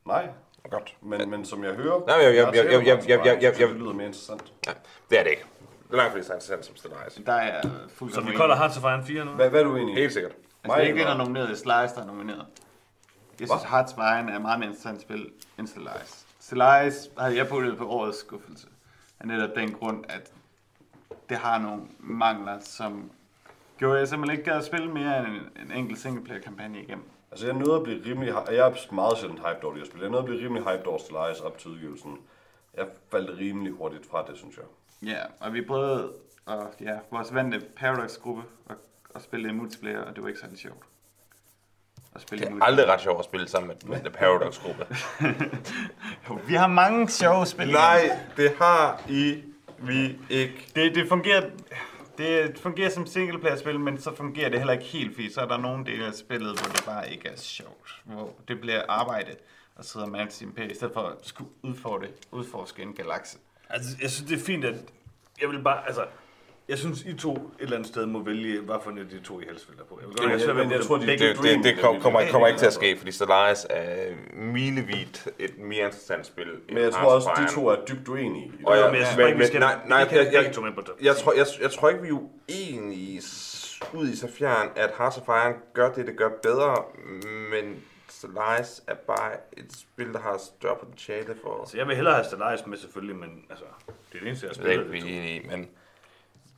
Nej, Godt. men, men som jeg hører, Nej, jeg- jeg- er jeg- sikker på, jeg- at jeg- jeg- jeg- Stellaris, jeg- det lyder mere interessant. Ja, det er det ikke. Det er langt flere interessant som Stellaris. Der er fuldt Så vi kolder Hearts of Iron 4 nu? Hvad, hvad er du enig i? Helt sikkert. Altså, det er ikke det, der er nomineret. Det er Slice, der er nomineret. Jeg synes, Hearts of Iron er meget mere interessant spil end Stellaris. Stellaris havde jeg puttet på årets skuffelse. Af netop den grund, at det har nogle mangler, som gjorde, at jeg simpelthen ikke gad at spille mere end en, en enkelt singleplayer-kampagne igennem. Altså, jeg nåede at blive rimelig... Jeg er meget sjældent hyped over de her spil. Jeg nåede at blive rimelig hyped over Stellaris op til udgivelsen. Jeg faldt rimelig hurtigt fra det, synes jeg. Ja, og vi prøvede at, ja, vores vante Paradox-gruppe at, at spille i multiplayer, og det var ikke særlig sjovt. At spille Det er aldrig ret sjovt at spille sammen med, med The Paradox-gruppe. Vi har mange sjove spil. Nej, det har I vi ikke. Det, det fungerer... Det fungerer som singleplayer-spil, men så fungerer det heller ikke helt, fordi så er der nogle dele af spillet, hvor det bare ikke er sjovt. Hvor det bliver arbejde at sidde og manage sin pæl, i stedet for at skulle udfordre, udforske en galakse. Altså, jeg synes, det er fint, at jeg vil bare, altså, Jeg synes, I to et eller andet sted må vælge, hvad for de to, I helst vil på. Jeg vil godt at tror, de- begge Det, det, det kom, kommer, kommer ikke til at ske, fordi Stellaris er milevidt et mere interessant spil. end Men jeg tror også, de to er dybt uenige. i det. Og jeg, jeg men, bare ikke, vi men, skal- nej, nej, jeg, jeg, to med på top. jeg, tror, jeg, jeg tror ikke, vi er uenige ud i så fjern, at Hearts of Iron gør det, det gør bedre, men Stellaris er bare et spil, der har større potentiale for... Så jeg vil hellere have Stellaris med selvfølgelig, men altså, det er det eneste, jeg Jeg ved ikke, spiller. vi er enige men...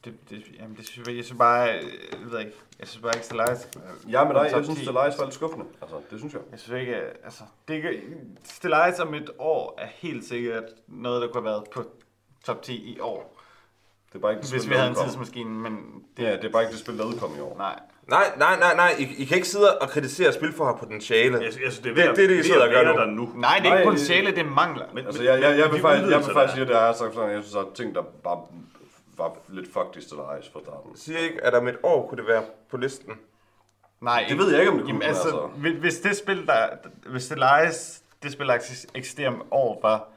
Det, det, jamen, det synes jeg, jeg synes bare, jeg ved ikke, jeg synes bare ikke, Stellaris. Ja, men nej, jeg synes, 10. Stellaris var lidt skuffende. Altså, det synes jeg. Jeg synes ikke, altså, det er, ikke- Stellaris om et år er helt sikkert noget, der kunne have været på top 10 i år. Det er bare ikke det Hvis spil, vi havde en tidsmaskine, men det, Ja, det er bare ikke det spil, der udkom i år. nej. Nej, nej, nej, nej, I, I kan ikke sidde og kritisere spil for at have potentiale. Jeg, jeg synes, det er Det- at- det er det, I sidder at og gør nu. der nu. Nej, det er ikke det- potentiale, det mangler. Men, Altså, jeg, jeg, jeg, vil faktisk, jeg vil faktisk der sige, at der er sagt sådan, jeg synes, er ting, der bare var lidt fucked i Stellaris fra starten. Siger ikke, at om et år kunne det være på listen. Nej, Det ved jeg ikke, om det kunne, Jamen, altså, altså. hvis- det spil, der, hvis Stellaris, det spil, der eksis- eksisterer om år, var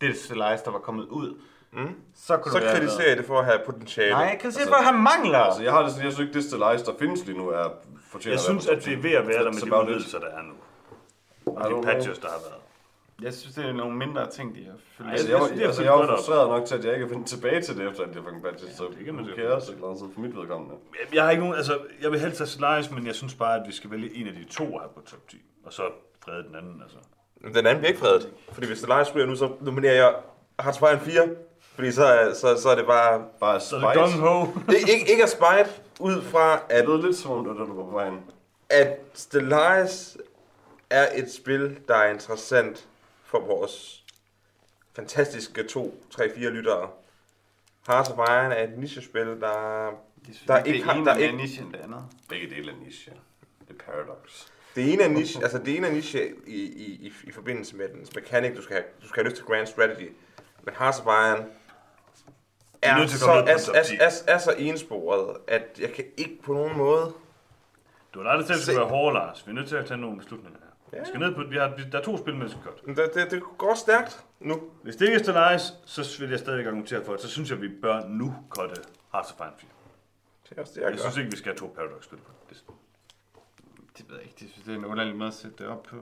det Stellaris, der var kommet ud, mm. så kunne Så kritiserer jeg det for at have potentiale. Nej, jeg kritiserer Altså- for at have mangler. Altså, jeg har det sådan, jeg synes ikke, det Stellaris, der findes lige nu, er fortjent Jeg synes, at det er ved at være der med de udvidelser, der er nu. I Og de patches, der har været. Jeg synes, det er nogle mindre ting, de har fyldt. Altså, jeg jeg, har altså, jeg var frustreret nok til, at jeg ikke er vendt tilbage til det, efter at det fucking patches, så det kan man eller andet sted for mit vedkommende. Jeg har ikke nogen, altså, jeg vil helst have Stellaris, men jeg synes bare, at vi skal vælge en af de to her på top 10. Og så frede den anden, altså. Men Den anden bliver ikke fredet. Fordi hvis Stellaris ryger nu, så nominerer jeg Hearts of Iron 4. Fordi så, er- så, så er det bare... Bare Så er det spice. gung ho. Ik- ikke, ikke at spite ud fra, at, Det lød lidt som om, det var det, du var på vejen. at Stellaris er et spil, der er interessant for vores fantastiske 2, 3, 4 lyttere. Hearts of Iron er et nichespil, der... der er ikke- det ene der er er mere ikke- niche end det andet. Begge dele er niche. Det er paradox. Det ene er niche, altså det ene er niche i, i, i, i forbindelse med dens mekanik, du skal have, du skal have lyst til grand strategy. Men Hearts of Iron er er, nødt til at så, komme på er, er, 10. er, er, så ensporet, at jeg kan ikke på nogen måde... Du har aldrig til at det skal Se- være hårde, Lars. Vi er nødt til at tage nogle beslutninger her. Ja. Vi skal ned på, vi har, der er to spil med, skal godt. Men Det, det, det går stærkt nu. Hvis det ikke er Stellaris, så vil jeg stadig argumentere for, at så synes jeg, at vi bør nu cutte Hearts of Iron 4. Det er også det, jeg, Jeg gør. synes ikke, vi skal have to Paradox-spil på listen. Det ved jeg ikke. Det synes, det er en underlig måde at sætte det op på.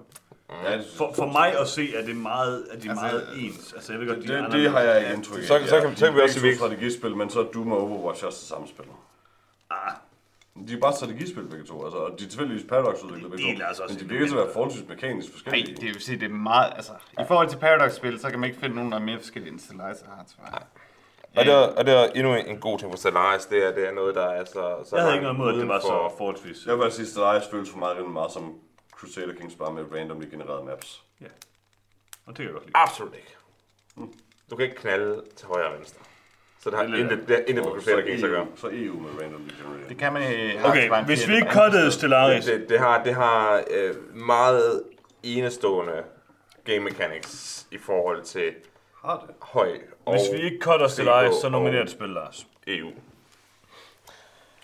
Ja, det, For, for mig at se, er det meget, er de Altså, meget ens. Altså, jeg ved godt, det, de det, anderledes. det har jeg ikke indtryk af. Så- så kan- så kan vi også sige, strategispil, men så er Doom og Overwatch også det samme spil. Ah, De er bare strategispil begge to, altså, og de er tilfældigvis Paradox udviklet begge er altså to. også Men de virker til at være forholdsvis mekanisk Nej, forskellige. det vil sige, det er meget, altså, i forhold til Paradox-spil, så kan man ikke finde nogen, der er mere forskellige end og Hearts of Iron. Og det, er, og det er endnu en god ting for Stellaris, det er, det er noget, der er så... så jeg havde ikke noget imod, at det var for- så forholdsvis. Jeg vil sige, at Stellaris føles for mig rimelig meget som Crusader Kings, bare med randomly genererede maps. Ja. Og det kan jeg godt lide. Absolut ikke. Du kan ikke knalde til højre og venstre. Så det har er intet, det intet med Crusader så Kings at gøre. EU, så EU med randomly generated. Det kan man i Hearts Okay, hvis 4, vi ikke cuttede Stellaris, Det, det har, det har øh, meget enestående game mechanics i forhold til Har det? høj og hvis vi ikke cutter Stellaris, så og nominerer et spil, Lars. EU.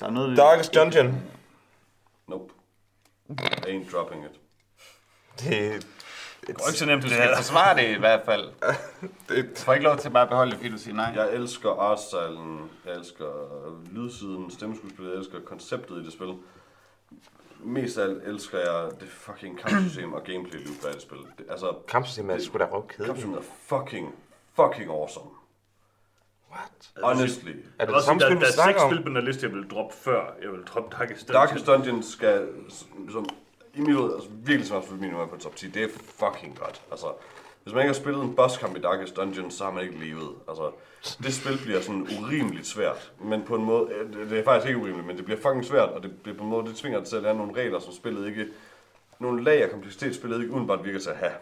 Der er noget, Darkest Dungeon. Nope. I ain't dropping it. Det, Det går ikke så nemt, Du det skal her. forsvare det i hvert fald. det, Du får ikke lov til bare at beholde det, fordi du siger nej. Jeg elsker artstylen, jeg elsker lydsiden, stemmeskuespillet, jeg elsker konceptet i det spil. Mest af alt elsker jeg det fucking kampsystem og gameplay loop, der er i det spil. Det, altså, kampsystemet er sgu da røvkedeligt. kampsystemet er fucking, fucking awesome. What? Honestly. Er det det samme spil, der, vi der er seks spil på den liste, jeg vil droppe før. Jeg vil droppe Darkest Dungeon. Darkest Dungeon skal, som i min ud, altså virkelig som absolut minimum på top 10. Det er fucking godt. Altså, hvis man ikke har spillet en bosskamp i Darkest Dungeon, så har man ikke levet. Altså, det spil bliver sådan urimeligt svært. Men på en måde, øh, det- det er faktisk ikke urimeligt, men det bliver fucking svært, og det bliver på en måde, det tvinger dig til at lære nogle regler, som spillet ikke, nogle lag af kompleksitet, spillet ikke umiddelbart virker til at have.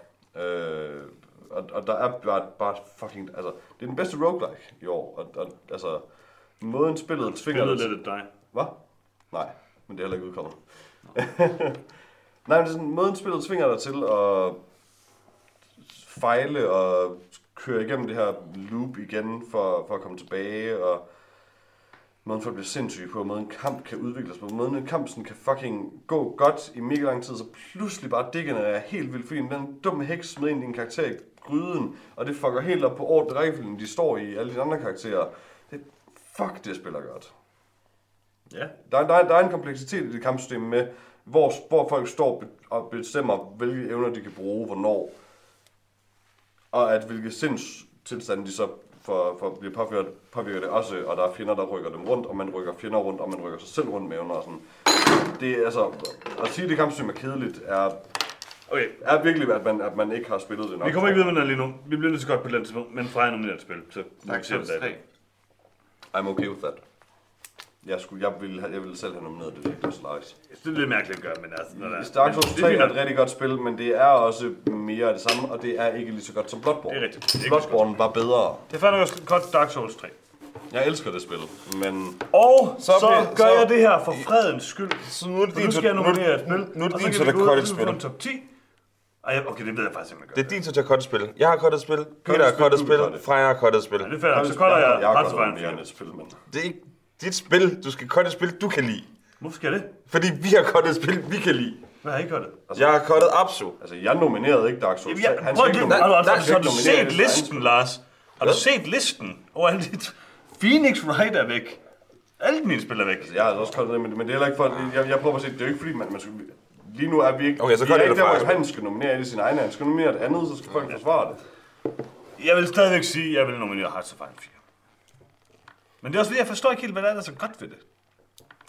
Øh, og, og der er bare, bare fucking, altså, det er den bedste roguelike i år, og, og altså, måden spillet tvinger dig Spillet lidt af dig. Hvad? Nej, men det er heller ikke udkommet. Nej, men det er sådan, måden spillet tvinger dig til at fejle og køre igennem det her loop igen for, for at komme tilbage, og måden for at blive sindssyg på, måden en kamp kan udvikles på, måden en kamp sådan kan fucking gå godt i mega lang tid, så pludselig bare diggerne er helt vildt, fordi den dumme heks smed ind i din karakter gryden, og det fucker helt op på ordre rækkefølgen, de står i, alle de andre karakterer. Det Fuck, det spiller godt. Ja. Der, der, der er en kompleksitet i det kampsystem med, hvor, hvor folk står og bestemmer, hvilke evner de kan bruge, hvornår. Og at hvilke sindstilstande de så for, for bliver påført, påvirker det også, og der er fjender, der rykker dem rundt, og man rykker fjender rundt, og man rykker sig selv rundt med evner og sådan. Det er altså, at sige, at det kampsystem er kedeligt, er, Okay, er virkelig, at man, at man ikke har spillet det nok. vi kommer ikke videre med den lige nu. Vi bliver nødt til godt på andet tidspunkt, men Freja nominerer et spil, så Dark vi ser Souls det 3. I'm okay with that. Jeg, skulle, jeg, ville, have- jeg ville selv have nomineret det, det er slice. Det er lidt mærkeligt at gøre, men altså... Når der, Dark Souls men 3 det er et rigtig godt spil, men det er også mere af det samme, og det er ikke lige så godt som Bloodborne. Det er rigtigt. Det er Bloodborne var bedre. Det er fandme også godt Dark Souls 3. Jeg elsker det spil, men Og så, Så så bliver- gør så- jeg det her for fredens skyld. Så nu er det din nu skal jeg nominere et nu- spil, nu er det og så din kan tur vi til gå at ud cutte et ud spil. fra en top 10. Ej, okay, det ved jeg faktisk ikke, om jeg Det gør. er din tur til at cutte et spil. Jeg har cuttet et spil. Peter har cuttet spil. Freja har cuttet et spil. Ja, det er fair. Så kolder jeg jeg har Hearts of godt Iron mere end 4. et spil, men... Det er ikke dit spil. Du skal cutte et spil, du kan lide. Hvorfor skal jeg det? Fordi vi har cuttet et spil, vi kan lide. Hvad har jeg ikke gjort det? Jeg har cuttet Absu. Altså, jeg nominerede ikke Dark Souls 3. Jamen, jeg, Han prøv at nominere- har du, har, har set listen, Lars? Har du set listen over alle dit... Phoenix Wright er væk. Alle mine spil er væk. Jeg har altså også koldt det, men, men det er heller ikke for... Jeg, jeg prøver at sige, det er jo ikke fordi, man, man skal... Lige nu er vi ikke... Okay, så vi er det ikke der, hvor han skal nominere et af sine egne. Han skal nominere et andet, så skal folk forsvare det. Jeg vil stadigvæk sige, at jeg vil nominere Hearts of Iron 4. Men det er også fordi, jeg forstår ikke helt, hvad der er så godt ved det.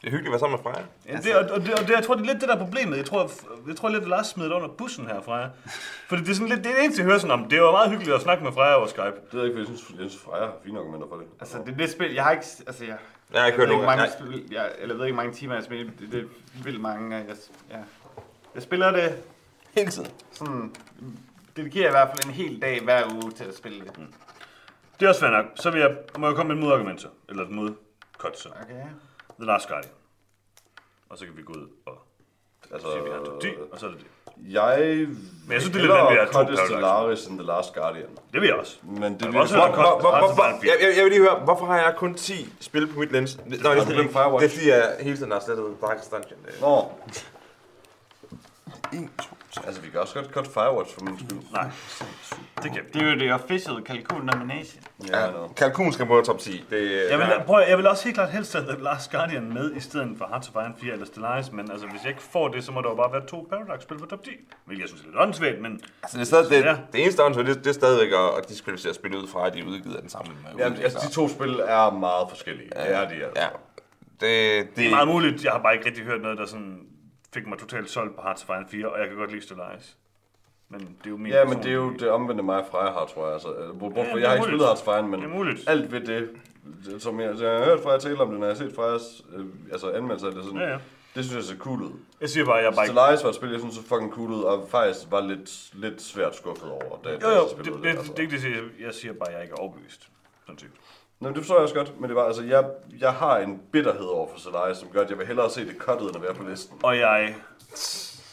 Det er hyggeligt at være sammen med Freja. Ja, det, og, og, det, og det, jeg tror, det er lidt det der er problemet. Jeg tror, jeg tror lidt, at Lars smider det under bussen her, Freja. Fordi det er sådan lidt, det er eneste, jeg hører sådan om. Det var meget hyggeligt at snakke med Freja over Skype. Det er ikke, fordi jeg synes, jeg synes Freja har fine argumenter for det. Altså, det er det spil, jeg har ikke... Altså, jeg, Jeg har ikke jeg hørt ved nogen. mange jeg, eller jeg ved ikke, mange timer jeg spiller. Det, det er vildt mange. Jeg, ja. Jeg spiller det Hele tiden. sådan... Dedikerer i hvert fald en hel dag hver uge til at spille det. Det er også fair nok. Så vil jeg, må jeg komme med et modargument så. Eller et modcut så. Okay. The Last Guardian. Og så kan vi gå ud og Altså, sige, at vi har en top 10, og så er det det. Jeg Men jeg synes, det er lidt vanvittigt, at to Cut Paradise. Stellaris The Last Guardian. Det vil jeg også. Men det er vil også Hvor, cut hvor, hvor, Hearts of hvor, Iron 4. jeg, jeg, jeg vil lige høre, hvorfor har jeg kun 10 spil på mit lens? Nå, det, er fordi, Firewatch. det er fordi, jeg hele tiden har slettet Darkest Dungeon. Øh, Nå. Altså, vi kan også godt cut Firewatch for min skyld. Nej, det kan. Det er jo det official kalkun nomination. Ja, Ja, ja. Kalkun skal på top 10. Det, Jeg vil, prøv, at- jeg vil også helt klart helst have The Last Guardian med, i stedet for Hearts of Iron 4 eller Stellaris, men altså, hvis jeg ikke får det, så må der jo bare være to Paradox-spil på top 10. Hvilket jeg synes er lidt åndssvagt, men altså, det, er stadig, det, Ja. det eneste åndsvagt, det, det er stadigvæk at, at diskvalificere spil ud fra, at de er udgivet af den samme Ja, udvikler. altså, de to spil er meget forskellige. Det er de, altså. Ja. Det, det, det er meget muligt. Jeg har bare ikke rigtig hørt noget, der sådan fik mig totalt solgt på Hearts of Iron 4, og jeg kan godt lide Stellaris. Men det er jo min Ja, men det er jo det omvendte mig og Freja har, tror jeg. Altså, øh, hvor, hvorfor, det er jeg har ikke spillet Hearts of Iron, men Det er muligt. alt ved det, det, som jeg, altså, jeg har hørt Freja tale om det, når jeg har set Frejas øh, altså, anmeldelse af det, sådan, Ja, ja. det synes jeg ser cool ud. Jeg siger bare, jeg bare ikke... Stellaris var et spil, jeg synes så fucking cool ud, og faktisk var lidt, lidt svært skuffet over, da, Jo, jo, jeg det, det, det, altså. det, ikke det, jeg siger. Jeg siger bare, jeg ikke er overbevist. Sådan set. Nå, men det forstår jeg også godt, men det var, altså, jeg, jeg har en bitterhed over for Stellaris, som gør, at jeg vil hellere se det cuttet, end at være på listen. Og jeg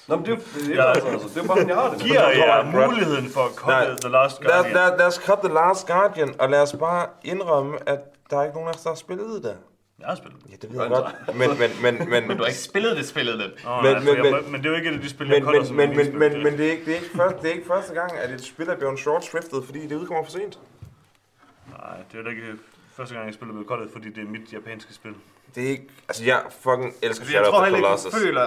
Nå, men det er jo det er, altså, altså, det er jo bare, sådan, jeg har det. giver jer muligheden for at cutte The Last lad, Guardian. lad, lad os cut The Last Guardian, og lad os bare indrømme, at der er ikke nogen af os, der har spillet det. Jeg har spillet det. Ja, det ved jeg godt. Men, men, men, men, Men du har ikke spillet det, spillet det. Oh, Men- men, men- men, men- men, det er jo ikke et af de spil, jeg men, men, som men, men, men, Det er men det, er ikke, det, er ikke første, det er ikke første gang, at et spil er blevet short shriftet, fordi det udkommer for sent. Nej, det er da ikke første gang, jeg spiller med cuttet, fordi det er mit japanske spil. Det er ikke... Altså, jeg fucking elsker Altså, jeg Shadow tror of the heller ikke, Colossus. du føler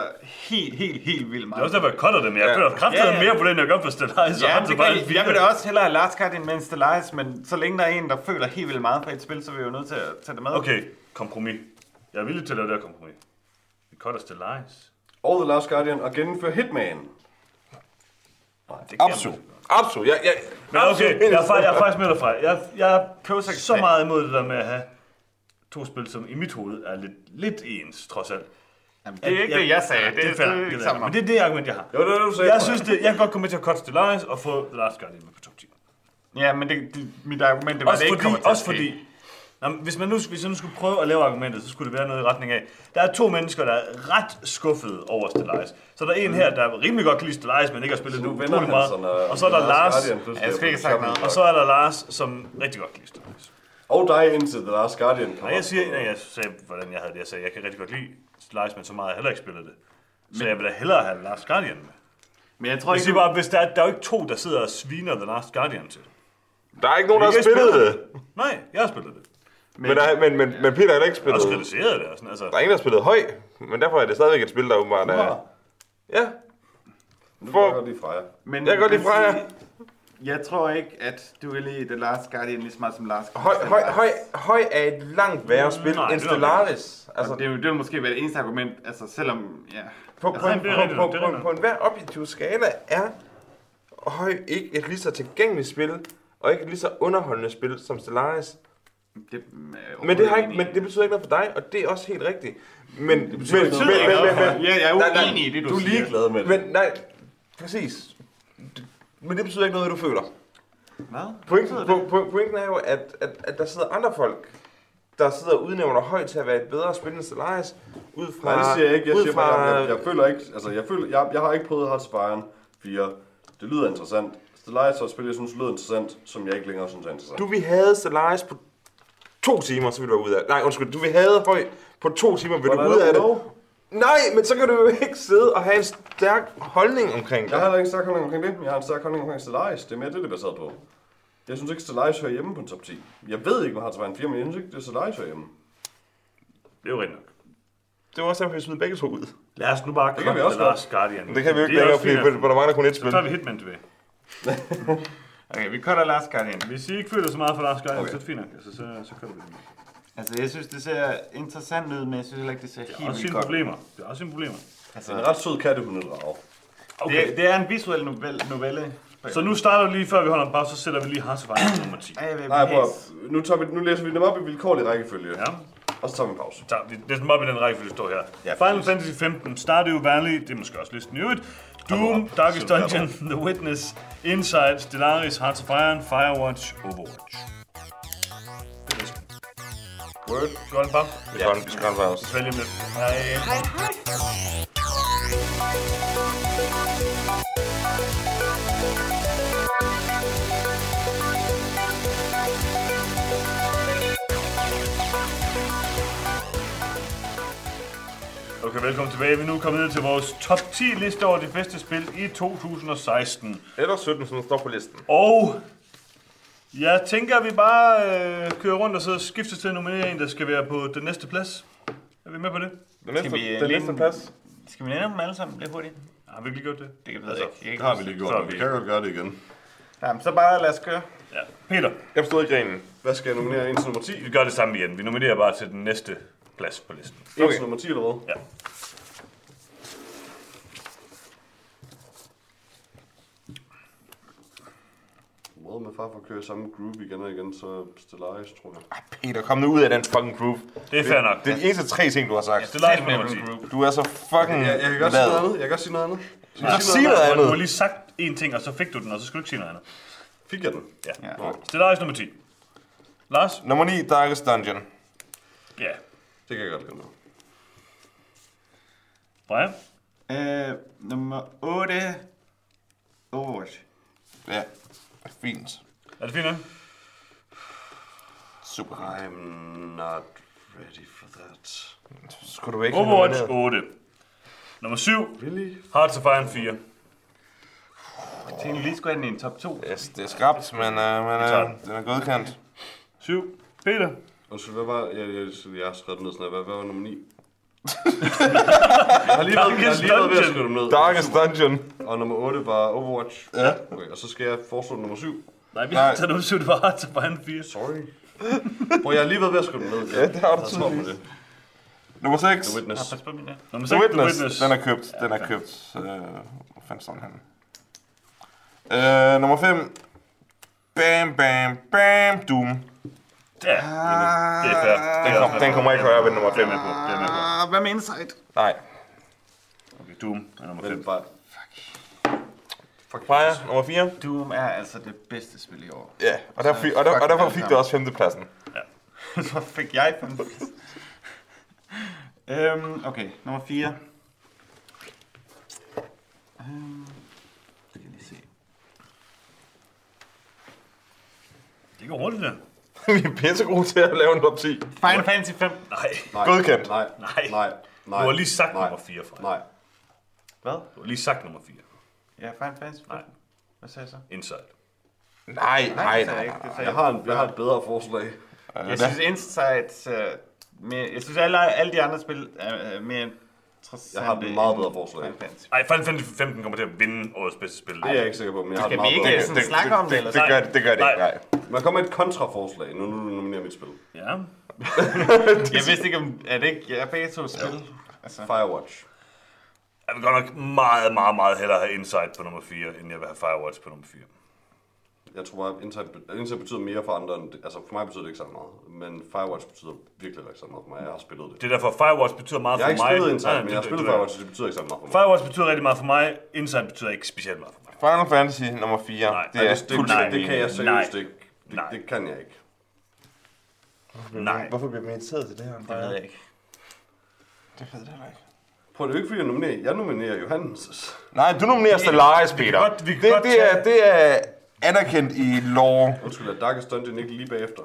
helt, helt, helt vildt Det meget. er også derfor, jeg cutter det, men jeg Ja. føler kraftigt Ja, ja. mere på den, jeg gør på Stellaris. Ja, det kan, jeg, jeg vil da også hellere have Last Guardian med en Stellaris, men så længe der er en, der føler helt vildt meget for et spil, så er vi jo nødt til at tage det med. Okay, kompromis. Jeg er villig til at lave det her kompromis. Vi cutter Stellaris. Og The Last Guardian og gennemføre Hitman. Det kan Absolut. Jeg. Absolut. Jeg, jeg, Men okay, jeg er, fa- jeg er faktisk med dig fra. Jeg, jeg er Prozac så meget imod det der med at have to spil, som i mit hoved er lidt, lidt ens, trods alt. Jamen, det er ikke det, jeg sagde. Det, det er fair, det, det, sammen. men det er det argument, jeg har. Jo, det er det, du sagde. Jeg synes, det, jeg kan godt komme med til at cutte Stellaris og få The Last Guardian med på top 10. Ja, men det, det, mit argument, det var, Også det ikke fordi, kommer til at også fordi Nå, men hvis, man nu, hvis jeg nu skulle prøve at lave argumentet, så skulle det være noget i retning af, der er to mennesker, der er ret skuffede over Stellaris. Så der er en her, der rimelig godt kan lide Stellaris, men ikke har spillet nu utrolig meget. sådan, Og så er der Lars, jeg skal ikke sagt noget. og så er der Lars, som rigtig godt kan lide Stellaris. Og dig indtil The Last Guardian kommer. Nej, jeg siger, nej, jeg sagde, hvordan jeg havde det. Jeg sagde, jeg kan rigtig godt lide Stellaris, men så meget har jeg heller ikke spillet det. Så jeg vil da hellere have Last Guardian med. Men jeg tror Jeg ikke, siger bare, hvis der er, der er jo ikke to, der sidder og sviner The Last Guardian til. der er ikke nogen, der har spillet det. Nej, jeg har spillet det. Men, der, men, men, men Peter har ikke har også spillet... kritiseret det. og Sådan, altså. Der er ingen, der har spillet høj, men derfor er det stadigvæk et spil, der åbenbart er... Ja, Nu For- kan godt lide Freja. Men Jeg kan godt lide Freja. Jeg tror ikke, at du vil lide The Last Guardian lige så meget som Last høj, høj, høj, høj er et langt værre spil Nej, end det er Stellaris. Altså, det, det vil måske være det eneste argument, altså selvom, ja. på, på, Altså, en, på, på, er på, rigtigt på enhver objektiv skala er høj ikke et lige så tilgængeligt spil, og ikke et lige så underholdende spil som Stellaris. Det, er Men det, har ikke, men det betyder ikke noget for dig, og det er også helt rigtigt. Men, men, men, men, ikke men, noget for- men, Ja, jeg er Nej, nej, uenig i det, du, Du er ligeglad med det. men, nej, præcis. Men det betyder ikke noget, hvad du føler. Hvad? Pointen, po, po, pointen er jo, at, at, at der sidder andre folk, der sidder og udnævner højt til at være et bedre spil end Stellaris, ud fra... Nej, det siger jeg ikke. Jeg siger bare, jeg, jeg, jeg føler ikke, altså jeg, føler, jeg, jeg har ikke prøvet Iron 4. Det lyder interessant. Stellaris var et spil, jeg synes lyder interessant, som jeg ikke længere synes er interessant. Du vi havde Stellaris på to timer, så ville du være ude af det. Nej, undskyld, du vi havde høj på to timer, vil du Hvordan ud af det. lov? Nej, men så kan du jo ikke sidde og have en stærk holdning omkring Jeg har det. heller ikke en stærk holdning omkring det. Jeg har en stærk holdning omkring Stellaris. Det er mere det, det er baseret på. Jeg synes ikke, Stellaris hører hjemme på en top 10. Jeg ved ikke, hvad Hearts of Iron 4, men jeg synes ikke, det er Stellaris hører hjemme. Det er jo rigtigt nok. Det var også derfor, vi smed begge to ud. Lad os nu bare kan komme vi også The Last Guardian. Det kan vi jo ikke er længere, fordi der mangler kun et Så spil. tager vi Hitman tilbage. Okay, vi cutter Last Guardian. Hvis I ikke føler så meget for Last Guardian, Okay. så er det fint nok. Altså, så, så kører vi det. Altså, jeg synes, det ser interessant ud, men jeg synes heller ikke, det ser Det er helt også vildt sine godt. problemer. Det er også sine problemer. Altså, en ret sød kattehundedrag. Okay. Det, det er en visuel novelle. novelle. Så nu starter vi lige før vi holder en pause, så sætter vi lige Iron nummer 10. Ej, Nej, prøv nu, tager vi, nu læser vi dem op i vilkårlig rækkefølge. Ja. Og så tager vi en pause. Så vi næsten bare ved den rækkefølge, der står her. Ja, Final Fantasy 15, Stardew Valley, det er måske også listen i øvrigt. Doom, Darkest Dungeon, The Witness, Inside, Stellaris, Hearts of Iron, Firewatch, Overwatch. Det er listen. Word. Skal vi holde en pause? Vi skal vi skal holde en pause. Så vælg lidt. Hej. Okay, velkommen tilbage. Vi er nu kommet ned til vores top 10 liste over de bedste spil i 2016. Eller 17, som står på listen. Og jeg tænker, at vi bare øh, kører rundt og så skifter til at nominere en, der skal være på den næste plads. Er vi med på det? Den næste, vi, den næste plads. Skal vi nævne dem alle sammen lidt hurtigt? Har vi ikke lige gjort det? Det kan vi altså, ikke. Det kan har vi lige Så gjort. vi- Vi kan godt gøre det igen. Jamen, så bare lad os køre. Ja. Peter, Jeg forstod ikke grenen. Hvad skal jeg nominere? En til nummer 10? vi gør det samme igen. Vi nominerer bare til den næste plads på listen. En Okay. til nummer 10 eller hvad? Ja. Måde med far for at køre samme groove igen og igen, så Stellaris, tror jeg. Peter, kom nu ud af den fucking groove. Det er fair nok. Det er de eneste tre ting, du har sagt. Det er nummer 10. Du er så fucking Jeg, jeg kan godt sige noget andet. Jeg kan godt sige noget andet. Du kan sige noget Du har andet. lige sagt én ting, og så fik du den, og så skulle du ikke sige noget andet. Fik jeg den? Ja. Ja. Stellaris nummer 10. Lars? Nummer 9, Darkest Dungeon. Ja. Det kan jeg godt lide med. Brian? Øh, nummer 8. Overwatch. Ja, fint. Er det fint nok? Super fint. I'm not ready for that. Skulle du ikke have Overwatch nomineret? 8. Nummer 7. Really? Hearts of Iron 4. Jeg tænkte lige skulle have den i en top 2. Yes, det er skrabt, men, uh, men uh, den er godkendt. 7. Peter? Og så hvad var... Jeg, jeg, jeg har skrevet den ned sådan her. Hvad, hvad var nummer 9? jeg har lige været, jeg har lige været ved at skrive dem ned. Darkest Dungeon. Og nummer 8 var Overwatch. Ja. Okay, og så skal jeg foreslå nummer 7. Nej, vi Nej. har taget nummer 7, det var Hearts of Iron 4. Sorry. Hvor jeg har lige været ved at skrive dem ned. Ja, det har du på det. Nummer 6. The Witness. Pas på min der. Nummer 6, The The Witness. Witness. Den er købt. Den er købt. Uh, hvor fanden står den henne? Uh, nummer 5. Bam, bam, bam, Doom. Ja, det er fair. Den, kom, den kommer ikke højere ved nummer 5. Det er med på. Det er med på. Ah, hvad med Insight? Nej. Okay, Doom er nummer 5. Men bare... Freja, nummer 4. Doom er altså det bedste spil i år. Ja, og, der fik, og, der, og derfor fik du også femtepladsen. Så fik jeg den. øhm, okay, nummer 4. Øhm, det kan jeg lige se. Det går hurtigt, der. Vi er pisse gode til at lave en top 10. Final Fantasy 5. Nej. Nej. Godkendt. Nej. Nej. Nej. Nej. Du har lige sagt Nej. nummer 4, Freja. Nej. Hvad? Du har lige sagt nummer 4. Ja, Final Fantasy 5. Nej. Hvad sagde jeg så? Inside. Nej, nej, nej. jeg har, en, jeg har et bedre forslag. Jeg synes Insight... Uh, mere, jeg synes alle, alle de andre spil er uh, mere. Jeg har et meget bedre forslag. Final Fantasy. Ej, Final Fantasy 15 kommer til at vinde årets bedste spil. Det er jeg ikke sikker på, men jeg har et Skal vi meget ikke bedre sådan snakke om det, eller Det gør det, det, gør det ikke, Nej. nej. Man kommer med et kontraforslag, nu, nu du nominerer mit spil. Ja. Jeg vidste ikke, om... Er det ikke... Jeg er begge to spil. Altså, Firewatch. Jeg vil godt nok meget, meget, meget hellere have Insight på nummer 4, end jeg vil have Firewatch på nummer 4. Jeg tror bare, at Insight, Insight betyder mere for andre end... Altså, for mig betyder det ikke så meget. Men Firewatch betyder virkelig ikke så meget for mig. Jeg har spillet det. Det er derfor, Firewatch betyder meget Jeg har for ikke mig. spillet Insight, men jeg har det- spillet det- Firewatch, så det betyder ikke så meget for mig. Firewatch betyder rigtig meget for mig. Insight betyder ikke specielt meget for mig. Final Fantasy nummer 4. Nej. det er det, det, det, det kan jeg seriøst Nej. ikke. Det, Nej. det kan jeg ikke. Nej. Hvorfor bliver man inviteret til det her? det ved jeg ikke. Det ved jeg ikke. Prøv, det er jo ikke fordi, jeg nominerer. Jeg nominerer Johannes. Nej, du nominerer Stellaris, vi kan Peter. godt- vi kan det, godt det, er, tage- det er anerkendt i lore. Undskyld, at Darkest Dungeon ikke lige bagefter.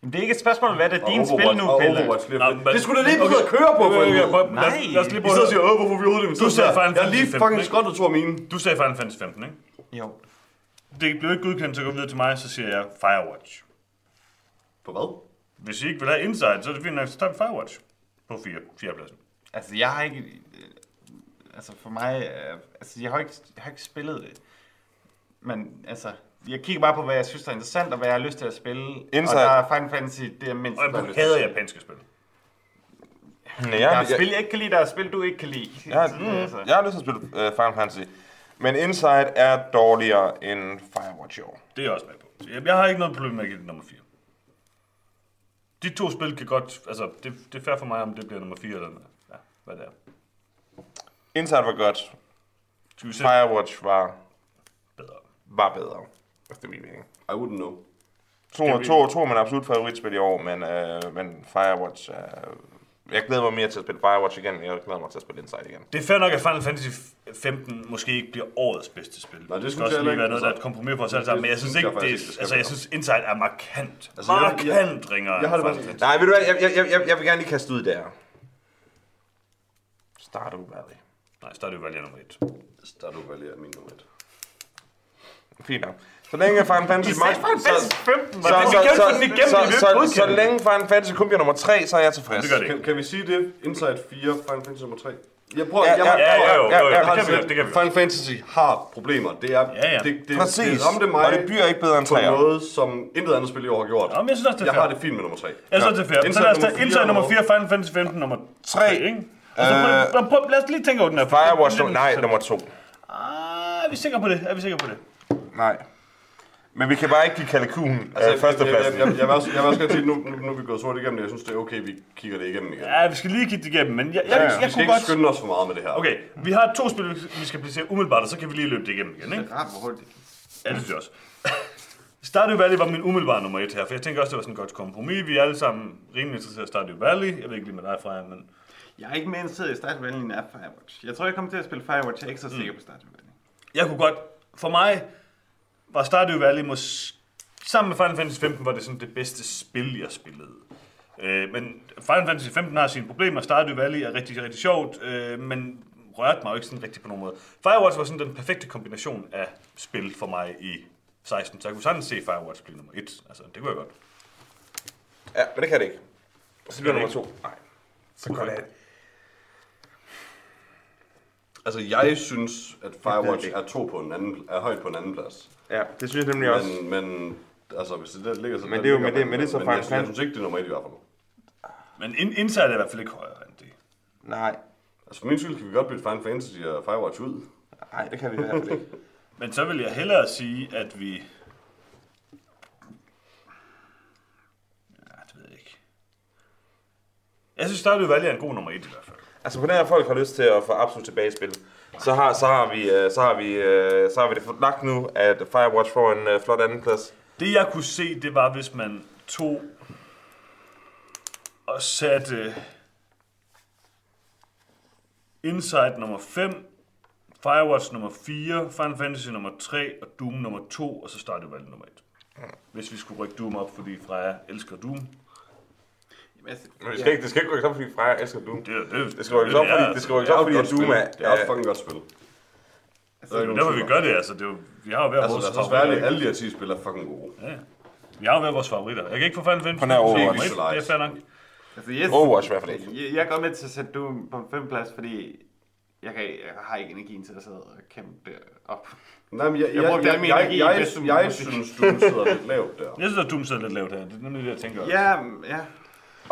Men det er ikke et spørgsmål om, hvad det er Og din spil nu, Pelle. Det skulle da lige begynde at køre på, for helvede. Nej. Lad os lige prøve at siger, åh, hvorfor vi overhovedet Du sagde? Final Jeg lige fucking 15, skrottet to af mine. Du sagde Final Fantasy 15, ikke? Jo. Det blev ikke godkendt til at gå videre til mig, så siger jeg Firewatch. På hvad? Hvis I ikke vil have Insight, så er det fint nok, så tager vi Firewatch på 4. 4. pladsen. Altså, jeg har ikke... øh, Altså, for mig... øh, Altså, jeg har ikke, jeg har ikke spillet det. Men, altså... Jeg kigger bare på, hvad jeg synes, er interessant, og hvad jeg har lyst til at spille. Insight. Og der er Final Fantasy, det er mindst, Og jeg jeg hader japanske spil. Nej, Der er jeg, spil, jeg ikke kan lide, der er spil, du ikke kan lide. jeg, mm, altså, jeg har lyst til at spille uh, Final Fantasy. Men Inside er dårligere end Firewatch i år. Det er jeg også med på. Så Jeg, jeg har ikke noget problem med at give det nummer 4. De to spil kan godt... Altså, det, det er fair for mig, om det bliver nummer 4 eller ja, hvad det er. Inside var godt. Firewatch var. Var bedre. Efter min mening. I wouldn't know. To, Skal vi- to, to er min absolut favoritspil i år, men, øh, men Firewatch er... Jeg glæder mig mere til at spille Firewatch igen, end jeg glæder mig til at spille Inside igen. Det er fair nok, at Final Fantasy 15 måske ikke bliver årets bedste spil. Nej, det skal synes også jeg lige være noget, der er et Altså, kompromis for os det- alle sammen. Men jeg det synes ikke, jeg det, det skal altså, jeg synes Inside er markant. Altså, jeg- jeg- markant ringere jeg har det bare Fantasy. Nej, ved du hvad, jeg, jeg, jeg, jeg, jeg vil gerne lige kaste ud der. Stardew Valley. Nej, Stardew Valley er nummer 1. Stardew Valley er min nummer et. Fint nok. Så længe Final Fantasy... Final Fantasy 15 var så, så, så, så, så, så, så godkende længe Final Fantasy kun bliver nummer 3, så er jeg tilfreds. Det gør det ikke. Kan, kan vi sige det? Inside 4, Final Fantasy nummer 3. Jeg prøver, Ja, jeg, ja, jeg, Ja, ja, jo, jo, jo, har det kan vi det kan vi. Final Fantasy har problemer. Det er, Ja, ja. Det, det, Præcis. det ramte mig Og det bliver ikke bedre end på en 3'eren. måde, som intet andet spil i år har gjort. Nå, men jeg synes også, det er jeg har det fint med nummer 3. Jeg synes det er fair. Så Inside lad os tage nummer Inside fire nummer og- 4, Final Fantasy 15 nummer 3, Tre. ikke? Og så prøv, Øh, prøv, prøv, lad os lige tænke over den her. Firewatch, er nej, nummer 2. Ah, er vi sikre på det? Er vi sikre på det? Nej. Men vi kan bare ikke give Kalakun Altså, øh, førstepladsen. Jeg, jeg, jeg, jeg, vil også, jeg vil også sige, nu, nu, nu er vi gået sort igennem det. Jeg synes, det er okay, vi kigger det igennem igen. Ja, vi skal lige kigge det igennem, men jeg, jeg, Ja, ja. jeg, Vi jeg skal kunne ikke godt... skynde os for meget med det her. Okay, vi har to spil, vi skal placere umiddelbart, og så kan vi lige løbe det igennem igen, ikke? Rart, hvor hurtigt. Ja, det synes jeg også. Stardew Valley var min umiddelbare nummer et her, for jeg tænker også, det var sådan et godt kompromis. Vi er alle sammen rimelig interesserede i Stardew Valley. Jeg ved ikke lige med dig, Freja, men... Jeg er ikke mere interesseret i Stardew Valley end er Firewatch. Jeg tror, jeg kommer til at spille Firewatch. Jeg er ikke så sikker på Stardew Valley. Jeg kunne godt... For mig var Stardew Valley mås... Sammen med Final Fantasy 15 var det sådan det bedste spil, jeg spillede. Øh, men Final Fantasy 15 har sine problemer. Stardew Valley er rigtig, rigtig sjovt, øh, men rørte mig jo ikke sådan rigtig på nogen måde. Firewatch var sådan den perfekte kombination af spil for mig i 16, så jeg kunne sagtens se Firewatch blive nummer 1. Altså, det kunne jeg godt. Ja, men det kan det ikke. Så bliver det nummer 2. Nej. Så går det Altså, jeg synes, at Firewatch er, to på en anden, er højt på en anden plads. Ja, det synes jeg nemlig også. Men, men altså, hvis det der ligger så... Men det er jo- men det- men det er så men Final jeg, jeg synes ikke, det er nummer et i hvert fald. Men in, Inside er i hvert fald ikke højere end det. Nej. Altså, for min skyld kan vi godt bytte Final Fantasy og Firewatch ud. Nej, det kan vi i hvert fald ikke. Men så vil jeg hellere sige, at vi... Ja, det ved jeg ikke. Jeg synes, Stardew Valley er en god nummer 1 i hvert fald. Altså på den her folk har lyst til at få absolut tilbage i spil, så har, så har vi, øh, så har vi, øh, så har vi det lagt nu, at Firewatch får en øh, flot flot andenplads. Det jeg kunne se, det var, hvis man tog og satte Inside nummer 5, Firewatch nummer 4, Final Fantasy nummer 3 og Doom nummer 2, og så Stardew Valley nummer 1. Hvis vi skulle rykke Doom op, fordi Freja elsker Doom. Altså, Men det skal, ikke, det skal ikke rykkes op, fordi Freja elsker Doom. Det, er- det, Det skal rykkes op, fordi, det skal rykkes Det er op, fordi godt Doom er... Det er også fucking godt spil. altså, Der Det er derfor, vi gør det. Altså, det er jo, vi har jo hver Altså, vores være ærlige. Alle de her 10 spil er fucking gode. Ja. Vi har jo været vores favoritter. Jeg kan ikke få Final Fantasy. På nær Overwatch. Det er- Det er fair nok. Altså, yes, Overwatch i hvert fald ikke. Jeg, jeg går med til at sætte Doom på en femteplads, fordi jeg, kan, jeg har ikke energien til at sidde og kæmpe det op. Nej, men jeg, jeg, Jeg jeg, jeg, jeg, jeg, jeg, synes, du sidder lidt lavt der. Jeg synes, at Doom sidder lidt lavt her. Det er noget, jeg tænker også. Ja, ja.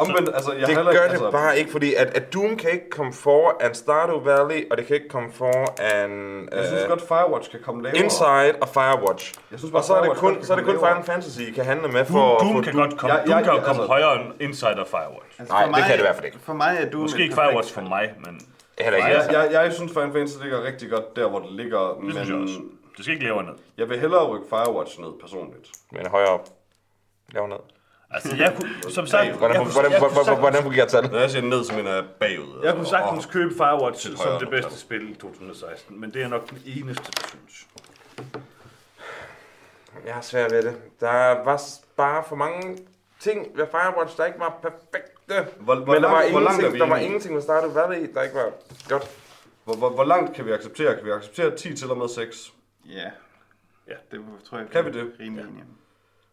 Omvendt, altså, jeg Det heller gør ikke, det altså, bare ikke, fordi at, at Doom kan ikke komme foran Stardew Valley, og det kan ikke komme foran Jeg synes uh, godt, Firewatch kan komme lavere. Inside og Firewatch. Jeg synes bare, Og så er det kun, så er det kun Final lavere. Fantasy, I kan handle med for Doom, Doom kan Doom. godt komme, Jeg- Doom jeg- kan jo komme altså- højere end Inside og Firewatch. Altså, Nej, for det kan mig- det i hvert fald ikke. For mig er Doom Måske ikke Firewatch for mig, men Heller ikke. Jeg, jeg, jeg synes, Final Fantasy ligger rigtig godt der, hvor det ligger, det synes jeg også. men Det skal ikke lavere ned. jeg vil hellere rykke Firewatch ned personligt. Men højere op. Lav ned. Altså, jeg kunne, som sagt, Hvordan, jeg kunne, hvordan, jeg kunne hvordan, sagtens- hvordan fungerer tal? Når jeg siger ned, så mener jeg bagud. Jeg kunne altså. sagtens købe Firewatch Til som det bedste spil i 2016, men det er nok den eneste, der synes. Jeg har svært ved det. Der var bare for mange ting ved Firewatch, der ikke var perfekte. Hvor, hvor, Men der langt, var, langt ingenting, vi der var ingenting med Stardew Valley, der ikke var godt. Hvor, hvor, hvor langt kan vi acceptere? Kan vi acceptere 10 til og med 6? Ja. Ja. Det tror jeg, Kan vi det? Rimelig enige.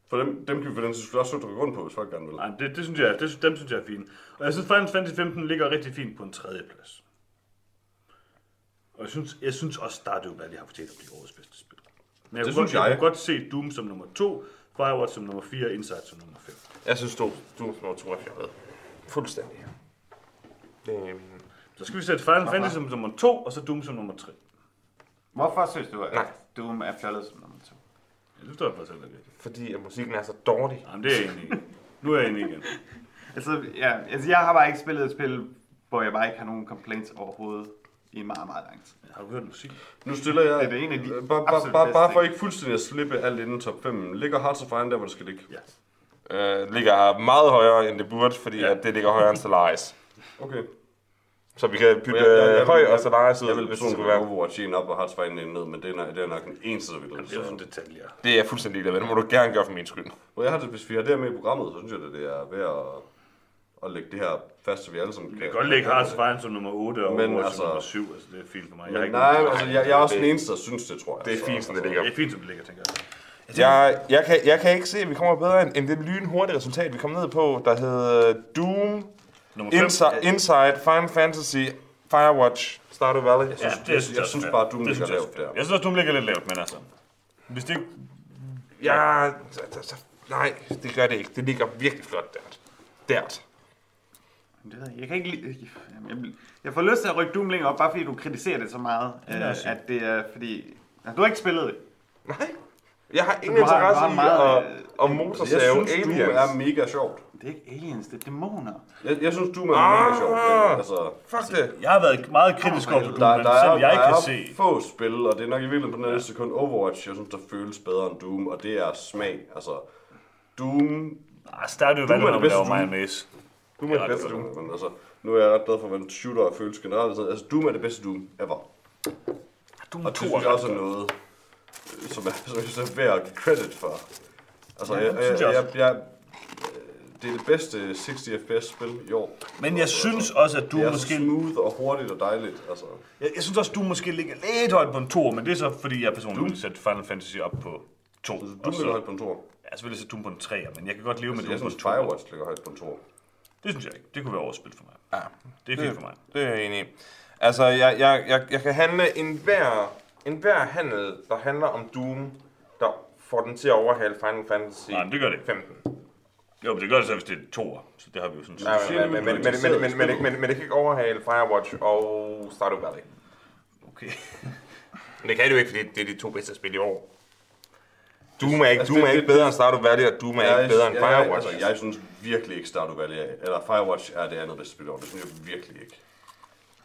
For dem, dem kan vi for den synes også rykke rundt på, hvis folk gerne vil. Nej, det, det synes jeg, det, dem synes jeg er fint. Og jeg synes, Final Fantasy 15 ligger rigtig fint på en tredje plads. Og jeg synes, jeg synes også, Stardew Valley har fortjent at blive årets bedste spil. Men jeg, Det kunne godt, synes jeg. jeg kunne godt se Doom som nummer 2, Firewatch som nummer 4, Inside som nummer 5. Jeg synes, du, du er to er fjollet. Fuldstændig. Det min... Så skal vi sætte Final Fantasy som nummer 2, og så Doom som nummer 3. Hvorfor synes du, at Nej. Doom er fjollet som nummer to? Ja, det står jeg faktisk heller ikke. Fordi at musikken er så dårlig. Jamen, det er jeg enig i. Nu er jeg enig igen. Altså, ja, altså, jeg har bare ikke spillet et spil, hvor jeg bare ikke har nogen complaints overhovedet i meget, meget lang tid. Har du hørt musik? Nu stiller jeg... Det er en af de bare, bare, bare, bare for ikke fuldstændig at slippe alt inden top 5. Ligger Hearts of Iron der, hvor det skal ligge? Ja. Øh, ligger meget højere, end det burde, fordi Ja. at det ligger højere end Stellaris. Okay. Så vi kan bytte Jeg- jeg- jeg- øh, høj jeg- og vil hvis det personligt skulle være. Overwatch 1 op og Hearts ned, men det er, nok- det er nok den eneste, der vil Det er jo sådan detaljer. Det er jeg fuldstændig ligeglad med. Det må du gerne gøre for min skyld. Og jeg har det, hvis vi har det her med i programmet, så synes jeg, at det er ved at, at lægge det her fast, så vi alle sammen Vi kan godt lægge Hearts Iron som nummer 8 og Men Overwatch altså- som nummer 7. Altså, det er fint for mig. Jeg har Men nej, altså, jeg, jeg er også den eneste, der synes det, tror jeg. Det er fint, som det ligger. Det er fint, som det ligger, tænker jeg. Jeg, jeg, kan, jeg kan ikke se, at vi kommer bedre end, end det lynhurtige resultat, vi kom ned på, der hed Doom, Nummer 5. Inside, Inside Final Fantasy, Firewatch, Stardew Valley. Jeg synes, det jeg, synes jeg, synes bare, at Doom Det ligger lavt der. Jeg synes også, Doom ligger lidt lavt, men altså... Hvis det... Ja, så- så- nej, det gør det ikke. Det ligger virkelig flot der. Ved jeg, jeg kan ikke lide... Jeg, jeg får lyst til at rykke Doom længere op, bare fordi du kritiserer det så meget. Det er øh, at det er fordi... Altså, du har ikke spillet det. Nej. Jeg har ingen Du har- interesse du har i meget, at, øh, at Altså, motorsave jeg synes, aliens. er mega sjovt. Det er ikke aliens, det er dæmoner. Jeg, jeg synes, Doom er mega Ah. sjovt. men, Altså, Fuck det. Jeg har været meget kritisk over for Doom, der, men der, er, selv jeg der kan er se... få spil, og det er nok i virkeligheden på den næste sekund Overwatch, jeg synes, der føles bedre end Doom, og det er smag. Altså, Doom... Ah, Stardew Valley, er når det man laver Doom. mayonnaise. Doom er det bedste Doom. Men altså, nu er jeg ret glad for, hvordan shooter føles generelt. og sådan noget. Altså, Doom er det bedste Doom ever. Doom Og det 2 synes jeg også er noget, som, er, som jeg synes er værd at give credit for. Altså, Ja, jeg, det synes jeg, jeg jeg, jeg, det er det bedste 60 fps spil i år. Men jeg Altså, synes også, at det er måske... smooth og hurtigt og dejligt. Altså, Jeg, jeg synes også, Doom måske ligger lidt højt på en 2, men det er så, fordi jeg personligt vil sætte Final Fantasy op på 2. Doom Og ligger så, højt på en tor. jeg selvfølgelig sætte Doom på en 3, men jeg kan godt leve med Altså, jeg Doom på synes en 2. Firewatch ligger højt på en tor. Det synes jeg ikke. Det kunne være overspil for mig. Ja, Det er fint for mig. det er jeg enig i. Altså, jeg, jeg, jeg, jeg kan handle en hver, en hver handel, der handler om Doom, der får den til at overhale Final Fantasy Nej, det gør det ikke. 15. Jo, men det gør det så, hvis det er 2. Så det har vi jo sådan set. Nej, men, det, men, men men, men, men, men, men, men, det kan ikke overhale Firewatch og Stardew Valley. Okay. Men det kan det jo ikke, fordi det er de to bedste spil i år. Doom er ikke, Altså, Doom er det- ikke bedre end Stardew Valley, og Doom er ikke bedre end jeg, Firewatch. altså, jeg synes virkelig ikke Stardew Valley er, eller Firewatch er det andet bedste spil i år. Det synes jeg virkelig ikke.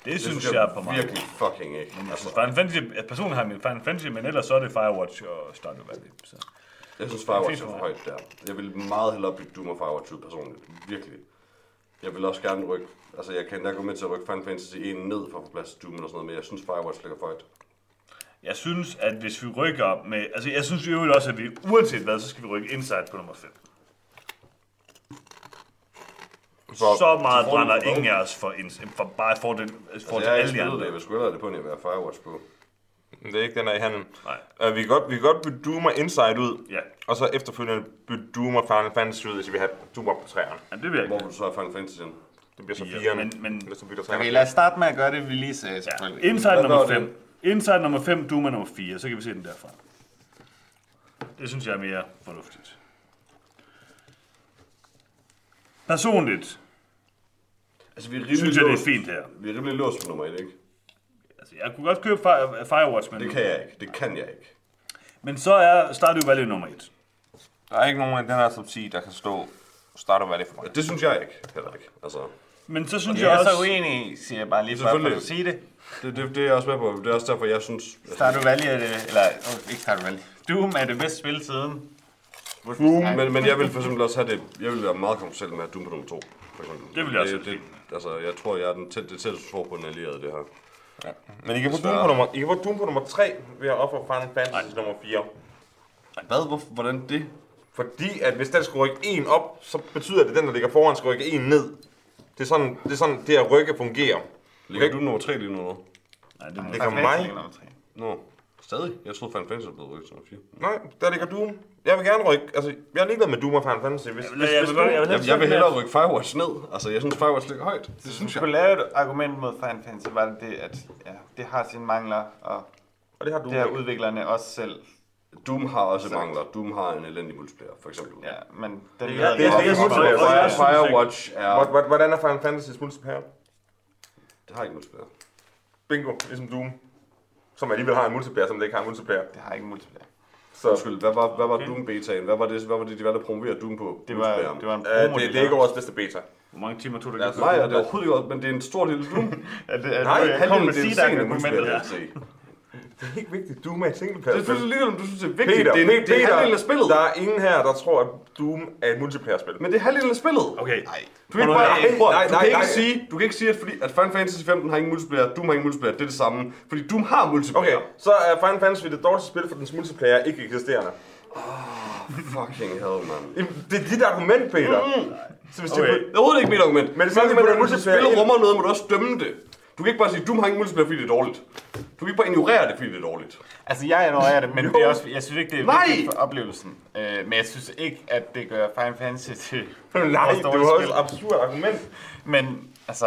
Det Det synes jeg på mig. virkelig fucking ikke. Jeg Altså, synes, Final Fantasy, at personligt har jeg min Final Fantasy, men ellers så er det Firewatch og Stardew Valley. Så. jeg synes Firewatch er for højt der. Jeg vil meget hellere bytte Doom og Firewatch ud personligt. Virkelig. Jeg vil også gerne rykke, altså jeg kan endda gå med til at rykke Final Fantasy 1 ned for at få plads til Doom eller sådan noget, men jeg synes Firewatch ligger for højt. Jeg synes, at hvis vi rykker med... Altså, jeg synes jo også, at vi uanset hvad, så skal vi rykke Inside på nummer 5. For- Så meget til brænder for ingen af os for, ins- for bare for, den, for Altså, til jeg har ikke alle de andre. jeg vil sgu hellere have det på, end jeg have Firewatch på. Det er ikke den der i handen. Nej. Uh, vi, kan godt, vi kan godt bytte Doom og Inside ud, Ja, og så efterfølgende bytte Doom og Final Fantasy ud, hvis vi vil have Doom op på træerne. ja det jeg Hvor ikke. vil du så have Final Fantasy ind? Det bliver så Fire, fire, men- men- hvis du bytter Okay, lad os starte med at gøre det, vi lige sagde, Ja. selvfølgelig. Inside Hvad nummer var det? 5. Inside nummer 5, Doom er nummer 4. Så kan vi se den derfra. Det synes jeg er mere fornuftigt. Personligt Altså, vi er rimelig synes jeg, det er låst- fint her. Vi er rimelig låst på nummer 1, ikke? Altså, jeg kunne godt købe Fire- Firewatch, men, Det kan jeg ikke. Det kan jeg ikke. men så er Stardew Valley nummer 1. Der er ikke nogen af den her top 10, der kan stå Stardew Valley for mig. Det synes jeg ikke. Heller ikke. Altså, Men så synes Jeg jeg er så også... uenig, siger jeg bare lige for, for Selvfølgelig. at sige det. det, det, det er jeg også med på. Det er også derfor, jeg synes... Stardew Valley er det, eller oh, ikke Stardew Valley. Doom er det bedste spil siden. Doom, men, men jeg vil for eksempel også have det... Jeg vil være meget komfortabel med at Doom på nummer 2. For eksempel. Det vil jeg også det, Altså, jeg tror, jeg er den tæt, det tætteste for på den allierede, det her. Men I kan få Doom på nummer, I kan få Doom på nummer 3 ved at ofre Final Fantasy nummer 4. Hvad? Hvor, hvordan det? Fordi at hvis den skulle rykke en op, så betyder det, at den, der ligger foran, skal rykke en ned. Det er sådan, det, er sådan, det at rykke fungerer. Ligger Okay. du nummer 3 lige nu? Nej, det må Det kan mig. Nå, stadig. Jeg troede, Final Fantasy blevet rykket til nummer 4. Nej, der ligger Doom. Jeg vil gerne rykke, altså, jeg er ligeglad med Doom og Final Fantasy. Hvis, hvis, Jeg hvis vil, jeg vil, Jeg, jeg vil hellere rykke Firewatch ned. Altså, jeg synes, Firewatch ligger højt. Det synes du jeg. skulle lave et argument mod Final Fantasy, var det det, at ja, det har sine mangler, og og det har Doom. det har ikke. udviklerne også selv. Doom har også mangler. Doom har en elendig multiplayer, for eksempel. Ja, men den det er- det op- det er multiplayer. synes Firewatch er... Hvor- hvor- Hvordan er Final Fantasy's multiplayer? Det har ikke multiplayer. Bingo, ligesom Doom. Som alligevel har en multiplayer, som det ikke har en multiplayer. Det har ikke multiplayer. Så Undskyld, hvad var, hvad var Doom betaen? Hvad var det, hvad var det de valgte at promovere Doom på? Det var, det var en øh, promo. det, det er ikke årets bedste beta. Hvor mange timer tog det? Os- Nej, og det er overhovedet ikke, men det er en stor af Doom. Er det, er Nej, kommer med det er sige, en sen multiplayer. DLC. Det er ikke vigtigt. Doom er et single Det er selvfølgelig ligegyldigt, om du synes, det er vigtigt. Peter, det er, Peter, det er halvdelen af spillet. Der er ingen her, der tror, at Doom er et multiplayer-spil. Men det er halvdelen af spillet. Okay, Du kan ikke, bare, prøv, nej, du nej, kan ikke nej. sige, du kan ikke sige, at, fordi, at Final Fantasy 15 har ingen multiplayer, Doom har ingen multiplayer, det er det samme. Fordi Doom har multiplayer. Okay, så er Final Fantasy det dårligste spil for dens multiplayer ikke eksisterende. Fucking hell, man. Det er dit argument, Peter. Så hvis Okay. det Det er overhovedet ikke mit argument. Men det Så er er fordi, det, at at multiplayer spillet ind- rummer noget, må du kan ikke bare sige, Doom har ingen multiplayer, fordi det er dårligt. Du kan ikke bare ignorere det, fordi det er dårligt. Altså, jeg ignorerer det, men det er også, jeg synes ikke, det er Nej! vigtigt for oplevelsen. Øh, men jeg synes ikke, at det gør Final Fantasy til Nej, det var også et absurd argument. Men, altså,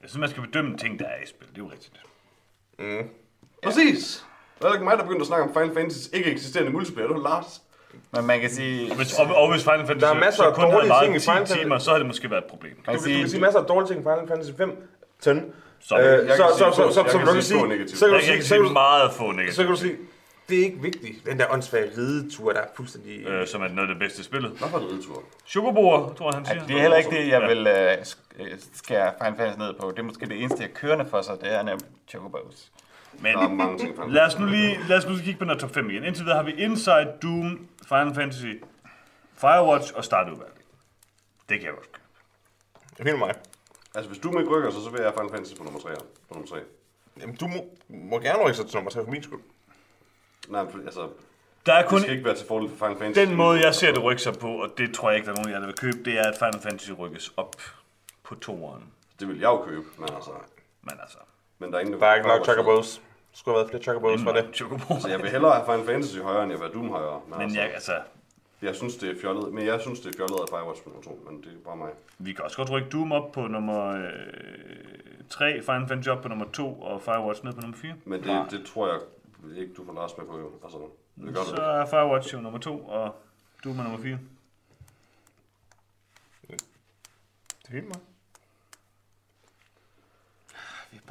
jeg synes, man skal bedømme ting, der er i spil. Det er jo rigtigt. Præcis. Det er ikke mig, der begyndte at snakke om Final Fantasy ikke eksisterende multiplayer. Det var Lars. Men man kan sige... Hvis, og, og hvis Final Fantasy Der er masser så af kun havde dårlige ting i 10 Final Fantasy. timer, så havde det måske været et problem. Man Du, kan du kan sige masser af dårlige ting i Final Fantasy 5. Ten. Så, Øh, jeg, så, kan så, sige så, så, så, du kan sige sige, få negativt. så kan du jeg kan sige, ikke så kan du, meget få så negativt, kan du sige, det er ikke vigtigt. Den der åndssvage ridetur, der er fuldstændig... øh, som er noget af det bedste spillet. Hvad var det ridtur? Chocoboer, tror jeg, han siger. at det er heller ikke det, jeg vil øh, sk- øh, skære Final Fantasy ned på. Det er måske det eneste, jeg kørende for sig, det er nemlig Chocobos. Men Der er mange ting. Lad os nu lige, lad os nu lige kigge på den her top 5 igen. Indtil videre har vi Inside, Doom, Final Fantasy, Firewatch og Stardew Valley. Det kan jeg godt købe. Helt mig. Altså, hvis du ikke rykker, så, så vil jeg Final Fantasy på nummer 3. På nummer 3. Jamen, du må, må gerne rykke sig til nummer 3 for min skyld. Nej, altså, Der er det kun skal ikke være til fordel for Final Fantasy. den måde, jeg ser det rykke sig på, og det tror jeg ikke, der er nogen af jer, der vil købe, det er, at Final Fantasy rykkes op på toeren. Det vil jeg jo købe, men altså... Men altså, Men der er ingen, Der er ikke nok chocobos. Skulle have været flere chocobos for det. Chocobo. Så jeg vil hellere have Final Fantasy højere, end jeg vil have Doom højere. Men, Men altså, jeg, altså, jeg synes, det er fjollet. Men jeg synes, det er fjollet af Firewatch på nummer 2, men det er bare mig. vi kan også godt rykke Doom op på nummer øh, 3, Final Fantasy op på nummer 2, og Firewatch ned på nummer 4. Men det, det tror jeg ikke, du får Lars med på, jo. Altså, det gør Så det. er Firewatch jo nummer 2, og Doom er nummer 4. Det er helt mig.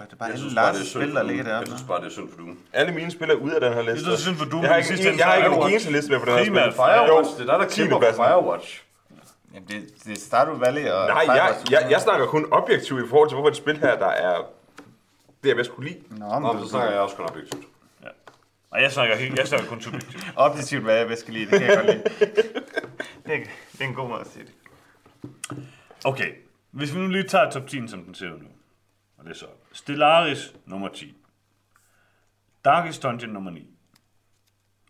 Det er bare Jeg alle synes bare, det er synd for der Doom. Jeg synes bare, det er synd for Doom. Alle mine spil er ude af den her Det liste. er så synd for Doom, Jeg har ikke, ende, jeg har ikke er en eneste liste med på det her spil. primært Firewatch, det er der, der kæmper for. Firewatch. Jamen, det, det er Stardew Valley og Nej, jeg, Firewatch. jeg, jeg snakker kun objektivt i forhold til, hvorfor et spil her, der er det, jeg bedst kunne lide. Nå, Nå, men du så snakker jeg også kun objektivt. Og jeg snakker, helt, jeg snakker kun subjektivt. objektivt, hvad jeg bedst kan lide, det kan jeg godt lide. det, er, det er en god måde at sige det. Okay, hvis vi nu lige tager top 10, som den ser ud nu. Og det er så Stellaris nummer 10. Darkest Dungeon nummer 9.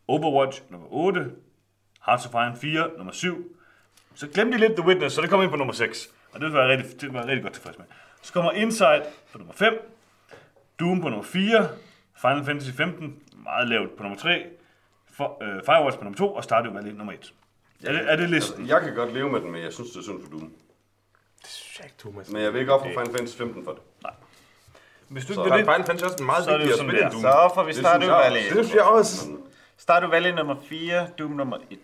Overwatch nummer 8. Hearts of Iron 4 nummer 7. Så glemte de lidt The Witness, så det kommer ind på nummer 6. Og det var jeg rigtig, det var jeg rigtig godt tilfreds med. Så kommer Inside på nummer 5. Doom på nummer 4, Final Fantasy 15 meget lavt på nummer 3, for, øh, Firewatch på nummer 2 og Stardew Valley nummer 1. Er det, er det listen? Jeg kan godt leve med den, men jeg synes, det er synd for Doom. Det synes jeg ikke, Thomas. Men jeg vil ikke ofre Final Fantasy 15 for det. Hvis du Så ikke det, Fantasy er også en meget Så det jo vigtigere sådan, spil det end er. Doom. Så får vi Stardew jeg. Det synes jeg også. Stardew Valley nummer 4, Doom nummer 1.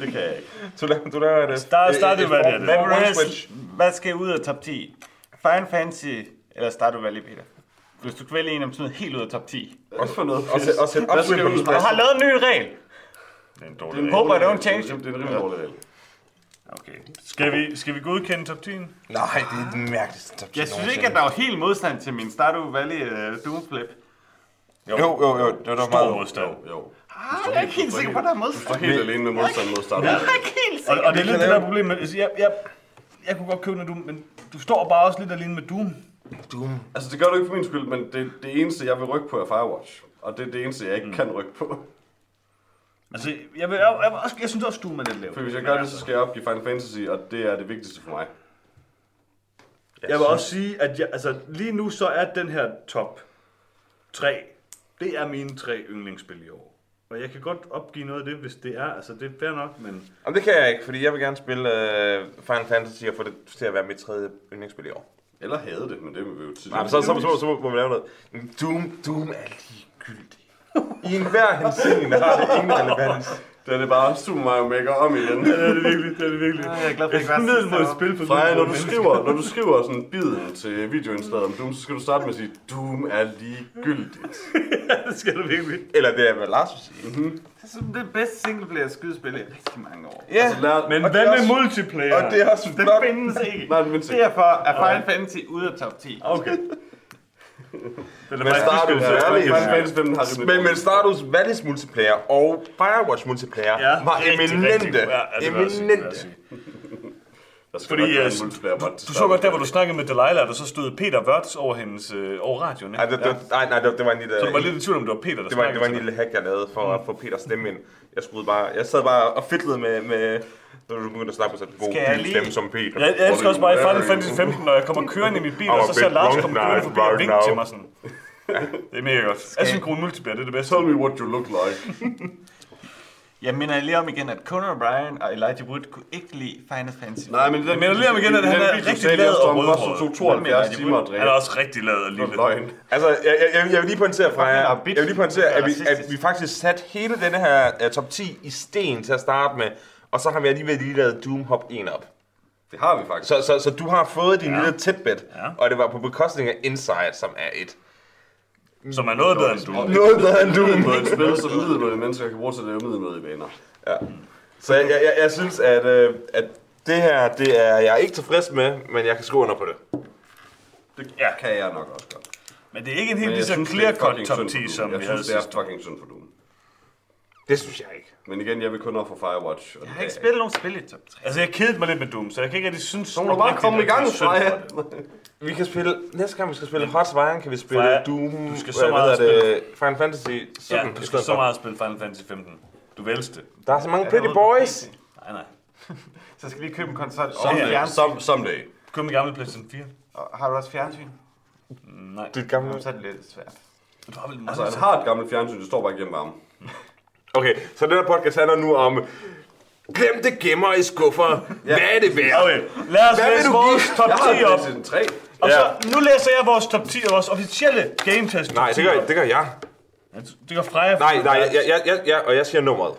Det kan jeg ikke. Du laver, du laver det. Star- Stardew Valley er det. Hvad, hvad skal ud af top 10? Final Fantasy eller Stardew Valley, Peter? Hvis du kan vælge en, om sådan helt ud af top 10. Også for noget Og og sæt opsving på plads. har lavet en ny regel. det er en dårlig Det er en regel. Hope I don't change. Det er en rimelig dårlig regel. Okay. Skal vi, skal vi godkende top 10? Nej, det er den mærkeligste top 10 Jeg synes ikke, at der var helt modstand til min Stardew Valley uh, Doom flip. Jo, jo, jo. Det var Stor meget modstand. Jo, jo. Ah, jeg er ikke helt sikker på, at der er Du modstand. står helt alene med modstand mod Stardew Jeg er ikke helt Og, sikker. og det er lidt det der problem med, altså, jeg, jeg, jeg kunne godt købe noget Doom, men du står bare også lidt alene med Doom. Doom. Altså, det gør du ikke for min skyld, men det, det eneste, jeg vil rykke på, er Firewatch. Og det er det eneste, jeg ikke kan rykke på. Altså, jeg, vil, jeg, jeg, også, jeg synes også, Doom er lidt lavt. For hvis jeg gør det, så skal jeg opgive Final Fantasy, og det er det vigtigste for mig. Jeg vil også sige, at jeg, altså, lige nu så er den her top 3, det er mine tre yndlingsspil i år. Og jeg kan godt opgive noget af det, hvis det er, altså det er fair nok, men Jamen, det kan jeg ikke, fordi jeg vil gerne spille uh, Final Fantasy og få det til at være mit tredje yndlingsspil i år. Eller havde det, men det vil vi jo til. Nej, men så, så, så, så, må vi lave noget. Doom, Doom er ligegyldig. I enhver henseende har det ingen relevans. Det er det bare Super Mario Maker om igen. det er det virkelig, det er det virkelig. Jeg er glad for, at det ikke var spil for Freja, når du skriver, når du skriver sådan biden til videoindslaget om Doom, så skal du starte med at sige, Doom er ligegyldigt. det skal du virkelig. Eller det er, hvad Lars vil sige. Det er sådan det bedste singleplayer skydespil i rigtig mange år. Ja, Altså, lær, Men hvad er med også- multiplayer? og det er også Den flot. findes ikke. Nej, men se. Derfor er Final Fantasy ude af top 10. Okay. Men faktisk Stardew ikke spillet. Valley- Final Fantasy 15 har rimelig Men, men Stardust Valleys multiplayer og Firewatch multiplayer Ja, var rigtig, rigtig eminente. god. Ja, jeg jeg Eminente. Fordi, være øh, til Du så godt der, hvor du snakkede med Delilah, der så stod Peter Wörth over hendes øh, over radioen. Nej, Ikke? det, det, nej, nej, det, det var en lille... Så du var lidt i tvivl om, det var Peter, der Det var, det var en lille hack, jeg lavede for at få Peters stemme ind. Jeg, skruede bare, jeg sad bare og fedlede med, med når du begyndte at snakke med sådan en god Skal jeg lige- stemme som Peter. Jeg, jeg elsker også bare i Final Fantasy 15, når jeg kommer kørende i min bil, og så ser Lars komme kørende forbi og vinke til mig sådan. Det er mega godt. Asynkron multiplayer, det er det bedste. Tell me what you look like. Jeg minder lige om igen, at Conan O'Brien og Elijah Wood kunne ikke lide Final Fantasy. Nej, men den, Jeg mener lige om igen, at han er rigtig glad og han rødhåret. 72 timer at Han er også rigtig lavet og lille. løgn. Altså, jeg, jeg, jeg, jeg vil lige pointere fra jer, Fucking jeg vil lige pointere, at vi, at vi faktisk sat hele denne her uh, top 10 i sten til at starte med, og så har vi alligevel lige lavet Doom Hop 1 op. Det har vi faktisk. Så, så, så du har fået din Ja. lille tætbed, Ja. og det var på bekostning af Inside, som er et Som er noget bedre end du. noget bedre end Doom. På et spil, som middelmådige mennesker kan bruge til at lave middelmådige baner. Så jeg, jeg, jeg synes, at, øh, at det her, det er jeg ikke tilfreds med, men jeg kan skrive under på det. Det Ja. kan jeg nok også godt. Men det er ikke en helt lige så synes, det er clear cut fucking top synd 10, for Doom. som Jeg vi havde synes, det er fucking synd for Doom. Det synes jeg ikke. Men igen, jeg vil kun ofre Firewatch. og Jeg det har ikke spillet nogen spil i top 3. Altså, jeg kedede mig lidt med Doom, så jeg kan ikke rigtig synes... Så må du bare komme i gang, Freja. Vi kan spille, næste gang vi skal spille Hot Wire, kan vi spille Freja, Doom, du skal så meget det, Final Fantasy 17 Ja, du skal så meget spille Final Fantasy 15. Du vælste det. Der er så mange pretty boys. Nej, nej. Så skal lige købe en konsol og Someday. Some, someday. Kun med gamle PlayStation 4. Og Har du også fjernsyn? Nej. Dit gamle. Så er det lidt svært. Du har vel Altså, han har et gammelt fjernsyn, det står bare igennem varme. Okay, så den her podcast handler nu om glemte gemmer i skuffer. Hvad er det værd? Okay, lad os Hvad læse vores give? top Jeg har 10 et op. PlayStation 3. Og så, nu læser jeg vores top 10 og vores officielle game test Nej, det 10 gør, det gør jeg. Det gør Freja. Nej, nej, jeg, jeg, jeg, jeg, og jeg siger nummeret.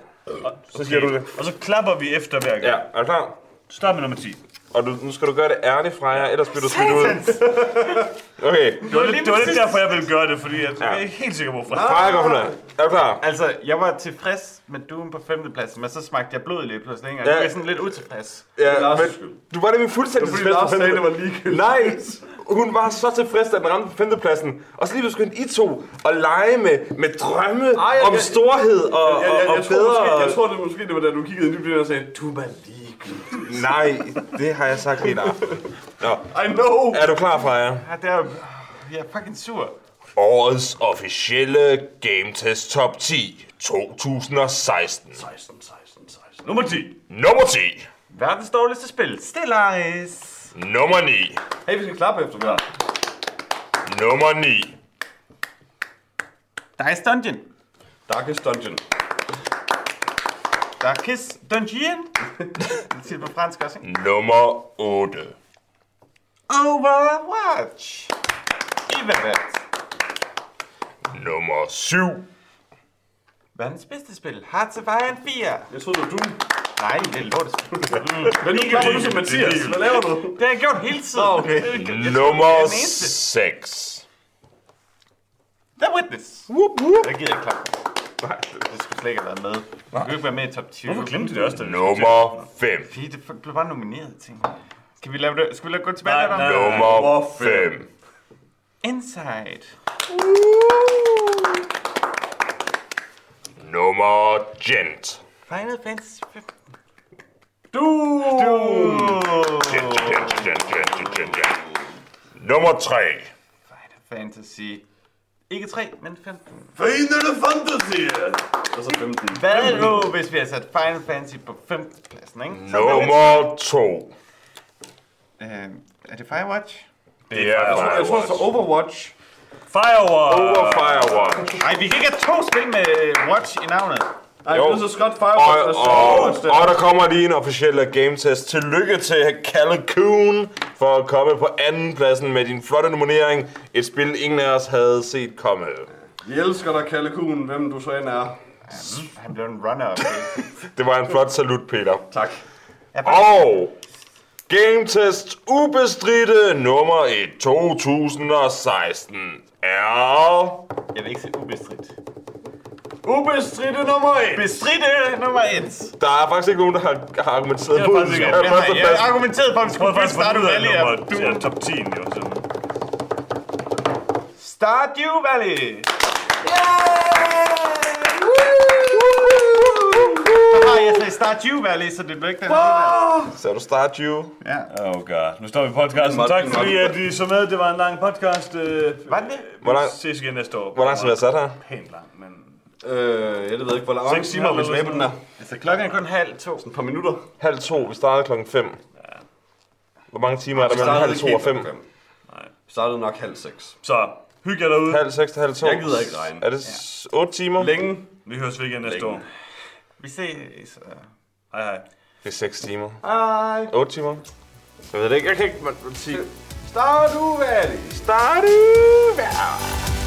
Så siger du det. Og så klapper vi efter hver gang. Ja, er du klar? Start med nummer 10. Og du, nu skal du gøre det ærligt fra jer, ellers bliver du smidt ud. Okay, Det var, lidt, det var lidt derfor, jeg ville gøre det, fordi jeg, Ja. jeg er ikke helt sikker på, Freja. Freja går hun af. Er du klar? Altså, jeg var tilfreds med Doom på femtepladsen, men så smagte jeg blod lige pludselig, ikke? Og Ja. jeg er sådan lidt utilfreds. Ja, Lars' men du var nemlig fuldstændig Fordi tilfreds Lars med sagde, det femte- var ligegyldigt. Nej, hun var så tilfreds, da den ramte på femtepladsen. Og så lige pludselig I to og lege med, med drømme Ej, jeg- om jeg- storhed og, Jeg, jeg, og, jeg, og jeg, tror, bedre... måske, jeg tror, det måske det var da du kiggede ind i og sagde, du er ligegyldig. Nej, det har jeg sagt hele aften. Nå, I know! er du klar, Freja? Ja, det er, jeg er fucking sur. Årets officielle Game Test Top 10 2016. 16, 16, 16. Nummer 10. Nummer 10. Verdens dårligste spil. Stellaris. Nummer 9. Hey, vi skal klappe efter hver. Nummer 9. Dice Dungeon. Darkest Dungeon. Darkest Dungeon. Det siger på fransk også, ikke? Nummer 8. Overwatch. Evanet. Nummer 7. Verdens bedste spil. Hearts of Iron 4. Jeg troede, det var du. Nej, det er lortet. Men nu kommer du som Mathias. Hvad laver du? Det har jeg gjort hele tiden. Nå, okay. Er Nummer den eneste. 6. The Witness. Whoop, whoop. Jeg gider ikke klare. Nej, det skulle slet ikke have været med. Du kan ikke være med i top 20. Hvorfor glemte de det også? da vi Nummer 5. Fordi det blev bare nomineret, ting. Skal vi lave det? Skal vi lave gå tilbage Nej, der? nej. Nummer 5. Inside. Nummer Gent. Final Fantasy 5. Du! Gent, gent, gent, gent, gent, gent, gent. Nummer 3. Final Fantasy. Ikke 3, men 15. Final Fantasy! Og så 15. Hvad nu, hvis vi har sat Final Fantasy på 15. pladsen, ikke? Så er det Nummer 2. lidt- Øh, er det Firewatch? Det er Jeg tror, jeg tror, Firewatch. så Overwatch. Firewatch! Over Firewatch. Nej, vi kan ikke have to spil med Watch i navnet. Nej, Jo. jeg synes, Scott Firewatch Og, så og, der. og der kommer lige en officiel game test. Tillykke til Kuhn for at komme på anden pladsen med din flotte nominering. Et spil, ingen af os havde set komme. Vi elsker dig, Kalle Kuhn, hvem du så end er. Han blev en runner. Okay. Det var en flot salut, Peter. Tak. Og game test ubestridte nummer 1 2016 er... Jeg vil ikke sige ubestridt. Ubestridte nummer 1. Bestridte nummer 1. Der er faktisk ikke nogen, der har, har argumenteret er ikke. Det Jeg er har, første jeg plads. har argumenteret for, at vi Jeg skulle faktisk, starte at Valley nummer og ja, top 10 jo. Så. Stardew Valley. Nej, jeg sagde Stardew Valley, så det blev ikke den. Så er du Stardew. Ja. Oh god. Nu står vi i podcasten. Tak fordi at I så med. Det var en lang podcast. Øh, Var det? Hvor lang, Vi ses igen næste år. hvor lang tid har jeg sat her? Pænt lang, men... Øh, jeg ved ikke, hvor lang Seks timer, hvor hvis tilbage på den der. Altså, klokken er kun halv to. Et par minutter. Halv to. Vi startede klokken 5. Hvor mange timer er der mellem halv ikke to og helt 5? klokken fem. Vi startede nok halv seks. Så, hygge jer derude. Halv seks til halv to. Jeg gider ikke regne. Er det s- otte timer? Længe. Vi høres ved igen næste Længe. år. Vi ses. øh. Hej hej. Det er seks timer. Hej. 8 timer? Jeg ved det ikke. Jeg kan ikke sige. Stardew Valley. Stardew Valley.